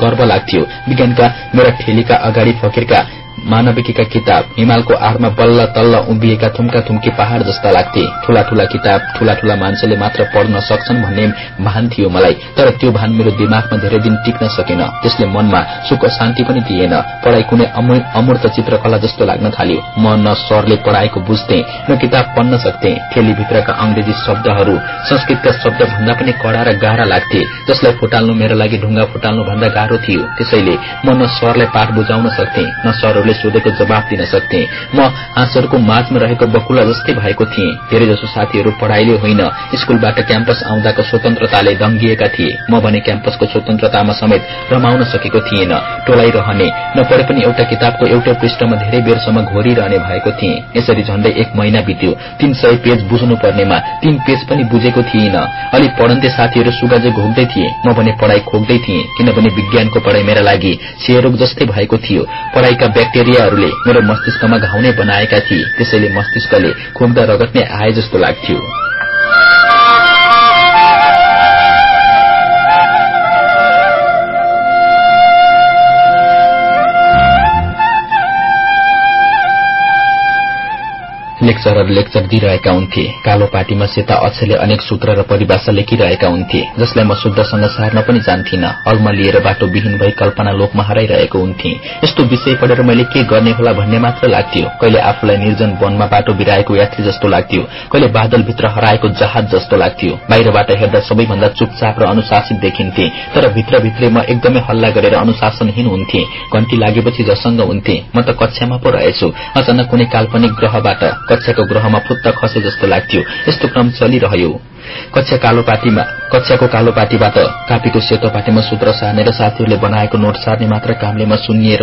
गर्व लाग्थ्यो। विज्ञानका मेरा ठेलीका अगाडि फकीरका मानविकीका किताब हिमालको आड़मा बल्ल तल्ल उभिएका थुम्का थुम्की पहाड़ जस्ता लाग्थे ठूला ठूला किताब ठूला ठूला मान्छेले मात्र पढ्न सक्छन् भन्ने भान थियो मलाई तर त्यो भान मेरो दिमागमा धेरै दिन टिक्न सकेन त्यसले मनमा सुख शान्ति पनि दिएन पढ़ाई कुनै अमूर्त चित्रकला जस्तो लाग्न थाल्यो म न सरले पढ़ाएको बुझ्थे न किताब पढ्न सक्थे ठेलीभित्रका अंग्रेजी शब्दहरू संस्कृतका शब्द भन्दा पनि कड़ा र गाह्रा लाग्थे जसलाई फुटाल्नु मेरो लागि ढुङ्गा फुटाल्नु भन्दा गाह्रो थियो त्यसैले म न सरलाई पाठ बुझाउन सक्थे न सरहरूले सोधेको जवाब दिन सक्थे। म हाँसहरूको माझमा रहेको बकुला जस्तै भएको थिएँ। धेरैजसो साथीहरू पढ़ाइले होइन स्कूलबाट क्याम्पस आउँदाको स्वतन्त्रताले दंगिएका थिए। म भने क्याम्पसको स्वतन्त्रतामा समेत रमाउन सकेको थिएन। टोलाइरहने नपढे पनि एउटा किताबको एउटै पृष्ठमा धेरै बेरसम्म घोरिरहने भएको थिएँ। यसरी झण्डै एक महिना बित्यो। तीन सय पेज बुझ्नु पर्नेमा तीन पेज पनि बुझेको थिइन अलि पढन्ते साथीहरू सुगाजे घोक्दै थिए। म भने पढ़ाई खोक्दै थिएँ किनभने विज्ञानको पढ़ाई मेरा लागि क्षयरोग जस्तै भएको थियो। पढ़ाईका ब्याक्टेरियाहरूले मेरो मस्तिष्कमा घाउने बनाएका थिए। त्यसैले मस्तिष्कले खोक्दा रगट्ने आए जस्तो लाग्थ्यो। लेक्चरर लेक्चर दिइरहेका हुन्थे। कालो पाटीमा सेता अक्षरले अनेक सूत्र र परिभाषा लेखिरहेका हुन्थे जसलाई म शुद्धसँग सार्न पनि जान्थिन। अल्मा लिएर बाटो विहीन भई कल्पना लोकमा हराइरहेको हुन्थे। यस्तो विषय पढेर मैले के गर्ने होला भन्ने मात्र लाग्थ्यो। कहिले आफूलाई निर्जन वनमा बाटो बिराएको यात्री जस्तो लाग्थ्यो। कहिले बादलभित्र हराएको जहाज जस्तो लाग्थ्यो। बाहिरबाट हेर्दा सबैभन्दा चुपचाप र अनुशासित देखिन्थे। तर भित्रभित्रै म एकदमै हल्ला गरेर अनुशासनहीन हुन्थे। घण्टी लागेपछि जसङ्ग हुन्थे। म त कक्षामा पो रहेछु। अचानक कुनै काल्पनिक ग्रहबाट कक्षाको ग्रहमा फुत्त खसे जस्तो लाग्थ्यो। यस्तो क्रम चलिरह्यो। कक्षा कालो पाटीमा कक्षाको कालो पाटीबाट कापीको सेतो पाटीमा सूत्र सार्ने र साथीहरूले बनाएको नोट सार्ने मात्र कामले म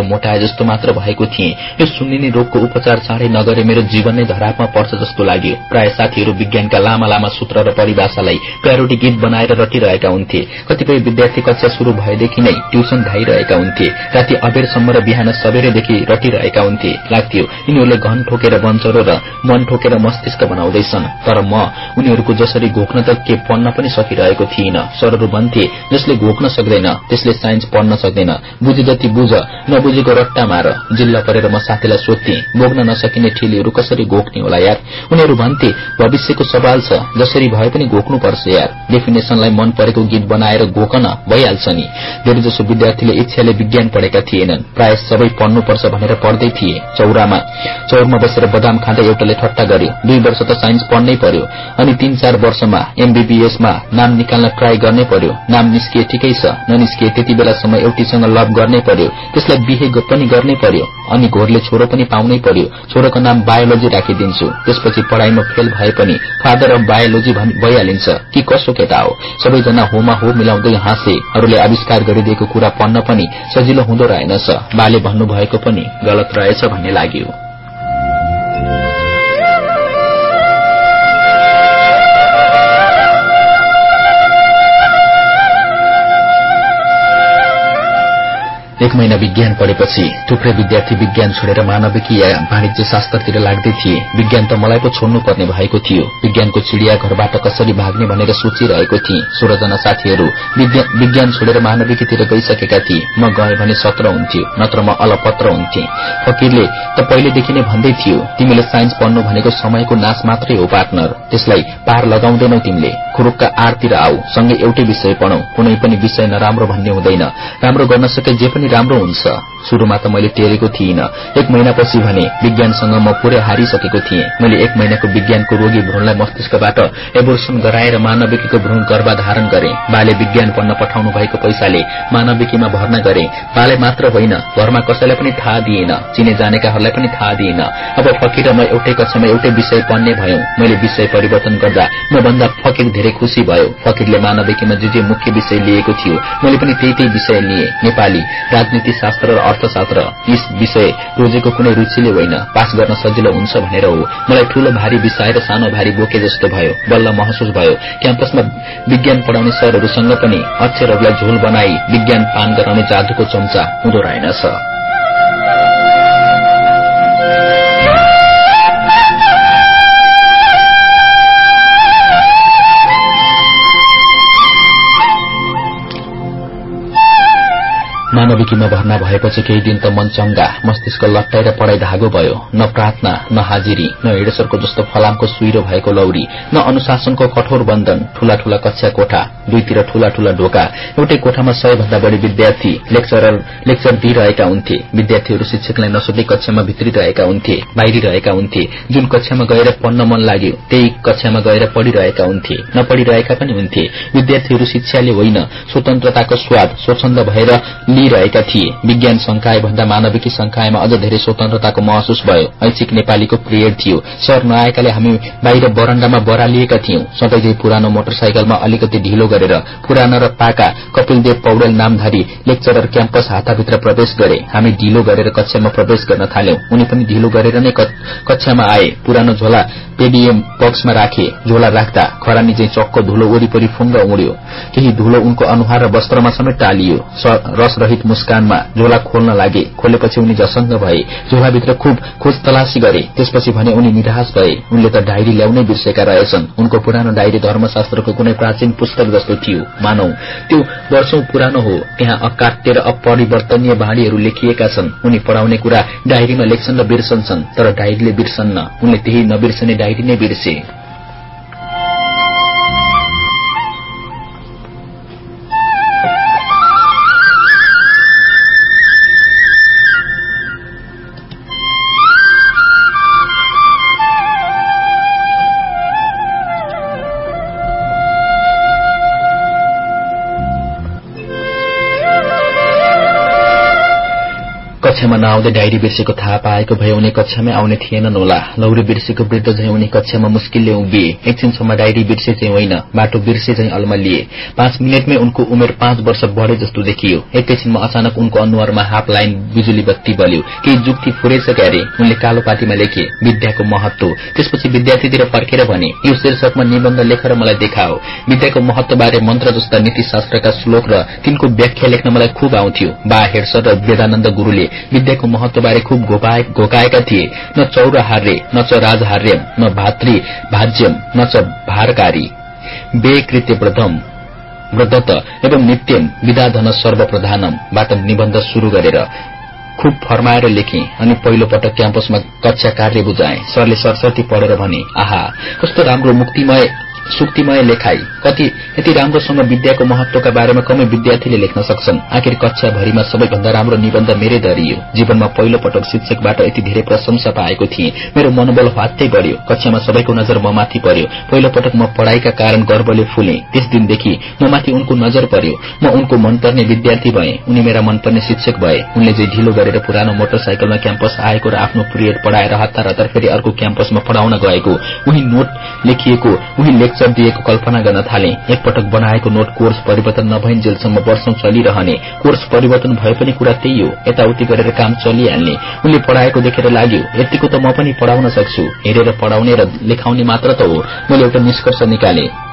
मोटाए जस्तो मात्र भएको थिएँ। यो सुन्निने रोगको उपचार चाँडै नगरे मेरो जीवन नै धरापमा पर्छ जस्तो लाग्यो। प्राय साथीहरू विज्ञानका लामा लामा सूत्र र परिभाषालाई प्यारोडी गीत बनाएर रटिरहेका हुन्थे। कतिपय विद्यार्थी कक्षा शुरू भएदेखि नै ट्युसन धाइरहेका हुन्थे। राति अबेरसम्म र बिहान सबेरैदेखि रटिरहेका हुन्थे। लाग्थ्यो यिनीहरूले घन ठोकेर बन्चरो र मन ठोकेर मस्तिष्क बनाउँदैछन्। तर म उनीहरूको जसरी घोक्न त के पढ्न पनि सकिरहेको थिइन। सरहरू भन्थे जसले घोक्न सक्दैन त्यसले साइन्स पढ्न सक्दैन। बुझे जति बुझ नबुझेको रट्टा मार। जिल्ला परेर म साथीलाई सोध्थे भोग्न नसकिने ठिलीहरू कसरी घोक्ने होला यार? उनीहरू भन्थे भविष्यको सवाल छ जसरी भए पनि घोक्नुपर्छ यार। डेफिनेसनलाई मन परेको गीत बनाएर घोकन भइहाल्छ नि। धेरैजसो विद्यार्थीले इच्छाले विज्ञान पढेका थिएनन्। प्राय सबै पढ्नुपर्छ भनेर पढ्दै थिए चौरामा। चौरमा बसेर बदाम खाँदै एउटाले ठट्टा गर्यो। दुई वर्ष त साइन्स पढ्नै पर्यो। अनि तीन चार वर्षमा एमबीबीएसमा नाम निकाल्न ट्राई गर्नै पर्यो। नाम निस्किए ठिकै छ ननिस्किए त्यति बेलासम्म एउटीसँग लभ गर्नै पर्यो। त्यसलाई बिहे पनि गर्नै पर्यो। अनि घोरले छोरो पनि पाउनै पर्यो। छोरोको नाम बायोलोजी राखिदिन्छु। त्यसपछि पढ़ाइमा फेल भए पनि फादर अफ बायोलोजी भइहालिन्छ। कि कसो केटा हो? सबैजना होमा हो मिलाउँदै हाँसे। अरूले आविष्कार गरिदिएको कुरा पढ्न पनि सजिलो हुँदो रहेनछ। बाले भन्नुभएको पनि गलत रहेछ भन्ने लाग्यो। एक महिना विज्ञान पढेपछि थुप्रै विद्यार्थी विज्ञान छोडेर मानविकी या वाणिज्य शास्त्रतिर लाग्दै थिए। विज्ञान त मलाई पो छोड्नु पर्ने भएको थियो। विज्ञानको चिडिया घरबाट कसरी भाग्ने भनेर सोचिरहेको थिएँ। सोह्रजना साथीहरू विज्ञान छोडेर मानविकीतिर गइसकेका थिए। म गए भने सत्र हुन्थ्यो नत्र म अलपत्र हुन्थे। फकीरले त पहिलेदेखि नै भन्दै थियो तिमीले साइन्स पढ्नु भनेको समयको नाश मात्रै हो पार्टनर। त्यसलाई पार लगाउँदैनौ तिमीले। खुरुक्का आरतिर आऊ सँगै एउटै विषय पढौ। कुनै पनि विषय नराम्रो भन्ने हुँदैन। राम्रो गर्न सके जे पनि राम्रो हुन्छ। शुरूमा त मैले टेरेको थिइनँ। एक महिनापछि भने विज्ञानसँग म पुरै हारिसकेको थिएँ। मैले एक महिनाको विज्ञानको रोगी भ्रूणलाई मस्तिष्कबाट एबोर्सन गराएर मानविकीको भ्रूण गर्भाधारण गरे। बाले विज्ञान पढ्न पठाउनु भएको पैसाले मानविकीमा भर्ना गरे। बाले मात्र होइन घरमा कसैलाई पनि थाहा दिएन। चिने जानेकाहरूलाई पनि थाहा दिएन। अब फकीर म एउटै कक्षामा एउटै विषय पढ्ने भयौं। मैले विषय परिवर्तन गर्दा म भन्दा फकीर धेरै खुशी भयो। फकीरले मानविकीमा जे जे मुख्य विषय लिएको थियो मैले पनि त्यही त्यही विषय लिएँ। नेपाली राजनीति शास्त्र र अर्थशास्त्र यस विषय रोजेको कुनै रुचिले होइन। पास गर्न सजिलो हुन्छ भनेर हो। मलाई ठूलो भारी विषय र सानो भारी बोके जस्तो भयो। बल्ल महसुस भयो। क्याम्पसमा विज्ञान पढ़ाउने सरहरूसँग पनि अक्षरहरूलाई झोल बनाई विज्ञान पान गराउने जादुको चम्चा हुँदो रहेनछ मानविकीमा भर्ना भएपछि केही दिन त मन चंगा मस्तिष्क लट्टाएर पढ़ाई धागो भयो। न प्रार्थना न हाजिरी न हिडेश्वरको जस्तो फलामको सुइरो भएको लौरी न अनुशासनको कठोर बन्धन ठूला ठूला कक्षा कोठा दुईतिर ठूला ठूला ढोका एउटै कोठामा सय भन्दा बढ़ी विद्यार्थी लेक्चरर लेक्चर दिइरहेका हुन्थे विद्यार्थीहरू शिक्षकलाई नसोध्दै कक्षामा भित्रिरहेका हुन्थे बाहिरिरहेका हुन्थे जुन कक्षामा गएर पढ्न मन लाग्यो त्यही कक्षामा गएर पढ़िरहेका हुन्थे नपढ़िरहेका पनि हुन्थे। विद्यार्थीहरू शिक्षाले होइन स्वतन्त्रताको स्वाद स्वच्छन्द भएर लिइरहेका थिए। विज्ञान संकाय भन्दा मानविकी संकायमा अझ धेरै स्वतन्त्रताको महसुस भयो। ऐच्छिक नेपालीको पिरियड थियो। सर नआएकाले हामी बाहिर बरण्डामा बरालिएका थियौं। सधैँ पुरानो मोटरसाइकलमा अलिकति ढिलो गरेर पुरानो र पाका कपिलदेव पौडेल नामधारी लेक्चरर क्याम्पस हाताभित्र प्रवेश गरे। हामी ढिलो गरेर कक्षामा प्रवेश गर्न थाल्यौं। उनी पनि ढिलो गरेर नै कक्षामा आए। पुरानो झोला पेडिएम बक्समा राखे। झोला राख्दा खरानी चाहिँ चक्क धुलो वरिपरि फुङ्ग उड्यो। केही धुलो उनको अनुहार र वस्त्रमा समेत टालियो। रस रहित मुस्कानमा झोला खोल्न लागे। खोलेपछि उनी झसङ्ग भए। झोलाभित्र खुब खोज तलासी गरे। त्यसपछि भने उनी निराश भए। उनले त डायरी ल्याउनै बिर्सेका रहेछन्। उनको पुरानो डायरी धर्मशास्त्रको कुनै प्राचीन पुस्तक जस्तो थियो। मानौ त्यो वर्षौं पुरानो हो। त्यहाँ अकाट्य र अपरिवर्तनीय बाणीहरू लेखिएका छन्। उनी पढ़ाउने कुरा डायरीमा लेख्छन् र बिर्सन्छन् तर डायरीले बिर्सन्न। उनले त्यही नबिर्सने डायरी नै बिर्से। नआउँदै डायरी बिर्सेको थाहा पाएको भए उनी कक्षामै आउने थिएनन् होला। लौरी बिर्सेको वृद्ध झै उनी कक्षामा मुस्किलले उभिए। एकछिनसम्म डायरी बिर्से चाहिँ होइन बाटो बिर्से चाहिँ अल्मा लिए पाँच मिनटमै उनको उमेर पाँच वर्ष बढे जस्तो देखियो। एकैछिनमा अचानक उनको अनुहारमा हाफ लाइन बिजुली बत्ती बल्यो। केही जुक्ति फुरेछ क्यारे? उनले कालो पातीमा लेखे विद्याको महत्व त्यसपछि विद्यार्थीतिर फर्केर भने यो शीर्षकमा निबन्ध लेखेर मलाई देखाओ। विद्याको महत्वबारे मन्त्र जस्ता नीतिशास्त्रका श्लोक र तिनको व्याख्या लेख्न मलाई खुब आउँथ्यो। बा हेडसर र वेदानन्द गुरूले विद्याको महत्वबारे खुब घोकाएका थिए। न चौर हार्य न च राजहार्यम न भातृ भाज्यम न च भारकारी। बे कृत्यव्रतम व्रत एवं नित्यम विदाधन सर्वप्रधानमबाट निबन्ध शुरू गरेर खुब फर्माएर लेखे अनि पहिलो पटक क्याम्पसमा कक्षा कार्य बुझाए। सरले सरस्वती पढेर भने आहा कस्तो राम्रो मुक्तिमय सुक्तिमय लेखाई। कति यति राम्रोसँग विद्याको महत्वका बारेमा कमै विद्यार्थीले लेख्न सक्छन्। आखिर कक्षाभरिमा सबैभन्दा राम्रो निबन्ध मेरै दरियो। जीवनमा पहिलो पटक शिक्षकबाट यति धेरै प्रशंसा पाएको थिएँ। मेरो मनोबल हात्तै बढ़्यो। कक्षामा सबैको नजर म माथि पर्यो। पहिलो पटक म पढ़ाईका कारण गर्वले फुले। त्यस दिनदेखि म माथि उनको नजर पर्यो। म उनको मनपर्ने विद्यार्थी भए। उनी मेरा मनपर्ने शिक्षक भए। उनले जे ढिलो गरेर पुरानो मोटरसाइकलमा क्याम्पस आएको र आफ्नो पिरियड पढ़ाएर हतार हतार फेरि अर्को क्याम्पसमा पढ़ाउन गएको। उही नोट लेखिएको उही लेक्चर दिएको कल्पना गर्न थाले। एकपटक बनाएको नोट कोर्स परिवर्तन नभइन्जेलसम्म वर्षौं चलिरहने। कोर्स परिवर्तन भए पनि कुरा त्यही हो। यताउति गरेर काम चलिहाल्ने। उनले पढ़ाएको देखेर लाग्यो यतिको त म पनि पढ़ाउन सक्छु। हेरेर पढ़ाउने र लेखाउने मात्र त हो। मैले एउटा निष्कर्ष निकाले।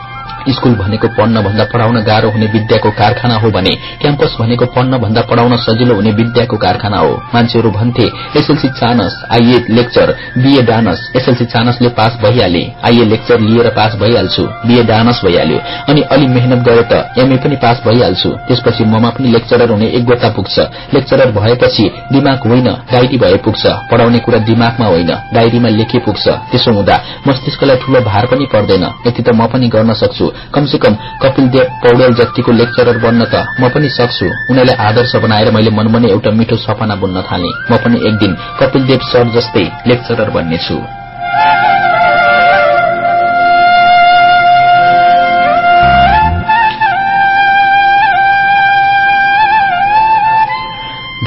स्कूल भनेको पढ्न भन्दा पढ़ाउन गाह्रो हुने विद्याको कारखाना हो भने क्याम्पस भनेको पढ्न भन्दा पढ़ाउन सजिलो हुने विद्याको कारखाना हो। मान्छेहरू भन्थे SLC chance IA lecture BA dance SLC चानसले pass भइहाले आइए लेक्चर लिएर पास भइहाल्छु बीए डानस भइहाल्यो। अनि अलि मेहनत गरे त एमए पनि पास भइहाल्छु। त्यसपछि ममा पनि लेक्चरर हुने एक गोटा पुग्छ। लेक्चरर भएपछि दिमाग होइन डायरी भए पुग्छ। पढ़ाउने कुरा दिमागमा होइन डायरीमा लेखे पुग्छ। त्यसो हुँदा मस्तिष्कलाई ठूलो भार पनि पर्दैन। यति त म पनि गर्न सक्छु। कमसे कम कपिल देव पौडेल जतिको लेक्चरर बन्न त म पनि सक्छु। उनीलाई आदर्श बनाएर मैले मनमने एउटा मिठो सपना बुन्न थाले। म पनि एक दिन कपिल देव सर जस्तै लेक्चरर बन्नेछु।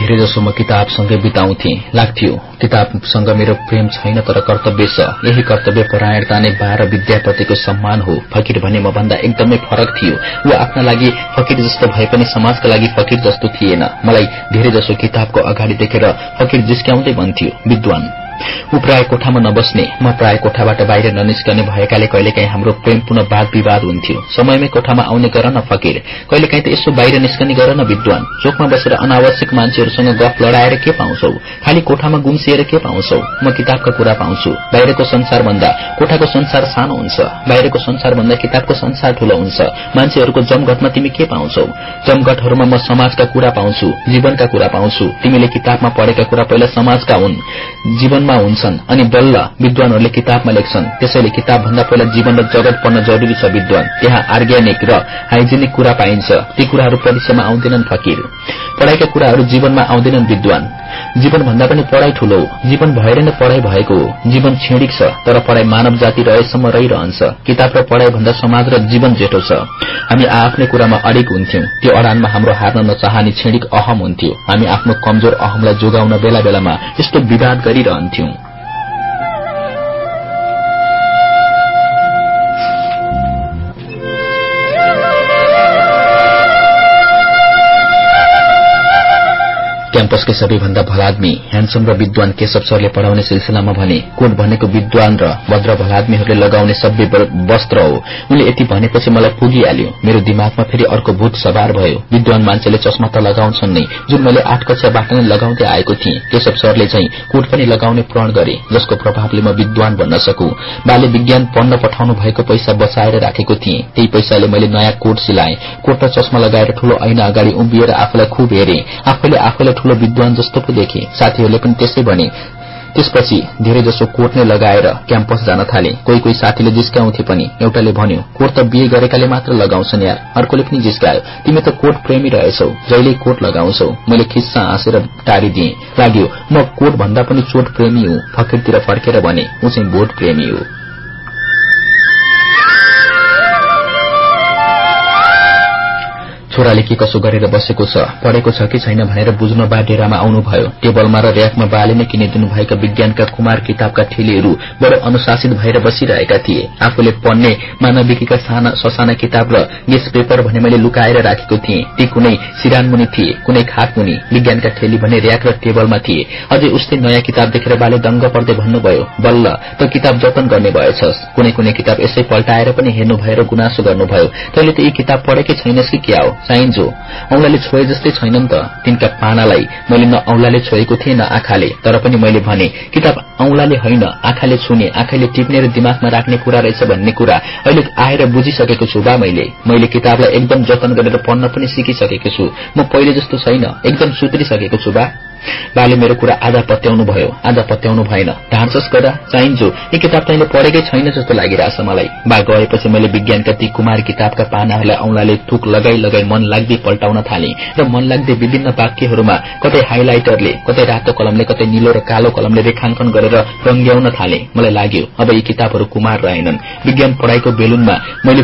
धेरैजसो म किताबसँगै बिताउँथे। लाग्थ्यो किताबसँग मेरो प्रेम छैन तर कर्तव्य छ। यही कर्तव्य परायणता नै बाह्र विद्याप्रतिको सम्मान हो। फकीर भने म भन्दा एकदमै फरक थियो। ऊ आफ्ना लागि फकीर जस्तो भए पनि समाजका लागि फकीर जस्तो थिएन। मलाई धेरैजसो किताबको अगाडि देखेर फकीर जिस्क्याउँदै भन्थ्यो विद्वान ऊ प्राय कोठामा नबस्ने म प्राय कोठाबाट बाहिर ननिस्कने भएकाले कहिलेकाहीँ हाम्रो प्रेमपूर्ण वाद विवाद हुन्थ्यो। समयमै कोठामा आउने गर न फकीर कहिलेकाहीँ त यसो बाहिर निस्कने गर न विद्वान। चोकमा बसेर अनावश्यक मान्छेहरूसँग गफ लडाएर के पाउँछौ? खालि कोठामा गुम्सिएर के पाउँछौ? म किताबका कुरा पाउँछु। बाहिरको संसार भन्दा कोठाको संसार सानो हुन्छ। बाहिरको संसार भन्दा किताबको संसार ठूलो हुन्छ। मान्छेहरूको जमघटमा तिमी के पाउँछौ? जमघटहरूमा म समाजका कुरा पाउँछु जीवनका कुरा पाउँछु। तिमीले किताबमा पढेका कुरा पहिला समाजका हुन्। जीवन हुन्छन् अनि बल्ल विद्वानहरूले किताबमा लेख्छन्। त्यसैले किताब भन्दा पहिला जीवन र जगत पढ्न जरूरी छ विद्वान। त्यहाँ अर्ग्यानिक र हाइजेनिक कुरा पाइन्छ। ती कुराहरू परिचयमा आउँदैनन् फकीर। पढ़ाइका कुराहरू जीवनमा आउँदैनन् विद्वान। जीवन भन्दा पनि पढ़ाई ठूलो हो। जीवन भएर नै पढ़ाई भएको हो। जीवन क्षणिक छ तर पढ़ाई मानव जाति रहेसम्म रहिरहन्छ। किताब र पढ़ाई भन्दा समाज र जीवन जेठो छ। हामी आफ्नै कुरामा अडिक हुन्थ्यौं। त्यो अडानमा हाम्रो हार्न नचाहने क्षणिक अहम हुन्थ्यो। हामी आफ्नो कमजोर अहमलाई जोगाउन बेला बेलामा यस्तो विवाद गरिरहन्थ्यौं। Jung. क्याम्पसकै सबैभन्दा भलादमी ह्यान्डसम र विद्वान केशव सरले पढ़ाउने सिलसिलामा भने कोट भनेको विद्वान र भद्र भलादमीहरूले लगाउने सभ्य वस्त्र हो। उनले यति भनेपछि मलाई पुगिहाल्यो। मेरो दिमागमा फेरि अर्को भूत सवार भयो। विद्वान मान्छेले चस्मा त लगाउँछन् नै जुन मैले आठ कक्षाबाट नै लगाउँदै आएको थिएँ। केशव सरले चाहिँ कोट पनि लगाउने प्रण गरे जसको प्रभावले म विद्वान भन्न सकु। बाल्य विज्ञान पढ्न पठाउनु भएको पैसा बचाएर राखेको थिएँ। त्यही पैसाले मैले नयाँ कोट सिलाए। कोट र चस्मा लगाएर ठूलो ऐना अगाडि उभिएर आफूलाई खुब हेरे। आफूले आफूलाई ठूलो विद्वान जस्तो पो देखे। साथीहरूले पनि त्यसै भने। त्यसपछि धेरैजसो कोट नै लगाएर क्याम्पस जान थाले। कोही कोही साथीले जिस्काउँथे पनि। एउटाले भन्यो कोट त बिहे गरेकाले मात्र लगाउँछन् यार। अर्कोले पनि जिस्कायो। तिमी त कोट प्रेमी रहेछौ। जहिले कोट लगाउँछौ। मैले खिस्सा हाँसेर टारिदिए। लाग्यो म कोट भन्दा पनि चोट प्रेमी हुँ। फकिरतिर फर्केर भने ऊ चाहिँ बोट प्रेमी हो। छोराले के कसो गरेर बसेको छ पढेको छ कि छैन भनेर बुझ्न बा डेरामा आउनुभयो। टेबलमा र र्याकमा बाले नै किनिदिनु भएका विज्ञानका कुमार किताबका ठेलीहरू बडो अनुशासित भएर बसिरहेका थिए। आफूले पढ्ने मानविकीका साना ससाना किताब र गेस पेपर भने मैले लुकाएर राखेको थिएँ। ती कुनै सिरानमुनि थिए कुनै खाटमुनि विज्ञानका ठेली भने र्याक र टेबलमा थिए। अझै उस्तै नयाँ किताब देखेर बाले दङ्ग पर्दै भन्नुभयो बल्ल त किताब जतन गर्ने भएछस्। कुनै कुनै किताब यसै पल्टाएर पनि हेर्नु भएर गुनासो गर्नुभयो। तैले त यी किताब पढेकै छैनस् कि क्या हो? चाहिन्छो। औंलाले छोए जस्तै छैनन् त। तिनका पानालाई मैले न औंलाले छोएको थिएँ न आँखाले। तर पनि मैले भने किताब औंलाले होइन आँखाले छुने आँखाले टिप्ने र दिमागमा राख्ने कुरा रहेछ भन्ने कुरा। अहिले आएर बुझिसकेको छु बा मैले। मैले किताबलाई एकदम जतन गरेर पढ्न पनि सिकिसकेको छु। म पहिले जस्तो छैन एकदम सुत्रिसकेको छु बा। बाले मेरो कुरा आधा पत्याउनु भयो। आधा पत्याउनु भएन। ढाँचस गर्दा चाहिन्छु। यी किताब तैँले पढेकै छैन जस्तो लागिरहेछ मलाई। बा गएपछि मैले विज्ञानका ती कुमार किताबका पानाहरूलाई औंलाले थुक लगाई लगाई मन लाग्दै पल्टाउन थाले र मन लाग्दै विभिन्न वाक्यहरूमा कतै हाइलाइटरले कतै रातो कलमले कतै निलो र कालो कलमले रेखांकन गरेर रंग्याउन थाले। मलाई लाग्यो अब यी किताबहरू कुमार रहेनन्। विज्ञान पढ़ाइको बेलुनमा मैले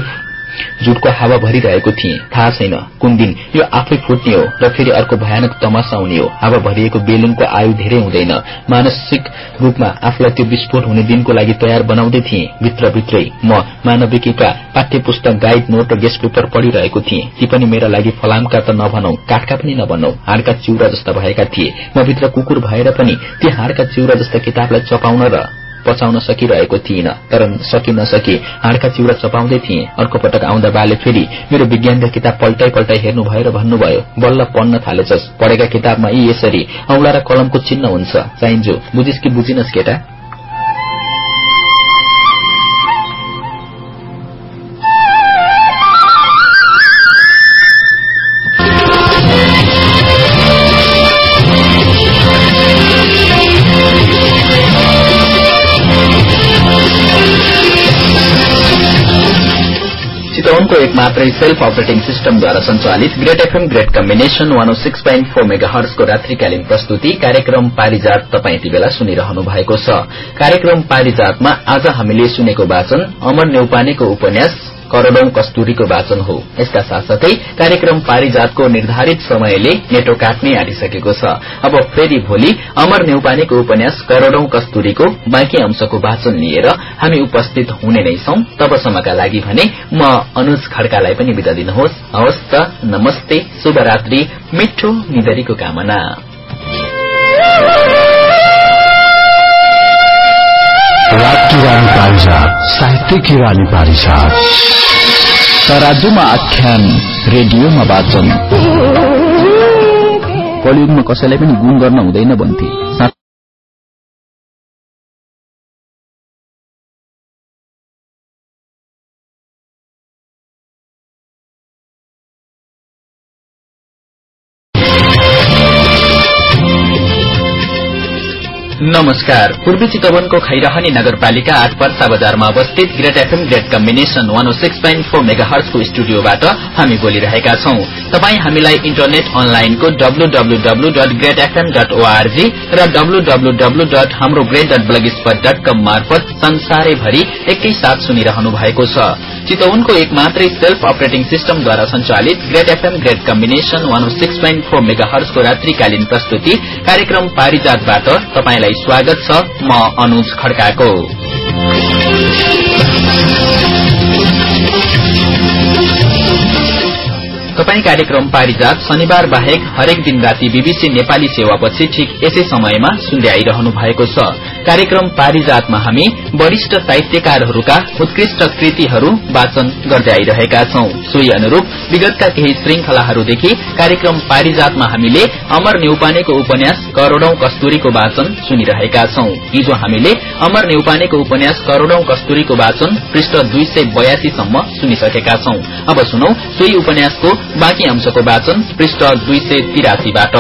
झुटको हावा भरिरहेको थिएँ। थाहा छैन कुन दिन। यो आफै फुट्ने हो र फेरि अर्को भयानक तमासा हुने हो। हावा भरिएको बेलुनको आयु धेरै हुँदैन। मानसिक रूपमा आफूलाई त्यो विस्फोट हुने दिनको लागि तयार बनाउँदै थिएँ। भित्रभित्रै म मानविकीका पाठ्य पुस्तक गाइड नोट र गेस्ट पेपर पढिरहेको थिएँ। ती पनि मेरा लागि फलामका त नभनौ काठका पनि नभनौ। हाडका चिउरा जस्ता भएका थिए। म भित्र कुकुर भएर पनि ती हाडका चिउरा जस्ता किताबलाई चपाउन र पचाउन सकिरहेको थिइन तर सकि। नसकी हाडका चिउरा चपाउँदै थिए। अर्को पटक आउँदा बाले फेरि मेरो विज्ञानका किताब पल्टाइ पल्टाइ हेर्नुभयो र भन्नुभयो। बल्ल पढ्न थालेछस्। पढेका किताबमा यी यसरी। औंला र कलमको चिन्ह हुन्छ। चाहिन्जो बुझिस् कि बुझिनस् केटा? चितवनको एक मात्रै सेल्फ अपरेटिङ सिस्टमद्वारा संचालित great FM great combination one six point four mega हर्सको रात्रिकालीन प्रस्तुति कार्यक्रम पारिजात तपाईँ यति बेला सुनिरहनु भएको छ। कार्यक्रम पारिजातमा आज हामीले सुनेको वाचन अमर नेउपानेको उपन्यास करोड़ौं कस्तुरीको वाचन हो। यसका साथसाथै कार्यक्रम पारिजातको निर्धारित समयले नेटो काट्ने आँटिसकेको छ। अब फेरि भोलि अमर नेउपानेको उपन्यास करोड़ौं कस्तुरीको बाँकी अंशको वाचन लिएर हामी उपस्थित हुने नै छौं। तबसम्मका लागि भने म अनुज खड्कालाई पनि बिदा दिनुहोस्। हवस् त नमस्ते शुभरात्रि मिठो निधरीको कामना। साहित्य की रानी पारिजात। तराजुमा आख्यान रेडियोमा वाचन। कलियुगमा कसैलाई पनि गुण गर्न हुँदैन भन्थे। नमस्कार। पूर्वी चितवनको खैरहनी नगरपालिका आठ पर्सा बजारमा अवस्थित great FM great combination one six point four mega हर्सको स्टुडियोबाट हामी बोलिरहेका छौं। तपाई हामीलाई इन्टरनेट अनलाइनको W W W dot great FM dot ORG र डब्लु डब्लु डब्लु डट हाम्रो great dot blog spot dot com मार्फत संसारैभरि एकैसाथ सुनिरहनु भएको छ। चितवनको एक मात्रै सेल्फ अपरेटिङ सिस्टमद्वारा संचालित great FM great combination one six point four mega हर्सको रात्रिकालीन प्रस्तुति कार्यक्रम पारिजातबाट तपाईँलाई स्वागत छ म अनुज खड्काको। तपाई कार्यक्रम पारिजात शनिबार बाहेक हरेक दिन राति बीबीसी नेपाली सेवापछि ठिक यसै समयमा सुन्दै आइरहनु भएको छ। कार्यक्रम पारिजातमा हामी वरिष्ठ साहित्यकारहरूका उत्कृष्ट कृतिहरू वाचन गर्दै आइरहेका छौं। सोही अनुरूप विगतका केही श्रृंखलाहरूदेखि कार्यक्रम पारिजातमा हामीले अमर नेउपानेको उपन्यास करोड़ौं कस्तुरीको वाचन सुनिरहेका छौं। हिजो हामीले अमर नेउपानेको उपन्यास करोड़ौं कस्तुरीको वाचन पृष्ठ दुई सय बयासीसम्म सुनिसकेका छौं। अब सुनौ सोही उपन्यासको बाँकी अंशको वाचन पृष्ठ दुई सय तिरासीबाट।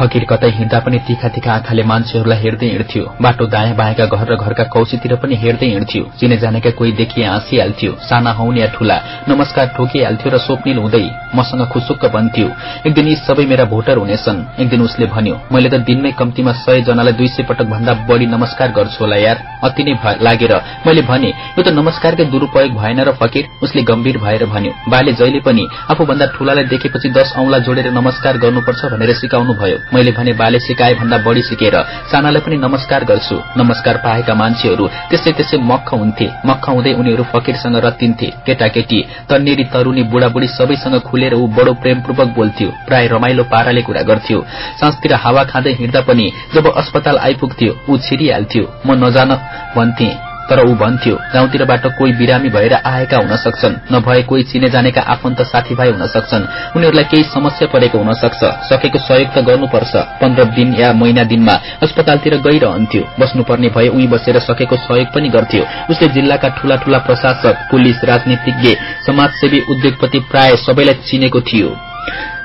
फकीर कतै हिँड्दा पनि तिखा तिखा आँखाले मान्छेहरूलाई हेर्दै हिँड्थ्यो। बाटो दायाँ बायाँका घर र घरका कौशीतिर पनि हेर्दै हिँड्थ्यो। चिने जानेका कोही देखिए हाँसिहाल्थ्यो साना हौन या ठूला नमस्कार ठोकिहाल्थ्यो र स्वप्निल हुँदै मसँग खुसुक्क बन्थ्यो। एक दिन यी सबै मेरा भोटर हुनेछन्। एक दिन उसले भन्यो मैले त दिनमै कम्तीमा सय जनालाई दुई सय पटक भन्दा बढी नमस्कार गर्छु होला यार। अति नै लागेर मैले भने यो त नमस्कारकै दुरूपयोग भएन र फकीर? उसले गम्भीर भएर भन्यो बाले जहिले पनि आफूभन्दा ठूलालाई देखेपछि दश औंला जोडेर नमस्कार गर्नुपर्छ भनेर सिकाउनु भयो मैले भने बाले सिकाए भन्दा बढी सिकेर सानालाई पनि नमस्कार गर्छु। नमस्कार पाएका मान्छेहरू त्यसै त्यसै मक्ख हुन्थे। मक्ख हुँदै उनीहरू फकीरसँग रत्तिन्थे केटाकेटी तन्नेरी तरूनी बुढाबुढी सबैसँग खुलेर ऊ बडो प्रेमपूर्वक बोल्थ्यो। प्राय रमाइलो पाराले कुरा गर्थ्यो। साँझतिर हावा खाँदै हिँड्दा पनि जब अस्पताल आइपुग्थ्यो ऊ छिरिहाल्थ्यो। म नजान भन्थे। तर ऊ भन्थ्यो गाउँतिरबाट कोही बिरामी भएर आएका हुन सक्छन्। नभए कोही चिने जानेका आफन्त साथीभाइ हुन सक्छन्। उनीहरूलाई केही समस्या परेको हुन सक्छ। सकेको सहयोग त गर्नुपर्छ। पन्ध्र दिन या महिना दिनमा अस्पतालतिर गइरहन्थ्यो। बस्नुपर्ने भए उही बसेर सकेको सहयोग पनि गर्थ्यो। उसले जिल्लाका ठूला ठूला प्रशासक पुलिस राजनीतिज्ञ समाजसेवी उद्योगपति प्राय सबैलाई चिनेको थियो।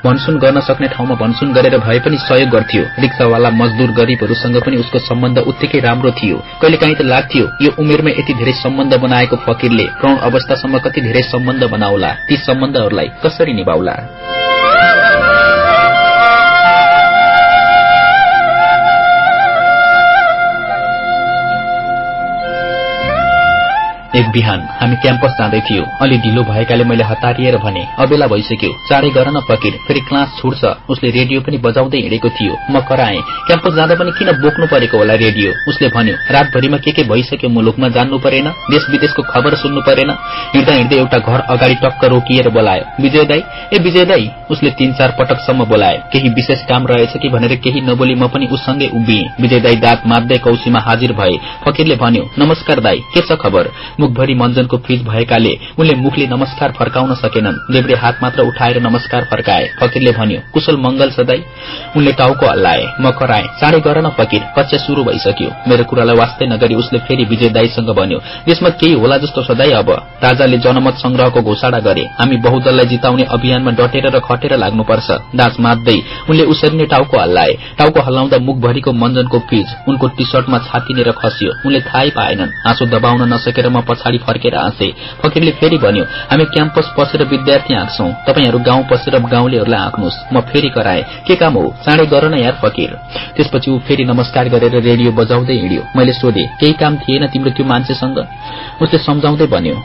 भनसुन गर्न सक्ने ठाउँमा भनसुन गरेर भए पनि सहयोग गर्थ्यो। रिक्सावाला मजदूर गरीबहरूसँग पनि उसको सम्बन्ध उत्तिकै राम्रो थियो। कहिलेकाहीँ त लाग्थ्यो यो उमेरमा यति धेरै सम्बन्ध बनाएको फकीरले। प्रौण अवस्थासम्म कति धेरै सम्बन्ध बनाउला ती सम्बन्धहरूलाई कसरी निभाउला? एक बिहान हामी क्याम्पस जाँदै थियो। अलि ढिलो भएकाले मैले हतारिएर भने अबेला भइसक्यो। चाँडै गर न फकिर फेरि क्लास छुट्छ। उसले रेडियो पनि बजाउँदै हिँडेको थियो। म कराएँ क्याम्पस जाँदा पनि किन बोक्नु परेको होला रेडियो? उसले भन्यो रातभरिमा के के भइसक्यो मुलुकमा जान्नु परेन देश विदेशको खबर सुन्नु परेन। हिँड्दा हिँड्दै एउटा घर अगाडि टक्क रोकिएर बोलायो विजय दाई ए विजय दाई। उसले तीन चार पटकसम्म बोलायो केही विशेष काम रहेछ कि? भनेर केही नबोली म पनि उसँगै उभिएँ। विजय दाई दाँत मात्दै कौशीमा हाजिर भए। फकीरले भन्यो नमस्कार दाई के छ खबर? मुखभरि मञ्जनको फ्रिज भएकाले उनले मुखले नमस्कार फर्काउन सकेनन्। देब्रे हात मात्र उठाएर नमस्कार फर्काए। फकीरले भन्यो कुशल मंगल सदाई। उनले टाउको हल्लाए। म कराए। चाँडै गर न फकीर। कक्षा शुरू भइसक्यो। मेरो कुरालाई वास्तै नगरी उसले फेरि विजय दाईसँग भन्यो यसमा केही होला जस्तो सदाई अब। राजाले जनमत संग्रहको घोषणा गरे। हामी बहुदललाई जिताउने अभियानमा डटेर र खटेर लाग्नुपर्छ। दाँच मात्दै उनले उसरी नै टाउको हल्लाए। टाउको हल्लाउँदा मुखभरिको मञ्जनको फ्रिज उनको टी सर्टमा छातिनेर खस्यो। उनले थाहै पाएनन्। आँसु दबाउन नसकेर म पछाडि फर्केर हाँसे फकीरले फेरि भन्यो हामी क्याम्पस पसेर विद्यार्थी हाँक्छौ तपाईँहरू गाउँ पसेर गाउँलेहरूलाई हाँक्नुहोस् म फेरि कराए। के काम हो? चाँडै गर न यार फकीर त्यसपछि ऊ फेरि नमस्कार गरेर रेडियो बजाउँदै हिँड्यो। मैले सोधे केही काम थिएन तिम्रो त्यो मान्छेसँग उसले सम्झाउँदै भन्यो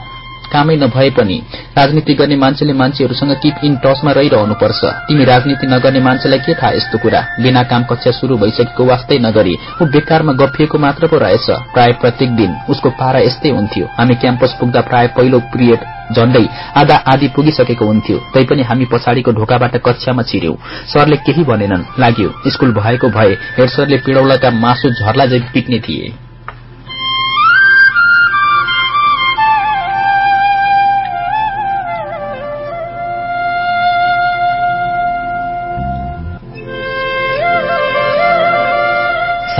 कामै नभए पनि राजनीति गर्ने मान्छेले मान्छेहरूसँग किप इन टचमा रहिरहनुपर्छ। तिमी राजनीति नगर्ने मान्छेलाई के थाहा यस्तो कुरा? बिना काम कक्षा शुरू भइसकेको वास्तै नगरी ऊ बेकारमा गफिएको मात्र पो रहेछ। प्राय प्रत्येक दिन उसको पारा यस्तै हुन्थ्यो। हामी क्याम्पस पुग्दा प्राय पहिलो पिरियड झण्डै आधा आधी पुगिसकेको हुन्थ्यो। तैपनि हामी पछाडिको ढोकाबाट कक्षामा छिर्यौं। सरले केही भनेनन्। लाग्यो स्कूल भएको भए हेड सरले पिडौलाका मासु झर्ला पिक्ने थिए।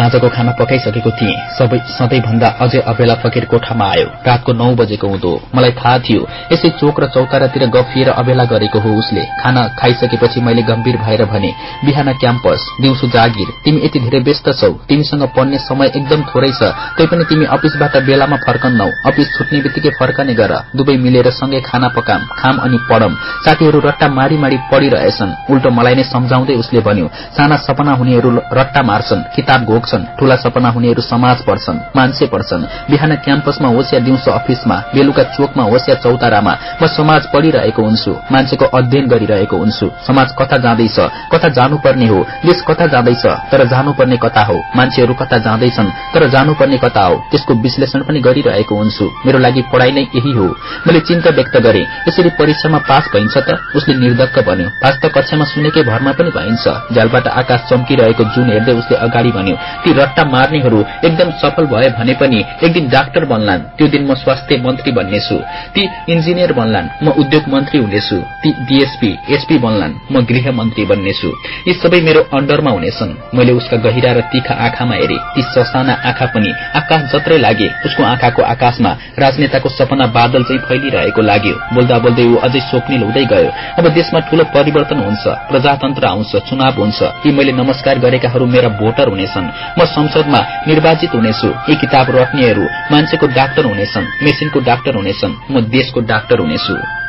साँझको खाना पकाइसकेको थिएँ। सबै सधैँभन्दा अझै अबेला फकीर कोठामा आयो। रातको नौ बजेको हुँदो। मलाई थाहा थियो यसै चोक र चौतारातिर गफिएर अबेला गरेको हो उसले। खाना खाइसकेपछि मैले गम्भीर भएर भने बिहान क्याम्पस दिउँसो जागिर। तिमी यति धेरै व्यस्त छौ। तिमीसँग पढ्ने समय एकदम थोरै छ। तैपनि तिमी अफिसबाट बेलामा फर्कन्नौ। अफिस छुट्ने बित्तिकै फर्कने गर। दुवै मिलेर सँगै खाना पकाम। खाम अनि पढम। साथीहरू रट्टा मारी मारी पढिरहेछन्। उल्टो मलाई नै सम्झाउँदै उसले भन्यो साना सपना हुनेहरू रट्टा मार्छन्। किताब घोक्छन् ठूला सपना हुनेहरू समाज पढ्छन् मान्छे पढ्छन् बिहान क्याम्पसमा होस् या दिउँसो अफिसमा बेलुका चोकमा होस् या चौतारामा म समाज पढिरहेको हुन्छु मान्छेको अध्ययन गरिरहेको हुन्छु। समाज कता जाँदैछ कता जानुपर्ने हो देश कता जाँदैछ तर जानुपर्ने कता हो। मान्छेहरू कता जाँदैछन् तर जानुपर्ने कता हो। त्यसको विश्लेषण पनि गरिरहेको हुन्छु। मेरो लागि पढ़ाई नै यही हो। मैले चिन्ता व्यक्त गरे यसरी परीक्षामा पास भइन्छ त? उसले निर्धक्क भन्यो। पास त कक्षामा सुनेकै भरमा पनि भइन्छ। झ्यालबाट आकाश चम्किरहेको जुन हेर्दै उसले अगाडि भन्यो ती रट्टा मार्नेहरू एकदम सफल भए भने पनि एक दिन डाक्टर बन्लान्। त्यो दिन म स्वास्थ्य मन्त्री बन्नेछु। ती इन्जिनियर बन्लान्। म उद्योग मन्त्री हुनेछु। ती डीएसपी एसपी बन्लान्। म गृह मन्त्री बन्नेछु। यी सबै मेरो अण्डरमा हुनेछन्। मैले उसका गहिरा र तीखा आँखामा हेरे। ती ससाना आँखा पनि आकाश जत्रै लागे उसको आँखाको आकाशमा राजनेताको सपना बादल चाहिँ फैलिरहेको लाग्यो। बोल्दा बोल्दै ऊ अझै स्वप्निल हुँदै गयो। अब देशमा ठूलो परिवर्तन हुन्छ प्रजातन्त्र आउँछ चुनाव हुन्छ। यी मैले नमस्कार गरेकाहरू मेरा भोटर हुनेछन्। म संसदमा निर्वाचित हुनेछु। यी किताब रट्नेहरू मान्छेको डाक्टर हुनेछन् मेसिनको डाक्टर हुनेछन् म देशको डाक्टर हुनेछु।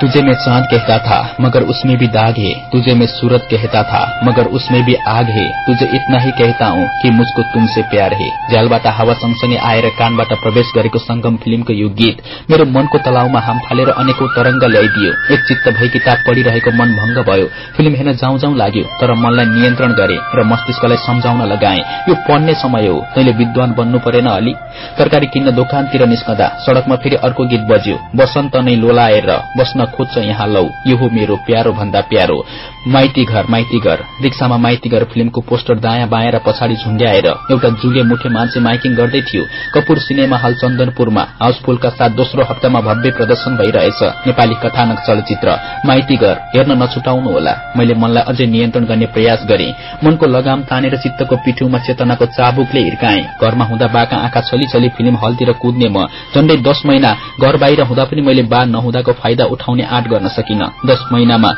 तुझे मैं चांद कहता था मगर उसमें भी दाग है। तुझे मैं सूरत कहता था मगर उसमें भी आग है। तुझे इतना ही कहता हूँ कि मुझको तुमसे प्यार है। झ्यालबाट हावा सँगसँगै आएर कानबाट प्रवेश गरेको संगम फिल्मको यो गीत मेरो मनको तलाउमा हाम फालेर अनेकौं तरंग ल्याइदियो। एक चित्त भई किताब पढ़िरहेको मन भंग भयो। फिल्म हेर्न जाउँ जाउँ लाग्यो तर मनलाई नियन्त्रण गरे र मस्तिष्कलाई सम्झाउन लगाए। यो पढ्ने समय हो तैले विद्वान बन्नु परेन अलि। तरकारी किन्न दोकानतिर निस्कँदा सड़कमा फेरि अर्को गीत बज्यो बसन्त नै लोलाएर बस्न खोज्छ यहाँ लौ। यो हो मेरो प्यारो भन्दा प्यारो। माइती घर माइती घर रिक्सामा माइती घर फिल्मको पोस्टर दायाँ बायाँ र पछाडि झुण्ड्याएर एउटा जुगे मुठे मान्छे माइकिङ गर्दै थियो। कपूर सिनेमा हल चन्दनपुरमा हाउसफुलका साथ दोस्रो हप्तामा भव्य प्रदर्शन भइरहेछ। नेपाली कथानक चलचित्र माइती घर हेर्न नछुटाउनु होला। मैले मनलाई अझै नियन्त्रण गर्ने प्रयास गरे। मनको लगाम तानेर चित्तको पिठ्यौमा चेतनाको चाबुकले हिर्काए। घरमा हुँदा बाका आँखा छली छली फिल्म हलतिर कुद्ने म। झण्डै दश महिना घर बाहिर हुँदा पनि मैले बा नहुँदाको फाइदा उठाउने आँट गर्न सकिन। दश महिनामा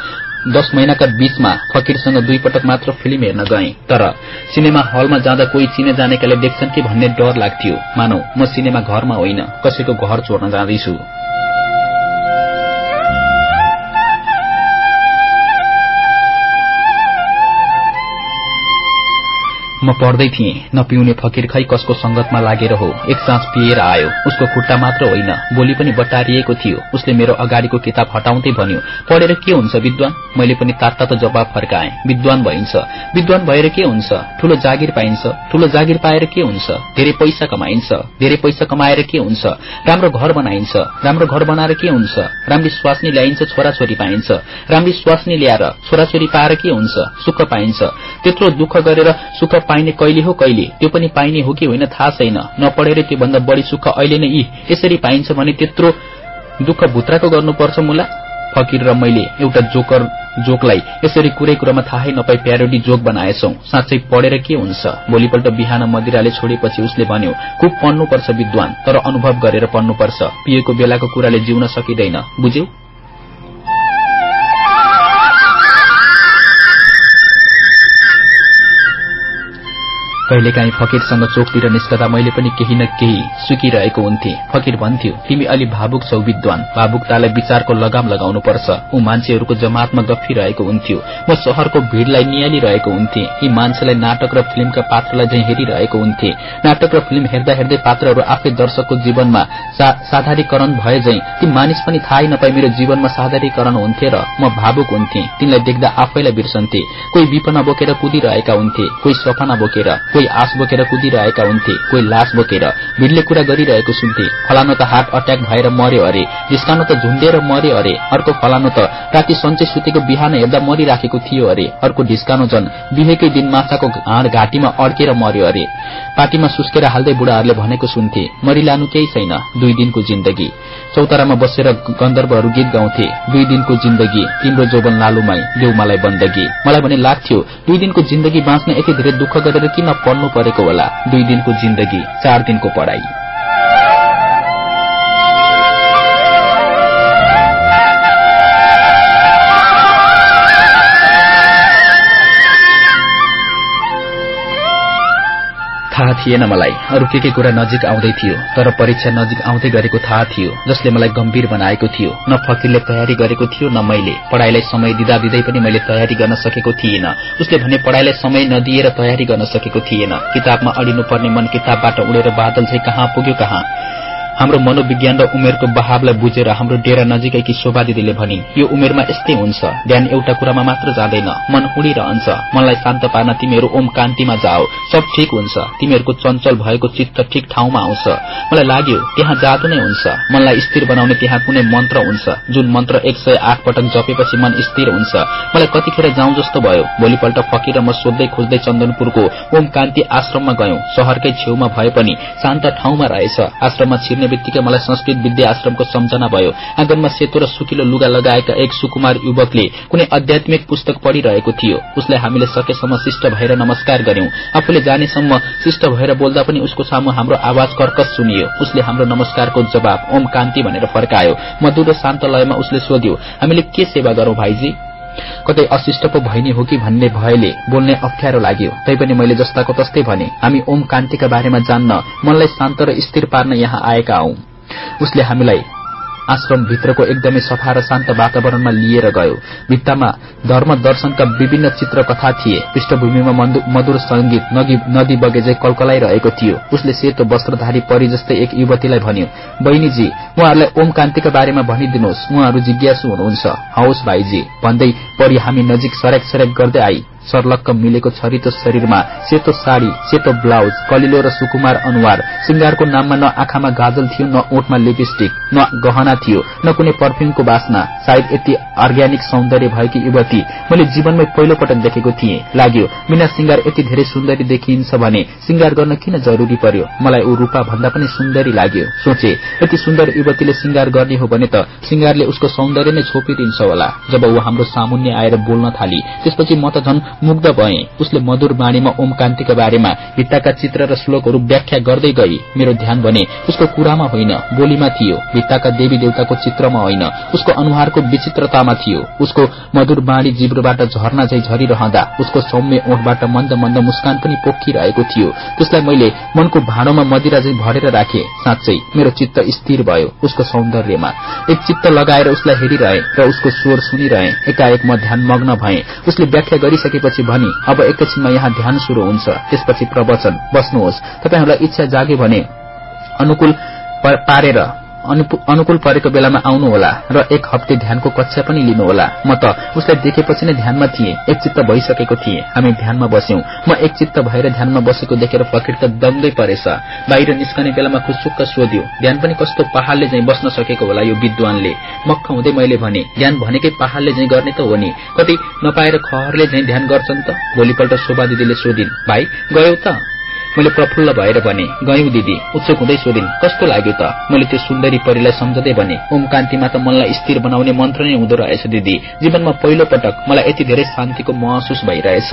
दश महिनाका बीचमा फकीरसँग दुई पटक मात्र फिल्म हेर्न गए। तर सिनेमा हलमा जाँदा कोही चिने जानेकाले देख्छन् कि भन्ने डर लाग्थ्यो। मानौ म सिनेमा घरमा होइन कसैको घर चोर्न जाँदैछु। म पढ्दै थिएँ। नपिउने फकीर खै कसको संगतमा लागेर हो? एक साँझ पिएर आयो। उसको खुट्टा मात्र होइन बोली पनि बटारिएको थियो। उसले मेरो अगाडिको किताब हटाउँदै भन्यो पढेर के हुन्छ विद्वान? मैले पनि तात्ता त जवाब फर्काएँ। विद्वान भइन्छ। विद्वान भएर के हुन्छ? ठूलो जागिर पाइन्छ। ठूलो जागिर पाएर के हुन्छ? धेरै पैसा कमाइन्छ। धेरै पैसा कमाएर के हुन्छ? राम्रो घर बनाइन्छ। राम्रो घर बनाएर के हुन्छ? राम्री स्वास्नी ल्याइन्छ छोराछोरी पाइन्छ। राम्री स्वास्नी ल्याएर छोराछोरी पाएर के हुन्छ? सुख पाइन्छ। त्यत्रो दुःख गरेर सुख पाइने कहिले हो कहिले? त्यो पनि पाइने हो कि होइन थाहा छैन। नपढेर त्योभन्दा बढी सुख अहिले नै यी। यसरी पाइन्छ भने त्यत्रो दुःख भुत्राको गर्नुपर्छ मुला। फकीर र मैले एउटा जोकर जोकलाई यसरी कुरै कुरामा थाहै नपाई प्यारोडी जोक बनाएछौ। साँच्चै पढेर के हुन्छ? भोलिपल्ट बिहान मदिराले छोडेपछि उसले भन्यो खुब पढ्नुपर्छ विद्वान तर अनुभव गरेर पढ्नुपर्छ। पिएको बेलाको कुराले जिउन सकिँदैन। बुझ्यौ? कहिलेकाहीँ फकीरसँग चोकतिर निस्कदा मैले पनि केही न केही सुकिरहेको हुन्थे। फकीर भन्थ्यो तिमी अलि भावुक छौ विद्वान। भावुकतालाई विचारको लगाम लगाउनु पर्छ ऊ मान्छेहरूको जमातमा गफिरहेको हुन्थ्यो। म शहरको भीड़लाई निहालिरहेको हुन्थे। यी मान्छेलाई नाटक र फिल्मका पात्रलाई झै हेरिरहेको हुन्थे। नाटक र फिल्म हेर्दा हेर्दै पात्रहरू आफै दर्शकको जीवनमा साधारीकरण भए झै ती मानिस पनि थाहै नपाई मेरो जीवनमा साधारीकरण हुन्थे र म भावुक हुन्थे। तिनलाई देख्दा आफैलाई बिर्सन्थे। कोही विपना बोकेर कुदिरहेका हुन्थे। कोही सपना बोकेर। कोही आश बोकेर कुदिरहेका हुन्थे कोही लास बोकेर। भिडले कुरा गरिरहेको सुन्थे फलानो त हार्ट अट्याक भएर मर्यो अरे डिस्कानो त झुण्डेर मर्यो अरे अर्को फलानो त राति सन्चै सुतेको बिहान हेर्दा मरिराखेको थियो अरे अर्को ढिस्कानो झन बिहेकै दिन माछाको हाड घाँटीमा अड्केर मर्यो अरे। पार्टीमा सुस्केर हाल्दै बुढाहरूले भनेको सुन्थे मरिलानु केही छैन दुई दिनको जिन्दगी। चौतारामा बसेर गन्धर्वहरू गीत गाउँथे दुई दिनको जिन्दगी तिम्रो जोबन लालुमाई देऊ मलाई बन्दगी। मलाई भने लाग्थ्यो दुई दिनको जिन्दगी बाँच्न यति धेरै दुःख गरेर किन पढ्नु परेको होला। दुई दिनको जिन्दगी चार दिनको पढ़ाई थाहा थिएन मलाई। अरू के के कुरा नजिक आउँदै थियो तर परीक्षा नजिक आउँदै गरेको थाहा थियो जसले मलाई गम्भीर बनाएको थियो। न फकीरले तयारी गरेको थियो न मैले। पढ़ाईलाई समय दिँदा दिँदै पनि मैले तयारी गर्न सकेको थिएन। उसले भने पढ़ाईलाई समय नदिएर तयारी गर्न सकेको थिएन। किताबमा अडिनु पर्ने मन किताबबाट उडेर बादल चाहिँ कहाँ पुग्यो कहाँ? हाम्रो मनोविज्ञान र उमेरको बहावलाई बुझेर हाम्रो डेरा नजिकैकी शोभा दिदीले भनिन् यो उमेरमा यस्तै हुन्छ। ध्यान एउटा कुरामा मात्र जाँदैन। मन उडिरहन्छ। मनलाई शान्त पार्न तिमीहरू ओम कान्तिमा जाओ। सब ठिक हुन्छ। तिमीहरूको चञ्चल भएको चित्त ठिक ठाउँमा आउँछ। मलाई लाग्यो त्यहाँ जादु नै हुन्छ। मनलाई स्थिर बनाउने त्यहाँ कुनै मन्त्र हुन्छ। जुन मन्त्र एक सय आठ पटक जपेपछि मन स्थिर हुन्छ। मलाई कतिखेर जाउँ जस्तो भयो। भोलिपल्ट फकिर म सोध्दै खोज्दै चन्दनपुरको ओम कान्ति आश्रममा गयौं। शहरकै छेउमा भए पनि शान्त ठाउँमा रहेछ। आश्रममा छिर्ने बित्तिकै मलाई संस्कृत विद्या आश्रमको सम्झना भयो। आँगनमा सेतो र सुकिलो लुगा लगाएका एक सुकुमार युवकले कुनै आध्यात्मिक पुस्तक पढ़िरहेको थियो। उसलाई हामीले सकेसम्म शिष्ट भएर नमस्कार गर्यौं आफूले जानेसम्म शिष्ट भएर बोल्दा पनि उसको सामु हाम्रो आवाज कर्कश सुनियो। उसले हाम्रो नमस्कारको जवाब ओम कान्ति भनेर फर्कायो। मधुर र शान्त लयमा उसले सोध्यो हामीले के सेवा गरौं भाइजी? कतै अशिष्ट पो भइने हो कि भन्ने भयले बोल्ने अप्ठ्यारो लाग्यो। तैपनि मैले जस्ताको तस्तै भने हामी ओम कान्तिका बारेमा जान्न मनलाई शान्त र स्थिर पार्न यहाँ आएका हौ। उसले हामीलाई आश्रमभित्रको एकदमै सफा र शान्त वातावरणमा लिएर गयो। भित्तामा धर्म दर्शनका विभिन्न चित्रकथा थिए। पृष्ठभूमिमा मधुर संगीत नदी बगेजै कलकलाइरहेको थियो। उसले सेतो वस्त्रधारी परि जस्तै एक युवतीलाई भन्यो बहिनीजी उहाँहरूलाई ओम कान्तिका बारेमा भनिदिनुहोस्। उहाँहरू जिज्ञासु हुनुहुन्छ। हवस् भाइजी भन्दै परि हामी नजिक सरेक सरेक गर्दै आई। सर्लक्क मिलेको छरितो शरीरमा सेतो साड़ी सेतो ब्लाउज कलिलो र सुकुमार अनुहार सिंगारको नाममा न आँखामा गाजल थियो न ओठमा लिपस्टिक न गहना थियो न कुनै पर्फ्युमको बासना। सायद यति अर्ग्यानिक सौन्दर्य भएकी युवती मैले जीवनमै पहिलो पटक देखेको थिएँ। लाग्यो बिना सिंगार यति धेरै सुन्दरी देखिन्छ भने सिंगार गर्न किन जरूरी पर्यो? मलाई ऊ रूपा भन्दा पनि सुन्दरी लाग्यो। सोचे यति सुन्दर युवतीले सिंगार गर्ने हो भने त सिंगारले उसको सौन्दर्य नै छोपिदिन्छ होला। जब ऊ हाम्रो सामुन्य आएर बोल्न थाली त्यसपछि म त झन् मुग्ध भए। उसले मधुर बाणीमा ओम कान्तिका बारेमा भित्ताका चित्र र श्लोकहरू व्याख्या गर्दै गई। मेरो ध्यान भने उसको कुरामा होइन बोलीमा थियो। भित्ताका देवी देवताको चित्रमा होइन। उसको अनुहारको विचित्रतामा थियो। उसको मधुर बाणी जिब्रोबाट झर्ना झै झरिरहँदा उसको सौम्य ओठबाट मन्द मन्द मुस्कान पनि पोखिरहेको थियो। त्यसलाई मैले मनको भाँडोमा मदिरा झै भरेर राखे। साँच्चै मेरो चित्त स्थिर भयो उसको सौन्दर्यमा। एक चित्त लगाएर उसलाई हेरिरहे र उसको स्वर सुनिरहे। एकाएक म ध्यान मग्न भए। उसले व्याख्या त्यसपछि भनी अब एकैछिनमा यहाँ ध्यान शुरू हुन्छ। त्यसपछि प्रवचन। बस्नुहोस्। तपाईँहरूलाई इच्छा जाग्यो भने अनुकूल पारेर अनुकूल परेको बेलामा आउनुहोला र एक हप्ते ध्यानको कक्षा पनि लिनुहोला। म त उसलाई देखेपछि नै ध्यानमा थिएँ एक चित्त भइसकेको थिएँ। हामी ध्यानमा बस्यौं। म एक चित्त भएर ध्यानमा बसेको देखेर फकिर त दङ्गै परेछ। बाहिर निस्कने बेलामा खुसुक्क सोध्यो ध्यान पनि कस्तो पहाड़ले झै बस्न सकेको होला यो विद्वानले? मक्ख हुँदै मैले भने ध्यान भनेकै पहाड़ले झै गर्ने त हो नि। कति नपाएर खहरले झै ध्यान गर्छन् त? भोलिपल्ट शोभा दिदीले सोधिन् भाइ गयौ त। मैले प्रफुल्ल भएर भने गयौं दिदी उत्सुक हुँदै सोधिन् कस्तो लाग्यो त? मैले त्यो सुन्दरी परिलाई सम्झँदै भने ओम कान्तिमा त मनलाई स्थिर बनाउने मन्त्र नै हुँदो रहेछ दिदी। जीवनमा पहिलो पटक मलाई यति धेरै शान्तिको महसुस भइरहेछ।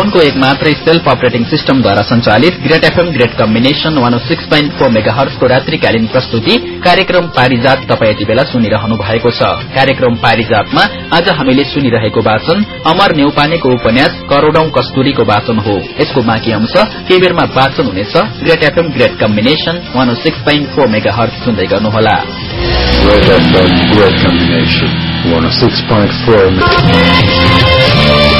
चितवनको एक मात्रै सेल्फ अपरेटिङ सिस्टमद्वारा संचालित great FM great combination one six point four mega हर्सको रात्रिकालीन प्रस्तुति कार्यक्रम पारिजात तपाईँ यति बेला सुनिरहनु भएको छ। कार्यक्रम पारिजातमा आज हामीले सुनिरहेको वाचन अमर नेउपानेको उपन्यास करोड़ौं कस्तुरीको वाचन हो। यसको बाँकी अंश केही बेरमा वाचन हुनेछ great FM great combination one six point four megahertz सुन्दै गर्नुहोला। Great FM, great combination. 106.4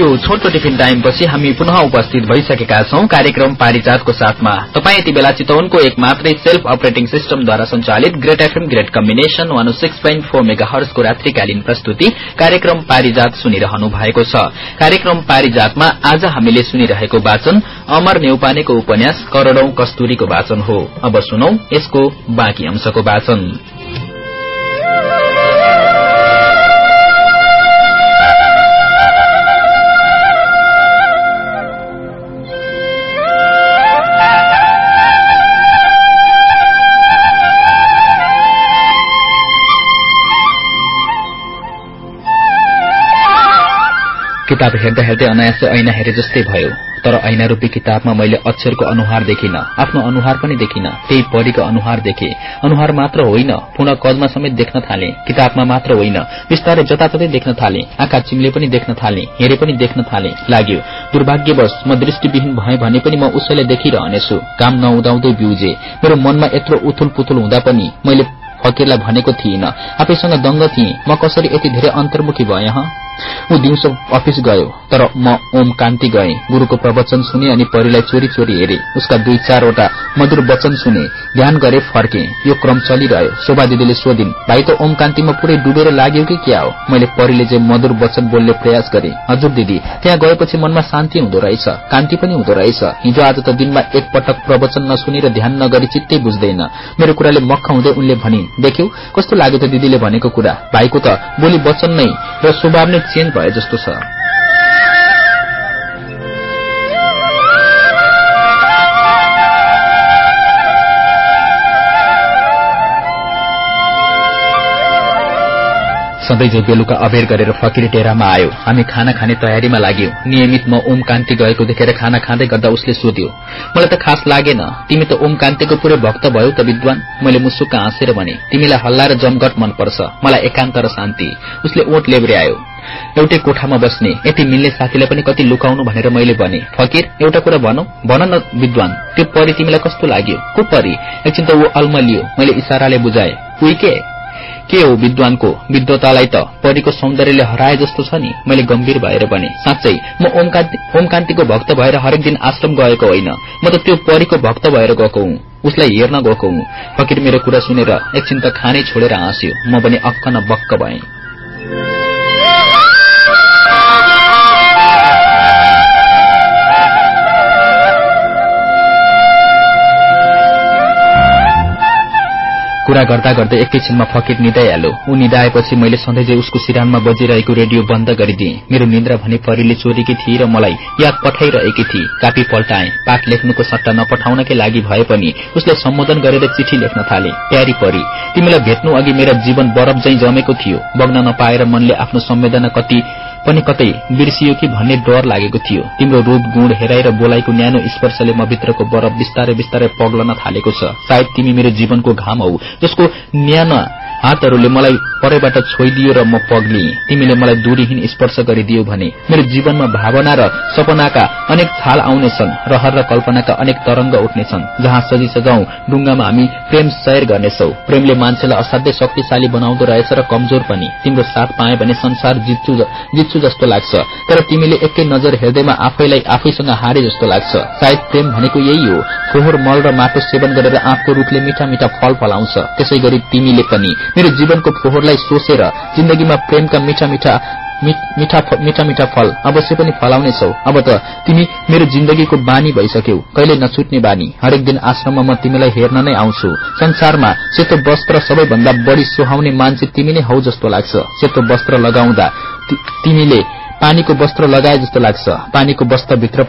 यो छोटो टिफिन टाइमपछि हामी पुनः उपस्थित भइसकेका छौं कार्यक्रम पारिजातको साथमा। तपाईँ यति बेला चितवनको एक मात्रै सेल्फ अपरेटिङ सिस्टमद्वारा संचालित great FM great combination one six point four mega हर्सको रात्रिकालीन प्रस्तुति कार्यक्रम पारिजात सुनिरहनु भएको छ। कार्यक्रम पारिजातमा आज हामीले सुनिरहेको वाचन अमर नेउपानेको उपन्यास करोड़ौं कस्तुरीको वाचन हो। अब सुनौ यसको बाँकी अंशको वाचन। किताब हेर्दा हेर्दै अनायासै ऐना हेरे जस्तै भयो। तर ऐना रूपी किताबमा मैले अक्षरको अनुहार देखिन आफ्नो अनुहार पनि देखिन त्यही परीको अनुहार देखे। अनुहार मात्र होइन पुनः कजमा समेत देख्न थाले किताबमा मात्र होइन बिस्तारै जताततै देख्न थाले आँखा चिम्ले पनि देख्न थाले हेरे पनि देख्न थाले लाग्यो दुर्भाग्यवश म दृष्टिविहीन भए भने पनि म उसैलाई देखिरहनेछु काम नहुँदाउँदै बिउजे। मेरो मनमा यत्रो उथुल पुथुल हुँदा पनि मैले फकीरलाई भनेको थिइन आफैसँग दङ्ग थिएँ। म कसरी यति धेरै अन्तर्मुखी भए ऊ दिउँसो अफिस गयो तर म ओम कान्ति गए। गुरूको प्रवचन सुने अनि परिलाई चोरी चोरी हेरे। उसका दुई चारवटा मधुर वचन सुने। ध्यान गरे फर्के। यो क्रम चलिरह्यो। शोभा दिदीले सोधिन् भाइ त ओम कान्तिमा पुरै डुबेर लाग्यो कि क्या हो? मैले परिले चाहिँ मधुर वचन बोल्ने प्रयास गरे। हजुर दिदी त्यहाँ गएपछि मनमा शान्ति हुँदो रहेछ कान्ति पनि हुँदो रहेछ। हिजो आज त दिनमा एकपटक प्रवचन नसुनेर ध्यान नगरी चित्तै बुझ्दैन। मेरो कुराले मक्ख हुँदै उनले भनिन् देख्यौ कस्तो लाग्यो त दिदीले भनेको कुरा? भाइको त बोली वचन नै। र स्वभाव नै चेन्ज भए जस्तो छ। सधैँ बेलुका अबेर गरेर फकिरी टेरामा आयो हामी खाना खाने तयारीमा लाग्यौं। नियमित म ओम कान्ति गएको देखेर खाना खाँदै गर्दा उसले सोध्यो मलाई त खास लागेन। तिमी त ओम कान्तिको पुरै भक्त भयो त विद्वान। मैले मुसुक्क हाँसेर भने तिमीलाई हल्ला र जमघट मनपर्छ। मलाई एकान्त र शान्ति उसले ओठ लेब्रे आयो एउटै कोठामा बस्ने यति मिल्ने साथीलाई पनि कति लुकाउनु भनेर मैले भने फकिर एउटा कुरा भनौ। भन न विद्वान त्यो परी तिमीलाई कस्तो लाग्यो? को परी? एकछिन त ऊ अल्मलियो। मैले इसाराले बुझाए उही के? के हो विद्वानको विद्वतालाई त? परीको सौन्दर्यले हराए जस्तो छ नि। मैले गम्भीर भएर भने साँच्चै म ओमकान्तिको भक्त भएर हरेक दिन आश्रम गएको होइन। म त त्यो परीको भक्त भएर गएको हुँ। उसलाई हेर्न गएको हुँ। फकिर मेरो कुरा सुनेर एकछिन त खानै छोडेर हाँस्यो। म पनि अक्क न बक्क भएँ। कुरा गर्दा गर्दै एकैछिनमा फकिर निदाइहाल्यो ऊ निदाएपछि मैले सधैँ उसको सिरानमा बजिरहेको रेडियो बन्द गरिदिएँ। मेरो निन्द्रा भने परीले चोरेकी थिए र मलाई याद पठाइरहेकी थिए। कापी पल्टाएँ। पाठ लेख्नुको सट्टा नपठाउनकै लागि भए पनि उसलाई सम्बोधन गरेर चिठी लेख्न थाले। प्यारी परी। तिमीलाई भेट्नु अघि मेरा जीवन बरफ झै जमेको थियो। बग्न नपाएर मनले आफ्नो संवेदना कति पनि कतै बिर्सियो कि भन्ने डर लागेको थियो। तिम्रो रूप गुण हेराएर बोलाइको न्यानो स्पर्शले म भित्रको बरफ बिस्तारै बिस्तारै पग्लन थालेको छ। सायद तिमी मेरो जीवनको घाम हौ जसको न्यानो हातहरूले मलाई परैबाट छोइदियो र म पग्लिएँ तिमीले मलाई दूरीहीन स्पर्श गरिदियो भने मेरो जीवनमा भावना र सपनाका अनेक थाल आउनेछन् रहर र कल्पनाका अनेक तरंग उठ्नेछन् जहाँ सजी सजाउ डुङ्गामा हामी प्रेम सयर गर्नेछौ। प्रेमले मान्छेलाई असाध्यै शक्तिशाली बनाउँदो रहेछ र कमजोर पनि। तिम्रो साथ पाए भने संसार जित्छु जस्तो लाग्छ तर तिमीले एकै नजर हेर्दैमा आफैलाई आफैसँग हारे जस्तो लाग्छ। सायद प्रेम भनेको यही हो फोहोर मल र माटो सेवन गरेर आँपको रूखले मिठा मिठा फल फलाउँछ। त्यसै तिमीले पनि मेरो जीवनको फोहोरलाई सोचेर जिन्दगीमा प्रेमका मिठा मिठा मिठा मिठा मिठा फल अवश्य पनि फलाउनेछौ। अब त तिमी मेरो जिन्दगीको बानी भइसक्यौ। कहिले नछुट्ने बानी। हरेक दिन आश्रममा म तिमीलाई हेर्न नै आउँछु। संसारमा सेतो वस्त्र सबैभन्दा बढ़ी सुहाउने मान्छे तिमी नै हौ जस्तो लाग्छ। सेतो वस्त्र लगाउँदा तिमीले पानीको वस्त्र लगाए जस्तो लाग्छ। पानीको वस्त्रभित्र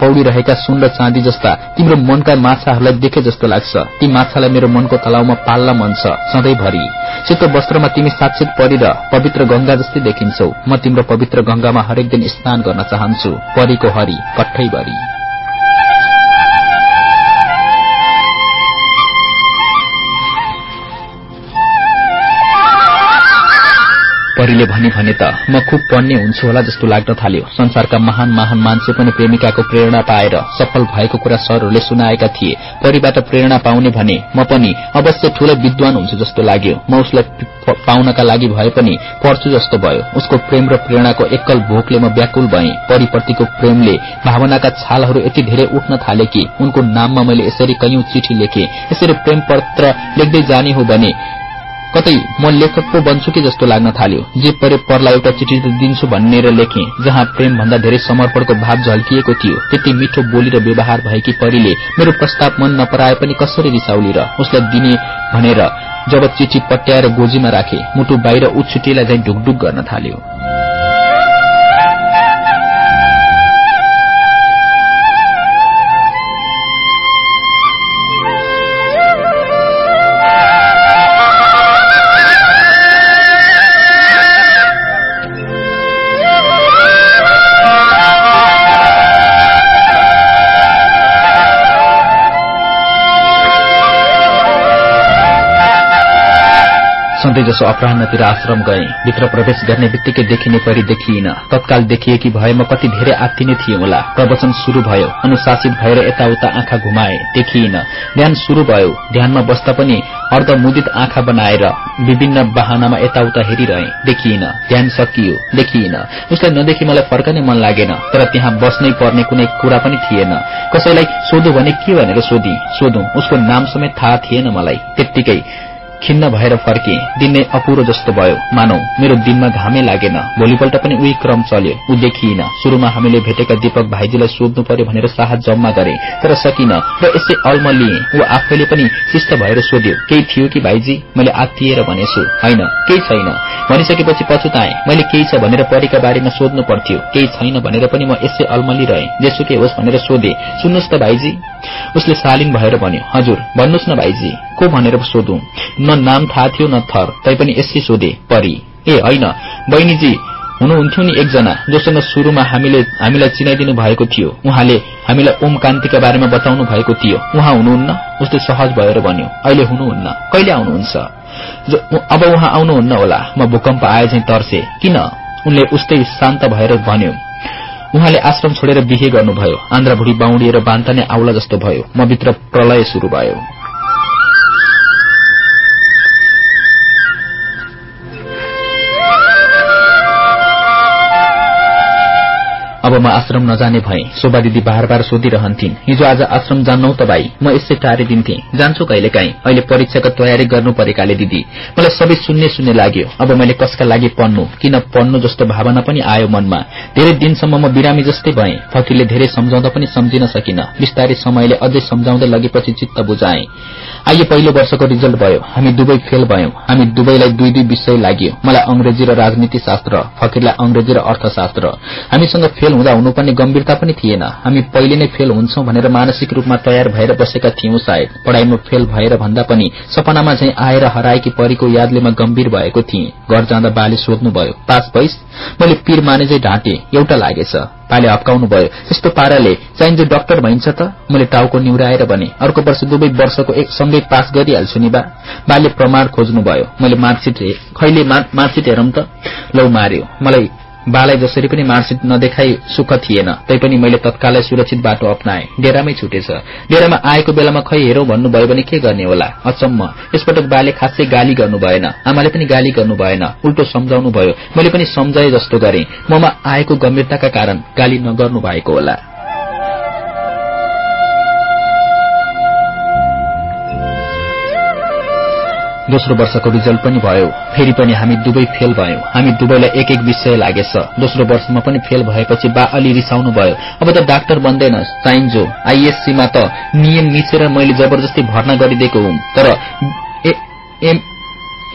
पौडिरहेका सुन र चाँदी जस्ता तिम्रो मनका माछाहरूलाई देखे जस्तो लाग्छ। ती माछालाई मेरो मनको तलाउमा पाल्न मन छ सधैँभरि। सेतो वस्त्रमा तिमी साक्षित परि र पवित्र गंगा जस्तै देखिन्छौ। म तिम्रो पवित्र गंगामा हरेक दिन स्नान गर्न चाहन्छु। परीको हरि कठैभरि। परीले भनी भने त म खुब पढ्ने हुन्छु होला जस्तो लाग्न थाल्यो। संसारका महान महान मान्छे पनि प्रेमिकाको प्रेरणा पाएर सफल भएको कुरा सरहरूले सुनाएका थिए। परीबाट प्रेरणा पाउने भने म पनि अवश्य ठूलै विद्वान हुन्छु जस्तो लाग्यो। म उसलाई पाउनका लागि भए पनि पढ्छु जस्तो भयो। उसको प्रेम र प्रेरणाको एकल भोकले म व्याकुल भए। परिप्रतिको प्रेमले भावनाका छालहरू यति धेरै उठ्न थाले कि उनको नाममा मैले यसरी कैयौं चिठी लेखे। यसरी प्रेम पत्र लेख्दै जाने हो भने कतै म लेखक पो बन्छु कि जस्तो लाग्न थाल्यो। जे परे परलाई एउटा चिठी दिन्छु भनेर लेखे जहाँ प्रेम भन्दा धेरै समर्पणको भाव झल्किएको थियो। त्यति मिठो बोली र व्यवहार भएकी परीले मेरो प्रस्ताव मन नपराए पनि कसरी रिसाउली र उसलाई दिने भनेर जब चिठी पट्याएर गोजीमा राखे मुटु बाहिर उछुटीलाई झै ढुकढुक गर्न थाल्यो। सधैँ जसो अपराहतिर आश्रम गए। भित्र प्रवेश गर्ने बित्तिकै देखिने परि देखिइन तत्काल देखिएकी भए म कति धेरै आत्तिने थिएँ होला। प्रवचन शुरू भयो। अनुशासित भएर यताउता आँखा घुमाए। देखिइन ध्यान शुरू भयो। ध्यानमा बस्दा पनि अर्धमुदित आँखा बनाएर विभिन्न वाहनामा यताउता हेरिरहे। देखिइन ध्यान सकियो। देखिइन उसलाई नदेखि मलाई फर्कने मन लागेन। तर त्यहाँ बस्नै पर्ने कुनै कुरा पनि थिएन। कसैलाई सोधो भने के भनेर सोधी? सोधौं। उसको नाम समेत थाहा थिएन मलाई। त्यत्तिकै खिन्न भएर फर्के। दिन नै अपुरो जस्तो भयो। मानौ मेरो दिनमा घामै लागेन। भोलिपल्ट पनि उही क्रम चल्यो। ऊ देखिइन शुरूमा हामीले भेटेका दीपक भाइजीलाई सोध्नु पर्यो भनेर साहस जम्मा गरे। तर सकिन। र यसै अल्म लिए। ऊ आफैले पनि शिष्ट भएर सोध्यो केही थियो कि भाइजी? मैले आत्तिएर भनेछु। होइन। केही छैन। भनिसकेपछि पछुताए। मैले केही छ भनेर परीका बारेमा सोध्नु पर्थ्यो। केही छैन भनेर पनि म यसै अल्मलिरहे जेसुकै होस् भनेर सोधे। सुन्नुहोस् त भाइजी। उसले शालीन भएर भन्यो हजुर भन्नुहोस् न भाइजी। को भनेर सोधौं? नाम थाहा थियो न थर तैपनि यसै सोधे परी। ए होइन बहिनीजी हुनुहुन्थ्यो नि एकजना जोसँग शुरूमा हामीले हामीलाई चिनाइदिनु भएको थियो। उहाँले हामीलाई ओम कान्तिका बारेमा बताउनु भएको थियो। उहाँ हुनुहुन्न? उसले सहज भएर भन्यो। अहिले हुनुहुन्न। कहिले आउनुहुन्छ? अब उहाँ आउनुहुन्न होला। म भूकम्प आए चाहिँ तर्से। किन? उनले उस्तै शान्त भएर भन्यो। उहाँले आश्रम छोडेर बिहे गर्नुभयो। आन्द्रा भुडी बाहुडिएर बान्ता नै आउला जस्तो भयो। म भित्र प्रलय शुरू भयो। अब म आश्रम नजाने भए शोभा दिदी बार बार सोधिरहन्थिन् हिजो आज आश्रम जान्नौ त भाइ म यसै टारिदिन्थे जान्छु कहिले काहीँ अहिले परीक्षाको तयारी गर्नु परेकाले दिदी। मलाई सबै सुन्ने सुन्ने लाग्यो। अब मैले कसका लागि पढ्नु? किन पढ्नु जस्तो भावना पनि आयो मनमा। धेरै दिनसम्म म बिरामी जस्तै भए। फकीरले धेरै सम्झाउँदा पनि सम्झिन सकिन। बिस्तारै समयले अझै सम्झाउँदै लगेपछि चित्त बुझाए। आइए पहिलो वर्षको रिजल्ट भयो। हामी दुवै फेल भयौं। हामी दुवैलाई दुई दुई विषय लाग्यो। मलाई अंग्रेजी र राजनीति शास्त्र फकीरलाई अंग्रेजी र अर्थशास्त्र। हामीसँग फेल हुँदा हुनुपर्ने गम्भीरता पनि थिएन। हामी पहिले नै फेल हुन्छौं भनेर मानसिक रूपमा तयार भएर बसेका थियौं सायद। पढ़ाईमा फेल भएर भन्दा पनि सपनामा चाहिँ आएर हराएकी परीको यादले म गम्भीर भएको थिएँ। घर जाँदा बाले सोध्नुभयो पास भइस मैले पीर माने ढाँटे एउटा लागेछ। पाले हप्काउनु भयो यस्तो पाराले चाहिन्छ डाक्टर भइन्छ त? मैले टाउको निहुराएर भने अर्को वर्ष दुवै वर्षको एक सँगै पास गरिहाल्छु नि बाले प्रमाण खोज्नुभयो मैले मार्कसिट खैले मार्कसिट हेरौं त? लौ मार्यो मलाई बालाई जसरी पनि मार्कसिट नदेखाई सुख थिएन तैपनि मैले तत्कालै सुरक्षित बाटो अप्नाए। डेरामै छुटेछ। डेरामा आएको बेलामा खै हेरौं भन्नुभयो भने के गर्ने होला? अचम्म। यसपटक बाले खासै गाली गर्नु भएन। आमाले पनि गाली गर्नु भएन। उल्टो सम्झाउनु भयो। मैले पनि सम्झाए जस्तो गरे। ममा आएको गम्भीरताका कारण गाली नगर्नु भएको होला। दोस्रो वर्षको रिजल्ट पनि भयो। फेरि पनि हामी दुवै फेल भयौं। हामी दुवैलाई एक एक विषय लागेछ। दोस्रो वर्षमा पनि फेल भएपछि बा अलि रिसाउनु भयो। अब त डाक्टर बन्दैन चाहिन्जो आइएससीमा त नियम मिचेर मैले जबरजस्ती भर्ना गरिदिएको हुँ। तर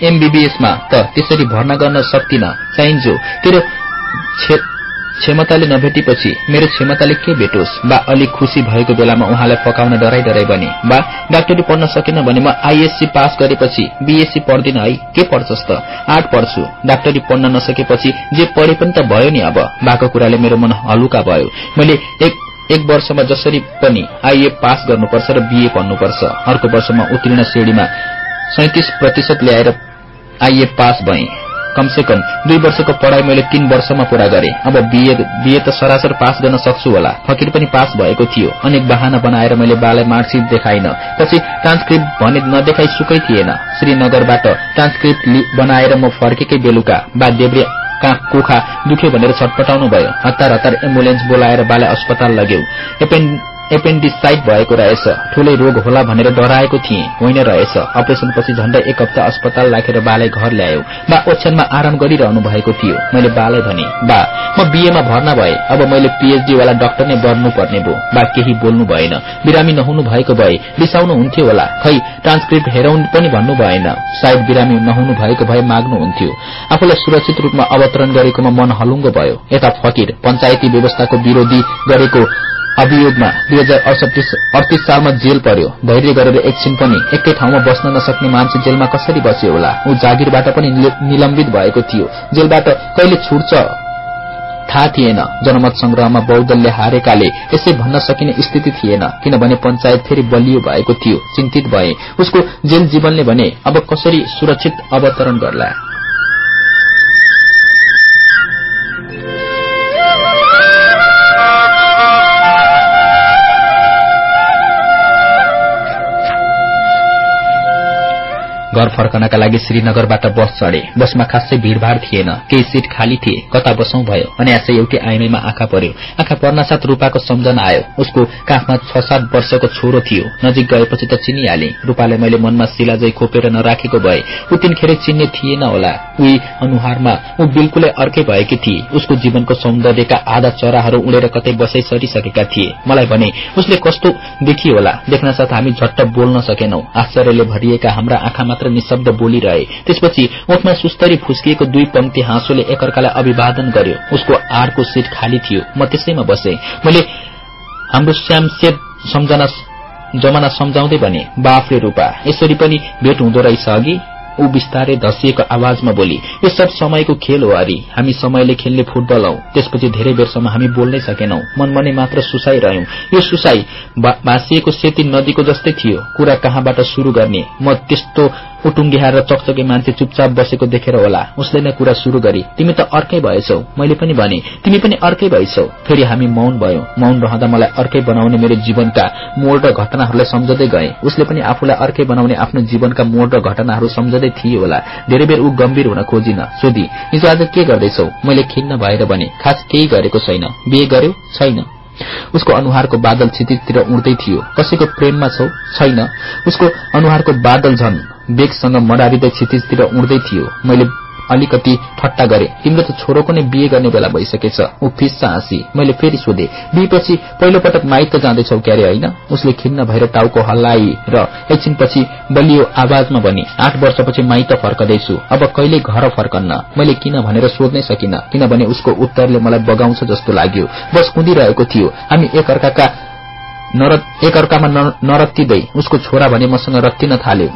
एमबीबीएसमा त त्यसरी भर्ना गर्न सक्दिन चाहिन्जो तेरो क्षमताले नभेटेपछि मेरो क्षमताले के भेटोस्? बा अलिक खुशी भएको बेलामा उहाँलाई पकाउन डराई डराई भने बा डाक्टरी पढ्न सकेन भने म आइएससी पास गरेपछि बीएससी पढ्दिन है। के पढ्छस् त? आठ पढ्छु। डाक्टरी पढ्न नसकेपछि जे पढे पनि त भयो नि अब। बाको कुराले मेरो मन हलुका भयो। मैले एक एक वर्षमा जसरी पनि आइए पास गर्नुपर्छ र बीए पढ्नुपर्छ। अर्को वर्षमा उत्तीर्ण श्रेणीमा सैतिस प्रतिशत ल्याएर आइए पास भए। कमसे कम दुई वर्षको पढ़ाई मैले तीन वर्षमा पूरा गरे। अब बीए बीए त सरासर पास गर्न सक्छु होला। फकिर पनि पास भएको थियो। अनेक बाहना बनाएर मैले बालाई मार्कसिट देखाइन। पछि ट्रान्सक्रिप्ट भने नदेखाई सुकै थिएन। श्रीनगरबाट ट्रान्सक्रिप्ट बनाएर म फर्केकै बेलुका बा देब्रे कोखा दुख्यो भनेर छटपटाउनु भयो हतार हतार एम्बुलेन्स बोलाएर बालाई अस्पताल लग्यौ। एपेन्डिसाइट भएको रहेछ। ठूलै रोग होला भनेर डराएको थिएँ। होइन रहेछ। अपरेशनपछि झण्डै एक हप्ता अस्पताल राखेर बालाई घर ल्यायो बा ओछ्यानमा आराम गरिरहनु भएको थियो। मैले बालाई भने बा म बीएमा भर्ना भए अब मैले पीएचडी वाला डाक्टर नै बन्नु पर्ने भो। बा केही बोल्नु भएन। बिरामी नहुनु भएको भए रिसाउनु हुन्थ्यो होला। खै ट्रान्सक्रिप्ट हेराउनु पनि भन्नु भएन। सायद बिरामी नहुनु भएको भए माग्नुहुन्थ्यो आफूलाई सुरक्षित रूपमा अवतरण गरेकोमा मन हलुङ्गो भयो। यता फकीर पञ्चायती व्यवस्थाको विरोधी गरेको अभियोगमा दुई हजार अडतिस सालमा जेल पर्यो। धैर्य गरेर एकछिन पनि एकै ठाउँमा बस्न नसक्ने मान्छे जेलमा कसरी बस्यो होला? ऊ जागिरबाट पनि निलम्बित भएको थियो। जेलबाट कहिले छुट्छ? थाहा थिएन। जनमत संग्रहमा बहुदलले हारेकाले यसै भन्न सकिने स्थिति थिएन। किनभने पञ्चायत फेरि बलियो भएको थियो चिन्तित भए। उसको जेल जीवनले भने अब कसरी सुरक्षित अवतरण गर्ला? घर फर्कनका लागि श्रीनगरबाट बस चढे। बसमा खासै भीड़भाड़ थिएन। केही सीट खाली थिए। कता बसौं भयो? अनायासै एउटै आइनैमा आँखा पर्यो। आँखा पर्नासाथ रूपाको सम्झना आयो। उसको काखमा छ सात वर्षको छोरो थियो। नजिक गएपछि त चिनिहाले। रूपालाई मैले मनमा शिलाजै खोपेर नराखेको भए ऊ तिनखेरै चिन्ने थिएन होला। उही अनुहारमा ऊ बिल्कुलै अर्कै भएकी थिए। उसको जीवनको सौन्दर्यका आधा चराहरू उडेर कतै बसै सरिसकेका थिए। मलाई भने उसले कस्तो देखियो होला? देख्न साथ हामी झट्ट बोल्न सकेनौं। आश्चर्यले भरिएका हाम्रा आँखा मात्र निशब्द बोलिरहे। त्यसपछि ओठमा सुस्तरी फुस्किएको दुई पंक्ति हाँसोले एकअर्कालाई अभिवादन गर्यो। उसको आड़को सीट खाली थियो। म त्यसैमा बसे। मैले हाम्रो श्यामसेद सम्झना जमाना सम्झाउँदै भने बाफले रूपा यसरी पनि भेट हुँदो रहेछ अघि? ऊ बिस्तारै धसिएको आवाजमा बोली यो सब समयको खेल हो अरे। हामी समयले खेल्ने फुटबल हौ। त्यसपछि धेरै बेरसम्म हामी बोल्नै सकेनौ। मनमनै मात्र सुसाइरह्यौं यो सुसाई भाँसिएको सेती नदीको जस्तै थियो। कुरा कहाँबाट शुरू गर्ने? म त्यस्तो उटुङ्गिहार र चकचके मान्छे चुपचाप बसेको देखेर होला। उसले नै कुरा शुरू गरी तिमी त अर्कै भएछौ। मैले पनि भने तिमी पनि अर्कै भएछौ। फेरि हामी मौन भयौं। मौन रहँदा मलाई अर्कै बनाउने मेरो जीवनका मोड र घटनाहरूलाई सम्झँदै गए। उसले पनि आफूलाई अर्कै बनाउने आफ्नो जीवनका मोड र घटनाहरू सम्झँदै थिए होला। धेरै बेर ऊ गम्भीर हुन खोजिन। सोधी हिजो आज के गर्दैछौ? मैले खिन्न भएर भने खास केही गरेको छैन। बिहे गर्यो? छैन। उसको अनुहारको बादल क्षितिजतिर उड्दै थियो। कसैको प्रेममा छौ? छैन। उसको अनुहारको बादल झन बेगसँग मडारिँदै क्षितिजतिर उड्दै थियो। मैले अलिकति ठट्टा गरे। तिम्रो त छोरोको नै बिहे गर्ने बेला भइसकेछ। ऊ फिस्सा हाँसी। मैले फेरि सोधे बिहेपछि पहिलो पटक माइत जाँदैछौ क्यारे होइन? उसले खिन्न भएर टाउको हल्लाई र एकछिनपछि बलियो आवाजमा भने आठ वर्षपछि माइत फर्कदैछु। अब कहिले घर फर्कन्न? मैले किन भनेर सोध्नै सकिन किनभने उसको उत्तरले मलाई बगाउँछ जस्तो लाग्यो। बस कुदिरहेको थियो। हामी एकअर्कामा नरत्तिँदै उसको छोरा भने मसँग रत्तिन थाल्यो।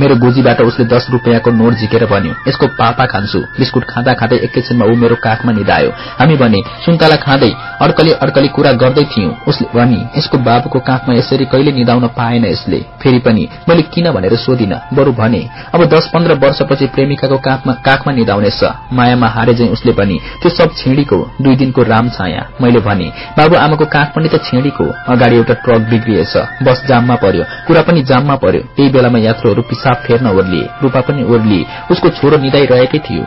मेरो गोजीबाट उसले दस रुपियाँको नोट झिकेर भन्यो यसको पापा खान्छु। बिस्कुट खाँदा खाँदै एकैछिनमा ऊ मेरो काखमा निधायो। हामी भने सुन्तला खाँदै अड्कली अड्कली कुरा गर्दै थियौं। उसले भनी यसको बाबुको काखमा यसरी कहिले निधाउन पाएन यसले। फेरि पनि मैले किन भनेर सोधिन? बरु भने अब दस पन्ध्र वर्षपछि प्रेमिकाको काखमा निधाउनेछ। मायामा हारे चाहिँ उसले पनि त्यो सब छेडीको दुई दिनको राम छाया। मैले भने बाबु आमाको काख पनि त छेडीको अगाडि एउटा ट्रक बिग्रिएछ। बस जाममा पर्यो। कुरा पनि जाममा पर्यो। त्यही बेलामा यात्रुहरू पिसाब फेर्न ओर्लिए रूपा पनि ओर्लिए उसको छोरो निदाइरहेकै थियो।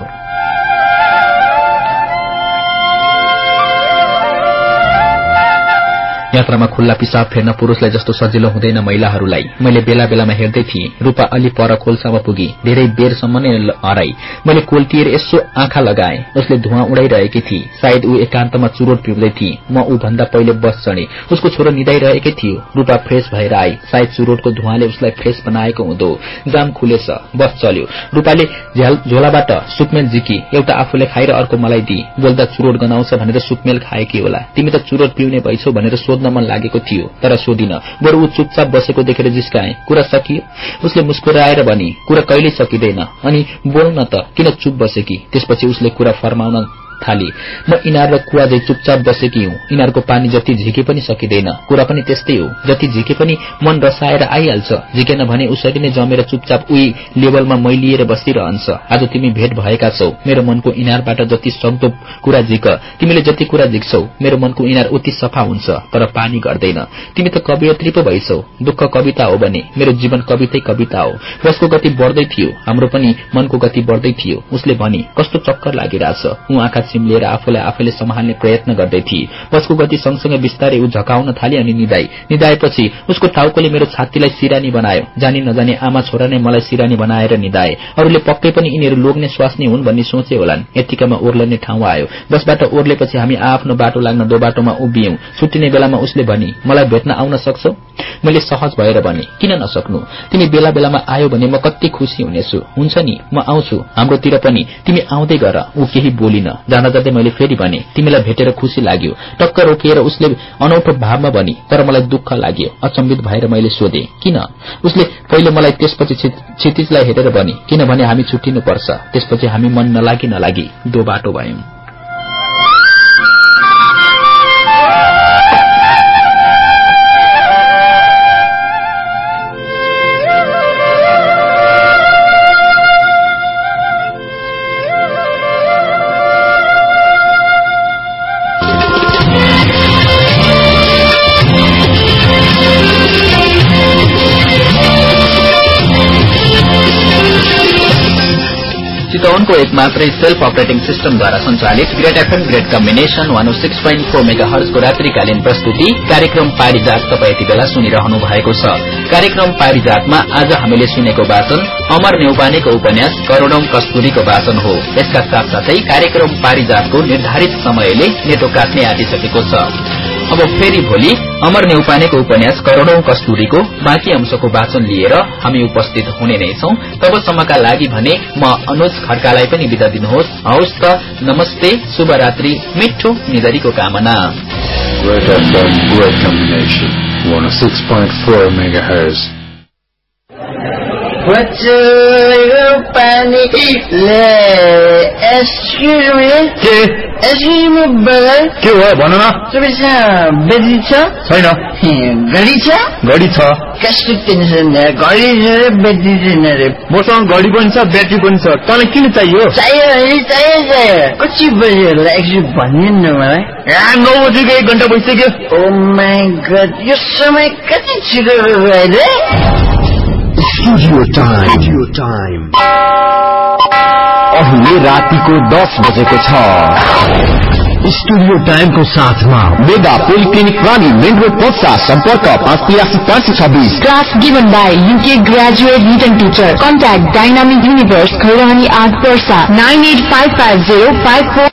यात्रामा खुल्ला पिसाब फेर्न पुरूषलाई जस्तो सजिलो हुँदैन महिलाहरूलाई। मैले बेला बेलामा हेर्दै थिएँ रूपा अलि पर खोल्सामा पुगी धेरै बेरसम्म नै हराई। मैले कोल्टिएर यसो आँखा लगाए उसले धुवा उडाइरहेकी थिए सायद ऊ एकान्तमा चुरोट पिउँदै थिए म ऊ भन्दा पहिले बस चढे। उसको छोरो निदाइरहेकै थियो। रूपा फ्रेश भएर आई सायद चुरोटको धुवाले उसलाई फ्रेश बनाएको हुँदो। जाम खुलेछ। बस चल्यो। रूपाले झोलाबाट सुकमेल जिकी एउटा आफूले खाएर अर्को मलाई दिए बोल्दा चुरोट गनाउँछ भनेर सुकमेल खाएकी होला। तिमी त चुरोट पिउने भइछौ भनेर सोध्न मन लागेको थियो तर सोधिन बरु ऊ चुपचाप बसेको देखेर जिस्काए। कुरा सकियो? उसले मुस्कुराएर भनी कुरा कहिल्यै सकिँदैन। अनि बोल्न त किन चुप बसेकी त्यसपछि उसले कुरा फर्माउन थाली। म इनार र कुवा झै चुपचाप बसेकी हुँ। इनारको पानी जति झिके पनि सकिँदैन। कुरा पनि त्यस्तै हो। जति झिके पनि मन रसाएर आइहाल्छ। झिकेन भने उसरी नै जमेर चुपचाप उही लेभलमा मैलिएर बसिरहन्छ। आज तिमी भेट भएका छौ। मेरो मनको इनारबाट जति सक्दो कुरा झिक तिमीले जति कुरा झिक्छौ मेरो मनको इनार उति सफा हुन्छ तर पानी गर्दैन तिमी त कवियत्री पो भइछौ। दुःख कविता हो भने मेरो जीवन कवितै कविता हो। बसको गति बढ्दै थियो। हाम्रो पनि मनको गति बढ्दै थियो। उसले भने कस्तो चक्कर लागिरहेछ। सिमलिएर आफूलाई आफैले सम्हाल्ने प्रयत्न गर्दै थिए। बसको गति सँगसँगै बिस्तारै ऊ झकाउन थाले अनि निधाई। निधाएपछि उसको टाउकोले मेरो छातीलाई सिरानी बनायो। जानी नजाने आमा छोरा नै मलाई सिरानी बनाएर निधाए। अरूले पक्कै पनि यिनीहरू लोग्ने स्वास्नी हुन् भन्ने सोचे होलान्। यतिकामा ओर्लने ठाउँ आयो। बसबाट ओर्लेपछि हामी आफ्नो बाटो लाग्न दो बाटोमा उभियौं। छुट्टिने बेलामा उसले भनी मलाई भेट्न आउन सक्छौ? मैले सहज भएर भने किन नसक्नु? तिमी बेला बेलामा आयो भने म कति खुसी हुनेछु। हुन्छ नि म आउँछु। हाम्रोतिर पनि। तिमी आउँदै गर ऊ केही बोलिन। जाँदा जाँदै मैले फेरि भने तिमीलाई भेटेर खुसी लाग्यो। टक्क रोकिएर उसले अनौठो भावमा भनी तर मलाई दुःख लाग्यो अचम्बित भएर मैले सोधे किन? उसले पहिले मलाई त्यसपछि क्षितिजलाई हेरेर भने किनभने हामी छुट्टिनुपर्छ त्यसपछि हामी मन नलागी नलागी दो बाटो भयौं। चितवनको एक मात्रै सेल्फ अपरेटिङ सिस्टमद्वारा सञ्चालित great FM great combination one six point four mega हर्सको रात्रिकालीन प्रस्तुति कार्यक्रम पारिजात तपाईँ यति बेला सुनिरहनु भएको छ। कार्यक्रम पारिजातमा आज हामीले सुनेको वाचन अमर नेउपानेको उपन्यास करोड़ौं कस्तुरीको वाचन हो। यसका साथसाथै कार्यक्रम पारिजातको निर्धारित समयले नेटो काट्ने आँटिसकेको छ। अब फेरि भोलि अमर नेउपानेको उपन्यास करोड़ौं कस्तुरीको बाँकी अंशको वाचन लिएर हामी उपस्थित हुने नै छौं। तबसम्मका लागि भने म अनुज खड्कालाई पनि विदा दिनुहोस्। हवस् त नमस्ते शुभरात्रि मिठो निदरीको कामना। FM, great combination. 106.4 megahertz. बच्चोको पानीले एक्सक्युज मी के मी ब्रदर के हो भन न। छ? छैन। घडी छ? घडी छ। कसको टेन्सन घडी छ रे बेटी छैन रे? मसँग घडी पनि छ ब्याट्री पनि छ। तँलाई किन चाहियो? चाहियो चाहियो चाहियो कति बजी होला? एकचोटि भनिदिनु न मलाई। नौ बजीको एक घन्टा भइसक्यो ओ माई गड यो समय कति छिटो गयो रे? स्टुडियो टाइमको साथमा मेगा पोलिक्निक रेन रोड पोस्ता सम्पर्क पाँच तिरासी पाँच छब्बिस। Class given by graduate tuition teacher contact dynamic universe खानी आठ वर्ष nine eight five five zero five four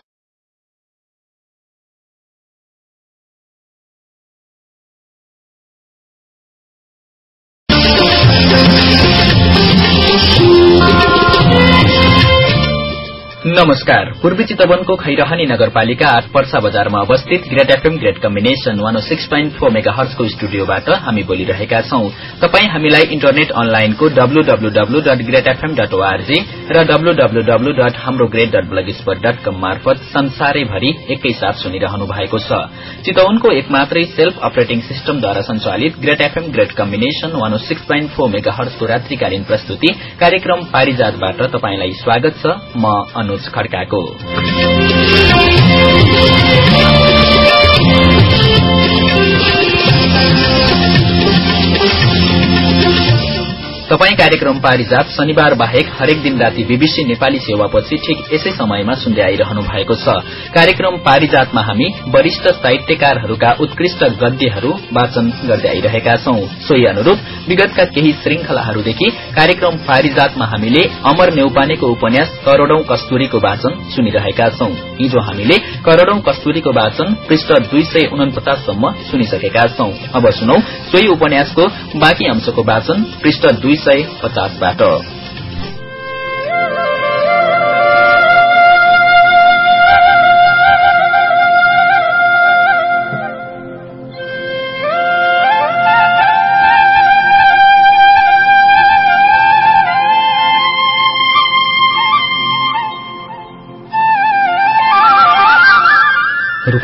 नमस्कार। पूर्वी चितवनको खैरहनी नगरपालिका आठ पर्सा बजारमा अवस्थित great FM great combination one six point four mega हर्सको स्टुडियोबाट हामी बोलिरहेका छौं। तपाई हामीलाई इन्टरनेट अनलाइनको W W W dot great FM dot ORG र डब्लूडब्लूडब्लू डट हाम्रो great dot blog spot dot com मार्फत संसारैभरि एकैसाथ सुनिरहनु भएको छ। चितवनको एक मात्रै सेल्फ अपरेटिङ सिस्टमद्वारा सञ्चालित great FM great combination one six point four mega हर्सको रात्रिकालीन प्रस्तुति कार्यक्रम पारिजातबाट तपाईंलाई स्वागत छ। म अनुज खड्काको। तपाई कार्यक्रम पारिजात शनिबार बाहेक हरेक दिन राति बीबीसी नेपाली सेवापछि ठिक यसै समयमा सुन्दै आइरहनु भएको छ। कार्यक्रम पारिजातमा हामी वरिष्ठ साहित्यकारहरूका उत्कृष्ट गद्यहरू वाचन गर्दै आइरहेका छौं। सोही अनुरूप विगतका केही श्रृंखलाहरूदेखि कार्यक्रम पारिजातमा हामीले अमर नेउपानेको उपन्यास करोड़ौं कस्तुरीको वाचन सुनिरहेका छौं। हिजो हामीले करोड़ौं कस्तुरीको वाचन पृष्ठ दुई सय उनपचाससम्म सुनिसकेका छौं। अब सुनौ सोही उपन्यासको बाँकी अंशको वाचन पृष्ठ दुई सय पचासबाट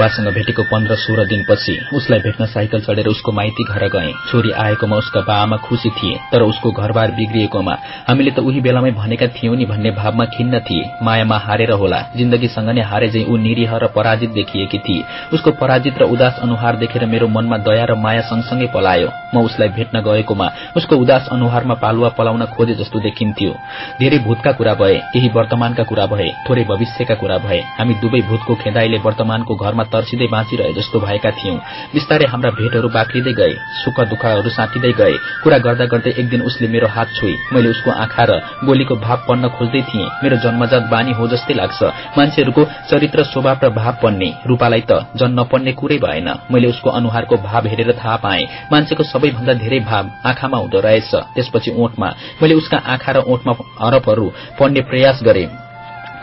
रूपासँग भेटेको पन्ध्र सोह्र दिनपछि उसलाई भेट्न साइकल चढेर उसको माइती घर गए। छोरी आएकोमा उसका बाआमा खुशी थिए तर उसको घरबार बिग्रिएकोमा हामीले त उही बेलामै भनेका थियौं नि भन्ने भावमा खिन्न थिए। मायामा हारेर होला जिन्दगीसँग नै हारे झै ऊ निरीह र पराजित देखिएकी थिए। उसको पराजित र उदास अनुहार देखेर मेरो मनमा दया र माया सँगसँगै पलायो। म उसलाई भेट्न गएकोमा उसको उदास अनुहारमा पालुवा पलाउन खोजे जस्तो देखिन्थ्यो। धेरै भूतका कुरा भए केही वर्तमानका कुरा भए थोरै भविष्यका कुरा भए। हामी दुवै भूतको खेदाईले वर्तमानको घरमा तर्सिँदै बाँचिरहे जस्तो भएका थियौं। बिस्तारै हाम्रा भेटहरू बाक्लिँदै गए सुख दुःखहरू साटिँदै गए। कुरा गर्दा गर्दै एक दिन उसले मेरो हात छोई। मैले उसको आँखा र बोलीको भाव पढ्न खोज्दै थिएँ। मेरो जन्मजात बानी हो जस्तै लाग्छ। मान्छेहरूको चरित्र स्वभाव र भाव पढ्ने। रूपालाई त जन नपढ्ने कुरै भएन। मैले उसको अनुहारको भाव हेरेर थाहा पाएँ। मान्छेको सबैभन्दा धेरै भाव आँखामा हुँदो रहेछ। त्यसपछि ओठमा। मैले उसका आँखा र ओठमा हरफहरू पढ्ने प्रयास गरे।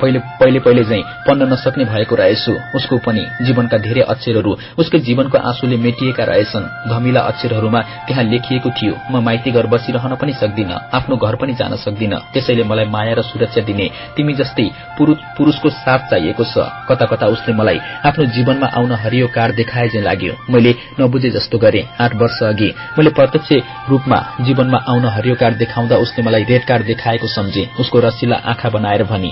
पहिले पहिले पहिले झै पढ्न नसक्ने भएको रहेछु। उसको पनि जीवनका धेरै अक्षरहरू उसकै जीवनको आँसुले मेटिएका रहेछन्। धमिला अक्षरहरूमा त्यहाँ लेखिएको थियो म माइती घर बसिरहन पनि सक्दिन आफ्नो घर पनि जान सक्दिन। त्यसैले मलाई माया र सुरक्षा दिने। तिमी जस्तै पुरूषको साथ चाहिएको छ। कता कता उसले मलाई आफ्नो जीवनमा आउन हरियो कार देखाए चाहिँ लाग्यो। मैले नबुझे जस्तो गरे। आठ वर्ष अघि मैले प्रत्यक्ष रूपमा जीवनमा आउन हरियो कार देखाउँदा उसले मलाई रेड कार देखाएको सम्झे। उसको रसिला आँखा बनाएर भनी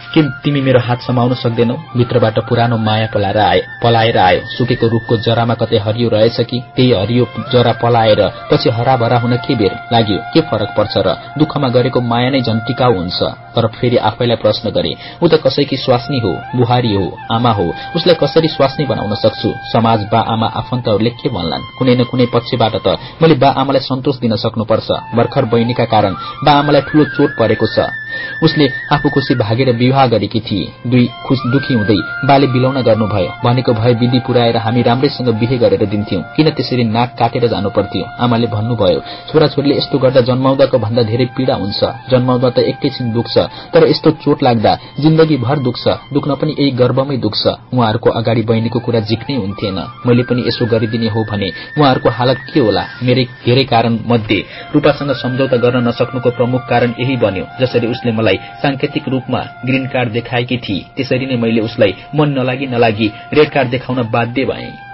के तिमी मेरो हात समाउन सक्दैनौ? भित्रबाट पुरानो माया पलाएर आयो पलाएर आयो। सुकेको रुखको जरामा कतै हरियो रहेछ कि? त्यही हरियो जरा पलाएर पछि हराभरा हुन के बेर लाग्यो? के फरक पर्छ र? दुःखमा गरेको माया नै झन् टिकाउ हुन्छ। तर फेरि आफैलाई प्रश्न गरे ऊ त कसैकी स्वास्नी हो बुहारी हो आमा हो? उसलाई कसरी स्वास्नी बनाउन सक्छु? समाज बा आमा आफन्तहरूले के भन्लान्? कुनै न कुनै पक्षबाट त मैले बा आमालाई सन्तोष दिन सक्नुपर्छ। भर्खर बहिनीका कारण बा आमालाई ठूलो चोट परेको छ। उसले आफू खुसी भागेर विवाह गरेकी थिए। दुई खुस दुखी हुँदै बाले बिलाउन गर्नुभयो। भनेको भए विधि पुऱ्याएर हामी राम्रैसँग बिहे गरेर दिन्थ्यौं। किन त्यसरी नाक काटेर जानु पर्थ्यो आमाले भन्नुभयो छोराछोरीले यस्तो गर्दा जन्माउँदाको भन्दा धेरै पीड़ा हुन्छ। जन्माउँदा त एकैछिन दुख्छ तर यस्तो चोट लाग्दा जिन्दगीभर दुख्छ। दुख्न पनि यही गर्वमै दुख्छ। उहाँहरूको अगाडि बहिनीको कुरा जिक्नै हुन्थेन। मैले पनि यसो गरिदिने हो भने उहाँहरूको हालत के होला? मेरै धेरै कारण मध्ये। रूपासँग सम्झौता गर्न नसक्नुको प्रमुख कारण यही बन्यो जसरी उसले मलाई सांकेतिक रूपमा ग्रीन कार्ड देखाएकी थिए त्यसरी नै मैले उसलाई मन नलागी नलागी रेड कार्ड देखाउन बाध्य भएँ।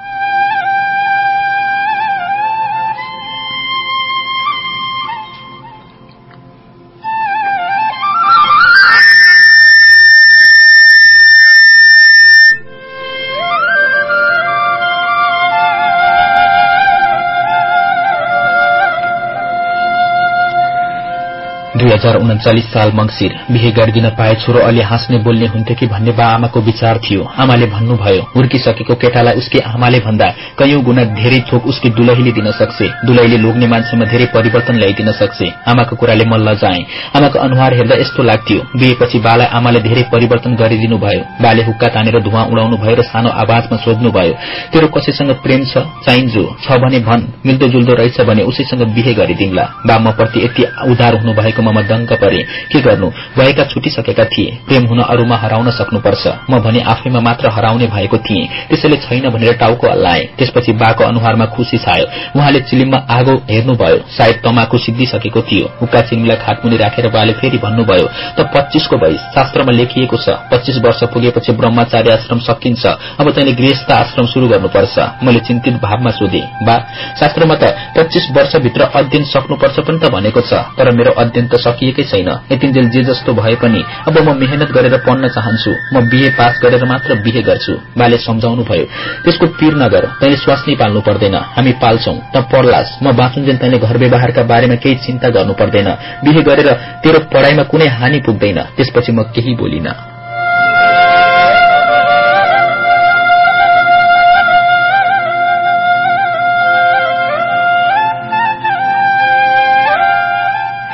साल मंगिर बिहे गरिदिन पाए छोरो अलि हाँस्ने बोल्ने हुन्थ्यो कि भन्ने बा आमाको विचार थियो। आमाले भन्नुभयो हुर्किसकेको केटालाई उसकी आमाले भन्दा कैयौं गुणा धेरै थोक उसकी दुलहीले दिन सक्छे दुलहीले लोग्ने मान्छेमा धेरै परिवर्तन ल्याइदिन सक्छे आमाको कुराले म लजाए। आमाको अनुहार हेर्दा यस्तो लाग्थ्यो। बिहेपछि बालाई आमाले धेरै परिवर्तन गरिदिनु भयो बाले हुक्का तानेर धुवा उडाउनु भयो र सानो आवाजमा सोध्नुभयो तेरो कसैसँग प्रेम छ? चाहिन्जो छ भने भन। मिल्दो जुल्दो रहेछ भने उसैसँग बिहे गरिदिउँला। बा प्रति यति उदार हुनुभएको म दङ्ग परे। के गर्नु? भएका छुटिसकेका थिए। प्रेम हुन अरूमा हराउन सक्नुपर्छ। म भने आफैमा मात्र हराउने भएको थिएँ। त्यसैले छैन भनेर टाउको हल्लाए। त्यसपछि बाको अनुहारमा खुशी छायो। उहाँले चिलिममा आगो हेर्नुभयो। सायद तमाखु सिद्धिसकेको थियो। उक्का चिनिमलाई खाटमुनि राखेर बाले फेरि भन्नुभयो त पच्चीसको भइस। शास्त्रमा लेखिएको छ पच्चीस वर्ष पुगेपछि ब्रह्मचार्य आश्रम सकिन्छ। अब तैँले गृहस्थ आश्रम शुरू गर्नुपर्छ। मैले चिन्तित भावमा सोधे बा शास्त्रमा त पच्चीस वर्षभित्र अध्ययन सक्नुपर्छ पनि त भनेको छ तर मेरो अध्ययन त सकिएकै छैन। यतिन्जेल जे जस्तो भए पनि अब म मेहनत गरेर पढ्न चाहन्छु। म बीए पास गरेर मात्र बिहे गर्छु। बाले सम्झाउनु भयो। त्यसको पीर नगर। तैँले स्वास्नी पाल्नु पर्दैन। हामी पाल्छौ। त पढ्लास म बाँचुन्जेल तैँले घर व्यवहारका बारेमा केही चिन्ता गर्नु पर्दैन। बिहे गरेर तेरो पढ़ाइमा कुनै हानि पुग्दैन। त्यसपछि म केही बोलिन।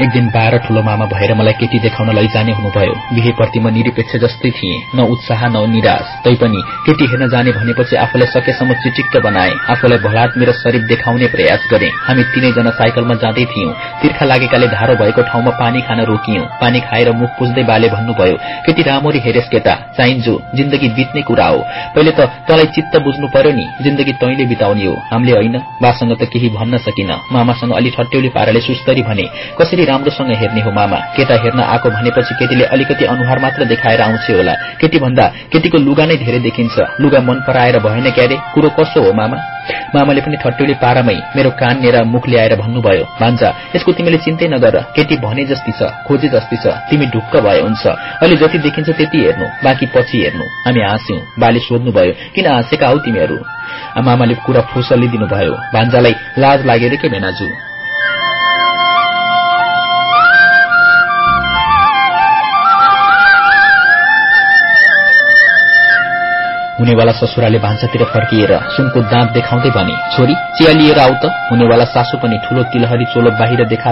एक दिन बाह्र ठूलो मामा भएर मलाई केटी देखाउन लैजाने हुनुभयो। बिहेप्रति म निरपेक्ष जस्तै थिएँ। न उत्साह न निराश। तैपनि केटी हेर्न जाने भनेपछि आफूलाई सकेसम्म चिटिक्क बनाए। आफूलाई भलाट मेरो शरीर देखाउने प्रयास गरे। हामी तीनैजना साइकलमा जाँदै थियौं। तिर्खा लागेकाले धारो भएको ठाउँमा पानी खान रोकियौं। पानी खाएर मुख पुज्दै बाले भन्नुभयो केटी राम्ररी हेरेस केटा चाहिन्जो जिन्दगी बित्ने कुरा हो। पहिले त तँलाई चित्त बुझ्नु पर्यो नि जिन्दगी तैँले बिताउने हो। हामीले होइन बासँग त केही भन्न सकिन। मामासँग अलि ठट्यौली पाराले सुस्तरी भने कसरी राम्रोसँग हेर्ने हो मामा। केटा हेर्न आएको भनेपछि केटीले अलिकति अनुहार मात्र देखाएर आउँछ होला। केटी भन्दा केटीको लुगा नै धेरै देखिन्छ। लुगा मन पराएर भएन क्यारे? कुरो कसो हो मामा? मामाले पनि ठट्यौली पारामै मेरो कान लिएर मुख ल्याएर भन्नुभयो भान्जा यसको तिमीले चिन्तै नगर। केटी भने जस्ती छ खोजे जस्ती छ। तिमी ढुक्क भए हुन्छ। अहिले जति देखिन्छ त्यति हेर्नु बाँकी पछि हेर्नु। हामी हाँस्यौं। बाले सोध्नुभयो किन हाँसेका हौ तिमीहरू? मामाले कुरा फुसली दिनुभयो भान्जालाई लाज लागेर के भेनाजु? हुनेवाला ससुराले भान्सातिर फर्किएर सुनको दाँत देखाउँदै भने छोरी चिया लिएर आऊ त। हुनेवाला सासु पनि ठूलो तिलहरी चोलो बाहिर देखा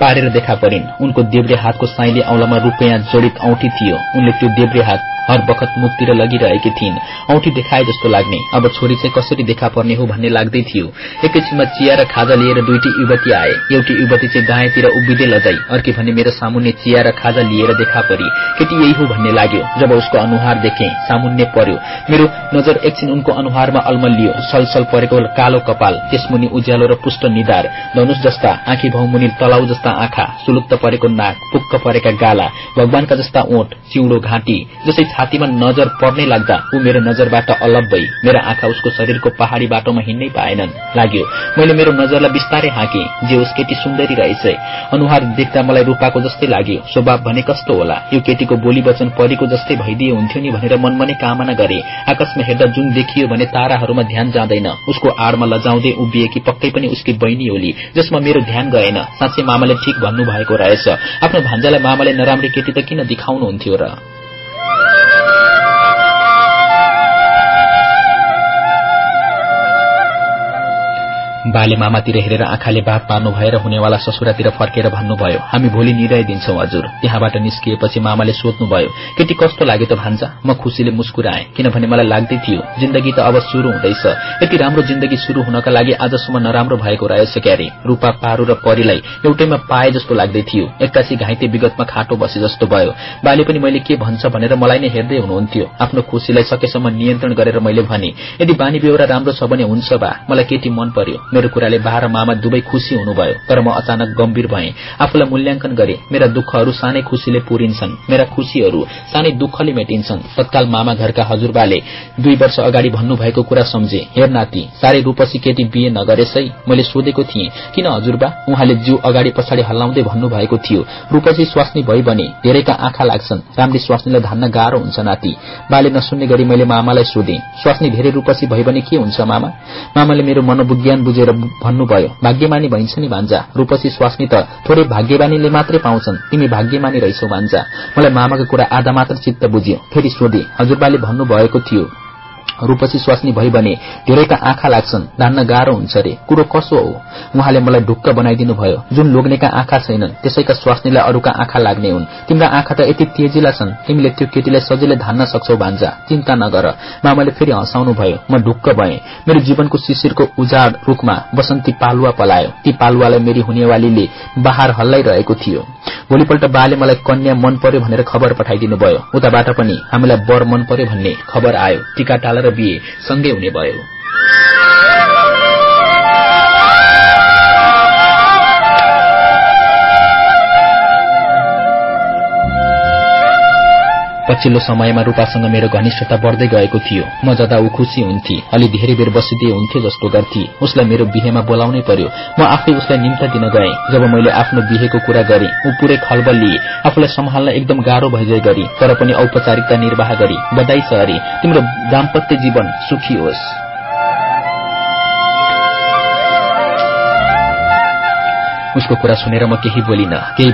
पारेर देखा परिन्। उनको देब्रे हातको साइले औलामा रूपैयाँ जडित औठी थियो। उनले त्यो देब्रे हात हर बखत मुखतिर लगिरहेकी थिइन्। औठी देखाए जस्तो लाग्ने। अब छोरी चाहिँ कसरी देखा पर्ने हो भन्ने लाग्दै थियो। एकैछिनमा चिया र खाजा लिएर दुईटी युवती आए। एउटी युवती चाहिँ दायाँतिर उभिँदै लजाई। अर्की भने मेरो सामुन्ने चिया र खाजा लिएर देखा परी केटी यही हो भन्ने लाग्यो। जब उसको अनुहार देखे सामुन्ने पर्यो। मेरो नजर एकछिन उनको अनुहारमा अल्मलियो सलसल परेको कालो कपाल त्यसमुनि उज्यालो र पुष्ट निधार। धनुष जस्ता आँखी भाउमुनि तलाउ जस्ता आँखा सुलुत्त परेको नाक पुक्क परेका गाला भगवानका जस्ता ओठ चिउडो घाँटी जसै छातीमा नजर पर्नै लाग्दा ऊ मेरो नजरबाट अलग भई मेरा आँखा उसको शरीरको पहाड़ी बाटोमा हिँड्नै पाएनन्। लाग्यो मैले मेरो नजरलाई बिस्तारै हाँके जे उस केटी सुन्दरी रहेछ। अनुहार देख्दा मलाई रूपाको जस्तै लाग्यो। स्वभाव भने कस्तो होला? यो केटीको बोली वचन परीको जस्तै भइदिए हुन्थ्यो नि भनेर मनमनै कामना गरे। आकाशमा हेर्दा जुन देखियो भने ताराहरूमा ध्यान जाँदैन। उसको आड़मा लजाउँदै उभिएकी पक्कै पनि उसकी बहिनी होली जसमा मेरो ध्यान गएन। साँच्चै मामाले ठिक भन्नुभएको रहेछ। आफ्नो भान्जालाई मामाले नराम्री केटी त किन देखाउनुहुन्थ्यो र? Woo! बाले मामातिर हेरेर आँखाले बात पार्नु भएर हुनेवाला ससुरातिर फर्केर भन्नुभयो हामी भोलि निर्णय दिन्छौ हजुर। त्यहाँबाट निस्किएपछि मामाले सोध्नुभयो केटी कस्तो लाग्यो त भान्जा? म खुसीले मुस्कुराएँ किनभने मलाई लाग्दै थियो जिन्दगी त अब शुरू हुँदैछ। यति राम्रो जिन्दगी शुरू हुनका लागि आजसम्म नराम्रो भएको रहेछ क्यारे। रूपा पारू र परीलाई एउटैमा पाए जस्तो लाग्दै थियो। एक्कासी घाइते विगतमा खाटो बसे जस्तो भयो। बाले पनि मैले के भन्छ भनेर मलाई नै हेर्दै हुनुहुन्थ्यो। आफ्नो खुसीलाई सकेसम्म नियन्त्रण गरेर मैले भने यदि बानी बेहोरा राम्रो छ भने हुन्छ बा। मलाई केटी मन पर्यो। मेरो कुराले बा र मामा दुवै खुशी हुनुभयो तर म अचानक गम्भीर भएँ। आफूलाई मूल्याङ्कन गरे। मेरा दुःखहरू सानै खुशीले पुरिन्छन्। मेरा खुशीहरू सानै दुःखले मेटिन्छन्। तत्काल मामा घरका हजुरबाले दुई वर्ष अगाडि भन्नुभएको कुरा सम्झे। हेर नाति साह्रै रूपसी केटी बिहे नगरेसै? मैले सोधेको थिएँ किन हजुरबा? उहाँले जिउ अगाडि पछाडि हल्लाउँदै भन्नुभएको थियो। रूपसी स्वास्नी भई भने धेरैका आँखा लाग्छन्। राम्री स्वास्नीलाई धान्न गाह्रो हुन्छ नाति। बाले नसुन्ने गरी मैले मामालाई सोधेँ स्वास्नी धेरै रूपसी भई भने के हुन्छ मामा? मामाले मेरो मनोविज्ञान बुझेर भन्नुभयो भाग्यमानी भइन्छ नि भान्जा। रूपसी स्वास्नी त थोरै भाग्यमानीले मात्रै पाउँछन्। तिमी भाग्यमानी रहेछौ भान्जा। मलाई मामाको कुरा आधा मात्र चित्त बुझ्यो। फेरि सोधे हजुरबाले भन्नुभएको थियो। रूपसी स्वास्नी भई भने धेरैका आँखा लाग्छन् धान्न गाह्रो हुन्छ रे। कुरो कसो हो? उहाँले मलाई ढुक्क बनाइदिनु भयो। जुन लोग्नेका आँखा छैनन् त्यसैका स्वास्नीलाई अरूका आँखा लाग्ने हुन्। तिम्रा आँखा त यति तेजिला छन् तिमीले त्यो केटीलाई सजिलै धान्न सक्छौ भान्जा। चिन्ता नगर। मामाले फेरि हँसाउनु भयो म ढुक्क भएँ। मेरो जीवनको शिशिरको उजाड रूखमा बसन्ती पालुवा पलायो। ती पालुवालाई मेरी हुनेवालीले बाहर हल्लाइरहेको थियो। भोलिपल्ट बाले मलाई कन्या मन पर्यो भनेर खबर पठाइदिनु भयो। उताबाट पनि हामीलाई वर मन पर्यो भन्ने खबर आयो। टीका टालेर बिहे सँगै हुने भयो। पछिल्लो समयमा रूपासँग मेरो घनिष्ठता बढ्दै गएको थियो। म जता ऊ खुसी हुन्थे अलि धेरै बेर बसिदिए हुन्थ्यो जस्तो गर्थे। उसलाई मेरो बिहेमा बोलाउनै पर्यो। म आफै उसलाई निम्ता दिन गएँ। जब मैले आफ्नो बिहेको कुरा गरेँ ऊ पुरै खलबल लिए। आफूलाई सम्हाल्न एकदम गाह्रो भइजय गरी तर पनि औपचारिकता निर्वाह गरी बधाई छ तिम्रो दाम्पत्य जीवन सुखी होस्। उसको कुरा सुनेर म केही बोलिन। केही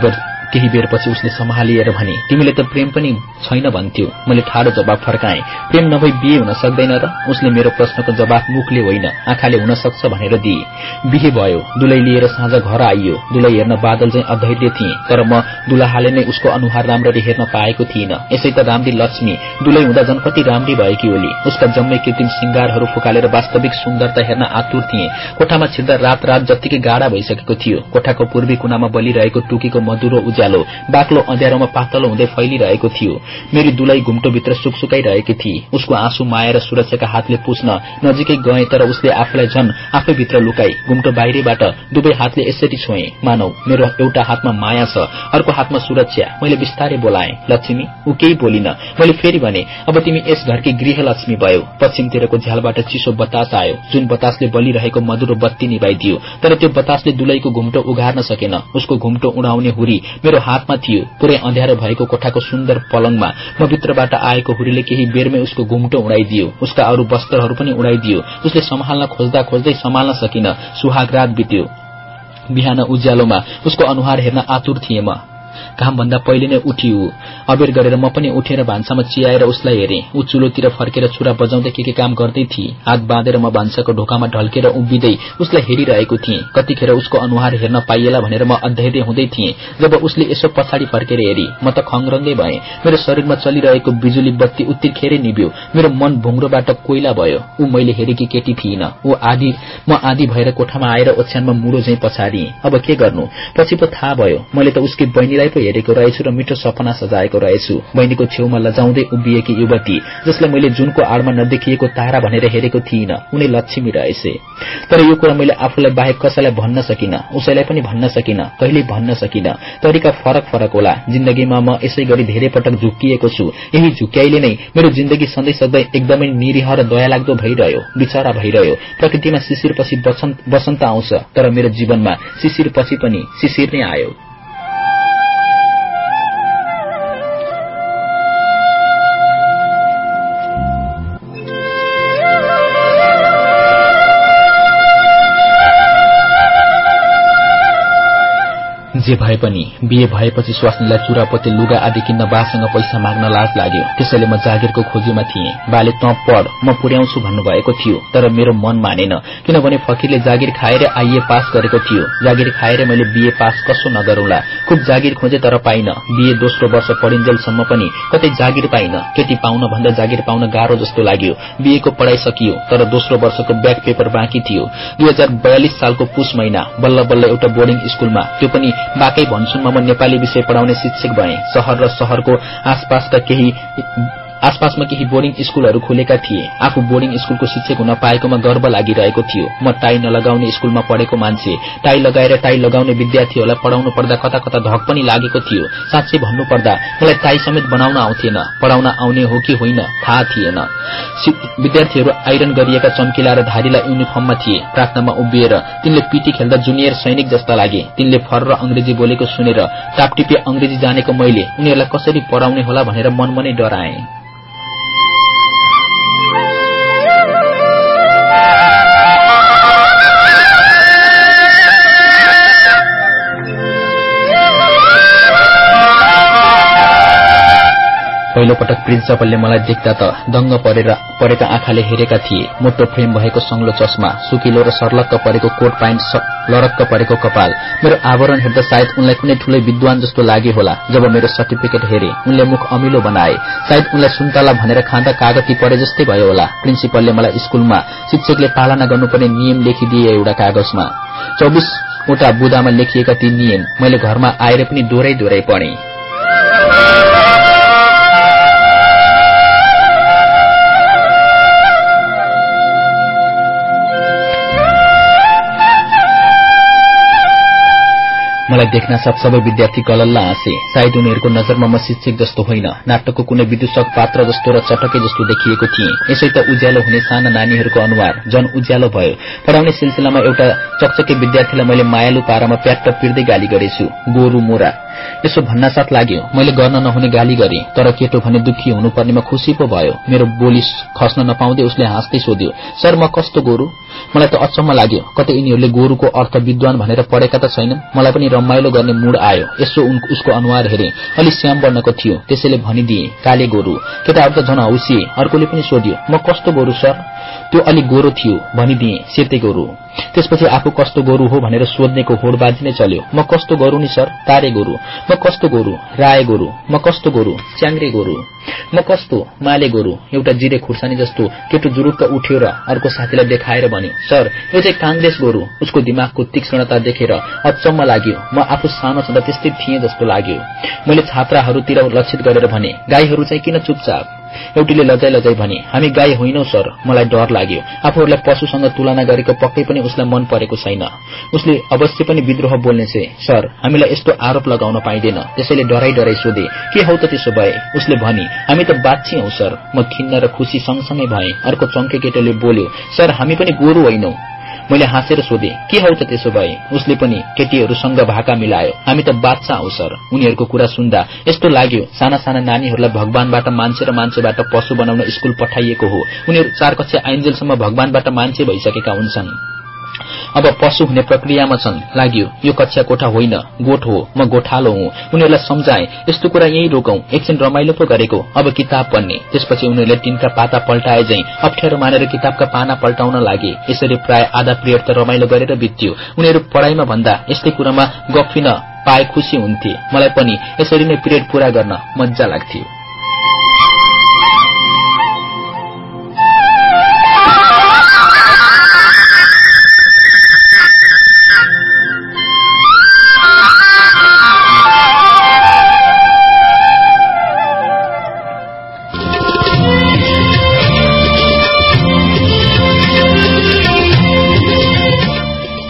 केही बेरपछि उसले सम्हालिएर भने तिमीले त प्रेम पनि छैन भन्थ्यो। मैले ठाडो जवाब फर्काएँ। प्रेम नभई बिहे हुन सक्दैन र उसले मेरो प्रश्नको जवाब मुखले होइन आँखाले हुन सक्छ भनेर दिए। बिहे भयो दुलै लिएर साँझ घर आइयो। दुलै हेर्न बादल चाहिँ अधैर्य थिए तर म दुलाहाले नै उसको अनुहार राम्ररी हेर्न पाएको थिइनँ। यसै त राम्री लक्ष्मी दुलै हुँदा झन् कति राम्री भएकी होली उसका जम्मै कृत्रिम श्रृङ्गारहरू फुकालेर वास्तविक सुन्दरता हेर्न आतुर थिए। कोठामा छिर्दा रात रात जत्तिकै गाडा भइसकेको थियो। कोठाको पूर्वी कुनामा बलिरहेको टुकीको मधुरो उज्यालो बाक्लो अँध्यारोमा पातलो हुँदै फैलिरहेको थियो। मेरी दुलाई घुम्टोभित्र सुकसुकाइरहेकी थिए उसको आँसु माया र सुरक्षाका हातले पुस्न नजिकै गए तर उसले आफूलाई झन आफैभित्र लुकाई। घुम्टो बाहिरबाट दुवै हातले यसरी छोए मानौ मेरो एउटा हातमा माया छ अर्को हातमा सुरक्षा। मैले बिस्तारै बोलाएँ लक्ष्मी ऊ केही बोलिन। मैले फेरि भने अब तिमी यस घरकी गृहलक्ष्मी भयो। पश्चिमतिरको झ्यालबाट चिसो बतास आयो जुन बतासले बलिरहेको मधुरो बत्ती निभाइदियो। तर त्यो बतासले दुलैको घुम्टो उघार्न सकेन। उसको घुम्टो उडाउने हुरी मेरो हातमा थियो। पुरै अँध्यारो भएको कोठाको सुन्दर पलङमा म भित्रबाट आएको हुरीले केही बेरमै उसको घुम्टो उडाइदियो। उसका अरू वस्त्रहरू पनि उडाइदियो। उसले सम्हाल्न खोज्दा खोज्दै सम्हाल्न सकिन सुहाग रात बित्यो। बिहान उज्यालोमा उसको अनुहार हेर्न आतुर थिए घामभन्दा पहिले नै उठी ऊ। अबेर गरेर म पनि उठेर भान्सामा चियाएर उसलाई हेरेँ। ऊ चुलोतिर फर्केर छुरा बजाउँदै के के काम गर्दै थिए। हात बाँधेर म भान्साको ढोकामा ढल्केर उभिँदै उसलाई हेरिरहेको थिएँ। कतिखेर उसको अनुहार हेर्न पाइएला भनेर म अधैर्य हुँदै थिएँ। जब उसले यसो पछाडि फर्केर हेरी म त खङ्ग्रङ्गै भएँ। मेरो शरीरमा चलिरहेको बिजुली बत्ती उत्तिरखेरै निभ्यो। मेरो मन भुङ्रोबाट कोइला भयो। ऊ मैले हेरेकी केटी थिइन। ऊ आधी म आधी भएर कोठामा आएर ओछ्यानमा मुडो झैं पछारिएँ अब के गर्नु? पछि पो थाहा भयो। मैले त उसकी बहिनी सिराइ पो हेरेको रहेछु र मिठो सपना सजाएको रहेछु। बहिनीको छेउमा लजाउँदै उभिएकी युवती जसलाई मैले जुनको आडमा नदेखिएको तारा भनेर हेरेको थिइनँ। उनी लक्ष्मी रहेछे। तर यो कुरा मैले आफूलाई बाहेक कसैलाई भन्न सकिन। उसैलाई पनि भन्न सकिन। कहिल्यै भन्न सकिन। तरिका फरक फरक होला। जिन्दगीमा म यसै गरी धेरै पटक झुक्किएको छु। यही झुक्याइले नै मेरो जिन्दगी सधैँ सधैँ एकदमै निरीह र दयालाग्दो भइरह्यो बिचरा भइरह्यो। प्रकृतिमा शिशिरपछि बसन्त आउँछ तर मेरो जीवनमा शिशिरपछि पनि शिशिर नै आयो। जे भए पनि बिहे भएपछि स्वास्नीलाई चुरापत्ती लुगा आदि किन्न बासँग पैसा माग्न लाज लाग्यो। त्यसैले म जागिरको खोजीमा थिएँ। बाले त पढ म पुर्याउँछु भन्नुभएको थियो तर मेरो मन मानेन किनभने फकीरले जागिर खाएर आइए पास गरेको थियो। जागिर खाएर मैले बिए पास कसो नगरौंला। खुब जागिर खोजे तर पाइन। बिए दोस्रो वर्ष पढिन्जेलसम्म पनि कतै जागिर पाइन। केटी पाउन भन्दा जागिर पाउन गाह्रो जस्तो लाग्यो। बिएको पढ़ाइ सकियो तर दोस्रो वर्षको ब्याक पेपर बाँकी थियो। दुई सालको पुस महिना बल्ल बल्ल एउटा बोर्डिङ स्कूलमा त्यो पनि बाकै भन्सुनमा म नेपाली विषय पढ़ाउने शिक्षक भए। शहर र शहरको आसपासका केही आसपासमा केही बोर्डिङ स्कूलहरू खुलेका थिए। आफू बोर्डिङ स्कूलको शिक्षक हुन पाएकोमा गर्व लागिरहेको थियो। म टाई नलगाउने स्कूलमा पढेको मान्छे। टाई लगाएर टाई लगाउने विद्यार्थीहरूलाई पढ़ाउनु पर्दा कता कता धक पनि लागेको थियो। साँच्चै भन्नुपर्दा मलाई टाई समेत बनाउन आउँथेन। पढ़ाउन आउने हो कि होइन थाहा थिएन। विद्यार्थीहरू आइरन गरिएका चम्किला र धारीला युनिफर्ममा थिए। प्रार्थनामा उभिएर तिनले पीटी खेल्दा जुनियर सैनिक जस्ता लागे। तिनले फर र अंग्रेजी बोलेको सुनेर टापटिपे अंग्रेजी जानेको मैले उनीहरूलाई कसरी पढ़ाउने होला भनेर मनमनै डराए। पहिलो पटक प्रिन्सिपलले मलाई देख्दा त दङ्ग परेका आँखाले हेरेका थिए। मोटो फ्रेम भएको संग्लो चस्मा सुकिलो र सर्लक्क परेको कोट प्यान्ट लरक्क परेको कपाल। मेरो आवरण हेर्दा सायद उनलाई कुनै ठूलै विद्वान जस्तो लागे होला जब मेरो सर्टिफिकेट हेरे। उनले मुख अमिलो बनाए। सायद उनलाई सुन्तला भनेर खाँदा कागती परे जस्तै भयो होला। प्रिन्सिपलले मलाई स्कूलमा शिक्षकले पालना गर्नुपर्ने नियम लेखिदिए एउटा कागजमा। चौबिसवटा बुदामा लेखिएका ती नियम मैले घरमा आएर पनि दोहोरै दोहोरै पढे। मलाई देख्न साथ सबै विद्यार्थी गलल्ला हाँसे। सायद उनीहरूको नजरमा म शिक्षक जस्तो होइन। नाटकको कुनै विदूषक पात्र जस्तो र चटकै जस्तो देखिएको थिए। यसै त उज्यालो हुने साना नानीहरूको अनुहार जन उज्यालो भयो। पढ़ाउने सिलसिलामा एउटा चकचके विद्यार्थीलाई मैले मायालु पारामा प्याट्ट पिर्दै गाली गरेछु। गोरु मोरा। यसो भन्नासाथ लाग्यो मैले गर्न नहुने गाली गरे तर केटो भने दुखी हुनुपर्नेमा खुशी पो भयो। मेरो बोली खस्न नपाउँदै उसले हाँस्दै सोध्यो सर म कस्तो गोरु? मलाई त अचम्म लाग्यो। कतै यिनीहरूले गोरुको अर्थ विद्वान भनेर पढेका त छैनन्। मलाई पनि रमाइलो गर्ने मूड आयो। यसो उसको अनुहार हेरे। अलि श्याम वर्णको थियो। त्यसैले भनिदिए काले गोरु केटाहरू त झन हौसिए। अर्कोले पनि सोध्यो म कस्तो गोरु सर? त्यो अलि गोरो थियो। भनिदिए सेतै गोरु। त्यसपछि आफू कस्तो गोरु हो भनेर सोध्नेको होडबाजी नै चल्यो। म कस्तो गोरु नि सर? तारे गोरु। म कस्तो गोरु? राय गोरु। म कस्तो गोरु? च्याङ्रे गोरु। म कस्तो? माले गोरु। एउटा जिरे खुर्सानी जस्तो केटो जुरुक्क उठ्यो र अर्को साथीलाई देखाएर भन्यो सर यो चाहिँ कांग्रेस गोरु। उसको दिमागको तीक्ष्णता देखेर अचम्म लाग्यो। म आफू सानो छँदा त्यस्तै थिएँ जस्तो लाग्यो। मैले छात्राहरूतिर लक्षित गरेर भने गाईहरू चाहिँ किन चुपचाप? एउटीले लजाई लजाई भने हामी गाई होइनौ सर। मलाई डर लाग्यो। आफूहरूलाई पशुसँग तुलना गरेको पक्कै पनि उसलाई मन परेको छैन। उसले अवश्य पनि विद्रोह बोल्नेछ। सर हामीलाई यस्तो आरोप लगाउन पाइँदैन। त्यसैले डराई डराई सोधे के हौ त त्यसो भए? उसले भनी हामी त बाछी हौ सर। म खिन्न र खुशी सँगसँगै भए। अर्को चङ्के केटोले बोल्यो सर हामी पनि गोरु होइनौ। मैले हाँसेर सोधे के हौ त त्यसो भए? उसले पनि केटीहरूसँग भाका मिलायो। हामी त बादशाह हौ सर। उनीहरूको कुरा सुन्दा यस्तो लाग्यो साना साना नानीहरूलाई भगवानबाट मान्छे र मान्छेबाट पशु बनाउन स्कूल पठाइएको हो। उनीहरू चार कक्षा आइन्जेलसम्म भगवानबाट मान्छे भइसकेका हुन्छन्। अब पशु हुने प्रक्रियामा छन्। लाग्यो यो कक्षा कोठा होइन गोठ हो म गोठालो हुँ। उनीहरूलाई सम्झाए यस्तो कुरा यही रोकौं। एकछिन रमाइलो पो गरेको। अब किताब पढ्ने। त्यसपछि उनीहरूले टिनका पाता पल्टाए झै अप्ठ्यारो मानेर किताबका पाना पल्टाउन लागे। यसरी प्राय आधा पिरियड त रमाइलो गरेर बित्यो। उनीहरू पढ़ाइमा भन्दा यस्तै कुरामा गफिन पाए खुशी हुन्थे। मलाई पनि यसरी नै पिरियड पूरा गर्न मजा लाग्थ्यो।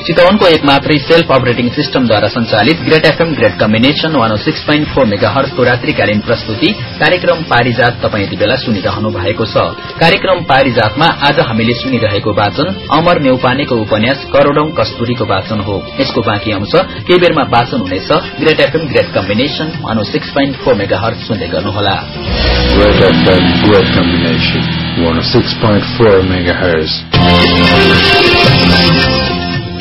चितवनको एक मात्रै सेल्फ अपरेटिङ सिस्टमद्वारा संचालित great FM great combination one six point four mega हर्सको रात्रिकालीन प्रस्तुति कार्यक्रम पारिजात तपाईँ यति बेला सुनिरहनु भएको छ। कार्यक्रम पारिजातमा आज हामीले सुनिरहेको वाचन अमर नेउपानेको उपन्यास करोड़ौं कस्तुरीको वाचन हो। यसको बाँकी अंश केही बेरमा वाचन हुनेछ great FM great combination one six point four megahertz सुन्दै गर्नुहोला।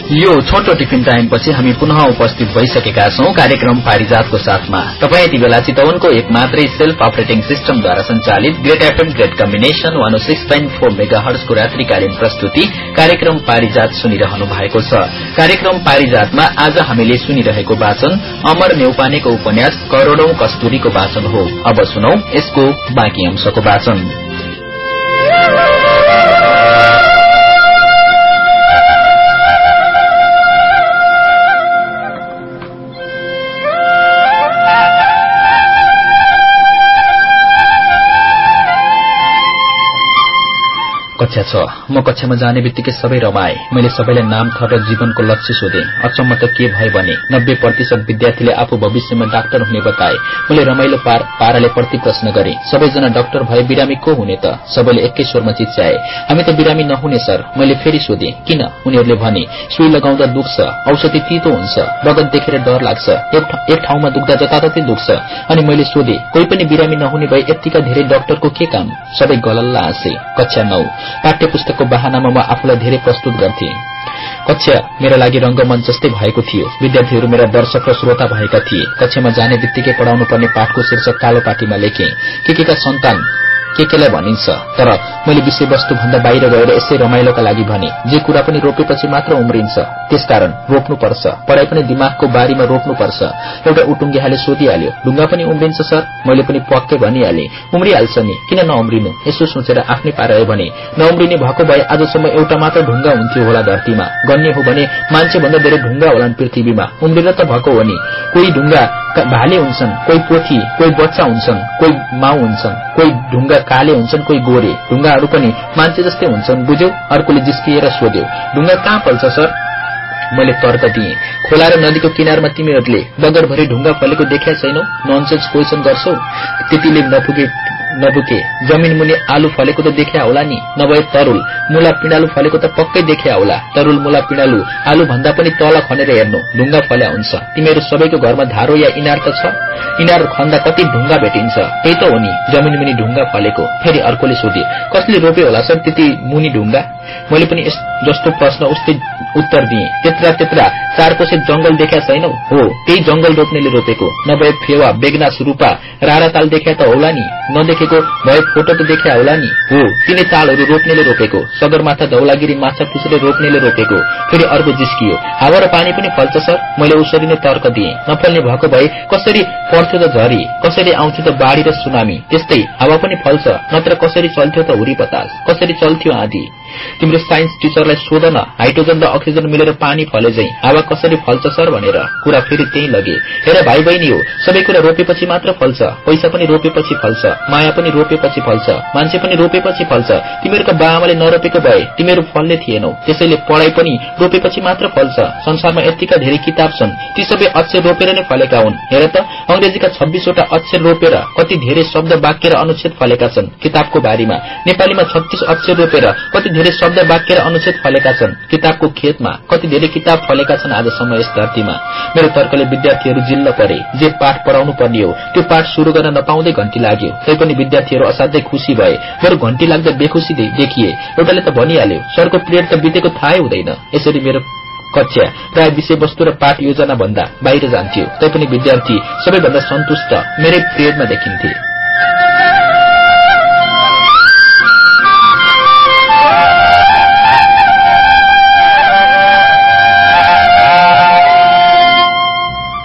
यो छोटो टिफिन टाइमपछि हामी पुनः उपस्थित भइसकेका छौं कार्यक्रम पारिजातको साथमा। तपाईँ यति बेला चितवनको एक मात्रै सेल्फ अपरेटिङ सिस्टमद्वारा संचालित great FM great combination one six point four mega हर्सको रात्रिकालीन प्रस्तुति कार्यक्रम पारिजात सुनिरहनु भएको छ। कार्यक्रम पारिजातमा आज हामीले सुनिरहेको वाचन अमर नेउपानेको उपन्यास करोड़ौं कस्तुरीको वाचन हो। अब सुनौ यसको बाँकी अंशको वाचन। कक्षा छ। म कक्षामा जाने बित्तिकै सबै रमाए। मैले सबैलाई नाम र जीवनको लक्ष्य सोधे। अचम्म त के भयो भने नब्बे प्रतिशत विद्यार्थीले आफू भविष्यमा डाक्टर हुने बताए। मैले रमाइलो पार, पाराले प्रति प्रश्न गरे। सबैजना डाक्टर भए बिरामी को हुने त? सबैले एकै स्वरमा चिच्याए। हामी त बिरामी नहुने सर। मैले फेरि सोधे। किन? उनीहरूले भने सुई लगाउँदा दुख्छ। औषधि तितो हुन्छ। रगत देखेर डर लाग्छ। एक ठाउँमा दुख्दा जताततै दुख्छ। अनि मैले सोधे कोही पनि बिरामी नहुने भए यत्तिका धेरै डाक्टरको के काम? सबै गलल्ला हाँसे। कक्षा नौ। पाठ्य पुस्तकको बाहनामा म आफूलाई धेरै प्रस्तुत गर्थे। कक्षा मेरा लागि रंगमञ्च जस्तै भएको थियो। विद्यार्थीहरू मेरा दर्शक र श्रोता भएका थिए। कक्षामा जाने बित्तिकै पढ़ाउनु पर्ने पाठको शीर्षक कालो पाटीमा लेखे। के केका सन्तान के केलाई भनिन्छ तर मैले विषयवस्तु भन्दा बाहिर गएर यसै रमाइलोका लागि भने जे कुरा पनि रोपेपछि मात्र उम्रिन्छ त्यसकारण रोप्नुपर्छ। पढ़ाइ पनि दिमागको बारीमा रोप्नुपर्छ। एउटा उटुङ्गेहाले सोधिहाल्यो ढुङ्गा पनि उम्रिन्छ सर? मैले पनि पक्कै भनिहाले। उम्रिहाल्छ नि किन नउम्रिनु? यसो सोचेर आफ्नै पारायो भने नउम्रिने भएको भए आजसम्म एउटा मात्र ढुङ्गा हुन्थ्यो होला धरतीमा। गन्य हो भने मान्छे भन्दा धेरै ढुङ्गा होलान् पृथ्वीमा। उम्रेर त भएको हो नि। कोही ढुङ्गा भाले हुन्छन् कोही पोथी कोही बच्चा हुन्छन् कोही माउ हुन्छन् कोही ढुङ्गा काले हुन्छन् कोही गोरे। ढुङ्गाहरू पनि मान्छे जस्तै हुन्छन् बुझ्यौ? अर्कोले जिस्किएर सोध्यो ढुङ्गा कहाँ फल्छ सर? मैले तर्क दिएँ खोला र नदीको किनारमा तिमीहरूले बगरभरि ढुङ्गा फलेको देखा छैनौ? ननसेन्स क्वेसन गर्छौ? त्यतिले नपुगे नबुके। जमिन मुनि आलु फलेको त देखिया होला नि नभए तरुल। मुला पिँडालु फलेको त पक्कै देखिया होला तरुल मुला पिँडालु आलु भन्दा पनि तल खनेर हेर्नु ढुङ्गा फल्या हुन्छ। तिमीहरू सबैको घरमा धारो या इनार त छ? इनार खन्दा कति ढुङ्गा भेटिन्छ? त्यही त हो नि जमिन मुनि ढुङ्गा फलेको। फेरि अर्कोले सोधे कसले रोप्यो होला सर त्यति मुनि ढुङ्गा? मैले पनि जस्तो प्रश्न उस्तै उत्तर दिए। त्यत्रा त्यत्रा चार कोसे जंगल देखा छैनौ हो। त्यही जंगल रोप्नेले रोपेको। नभए फेवा बेगनास रूपा रारा ताल देखा त होला नि। नदेखेको भए फोटो त देखा होला नि। हो तिनै तालहरू रोप्नेले रोपेको। सगरमाथा धौलागिरी माछा पुछले रोप्नेले रोपेको। फेरि अर्को जिस्कियो। हावा र पानी पनि फल्छ सर। मैले उसरी नै तर्क दिए। नफल्ने भएको भए कसरी पर्थ्यो त झरी कसरी आउँथ्यो त बाढ़ी र सुनामी। त्यस्तै हावा पनि फल्छ नत्र कसरी चल्थ्यो त हुरी बतास कसरी चल्थ्यो आधी। तिम्रो साइन्स टिचरलाई सोध न। हाइड्रोजन र अक्सिजन मिलेर पानी फले झै। हावा कसरी फल्छ सर? भनेर। कुरा फेरि त्यही लगे। हेर भाइ बहिनी हो सबै कुरा रोपेपछि मात्र फल्छ। पैसा पनि रोपेपछि फल्छ। माया पनि रोपेपछि फल्छ। मान्छे पनि रोपेपछि फल्छ। तिमीहरूका बाआमाले नरोपेको भए तिमीहरू फल्ने थिएनौ त्यसैले पढाइ पनि रोपेपछि मात्र फल्छ। संसारमा यतिका धेरै किताब छन्। ती सबै अक्षर रोपेर नै फलेका हुन्। हेर त अंग्रेजीका छब्बीसवटा अक्षर रोपेर कति धेरै शब्द वाक्य र अनुच्छेद फलेका छन् किताबको बारीमा। नेपालीमा छत्तीस अक्षर रोपेर कति धेरै शब्द वाक्य र अनुच्छेद फलेका छन्। किताबको खेतमा कति धेरै किताब फलेका छन् आजसम्म यस धरतीमा। मेरो तर्कले विद्यार्थीहरू जिल्ल परे। जे पाठ पढ़ाउनु पर्ने हो त्यो पाठ शुरू गर्न नपाउँदै घण्टी लाग्यो। तैपनि विद्यार्थीहरू असाध्यै खुशी भए। मेरो घण्टी लाग्दा बेखुशी देखिए। एउटाले त भनिहाल्यो सरको पिरियड त बितेको थाहै हुँदैन। यसरी मेरो कक्षा प्राय विषयवस्तु र पाठ योजना भन्दा बाहिर जान्थ्यो। तैपनि विद्यार्थी सबैभन्दा सन्तुष्ट मेरै पिरियडमा देखिन्थे।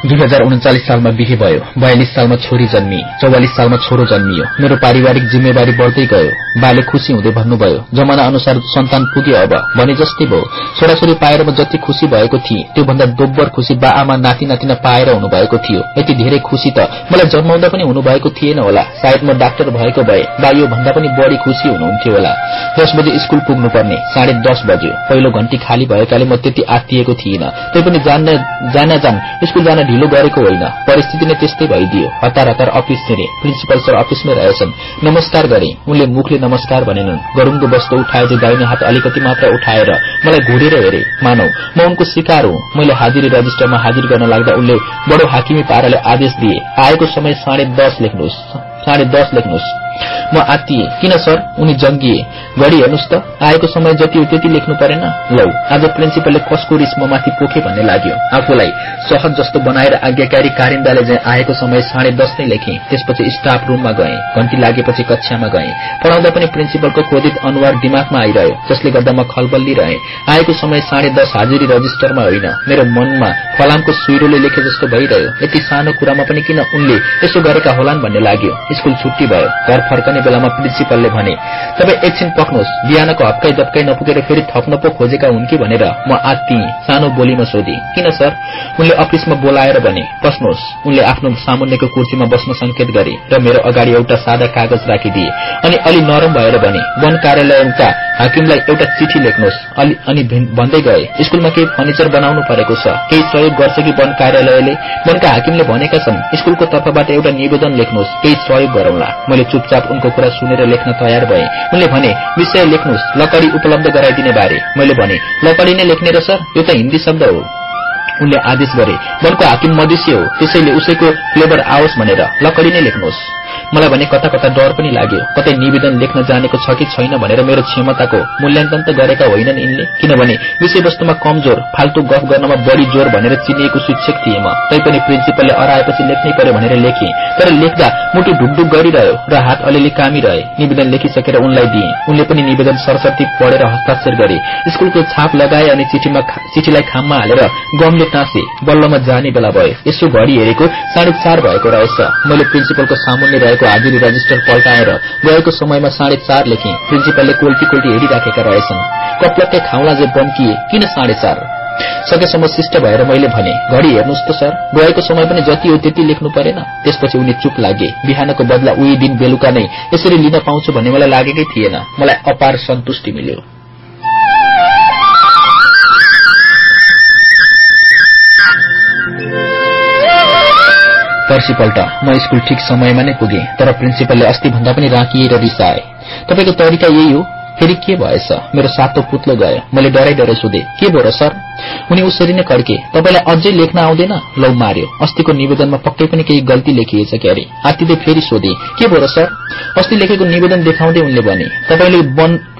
हजार उन्चालिस सालमा बिहे भयो। बयालिस सालमा छोरी जन्मी चौवालिस सालमा छोरो जन्मियो। मेरो पारिवारिक जिम्मेवारी बढ्दै गयो। बाले खुसी हुँदै भन्नुभयो जमाना अनुसार सन्तान पुग्यो अब। भने जस्तै भयो। छोराछोरी पाएर म जति खुसी भएको थिएँ त्योभन्दा दोब्बर खुसी बा आमा नाति नातिना पाएर हुनुभएको थियो। यति धेरै खुसी त मलाई जन्माउँदा पनि हुनुभएको थिएन होला। सायद म डाक्टर भएको भए बा यो भन्दा पनि बढी खुसी हुनुहुन्थ्यो होला। दस बजे स्कूल पुग्नुपर्ने साढे दस बज्यो। पहिलो घण्टी खाली भएकाले म त्यति आत्तिएको थिइनँ। तैपनि जान जान स्कूल जान ढिलो गरेको होइन। परिस्थिति नै त्यस्तै भइदियो। हतार हतार अफिस छिरे प्रिन्सिपल सर अफिसमै रहेछन्। नमस्कार गरे। उनले मुखले नमस्कार भनेनन्। गरुङको वस्तु उठाए दाहिने हात अलिकति मात्र उठाएर मलाई घुरेर हेरे। मानौ म उनको शिकार हुँ। मैले हाजिरी रजिस्टरमा हाजिर गर्न लाग्दा उनले बडो हाकिमी पाराले आदेश दिए। आएको समय साढे दस लेख्नुहोस्। साढे दस लेख्नुहोस्। म आत्तिए। किन सर? उनी जंगिए घडी हेर्नुहोस् त। आएको समय जति हो त्यति लेख्नु परेन। लौ आज प्रिन्सिपलले कसको रिस म माथि पोखे भन्ने लाग्यो। आफूलाई सहज जस्तो बनाएर आज्ञाकारी कारिन्दाले चाहिँ आएको समय साढे दस नै लेखेँ त्यसपछि स्टाफ रूममा गएँ। घण्टी लागेपछि कक्षामा गएँ। पढाउँदा पनि प्रिन्सिपलको क्रोधित अनुहार दिमागमा आइरह्यो जसले गर्दा म खलबल्ली रहे। आएको समय साढे दस हाजिरी रजिस्टरमा होइन। मेरो मनमा फलामको सुइरोले लेखे जस्तो भइरह्यो। यति सानो कुरामा पनि किन उनले यसो गरेका होलान् भन्ने लाग्यो। स्कूल छुट्टी भयो। घर फर्कने बेलामा प्रिन्सिपलले भने तपाईँ एकछिन पक्नुहोस्। बिहानको हप्काई दप्काई नपुगेर फेरि थप्न पो खोजेका हुन् कि? भनेर म आत्ती सानो बोलीमा सोधे किन सर? उनले अफिसमा बोलाएर भने बस्नुहोस् उनले आफ्नो सामुन्नेको कुर्सीमा बस्न संकेत गरे र मेरो अगाडि एउटा सादा कागज राखिदिए। अनि अलि नरम भएर भने वन कार्यालयका हाकिमलाई एउटा चिठी लेख्नुहोस्। अनि भन्दै गए स्कूलमा केही फर्निचर बनाउनु परेको छ। केही सहयोग गर्छ कि वन कार्यालयले? वनका हाकिमले भनेका छन् स्कूलको तर्फबाट एउटा निवेदन लेख्नुहोस्। केही सहयोग गरौंला। मैले चुपचाप उनको कुरा सुनेर लेख्न तयार भए उनले भने विषय लेख्नुहोस् लकडी उपलब्ध गराइदिने बारे। मैले भने लकडी नै लेख्ने र सर यो त हिन्दी शब्द हो। उनले आदेश गरे वनको हाकिम मधेसी हो त्यसैले उसैको फ्लेभर आओस् भनेर लकडी नै लेख्नुहोस्। मलाई भने कता कता डर पनि लाग्यो। कतै निवेदन लेख्न जानेको छ कि छैन भनेर मेरो क्षमताको मूल्याङ्कन त गरेका होइनन् यिनले। किनभने विषयवस्तुमा कमजोर फाल्तु गफ गर्नमा बढी जोर भनेर चिनिएको शिक्षक थिए म। तैपनि प्रिन्सिपलले अराएपछि लेख्नै पर्यो भनेर लेखे। तर लेख्दा मुटु ढुकढुक गरिरह्यो र हात अलिअलि कामिरहे निवेदन लेखिसकेर उनलाई दिए। उनले पनि निवेदन सरस्वती पढेर हस्ताक्षर गरे। स्कूलको छाप लगाए अनि चिठीलाई खाममा हालेर गमले टाँसे बल्लमा जाने बेला भयो। यसो घडी हेरेको साढे चार भएको रहेछ। मैले प्रिन्सिपलको सामुन्ने रहेको हाजिरी रजिस्टर पल्टाएर गएको समयमा साढे चार लेखे प्रिन्सिपलले कोल्टी कोल्टी हेरिराखेका रहेछन्। कप्लक्कै खाउला जे बन्किए किन साढे चार? सकेसम्म शिष्ट भएर मैले भने घडी हेर्नुहोस् त सर गएको समय पनि जति हो त्यति लेख्नु परेन त्यसपछि उनी चुप लागे बिहानको बदला उही दिन बेलुका नै यसरी लिन पाउँछु भन्ने मलाई लागेकै थिएन। मलाई अपार सन्तुष्टि मिल्यो। पर्सिपल्ट म स्कूल ठिक समयमा नै पुगे तर प्रिन्सिपलले अस्ति भन्दा पनि राखिएर रिसाए। तपाईँको तरिका यही हो। फेरि के भएछ मेरो सातो पुत्लो गयो। मैले डराइ डराइ सोधे के भयो र सर? उनी उसरी नै कड्के तपाईँलाई अझै लेख्न आउँदैन? लौ मार्यो। अस्तिको निवेदनमा पक्कै पनि केही गल्ती लेखिएछ के अरे? आतिले फेरि सोधे के भयो र सर? अस्ति लेखेको निवेदन देखाउँदै उनले भने तपाईँले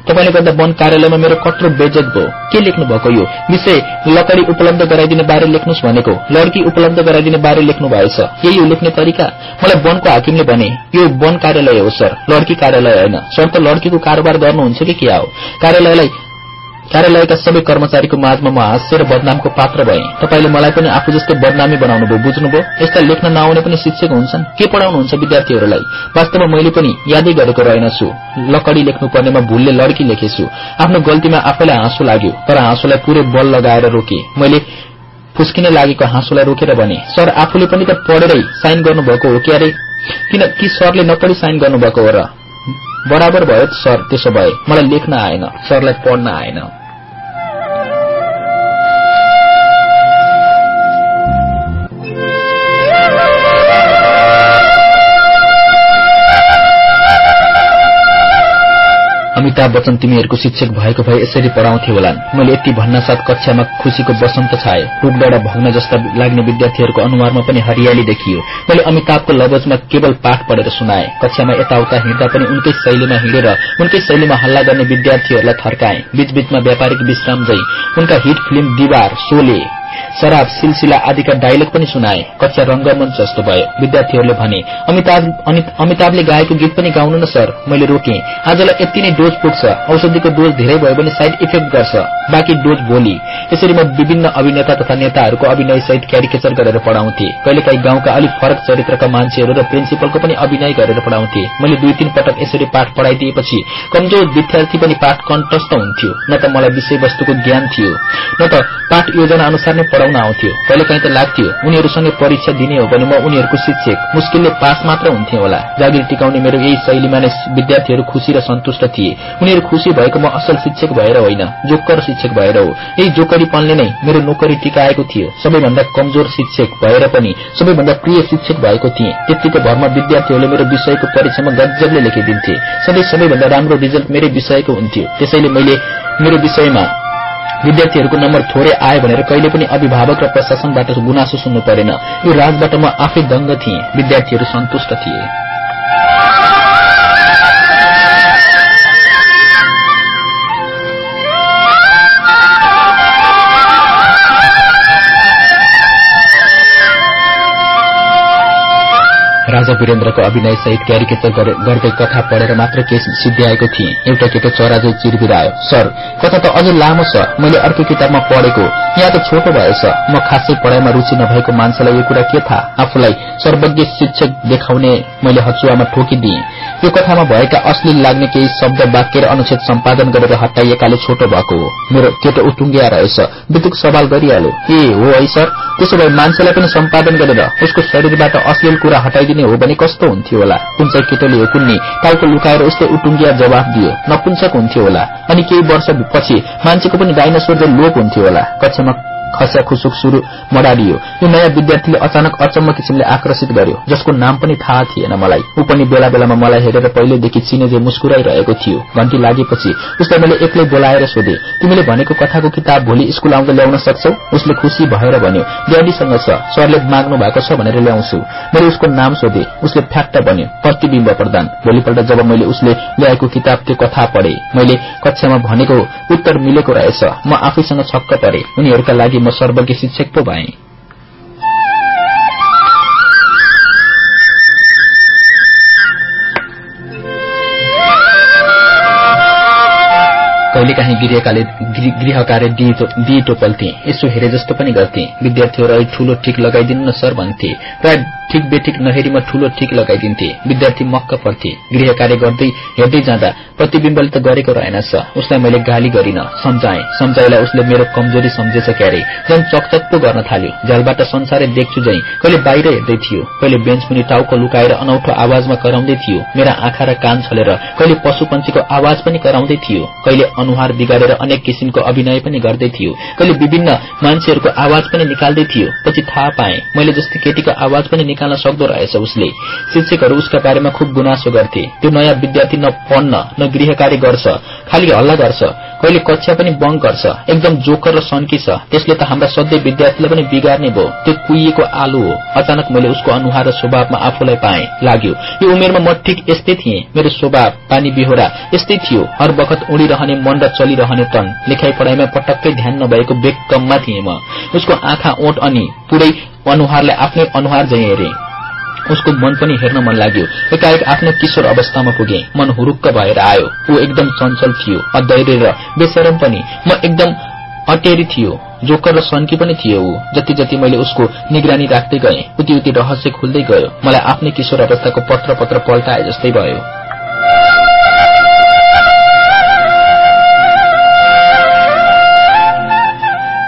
तपाईँले गर्दा वन कार्यालयमा मेरो कत्रो बेजत भयो। के लेख्नु भएको यो? विषय लकडी उपलब्ध गराइदिने बारे लेख्नुहोस् भनेको। लड्की उपलब्ध गराइदिने बारे लेख्नु भएछ। यही लेख्ने तरिका। मलाई वनको हाकिमले भने यो वन कार्यालय हो सर। लड्की कार्यालय होइन। सर त लड्कीको कारोबार गर्नुहुन्छ कि के हो कार्यालयलाई कार्यालयका सबै कर्मचारीको माझमा म हास्य र बदनामको पात्र भए। तपाईँले मलाई पनि आफू जस्तै बदनामी बनाउनुभयो बुझ्नुभयो? यस्ता लेख्न नआउने पनि शिक्षक हुन्छन्। के पढाउनुहुन्छ विद्यार्थीहरूलाई? वास्तवमा मैले पनि यादै गरेको रहेनछु। लकडी लेख्नुपर्नेमा भूलले लड्की लेखेछु। आफ्नो गल्तीमा आफैलाई हाँसो लाग्यो तर हाँसोलाई पूरै बल लगाएर रोके। मैले फुस्किन लागेको हाँसोलाई रोकेर भने सर आफूले पनि त पढेरै साइन गर्नुभएको हो कि अरे किन कि सरले नपढी साइन गर्नुभएको हो र? बराबर भयो सर त्यसो भए। मलाई लेख्न आएन सरलाई पढ्न आएन। अमिताभ बच्चन तिमीहरूको शिक्षक भएको भए यसरी पढ़ाउँथे होलान्। मैले यति भन्नासाथ कक्षामा खुशीको बसन्त छाए। टुकडा भग्न जस्ता लाग्ने विद्यार्थीहरूको अनुहारमा पनि हरियाली देखियो। मैले अमिताभको लवजमा केवल पाठ पढेर सुनाए। कक्षामा यताउता हिँड्दा पनि उनकै शैलीमा हिँडेर उनकै शैलीमा हल्ला गर्ने विद्यार्थीहरूलाई थर्काए। बीचबीचमा व्यापारिक विश्राम जै उनका हिट फिल्म दिवार सोले शराब सिलसिला आदिका डायलग पनि सुनाए। कक्षा रंगमञ्च जस्तो भयो। विद्यार्थीहरूले भने अमिताभ अमिताभले गाएको गीत पनि गाउनु न सर। मैले रोके। आजलाई यति नै डोज पुग्छ। औषधिको डोज धेरै भयो भने साइड इफेक्ट गर्छ। बाँकी डोज भोलि। यसरी म विभिन्न अभिनेता तथा नेताहरूको अभिनय सहित क्यारिकेचर गरेर पढ़ाउँथे। कहिलेकाहीँ गाउँका अलिक फरक चरित्रका मान्छेहरू र प्रिन्सिपलको पनि अभिनय गरेर पढ़ाउँथे। मैले दुई तीन पटक यसरी पाठ पढ़ाइदिएपछि कमजोर विद्यार्थी पनि पाठ कण्ठस्थ हुन्थ्यो। न त मलाई विषयवस्तुको ज्ञान थियो। न त पाठ योजना अनुसार नै पढ़ाउन आउँथ्यो। कहिलेकाहीँ त लाग्थ्यो उनीहरूसँगै परीक्षा दिने हो भने म उनीहरूको शिक्षक। मुस्किलले पास मात्र हुन्थे होला। जागिर टिकाउने मेरो यही शैलीमा नै विद्यार्थीहरू खुशी र सन्तुष्ट थिए। उनीहरू खुशी भएको म असल शिक्षक भएर होइन जोकर शिक्षक भएर हो। यही जोकरीपनले नै मेरो नोकरी टिकाएको थियो। सबैभन्दा कमजोर शिक्षक भएर पनि सबैभन्दा प्रिय शिक्षक भएको थिए। त्यतिको भरमा विद्यार्थीहरूले मेरो विषयको परीक्षामा गजबले लेखिदिन्थे। सधैँ सबैभन्दा राम्रो रिजल्ट मेरै विषयको हुन्थ्यो। त्यसैले मैले मेरो विषयमा विद्यार्थीहरूको नम्बर थोरै आयो भनेर कहिले पनि अभिभावक र प्रशासनबाट गुनासो सुन्नु परेन। यो राजबाट म आफै दङ्ग थिएँ। विद्यार्थीहरू सन्तुष्ट थिए। राजा वीरेन्द्रको अभिनय सहित क्यारिकेचर गर्दै कथा पढेर मात्र केस सिद्ध्याएको थिए। एउटा केटो चराजै चिरबिरायो। सर कथा त अझै लामो छ। मैले अर्को किताबमा पढेको। यहाँ त छोटो भएछ म खासै पढ़ाइमा रूचि नभएको मान्छेलाई यो कुरा के थाहा? आफूलाई सर्वज्ञ शिक्षक देखाउने मैले हचुवामा ठोकिदिए। यो कथामा भएका अश्लील लाग्ने केही शब्द वाक्य र अनुच्छेद सम्पादन गरेर हटाइएकाले छोटो भएको हो। मेरो केटो उटुङ्गिया रहेछ बितुक सवाल गरिहाल्यो। ए हो है सर? त्यसो भए मान्छेलाई पनि सम्पादन गरेर उसको शरीरबाट अश्लील कुरा हटाइदिने हो भने कस्तो हुन्थ्यो होला? कुन चाहिँ केटोले हो कुन्नी टाउको लुकाएर उसले उटुङ्गिया जवाफ दियो। नपुंसक हुन्थ्यो होला। अनि केही वर्ष पछि मान्छेको पनि डाइनोसोर लोप हुन्थ्यो होला। कक्षामा खस्या खुसुक सुरु मडारियो। यो नयाँ विद्यार्थीले अचानक अचम्म किसिमले आकर्षित गर्यो। जसको नाम पनि थाहा थिएन मलाई। ऊ पनि बेला बेलामा मलाई हेरेर पहिलेदेखि चिनेजे मुस्कुराइरहेको थियो। घण्टी लागेपछि उसलाई मैले एक्लै बोलाएर सोधे तिमीले भनेको कथाको किताब भोलि स्कूल आउँदा ल्याउन सक्छौ? उसले खुशी भएर भन्यो ड्याडीसँग छ सरले माग्नु भएको छ भनेर ल्याउँछु। मैले उसको नाम सोधे उसले फ्याक्ट भन्यो प्रतिबिम्ब प्रदान भोलिपल्ट जब मैले उसले ल्याएको किताब त्यो कथा पढे मैले कक्षामा भनेको उत्तर मिलेको रहेछ म आफैसँग छक्क परे उनीहरूका लागि म सर्वज्ञ शिक्षक पो भएँ। कहिलेकाहीँ गृहकाले गृह कार्य दिए टोपल्थे यसो हेरे जस्तो पनि गर्थे। विद्यार्थीहरू ठूलो ठिक लगाइदिनु न सर भन्थे। प्राय ठिक बेठिक नहेरीमा ठूलो ठिक लगाइदिन्थे। विद्यार्थी मक्क पर्थे। गृह कार्य गर्दै हेर्दै जाँदा प्रतिविम्बले त गरेको रहेनछ उसलाई मैले गाली गरिन। सम्झाए। सम्झाइलाई उसले मेरो कमजोरी सम्झेछ क्यारे। झन् चकचक पो गर्न थाल्यो। झ्यालबाट संसारै देख्छु झै। कहिले बाहिर हेर्दै थियो। कहिले बेन्च मुनि टाउको लुकाएर अनौठो आवाजमा कराउँदै थियो। मेरा आँखा र कान छलेर कहिले पशु पन्छीको आवाज पनि कराउँदै थियो। कहिले अनुहार बिगारेर अनेक किसिमको अभिनय पनि गर्दै थियो। कहिले विभिन्न मान्छेहरूको आवाज पनि निकाल्दै थियो। पछि थाहा पाए मैले जस्तै केटीको आवाज पनि निकाल्न सक्दो रहेछ उसले। शिक्षकहरू उसका बारेमा खुब गुनासो गर्थे। त्यो नयाँ विद्यार्थी न पढ्न न गृह कार्य गर्छ। खालि हल्ला गर्छ। कहिले कक्षा पनि बङ्क गर्छ। एकदम जोकर र सन्की छ। त्यसले त हाम्रा सधैँ विद्यार्थीलाई पनि बिगार्ने भयो। त्यो कुहिएको आलु हो। अचानक मैले उसको अनुहार र स्वभावमा आफूलाई पाएँ। लाग्यो यो उमेरमा म ठिक यस्तै थिएँ। मेरो स्वभाव पानी बिहोरा यस्तै थियो। हर बखत उडिरहने मन र चलिरहने तन लेखाइ पढाइमा पटक्कै ध्यान नभएको बेकममा थिएँ म। उसको आँखा ओठ अनि पुरै अनुहारलाई आफ्नै अनुहार झै हेरे। उसको मन पनि हेर्न मन लाग्यो। एकाएक आफ्नो किशोर अवस्थामा पुगे। मन हुरुक्क भएर आयो। ऊ एकदम चञ्चल थियो अधैर्य र बेसरम पनि। म एकदम अटेरी थियो। जोकर र सन्की पनि थियो ऊ। जति जति मैले उसको निगरानी राख्दै गएँ उति उति रहस्य खुल्दै गयो। मलाई आफ्नै किशोर अवस्थाको पत्र पत्र पल्टाए जस्तै भयो।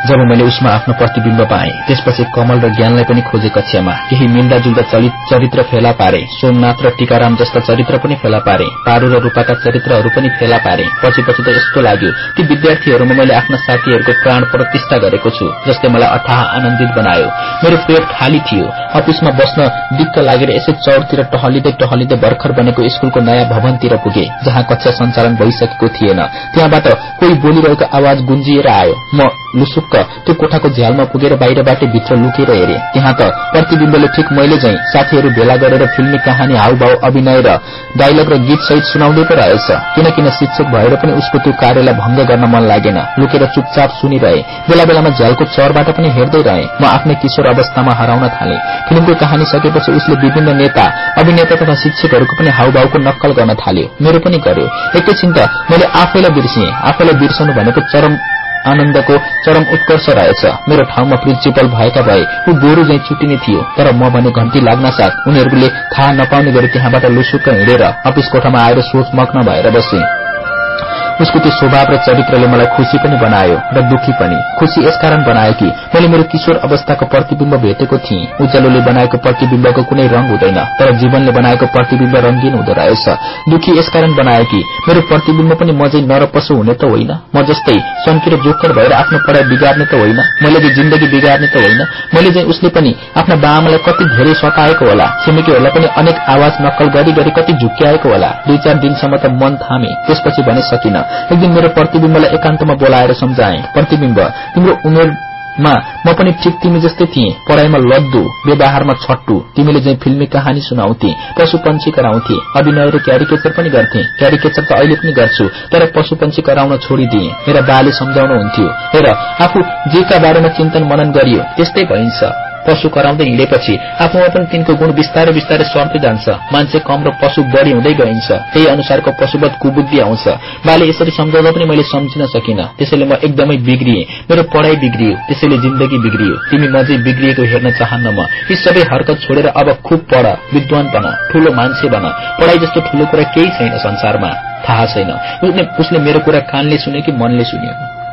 जब मैले उसमा आफ्नो प्रतिबिम्ब पाएँ त्यसपछि कमल र ज्ञानलाई पनि खोजे कक्षामा केही मिल्दाजुल्दा चरित्र फेला पारे। सोमनाथ र टीकाराम जस्ता चरित्र पनि फेला पारे। पारू र रूपाका चरित्रहरू पनि फेला पारे। पछि पछि त यस्तो लाग्यो ती विद्यार्थीहरूमा मैले आफ्ना साथीहरूको प्राण प्रतिष्ठा गरेको छु जसले मलाई अथाह आनन्दित बनायो। मेरो पेट खाली थियो। अफिसमा बस्न दिक्क लागेर यसै चौरतिर टहलिँदै टहलिँदै भर्खर बनेको स्कूलको नयाँ भवनतिर पुगे जहाँ कक्षा सञ्चालन भइसकेको थिएन। त्यहाँबाट कोही बोलिरहेको आवाज गुन्जिएर आयो। म लुसुक्क त्यो कोठाको झ्यालमा पुगेर बाहिरबाटै भित्र लुकेर हेरे। त्यहाँ त प्रतिविम्बले ठिक मैले झै साथीहरू भेला गरेर फिल्मी कहानी हाउभाउ अभिनय र डायलग र गीत सहित सुनाउँदै पो रहेछ। किन किन शिक्षक भएर पनि उसको त्यो कार्यलाई भंग गर्न मन लागेन। लुकेर चुपचाप सुनिरहे। बेला बेलामा झ्यालको चरबाट पनि हेर्दै रहे। म आफ्नै किशोर अवस्थामा हराउन थाले। फिल्मको कहानी सकेपछि उसले विभिन्न नेता अभिनेता तथा शिक्षकहरूको पनि हाउभाउको नक्कल गर्न थाल्यो मेरो पनि गर्यो। एकैछिन त मैले आफैलाई बिर्सिएँ। आफैलाई बिर्सनु भनेको चरम आनन्दको चरम उत्कर्ष रहेछ। मेरो ठाउँमा प्रिन्सिपल भएका भए ऊ गोरु झै छुटिने थियो तर म भने घण्टी लाग्न साथ उनीहरूले थाहा नपाउने गरी त्यहाँबाट लुसुक्क हिँडेर अफिस कोठामा आएर सोचमग्न भएर बसे। उसको त्यो स्वभाव र चरित्रले मलाई खुशी पनि बनायो र दुखी पनि। खुशी यसकारण बनायो कि मैले मेरो किशोर अवस्थाको प्रतिविम्ब भेटेको थिएँ। उज्यालोले बनाएको प्रतिविम्बको कुनै रंग हुँदैन तर जीवनले बनाएको प्रतिविम्ब रंगीन हुँदो रहेछ। दुखी यसकारण बनायो कि मेरो प्रतिविम्ब पनि म चाहिँ नरपशु हुने त होइन। म जस्तै सन्किर जोकर भएर आफ्नो पढाइ बिगार्ने त होइन। मैले चाहिँ जिन्दगी बिगार्ने त होइन। मैले चाहिँ उसले पनि आफ्ना बाआमालाई कति धेरै सताएको होला छिमेकीहरूलाई पनि अनेक आवाज नक्कल गरी गरी कति झुक्क्याएको होला। दुई चार दिनसम्म त मन थामे त्यसपछि भने सकिन। एक दिन मेरो प्रतिविम्बलाई एकान्तमा बोलाएर सम्झाए। प्रतिविम्ब तिम्रो उमेरमा म पनि ठिक तिमी जस्तै थिए। पढ़ाइमा लद्दु व्यवहारमा छट्टु तिमीले चाहिँ फिल्मी कहानी सुनाउँथे पशु पंक्षी कराउँथे अभिनय र क्यारिकेचर पनि गर्थे। क्यारिकेचर त अहिले पनि गर्छु तर पशु पंक्षी कराउन छोडिदिए। मेरा बाले सम्झाउनुहुन्थ्यो। हेर आफू जेका बारेमा चिन्तन मनन गरियो त्यस्तै भइन्छ। पशु कराउँदै हिँडेपछि आफूमा पनि तिनको गुण बिस्तारै बिस्तारै सर्दै जान्छ। मान्छे कम र पशु बढ़ी हुँदै गइन्छ। त्यही अनुसारको पशुवत कुबुद्धि आउँछ। बाले यसरी सम्झाउँदा पनि मैले सम्झिन सकिन। त्यसैले म एकदमै बिग्रिए। मेरो पढ़ाई बिग्रियो। त्यसैले जिन्दगी बिग्रियो। तिमी म चाहिँ बिग्रिएको हेर्न चाहन्न म। यी सबै हरकत छोडेर अब खुब पढ विद्वान बन ठूलो मान्छे बन। पढ़ाई जस्तो ठूलो कुरा केही छैन संसारमा। थाहा छैन। उसले मेरो कुरा कानले सुन्यो कि मनले सुन्यो?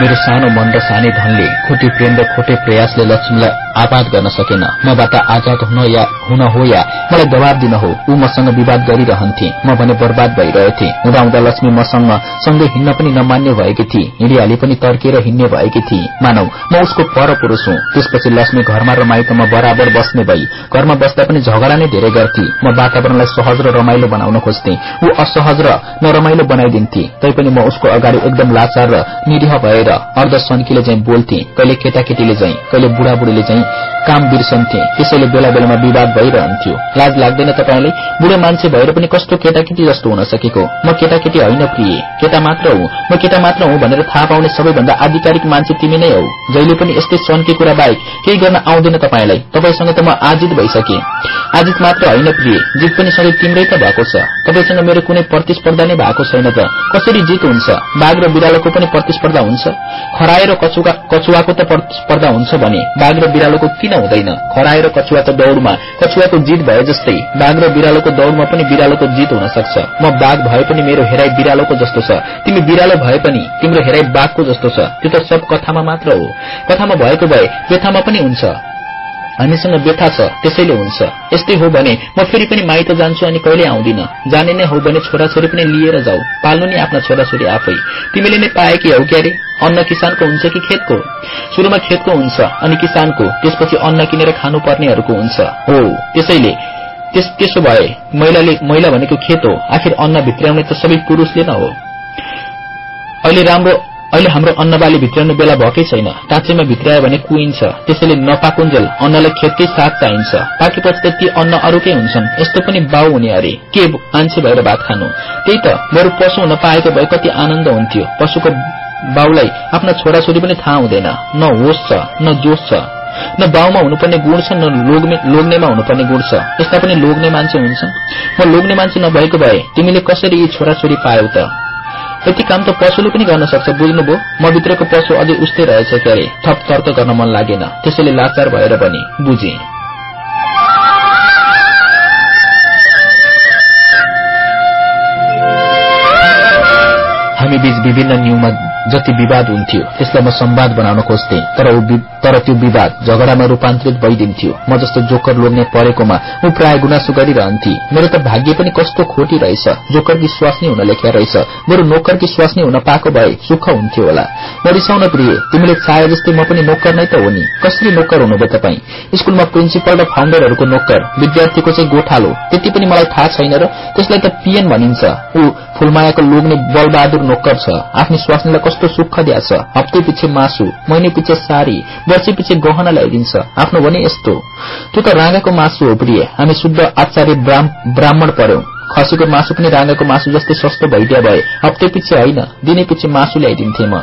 मेरो सानो मन र सानै धनले खोटे प्रेम र खोटे प्रयासले लक्ष्मीलाई आपात गर्न सकेन। मबाट आजाद हुन या हुन हो या मलाई दबाब दिन हो ऊ मसँग विवाद गरिरहन्थे। म भने बर्बाद भइरहेथे। हुँदा हुँदा लक्ष्मी मसँग सँगै हिँड्न पनि नमान्ने भएकी थिए। हिँडिहाले पनि तर्केर हिँड्ने भएकी थिए। मानौ म उसको पर पुरुष हुँ। त्यसपछि लक्ष्मी घरमा र बराबर बस्ने भई घरमा बस्दा पनि झगडा नै धेरै गर्थे। म वातावरणलाई सहज र रमाइलो बनाउन खोज्थे। ऊ असहज र नरमाइलो बनाइदिन्थे। तैपनि म उसको अगाडि एकदम लाचार र निरीह भएर अर्ध सन्कीले चाहिँ बोल्थे कहिले केटाकेटीले चाहिँ कहिले बुढाबुढीले चाहिँ काम बिर्सन्थे त्यसैले बेला बेलामा विवाद भइरहन्थ्यो। लाज लाग्दैन तपाईँलाई? बुढो मान्छे भएर पनि कस्तो केटाकेटी जस्तो हुन सकेको? म केटाकेटी होइन प्रिय। केटा मात्र हुँ। म केटा मात्र हुँ भनेर थाहा पाउने सबैभन्दा आधिकारिक मान्छे तिमी नै हौ। जहिले पनि यस्तै सन्के कुरा बाहेक केही गर्न आउँदैन तपाईँलाई। तपाईँसँग त म आजित भइसके। आजित मात्र होइन प्रिय। जित पनि सधैँ तिम्रै त भएको छ। तपाईँसँग मेरो कुनै प्रतिस्पर्धा नै भएको छैन त। कसरी जित हुन्छ? बाघ र बिरालोको पनि प्रतिस्पर्धा हुन्छ? खराएर कछुवाको त प्रतिस्पर्धा हुन्छ भने बाघ र बिरालोको किन हुँदैन? खराएर कछुवाको दौड़मा। कछुवाको जित भए जस्तै बाघ र बिरालोको दौड़मा पनि बिरालोको जित हुन सक्छ। म बाघ भए पनि मेरो हेराइ बिरालोको जस्तो छ। तिमी बिरालो भए पनि तिम्रो हेराइ बाघको जस्तो छ। त्यो त सब कथामा मात्र हो। कथामा भएको भए व्यथामा पनि हुन्छ। हामीसँग व्यथा छ त्यसैले हुन्छ। यस्तै हो भने म फेरि पनि माइत जान्छु अनि कहिले आउँदिन। जाने नै हो भने छोराछोरी पनि लिएर जाऊ। पाल्नु नि आफ्ना छोराछोरी आफै। तिमीले नै पाएकी हौ क्यारे? अन्न किसानको हुन्छ कि खेतको? सुरुमा खेतको हुन्छ अनि किसानको त्यसपछि अन्न किनेर खानुपर्नेहरूको हुन्छ। हो त्यसैले। त्यसो भए महिलाले महिला भनेको खेत हो। आखिर अन्न भित्राउने त सबै पुरूषले न हो। अहिले राम्रो अहिले हाम्रो अन्नबाली भित्राउनु बेला भएकै छैन। टाँचेमा भित्रायो भने कुइन्छ। त्यसैले नपाकुन्जेल अन्नलाई खेतकै साथ चाहिन्छ। पाकेपछि त ती अन्न अरूकै हुन्छन्। यस्तो पनि बाउ हुने अरे। के मान्छे भएर भात खानु? त्यही त बरु पशु हुन पाएको भए कति आनन्द हुन्थ्यो। पशुको बाउलाई आफ्ना छोराछोरी पनि थाहा हुँदैन। न होस छ न जोस छ। न बाउमा हुनुपर्ने गुण छ न लोग्नेमा हुनुपर्ने गुण छ। यस्ता पनि लोग्ने मान्छे हुन्छन्। म लोग्ने मान्छे नभएको भए तिमीले कसरी यी छोराछोरी पायौ त? यति काम त पशुले पनि गर्न सक्छ बुझ्नुभयो? म भित्रको पशु अझै उस्तै रहेछ क्यारे थप तर्क गर्न मन लागेन। त्यसैले लाचार भएर पनि बुझे। हामी बीच विभिन्न न्यूमा जति विवाद हुन्थ्यो त्यसलाई म संवाद बनाउन खोज्थे। तर तर त्यो विवाद झगडामा रूपान्तरित भइदिन्थ्यो। म जस्तो जोकर लोग्ने परेकोमा ऊ प्राय गुनासो गरिरहन्थे। मेरो त भाग्य पनि कस्तो खोटी रहेछ। जोकर कि स्वास्नी हुन लेख्या रहेछ। बरु नोकर कि स्वास्नी हुन पाएको भए सुख हुन्थ्यो होला। म रिसाउन प्रिय तिमीले चाहे जस्तै म पनि नोकर नै त हो नि। कसरी नोकर हुनुभयो तपाईँ? स्कूलमा प्रिन्सिपल र फाउन्डरहरूको नोकर। विद्यार्थीको चाहिँ गोठालो। त्यति पनि मलाई थाहा छैन र त्यसलाई त पिएन भनिन्छ। ऊ फुलमायाको लोग्ने बलबहादुर नोकर छ। आफ्नो स्वास्नीलाई कस्तो सुख दिया छ हप्ते पछि मासु महिने पछि सारी वर्षी पछि गहना ल्याइदिन्छ आफ्नो भने यस्तो। त्यो त राँगाको मासु हो प्रिय। हामी शुद्ध आचार्य ब्राह्मण पर्यौं खसीको मासु पनि राँगाको मासु जस्तै सस्तो भइदिया भए। हप्ते पछि होइन दिने पछि मासु ल्याइदिन्थे म।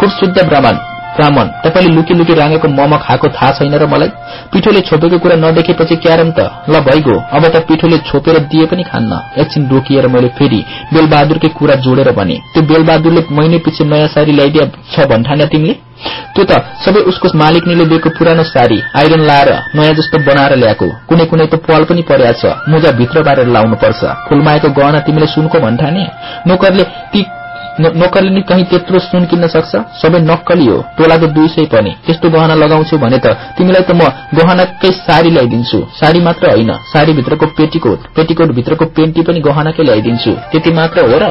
खुब शुद्ध ब्राह्मण। ब्राह्मण तपाईँले लुकी लुकी राँगेको मम खाएको थाहा छैन र मलाई? पिठोले छोपेको कुरा नदेखेपछि क्यारम त? ल भइगयो अब त पिठोले छोपेर दिए पनि खान्न। एकछिन रोकिएर मैले फेरि बेलबहादुरकै कुरा जोडेर भने त्यो बेलबहादुरले महिने पछि नयाँ सारी ल्याइदिया छ भन्ठान तिमीले? त्यो त सबै उसको मालिकनीले दिएको पुरानो सारी आइरन लाएर नयाँ जस्तो बनाएर ल्याएको। कुनै कुनै त पाल पनि पर्या छ। मुजा भित्र बारेर लाउनुपर्छ। फुलमाएको गहना तिमीले सुनको भन्ठाने? नोकरले ती नोकरले कहीँ त्यत्रो सुन किन्न सक्छ? सबै नक्कली हो। टोलाको दुई सय पनि। त्यस्तो गहना लगाउँछु भने त तिमीलाई त म गहनाकै सारी ल्याइदिन्छु। सारी मात्र होइन सारीभित्रको पेटीकोट। पेटीकोट भित्रको पेन्टी पनि गहनाकै ल्याइदिन्छु। त्यति मात्र हो र?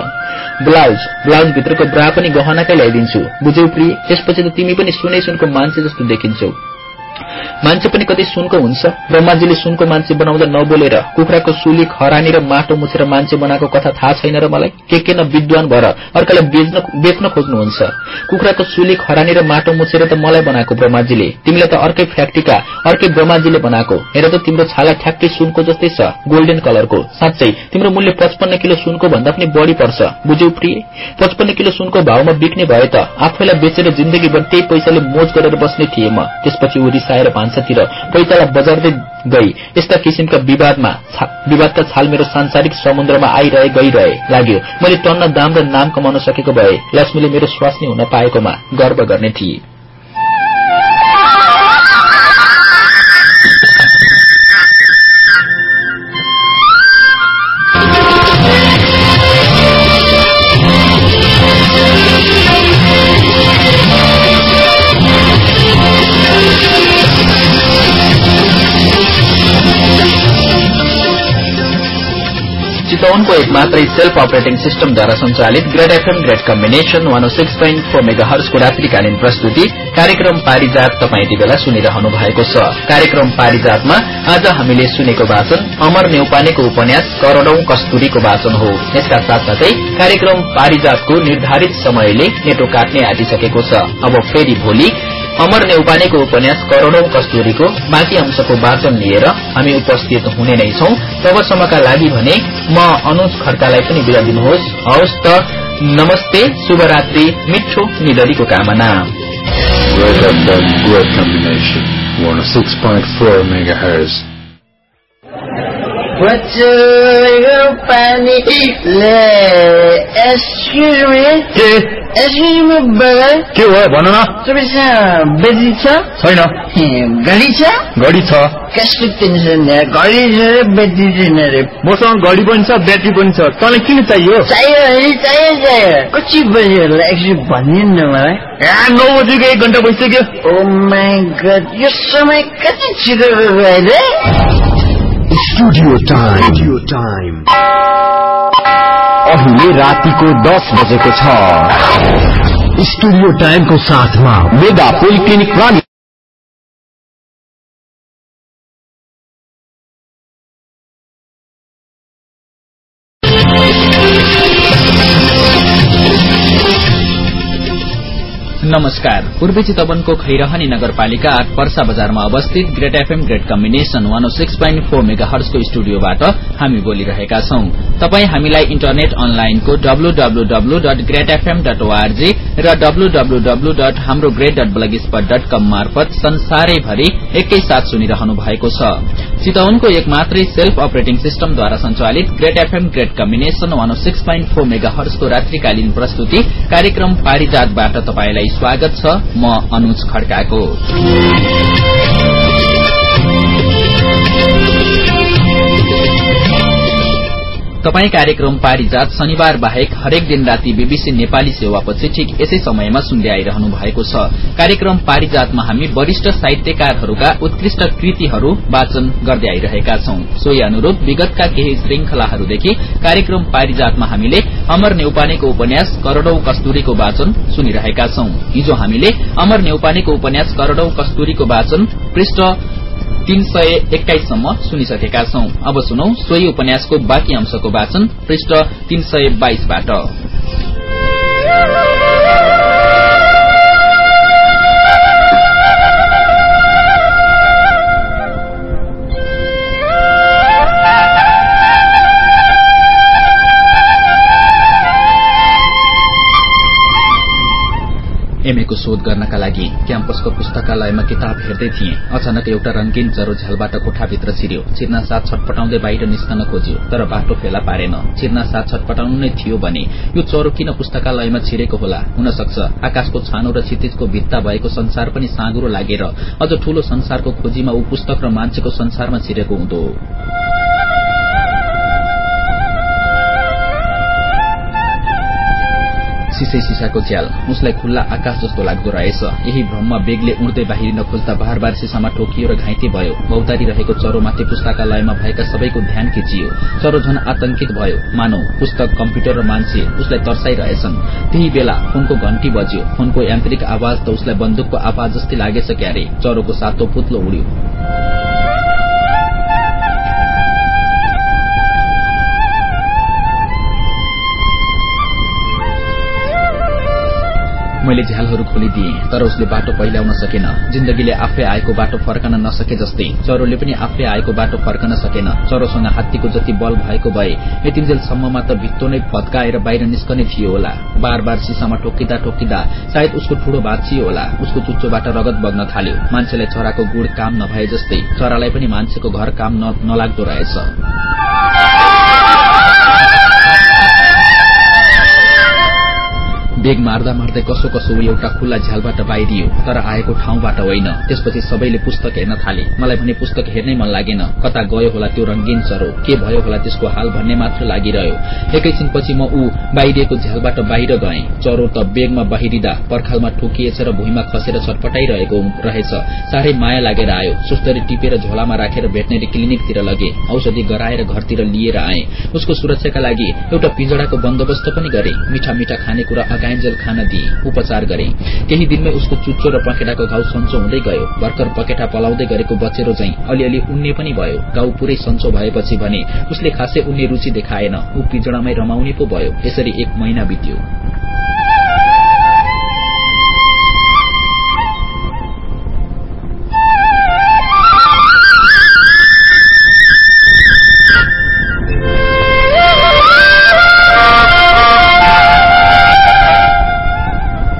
ब्लाउज ब्लाउज भित्रको ब्रा पनि गहनाकै ल्याइदिन्छु। बुझ्यौ प्रिय त्यसपछि त तिमी पनि सुनै सुनको मान्छे जस्तो देखिन्छौ। मान्छे पनि कति सुनको हुन्छ? ब्रह्माजीले सुनको मान्छे बनाउँदा नबोलेर कुखुराको सुली खरानी र माटो मुछेर मान्छे बनाएको कथा थाहा छैन र मलाई? के के न विद्वान भएर अर्कालाई बेच्न खोज्नुहुन्छ? कुखुराको सुली खरानी र माटो मुछेर त मलाई बनाएको ब्रह्माजीले। तिमीलाई त अर्कै फ्याक्ट्रीका अर्कै ब्रह्माजीले बनाएको। हेर त तिम्रो छाला ठ्याक्कै सुनको जस्तै छ गोल्डन कलरको। साँच्चै तिम्रो मूल्य पचपन्न किलो सुनको भन्दा पनि बढ़ी पर्छ बुझ्यौ प्रिय? पचपन्न किलो सुनको भावमा बिक्ने भए त आफैलाई बेचेर जिन्दगीभर त्यही पैसाले मोज गरेर बस्ने थिए म। त्यसपछि रिसाएर भान्सातिर पैताला बजार्दै गई। यस्ता किसिमका विवादका छाल मेरो सांसारिक समुद्रमा आइरहे गइरहे लाग्यो। मैले टन्न दाम र नाम कमाउन सकेको भए लक्ष्मीले मेरो स्वास्नी हुन पाएकोमा गर्व गर्ने थिए। चितवनको एक मात्रै सेल्फ अपरेटिङ सिस्टमद्वारा संचालित great FM great combination one six point four mega हर्सको रात्रिकालीन प्रस्तुति कार्यक्रम पारिजात तपाईँ यति बेला सुनिरहनु भएको छ। कार्यक्रम पारिजातमा आज हामीले सुनेको वाचन अमर नेउपानेको उपन्यास करोड़ौं कस्तुरीको वाचन हो। यसका साथसाथै कार्यक्रम पारिजातको निर्धारित समयले नेटो काट्ने आँटिसकेको छ। अब फेरि भोलि अमर नेउपानेको उपन्यास करोड़ौं कस्तुरीको बाँकी अंशको वाचन लिएर हामी उपस्थित हुने नै छौं। तबसम्मका लागि भने म अनुज खड्कालाई पनि बिदा दिनुहोस्। हवस् त नमस्ते शुभरात्रि मिठो निदरीको कामना। Combination. 106.4 megahertz. Butcher पानी ले excuse me के me brother के हो भन न तपाईँसँग बेजी छ छैन गाडी छ घडी छ कसको टेन्सन घडी छ रे बेटी छैन रे मसँग घडी पनि छ ब्याट्री पनि छ तँलाई किन चाहियो चाहियो है चाहियो चाहियो कति बजी होला एकचोटि भनिदिनु न मलाई नौ बजीको एक घन्टा भइसक्यो ओ माई गड यो समय कति छिटो गयो स्टुडियो टाइम स्टुडियो टाइम अहिले रातिको दस बजेको छ। स्टुडियो टाइमको साथमा मेगा पोलिक्लिनिक रानी नमस्कार। पूर्वी चितवनको खैरहनी नगरपालिका आठ पर्सा बजारमा अवस्थित great FM great combination one six point four mega हर्सको स्टुडियोबाट हामी बोलिरहेका छौं। तपाई हामीलाई इन्टरनेट अनलाइनको W W W dot great FM dot ORG र डब्लूडब्लूडब्लू डट हाम्रो great dot blog dot com मार्फत संसारैभरि एकैसाथ सुनिरहनु भएको छ। चितवनको एक मात्रै सेल्फ अपरेटिङ सिस्टमद्वारा संचालित great FM great combination one six point four mega हर्सको रात्रिकालीन प्रस्तुति कार्यक्रम पारिजातबाट तपाईलाई स्वागत छ। म अनुज खड्काको। तपाई कार्यक्रम पारिजात शनिबार बाहेक हरेक दिन राति बीबीसी नेपाली सेवापछि ठिक यसै समयमा सुन्दै आइरहनु भएको छ। कार्यक्रम पारिजातमा हामी वरिष्ठ साहित्यकारहरूका उत्कृष्ट कृतिहरू वाचन गर्दै आइरहेका छौं। सोही अनुरूप विगतका केही श्रृंखलाहरूदेखि कार्यक्रम पारिजातमा हामीले अमर नेउपानेको उपन्यास करोड़ौं कस्तुरीको वाचन सुनिरहेका छौं। हिजो हामीले अमर नेउपानेको उपन्यास करोड़ौं कस्तुरीको वाचन पृष्ठ तीन सय एक्काइससम्म सुनिसकेका छौं। अब सुनौ सोही उपन्यासको बाँकी अंशको वाचन पृष्ठ तीन सय बाइसबाट। एमएको शोध गर्नका लागि क्याम्पसको पुस्तकालयमा किताब हेर्दै थिए। अचानक एउटा रंगीन जरो झ्यालबाट कोठाभित्र छिर्यो छिर्ना साथ छटपटाउँदै बाहिर निस्कन खोज्यो तर बाटो फेला पारेन। छिर्ना साथ छटपटाउनु नै थियो भने यो चरो किन पुस्तकालयमा छिरेको होला? हुन सक्छ आकाशको छानो र क्षितिजको भित्ता भएको संसार पनि साँगुरो लागेर अझ ठूलो संसारको खोजीमा ऊ पुस्तक र मान्छेको संसारमा छिरेको हुँदो। सिसै सिसाको च्याल उसलाई खुल्ला आकाश जस्तो लाग्दो रहेछ। यही भ्रममा बेगले उड्दै बाहिरिन खोज्दा बार बार सिसामा ठोकियो र घाइते भयो। बौतारी रहेको चरोमाथि पुस्तकालयमा भएका सबैको ध्यान खिचियो। चरो झन आतंकित भयो। मानौ पुस्तक कम्प्युटर र मान्छे उसलाई तर्साइरहेछन्। त्यही बेला फोनको घण्टी बज्यो। फोनको यान्त्रिक आवाज त उसलाई बन्दुकको आवाज जस्तै लागेछ क्यारे। चरोको सातो पुत्लो उड्यो। मैले झ्यालहरू खोलिदिए तर उसले बाटो पहिल्याउन सकेन। जिन्दगीले आफै आएको बाटो फर्कन नसके जस्तै चरोले पनि आफै आएको बाटो फर्कन सकेन। चरोसँग हात्तीको जति बल भएको भए यतिन्जेलसम्ममा त भित्तो नै भत्काएर बाहिर निस्कने थियो होला। बार बार सिसामा टोकिँदा टोकिँदा सायद उसको ठूलो भाँचियो होला। उसको चुच्चोबाट रगत बग्न थाल्यो। मान्छेलाई चराको गुड़ काम नभए जस्तै चरालाई पनि मान्छेको घर काम नलाग्दो रहेछ। बेग मार्दा मार्दै कसो कसो एउटा खुल्ला झ्यालबाट बाहिरियो तर आएको ठाउँबाट होइन। त्यसपछि सबैले पुस्तक हेर्न थाले। मलाई भने पुस्तक हेर्नै मन लागेन। कता गयो होला त्यो रंगीन चरो? के भयो होला त्यसको हाल भन्ने मात्र लागिरह्यो। एकैछिनपछि म ऊ बाहिरिएको झ्यालबाट बाहिर गए। चरो त बेगमा बाहिरिँदा पर्खालमा ठोकिएछ र भुइँमा खसेर छटपटाइरहेको रहेछ। साह्रै माया लागेर आयो। सुस्तरी टिपेर झोलामा राखेर भेटनेरी क्लिनिकतिर लगे। औषधि गराएर घरतिर लिएर आए। उसको सुरक्षाका लागि एउटा पिंजडाको बन्दोबस्त पनि गरे। मिठा मिठा खानेकुरा अगाए गाइन्जेल खान दिए उपचार गरे। केही दिनमै उसको चुच्चो र पखेटाको घाउ सन्चो हुँदै गयो। भर्खर पखेटा पलाउँदै गरेको बचेरो झै अलिअलि उन्ने पनि भयो। घाउ पूरै सन्चो भएपछि भने उसले खासै उन्ने रुचि देखाएन। ऊ पिजडामै रमाउने पो भयो। यसरी एक महिना बित्यो।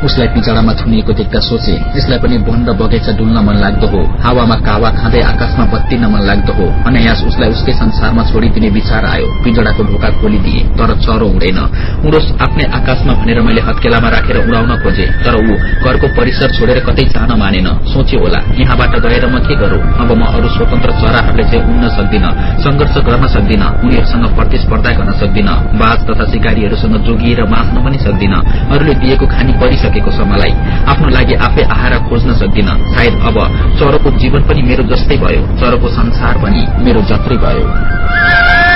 उसलाई पिजडामा थुनिएको देख्दा सोचे यसलाई पनि र बगैँचा डुल्न मन लाग्दो हो। हावामा कावा खाँदै आकाशमा बत्तिन मन लाग्दो हो। अनायास उसलाई उसकै संसारमा छोडिदिने विचार आयो। पिजडाको ढोका खोलिदिए तर चरो उडेन। उडोस आफ्नै आकाशमा भनेर मैले हत्केलामा राखेर उडाउन खोजे तर ऊ घरको परिसर छोडेर कतै जान मानेन। सोच्यो होला यहाँबाट गएर म के गरौं? अब म अरू स्वतन्त्र चराहरूले चाहिँ उड्न सक्दिन संघर्ष गर्न सक्दिन उनीहरूसँग प्रतिस्पर्धा गर्न सक्दिन बाज तथा शिकारीहरूसँग जोगिएर बाँच्न पनि सक्दिन। अरूले दिएको खानी परिसकेको छ मलाई। आफ्नो लागि आफै आहार खोज्न सक्दिन। सायद अब चरोको जीवन पनि मेरो जस्तै भयो। चरोको संसार पनि मेरो जत्रै भयो।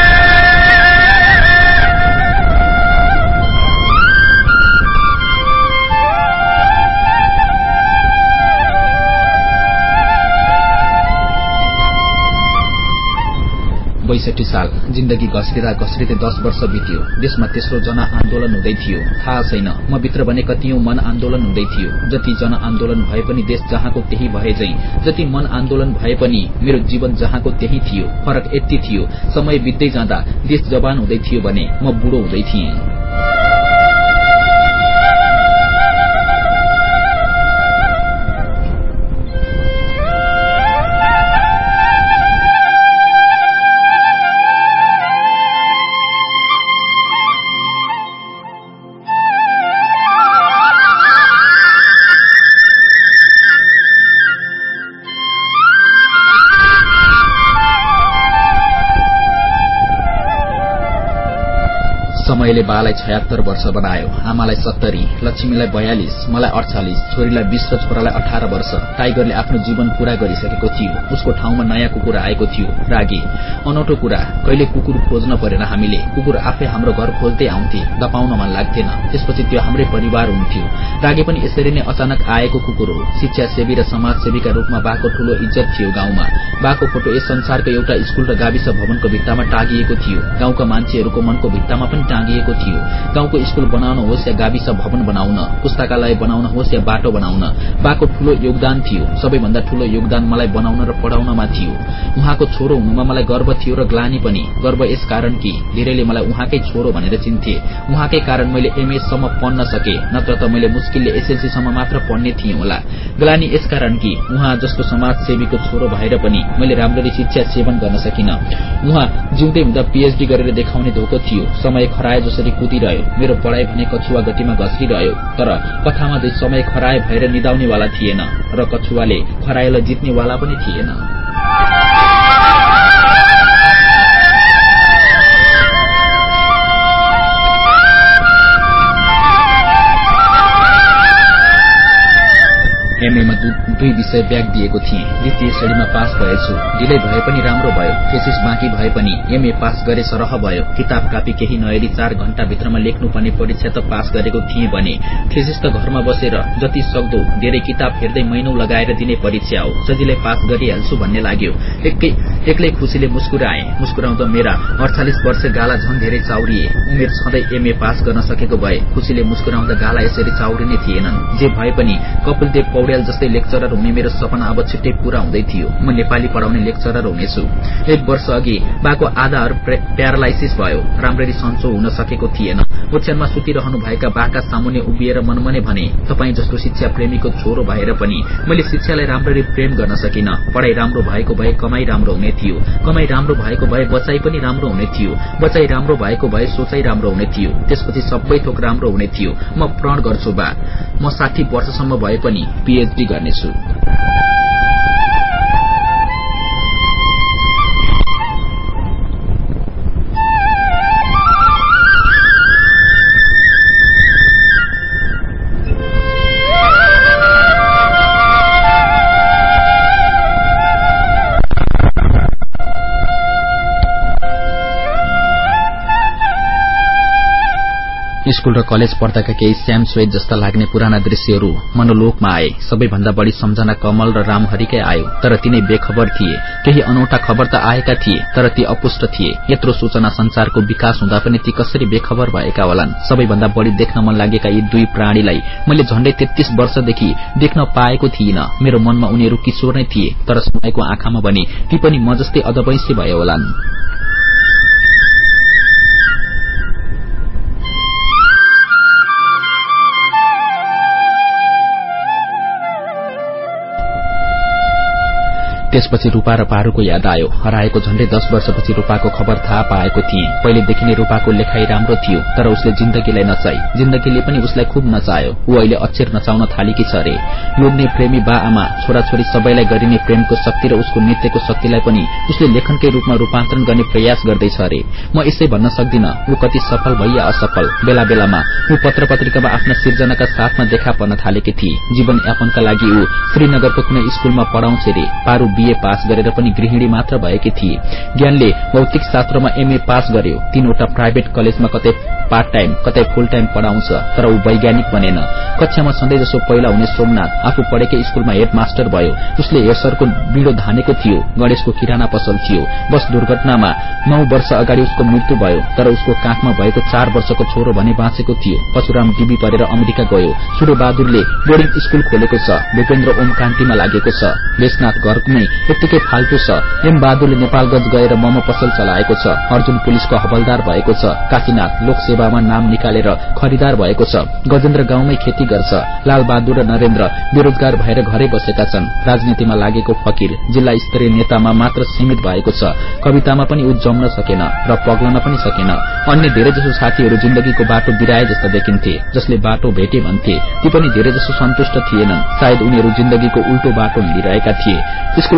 बैसठी साल जिन्दगी घस्रिँदा घस्रिँदै दश वर्ष बित्यो। देशमा तेस्रो जन आन्दोलन हुँदै थियो। थाहा छैन म भित्र भने कतिौं मन आन्दोलन हुँदै थियो। जति जन आन्दोलन भए पनि देश जहाँको त्यही भए झै। जति मन आन्दोलन भए पनि मेरो जीवन जहाँको त्यही थियो। फरक यति थियो। समय बित्दै जाँदा देश जवान हुँदै थियो भने म बुढो हुँदै थिएँ। समयले बालाई छयात्तर वर्ष बनायो आमालाई सत्तरी लक्ष्मीलाई बयालिस मलाई अडचालिस छोरीलाई बीस र छोरालाई अठार वर्ष टाइगरले आफ्नो जीवन पूरा गरिसकेको थियो उसको ठाउँमा नयाँ कुकुर आएको थियो रागी। अनौठो कुरा कहिले कुकुर खोज्न परेन हामीले कुकुर आफै हाम्रो घर खोज्दै आउँथे दपाउन मन लाग्थेन त्यसपछि त्यो हाम्रै परिवार हुन्थ्यो। रागी पनि यसरी नै अचानक आएको कुकुर हो शिक्षा सेवी र समाजसेवीका रूपमा बाको ठूलो इज्जत थियो गाउँमा। बाको फोटो यस संसारको एउटा स्कूल र गाविस भवनको भित्तामा टाँगिएको थियो गाउँका मान्छेहरूको मनको भित्तामा पनि टाँगिएको थियो। गाउँको स्कूल बनाउन होस् या गाविस भवन बनाउन पुस्तकालय बनाउन होस् या बाटो बनाउन बाको ठूलो योगदान थियो। सबैभन्दा ठूलो योगदान मलाई बनाउन र पढ़ाउनमा थियो। उहाँको छोरो हुनुमा मलाई गर्व थियो र ग्लानी पनि। गर्व यस कारण कि धेरैले मलाई उहाँकै छोरो भनेर चिन्थे। उहाँकै कारण मैले एमए सम्म पढ्न सके नत्र त मैले मुस्किलले एसएलसी सम्म मात्र पढ्ने थिएँ होला। ग्लानी यसकारण कि उहाँ जस्तो समाजसेवीको छोरो भएर पनि मैले राम्ररी शिक्षा सेवन गर्न सकिन। उहाँ जिउँदै हुँदा पीएचडी गरेर देखाउने धोको थियो। समय खराए जसरी कुदिरह्यो। मेरो पढ़ाई भने कछुवा गतिमा घस्रिरह्यो। तर कथामा समय खराए भएर निदाउनेवाला थिएन र कछुवाले खराएलाई जित्नेवाला पनि थिएन। एमएमा दुई विषय ब्याग दिएको थिएँ। द्वितीय श्रेणीमा पास भएछु। ढिलै भए पनि राम्रो भयो। थेसिस बाँकी भए पनि एमए पास गरे सरह भयो। किताब कापी केही नहेरी चार घण्टाभित्रमा लेख्नुपर्ने परीक्षा त पास गरेको थिएँ भने थेसिस त घरमा बसेर जति सक्दो धेरै किताब हेर्दै महिनौ लगाएर दिने परीक्षा हो। सजिलै पास गरिहाल्छु भन्ने लाग्यो। एक्लै खुसीले मुस्कुराए। मुस्कुराउँदा मेरा अडचालिस वर्ष गाला झन धेरै चाउरिए। उमेर छँदै एमए पास गर्न सकेको भए खुसीले मुस्कुराउँदा गाला यसरी चाउरिने थिएनन्। जे भए पनि कपिलदेव पौड्याल जस्तै लेक्चरर हुने मेरो सपना अब छिट्टै पूरा हुँदै थियो। म नेपाली पढ़ाउने लेक्चरर हुनेछु। एक वर्ष अघि बाको आधाहरू प्यारालाइसिस भयो। राम्ररी सन्चो हुन सकेको थिएन। ओछ्यानमा सुतिरहनु भएका बाका सामुन्ने उभिएर मनमने भने तपाईँ जस्तो शिक्षा प्रेमीको छोरो भएर पनि मैले शिक्षालाई राम्ररी प्रेम गर्न सकिन। पढ़ाई राम्रो भएको भए कमाई राम्रो हुने थियो। कमाई राम्रो भएको भए बचाई पनि राम्रो हुने थियो। बचाई राम्रो भएको भए सोचाइ राम्रो हुने थियो। त्यसपछि सबै थोक राम्रो हुने थियो। म प्रण गर्छु बा। म साठी वर्षसम्म भए पनि पीएचडी गर्नेछु। स्कूल र कलेज पढ्दाका केही श्याम श्वेत जस्ता लाग्ने पुराना दृश्यहरू मनोलोकमा आए। सबैभन्दा बढ़ी सम्झना कमल र रामहरिकै आयो। तर तिनै बेखबर थिए। केही अनौठा खबर त आएका थिए तर ती अपुष्ट थिए। यत्रो सूचना संचारको विकास हुँदा पनि ती कसरी बेखबर भएका होलान्? सबैभन्दा बढ़ी देख्न मन लागेका यी दुई प्राणीलाई मैले झण्डै तेत्तीस वर्षदेखि देख्न पाएको थिइन। मेरो मनमा उनीहरू किशोर नै थिए तर समयको आँखामा भने ती पनि म जस्तै अधवैंशी भए होलान्। त्यसपछि रूपा र पारूको याद आयो। हराएको झण्डै दश वर्षपछि रूपाको खबर थाहा पाएको थिए। पहिलेदेखि नै रूपाको लेखाई राम्रो थियो तर उसले जिन्दगीलाई नचाई जिन्दगीले पनि उसलाई खुब नचायो ऊ अहिले अक्षर नचाउन थालेकी छ अरे लोग्ने प्रेमी बा आमा छोराछोरी सबैलाई गरिने प्रेमको शक्ति र उसको नृत्यको शक्तिलाई पनि उसले लेखनकै रूपमा रूपान्तरण गर्ने प्रयास गर्दैछ अरे म यसै भन्न सक्दिन ऊ कति सफल भई या असफल। बेला बेलामा ऊ पत्र पत्रिकामा आफ्ना सिर्जनाका साथमा देखा पर्न थालेकी थिए। जीवन यापनका लागि ऊ श्रीनगरको कुनै स्कूलमा पढ़ाउँछ रे। पारू बीए पास गरेर पनि गृहिणी मात्र भएकी थिए। ज्ञानले भौतिक शास्त्रमा एमए पास गर्यो। तीनवटा प्राइभेट कलेजमा कतै पार्ट टाइम कतै फुल टाइम पढ़ाउँछ तर ऊ वैज्ञानिक बनेन। कक्षामा सधैँ जसो पहिला हुने सोमनाथ आफू पढेकै स्कूलमा हेड मास्टर भयो। उसले हेरसरको बिडो धानेको थियो गणेशको किराना पसल थियो। बस दुर्घटनामा नौ वर्ष अगाडि उसको मृत्यु भयो तर उसको काखमा भएको चार वर्षको छोरो भने बाँचेको थियो। परशुराम डिबी परेर अमेरिका गयो। सूर्य बहादुरले बोर्डिङ स्कूल खोलेको छ। भूपेन्द्र ओम कान्तिमा लागेको छ। बेसनाथ घरमै यत्तिकै फाल्टु छ। एम बहादुरले नेपालगंज गएर मोमो पसल चलाएको छ। अर्जुन पुलिसको हवलदार भएको छ। काशीनाथ लोकसेवामा नाम निकालेर खरिदार भएको छ। गजेन्द्र गाउँमै खेती गर्छ। लाल बहादुर र नरेन्द्र बेरोजगार भएर घरै बसेका छन्। राजनीतिमा लागेको फकीर जिल्ला स्तरीय नेतामा मात्र सीमित भएको छ। कवितामा पनि ऊ सकेन र पग्लन पनि सकेन। अन्य धेरैजसो साथीहरू जिन्दगीको बाटो बिराए जस्ता देखिन्थे जसले बाटो भेटे भन्थे। ती पनि धेरैजसो सन्तुष्ट थिएनन्। सायद उनीहरू जिन्दगीको उल्टो बाटो हिँडिरहेका थिए।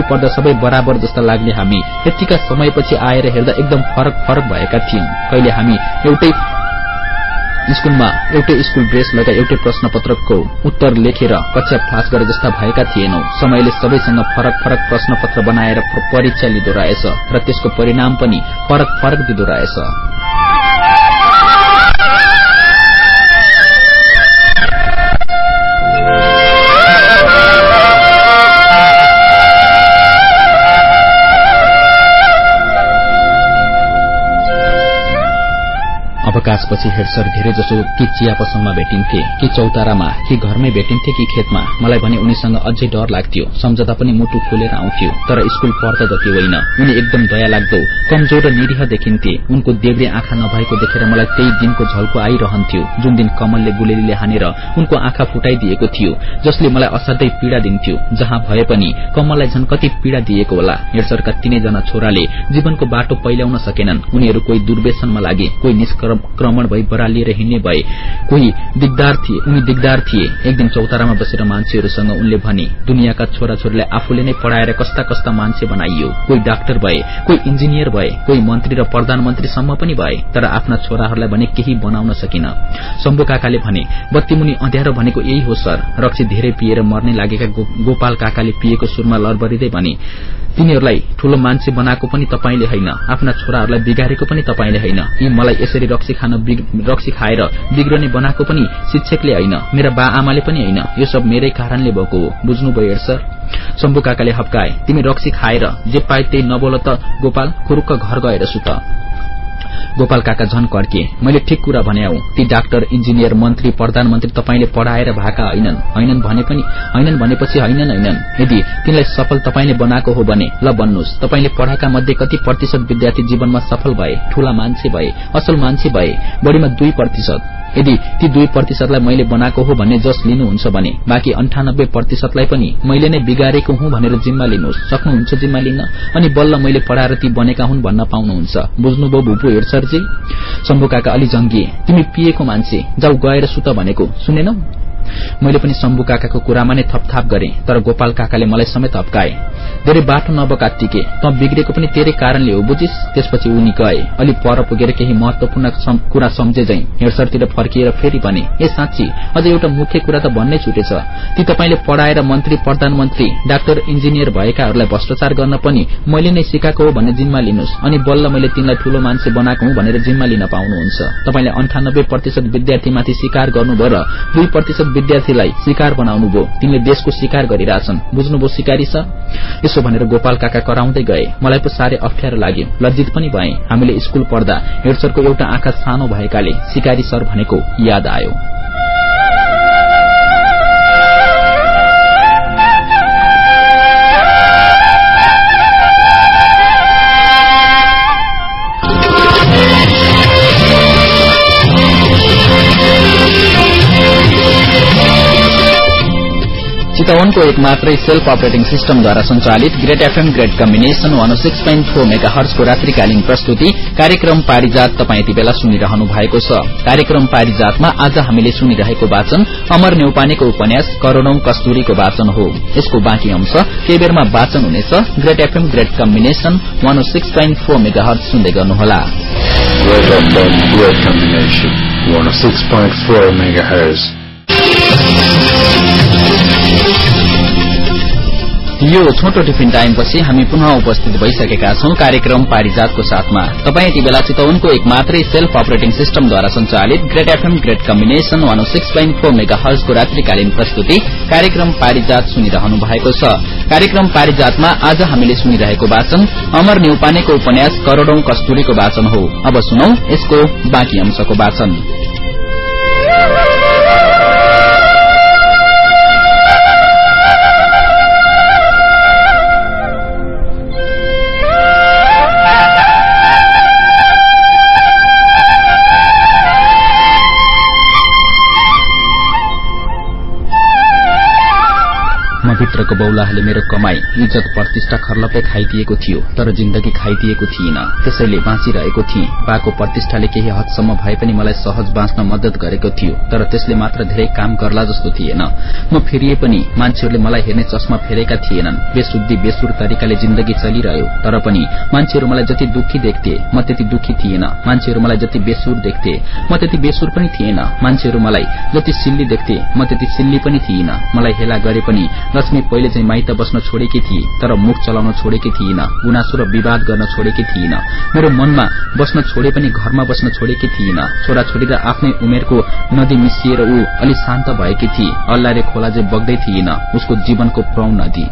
पढ्दा सबै बराबर जस्ता लाग्ने हामी। यतिका समयपछि आएर हेर्दा एकदम फरक फरक भएका थियौं। कहिले हामी एउटै स्कूलमा एउटै स्कूल ड्रेस लगाई एउटै प्रश्नपत्रको उत्तर लेखेर कक्षा फ्लास गरे जस्ता भएका थिएनौ। समयले सबैसँग फरक फरक प्रश्नपत्र बनाएर परीक्षा लिँदो रहेछ र त्यसको परिणाम पनि फरक फरक दिँदो रहेछ। अवकाशपछि हेडसर धेरै जसो कि चिया पसलमा भेटिन्थे कि चौतारामा कि घरमै भेटिन्थे कि खेतमा। मलाई भने उनीसँग अझै डर लाग्थ्यो। सम्झदा पनि मुटु खोलेर आउँथ्यो। तर स्कूल पढ्दा जति होइन। उनी एकदम दया लाग्दो कमजोर र निरीह देखिन्थे। उनको देब्रे आँखा नभएको देखेर मलाई त्यही दिनको झल्को आइरहन्थ्यो। जुन दिन कमलले गुलेलीले हानेर उनको आँखा फुटाइदिएको थियो जसले मलाई असाध्यै पीड़ा दिन्थ्यो। जहाँ भए पनि कमललाई झन कति पीड़ा दिएको होला। हेडसरका तीनैजना छोराले जीवनको बाटो पहिल्याउन सकेनन्। उनीहरू कोही दुर्वेशनमा लागे कोही निष्क्रम क्रमण भई बरालिएर हिँड्ने भए कोही दिगदार थिए उनी दिगदार थिए एक दिन चौतारामा बसेर मान्छेहरूसँग उनले भने दुनियाँका छोराछोरीलाई आफूले नै पढ़ाएर कस्ता कस्ता मान्छे बनाइयो। कोही डाक्टर भए कोही इन्जिनियर भए कोही मन्त्री र प्रधानमन्त्रीसम्म पनि भए तर आफ्ना छोराहरूलाई भने केही बनाउन सकिन। शम्भु काकाले भने बत्तीमुनि अँध्यारो भनेको यही हो सर। रक्सी धेरै पिएर मर्ने लागेका गोपाल काकाले पिएको सुरमा लरबरिँदै भने तिनीहरूलाई ठूलो मान्छे बनाएको पनि तपाईँले होइन। आफ्ना छोराहरूलाई बिगारेको पनि तपाईँले होइन। यी मलाई यसरी रक्सी खान रक्सी खाएर बिग्रने बनाएको पनि शिक्षकले होइन। मेरा बा आमाले पनि होइन। यो सब मेरै कारणले भएको हो। बुझ्नुभयो सर? शम्भु काकाले हप्काए तिमी रक्सी खाएर जे पाए त्यही नबोल त गोपाल। खुरुक्क घर गएर सुत। गोपाल काका झन कर्के मैले ठिक कुरा भने हौ ती डाक्टर इन्जिनियर मन्त्री प्रधानमन्त्री तपाईँले पढ़ाएर भएका होइनन्। होइनन् भने पनि होइनन् भनेपछि होइनन् होइनन्। यदि तिनलाई सफल तपाईँले बनाएको हो भने ल भन्नुहोस् तपाईँले पढ़ाएका मध्ये कति प्रतिशत विद्यार्थी जीवनमा सफल भए ठूला मान्छे भए असल मान्छे भए बढ़ीमा दुई प्रतिशत। यदि ती दुई प्रतिशतलाई मैले बनाएको हो भन्ने जस लिनुहुन्छ भने बाँकी अन्ठानब्बे प्रतिशतलाई पनि मैले नै बिगारेको हुँ भनेर जिम्मा लिनुहोस्। सक्नुहुन्छ जिम्मा लिन? अनि बल्ल मैले पढ़ाएर ती बनेका हुन् भन्न पाउनुहुन्छ। बुझ्नुभयो भूपू हेरसरजी शम्भु काका अलि जंगिए तिमी पिएको मान्छे जाउ गएर सुत भनेको। सुनेनौ? मैले पनि शम्भु काकाको कुरामा नै थपथाप गरे तर गोपाल काकाले मलाई समेत हप्काए। धेरै बाटो नबकाटिके त बिग्रेको पनि तेरै कारणले हो बुझिस? त्यसपछि उनी गए अलि पर पुगेर केही महत्वपूर्ण कुरा सम्झे झै हेडसरतिर फर्किएर फेरि भने ए साँच्ची अझ एउटा मुख्य कुरा त भन्नै छुटेछ। ती तपाईँले पढ़ाएर मन्त्री प्रधानमन्त्री डाक्टर इन्जिनियर भएकाहरूलाई भ्रष्टाचार गर्न पनि मैले नै सिकाएको हो भन्ने जिम्मा लिनुहोस् अनि बल्ल मैले तिनलाई ठूलो मान्छे बनाएको हुँ भनेर जिम्मा लिन पाउनुहुन्छ। तपाईँले अन्ठानब्बे प्रतिशत विद्यार्थीमाथि शिकार गर्नुभयो र दुई प्रतिशत विद्यार्थीलाई शिकार बनाउनुभयो तिनले देशको शिकार गरिरहेछन्। बुझ्नुभयो शिकारी छ? यसो भनेर गोपाल काका कराउँदै गए। मलाई पो साह्रै अप्ठ्यारो लाग्यो। लज्जित पनि भए। हामीले स्कूल पढ्दा हेडसरको एउटा आँखा सानो भएकाले शिकारी सर भनेको याद आयो। चितवनको एक मात्रै सेल्फ अपरेटिङ सिस्टमद्वारा संचालित great FM great combination one six point four mega हर्सको रात्रिकालीन प्रस्तुति कार्यक्रम पारिजात तपाईँ यति बेला सुनिरहनु भएको छ। कार्यक्रम पारिजातमा आज हामीले सुनिरहेको वाचन अमर नेउपानेको उपन्यास करोड़ौं कस्तुरीको वाचन हो। यसको बाँकी अंश केही बेरमा वाचन हुनेछ। Great FM great combination one six point four megahertz सुन्दै गर्नुहोला। Great combination. 106.4 megahertz. यो छोटो टिफिन टाइमपछि हामी पुनः उपस्थित भइसकेका छौं कार्यक्रम पारिजातको साथमा तपाईँ यति बेला चितवनको एक मात्रै सेल्फ अपरेटिङ सिस्टमद्वारा संचालित great FM great combination one six point four mega हर्सको रात्रिकालीन प्रस्तुति कार्यक्रम पारिजात सुनिरहनु भएको छ कार्यक्रम पारिजातमा आज हामीले सुनिरहेको वाचन अमर न्यौपानेको उपन्यास करोड़ौं कस्तुरीको वाचन हो अब सुनौ यसको बाँकी अंशको वाचन म भित्रको बौलाहरूले मेरो कमाई इज्जत प्रतिष्ठा खर्लपै खाइदिएको थियो तर जिन्दगी खाइदिएको थिइन। त्यसैले बाँचिरहेको थिएँ। बाको प्रतिष्ठाले केही हदसम्म भए पनि मलाई सहज बाँच्न मद्दत गरेको थियो तर त्यसले मात्र धेरै काम गर्ला जस्तो थिएन। म फेरिए पनि मान्छेहरूले मलाई हेर्ने चस्मा फेरेका थिएनन्। बेशुद्धि बेसुर तरिकाले जिन्दगी चलिरह्यो तर पनि मान्छेहरू मलाई जति दुखी देख्थे म त्यति दुखी थिएन। मान्छेहरू मलाई जति बेसुर देख्थे म त्यति बेसुर पनि थिएन। मान्छेहरू मलाई जति सिल्ली देख्थे म त्यति सिल्ली पनि थिइन मलाई हेला गरे पनि लक्ष्मी पहिले चाहिँ माइत बस्न छोडेकी थिए तर मुख चलाउन छोडेकी थिइन गुनासो र विवाद गर्न छोडेकी थिइन। मेरो मनमा बस्न छोडे पनि घरमा बस्न छोडेकी थिइन। छोराछोरी र आफ्नै उमेरको नदी मिसिएर ऊ अलि शान्त भएकी थिए अल्लारे खोला चाहिँ बग्दै थिएन उसको जीवनको प्रौण नदी।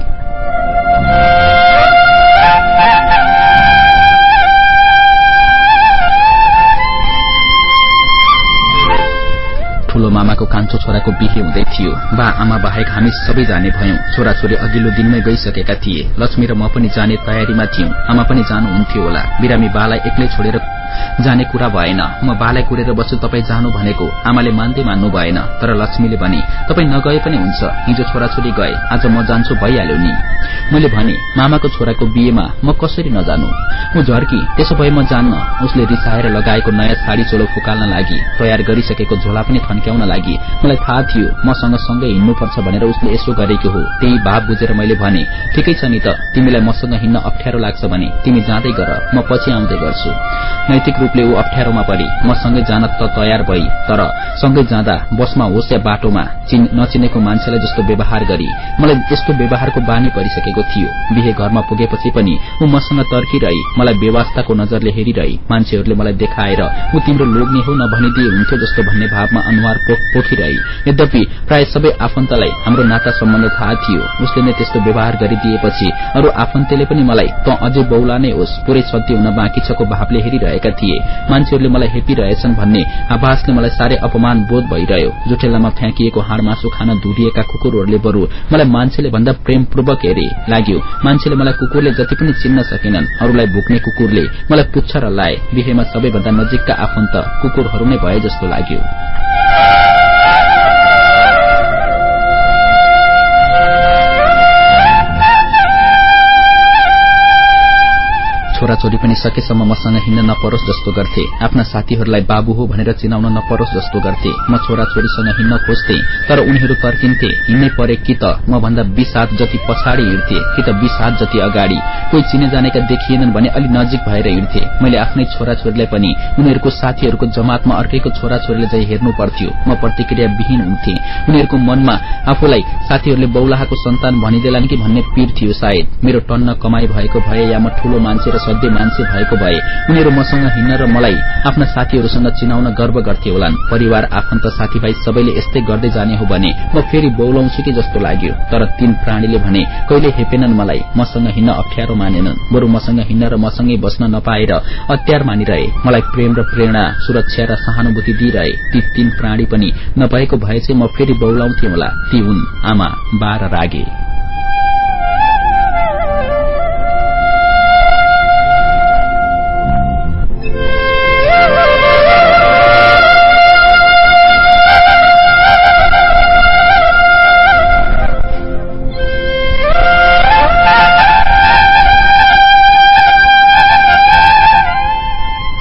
ठूलो मामाको कान्छो छोराको बिहे हुँदै थियो। बा आमा बाहेक हामी सबै जाने भयौं। छोराछोरी अघिल्लो दिनमै गइसकेका थिए। लक्ष्मी र म पनि जाने तयारीमा थियौं। आमा पनि जानुहुन्थ्यो होला। बिरामी बालाई एक्लै छोडेर जाने कुरा भएन। म बालाई कुरेर बस्छु तपाईँ जानु भनेको आमाले मान्दै मान्नु भएन। तर लक्ष्मीले भने तपाईँ नगए पनि हुन्छ। हिजो छोराछोरी गए। आज म जान्छु भइहाल्यो नि। मैले भने मामाको छोराको बिहेमा म कसरी नजानु? ऊ झर्की त्यसो भए म जान्न। उसले रिसाएर लगाएको नयाँ साडी चोलो फुकाल्न लागि तयार गरिसकेको झोला पनि थन्क्याउन लागि। मलाई थाहा थियो मसँग सँगै हिँड्नुपर्छ भनेर उसले यसो गरेको हो। त्यही भाव बुझेर मैले भने ठिकै छ नि त तिमीलाई मसँग हिँड्न अप्ठ्यारो लाग्छ भने तिमी जाँदै गर म पछि आउँदै गर्छु। नैतिक रूपले ऊ अप्ठ्यारोमा परि म सँगै जान त तयार भई तर सँगै जाँदा बसमा होस् या बाटोमा नचिनेको मान्छेलाई जस्तो व्यवहार गरी। मलाई यस्तो व्यवहारको बानी परिसकेको थियो। बिहे घरमा पुगेपछि पनि ऊ मसँग तर्किरही मलाई व्यवस्थाको नजरले हेरिरही। मान्छेहरूले मलाई देखाएर ऊ तिम्रो लोग्ने हो नभनिदिए हुन्थ्यो जस्तो भन्ने भावमा अनुहार पोखिरही यद्यपि प्राय सबै आफन्तलाई हाम्रो नाता सम्बन्ध थाहा थियो। उसले नै त्यस्तो व्यवहार गरिदिएपछि अरू आफन्तले पनि मलाई त अझै बौला नै होस्। पुरै सत्य हुन बाँकी छको भावले हेरिरहेका थिए। मान्छेहरूले मलाई हेपिरहेछन् भन्ने आभासले मलाई साह्रै अपमान बोध भइरह्यो। जुठेलामा फ्याँकिएको हाड मासु खान धुरिएका कुकुरहरूले बरू मलाई मान्छेले भन्दा प्रेमपूर्वक हेरे। लाग्यो मान्छेले मलाई कुकुरले जति पनि चिन्न सकेनन्। अरूलाई भुक्ने कुकुरले मलाई पुच्छ र लाए। बिहेमा सबैभन्दा नजिकका आफन्त कुकुरहरू नै भए जस्तो लाग्यो। Yeah! छोराछोरी पनि सकेसम्म मसँग हिँड्न नपरोस् जस्तो गर्थे। आफ्ना साथीहरूलाई बाबु हो भनेर चिनाउन नपरोस् जस्तो गर्थे। म छोराछोरीसँग हिँड्न खोज्थे तर उनीहरू तर्किन्थे हिँड्नै परे कि त? म भन्दा बीस हात जति पछाडि हिँड्थे कि त बीस हात जति अगाडि? कोही चिने जानेका देखिएनन् भने अलि नजिक भएर हिँड्थे। मैले आफ्नै छोराछोरीलाई पनि उनीहरूको साथीहरूको जमातमा अर्कैको छोराछोरीले चाहिँ हेर्नु पर्थ्यो। म प्रतिक्रिया विहीन हुन्थे। उनीहरूको मनमा आफूलाई साथीहरूले बौलाहाको सन्तान भनिदेलान् कि भन्ने पीर थियो सायद। मेरो टन्न कमाई भएको भए या म ठूलो मान्छे र सध्य मान्छे भएको भए उनीहरू मसँग हिँड्न र मलाई आफ्ना साथीहरूसँग चिनाउन गर्व गर्थे होलान्। परिवार आफन्त साथीभाइ सबैले यस्तै गर्दै जाने हो भने म फेरि बौलाउँछु कि जस्तो लाग्यो। तर तीन प्राणीले भने कहिले हेपेनन् मलाई? मसँग हिँड्न अप्ठ्यारो मानेनन्। बरू मसँग हिँड्न र मसँगै बस्न नपाएर अत्यार मानिरहे। मलाई प्रेम र प्रेरणा सुरक्षा र सहानुभूति दिइरहे। ती तीन प्राणी पनि नभएको भए चाहिँ म फेरि बौलाउँथे होला। ती हुन् आमा बा रागे।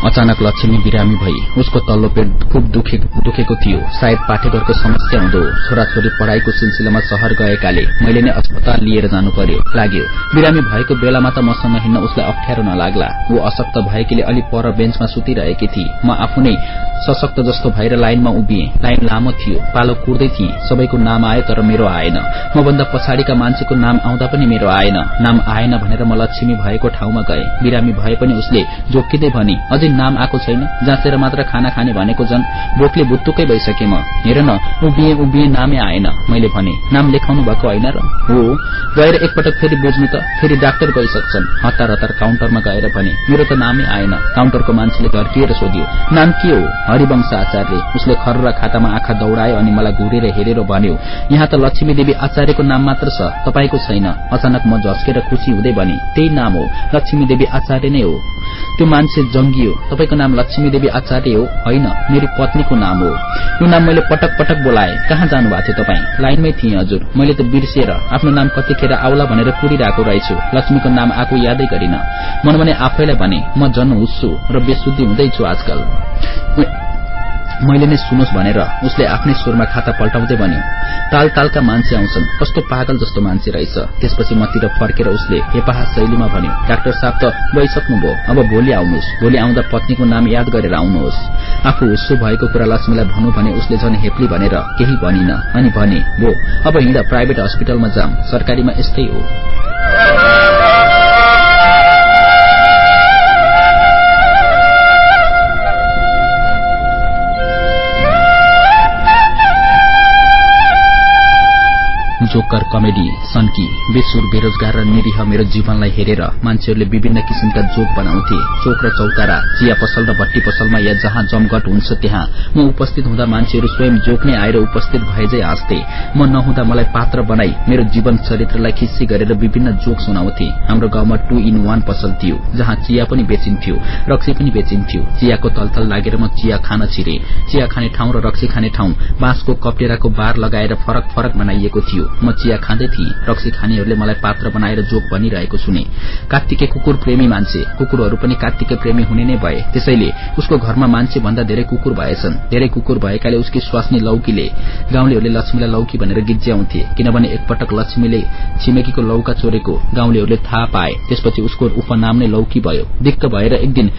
अचानक लक्ष्मी बिरामी भई उसको तल्लो पेट खुब दुखेको थियो। सायद पाठेघरको समस्या हुँदो। छोराछोरी पढ़ाईको सिलसिलामा शहर गएकाले मैले नै अस्पताल लिएर जानु पर्यो। लाग्यो बिरामी भएको बेलामा त मसँग हिँड्न उसलाई अप्ठ्यारो नलाग्ला। ऊ अशक्त भएकीले अलि पर बेन्चमा सुतिरहेकी थिए म आफू नै सशक्त जस्तो भएर लाइनमा उभिए। लाइन लामो थियो। पालो कुर्दै थिए। सबैको नाम आयो तर मेरो आएन। म भन्दा पछाडिका मान्छेको नाम आउँदा पनि मेरो आएन। नाम आएन भनेर म लक्ष्मी भएको ठाउँमा गए। बिरामी भए पनि उसले जोकिँदै भने अझै नाम आएको छैन। जाँचेर मात्र खाना खाने भनेको झन् भोकले भुत्तुकै भइसके म। हेर न उभिए उभिए नामै आएन मैले भने। नाम लेखाउनु भएको होइन र? हो। गएर एकपटक फेरि बुझ्नु त फेरि डाक्टर गइसक्छन्। हतार हतार काउन्टरमा गएर भने मेरो त नामै आएन। काउन्टरको मान्छेले धर्किएर सोध्यो नाम के हो? हरिवंश आचार्य उसले खर्र खातामा आँखा दौडायो अनि मलाई घुरेर हेरेर भन्यो यहाँ त लक्ष्मी देवी आचार्यको नाम मात्र छ तपाईँको छैन। अचानक म झस्केर खुसी हुँदै भने त्यही नाम हो लक्ष्मी देवी आचार्य नै हो। त्यो मान्छे जंगियो तपाईँको नाम लक्ष्मी देवी आचार्य हो होइन? मेरी पत्नीको नाम हो। यो नाम मैले पटक पटक बोलाए। कहाँ जानुभएको थियो तपाईँ? लाइनमै थिएँ हजुर। मैले त बिर्सिएर आफ्नो नाम कतिखेर आउला भनेर कुरिरहेको रहेछु। लक्ष्मीको नाम आएको यादै गरिन। मन भने आफैलाई भने म जन्म हुस्छु र बेशुद्धि हुँदैछु आजकल। मैले नै सुनोस् भनेर उसले आफ्नै स्वरमा खाता पल्टाउँदै भन्यो ताल तालका मान्छे आउँछन्। कस्तो पागल जस्तो मान्छे रहेछ। त्यसपछि मतिर फर्केर उसले हेपाहा शैलीमा भन्यो डाक्टर साहब त गइसक्नुभयो। अब भोलि आउनुहोस्। भोलि आउँदा पत्नीको नाम याद गरेर आउनुहोस्। आफू हुस्सु भएको कुरा लक्ष्मीलाई भनौँ भने उसले झन् हेप्ली भनेर केही भनिन। अनि भने भो अब हिँड्दा प्राइभेट हस्पिटलमा जाम। सरकारीमा यस्तै हो। जोकर कमेडी सन्की बेसुर बेरोजगार र निरीह मेरो जीवनलाई हेरेर मान्छेहरूले विभिन्न किसिमका जोक बनाउँथे। चोक र चौतारा चिया पसल र भट्टी पसलमा या जहाँ जमघट हुन्छ त्यहाँ म उपस्थित हुँदा मान्छेहरू स्वयं जोक नै आएर उपस्थित भएजै हाँस्थे। म नहुँदा मलाई पात्र बनाई मेरो जीवन चरित्रलाई खिस्सी गरेर विभिन्न जोक सुनाउँथे। हाम्रो गाउँमा टू इन वान पसल थियो जहाँ चिया पनि बेचिन्थ्यो रक्सी पनि बेचिन्थ्यो। चियाको तलतल लागेर म चिया खान छिरे। चिया खाने ठाउँ र रक्सी खाने ठाउँ बाँसको कप्टेराको बार लगाएर फरक फरक बनाइएको थियो। म चिया खाँदै थिएँ। रक्सी खानेहरूले मलाई पात्र बनाएर जोक भनिरहेको सुने। कार्तिके कुकुर प्रेमी मान्छे। कुकुरहरू पनि कार्तिके प्रेमी हुने नै भए। त्यसैले उसको घरमा मान्छे भन्दा धेरै कुकुर भएछन्। धेरै कुकुर भएकाले उसकी स्वास्नी लौकीले गाउँलेहरूले लक्ष्मीलाई लौकी भनेर गिज्याउँथे। किनभने एकपटक लक्ष्मीले छिमेकीको लौका चोरेको गाउँलेहरूले थाहा पाए। त्यसपछि उसको उपनाम नै लौकी भयो। दिक्क भएर एक दिन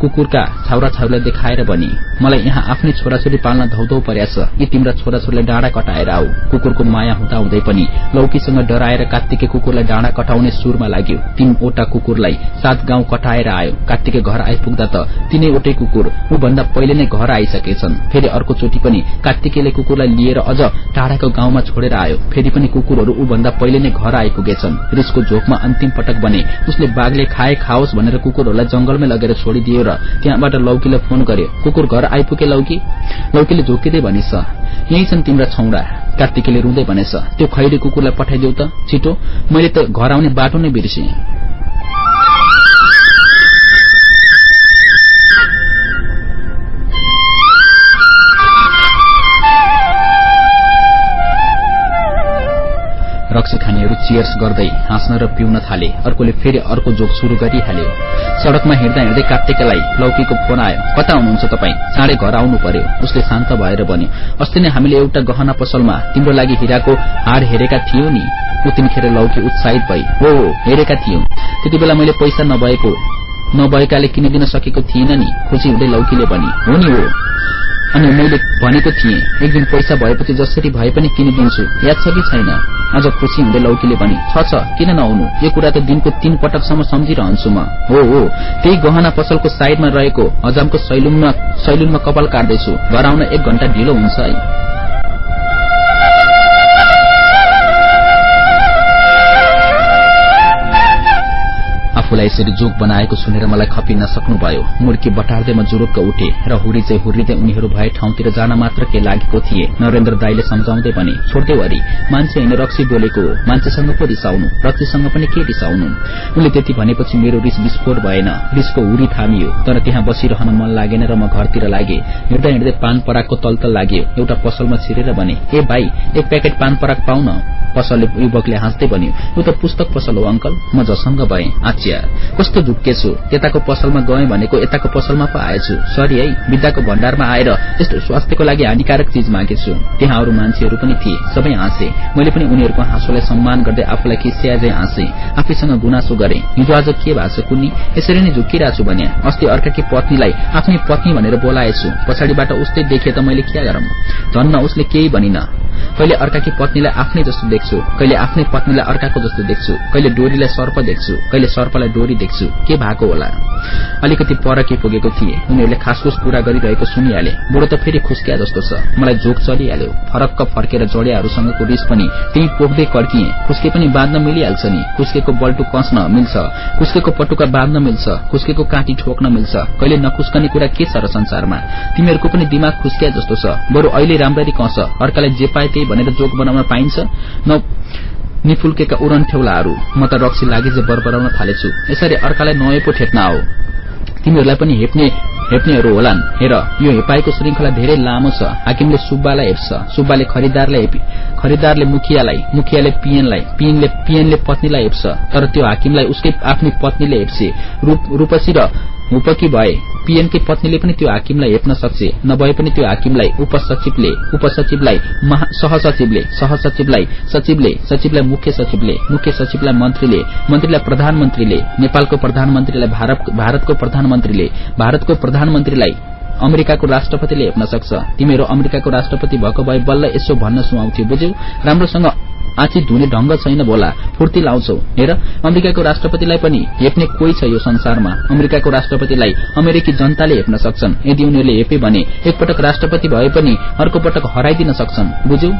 कुकुरका छाउरा छाउरालाई देखाएर भनी मलाई यहाँ आफ्नै छोराछोरी पाल्न धौधौ पर्याछ यी तिम्रा छोराछोरीलाई डाँडा कटाएर आऊ। कुकुरको माया हुँदा हुँदै पनि लौकीसँग डराएर कार्तिके कुकुरलाई डाँडा कटाउने सुरमा लाग्यो। तीनवटा कुकुरलाई सात गाउँ कटाएर आयो। कार्तिके घर आइपुग्दा त तीनैवटै कुकुर ऊभन्दा पहिले नै घर आइसकेछन्। फेरि अर्को चोटि पनि कार्तिकेले कुकुरलाई लिएर अझ टाढाको गाउँमा छोडेर आयो। फेरि पनि कुकुरहरू ऊभन्दा पहिले नै घर आइपुगेछन्। रिसको झोकमा अन्तिम पटक भने उसले बाघले खाए खाओस् भनेर कुकुरहरूलाई जंगलमै लगेर छोडिदियो। र त्यहाँबाट लौकीलाई फोन गर्यो कुकुर घर आइपुगे लौकी? लौकीले झोकिँदै भनिस यही छन् तिम्रा छौडा कार्तिकीले रुँदै भनेछ त्यो खैरे कुकुरलाई पठाइदेऊ त। छिटो मैले त घर आउने बाटो नै बिर्सेँ। रक्सी खानेहरू चियर्स गर्दै हाँस्न र पिउन थाले। अर्कोले फेरि अर्को जोक शुरू गरिहाल्यो सड़कमा हिँड्दा हिँड्दै कार्तिकलाई लौकीको फोन आयो। कता हुनुहुन्छ तपाईँ? चाँडै घर आउनु पर्यो। उसले शान्त भएर भन्यो। अस्ति नै हामीले एउटा गहना पसलमा तिम्रो लागि हिराको हार हेरेका थियौ नि। उतिनखेर लौकी उत्साहित भई हो हेरेका थियौ। त्यति बेला मैले पैसा नभएको नभएकाले किनिदिन सकेको थिइन नि। खुसी हुँदै लौकीले भनी हो नि हो। अनि मैले भनेको थिएँ एक दिन पैसा भएपछि जसरी भए पनि किनिदिन्छु। याद छ कि छैन? अझ खुसी हुँदै लौकीले भने छ छ किन नहुनु? यो कुरा त दिनको तीन पटकसम्म सम्झिरहन्छु म। हो हो त्यही गहना पसलको साइडमा रहेको हजामको सैलुनमा कपाल काट्दैछु। घर आउन एक घण्टा ढिलो हुन्छ है। आफूलाई यसरी जोक बनाएको सुनेर मलाई खपि नसक्नुभयो मुर्की म जुरुक्क उठे र हुरी चाहिँ हुर्रिँदै उनीहरू भए ठाउँतिर जान मात्र के लागेको थिए। नरेन्द्र दाईले सम्झाउँदै भने छोड्दै मान्छे होइन रक्सी बोलेको मान्छेसँग पो रिसाउनु? रक्सीसँग पनि के रिसाउनु? उनले त्यति भनेपछि मेरो रिस विस्फोट भएन। रिसको हुरी थामियो तर त्यहाँ बसिरहन मन लागेन र म घरतिर लागे। हिँड्दा हिँड्दै पान पराकको तलतल लाग्यो। एउटा पसलमा छिरेर भने ए भाइ एक प्याकेट पान पराक पाउन। पसलले युवकले हाँस्दै भन्यो यो त पुस्तक पसल हो अंकल म जसङ्ग भए। आच्या। कस्तो झुक्केछु त्यताको पसलमा गएँ भनेको यताको पसलमा पो आएछु। सरी है विद्याको भण्डारमा आएर यस्तो स्वास्थ्यको लागि हानिकारक चिज मागेछु त्यहाँ अरू मान्छेहरू पनि थिए सबै हाँसे। मैले पनि उनीहरूको हाँसोलाई सम्मान गर्दै आफूलाई खिस्याजै हाँसे। आफैसँग गुनासो गरे। हिजो आज के भएको छ कुन्नी? यसरी नै झुक्किरहेछु भने अस्ति अर्काकी पत्नीलाई आफ्नै पत्नी भनेर बोलाएछु। पछाडिबाट उस्तै देखे त मैले के गरौं? धन्न उसले केही भनिन। कहिले अर्काकी पत्नीलाई आफ्नै जस्तो देख्छु कहिले आफ्नै पत्नीलाई अर्काको जस्तो देख्छु कहिले डोरीलाई सर्प देख्छु कहिले सर्पलाई डोरी देख्छु। के भएको होला? अलिकति परकी पुगेको थिए। उनीहरूले खासखुस कुरा गरिरहेको सुनिहाले। बुढो त फेरि खुस्किया जस्तो छ। मलाई जोक चलिहाल्यो। फरक्क फर्केर जडियाहरूसँगको रिस पनि त्यही पोख्दै कड्किए। खुस्के पनि बाँध्न मिलिहाल्छ नि। खुस्केको बल्टु कस्न मिल्छ। खुस्केको पटुका बाँध्न मिल्छ। खुस्केको काँटी ठोक्न मिल्छ। कहिले नखुस्कने कुरा के छ र संसारमा? तिमीहरूको पनि दिमाग खुस्किया जस्तो छ। बरु अहिले राम्ररी कस। अर्कालाई जे पाए त्यही भनेर जोक बनाउन पाइन्छ? निफुल्केका उडन ठेउलाहरू म त रक्सी लागि जे बरबराउन थालेछु। यसरी अर्कालाई नए पो ठेक्न आओ। तिमीहरूलाई पनि हेप्ने हेप्नेहरू होलान्। हेर यो हेपाईको श्रृङ्खला धेरै लामो छ। हाकिमले सुब्बालाई हेप्छ। सुब्बाले खरिदारलाई खरिदारले मुखियालाई मुखियाले पिएनलाई पिएनले पिएनले पत्नीलाई हेप्छ। तर त्यो हाकिमलाई उसकै आफ्नै पत्नीले हेप्छे रूपसी र उपकी भए पीएमकै पत्नीले पनि त्यो हाकिमलाई हेप्न सक्छ नभए पनि त्यो हाकिमलाई उपसचिवले उपसचिवलाई सहसचिवले सहसचिवलाई सचिवले सचिवलाई मुख्य सचिवले मुख्य सचिवलाई मन्त्रीले मन्त्रीलाई प्रधानमन्त्रीले नेपालको प्रधानमन्त्रीलाई भारतको प्रधानमन्त्रीले भारतको प्रधानमन्त्रीलाई अमेरिकाको राष्ट्रपतिले हेप्न सक्छ। तिमीहरू अमेरिकाको राष्ट्रपति भएको भए बल्ल यसो भन्न सुहाउँथ्यो बुझ्यौ? राम्रोसँग आँची धुने ढंग छैन बोला फुर्ती लाउँछौ। हेर अमेरिकाको राष्ट्रपतिलाई पनि हेप्ने कोही छ यो संसारमा। अमेरिकाको राष्ट्रपतिलाई अमेरिकी जनताले हेप्न सक्छन्। यदि उनीहरूले हेपे भने एकपटक राष्ट्रपति भए पनि अर्को पटक हराइदिन सक्छन्। बुझ्यौ?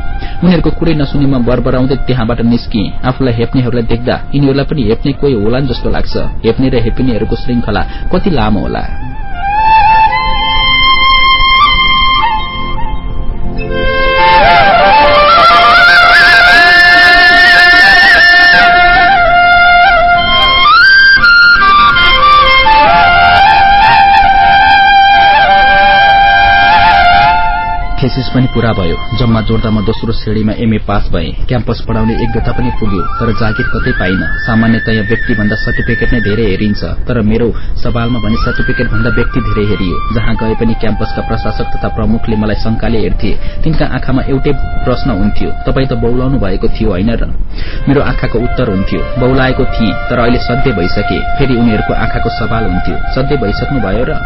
उनीहरूको कुरै नसुनीमा बरबराउँदै त्यहाँबाट निस्किए। आफूलाई हेप्नेहरूलाई देख्दा यिनीहरूलाई पनि हेप्ने कोही होलान् जस्तो लाग्छ। हेप्ने र हेपिनेहरूको श्रृंखला कति लामो होला। थेसिस पनि पूरा भयो। जम्मा जोड्दा म दोस्रो श्रेणीमा एमए पास भए। क्याम्पस पढाउने योग्यता पनि पुग्यो तर जागिर कतै पाइन। सामान्यतया व्यक्तिभन्दा सर्टिफिकेट नै धेरै हेरिन्छ तर मेरो सवालमा भने सर्टिफिकेट भन्दा व्यक्ति धेरै हेरियो। जहाँ गए पनि क्याम्पसका प्रशासक तथा प्रमुखले मलाई शंकाले हेर्थे। तिनका आँखामा एउटै प्रश्न हुन्थ्यो तपाई त बौलाउनु भएको थियो होइन र? मेरो आँखाको उत्तर हुन्थ्यो बौलाएको थिए तर अहिले सध्य भइसके। फेरि उनीहरूको आँखाको सवाल हुन्थ्यो सध्य भइसक्नु भयो र?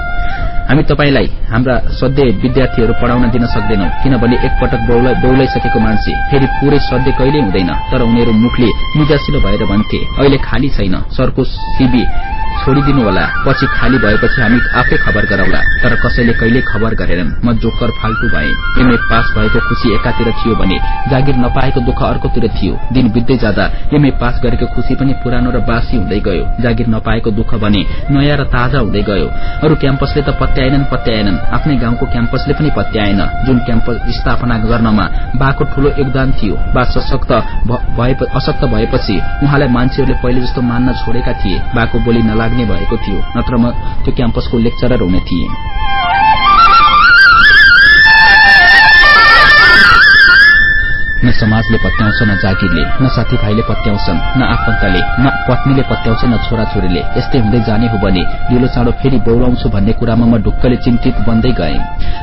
हामी तपाईँलाई हाम्रा सध्य विद्यार्थीहरू पढाउन दिन सक्दैनौ किनभने एकपटक बौलाइसकेको मान्छे फेरि पूरै सध्य कहिल्यै हुँदैन। तर उनीहरू मुखले निजासिलो भएर भन्थे अहिले खाली छैन सरको सिबी छोडिदिनु होला। पछि खाली भएपछि हामी आफै खबर गराउला तर कसैले कहिल्यै खबर गरेनन्। म जोकर फाल्टु भए। एमए पास भएको खुशी एकातिर थियो भने जागिर नपाएको दुःख अर्कोतिर थियो। दिन बित्दै जाँदा एमए पास गरेको खुशी पनि पुरानो र बासी हुँदै गयो। जागिर नपाएको दुःख भने नयाँ र ताजा हुँदै गयो। अरू क्याम्पसले त पत्याएनन् पत्याएनन्। आफ्नै गाउँको क्याम्पसले पनि पत्याएन। जुन क्याम्पस स्थापना गर्नमा बाको ठूलो योगदान थियो। बा सशक्त अशक्त भएपछि उहाँलाई मान्छेहरूले पहिले जस्तो मान्न छोडेका थिए। बाको बोली नलाग्ने लाग्ने भएको थियो नत्र म त्यो क्याम्पसको लेक्चरर हुने थिएँ। न समाजले पत्याउँछ न जागिरले न साथीभाइले पत्याउँछन् न आफन्तले न पत्नीले पत्याउँछ न छोराछोरीले। यस्तै हुँदै जाने हो भने ढिलो चाँडो फेरि बौलाउँछु भन्ने कुरामा म ढुक्कले चिन्तित बन्दै गए।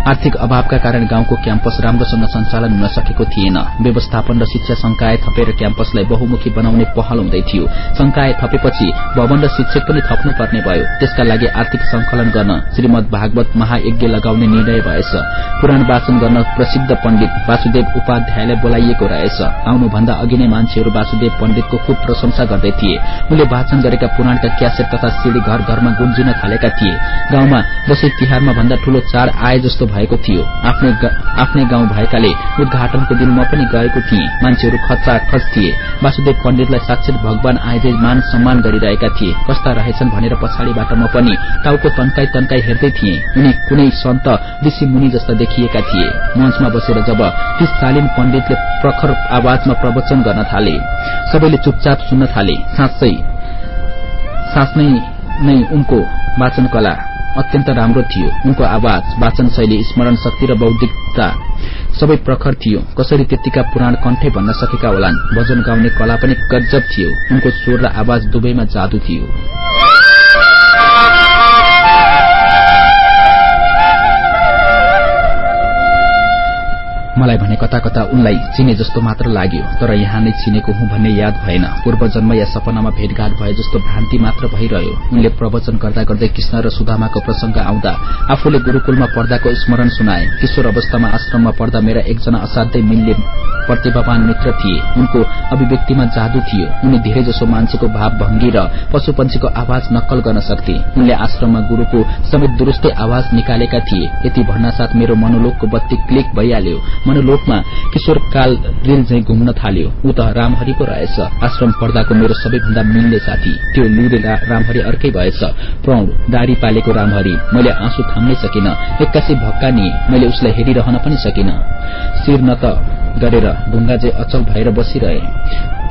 आर्थिक अभावका कारण गाउँको क्याम्पस राम्रोसँग सञ्चालन हुन सकेको थिएन। व्यवस्थापन र शिक्षा संकाय थपेर क्याम्पसलाई बहुमुखी बनाउने पहल हुँदै थियो। संकाय थपेपछि भवन र शिक्षक पनि थप्नु पर्ने भयो। त्यसका लागि आर्थिक संकलन गर्न श्रीमद भागवत महायज्ञ लगाउने निर्णय भएछ। पुराण वाचन गर्न प्रसिद्ध पण्डित वासुदेव उपाध्यायलाई बोलाइ गरिएको रहेछ। आउनुभन्दा अघि नै मान्छेहरू वासुदेव पण्डितको खुब प्रशंसा गर्दै थिए। उनले वाचन गरेका पुराणका क्यासेट तथा सिडी घर घरमा गुन्जिन थालेका थिए। गाउँमा दशैं तिहारमा भन्दा ठूलो चाड आए जस्तो भएको थियो। आफ्नै गाउँ भएकाले उद्घाटनको दिन म पनि गएको थिएँ। मान्छेहरू खच्चा खच थिए। वासुदेव पण्डितलाई साक्षात भगवान आएजै मान सम्मान गरिरहेका थिए। कस्ता रहेछन् भनेर पछाडिबाट म पनि टाउको तन्काई तन्काई हेर्दै थिएँ। उनी कुनै सन्त ऋषि मुनि जस्ता देखिएका थिए। मञ्चमा बसेर जब ती शालीन पण्डितले प्रखर आवाजमा प्रवचन गर्न थाले। सबैले चुपचाप सुन्न थाले। साँच्चै नै उनको वाचन कला अत्यन्त राम्रो थियो। उनको आवाज वाचन शैली स्मरण शक्ति र बौद्धिकता सबै प्रखर थियो। कसरी त्यतिका पुराण कण्ठै भन्न सकेका होलान्? भजन गाउने कला पनि गजब थियो। उनको स्वर र आवाज दुवैमा जादु थियो। मलाई भने कता कता उनलाई चिने जस्तो मात्र लाग्यो तर यहाँ नै चिनेको हुँ भन्ने याद भएन। पूर्व जन्म या सपनामा भेटघाट भए जस्तो भ्रान्ति मात्र भइरह्यो। उनले प्रवचन गर्दा गर्दै कृष्ण र सुधामाको प्रसंग आउँदा आफूले गुरूकुलमा पढ्दाको स्मरण सुनाए। किशोर अवस्थामा आश्रममा पढ्दा मेरा एकजना असाध्यै मिल्ने प्रतिभावान मित्र थिए। उनको अभिव्यक्तिमा जादु थियो। उनी धेरै जसो मान्छेको भाव भंगी र पशु पन्छीको आवाज नक्कल गर्न सक्थे। उनले आश्रममा गुरूको समेत दुरूस्तै आवाज निकालेका थिए। यति भन्नासाथ मेरो मनोलोकको बत्ती क्लिक भइहाल्यो। मनोलोकमा किशोर काल रेल झै घुम्न थाल्यो। ऊ त रामहरिको रहेछ आश्रम पढ्दाको मेरो सबैभन्दा मिल्ने साथी। त्यो लुरे रामहरि अर्कै भएछ। प्रौढ दारी पालेको रामहरि। मैले आँसु थाम्नै सकिन। एक्कासी भक्का निए मैले उसलाई हेरिरहन पनि सकिन। शिर न त गरेर ढुङ्गा चाहिँ अचल भएर बसिरहे।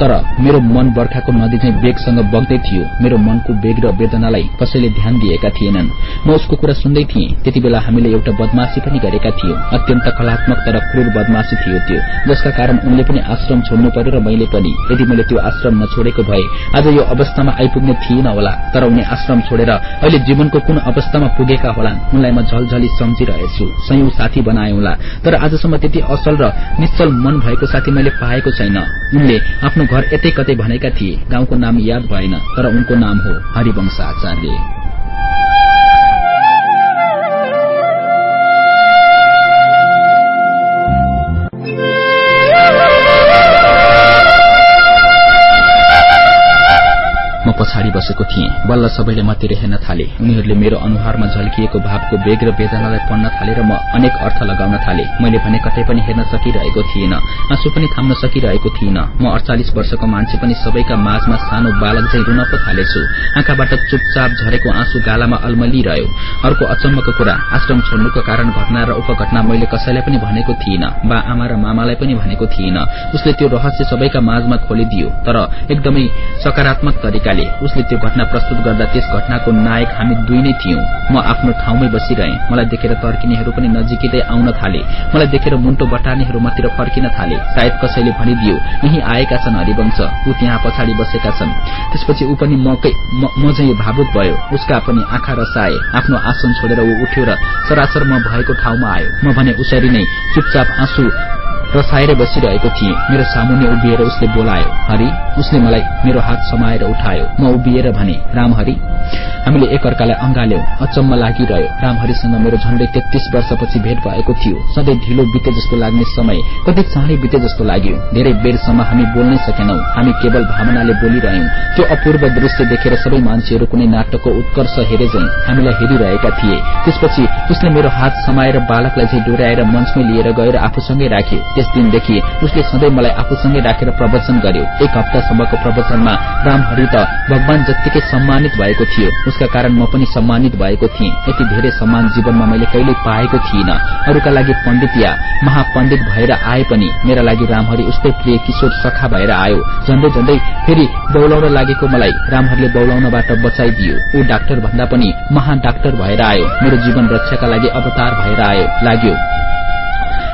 तर मेरो मन बर्खाको नदी चाहिँ बेगसँग बग्दै थियो। मेरो मनको बेग र वेदनालाई कसैले ध्यान दिएका थिएनन्। म उसको कुरा सुन्दै थिएँ। त्यति बेला हामीले एउटा बदमाशी पनि गरेका थियौं। अत्यन्त कलात्मक तर क्रूर बदमाशी थियो त्यो। जसका कारण उनले पनि आश्रम छोड्नु पर्यो र मैले पनि। यदि मैले त्यो आश्रम नछोडेको भए आज यो अवस्थामा आइपुग्ने थिएन होला। तर उनी आश्रम छोडेर अहिले जीवनको कुन अवस्थामा पुगेका होलान् उनलाई म झलझली सम्झिरहेछु। सयौं साथी बनाएउला तर आजसम्म त्यति असल र निश्चल मन भएको साथी मैले पाएको छैन। उनले आफ्नो घर यतै कतै भनेका थिए। गाउँको नाम याद भएन तर उनको नाम हो हरिवंश आचार्य पछाडि बसेको थिएँ। बल्ल सबैले मतिर हेर्न थाले। उनीहरूले मेरो अनुहारमा झल्किएको भावको बेग र वेदनालाई पढ्न थाले र म अनेक अर्थ लगाउन थाले। मैले भने कतै पनि हेर्न सकिरहेको थिएन। आँसु पनि थाम्न सकिरहेको थिएन। म अडचालिस वर्षको मान्छे पनि सबैका माझमा सानो बालक झै रुन पो थालेछु। आँखाबाट चुपचाप झरेको आँसु गालामा अल्मलिरह्यो। अर्को अचम्मको कुरा आश्रम छोड्नुको कारण घटना र उपघटना मैले कसैलाई पनि भनेको थिइन। बा आमा र मामालाई पनि भनेको थिइन। उसले त्यो रहस्य सबैका माझमा खोलिदियो। तर एकदमै सकारात्मक तरिकाले उसले त्यो घटना प्रस्तुत गर्दा त्यस घटनाको नायक हामी दुई नै थियौं। म आफ्नो ठाउँमै बसिरहे। मलाई देखेर तर्किनेहरू पनि नजिकै आउन थाले। मलाई देखेर मुन्टो बटार्नेहरू मतिर फर्किन थाले। सायद कसैले भनिदियो यही आएका छन् हरिवंश। ऊ त्यहाँ पछाडि बसेका छन्। त्यसपछि ऊ पनि म झै भावुक भयो। उसका पनि आँखा रसाए। आफ्नो आसन छोडेर ऊ उठ्यो र सरासर म भएको ठाउँमा आयो। म भने उसरी नै चुपचाप आँसु रसाएर बसिरहेको थिएँ। मेरो सामुन्ने उभिएर उसले बोलायो हरि उसले मलाई मेरो हात समाएर उठायो। म उभिएर भने रामहरि हामीले एकअर्कालाई अंगाल्यौं। अचम्म लागिरह्यो। रामहरिसँग मेरो झण्डै तेत्तीस वर्षपछि भेट भएको थियो। सधैँ ढिलो बिते जस्तो लाग्ने समय कति चाँडै बिते जस्तो लाग्यो। धेरै बेरसम्म हामी बोल्नै सकेनौं। हामी केवल भावनाले बोलिरह्यौं। त्यो अपूर्व दृश्य देखेर सबै मान्छेहरू कुनै नाटकको उत्कर्ष हेरे झै हामीलाई हेरिरहेका थिए। त्यसपछि उसले मेरो हात समाएर बालकलाई चाहिँ डोर्याएर मञ्चमै लिएर गएर आफूसँगै राख्यो। त्यस दिनदेखि उसले सधैँ मलाई आफूसँगै राखेर प्रवचन गर्यो। एक हप्तासम्मको प्रवचनमा रामहरि त भगवान जत्तिकै सम्मानित भएको थियो। उसका कारण म पनि सम्मानित भएको थिएँ। यति धेरै सम्मान जीवनमा मैले कहिल्यै पाएको थिइन। अरूका लागि पण्डित या महापण्डित भएर आए पनि मेरा लागि रामहरि उस्तै प्रिय किशोर सखा भएर आयो। झण्डै झण्डै फेरि बौलाउन लागेको मलाई रामहरले बौलाउनबाट बचाइदियो। ऊ डाक्टर भन्दा पनि महा डाक्टर भएर आयो। मेरो जीवन रक्षाका लागि अवतार भएर आयो। लाग्यो।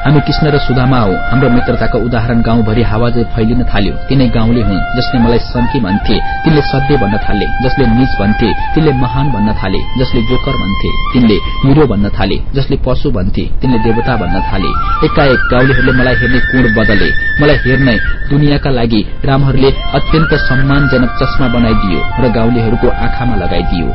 हामी कृष्ण र सुधामा हौ। हाम्रो मित्रताको उदाहरण गाउँभरि हावाजै फैलिन थाल्यो। तिनै गाउँले हुन् जसले मलाई सन्की भन्थे। तिनले सध्य भन्न थाले जसले निज भन्थे। तिनले महान भन्न थाले जसले जोकर भन्थे। तिनले हिरो भन्न थाले जसले पशु भन्थे। तिनले देवता भन्न थाले। एकाएक गाउँलेहरूले मलाई हेर्ने कोण बदले। मलाई हेर्ने दुनियाँका लागि रामहरूले अत्यन्त सम्मानजनक चस्मा बनाइदियो र गाउँलेहरूको आँखामा लगाइदियो।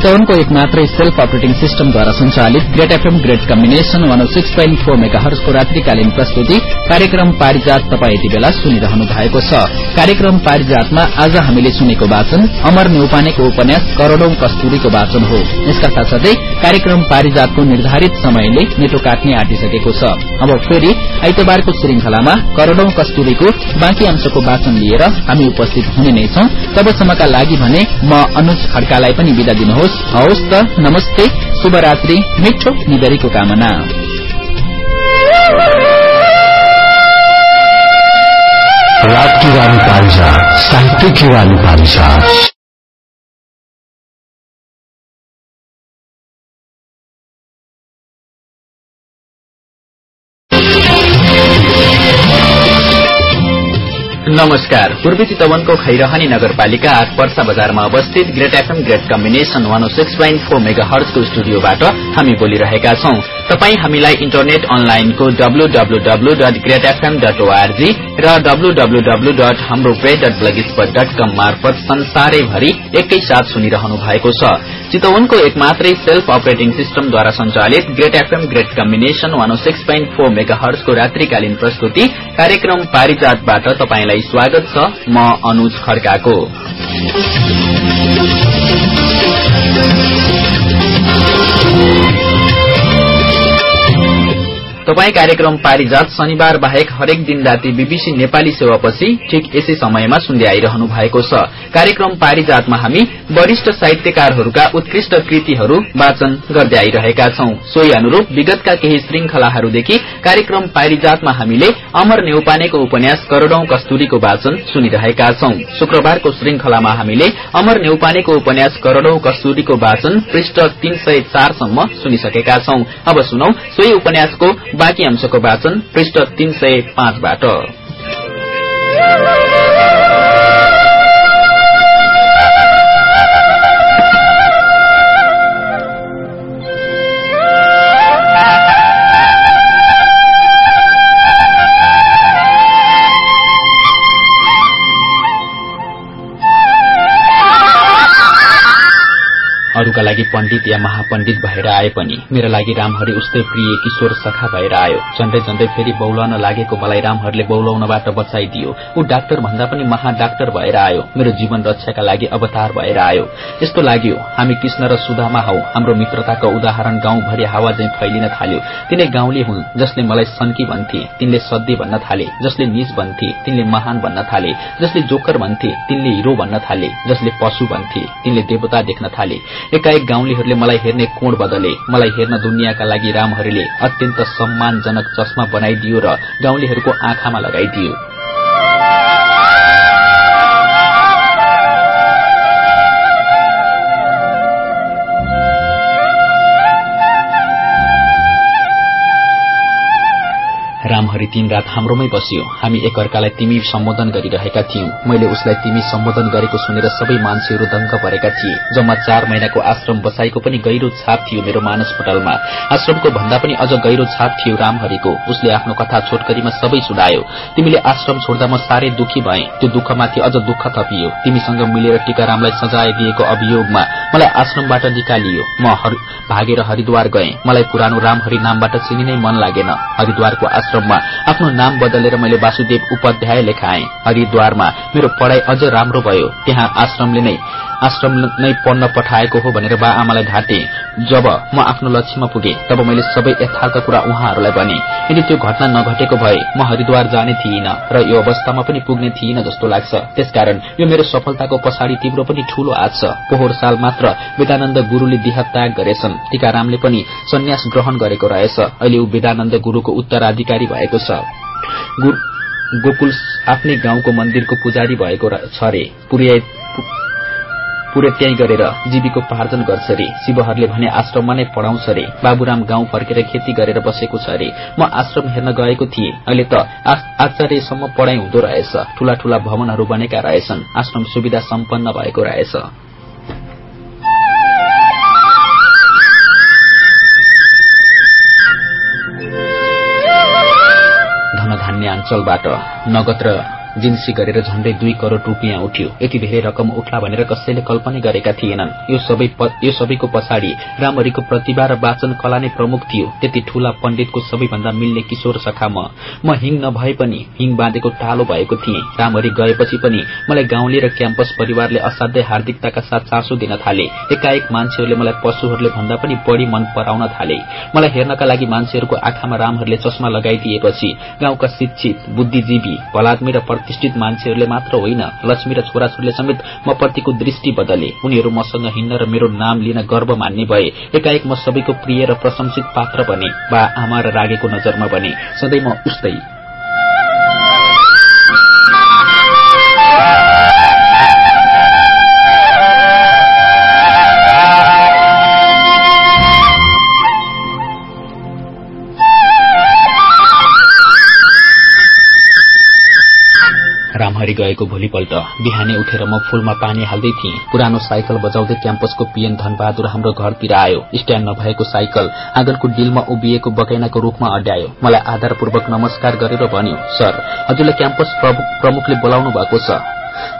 चितवनको एक मात्रै सेल्फ अपरेटिङ सिस्टमद्वारा संचालित great FM great combination one six point four मेगाहरको रात्रिकालीन प्रस्तुति कार्यक्रम पारिजात तपाईँ यति बेला सुनिरहनु भएको छ। कार्यक्रम पारिजातमा आज हामीले सुनेको वाचन अमर नेउपानेको उपन्यास करोड़ौं कस्तुरीको वाचन हो। यसका साथसाथै कार्यक्रम पारिजातको निर्धारित समयले नेटो काट्ने आँटिसकेको छ। अब फेरि आइतबारको श्रृंखलामा करोड़ौं कस्तुरीको बाँकी अंशको वाचन लिएर हामी उपस्थित हुने नै छौं। तबसम्मका लागि भने म अनुज खड्कालाई पनि विदा दिनुहोस्। हवस् त नमस्ते शुभरात्रि मिठो निधरीको कामना। रात की रानी पारिजात साहित्य की रानी पारिजात। नमस्कार। पूर्वी चितवनको खैरहनी नगरपालिका आठ पर्सा बजारमा अवस्थित great FM great combination one six point four mega हर्सको स्टुडियोबाट हामी बोलिरहेका छौं। तपाई हामीलाई इन्टरनेट अनलाइनको W W W dot great FM dot ORG र डब्लूडब्लूडब्लू डट हाम्रो ब्रेड डट डट कम मार्फत संसारैभरि एकैसाथ सुनिरहनु भएको छ। चितवनको एक मात्रै सेल्फ अपरेटिङ सिस्टमद्वारा संचालित great FM great combination one six point four mega हर्सको रात्रिकालीन प्रस्तुति कार्यक्रम पारिजातबाट तपाईंलाई स्वागत छ म अनुज खड्काको। तपाई कार्यक्रम पारिजात शनिबार बाहेक हरेक दिन राति बीबीसी नेपाली सेवापछि ठिक यसै समयमा सुन्दै आइरहनु भएको छ। कार्यक्रम पारिजातमा हामी वरिष्ठ साहित्यकारहरूका उत्कृष्ट कृतिहरू वाचन गर्दै आइरहेका छौं। सोही अनुरूप विगतका केही श्रृंखलाहरूदेखि कार्यक्रम पारिजातमा हामीले अमर नेउपानेको उपन्यास करोड़ौं कस्तुरीको वाचन सुनिरहेका छौं। शुक्रबारको श्रृंखलामा हामीले अमर नेउपानेको उपन्यास करोड़ौं कस्तुरीको वाचन पृष्ठ तीन सय चारसम्म सुनिसकेका छौं। अब सुनौ सोही उपन्यासको बाँकी अंशको वाचन पृष्ठ तीन सय पाँचबाट अरूका लागि पण्डित या महापण्डित भएर आए पनि मेरा लागि रामहरि उस्तै प्रिय किशोर सखा भएर आयो। झण्डै झण्डै फेरि बौलाउन लागेको मलाई रामहरले बौलाउनबाट बचाइदियो। ऊ डाक्टर भन्दा पनि महाडाक्टर भएर आयो। मेरो जीवन रक्षाका लागि अवतार भएर आयो। यस्तो लाग्यो हामी कृष्ण र सुधामा हौ। हाम्रो मित्रताको उदाहरण गाउँभरि हावा झै फैलिन थाल्यो। तिनै गाउँले हुन् जसले मलाई सन्की भन्थे। तिनले सध्य भन्न थाले जसले निज भन्थे। तिनले महान भन्न थाले जसले जोकर भन्थे। तिनले हिरो भन्न थाले जसले पशु भन्थे। तिनले देवता देख्न थाले। एकाएक गाउँलेहरूले मलाई हेर्ने कोण बदले मलाई हेर्न दुनियाँका लागि रामहरूले अत्यन्त सम्मानजनक चस्मा बनाइदियो र गाउँलेहरूको आँखामा लगाइदियो। रामहरि तीन रात हाम्रोमै बस्यो। हामी एकअर्कालाई तिमी सम्बोधन गरिरहेका थियौं। मैले उसलाई तिमी सम्बोधन गरेको सुनेर सबै मान्छेहरू दङ्ग परेका थिए। जम्मा चार महिनाको आश्रम बसाईको पनि गहिरो छाप थियो मेरो मानस पटलमा आश्रमको भन्दा पनि अझ गहिरो छाप थियो रामहरिको। उसले आफ्नो कथा छोटकरीमा सबै सुनायो। तिमीले आश्रम छोड्दा म साह्रै दुखी भए। त्यो दुःखमाथि अझ दुःख थपियो। तिमीसँग मिलेर टीकारामलाई सजाय दिएको अभियोगमा मलाई आश्रमबाट निकालियो। म भागेर हरिद्वार गए। मलाई पुरानो रामहरि नामबाट चिनिनै मन लागेन। हरिद्वारको आश्रममा आफ्नो नाम बदलेर मैले वासुदेव उपाध्याय लेखाएँ। हरिद्वारमा मेरो पढ़ाई अझ राम्रो भयो। त्यहाँ आश्रमले नै आश्रम नै पढ्न पठाएको हो भनेर बा आमालाई ढाँटे जब म आफ्नो लक्ष्यमा पुगे तब मैले सबै यथार्थ कुरा उहाँहरूलाई भने यदि त्यो घटना नघटेको भए म हरिद्वार जाने थिइन र यो अवस्थामा पनि पुग्ने थिइन जस्तो लाग्छ। त्यसकारण यो मेरो सफलताको पछाडि तिम्रो पनि ठूलो हात छ। पोहोर साल मात्र वेदानन्द गुरूले देहत्याग गरेछन्। टीकारामले पनि सन्यास ग्रहण गरेको रहेछ। अहिले ऊ वेदानन्द गुरूको उत्तराधिकारी भएको छ। गोकुल आफ्नै गाउँको मन्दिरको पुजारी भएको छ रे। पुरै त्यही गरेर जीविकोपार्जन गर्छ रे। शिवहरले भने आश्रममा नै पढ़ाउँछ रे। बाबुराम गाउँ फर्केर खेती गरेर बसेको छ रे। म आश्रम हेर्न गएको थिएँ। अहिले त आचार्यसम्म पढ़ाइ हुँदो रहेछ। ठूला ठूला भवनहरू बनेका रहेछन्। आश्रम सुविधा सम्पन्न भएको रहेछ। धनधान्य अञ्चलबाट नगद र जिन्सी गरेर झण्डै दुई करोड़ रूपियाँ उठ्यो। यति धेरै रकम उठ्ला भनेर कसैले कल्पनै गरेका थिएनन्। यो सबैको पछाडि रामरीको प्रतिभा र वाचन कला नै प्रमुख थियो। त्यति ठूला पण्डितको सबैभन्दा मिल्ने किशोर सखा म। हिङ नभए पनि हिङ बाँधेको टालो भएको थिएँ। रामरी गएपछि पनि मलाई गाउँले र क्याम्पस परिवारले असाध्यै हार्दिकताका साथ चासो दिन थाले। एकाएक मान्छेहरूले मलाई पशुहरूले भन्दा पनि बढ़ी मन पराउन थाले। मलाई हेर्नका लागि मान्छेहरूको आँखामा रामहरूले चस्मा लगाइदिएपछि गाउँका शिक्षित बुद्धिजीवी भलाद्मी र प्रतिष्ठित मान्छेहरूले मात्र होइन लक्ष्मी र छोराछोरीले समेत म प्रतिको दृष्टि बदले। उनीहरू मसँग हिँड्न र मेरो नाम लिन गर्व मान्ने भए एकाएक म सबैको प्रिय र प्रशंसित पात्र बने बा आमा र रागेको नजरमा बने। सधैँ म उस्तै। गरी गएको भोलिपल्ट। बिहानै उठेर म फूलमा पानी हाल्दै थिएँ। पुरानो साइकल बजाउँदै क्याम्पसको पिएन धनबहादुर हाम्रो घरतिर आयो। स्ट्यान्ड नभएको साइकल आँगनको डिलमा उभिएको बगैनाको रूखमा अड्यायो। मलाई आधारपूर्वक नमस्कार गरेर भन्यो सर हजुरलाई क्याम्पस प्रमुखले बोलाउनु भएको छ।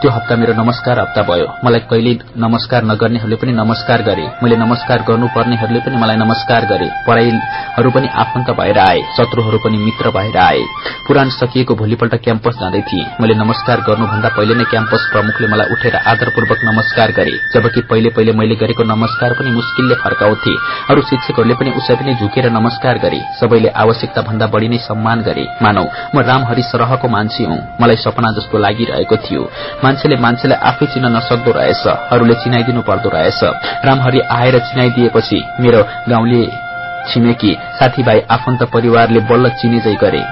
त्यो हप्ता मेरो नमस्कार हप्ता भयो। मलाई कहिले नमस्कार नगर्नेहरूले पनि नमस्कार गरे। मैले नमस्कार गर्नुपर्नेहरूले पनि मलाई नमस्कार गरे। पढ़ाईहरू पनि आफन्त भएर आए शत्रुहरू पनि मित्र भएर आए। पुराण सकिएको भोलिपल्ट क्याम्पस जाँदै थिए। मैले नमस्कार गर्नुभन्दा पहिले नै क्याम्पस प्रमुखले मलाई उठेर आदरपूर्वक नमस्कार गरे। जबकि पहिले पहिले मैले गरेको नमस्कार पनि मुस्किलले फर्काउँथे। अरू शिक्षकहरूले पनि उसै पनि झुकेर नमस्कार गरे। सबैले आवश्यकता भन्दा बढ़ी नै सम्मान गरे। मानौ म रामहरि सरहको मान्छे हुँ। मलाई सपना जस्तो लागिरहेको थियो। मान्छेले मान्छेलाई आफै चिन्न नसक्दो रहेछ अरूले चिनाइदिनु पर्दो रहेछ। रामहरि आएर चिनाइदिएपछि मेरो गाउँले छिमेकी साथीभाइ आफन्त परिवारले बल्ल चिनेजै गरे।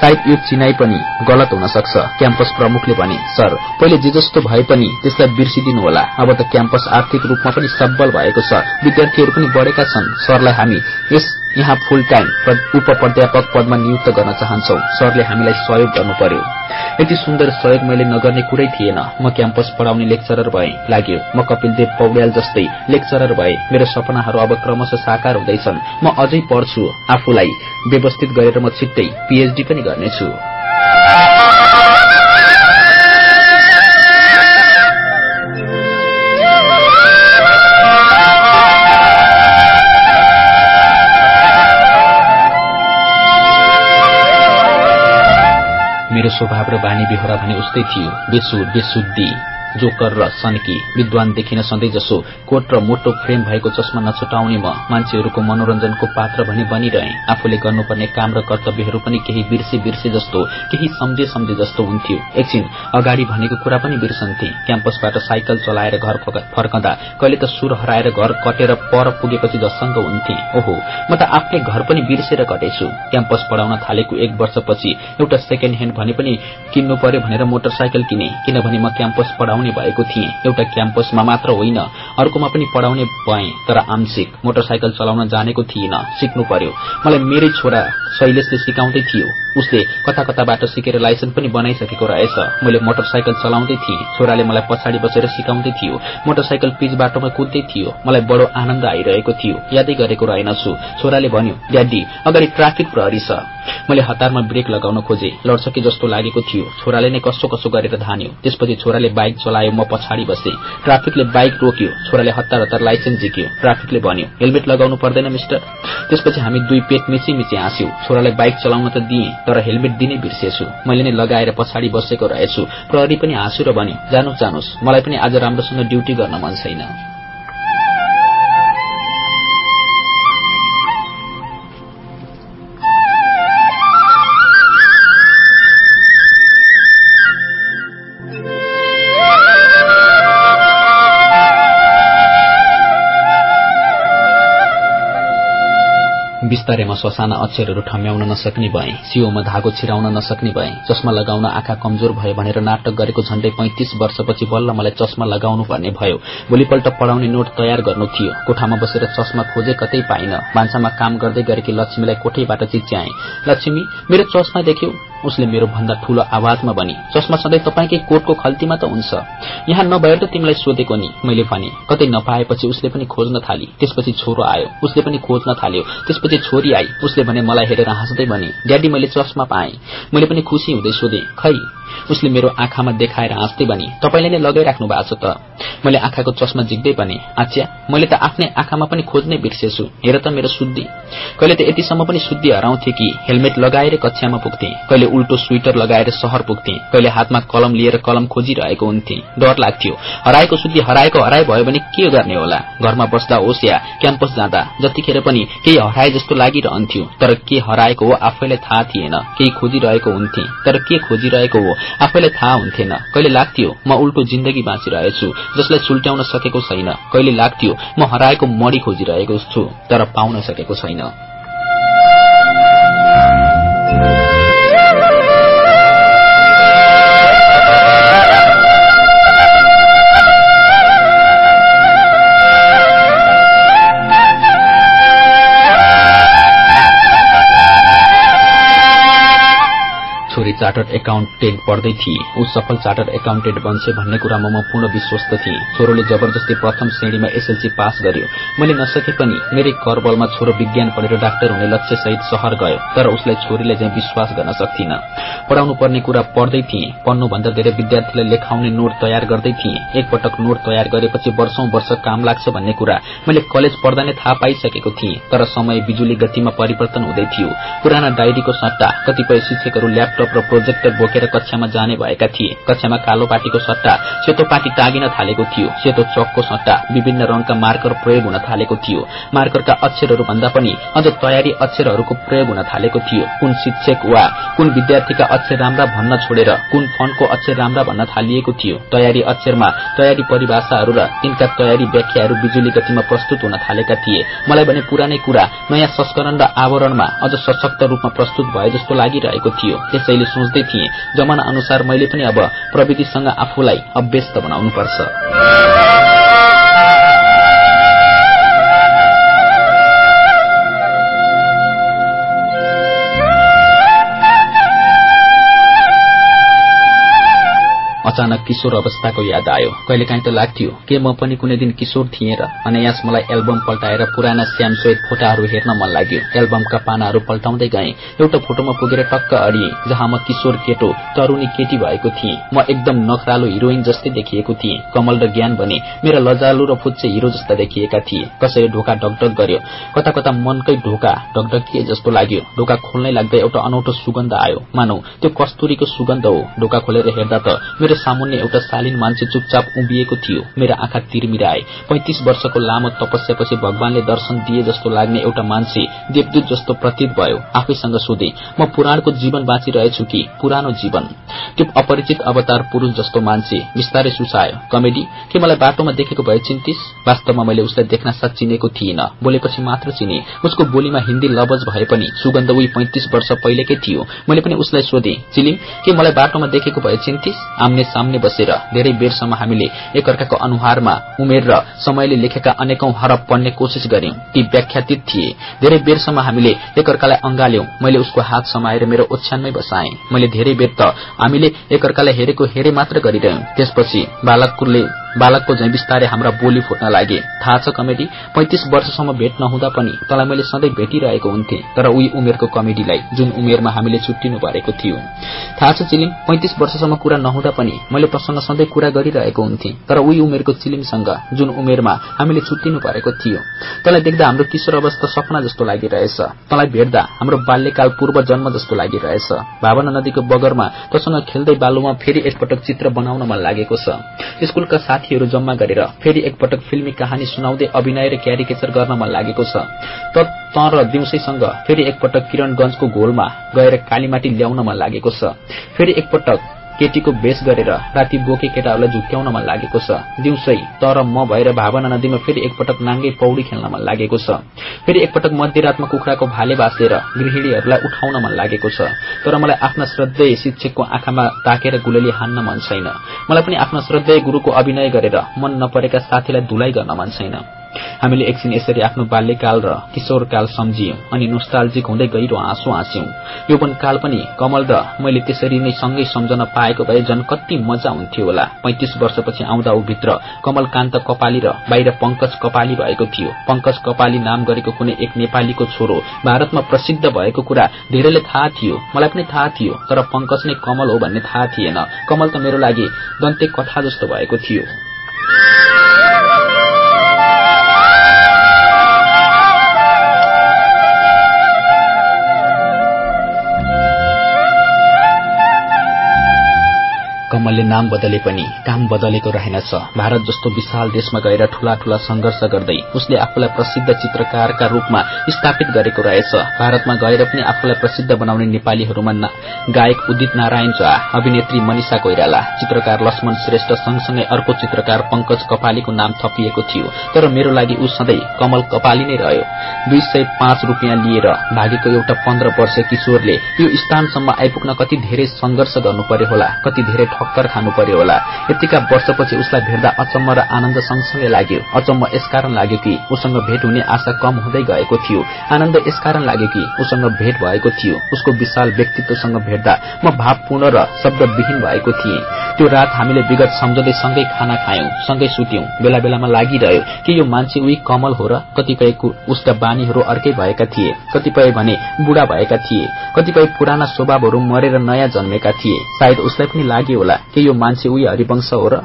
सायद यो चिनाई पनि गलत हुन सक्छ। क्याम्पस प्रमुखले भने सर पहिले जे जस्तो भए पनि त्यसलाई बिर्सिदिनु होला। अब त क्याम्पस आर्थिक रूपमा पनि सबल भएको छ। विद्यार्थीहरू पनि बढ़ेका छन्। सरलाई हामी यस यहाँ फुल टाइम उप प्राध्यापक पदमा नियुक्त गर्न चाहन्छौ। सरले हामीलाई सहयोग गर्नु पर्यो यति सुन्दर सहयोग मैले नगर्ने कुरै थिएन। म क्याम्पस पढ़ाउने लेक्चरर भए। लाग्यो म कपिलदेव पौड्याल जस्तै लेक्चरर भए। मेरो सपनाहरू अब क्रमशः साकार हुँदैछन्। म अझै पढ्छु। आफूलाई व्यवस्थित गरेर म छिट्टै पीएचडी पनि गर्नेछु। मेरो स्वभाव र बानी बेहोरा भने उस्तै थियो। बेसुर बेशुद्धि जोकर र सनकी विद्वान देखिन सधैँ जसो कोट र मोटो फ्रेम भएको चस्मा नछुटाउने म मान्छेहरूको मनोरञ्जनको पात्र भनी बनिरहे। आफूले गर्नुपर्ने काम र कर्तव्यहरू पनि केही बिर्से बिर्से जस्तो केही सम्झे सम्झे जस्तो हुन्थ्यो। एकछिन अगाडि भनेको कुरा पनि बिर्सन्थे। क्याम्पसबाट साइकल चलाएर घर फर्कँदा कहिले त सुर हराएर घर कटेर पर पुगेपछि जससँग हुन्थे। ओहो म त आफ्नै घर पनि बिर्सेर कटेछु। क्याम्पस पढाउन थालेको एक वर्षपछि एउटा सेकेन्ड ह्यान्ड भने पनि किन्नु पर्यो भनेर मोटरसाइकल किने। किनभने म क्याम्पस पढाउन पढाउने भएको थिएँ। एउटा क्याम्पसमा मात्र होइन अर्कोमा पनि पढाउने भए तर आंशिक मोटरसाइकल चलाउन जानेको थिएन सिक्नु पर्यो। मलाई मेरै छोरा शैलेशले सिकाउँदै थियो। उसले कता कताबाट सिकेर लाइसेन्स पनि बनाइसकेको रहेछ। मैले मोटरसाइकल चलाउँदै थिएँ। छोराले मलाई पछाडि बसेर सिकाउँदै थियो। मोटरसाइकल पिच बाटोमा कुद्दै थियो। मलाई बडो आनन्द आइरहेको थियो। यादै गरेको रहेनछु। छोराले भन्यो ड्याडी अगाडि ट्राफिक प्रहरी छ। मैले हतारमा ब्रेक लगाउन खोजे। लड्सके जस्तो लागेको थियो। छोराले नै कसो कसो गरेर धान्यो। त्यसपछि छोराले बाइक चलायो म पछाडि बसे। ट्राफिकले बाइक रोक्यो। छोराले हतार हतार लाइसेन्स झिक्यो। ट्राफिकले भन्यो हेलमेट लगाउनु पर्दैन मिस्टर। त्यसपछि हामी दुई पेट मिची मिची हाँस्यौं। छोरालाई बाइक चलाउन त दिए तर हेलमेट दिनै बिर्सेछु। मैले नै लगाएर पछाडि बसेको रहेछु। प्रहरी पनि हाँस्यो र भन्यो जानुहोस् जानुहोस् मलाई पनि आज राम्रोसँग ड्युटी गर्न मन छैन। बिस्तारैमा ससाना अक्षरहरू ठम्याउन नसक्ने भए सियोमा धागो छिराउन नसक्ने भए चस्मा लगाउन आँखा कमजोर भयो भनेर नाटक गरेको झण्डै पैंतिस वर्षपछि बल्ल मलाई चस्मा लगाउनु पर्ने भयो। भोलिपल्ट पढाउने नोट तयार गर्नु थियो। कोठामा बसेर चस्मा खोजे कतै पाइन। भान्सामा काम गर्दै गरेकी लक्ष्मीलाई कोठैबाट चिच्याए। लक्ष्मी मेरो चस्मा देख्यौ? उसले मेरो भन्दा ठूलो आवाजमा भनी चस्मा सधैँ तपाईँकै कोटको खल्तीमा त हुन्छ। यहाँ नभएर त तिमीलाई सोधेको नि। मैले भने कतै नपाएपछि उसले पनि खोज्न थाली। त्यसपछि छोरो आयो। उसले पनि खोज्न थाल्यो। त्यसपछि छोरी आई। उसले भने मलाई हेरेर हाँस्दै भने ड्याडी मैले चस्मा पाएँ। मैले पनि खुसी हुँदै सोधे खै उसले मेरो आँखामा देखाएर हाँस्दै भने तपाईँले नै लगाइराख्नु भएको छ त। मैले आँखाको चस्मा जिग्दै भने आच्या मैले त आफ्नै आँखामा पनि खोज्नै बिर्सेछु। हेर त मेरो शुद्धि कहिले त यतिसम्म पनि शुद्धि हराउँथे कि। हेलमेट लगाएर कक्षामा पुग्थे। कहिले उल्टो स्वेटर लगाएर सहर पुग्थे। कहिले हातमा कलम लिएर कलम खोजिरहेको हुन्थे। डर लाग्थ्यो। हराएको शुद्धि हराएको हराए भयो भने के गर्ने होला? घरमा बस्दा होस् या क्याम्पस जाँदा जतिखेर पनि केही हराए जस्तो लागिरहन्थ्यो। तर के हराएको हो आफैलाई थाहा थिएन। केही खोजिरहेको हुन्थे। तर के खोजिरहेको हो आफैलाई थाहा हुन्थेन। कहिले लाग्थ्यो म उल्टो जिन्दगी बाँचिरहेछु जसलाई सुल्ट्याउन सकेको छैन। कहिले लाग्थ्यो म हराएको मडी खोजिरहेको छु तर पाउन सकेको छैन। चार्टर्ड एकाउन्टेन्ट पढ्दै थिए। ऊ सफल चार्टर्ड एकाउन्टेन्ट बन्छे भन्ने कुरामा म पूर्ण विश्वस्त थिएँ। छोरोले जबरजस्ती प्रथम श्रेणीमा एसएलसी पास गर्यो। मैले नसके पनि मेरै करबलमा छोरो विज्ञान पढेर डाक्टर हुने लक्ष्य सहित शहर गयो तर उसलाई छोरीले चाहिँ विश्वास गर्न सक्थिन। पढ़ाउनु पर्ने कुरा पढ्दै थिएँ। पढ्नुभन्दा धेरै विद्यार्थीलाई लेखाउने नोट तयार गर्दै थिएँ। एकपटक नोट तयार गरेपछि वर्षौं वर्ष काम लाग्छ भन्ने कुरा मैले कलेज पढ्दा नै थाहा पाइसकेको थिएँ तर समय बिजुली गतिमा परिवर्तन हुँदै थियो। पुराना डायरीको सट्टा कतिपय शिक्षकहरू ल्यापटप र प्रोजेक्टर बोकेर कक्षामा जाने भएका थिए। कक्षामा कालो पाटीको सट्टा सेतो पाटी टागिन थालेको थियो सेतो चकको सट्टा विभिन्न रंगका मार्कर प्रयोग हुन थालेको थियो। मार्करका अक्षरहरू भन्दा पनि अझ तयारी अक्षरहरूको प्रयोग हुन थालेको थियो। कुन शिक्षक वा कुन विद्यार्थीका अक्षर राम्रा भन्न छोडेर कुन फन्टको अक्षर राम्रा भन्न थालिएको थियो। तयारी अक्षरमा तयारी परिभाषाहरू र तिनका तयारी व्याख्याहरू बिजुली गतिमा प्रस्तुत हुन थालेका थिए। मलाई भने पुरानै कुरा नयाँ संस्करण र आवरणमा अझ सशक्त रूपमा प्रस्तुत भए जस्तो लागिरहेको थियो। त्यसैले सोच्दै थिएँ जमाना अनुसार मैले पनि अब प्रविधिसँग आफूलाई अभ्यस्त बनाउनुपर्छ। अचानक किशोर अवस्थाको याद आयो। कहिलेकाहीँ त लाग्थ्यो के म पनि कुनै दिन किशोर थिएँ र अनायास मलाई एल्बम पल्टाएर पुराना श्याम श्वेत फोटाहरू हेर्न मन लाग्यो। एल्बमका पानाहरू पल्टाउँदै गएँ। एउटा फोटोमा पुगेर टक्क अडिए जहाँ म किशोर केटो तरुणी केटी भएको थिएँ। म एकदम नखरालो हिरोइन जस्तै देखिएको थिएँ। कमल र ज्ञान भने मेरा लजालु र फुच्चे हिरो जस्ता देखिएका थिए। कसैले ढोका डगडग गर्यो। कता कता मनकै ढोका डगडगिए जस्तो लाग्यो। ढोका खोल्नै लाग्दा एउटा अनौठो सुगन्ध आयो। मानौ त्यो कस्तुरीको सुगन्ध हो। ढोका खोलेर हेर्दा त मेरो सामुन्ने एउटा शालीन मान्छे चुपचाप उभिएको थियो। मेरा आँखा तिरमिराए। पैंतिस वर्षको लामो तपस्यापछि भगवानले दर्शन दिए जस्तो लाग्ने एउटा मान्छे देवदूत जस्तो प्रतीत भयो। आफैसँग सोधे म पुराणको जीवन बाँचिरहेछु कि? पुरानो जीवन? त्यो अपरिचित अवतार पुरूष जस्तो मान्छे विस्तारै सुसायो। कमेडी के मलाई बाटोमा देखेको भए चिन्तिस? वास्तवमा मैले उसलाई देख्न साथ चिनेको थिइन। बोलेपछि मात्र चिने। उसको बोलीमा हिन्दी लवज भए पनि सुगन्ध उही पैंतिस वर्ष पहिलेकै थियो। मैले पनि उसलाई सोधे चिलिङ के मलाई बाटोमा देखेको भए चिन्तिस? आम्ने आम्ने सामने बसेर धेरै बेरसम्म हामीले एकअर्काको अनुहारमा उमेर र समयले लेखेका अनेकौं हरफ पढ्ने कोशिश गर्यौं ती व्याख्यातीत थिए। धेरै बेरसम्म हामीले एकअर्कालाई अंगाल्यौं। मैले उसको हात समाएर मेरो ओछ्यानमै बसाएँ। मैले धेरै बेर त हामीले एकअर्कालाई हेरेको हेरे मात्र गरिरह्यौं। त्यसपछि बालकले बालकको झैं बिस्तारै हाम्रा बोली फुट्न लागे। थाहा छ कमेडी पैंतिस वर्षसम्म भेट नहुँदा पनि तँलाई मैले सधैँ भेटिरहेको हुन्थे तर उही उमेरको कमेडीलाई जुन उमेरमा हामीले छुट्टिनु परेको थियो। थाहा छ चिलिङ पैंतिस वर्षसम्म कुरा नहुँदा पनि मैले तसँग सधैँ कुरा गरिरहेको हुन्थे। तर उही उमेरको चिलिङसँग जुन उमेरमा हामीले छुट्टिनु परेको थियो। तँलाई देख्दा हाम्रो किशोर अवस्था सपना जस्तो लागिरहेछ। तँलाई भेट्दा हाम्रो बाल्यकाल पूर्व जन्म जस्तो लागिरहेछ। भावना नदीको बगरमा तसँग खेल्दै बालुमा फेरि एकपटक चित्र बनाउन मन लागेको छ। स्कूलका साथीहरू जम्मा गरेर फेरि एकपटक फिल्मी कहानी सुनाउँदै अभिनय र क्यारिकेचर गर्न मन लागेको छ। त र दिउँसैसँग फेरि एकपटक किरणगंजको घोलमा गएर कालीमाटी ल्याउन मन लागेको छ। फेरि एकपटक केटीको बेस गरेर राति बोके केटाहरूलाई झुक्क्याउन मन लागेको छ। दिउँसै तर म भएर भावना नदीमा फेरि एकपटक नाङ्गे पौडी खेल्न मन लागेको छ। फेरि एकपटक मध्यरातमा कुखुराको भाले बाँसेर गृहिणीहरूलाई उठाउन मन लागेको छ। तर मलाई आफ्ना श्रद्धेय शिक्षकको आँखामा ताकेर गुलेली हान्न मन छैन। मलाई पनि आफ्ना श्रद्धेय गुरूको अभिनय गरेर मन नपरेका साथीलाई धुलाइ गर्न मन छैन। हामीले एकछिन यसरी आफ्नो बाल्यकाल र किशोरकाल सम्झियौं अनि नोस्टाल्जिक हुँदै गहिरो आँसु हाँस्यौं। यौवनकाल पनि कमल र मैले त्यसरी नै सँगै सम्झन पाएको भए झन कति मजा हुन्थ्यो होला। पैंतिस वर्षपछि आउँदा ऊ भित्र कमलकान्त कपाली र बाहिर पंकज कपाली भएको थियो। पंकज कपाली नाम गरेको कुनै एक नेपालीको छोरो भारतमा प्रसिद्ध भएको कुरा धेरैले थाहा थियो। मलाई पनि थाहा थियो तर पंकज नै कमल हो भन्ने थाहा थिएन। कमल त मेरो लागि दन्ते कथा जस्तो भएको थियो। कमलले नाम बदले पनि काम बदलेको रहेनछ। भारत जस्तो विशाल देशमा गएर ठूला ठूला संघर्ष गर्दै उसले आफूलाई प्रसिद्ध चित्रकारका रूपमा स्थापित गरेको रहेछ। भारतमा गएर पनि आफूलाई प्रसिद्ध बनाउने नेपालीहरूमा गायक उदित नारायण झा अभिनेत्री मनिषा कोइराला चित्रकार लक्ष्मण श्रेष्ठ सँगसँगै अर्को चित्रकार पंकज कपालीको नाम थपिएको थियो। तर मेरो लागि ऊ सधैँ कमल कपाली नै रह्यो। दुई सय पाँच रूपियाँ लिएर भागेको एउटा पन्ध्र वर्ष किशोरले यो स्थानसम्म आइपुग्न कति धेरै संघर्ष गर्नु पर्यो होला कति धेरै ठोक्कर खानु पर्यो होला। यतिका वर्षपछि उसलाई भेट्दा अचम्म र आनन्द सँगसँगै लाग्यो। अचम्म यसकारण लाग्यो कि उसँग भेट हुने आशा कम हुँदै गएको थियो। आनन्द यसकारण लाग्यो कि उसँग भेट भएको थियो। उसको विशाल व्यक्तित्वसँग भेट्दा म भावपूर्ण र शब्दविहीन भएको थिएँ। त्यो रात हामीले विगत सम्झँदै सँगै खाना खायौं सँगै सुत्यौं। बेला बेलामा लागिरह्यो कि यो मान्छे उही कमल हो र कतिपय उसका बानीहरू अर्कै भएका थिए। कतिपय भने बुढा भएका थिए। कतिपय पुराना स्वभावहरू मरेर नयाँ जन्मेका थिए। सायद उसलाई पनि लाग्यो कि यो मान्छे उही हरिवंश हो र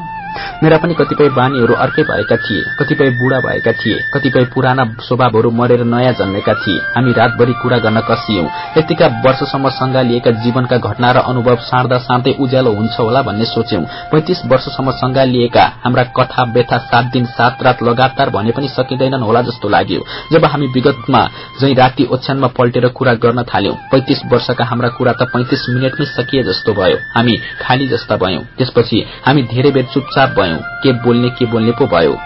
मेरा पनि कतिपय बानीहरू अर्कै भएका थिए कतिपय बुढा भएका थिए कतिपय पुराना स्वभावहरू मरेर नयाँ जन्मेका थिए। हामी रातभरि कुरा गर्न कसियौं। यतिका वर्षसम्म सङ्गालिएका जीवनका घटना र अनुभव साँड्दा साँड्दै उज्यालो हुन्छ होला भन्ने सोच्यौं। पैंतिस वर्षसम्म सङ्गालिएका हाम्रा कथा व्यथा सात दिन सात रात लगातार भने पनि सकिँदैनन् होला जस्तो लाग्यो। जब हामी विगतमा झै राति ओछ्यानमा पल्टेर कुरा गर्न थाल्यौं पैंतिस वर्षका हाम्रा कुरा त पैंतिस मिनटमै सकिए जस्तो भयो। हामी खाली जस्ता भयौं। त्यसपछि हामी धेरै बेर चुपचाप चुपचाप भयौं के बोल्ने के बोल्ने पो भयो।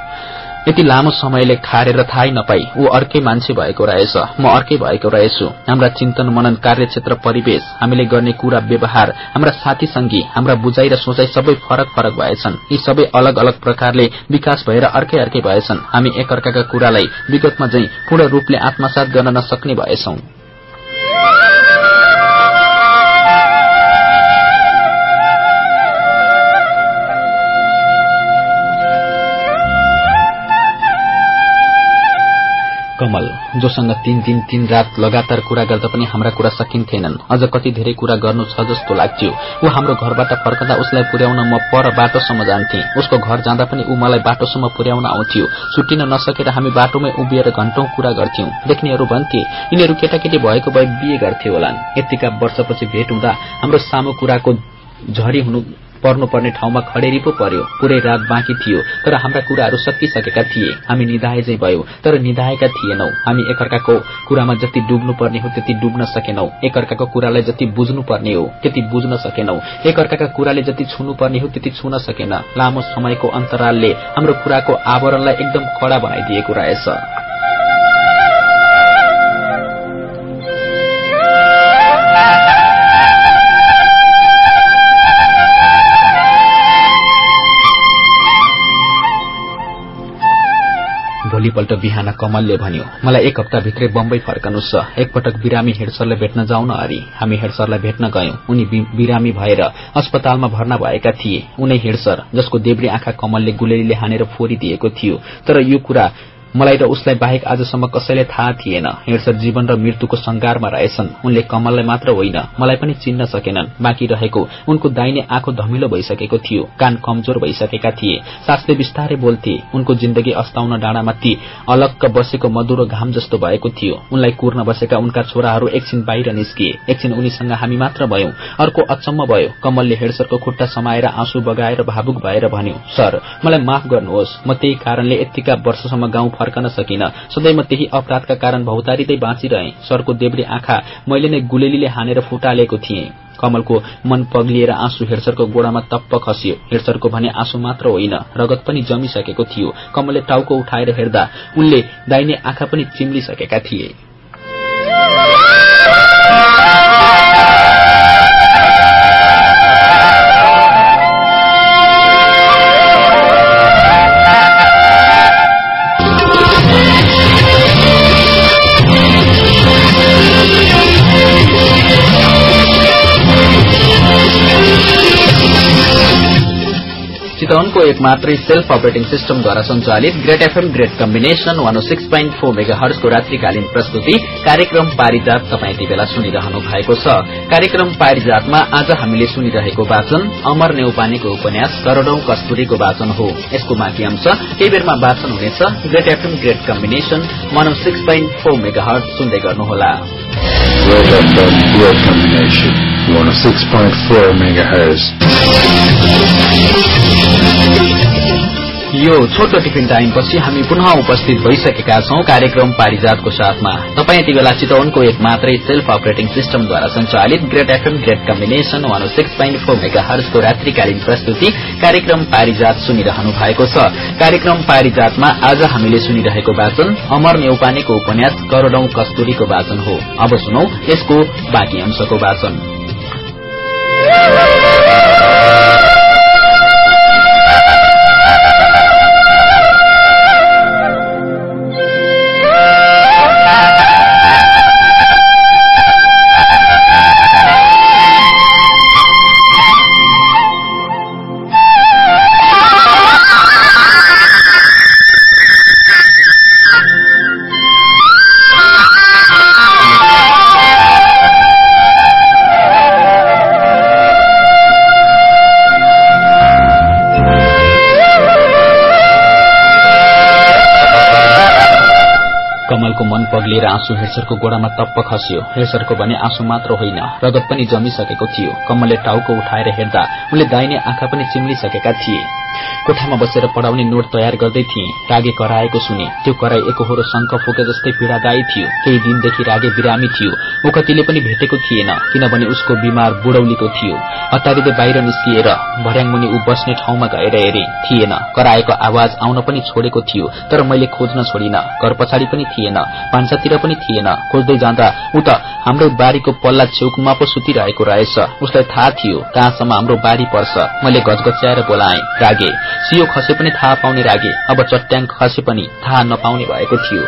यति लामो समयले खारेर थाहै नपाई ऊ अर्कै मान्छे भएको रहेछ म अर्कै भएको रहेछु। हाम्रा चिन्तन मनन कार्यक्षेत्र परिवेश हामीले गर्ने कुरा व्यवहार हाम्रा साथी संगी हाम्रा बुझाइ र सोचाइ सबै फरक फरक भएछन्। यी सबै अलग अलग प्रकारले विकास भएर अर्कै अर्कै भएछन्। हामी एकअर्काका कुरालाई विगतमा झै पूर्ण रूपले आत्मसात गर्न नसक्ने भएछौं। कमल जोसँग तीन दिन तीन रात लगातार कुरा गर्दा पनि हाम्रा कुरा सकिन्थेनन्। अझ कति धेरै कुरा गर्नु छ जस्तो लाग्थ्यो। ऊ हाम्रो घरबाट फर्कदा उसलाई पुर्याउन म पर बाटोसम्म जान्थे। उसको घर जाँदा पनि ऊ मलाई बाटोसम्म पुर्याउन आउँथ्यो। छुट्टिन नसकेर हामी बाटोमै उभिएर घण्टौं कुरा गर्थ्यौं। देख्नेहरू भन्थे यिनीहरू केटाकेटी भएको भए बिहे गर्थे होलान्। यतिका वर्षपछि भेट हुँदा हाम्रो सामु कुराको झरी हुनु पर्नुपर्ने ठाउँमा खडेरी पो पर्यो। पुरै रात बाँकी थियो तर हाम्रा कुराहरू सकिसकेका थिए। हामी निधाए चाहिँ भयो तर निधाएका थिएनौ। हामी एकअर्काको कुरामा जति डुब्नु पर्ने हो त्यति डुब्न सकेनौ। एकअर्काको कुरालाई जति बुझ्नु पर्ने हो त्यति बुझ्न सकेनौ। एकअर्काका कुराले जति छुनु पर्ने हो त्यति छुन सकेन। लामो समयको अन्तरालले हाम्रो कुराको आवरणलाई एकदम कडा बनाइदिएको रहेछ। भोलिपल्ट बिहान कमलले भन्यो मलाई एक हप्ताभित्रै बम्बई फर्कनु छ। एकपटक बिरामी हेडसरलाई भेट्न जाउन अरे। हामी हेडसरलाई भेट्न गयौं। उनी बिरामी भएर अस्पतालमा भर्ना भएका थिए। उनै हेडसर जसको देब्रे आँखा कमलले गुलेरीले हानेर फोरिदिएको थियो। तर यो कुरा मलाई र उसलाई बाहेक आजसम्म कसैले थाहा थिएन। हिँड्सर जीवन र मृत्युको संगारमा रहेछन्। उनले कमललाई मात्र होइन मलाई पनि चिन्न सकेनन्। बाँकी रहेको उनको दाहिने आँखो धमिलो भइसकेको थियो। कान कमजोर भइसकेका थिए। सासले बिस्तारै बोल्थे उनको जिन्दगी अस्ताउन डाँडामा ती अलक्क बसेको मधुरो घाम जस्तो भएको थियो। उनलाई कुर्न बसेका उनका छोराहरू एकछिन बाहिर निस्किए। एकछिन उनीसँग हामी मात्र भयौं। अर्को अचम्म भयो। कमलले हेडसरको खुट्टा समाएर आँसु बगाएर भावुक भएर भन्यो सर मलाई माफ गर्नुहोस्। म त्यही कारणले यत्तिका वर्षसम्म गाउँ फर्कन सकिन। सधैँ म त्यही अपराधका कारण भौतारिँदै बाँचिरहे। सरको देब्रे आँखा मैले नै गुलेलीले हानेर फुटालेको थिएँ। कमलको मन पग्लिएर आँसु हेडसरको गोडामा तप्प खसियो। हेडसरको भने आँसु मात्र होइन रगत पनि जमिसकेको थियो। कमलले टाउको उठाएर हेर्दा उनले दाहिने आँखा पनि चिम्लिसकेका थिए। चितवनको एक मात्रै सेल्फ अपरेटिङ सिस्टमद्वारा सञ्चालित great FM great combination one six point four mega हर्सको रात्रिकालीन प्रस्तुति कार्यक्रम पारिजात तपाईँ यति बेला सुनिरहनु भएको छ। कार्यक्रम पारिजातमा आज हामीले सुनिरहेको वाचन अमर नेउपानेको उपन्यास करोड़ौं कस्तुरीको वाचन हो। यसको माथि अंश केही बेरमा वाचन हुनेछ। Great FM great combination one six point four megahertz सुन्दै गर्नुहोला। Robotbot Blood Combination, 106.4 MHz. यो छोटो टिफिन टाइमपछि हामी पुनः उपस्थित भइसकेका छौं कार्यक्रम पारिजातको साथमा। तपाईँ यति बेला चितवनको एक मात्रै सेल्फ अपरेटिङ सिस्टमद्वारा सञ्चालित great FM great combination one six point four mega हर्सको रात्रिकालीन प्रस्तुति कार्यक्रम पारिजात सुनिरहनु भएको छ। कार्यक्रम पारिजातमा आज हामीले सुनिरहेको वाचन अमर नेउपानेको उपन्यास करोड़ौं कस्तुरीको वाचन हो। अब सुनौ यसको बाँकी अंशको वाचन। कमलको मन पग्लिएर आँसु हेर्सरको गोडामा तप्प खस्यो। हेर्सरको भने आँसु मात्र होइन रगत पनि जमिसकेको थियो। कमलले टाउको उठाएर हेर्दा उनले दाहिने आँखा पनि चिम्लिसकेका थिए। कोठामा बसेर पढाउने नोट तयार गर्दै थिए। रागे कराएको सुने। त्यो कराई एकहोरो शंख फुके जस्तै पीड़ादायी थियो। केही दिनदेखि रागे बिरामी थियो। मुखतीले पनि भेटेको थिएन किनभने उसको बिमार बुढौलीको थियो। हतारीले बाहिर निस्किएर भर्याङमुनि ऊ बस्ने ठाउँमा गएर हेरे। थिएन। कराएको आवाज आउन पनि छोडेको थियो तर मैले खोज्न छोडिन। घर पछाडि पनि थिएन। भान्सातिर पनि थिएन। खोज्दै जाँदा ऊ त हाम्रो बारीको पल्ला छेउकुमा पो सुतिरहेको रहेछ। उसलाई थाहा थियो कहाँसम्म हाम्रो बारी पर्छ। मैले गजगच्याएर बोलाएँ रागे सियो खसे पनि थाहा पाउने रागे। अब चट्याङ खसे पनि थाहा नपाउने भएको थियो।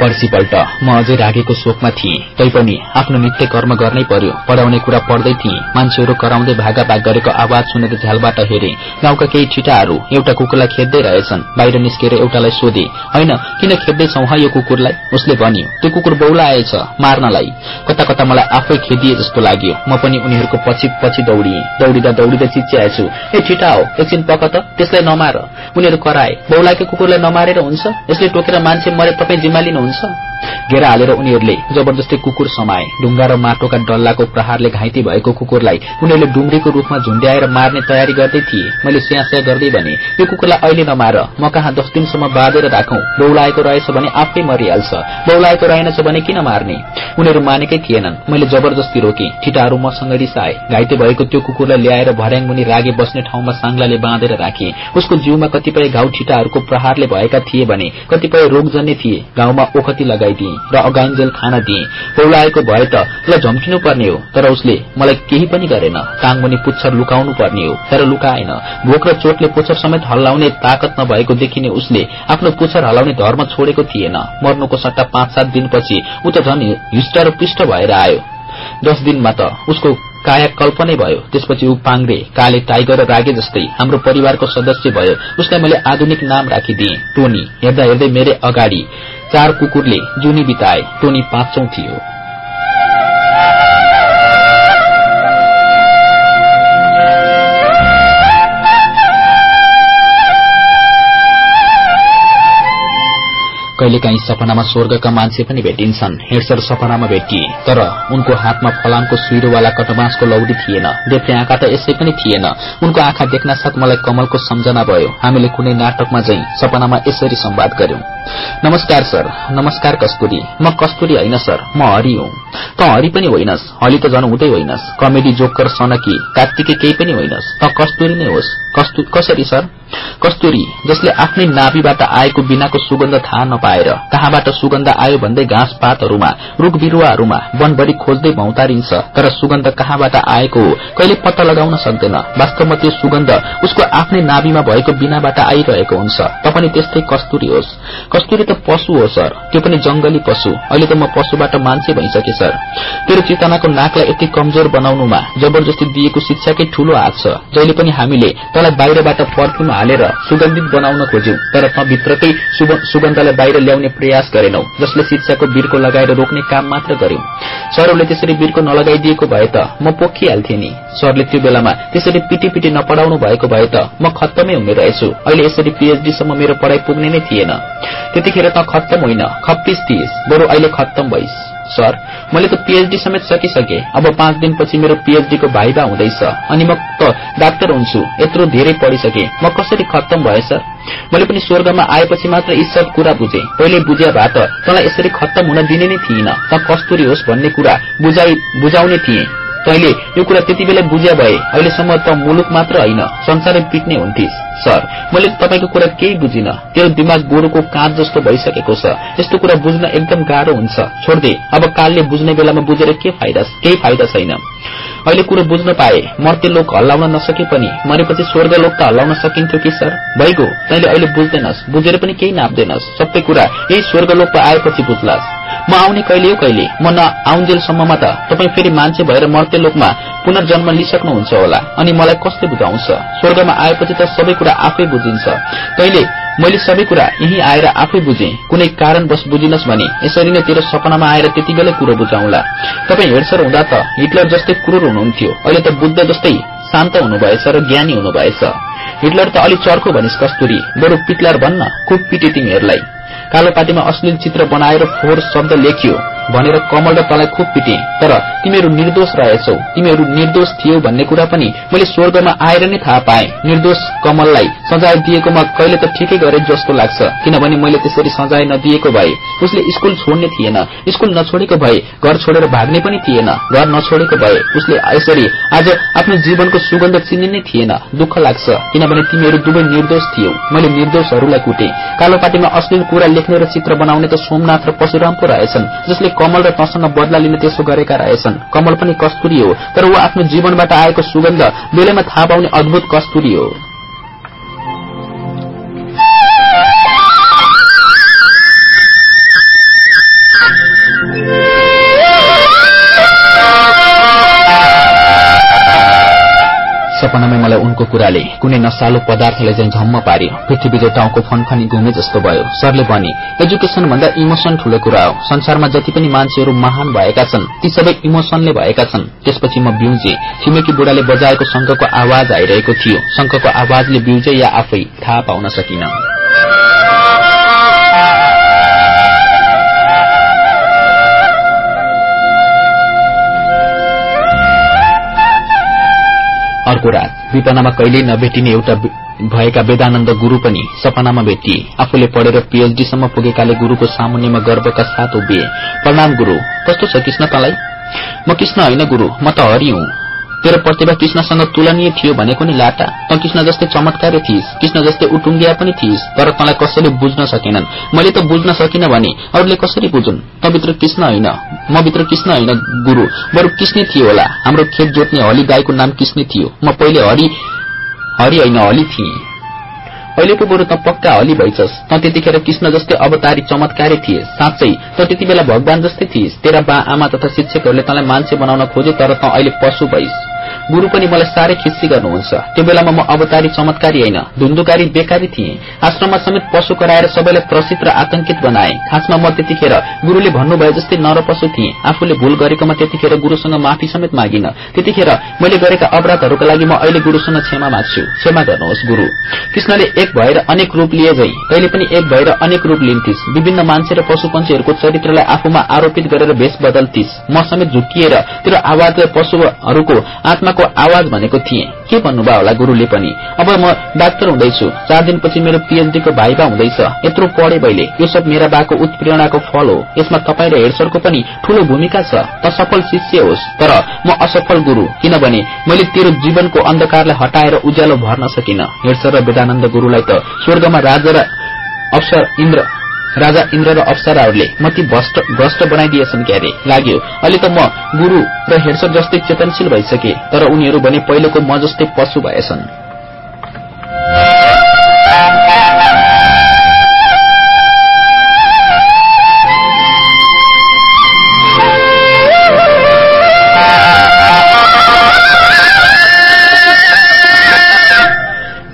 पर्सिपल्ट म अझै रागेको शोकमा थिएँ। तैपनि आफ्नो नित्य कर्म गर्नै पर्यो। पढाउने कुरा पढ्दै थिएँ। मान्छेहरू कराउँदै भागाभाग गरेको आवाज सुनेर झ्यालबाट हेरे। गाउँका केही छिटाहरू एउटा कुकुरलाई खेद्दै रहेछन्। बाहिर निस्केर एउटालाई सोधे होइन किन खेद्दैछौ ह यो कुकुरलाई? उसले भन्यो त्यो कुकुर बौलाएछ मार्नलाई। कता कता मलाई आफै खेदिए जस्तो लाग्यो। म पनि उनीहरूको पछि पछि दौडिएँ। दौडिँदा दौडिँदा चिच्याएछु ए छिटा हो एकछिन पक त त्यसलाई नमार। उनीहरू कराए बौलाके कुकुरलाई नमारेर हुन्छ? यसले टोकेर मान्छे मरे तपाईँ जिम्मा लिनुहुन्छ? 算。घेरा हालेर उनीहरूले जबरजस्ती कुकुर समाए। ढुङ्गा र माटोका डल्लाको प्रहारले घाइते भएको कुकुरलाई उनीहरूले डुम्रीको रूपमा झुण्ड्याएर मार्ने तयारी गर्दै थिए। मैले स्या स्या गर्दै भने यो कुकुरलाई अहिले नमार। म कहाँ दस दिनसम्म बाँधेर राखौं? बौलाएको रहेछ भने आफै मरिहाल्छ। बौलाएको रहेनछ भने किन मार्ने? उनीहरू मानेकै थिएनन्। मैले जबरजस्ती रोके। ठिटाहरू मसँग रिसाए। घाइते भएको त्यो कुकुरलाई ल्याएर भर्याङ मुनि रागे बस्ने ठाउँमा साङ्लाले बाँधेर राखे। उसको जिउमा कतिपय घाउ ठिटाहरूको प्रहारले भएका थिए भने कतिपय रोगजन्य थिए। गाउँमा ओखती लगाइदिए र अगाइन्जेल खान दिए। पौलाएको भए त उसलाई झम्किनु पर्ने हो तर उसले मलाई केही पनि गरेन। टाङमुनि पुच्छर लुकाउनु पर्ने हो तर लुकाएन। भोक र चोटले पुच्छर समेत हल्लाउने ताकत नभएको देखिने उसले आफ्नो पुच्छर हल्लाउने धर्म छोडेको थिएन। मर्नुको सट्टा पाँच सात दिनपछि ऊ त झन् हिष्ट र पिष्ट भएर आयो। दस दिनमा त उसको कायाकल्प नै भयो। त्यसपछि ऊ पाङ्रे काले टाइगर र रागे जस्तै हाम्रो परिवारको सदस्य भयो। उसलाई मैले आधुनिक नाम राखिदिए टोनी। हेर्दा हेर्दै मेरै अगाडि चार कुकुरले जुनी बिताए टोनी पाँचौं थियो। कहिलेकाहीँ सपनामा स्वर्गका मान्छे पनि भेटिन्छन्। हेर्सर सपनामा भेटिए तर उनको हातमा फलामको सुइरोवाला कटबाँसको लौडी थिएन। देख्ने आँखा त यसै पनि थिएन। उनको आँखा देख्न साथ मलाई कमलको सम्झना भयो। हामीले कुनै नाटकमा झै सपनामा यसरी संवाद गर्यौं नमस्कार सर। नमस्कार कस्तुरी। म कस्तुरी होइन सर। म हरि हुँ। त हरि पनि होइनस्। हली त झन् हुँदै होइनस्। कमेडी जोकर सनकी कार्तिके केही पनि होइनस्। त कस्तुरी नै होस्। कसरी सर? कस्तुरी जसले आफ्नै नाभिबाट आएको बिनाको सुगन्ध थाहा नपाएर कहाँबाट सुगन्ध आयो भन्दै घाँस पातहरूमा रूख बिरूवाहरूमा वनभरि खोज्दै भौतारिन्छ तर सुगन्ध कहाँबाट आएको हो? कहिले पत्ता लगाउन सक्दैन। वास्तवमा त्यो सुगन्ध उसको आफ्नै नाभिमा भएको बिनाबाट आइरहेको हुन्छ। त पनि त्यस्तै कस्तुरी होस्। कस्तुरी त पशु हो सर। त्यो पनि जंगली पशु। अहिले त म पशुबाट मान्छे भइसके सर। तेरो चितनाको नाकलाई यति कमजोर बनाउनुमा जबरजस्ती दिएको शिक्षाकै ठूलो हात छ। जहिले पनि हामीले तँलाई बाहिरबाट पर्फ्युम हालेर सुगन्धित बनाउन खोज्यौं तर भित्रकै सुगन्धलाई बाहिर ल्याउने प्रयास गरेनौ। जसले शिक्षाको बिर्को लगाएर रोक्ने काम मात्र गर्यौं। सरहरूले त्यसरी बिर्को नलगाइदिएको भए त म पोखिहाल्थे नि। सरले त्यो बेलामा त्यसरी पिटी पिटी नपढाउनु भएको भए त म खत्तमै हुने रहेछु। अहिले यसरी पीएचडी सम्म मेरो पढ़ाई पुग्ने नै थिएन। त्यतिखेर त खत्तम होइन। खप्पिस थिइस् बरु अहिले खत्तम भइस्। सर मैले त पीएचडी समेत सकिसके। अब पाँच दिनपछि मेरो पीएचडीको भाइबा हुँदैछ। अनि म त डाक्टर हुन्छु। यत्रो धेरै पढिसके। म कसरी खत्तम भए सर? मैले पनि स्वर्गमा आएपछि मात्र यी सब कुरा बुझे। पहिले बुझ्या भए त तँलाई यसरी खत्तम हुन दिने नै थिइन। त कस्तुरी होस् भन्ने कुरा बुझाइ बुझाउने थिए। तैले यो कुरा त्यति बेला बुझ्या भए अहिलेसम्म त मुलुक मात्र होइन संसारै पिट्ने हुन्थिस्। सर मैले तपाईँको कुरा केही बुझिन। तेरो दिमाग गोरुको काँच जस्तो भइसकेको छ। यस्तो कुरा बुझ्न एकदम गाह्रो हुन्छ। छोड्दे अब कालले बुझ्ने बेलामा बुझेर के फाइदा केही फाइदा छैन। अहिले कुरो बुझ्न पाए मर्ते लोक हल्लाउन नसके पनि मरेपछि स्वर्ग लोक त हल्लाउन सकिन्थ्यो कि सर? भइगयो। तैले अहिले बुझ्दैनस् बुझेर पनि केही नाप्दैनस्। सबै कुरा यही स्वर्ग लोक आएपछि बुझ्लास्। म आउने कहिले हो कहिले? म न आउन्जेलसम्ममा त। तपाईँ फेरि मान्छे भएर मर्ते लोकमा पुनर्जन्म लिइसक्नुहुन्छ होला। अनि मलाई कसले बुझाउँछ? स्वर्गमा आएपछि त सबै कुरा आफै बुझिन्छ। तैले मैले सबै कुरा यही आएर आफै बुझेँ। कुनै कारणवश बुझिनस् भने यसरी नै तेरो सपनामा आएर त्यति बेलै कुरो बुझाउला। तपाईँ हेरसर हुँदा त हिटलर जस्तै क्रूर हुनुहुन्थ्यो। अहिले त बुद्ध जस्तै शान्त हुनुभएछ र ज्ञानी हुनुभएछ। हिटलर त अलि चर्को भनिस् कस्तुरी। बरु पिटलर भन्न खुब पिटे कालो पाटीमा अश्लील चित्र बनाएर फोहोर शब्द लेखियो भनेर कमल र तलाई खुब पिटे। तर तिमीहरू निर्दोष रहेछौ। तिमीहरू निर्दोष थियौ भन्ने कुरा पनि मैले स्वर्गमा आएर नै थाहा पाएँ। निर्दोष कमललाई सजाय दिएकोमा कहिले त ठिकै गरे जस्तो लाग्छ। किनभने मैले त्यसरी सजाय नदिएको भए उसले स्कूल छोड्ने थिएन। स्कूल नछोडेको भए घर छोडेर भाग्ने पनि थिएन। घर नछोडेको भए उसले यसरी आज आफ्नो जीवनको सुगन्ध चिन्ने नै थिएन। दुःख लाग्छ। किनभने तिमीहरू दुवै निर्दोष थियौ। मैले निर्दोषहरूलाई कुटे। कालोपाटीमा अश्लील कुरा लेख्ने र चित्र बनाउने त सोमनाथ र परशुराम पो रहेछन् जसले कमल र तसँग बदला लिन त्यसो गरेका रहेछन् कमल पनि कस्तुरी हो तर ऊ आफ्नो जीवनबाट आएको सुगन्ध बेलैमा थाहा पाउने अद्भुत कस्तुरी हो। सपनामै मलाई उनको कुराले कुनै नसालो पदार्थलाई चाहिँ झम्म पार्यो पृथ्वी जो फनफनी घुमे जस्तो भयो सरले भने एजुकेशन भन्दा इमोसन ठूलो कुरा हो संसारमा जति पनि मान्छेहरू महान भएका छन् ती सबै इमोसनले भएका छन् त्यसपछि म बिउजे छिमेकी बुढाले बजाएको शंखको आवाज आइरहेको थियो शंखको आवाजले बिउजे या आफै थाहा पाउन सकिन अर्को रात विपनामा कहिल्यै नभेटिने एउटा भएका वेदानन्द गुरू पनि सपनामा भेटिए। आफूले पढेर पीएचडीसम्म पुगेकाले गुरूको सामुन्यमा गर्वका साथ उभिए। प्रणाम गुरू कस्तो छ कृष्ण तलाई म कृष्ण होइन गुरू म त हरि हुँ। तेरो प्रतिभा कृष्णसँग तुलनीय थियो भनेको नि लाटा त कृष्ण जस्तै चमत्कारी थिइस्। कृष्ण जस्तै उटुङ्गिया पनि थिइस्। तर तँलाई कसैले बुझ्न सकेनन्। मैले त बुझ्न सकिन भने अरूले कसरी बुझुन्? तँभित्र कृष्ण होइन। म भित्र कृष्ण होइन गुरू। बरु कृष्ण थियो होला। हाम्रो खेत जोत्ने हली गाईको नाम कृष्ण थियो। म पहिले हरि हरि होइन हली थिएँ। अहिले पो बरु त पक्का हली भइछस्। त त्यतिखेर कृष्ण जस्तै अवतारी चमत्कारी थिए। साँच्चै त त्यति बेला भगवान जस्तै थिइस्। तेरा बा आमा तथा शिक्षकहरूले तँलाई मान्छे बनाउन खोजे तर त अहिले पशु भइस्। गुरु पनि मलाई साह्रै खिस्सी गर्नुहुन्छ। त्यो बेलामा म अवतारी चमत्कारी होइन धुन्धुकारी बेकारी थिएँ। आश्रममा समेत पशु कराएर सबैलाई त्रसित र आतंकित बनाए। खासमा म त्यतिखेर गुरुले भन्नुभए जस्तै नरपशु थिएँ। आफूले भूल गरेकोमा त्यतिखेर गुरुसँग माफी समेत मागिन। त्यतिखेर मैले गरेका अपराधहरूका लागि म अहिले गुरुसँग क्षमा माग्छु। क्षमा गर्नुहोस् गुरु। कृष्णले एक भएर अनेक रूप लिए झै। कहिले पनि एक भएर अनेक रूप लिन्थिस्। विभिन्न मान्छे र पशु पंक्षीहरूको चरित्रलाई आफूमा आरोपित गरेर भेष बदल्थिस्। म समेत झुकिएर तेरो आवाजलाई पशुहरूको आत्माको आवाज भनेको थिएँ। के भन्नुभयो होला गुरुले पनि? अब म डाक्टर हुँदैछु। चार दिनपछि मेरो पीएचडीको भाइबा हुँदैछ। यत्रो पढे भइले यो सब मेरा बाको उत्प्रेरणाको फल हो। यसमा तपाईँ र हेडसरको पनि ठूलो भूमिका छ। त सफल शिष्य होस्। तर म असफल गुरु। किनभने मैले तेरो जीवनको अन्धकारलाई हटाएर उज्यालो भर्न सकिन। हेडसर र वेदानन्द गुरुलाई त स्वर्गमा राजा र अवसर इन्द्र राजा इन्द्र र अप्सराहरूले मती भ्रष्ट बनाइदिएछन् क्यारे। लाग्यो अहिले त म गुरु र हेडसर जस्तै चेतनशील भइसके तर उनीहरू भने पहिलेको म जस्तै पशु भएछन्।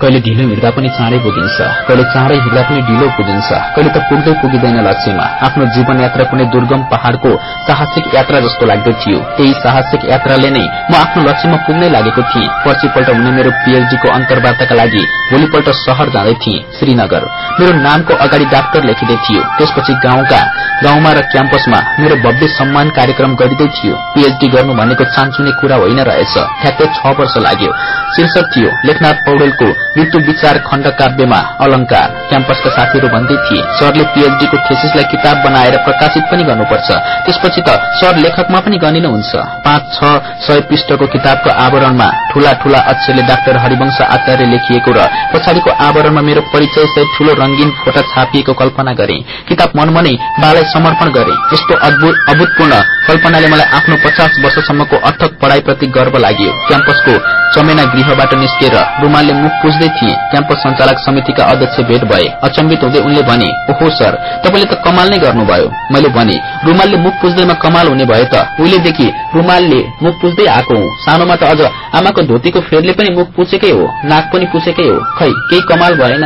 कहिले ढिलो हिँड्दा पनि चाँडै पुगिन्छ कहिले चाँडै हिँड्दा पनि ढिलो पुगिन्छ कहिले त पुग्दै पुगिँदैन लक्ष्यमा। आफ्नो जीवन यात्रा कुनै दुर्गम पहाड़को साहसिक यात्रा जस्तो लाग्दै थियो। त्यही साहसिक यात्राले नै म आफ्नो लक्ष्यमा पुग्नै लागेको थिएँ। पर्सिपल्ट हुने मेरो पीएचडीको अन्तर्वार्ताका लागि भोलिपल्ट शहर जाँदै थिएँ श्रीनगर। मेरो नामको अगाडि डाक्टर लेखिँदै थियो। त्यसपछि गाउँका गाउँमा र क्याम्पसमा मेरो भव्य सम्मान कार्यक्रम गरिँदै थियो। पीएचडी गर्नु भनेको चान्चुने कुरा होइन रहेछ। ठ्याक्कै छ वर्ष लाग्यो। शीर्षक थियो लेखनाथ पौडेलको मृत्यु विचार खण्ड काव्यमा अलंकार क्याम्पसका साथीहरू भन्दै थिए सरले पीएचडीको थेसिसलाई किताब बनाएर प्रकाशित पनि गर्नुपर्छ। त्यसपछि त सर लेखकमा पनि गनिनुहुन्छ पाँच छ सय पृष्ठको किताबको आवरणमा ठूला ठूला अक्षरले डाक्टर हरिवंश आचार्य लेखिएको र पछाडिको आवरणमा मेरो परिचय सहित ठूलो रंगीन फोटा छापिएको कल्पना गरे। किताब मनमनै बालाई समर्पण गरे। यस्तो अभूतपूर्ण कल्पनाले मलाई आफ्नो पचास वर्षसम्मको अर्थक पढ़ाईप्रति गर्व लाग्यो। क्याम्पसको चमेना गृहबाट निस्केर रूमालले मुख पुस्दै बस्दै थिए क्याम्पस सञ्चालक समितिका अध्यक्ष भेट भए। अचम्बित हुँदै उनले भने ओहो सर तपाईँले त कमाल नै गर्नुभयो। मैले भने रुमालले मुख पुज्दैमा कमाल हुने भए त उहिलेदेखि रुमालले मुख पुज्दै आएको हुँ। सानोमा त अझ आमाको धोतीको फेरले पनि मुख पुछेकै हो नाक पनि पुछेकै हो। खै केही कमाल भएन?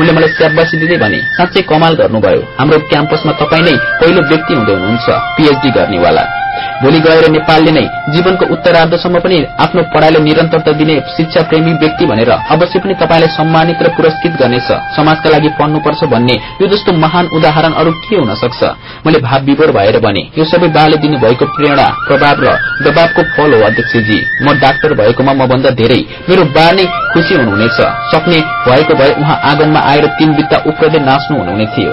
उनले मलाई स्याबासी दिँदै भने साँच्चै कमाल गर्नुभयो। हाम्रो क्याम्पसमा तपाईँ नै पहिलो व्यक्ति हुँदै हुनुहुन्छ पीएचडी गर्नेवाला। भोलि गएर नेपालले नै जीवनको उत्तरार्धसम्म पनि आफ्नो पढ़ाईले निरन्तरता दिने शिक्षा प्रेमी व्यक्ति भनेर अवश्य पनि तपाईँलाई सम्मानित र पुरस्कृत गर्नेछ। समाजका लागि पढ्नुपर्छ भन्ने यो जस्तो महान उदाहरण अरू के हुन सक्छ? मैले भाव विभोर भएर भने यो सबै बाले दिनुभएको प्रेरणा प्रभाव र दबावको फल हो अध्यक्षजी। म डाक्टर भएकोमा म भन्दा धेरै मेरो बा नै खुशी हुनुहुनेछ। सक्ने भएको भए उहाँ आँगनमा आएर तीन बित्ता उफ्रदै नाच्नु हुनुहुने थियो।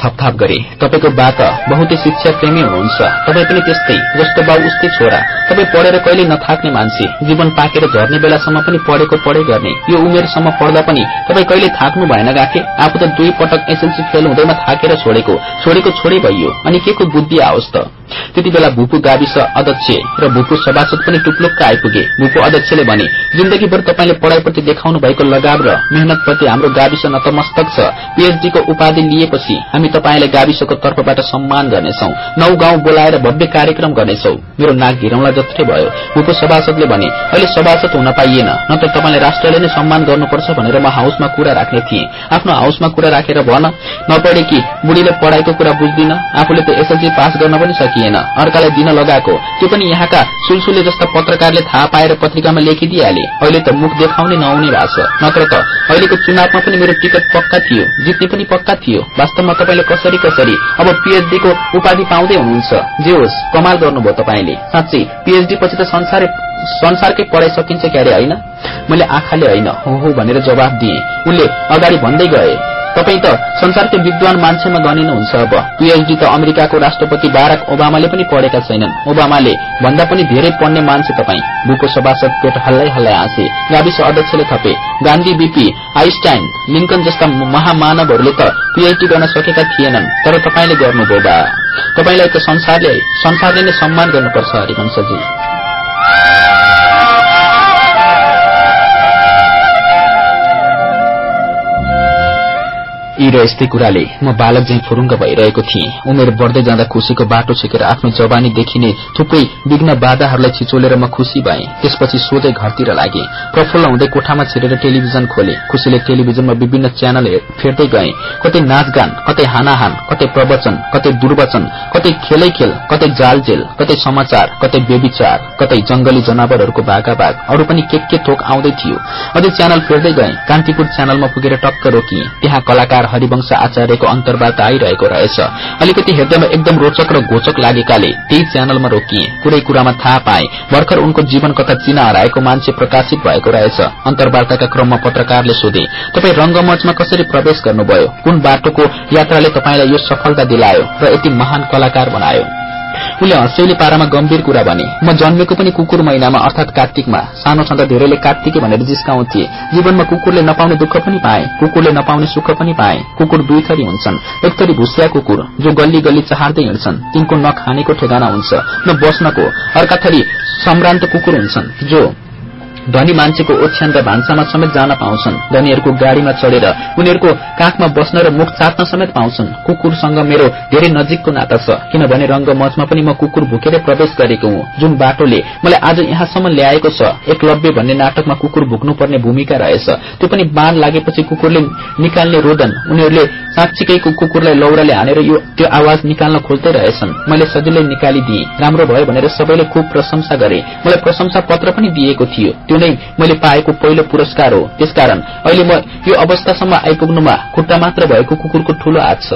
थपथाप गरे। तपाईँको बा त बहुतै शिक्षा प्रेमी हुनुहुन्छ। तपाईँ पनि त्यस्तै जस्तो बाउ उस्तै छोरा। तपाईँ पढेर कहिले नथाक्ने मान्छे। जीवन पाकेर झर्ने बेलासम्म पनि पढेको पढे गर्ने। यो उमेरसम्म पढ्दा पनि तपाईँ कहिले थाक्नु भएन गाथे आफू त दुई पटक एसएलसी फेल हुँदैमा थाकेर छोडेको। छोडेको छोडे भइयो। अनि के को बुद्धि आओस् त? त्यति बेला भूपू गाविस अध्यक्ष र भूपू सभासद पनि टुप्लुक्क आइपुगे। भूपू अध्यक्षले भने जिन्दगीभर तपाईँले पढ़ाईप्रति देखाउनु भएको लगाव र मेहनतप्रति हाम्रो गाविस नतमस्तक छ। पीएचडीको उपाधि लिएपछि हामी तपाईँलाई गाविसको तर्फबाट सम्मान गर्नेछौ। नौ गाउँ बोलाएर भव्य कार्यक्रम गर्नेछौ। मेरो नाक घिरौँला जत्रै भयो। भूपू सभासदले भने अहिले सभासद हुन पाइएन। न त तपाईँले राष्ट्रले नै सम्मान गर्नुपर्छ भनेर म हाउसमा कुरा राख्ने थिएँ। आफ्नो हाउसमा कुरा राखेर भन। नपढे कि बुढीले पढ़ाईको कुरा बुझ्दिन। आफूले त एसएलसी पास गर्न पनि सकिएन। अर्कालाई दिन लगाएको। त्यो पनि यहाँका सुलसुले जस्ता पत्रकारले थाहा पाएर पत्रिकामा लेखिदिइहाले। अहिले त मुख देखाउने नहुने भएको छ नत्र त अहिलेको चुनावमा पनि मेरो टिकट पक्का थियो। जित्ने पनि पक्का थियो। वास्तवमा तपाईँले कसरी कसरी अब पीएचडीको उपाधि पाउँदै हुनुहुन्छ। जे होस् कमाल गर्नुभयो तपाईँले। साँच्चै पीएचडी पछि त संसारै संसारकै पढाइ सकिन्छ क्यारे होइन? मैले आँखाले होइन हो हो भनेर जवाब दिएँ। उनले अगाडि भन्दै गए तपाईँ त संसारकै विद्वान मान्छेमा गनिनुहुन्छ अब। पीएचडी त अमेरिकाको राष्ट्रपति बाराक ओबामाले पनि पढेका छैनन्। ओबामाले भन्दा पनि धेरै पढ्ने मान्छे तपाईँ। बुको सभासद पेट हल्लाइ हल्लाइ हाँसे। गाविस अध्यक्षले थपे। गान्धी बीपी आइस्टाइन लिङ्कन जस्ता महामानवहरूले त पीएचडी गर्न सकेका थिएनन्। तर तपाईँले गर्नुभयो तपाईँलाई त संसारले संसारले नै सम्मान गर्नुपर्छ हरिवंशजी। यी र यस्तै कुराले म बालक झै फुरुङ्ग भइरहेको थिएँ। उमेर बढ्दै जाँदा खुशीको बाटो छेकेर आफ्नो जवानी देखिने थुप्रै विघ्न बाधाहरूलाई छिचोलेर म खुशी भएँ। त्यसपछि सोझै घरतिर लागे। प्रफुल्ल हुँदै कोठामा छिरेर टेलिभिजन खोले। खुशीले टेलिभिजनमा विभिन्न च्यानल फेर्दै गए। कतै नाचगान कतै हानाहान कतै प्रवचन कतै दुर्वचन कतै खेलै खेल कतै जालजेल कतै समाचार कतै बेविचार कतै जंगली जनावरहरूको भागाभाग। अरू पनि के के थोक आउँदै थियो। अझै च्यानल फेर्दै गए। कान्तिपुर च्यानलमा पुगेर टक्क रोकिए। त्यहाँ कलाकार हरिवंश आचार्यको अन्तर्वार्ता आइरहेको रहेछ। अलिकति हेर्दैमा एकदम रोचक र घोचक लागेकाले त्यही च्यानलमा रोकिए। कुरै कुरामा थाहा पाए। भर्खर उनको जीवन कथा चिना हराएको मान्छे प्रकाशित भएको रहेछ। अन्तर्वार्ताका क्रममा पत्रकारले सोधे तपाईँ रंगमञ्चमा कसरी प्रवेश गर्नुभयो? कुन बाटोको यात्राले तपाईँलाई यो सफलता दिलायो र यति महान कलाकार बनायो? उनले हँस्यौले पारामा गम्भीर कुरा भने म जन्मेको पनि कुकुर महिनामा अर्थात कार्तिकमा। सानो छँदा धेरैले कार्तिके भनेर जिस्काउँथे जीवनमा कुकुरले नपाउने दुःख पनि पाए कुकुरले नपाउने सुख पनि पाए। कुकुर दुई थरी हुन्छन्। एक थरी भुसिया कुकुर जो गल्ली गल्ली चहार्दै हिँड्छन्। तिनको नखानेको ठेगाना हुन्छ। न बस्नको अर्का थरी सम्रान्त कुकुर हुन्छन् जो धनी मान्छेको ओछ्यान र भान्सामा समेत जान पाउँछन्। धनीहरूको गाड़ीमा चढेर उनीहरूको काखमा बस्न र मुख चाट्न समेत पाउँछन्। कुकुरसँग मेरो धेरै नजिकको नाता छ किनभने रंगमञ्चमा पनि म कुकुर भुकेरै प्रवेश गरेको हुँ। जुन बाटोले मलाई आज यहाँसम्म ल्याएको छ एकलव्य भन्ने नाटकमा कुकुर भुक्नुपर्ने भूमिका रहेछ। त्यो पनि बाण लागेपछि कुकुरले निकाल्ने रोदन। उनीहरूले साँच्चीकैको कुकुरलाई लौराले हानेर यो त्यो आवाज निकाल्न खोज्दै रहेछन्। मैले सजिलै निकालिदिए। राम्रो भयो भनेर सबैले खुब प्रशंसा गरे। मलाई प्रशंसा पत्र पनि दिएको थियो। त्यो नै मैले पाएको पहिलो पुरस्कार हो। त्यसकारण अहिले म यो अवस्थासम्म आइपुग्नुमा खुट्टा मात्र भएको कुकुरको ठूलो हात छ।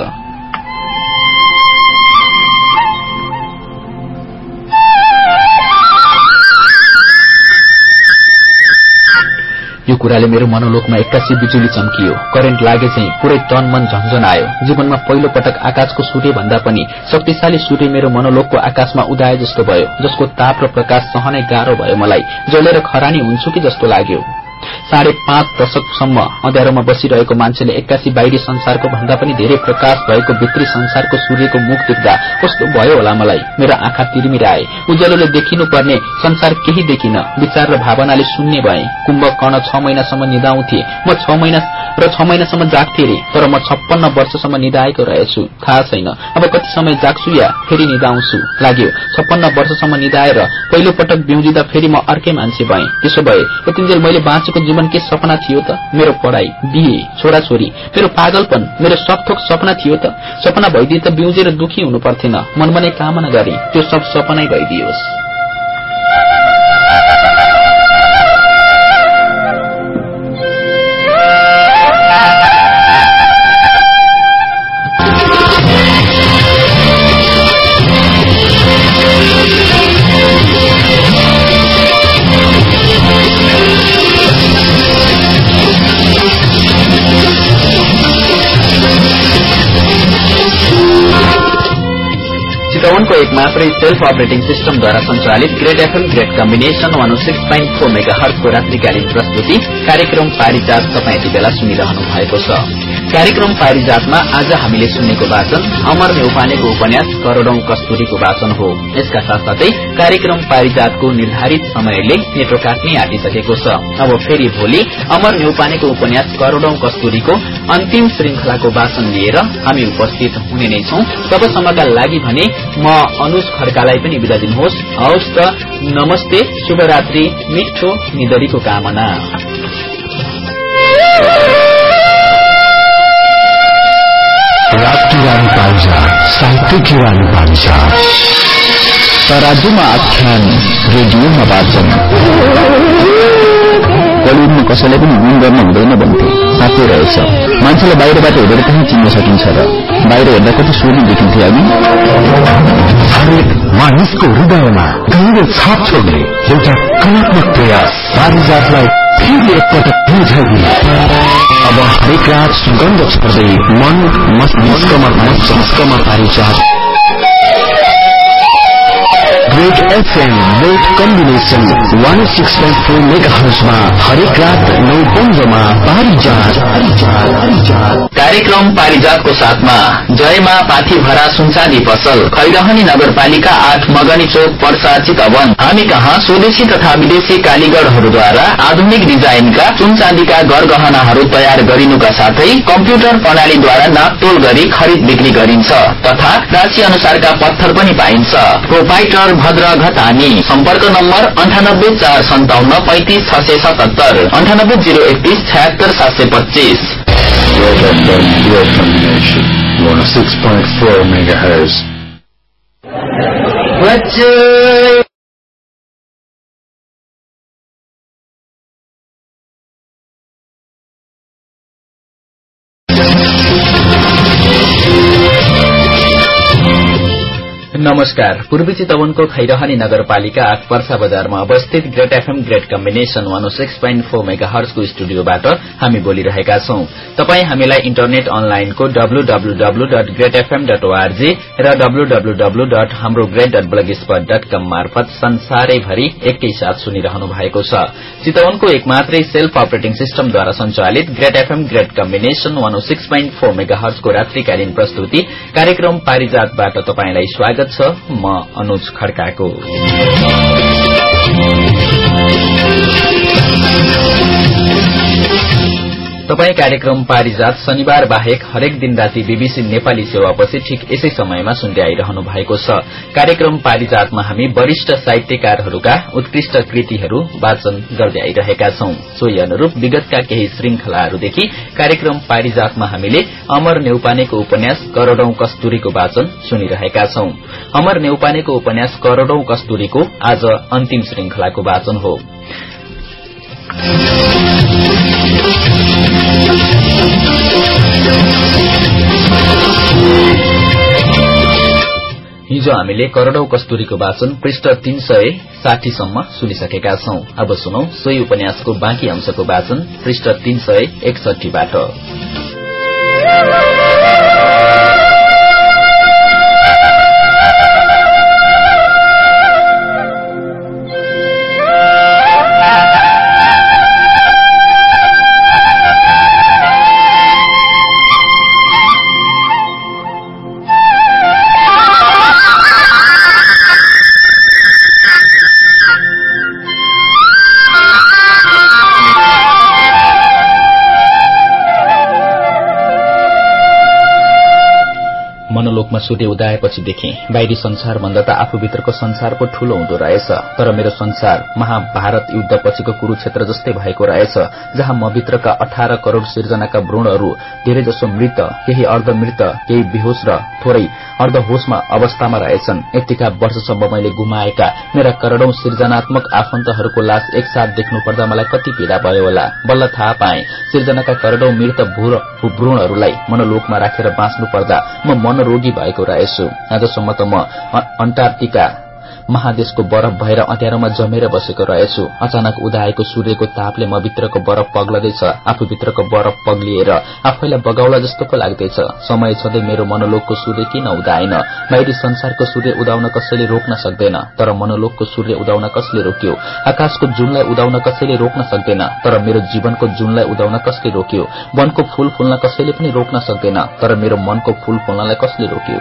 यो कुराले मेरो मनोलोकमा एक्कासी बिजुली चम्कियो। करेन्ट लागे चाहिँ पुरै तन मन झन्झन आयो। जीवनमा पहिलो पटक आकाशको सूर्य भन्दा पनि शक्तिशाली सूर्य मेरो मनोलोकको आकाशमा उदाए जस्तो भयो जसको ताप र प्रकाश सहनै गाह्रो भयो मलाई। जलेर खरानी हुन्छु कि जस्तो लाग्यो। साढे पाँच दशकसम्म अँध्यारोमा बसिरहेको मान्छेले एक्कासी बाहिरी संसारको भन्दा पनि धेरै प्रकाश भएको भित्री संसारको सूर्यको मुख देख्दा कस्तो भयो होला मलाई? मेरो आँखा तिरमिराए। उज्यालोले देखिनु पर्ने संसार केही देखिन। विचार र भावनाले शून्य भए। कुम्भकर्ण छ महिनासम्म निदाउँथे। म छ महिना र छ महिनासम्म जाग्थे रे तर म छप्पन्न वर्षसम्म निदाएको रहेछु। थाहा छैन। अब कति समय जाग्छु या फेरि निदाउँछु? लाग्यो। छप्पन्न वर्षसम्म निदाएर पहिलो पटक बिउजिँदा फेरि म अर्कै मान्छे भए। त्यसो भए यतिन्जेल मैले बाँचेको जीवन के सपना थियो त मेरो पढ़ाई बिहे छोराछोरी मेरो पागलपन मेरो सकथोक सपना थियो त। सपना भइदिए त बिउजेर दुखी हुनु पर्थेन मनमा नै कामना गरे। त्यो सब सपनै भइदियोस्। चितवनको एक मात्रै सेल्फ अपरेटिङ सिस्टमद्वारा संचालित great FM great combination one six point four mega हर्टको रात्रिकालीन प्रस्तुति कार्यक्रम पारिजात तपाईँ यति बेला सुनिरहनु भएको छ। कार्यक्रम पारिजातमा आज हामीले सुनेको वाचन अमर नेउपानेको उपन्यास करोड़ौं कस्तुरीको वाचन हो। यसका साथसाथै कार्यक्रम पारिजातको निर्धारित समयले नेटो काट्ने आँटिसकेको छ। अब फेरि भोलि अमर नेउपानेको उपन्यास करोड़ौं कस्तुरीको अन्तिम श्रृंखलाको वाचन लिएर हामी उपस्थित हुने नै छौं। तबसम्मका लागि भने म अनुज खड्कालाई पनि विदा दिनुहोस्। हवस् त नमस्ते शुभरात्रि मिठो निदरीको कामना। तराजुमा आख्यान रेडियोमा वाचन। बलिउडमा कसैलाई पनि गुण गर्न हुँदैन भन्थे। साँच्चै रहेछ। मान्छेलाई बाहिरबाट हेरेर कहीँ चिन्न सकिन्छ र बाहिर हेर्दा कति सोली देखिन्थे हामी। मानिसको हृदयमा गहिरो छाप छोड्ने एउटा कलात्मक प्रयास पारिजातलाई फेरि एकपटक अब हरेक रात सुगन्ध छर्दै मन मस्तिष्कमा मस्तिष्कमा Parijat. Great FM great combination one six point four mega हर्समा हरेक रात नौ पन्ध्रमा पारिजात। कार्यक्रम पारिजातको साथमा जयमा पाथीभरा सुनचाँदी पसल खैरहनी नगरपालिका आठ मगनी चोक पर्सा चितवन। हामी कहाँ? स्वदेशी तथा विदेशी कालीगढ़हरूद्वारा आधुनिक डिजाइनका सुनचाँदीका गरगहनाहरू तयार गरिनुका साथै कम्प्युटर प्रणालीद्वारा नापतोल गरी खरिद बिक्री गरिन्छ तथा राशि अनुसारका पत्थर पनि पाइन्छ। प्रोपाइटर भद्र घतानी सम्पर्क नम्बर अन्ठानब्बे चार सन्ताउन्न पैंतिस छ सय सतहत्तर। अन्ठानब्बे जिरो एकतिस छयत्तर सात सय पच्चीस। Red FM Pure Combination 106.4 megahertz. नमस्कार। पूर्वी चितवनको खैरहनी नगरपालिका आठ पर्सा बजारमा अवस्थित great FM great combination one six point four mega हर्सको स्टुडियोबाट हामी बोलिरहेका छौं। तपाई हामीलाई इन्टरनेट अनलाइनको W W W dot great FM dot ORG र डब्लूडब्लूडब्लू डट हाम्रो great dot blog spot dot com मार्फत संसारैभरि एकैसाथ सुनिरहनु भएको छ। चितवनको एक मात्रै सेल्फ अपरेटिङ सिस्टमद्वारा संचालित great FM great combination one six point four mega हर्सको रात्रिकालीन प्रस्तुति कार्यक्रम पारिजातबाट तपाईँलाई स्वागत छ। म अनुज खड्काको। तपाई कार्यक्रम पारिजात शनिबार बाहेक हरेक दिन राति बीबीसी नेपाली सेवापछि ठिक यसै समयमा सुन्दै आइरहनु भएको छ। कार्यक्रम पारिजातमा हामी वरिष्ठ साहित्यकारहरूका उत्कृष्ट कृतिहरू वाचन गर्दै आइरहेका छौं। सोही अनुरूप विगतका केही श्रृंखलाहरूदेखि कार्यक्रम पारिजातमा हामीले अमर नेउपानेको उपन्यास करोड़ौं कस्तुरीको वाचन सुनिरहेका छौं। अमर नेउपानेको उपन्यास करोड़ौं कस्तुरीको आज अन्तिम श्रृंखलाको वाचन हो। हिजो हामीले करोड़ौं कस्तुरीको वाचन पृष्ठ तीन सय साठीसम्म सुनिसकेका छौं। अब सुनौ सोही उपन्यासको बाँकी अंशको वाचन पृष्ठ तीन सय एकसठीबाट म सूर्य उदाएपछि देखे। बाहिरी संसारभन्दा त आफूभित्रको संसार पो ठूलो हुँदो रहेछ। तर मेरो संसार महाभारत युद्धपछिको कुरूक्षेत्र जस्तै भएको रहेछ जहाँ म भित्रका अठार करोड़ सिर्जनाका भ्रूणहरू धेरैजसो मृत केही अर्धमृत केही बेहोस र थोरै अर्धहोसमा अवस्थामा रहेछन्। यतिका वर्षसम्म मैले गुमाएका मेरा करोड़ौं सृजनात्मक आफन्तहरूको लाश एकसाथ देख्नु पर्दा मलाई कति पीड़ा भयो होला। बल्ल थाहा पाए सिर्जनाका करोड़ौं मृत भ्रूणहरूलाई मनोलोकमा राखेर बाँच्नु पर्दा म मनोरोगी भएको रहेछु। आजसम्म त म अन्टार्क्टिका महादेशको बरफ भएर अँध्यारोमा जमेर बसेको रहेछु। अचानक उदाएको सूर्यको तापले म भित्रको बरफ पग्लदैछ आफूभित्रको बरफ पग्लिएर आफैलाई बगाउला जस्तो पो लाग्दैछ। समय छँदै मेरो मनोलोकको सूर्य किन उदाएन? बाहिरी संसारको सूर्य उदाउन कसैले रोक्न सक्दैन तर मनोलोकको सूर्य उदाउन कसले रोक्यो? आकाशको जुनलाई उदाउन कसैले रोक्न सक्दैन तर मेरो जीवनको जुनलाई उदाउन कसले रोक्यो? वनको फूल फुल्न कसैले पनि रोक्न सक्दैन तर मेरो मनको फूल फुल्नलाई कसले रोक्यो?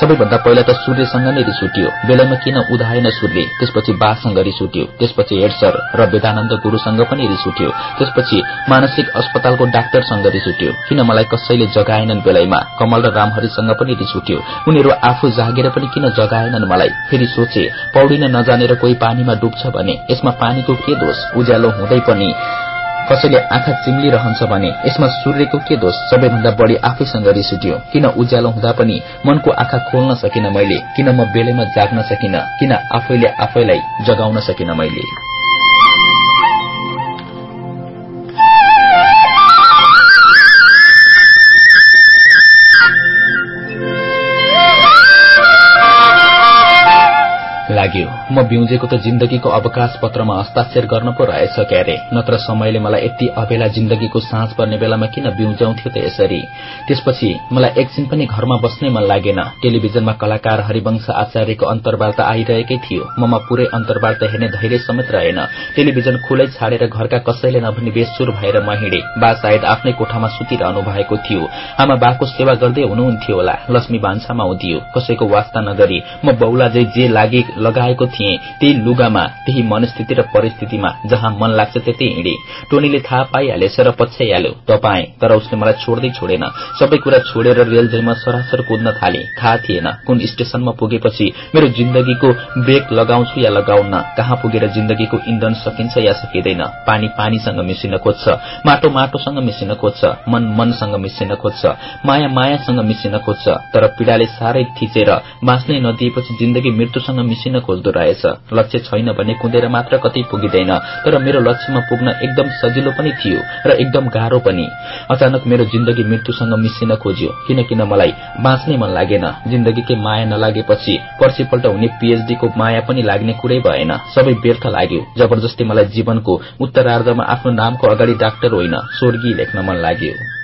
सबैभन्दा पहिला त सूर्यसँग नै रिस उठ्यो। बेलामा किन उदाएन सूर्य त्यसपछि बासँग रिस उठ्यो त्यसपछि हेडसर र वेदानन्द गुरूसँग पनि रिस उठ्यो त्यसपछि मानसिक अस्पतालको डाक्टरसँग रिस उठ्यो किन मलाई कसैले जगाएनन् बेलैमा? कमल र रामहरिसँग पनि रिस उठ्यो उनीहरू आफू जागेर पनि किन जगाएनन् मलाई? फेरि सोचे पौडिन नजानेर कोही पानीमा डुब्छ भने यसमा पानीको के दोष? उज्यालो हुँदै पनि कसैले आँखा चिम्लिरहन्छ भने यसमा सूर्यको के दोष? सबैभन्दा बढ़ी आफैसँग रिस उठ्यो किन उज्यालो हुँदा पनि मनको आँखा खोल्न सकिन मैले? किन म बेलैमा जाग्न सकिन? किन आफैले आफैलाई जगाउन सकिन मैले? लाग्यो। म बिउजेको त जिन्दगीको अवकाश पत्रमा हस्ताक्षर गर्न पो रहेछ क्यारे नत्र समयले मलाई यति अबेला जिन्दगीको साँझ पर्ने बेलामा किन बिउजाउँथ्यो त यसरी? त्यसपछि मलाई एकछिन पनि घरमा बस्नै मन लागेन। टेलिभिजनमा कलाकार हरिवंश आचार्यको अन्तर्वार्ता आइरहेकै थियो। ममा पूरै अन्तर्वार्ता हेर्ने धैर्य समेत रहेन। टेलिभिजन खुलै छाडेर घरका कसैले नभनी बेसुर भएर म हिँडे बा सायद आफ्नै कोठामा सुतिरहनु भएको थियो। आमा बाको सेवा गर्दै हुनुहुन्थ्यो होला। लक्ष्मी भान्सामा हुन्थ्यो कसैको वास्ता नगरी म बौलाजै जे लागे लगाएको थिएँ। त्यही लुगामा त्यही मनस्थिति र परिस्थितिमा जहाँ मन लाग्छ त्यतै हिँडे। टोनीले थाहा पाइहालेछ र पछ्याइहाल्यो। तपाए तर उसले मलाई छोड्दै छोडेन। सबै कुरा छोडेर रेलजैमा सरासर कुद्न थाले। थाहा थिएन कुन स्टेशनमा पुगेपछि मेरो जिन्दगीको ब्रेक लगाउँछु या लगाउन्न कहाँ पुगेर जिन्दगीको इन्धन सकिन्छ या सकिँदैन। पानी पानीसँग मिसिन खोज्छ माटो माटोसँग मिसिन खोज्छ मन मनसँग मिसिन खोज्छ माया मायासँग मिसिन खोज्छ। तर पीड़ाले साह्रै थिचेर बाँच्नै नदिएपछि जिन्दगी मृत्युसँग मिसिन खोज्दो रहेछ? लक्ष्य छैन भने कुदेर मात्र कतै पुगिँदैन। तर मेरो लक्ष्यमा पुग्न एकदम सजिलो पनि थियो र एकदम गाह्रो पनि। अचानक मेरो जिन्दगी मृत्युसँग मिसिन खोज्यो किनकिन मलाई बाँच्नै मन लागेन। जिन्दगीकै माया नलागेपछि पर्सिपल्ट हुने पीएचडीको माया पनि लाग्ने कुरै भएन। सबै व्यर्थ लाग्यो। जबरजस्ती मलाई जीवनको उत्तरार्धमा आफ्नो नामको अगाडि डाक्टर होइन स्वर्गीय लेख्न मन लाग्यो।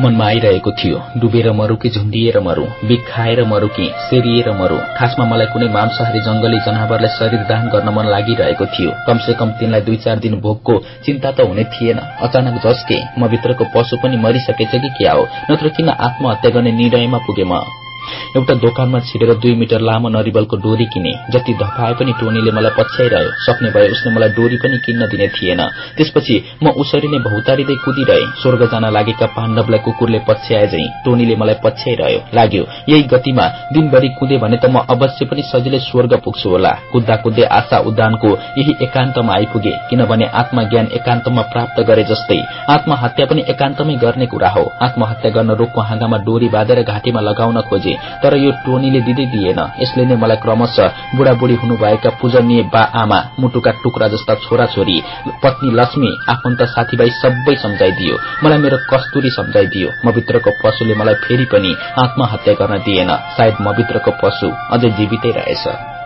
मनमा आइरहेको थियो। डुबेर मरू कि झुन्डिएर मरू बिख खाएर मरू कि सेरिएर मरू खासमा मलाई कुनै मांसाहारी जंगली जनावरलाई शरीर दान गर्न मन लागिरहेको थियो। कमसे कम तिनलाई दुई चार दिन भोकको चिन्ता त हुने थिएन। अचानक झस्के म भित्रको पशु पनि मरिसकेछ कि क्या हो? नत्र किन आत्महत्या गर्ने निर्णयमा पुगे म? एउटा दोकानमा छिरेर दुई मिटर लामो नरिवलको डोरी किने। जति धपाए पनि टोनीले मलाई पछ्याइरह्यो। सक्ने भए उसले मलाई डोरी पनि किन्न दिने थिएन। त्यसपछि म उसरी नै भौतारिँदै कुदिरहे। स्वर्ग जान लागेका पाण्डवलाई कुकुरले पछ्याए झै टोनीले मलाई पछ्याइरह्यो। लाग्यो यही गतिमा दिनभरि कुदे भने त म अवश्य पनि सजिलै स्वर्ग पुग्छु होला। कुद्दा कुद्दै आशा उद्यानको यही एकान्तमा आइपुगे किनभने आत्मज्ञान एकान्तमा प्राप्त गरे जस्तै। आत्महत्या पनि एकान्तमै गर्ने कुरा हो। आत्महत्या गर्न रोगको हाँगामा डोरी बाँधेर घाँटीमा लगाउन खोजे। तर यो टोनीले दिँदै दिएन। यसले नै मलाई क्रमशः बुढाबुढी हुनुभएका पूजनीय बा आमा मुटुका टुक्रा जस्ता छोराछोरी पत्नी लक्ष्मी आफन्त साथीभाइ सबै सम्झाइदियो। मलाई मेरो कस्तुरी सम्झाइदियो। म भित्रको पशुले मलाई फेरि पनि आत्महत्या गर्न दिएन। सायद म भित्रको पशु अझै जीवितै रहेछ।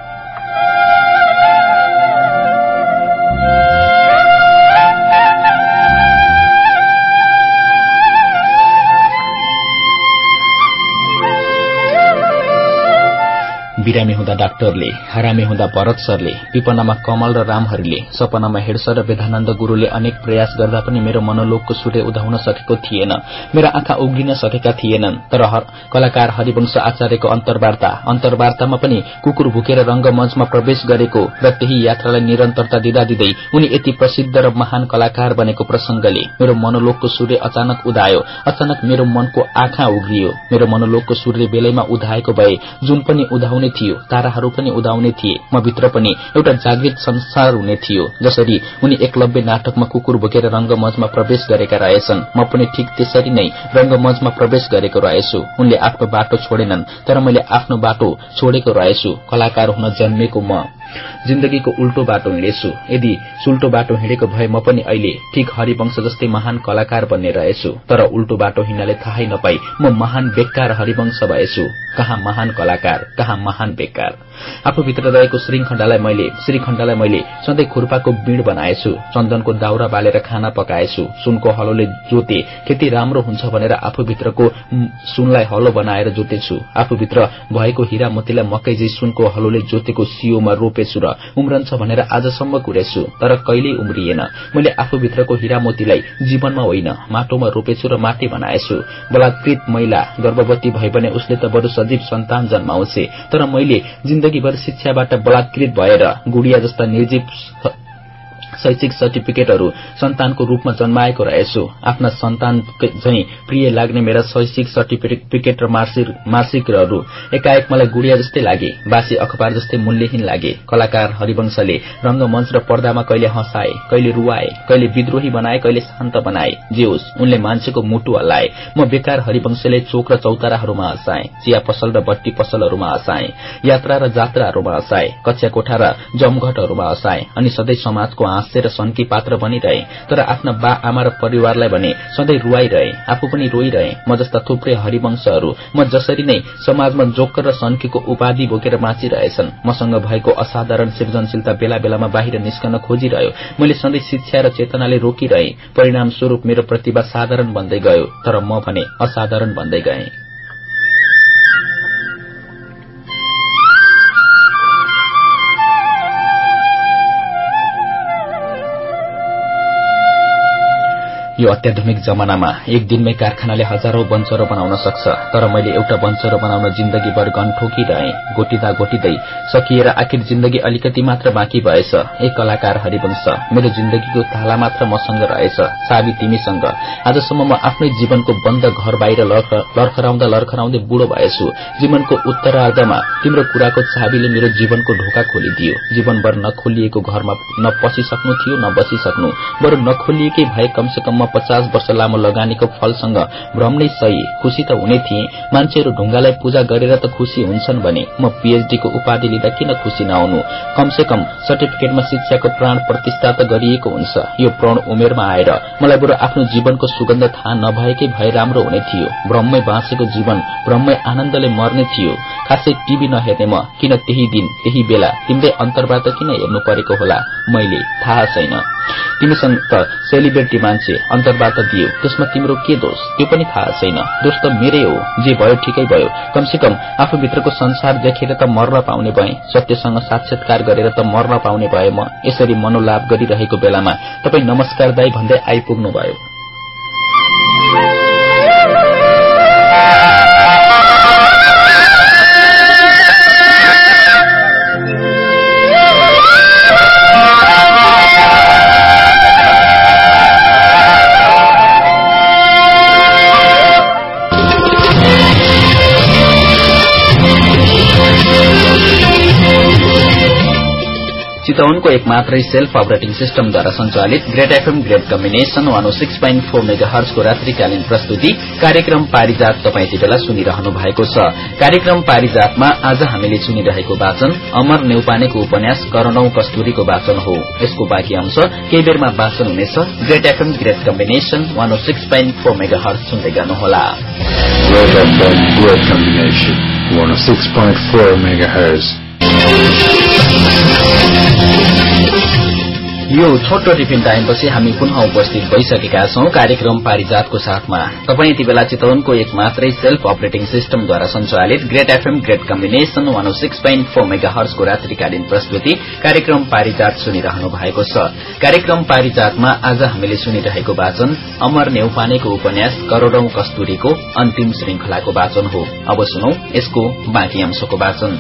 बिरामी हुँदा डाक्टरले हरामी हुँदा भरत सरले विपनामा कमल र रामहरीले सपनामा हेडसर र वेदानन्द गुरूले अनेक प्रयास गर्दा पनि मेरो मनोलोकको सूर्य उदाउन सकेको थिएन। मेरा आँखा उग्रिन सकेका थिएनन्। तर कलाकार हरिवंश आचार्यको अन्तर्वार्ता अन्तर्वार्तामा पनि कुकुर भुकेर रंगमञ्चमा प्रवेश गरेको र त्यही यात्रालाई निरन्तरता दिँदा दिँदै उनी यति प्रसिद्ध र महान कलाकार बनेको प्रसंगले मेरो मनोलोकको सूर्य अचानक उदायो अचानक मेरो मनको आँखा उग्रियो मेरो मनोलोकको सूर्य बेलैमा उदाएको भए जुन पनि उदाउने थियो। ताराहरू पनि उदाउने थिए। म भित्र पनि एउटा जागृत संसार हुने थियो जसरी उनी एकलव्य नाटकमा कुकुर बोकेर रंगमञ्चमा प्रवेश गरेका रहेछन्। म पनि ठिक त्यसरी नै रंगमञ्चमा प्रवेश गरेको रहेछु। उनले आफ्नो बाटो छोडेनन् तर मैले आफ्नो बाटो छोडेको रहेछु। कलाकार हुन जन्मेको म। जिन्दगीको उल्टो बाटो हिँडेछु। यदि सुल्टो बाटो हिँडेको भए म पनि अहिले ठिक हरिवंश जस्तै महान कलाकार बन्ने रहेछु। तर उल्टो बाटो हिँड्नले थाहै नपाई म महान बेकार हरिवंश भएछु। कहाँ महान कलाकार कहाँ महान बेकार। आफूभित्र रहेको श्रृङ्खण्डलाई मैले श्रीखण्डलाई मैले सधैँ खुर्पाको बीण बनाएछु। चन्दनको दाउरा बालेर खाना पकाएछु। सुनको हलोले जोते खेती राम्रो हुन्छ भनेर आफूभित्रको सुनलाई हलो बनाएर जोतेछु। आफूभित्र भएको हिरा मोतीलाई मकैजी सुनको हलोले जोतेको सियोमा रोपेछु र उम्रन्छ भनेर आजसम्म कुरेछु तर कहिल्यै उम्रिएन। मैले आफूभित्रको हिरा मोतीलाई जीवनमा होइन माटोमा रोपेछु र माटी बनाएछु। बलात्कृत महिला गर्भवती भए भने उसले त बरू सजीव सन्तान जन्माउँछे। तर मैले जिन्दगीभर शिक्षाबाट बलात्कृत भएर गुडिया जस्ता निर्जीव शैक्षिक सर्टिफिकेटहरू सन्तानको रूपमा जन्माएको रहेछु आफ्ना सन्तान झै प्रिय लाग्ने मेरा शैक्षिक सर्टिफिकेट र मार्सिकहरू एकाएक मलाई गुडिया जस्तै लागे बासी अखबार जस्तै मूल्यहीन लागे। कलाकार हरिवंशले रंगमञ्च र पर्दामा कहिले हँसाए कहिले रुवाए कहिले विद्रोही बनाए कहिले शान्त बनाए। जे होस् उनले मान्छेको मुटु हल्लाए म बेकार हरिवंशले चोक र चौताराहरूमा हँसाए चिया पसल र बट्टी पसलहरूमा हँसाए यात्रा र जात्राहरूमा हँसाए कक्षा कोठा र जमघटहरूमा हँसाए अनि सधैँ समाजको हाँसेर सन्की पात्र बनिरहे तर आफ्ना बा आमा र परिवारलाई भने सधैँ रुवाइरहे आफू पनि रोइरहे म जस्ता थुप्रै हरिवंशहरू म जसरी नै समाजमा जोकर र सन्कीको उपाधि बोकेर बाँचिरहेछन् मसँग भएको असाधारण सृजनशीलता बेला बेलामा बाहिर निस्कन खोजिरह्यो मैले सधैँ शिक्षा र चेतनाले रोकिरहे परिणाम स्वरूप मेरो प्रतिभा साधारण बन्दै गयो तर म भने असाधारण बन्दै गएँ। यो अत्याधुनिक जमानामा एक दिनमै कारखानाले हजारौं बन्चरो बनाउन सक्छ तर मैले एउटा बन्चरो बनाउन जिन्दगीभर गन ठोकिरहे गोटिँदा गोटिँदै सकिएर आखिर जिन्दगी अलिकति मात्र बाँकी भएछ। एक कलाकार हरिवंश मेरो जिन्दगीको ताला मात्र मसँग रहेछ चाबी तिमीसँग। आजसम्म म आफ्नै जीवनको बन्द घर बाहिर लर्खराउँदा लर्खराउँदै बुढो भएछु। जीवनको उत्तरार्धमा तिम्रो कुराको चाबीले मेरो जीवनको ढोका खोलिदियो। जीवनभर नखोलिएको घरमा न पसिसक्नु थियो न बसिसक्नु। बरू नखोलिएकै भए कमसे कम पचास वर्ष लामो लगानीको फलसँग भ्रम नै सही खुशी त हुने थिए। मान्छेहरू ढुङ्गालाई पूजा गरेर त खुशी हुन्छन् भने म पीएचडीको उपाधि लिँदा किन खुशी नहुनु? कमसे कम सर्टिफिकेटमा शिक्षाको प्राण प्रतिष्ठा त गरिएको हुन्छ। यो प्रण उमेरमा आएर मलाई बरु आफ्नो जीवनको सुगन्ध थाहा नभएकै भए राम्रो हुने थियो। ब्रह्मै बाँचेको जीवन ब्रह्मै आनन्दले मर्ने थियो। खासै टीभी नहेर्ने म किन त्यही दिन त्यही बेला तिमीले अन्तर्बाट किन हेर्नु परेको होला? मैले थाहा छैन। तिमीसँग त सेलिब्रेटी मान्छे अन्तर्वार्ता दियो। त्यसमा तिम्रो के दोष? त्यो पनि थाहा छैन। दोष त मेरै हो। जे भयो ठिकै भयो। कमसे कम आफूभित्रको संसार देखेर त मर्न पाउने भए। सत्यसँग साक्षात्कार गरेर त मर्न पाउने भए म। यसरी मनोलाभ गरिरहेको बेलामा तपाईँ नमस्कार दाई भन्दै आइपुग्नुभयो। चितवनको एक मात्रै सेल्फ अपरेटिङ सिस्टमद्वारा संचालित great FM great combination one six point four mega हर्सको रात्रिकालीन प्रस्तुति कार्यक्रम पारिजात तपाईँ यति बेला सुनिरहनु भएको छ। कार्यक्रम पारिजातमा आज हामीले सुनिरहेको वाचन अमर नेउपानेको उपन्यास करणौ कस्तुरीको वाचन हो। यसको बाँकी अंश केही बेरमा वाचन हुनेछ। Great FM great combination one six point four megahertz सुन्दै गर्नुहोला। Red FM, Great Combination, 106.4 megahertz. यो छोटो टिफिन टाइमपछि हामी पुनः उपस्थित भइसकेका छौं कार्यक्रम पारिजातको साथमा। तपाईँ यति बेला चितवनको एक मात्रै सेल्फ अपरेटिङ सिस्टमद्वारा सञ्चालित great FM great combination one six point four mega हर्सको रात्रिकालीन प्रस्तुति कार्यक्रम पारिजात सुनिरहनु भएको छ। कार्यक्रम पारिजातमा आज हामीले सुनिरहेको वाचन अमर नेउपानेको उपन्यास करोड़ौं कस्तुरीको अन्तिम श्रृंखलाको वाचन हो। अब सुनौ यसको बाँकी अंशको वाचन।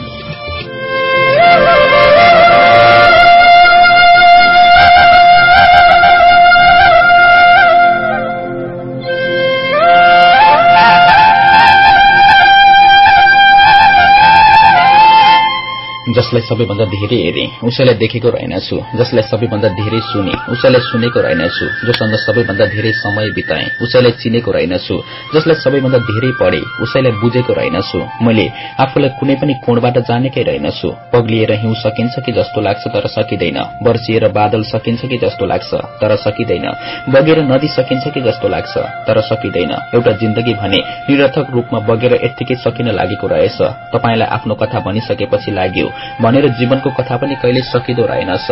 जसलाई सबैभन्दा धेरै हेरे उसैलाई देखेको रहेनछु जसलाई सबैभन्दा धेरै सुने उसैलाई सुनेको रहेनछु जोसँग सबैभन्दा धेरै समय बिताए उसैलाई चिनेको रहेनछु जसलाई सबैभन्दा धेरै पढे उसैलाई बुझेको रहेनछु मैले आफूलाई कुनै पनि कोणबाट जानेकै रहेनछु पग्लिएर हिउँ सकिन्छ कि जस्तो लाग्छ तर सकिँदैन। वर्षिएर बादल सकिन्छ कि जस्तो लाग्छ तर सकिँदैन। बगेर नदी सकिन्छ कि जस्तो लाग्छ तर सकिँदैन। एउटा जिन्दगी भने निरर्थक रूपमा बगेर यत्तिकै सकिन लागेको रहेछ। तपाईँलाई आफ्नो कथा भनिसकेपछि लाग्यो भनेर जीवनको कथा पनि कहिले सकिँदो रहेनछ।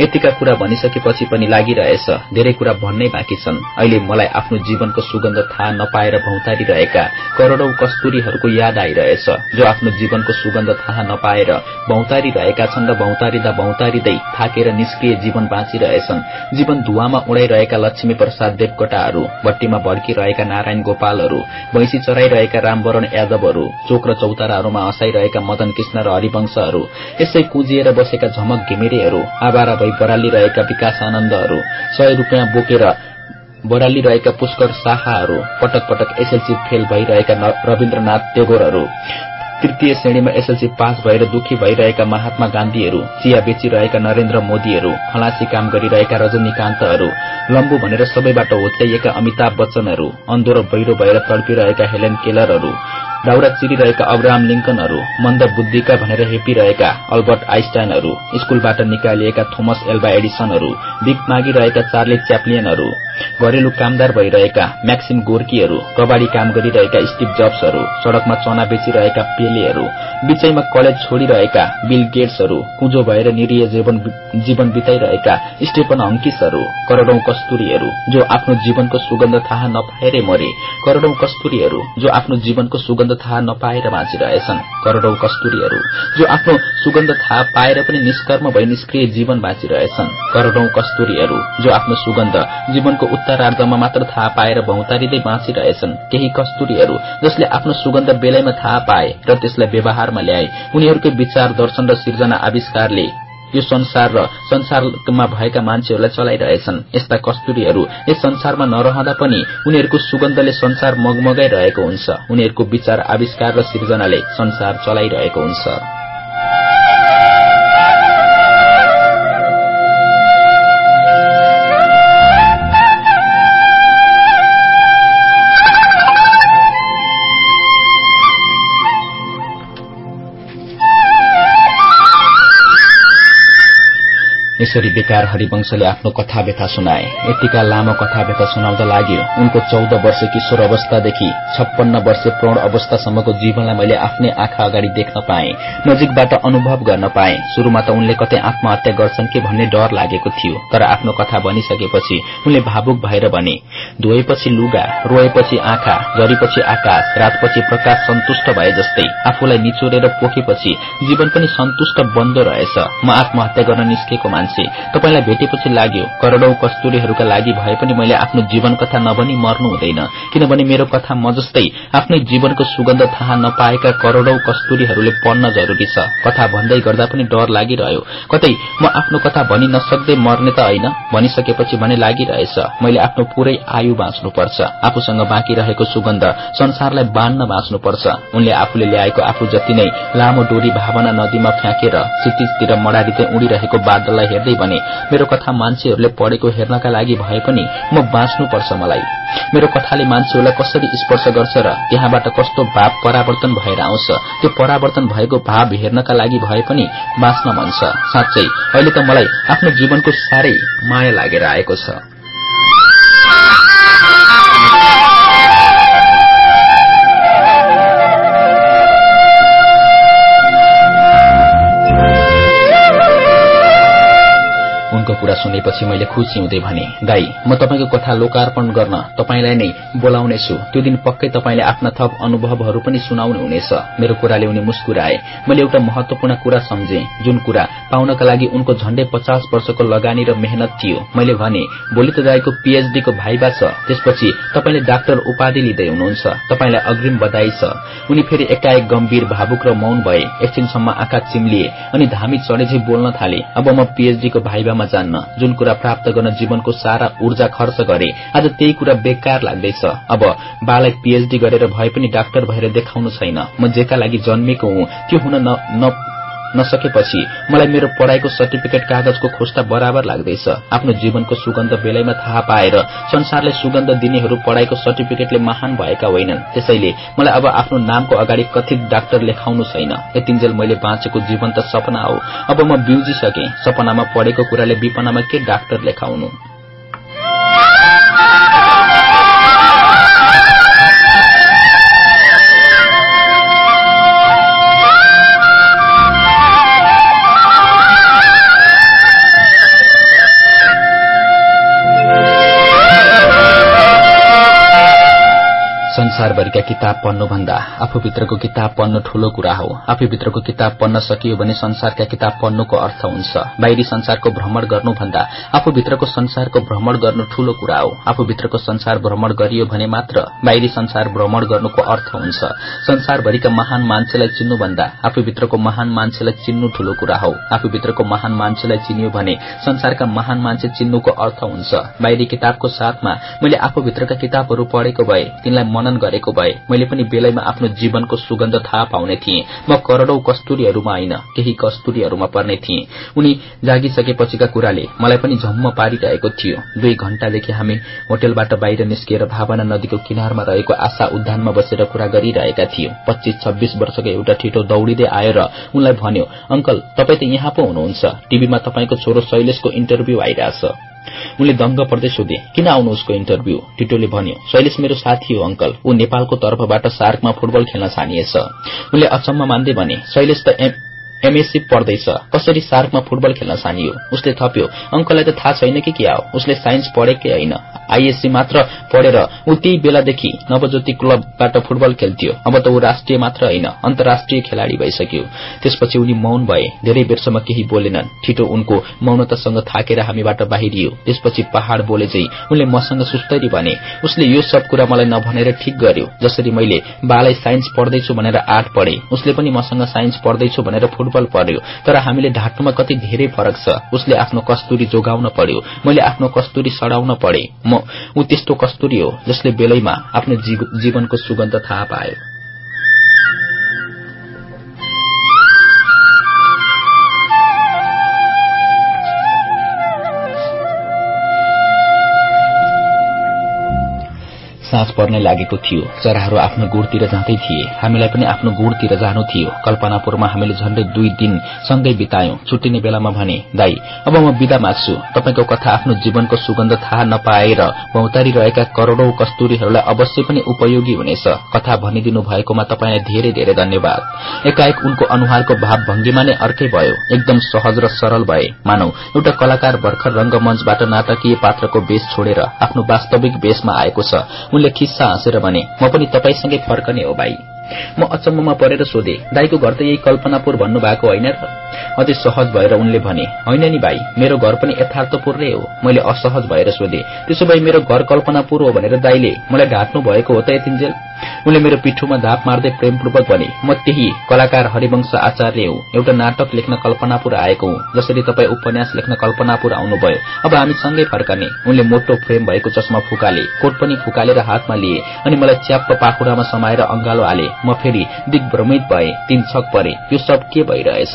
यतिका कुरा भनिसकेपछि पनि लागिरहेछ। धेरै कुरा भन्नै बाँकी छन्। अहिले मलाई आफ्नो जीवनको सुगन्ध थाहा नपाएर भौतारी रहेका करोड़ौं कस्तुरीहरूको याद आइरहेछ। जो आफ्नो जीवनको सुगन्ध थाहा नपाएर भौतारी रहेका छन् र भौतारिँदा भौतारिँदै थाकेर निष्क्रिय जीवन बाँचिरहेछन्। जीवन धुवामा उडाइरहेका लक्ष्मी प्रसाद देवकोटाहरू भट्टीमा भड्किरहेका नारायण गोपालहरू भैंसी चराइरहेका रामवरण यादवहरू चोक र चौताराहरूमा हँसाइरहेका मदन कृष्ण र हरिवंशहरू यसै कुजिएर बसेका झमक घिमिरेहरू आवारा भई बरालिरहेका विकास आनन्दहरू सय रूपियाँ बोकेर बरालिरहेका पुष्कर शाखाहरू पटक पटक एसएलसी फेल भइरहेका रविन्द्रनाथ टेगोरहरू तृतीय श्रेणीमा एसएलसी पास भएर दुखी भइरहेका महात्मा गान्धीहरू चिया बेचिरहेका नरेन्द्र मोदीहरू खलासी काम गरिरहेका रजनीकान्तहरू लम्बु भनेर सबैबाट होच्याइएका अमिताभ बच्चनहरू अन्धो र बहिरो भएर तडपिरहेका हेलेन केलरहरू दाउरा चिरिरहेका अब्राहम लिङ्कनहरू मन्द बुद्धिका भनेर हेपिरहेका अल्बर्ट आइस्टाइनहरू स्कूलबाट निकालिएका थोमस एल्बा एडिसनहरू भिक मागिरहेका चार्ली च्याप्लियनहरू घरेलु कामदार भइरहेका म्याक्सिम गोर्कीहरू कबाडी काम गरिरहेका स्टिभ जब्सहरू सड़कमा चना बेचिरहेका पेलेहरू बीचैमा कलेज छोडिरहेका बिल गेट्सहरू कुँजो भएर निरीय जीवन बिताइरहेका स्टेफन हङ्किसहरू करोड़ौं कस्तुरीहरू जो आफ्नो जीवनको सुगन्ध थाहा नपाएरै मरे। करोड़ौं कस्तुरीहरू जो आफ्नो जीवनको सुगन्ध थाहा नपाएर बाँचिरहेछन् करोड़ौं कस्तुरीहरू जो आफ्नो सुगन्ध थाहा पाएर पनि निष्कर्म भई निष्क्रिय जीवन बाँचिरहेछन्। करोड़ौं कस्तुरीहरू जो आफ्नो सुगन्ध जीवनको उत्तरार्धमा मात्र थाहा पाएर भौतारिँदै बाँचिरहेछन्। केही कस्तुरीहरू जसले आफ्नो सुगन्ध बेलैमा थाहा पाए र त्यसलाई व्यवहारमा ल्याए उनीहरूकै विचार दर्शन र सिर्जना आविष्कारले यो संसार र संसारमा भएका मान्छेहरूलाई चलाइरहेछन्। यस्ता कस्तुरीहरू यस संसारमा नरहँदा पनि उनीहरूको सुगन्धले संसार मगमगाइरहेको हुन्छ। उनीहरूको विचार आविष्कार र सिर्जनाले संसार चलाइरहेको हुन्छ। यसरी बेकार हरिवंशले आफ्नो कथा व्यथा सुनाए। यतिका लामो कथा व्यथा सुनाउँदा लाग्यो उनको चौध वर्ष किशोर अवस्थादेखि छप्पन्न वर्ष प्रौढ अवस्थासम्मको जीवनलाई मैले आफ्नै आँखा अगाडि देख्न पाएँ नजिकबाट अनुभव गर्न पाएँ। शुरूमा त उनले कतै आत्महत्या गर्छन् कि भन्ने डर लागेको थियो तर आफ्नो कथा भनिसकेपछि उनले भावुक भएर भने धोएपछि लुगा रोएपछि आँखा झरीपछि आकाश रातपछि प्रकाश सन्तुष्ट भए जस्तै आफूलाई निचोरेर पोखेपछि जीवन पनि सन्तुष्ट बन्द रहेछ। म आत्महत्या गर्न निस्केको मान्छे मान्छे तपाईँलाई भेटेपछि लाग्यो करोड़ौं कस्तुरीहरूका लागि भए पनि मैले आफ्नो जीवन कथा नभनी मर्नु हुँदैन। किनभने मेरो कथा म जस्तै आफ्नै जीवनको सुगन्ध थाहा नपाएका करोड़ौं कस्तुरीहरूले पढ्न जरूरी छ। कथा भन्दै गर्दा पनि डर लागिरह्यो। कतै म आफ्नो कथा भनि नसक्दै मर्ने त होइन भनिसकेपछि भने लागिरहेछ। मैले आफ्नो पूरै आयु बाँच्नुपर्छ। आफूसँग बाँकी रहेको सुगन्ध संसारलाई बाँड्न बाँच्नुपर्छ। उनले आफूले ल्याएको आफू जति नै लामो डोरी भावना नदीमा फ्याँकेर क्षितिजतिर मडारिँदै उडिरहेको बादललाई हेर्दै भने मेरो कथा मान्छेहरूले पढेको हेर्नका लागि भए पनि म बाँच्नुपर्छ मलाई। मेरो कथाले मान्छेहरूलाई कसरी स्पर्श गर्छ र त्यहाँबाट कस्तो भाव परावर्तन भएर आउँछ त्यो परावर्तन भएको भाव हेर्नका लागि भए पनि बाँच्न मन छ। साँच्चै अहिले त मलाई आफ्नो जीवनको साह्रै माया लागेर आएको छ। उनको तपाईँको कुरा सुनेपछि मैले खुसी हुँदै भने दाई म तपाईँको कथा लोकार्पण गर्न तपाईँलाई नै बोलाउने छु त्यो दिन पक्कै तपाईँले आफ्ना थप अनुभवहरू पनि सुनाउनु हुनेछ। मेरो कुराले उनी मुस्कुराए। मैले एउटा महत्वपूर्ण कुरा सम्झे। जुन कुरा पाउनका लागि उनको झण्डै पचास वर्षको लगानी र मेहनत थियो। मैले भने भोलि त दाईको पीएचडीको भाइबा छ। त्यसपछि तपाईँले डाक्टर उपाधि लिँदै हुनुहुन्छ। तपाईँलाई अग्रिम बधाई छ उनी फेरि एकाएक गम्भीर भावुक र मौन भए। एकछिनसम्म आँखा चिम्लिए अनि धामी चढेझै बोल्न थाले। अब म पीएचडीको भाइबामा जान्न जुन कुरा प्राप्त गर्न जीवनको सारा ऊर्जा खर्च गरे आज त्यही कुरा बेकार लाग्दैछ। अब बालाई पीएचडी गरेर भए पनि डाक्टर भएर देखाउनु छैन। म जेका लागि जन्मेको हुँ त्यो हुन नसकेपछि मलाई मेरो पढ़ाईको सर्टिफिकेट कागजको खोस्टा बराबर लाग्दैछ। आफ्नो जीवनको सुगन्ध बेलैमा थाहा पाएर संसारलाई सुगन्ध दिनेहरू पढ़ाईको सर्टिफिकेटले महान भएका होइनन्। त्यसैले मलाई अब आफ्नो नामको अगाडि कथित डाक्टर लेखाउनु छैन। यतिन्जेल मैले बाँचेको जीवन त सपना हो। अब म बिउजिसके। सपनामा पढेको कुराले विपनामा के डाक्टर लेखाउनु? संसारभरिका किताब पढ्नुभन्दा आफूभित्रको किताब पढ्नु ठूलो कुरा हो। आफूभित्रको किताब पढ्न सकियो भने संसारका किताब पढ्नुको अर्थ हुन्छ। बाहिरी संसारको भ्रमण गर्नुभन्दा आफूभित्रको संसारको भ्रमण गर्नु ठूलो कुरा हो। आफूभित्रको संसार भ्रमण गरियो भने मात्र बाहिरी संसार भ्रमण गर्नुको अर्थ हुन्छ। संसारभरिका महान मान्छेलाई चिन्नुभन्दा आफूभित्रको महान मान्छेलाई चिन्नु ठूलो कुरा हो। आफूभित्रको महान मान्छेलाई चिनियो भने संसारका महान मान्छे चिन्नुको अर्थ हुन्छ। बाहिरी किताबको साथमा मैले आफूभित्रका किताबहरू पढेको भए तिनलाई मनन गरेको भए मैले पनि बेलैमा आफ्नो जीवनको सुगन्ध थाहा पाउने थिएँ। म करोड़ौं कस्तुरीहरूमा होइन केही कस्तुरीहरूमा पर्ने थिएँ। उनी जागिसकेपछिका कुराले मलाई पनि झम्म पारिरहेको थियो। दुई घण्टादेखि हामी होटेलबाट बाहिर निस्किएर भावना नदीको किनारमा रहेको आशा उद्यानमा बसेर कुरा गरिरहेका थियौं। पच्चीस छब्बीस वर्षको एउटा ठिटो दौड़िँदै आएर उनलाई भन्यो अंकल तपाईँ त यहाँ पो हुनुहुन्छ। टीभीमा तपाईँको छोरो शैलेशको इन्टरभ्यू आइरहेछ। उनले दंग पर्दै सोधे किन आउनु उसको इन्टरभ्यू? टिटोले भन्यो शैलेश मेरो साथी हो अंकल ऊ नेपालको तर्फबाट सार्कमा फुटबल खेल्न छानिएछ। उनले अचम्म मान्दै भने शैलेश त एमएससी पढ्दैछ। कसरी सार्कमा फुटबल खेल्न छानियो उसले थप्यो। अंकललाई त थाहा छैन कि क्या हो। उसले साइन्स पढेकै होइन। आइएससी मात्र पढेर ऊ त्यही बेलादेखि नवज्योति क्लबबाट फुटबल खेल्थ्यो। अब त ऊ राष्ट्रिय मात्र होइन अन्तर्राष्ट्रिय खेलाड़ी भइसक्यो। त्यसपछि उनी मौन भए। धेरै बेरसम्म केही बोलेनन्। छिटो उनको मौनतासँग थाकेर हामीबाट बाहिरियो। त्यसपछि पहाड़ बोले चाहिँ उनले मसँग सुस्तरी भने उसले यो सब कुरा मलाई नभनेर ठिक गर्यो। जसरी मैले बालाई साइन्स पढ्दैछु भनेर आर्ट पढे उसले पनि मसँग साइन्स पढ्दैछु भनेर फुटबल पढ्यो तर हामीले ढाँट्नुमा कति धेरै फरक छ उसले आफ्नो कस्तुरी जोगाउन पर्यो मैले आफ्नो कस्तुरी सडाउन पढे। म ऊ त्यस्तो कस्तुरी हो जसले बेलैमा आफ्नो जीवनको सुगन्ध थाहा पायो। साँझ पर्ने लागेको थियो। चराहरू आफ्नो गुड़तिर जाँदै थिए। हामीलाई पनि आफ्नो गुड़तिर जानु थियो। कल्पनापुरमा हामीले झण्डै दुई दिन सँगै बितायौं। छुट्टिने बेलामा भने दाई अब म विदा माग्छु। तपाईँको कथा आफ्नो जीवनको सुगन्ध थाहा नपाएर भौतारिरहेका करोड़ौं कस्तुरीहरूलाई अवश्य पनि उपयोगी हुनेछ। कथा भनिदिनु भएकोमा तपाईँलाई धेरै धेरै धन्यवाद। एकाएक उनको अनुहारको भाव भंगीमा नै अर्कै भयो। एकदम सहज र सरल भए। मानौ एउटा कलाकार भर्खर रंगमंचबाट नाटकीय पात्रको वेश छोडेर आफ्नो वास्तविक वेशमा आएको छ। उनले खिस्सा हाँसेर भने म पनि तपाईँसँगै फर्कने हो भाइ। म अचम्ममा परेर सोधे दाईको घर त यही कल्पनापुर भन्नुभएको होइन र? अझै सहज भएर उनले भने होइन नि भाइ मेरो घर पनि यथार्थपुरै हो। मैले असहज भएर सोधे त्यसो भए मेरो घर कल्पनापुर हो भनेर दाईले मलाई ढाँट्नु भएको हो त यतिन्जेल? उनले मेरो पिठोमा धाप मार्दै प्रेमपूर्वक भने म त्यही कलाकार हरिवंश आचार्य हुँ एउटा नाटक लेख्न कल्पनापुर आएको हुँ जसरी तपाईँ उपन्यास लेख्न कल्पनापुर आउनुभयो। अब हामी सँगै फर्कने। उनले मोटो फ्रेम भएको चस्मा फुकाले कोट पनि फुकालेर हातमा लिए अनि मलाई च्याप्प पाखुरामा समाएर अंगालो हाले म फेरि दिग्भ्रमित भए। तीन छक परे यो सब के भइरहेछ?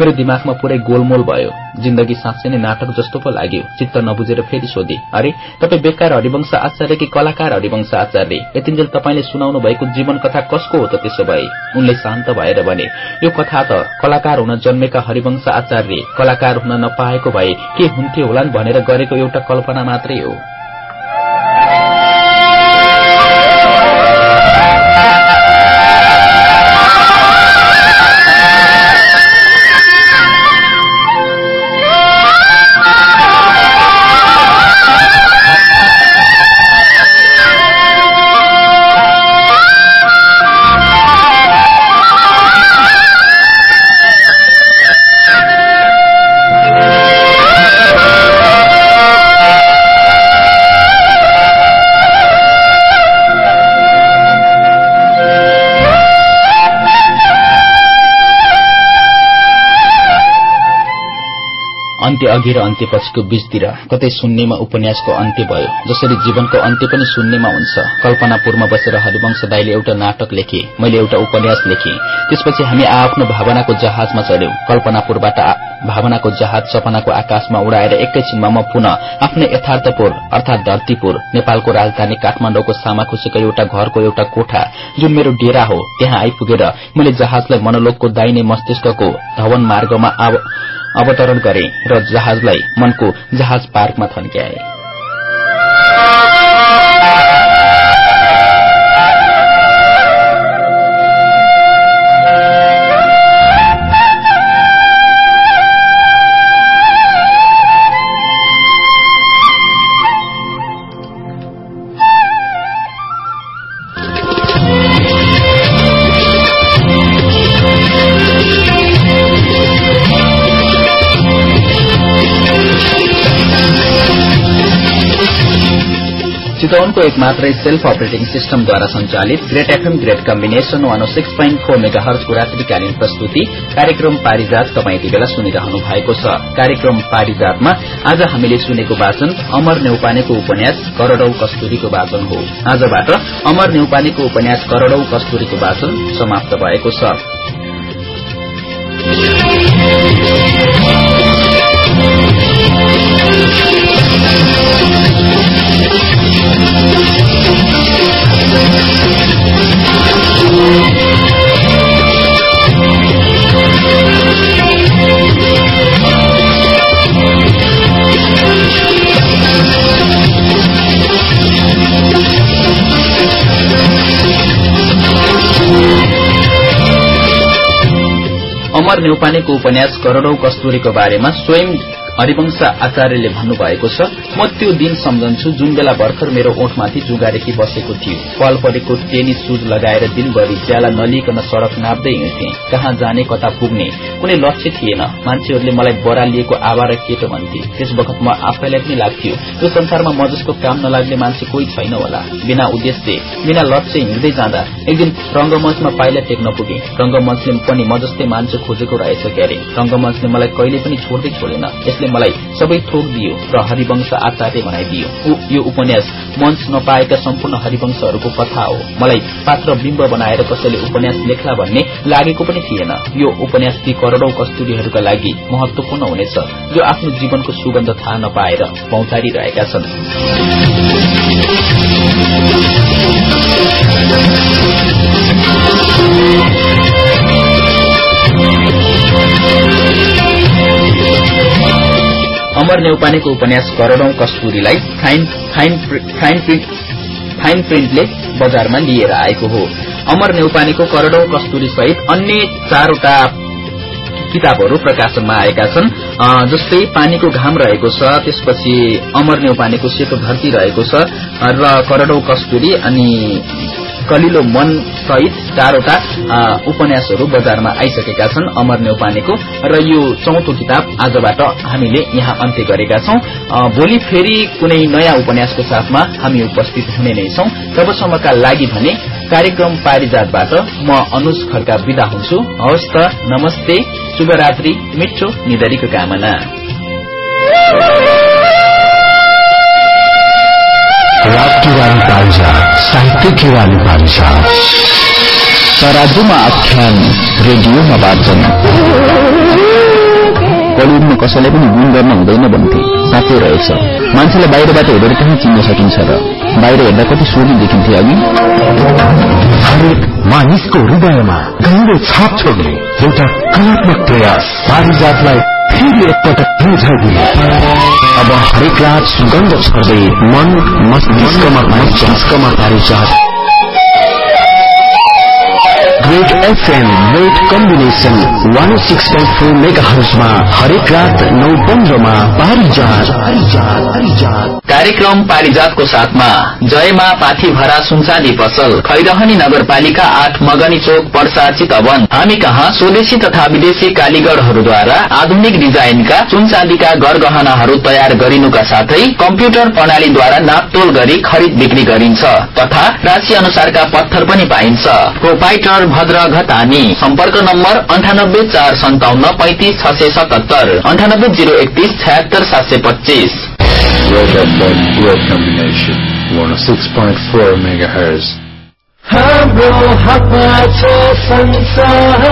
मेरो दिमागमा पुरै गोलमोल भयो। जिन्दगी साँच्चै नै नाटक जस्तो पो लाग्यो। चित्त नबुझेर फेरि सोधे अरे तपाईँ बेकार हरिवंश आचार्य कि कलाकार हरिवंश आचार्य? यतिन्जेल तपाईँले सुनाउनु भएको जीवन कथा कसको हो त त्यसो भए? उनले शान्त भएर भने यो कथा त कलाकार हुन जन्मेका हरिवंश आचार्य कलाकार हुन नपाएको भए के हुन्थ्यो होलान् भनेर गरेको एउटा कल्पना मात्रै हो। अन्त्य अघि र अन्त्य पछिको बीचतिर कतै शून्यमा उपन्यासको अन्त्य भयो जसरी जीवनको अन्त्य पनि शून्यमा हुन्छ। कल्पनापुरमा बसेर हरिवंश दाईले एउटा नाटक लेखे मैले एउटा उपन्यास लेखे। त्यसपछि हामी आफ्नो भावनाको जहाजमा चढ्यौं। कल्पनापुरबाट भावनाको जहाज सपनाको आकाशमा उडाएर एकैछिनमा म पुनः आफ्नै यथार्थपुर अर्थात धरतीपुर नेपालको राजधानी काठमाडौँको सामाखुसीको एउटा घरको एउटा कोठा जुन मेरो डेरा हो त्यहाँ आइपुगेर मैले जहाजलाई मनोलोकको दाइने मस्तिष्कको धवन मार्गमा अवतरण गरे र जहाजलाई मनको जहाज पार्कमा थन्क्याए। मात्रै सेल्फ अपरेटिङ सिस्टमद्वारा संचालित great FM great combination one six point four mega हर्चको रात्रिकालीन प्रस्तुति कार्यक्रम पारिजात तपाईँ यति बेला सुनिरहनु भएको छ। कार्यक्रम पारिजातमा आज हामीले सुनेको वाचन अमर नेउपानेको उपन्यास करोड़ौ कस्तुरीको वाचन हो। आजबाट अमर नेउपानेको उपन्यास करोड़ौ कस्तुरीको वाचन समाप्त भएको छ। नेउपानेको उपन्यास करोड़ौ कस्तुरीको बारेमा स्वयं हरिवंश आचार्यले भन्नुभएको छ म त्यो दिन सम्झन्छु जुन बेला भर्खर मेरो ओठमाथि जुगारेकी बसेको थियो। पाल परेको टेनिस सुज लगाएर दिनभरि ज्याला नलिकन सड़क नाप्दै हिँड्थे। कहाँ जाने कता पुग्ने? कुनै लक्ष्य थिएन। मान्छेहरूले मलाई बरा लिएको आवार केटो भन्थे। त्यस वखत म आफैलाई पनि लाग्थ्यो। यो संसारमा म जसको काम नलाग्ने मान्छे कोही छैन होला। बिना उद्देश्य बिना लक्ष्य हिँड्दै जाँदा एक दिन रंगमंचमा पाइला टेक्न पुगे। रंगमंचले पनि म जस्तै मान्छे खोजेको रहेछ क्यारे। रंगमंचले मलाई कहिले पनि छोड्दै छोडेन। मलाई सबै थोक दियो र हरिवंश आचार्य बनाइदियो यो उपन्यास मञ्च नपाएका सम्पूर्ण हरिवंशहरूको कथा हो। मलाई पात्र बिम्ब बनाएर कसैले उपन्यास लेख्ला भन्ने लागेको पनि थिएन। यो उपन्यास ती करोड़ौं कस्तुरीहरूका लागि महत्वपूर्ण हुनेछ। जो आफ्नो जीवनको सुगन्ध थाहा नपाएर पौतारिरहेका छन्। अमर नेउपानेको उपन्यास करोड़ौं कस्तुरीलाई फाइन प्रिन्टले बजारमा लिएर आएको हो। अमर नेउपानेको करोड़ौं कस्तुरी सहित अन्य चारवटा किताबहरू प्रकाशनमा आएका छन्। जस्तै पानीको घाम रहेको छ त्यसपछि अमर नेउपानेको सेतो धरती रहेको छ र करोड़ौं कस्तुरी अनि कलिलो मन सहित चारवटा उपन्यासहरू बजारमा आइसकेका छन् अमर नेउपानेको। र यो चौथो किताब आजबाट हामीले यहाँ अन्त्य गरेका छौं। भोलि फेरि कुनै नयाँ उपन्यासको साथमा हामी उपस्थित हुने नै छौं। तबसम्मका लागि भने कार्यक्रम पारिजातबाट म अनुज खड्का विदा हुन्छु। हवस् त नमस्ते शुभरात्रि मिठो निधरीको कामना। आख्यान रेडियोमा वाचन बलिउडमा कसैलाई पनि गुण गर्न हुँदैन भन्थे। साँच्चै रहेछ। मान्छेलाई बाहिरबाट हेरेर कहाँ चिन्न सकिन्छ र। बाहिर हेर्दा कति सोझी देखिन्थे अघि। हरेक मानिसको हृदयमा गहिरो छाप छोड्ने एउटा कलात्मक प्रयास। पारिजातलाई फेरि एकपटक बुझाइदिने अब हरेक रात सुगन्ध छर्दै मन मस्तिष्कमा मस्तिष्कमा Parijat. Great FM great combination one six point four mega हर्समा हरेक रात नौ पन्ध्रमा पारिजात। कार्यक्रम पारिजातको साथमा जयमा पाथीभरा सुनचाँदी पसल खैरहनी नगरपालिका आठ मगनी चोक पर्सा चितवन। हामी कहाँ? स्वदेशी तथा विदेशी कालीगरहरूद्वारा आधुनिक डिजाइनका सुनचाँदीका गरगहनाहरू तयार गरिनुका साथै कम्प्युटर प्रणालीद्वारा नापतोल गरी खरिद बिक्री गरिन्छ तथा राशि अनुसारका पत्थर पनि पाइन्छ। प्रोपाइटर भद्र घटानी सम्पर्क नम्बर अन्ठानब्बे चार सन्ताउन्न पैंतिस छ सय सतहत्तर। अन्ठानब्बे जिरो एकतिस छयत्तर सात सय पच्चिस। Red FM World Combination 106.4 megahertz. हाम्रो हातमा छ संसार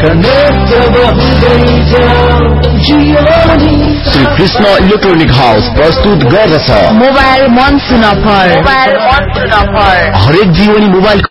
कनेक्ट बहुदै जाऊ Gionee. Shri Krishna electronic house प्रस्तुत गर्दछ। Mobile monsoon offer mobile monsoon offer हरेक जीवनी मोबाइल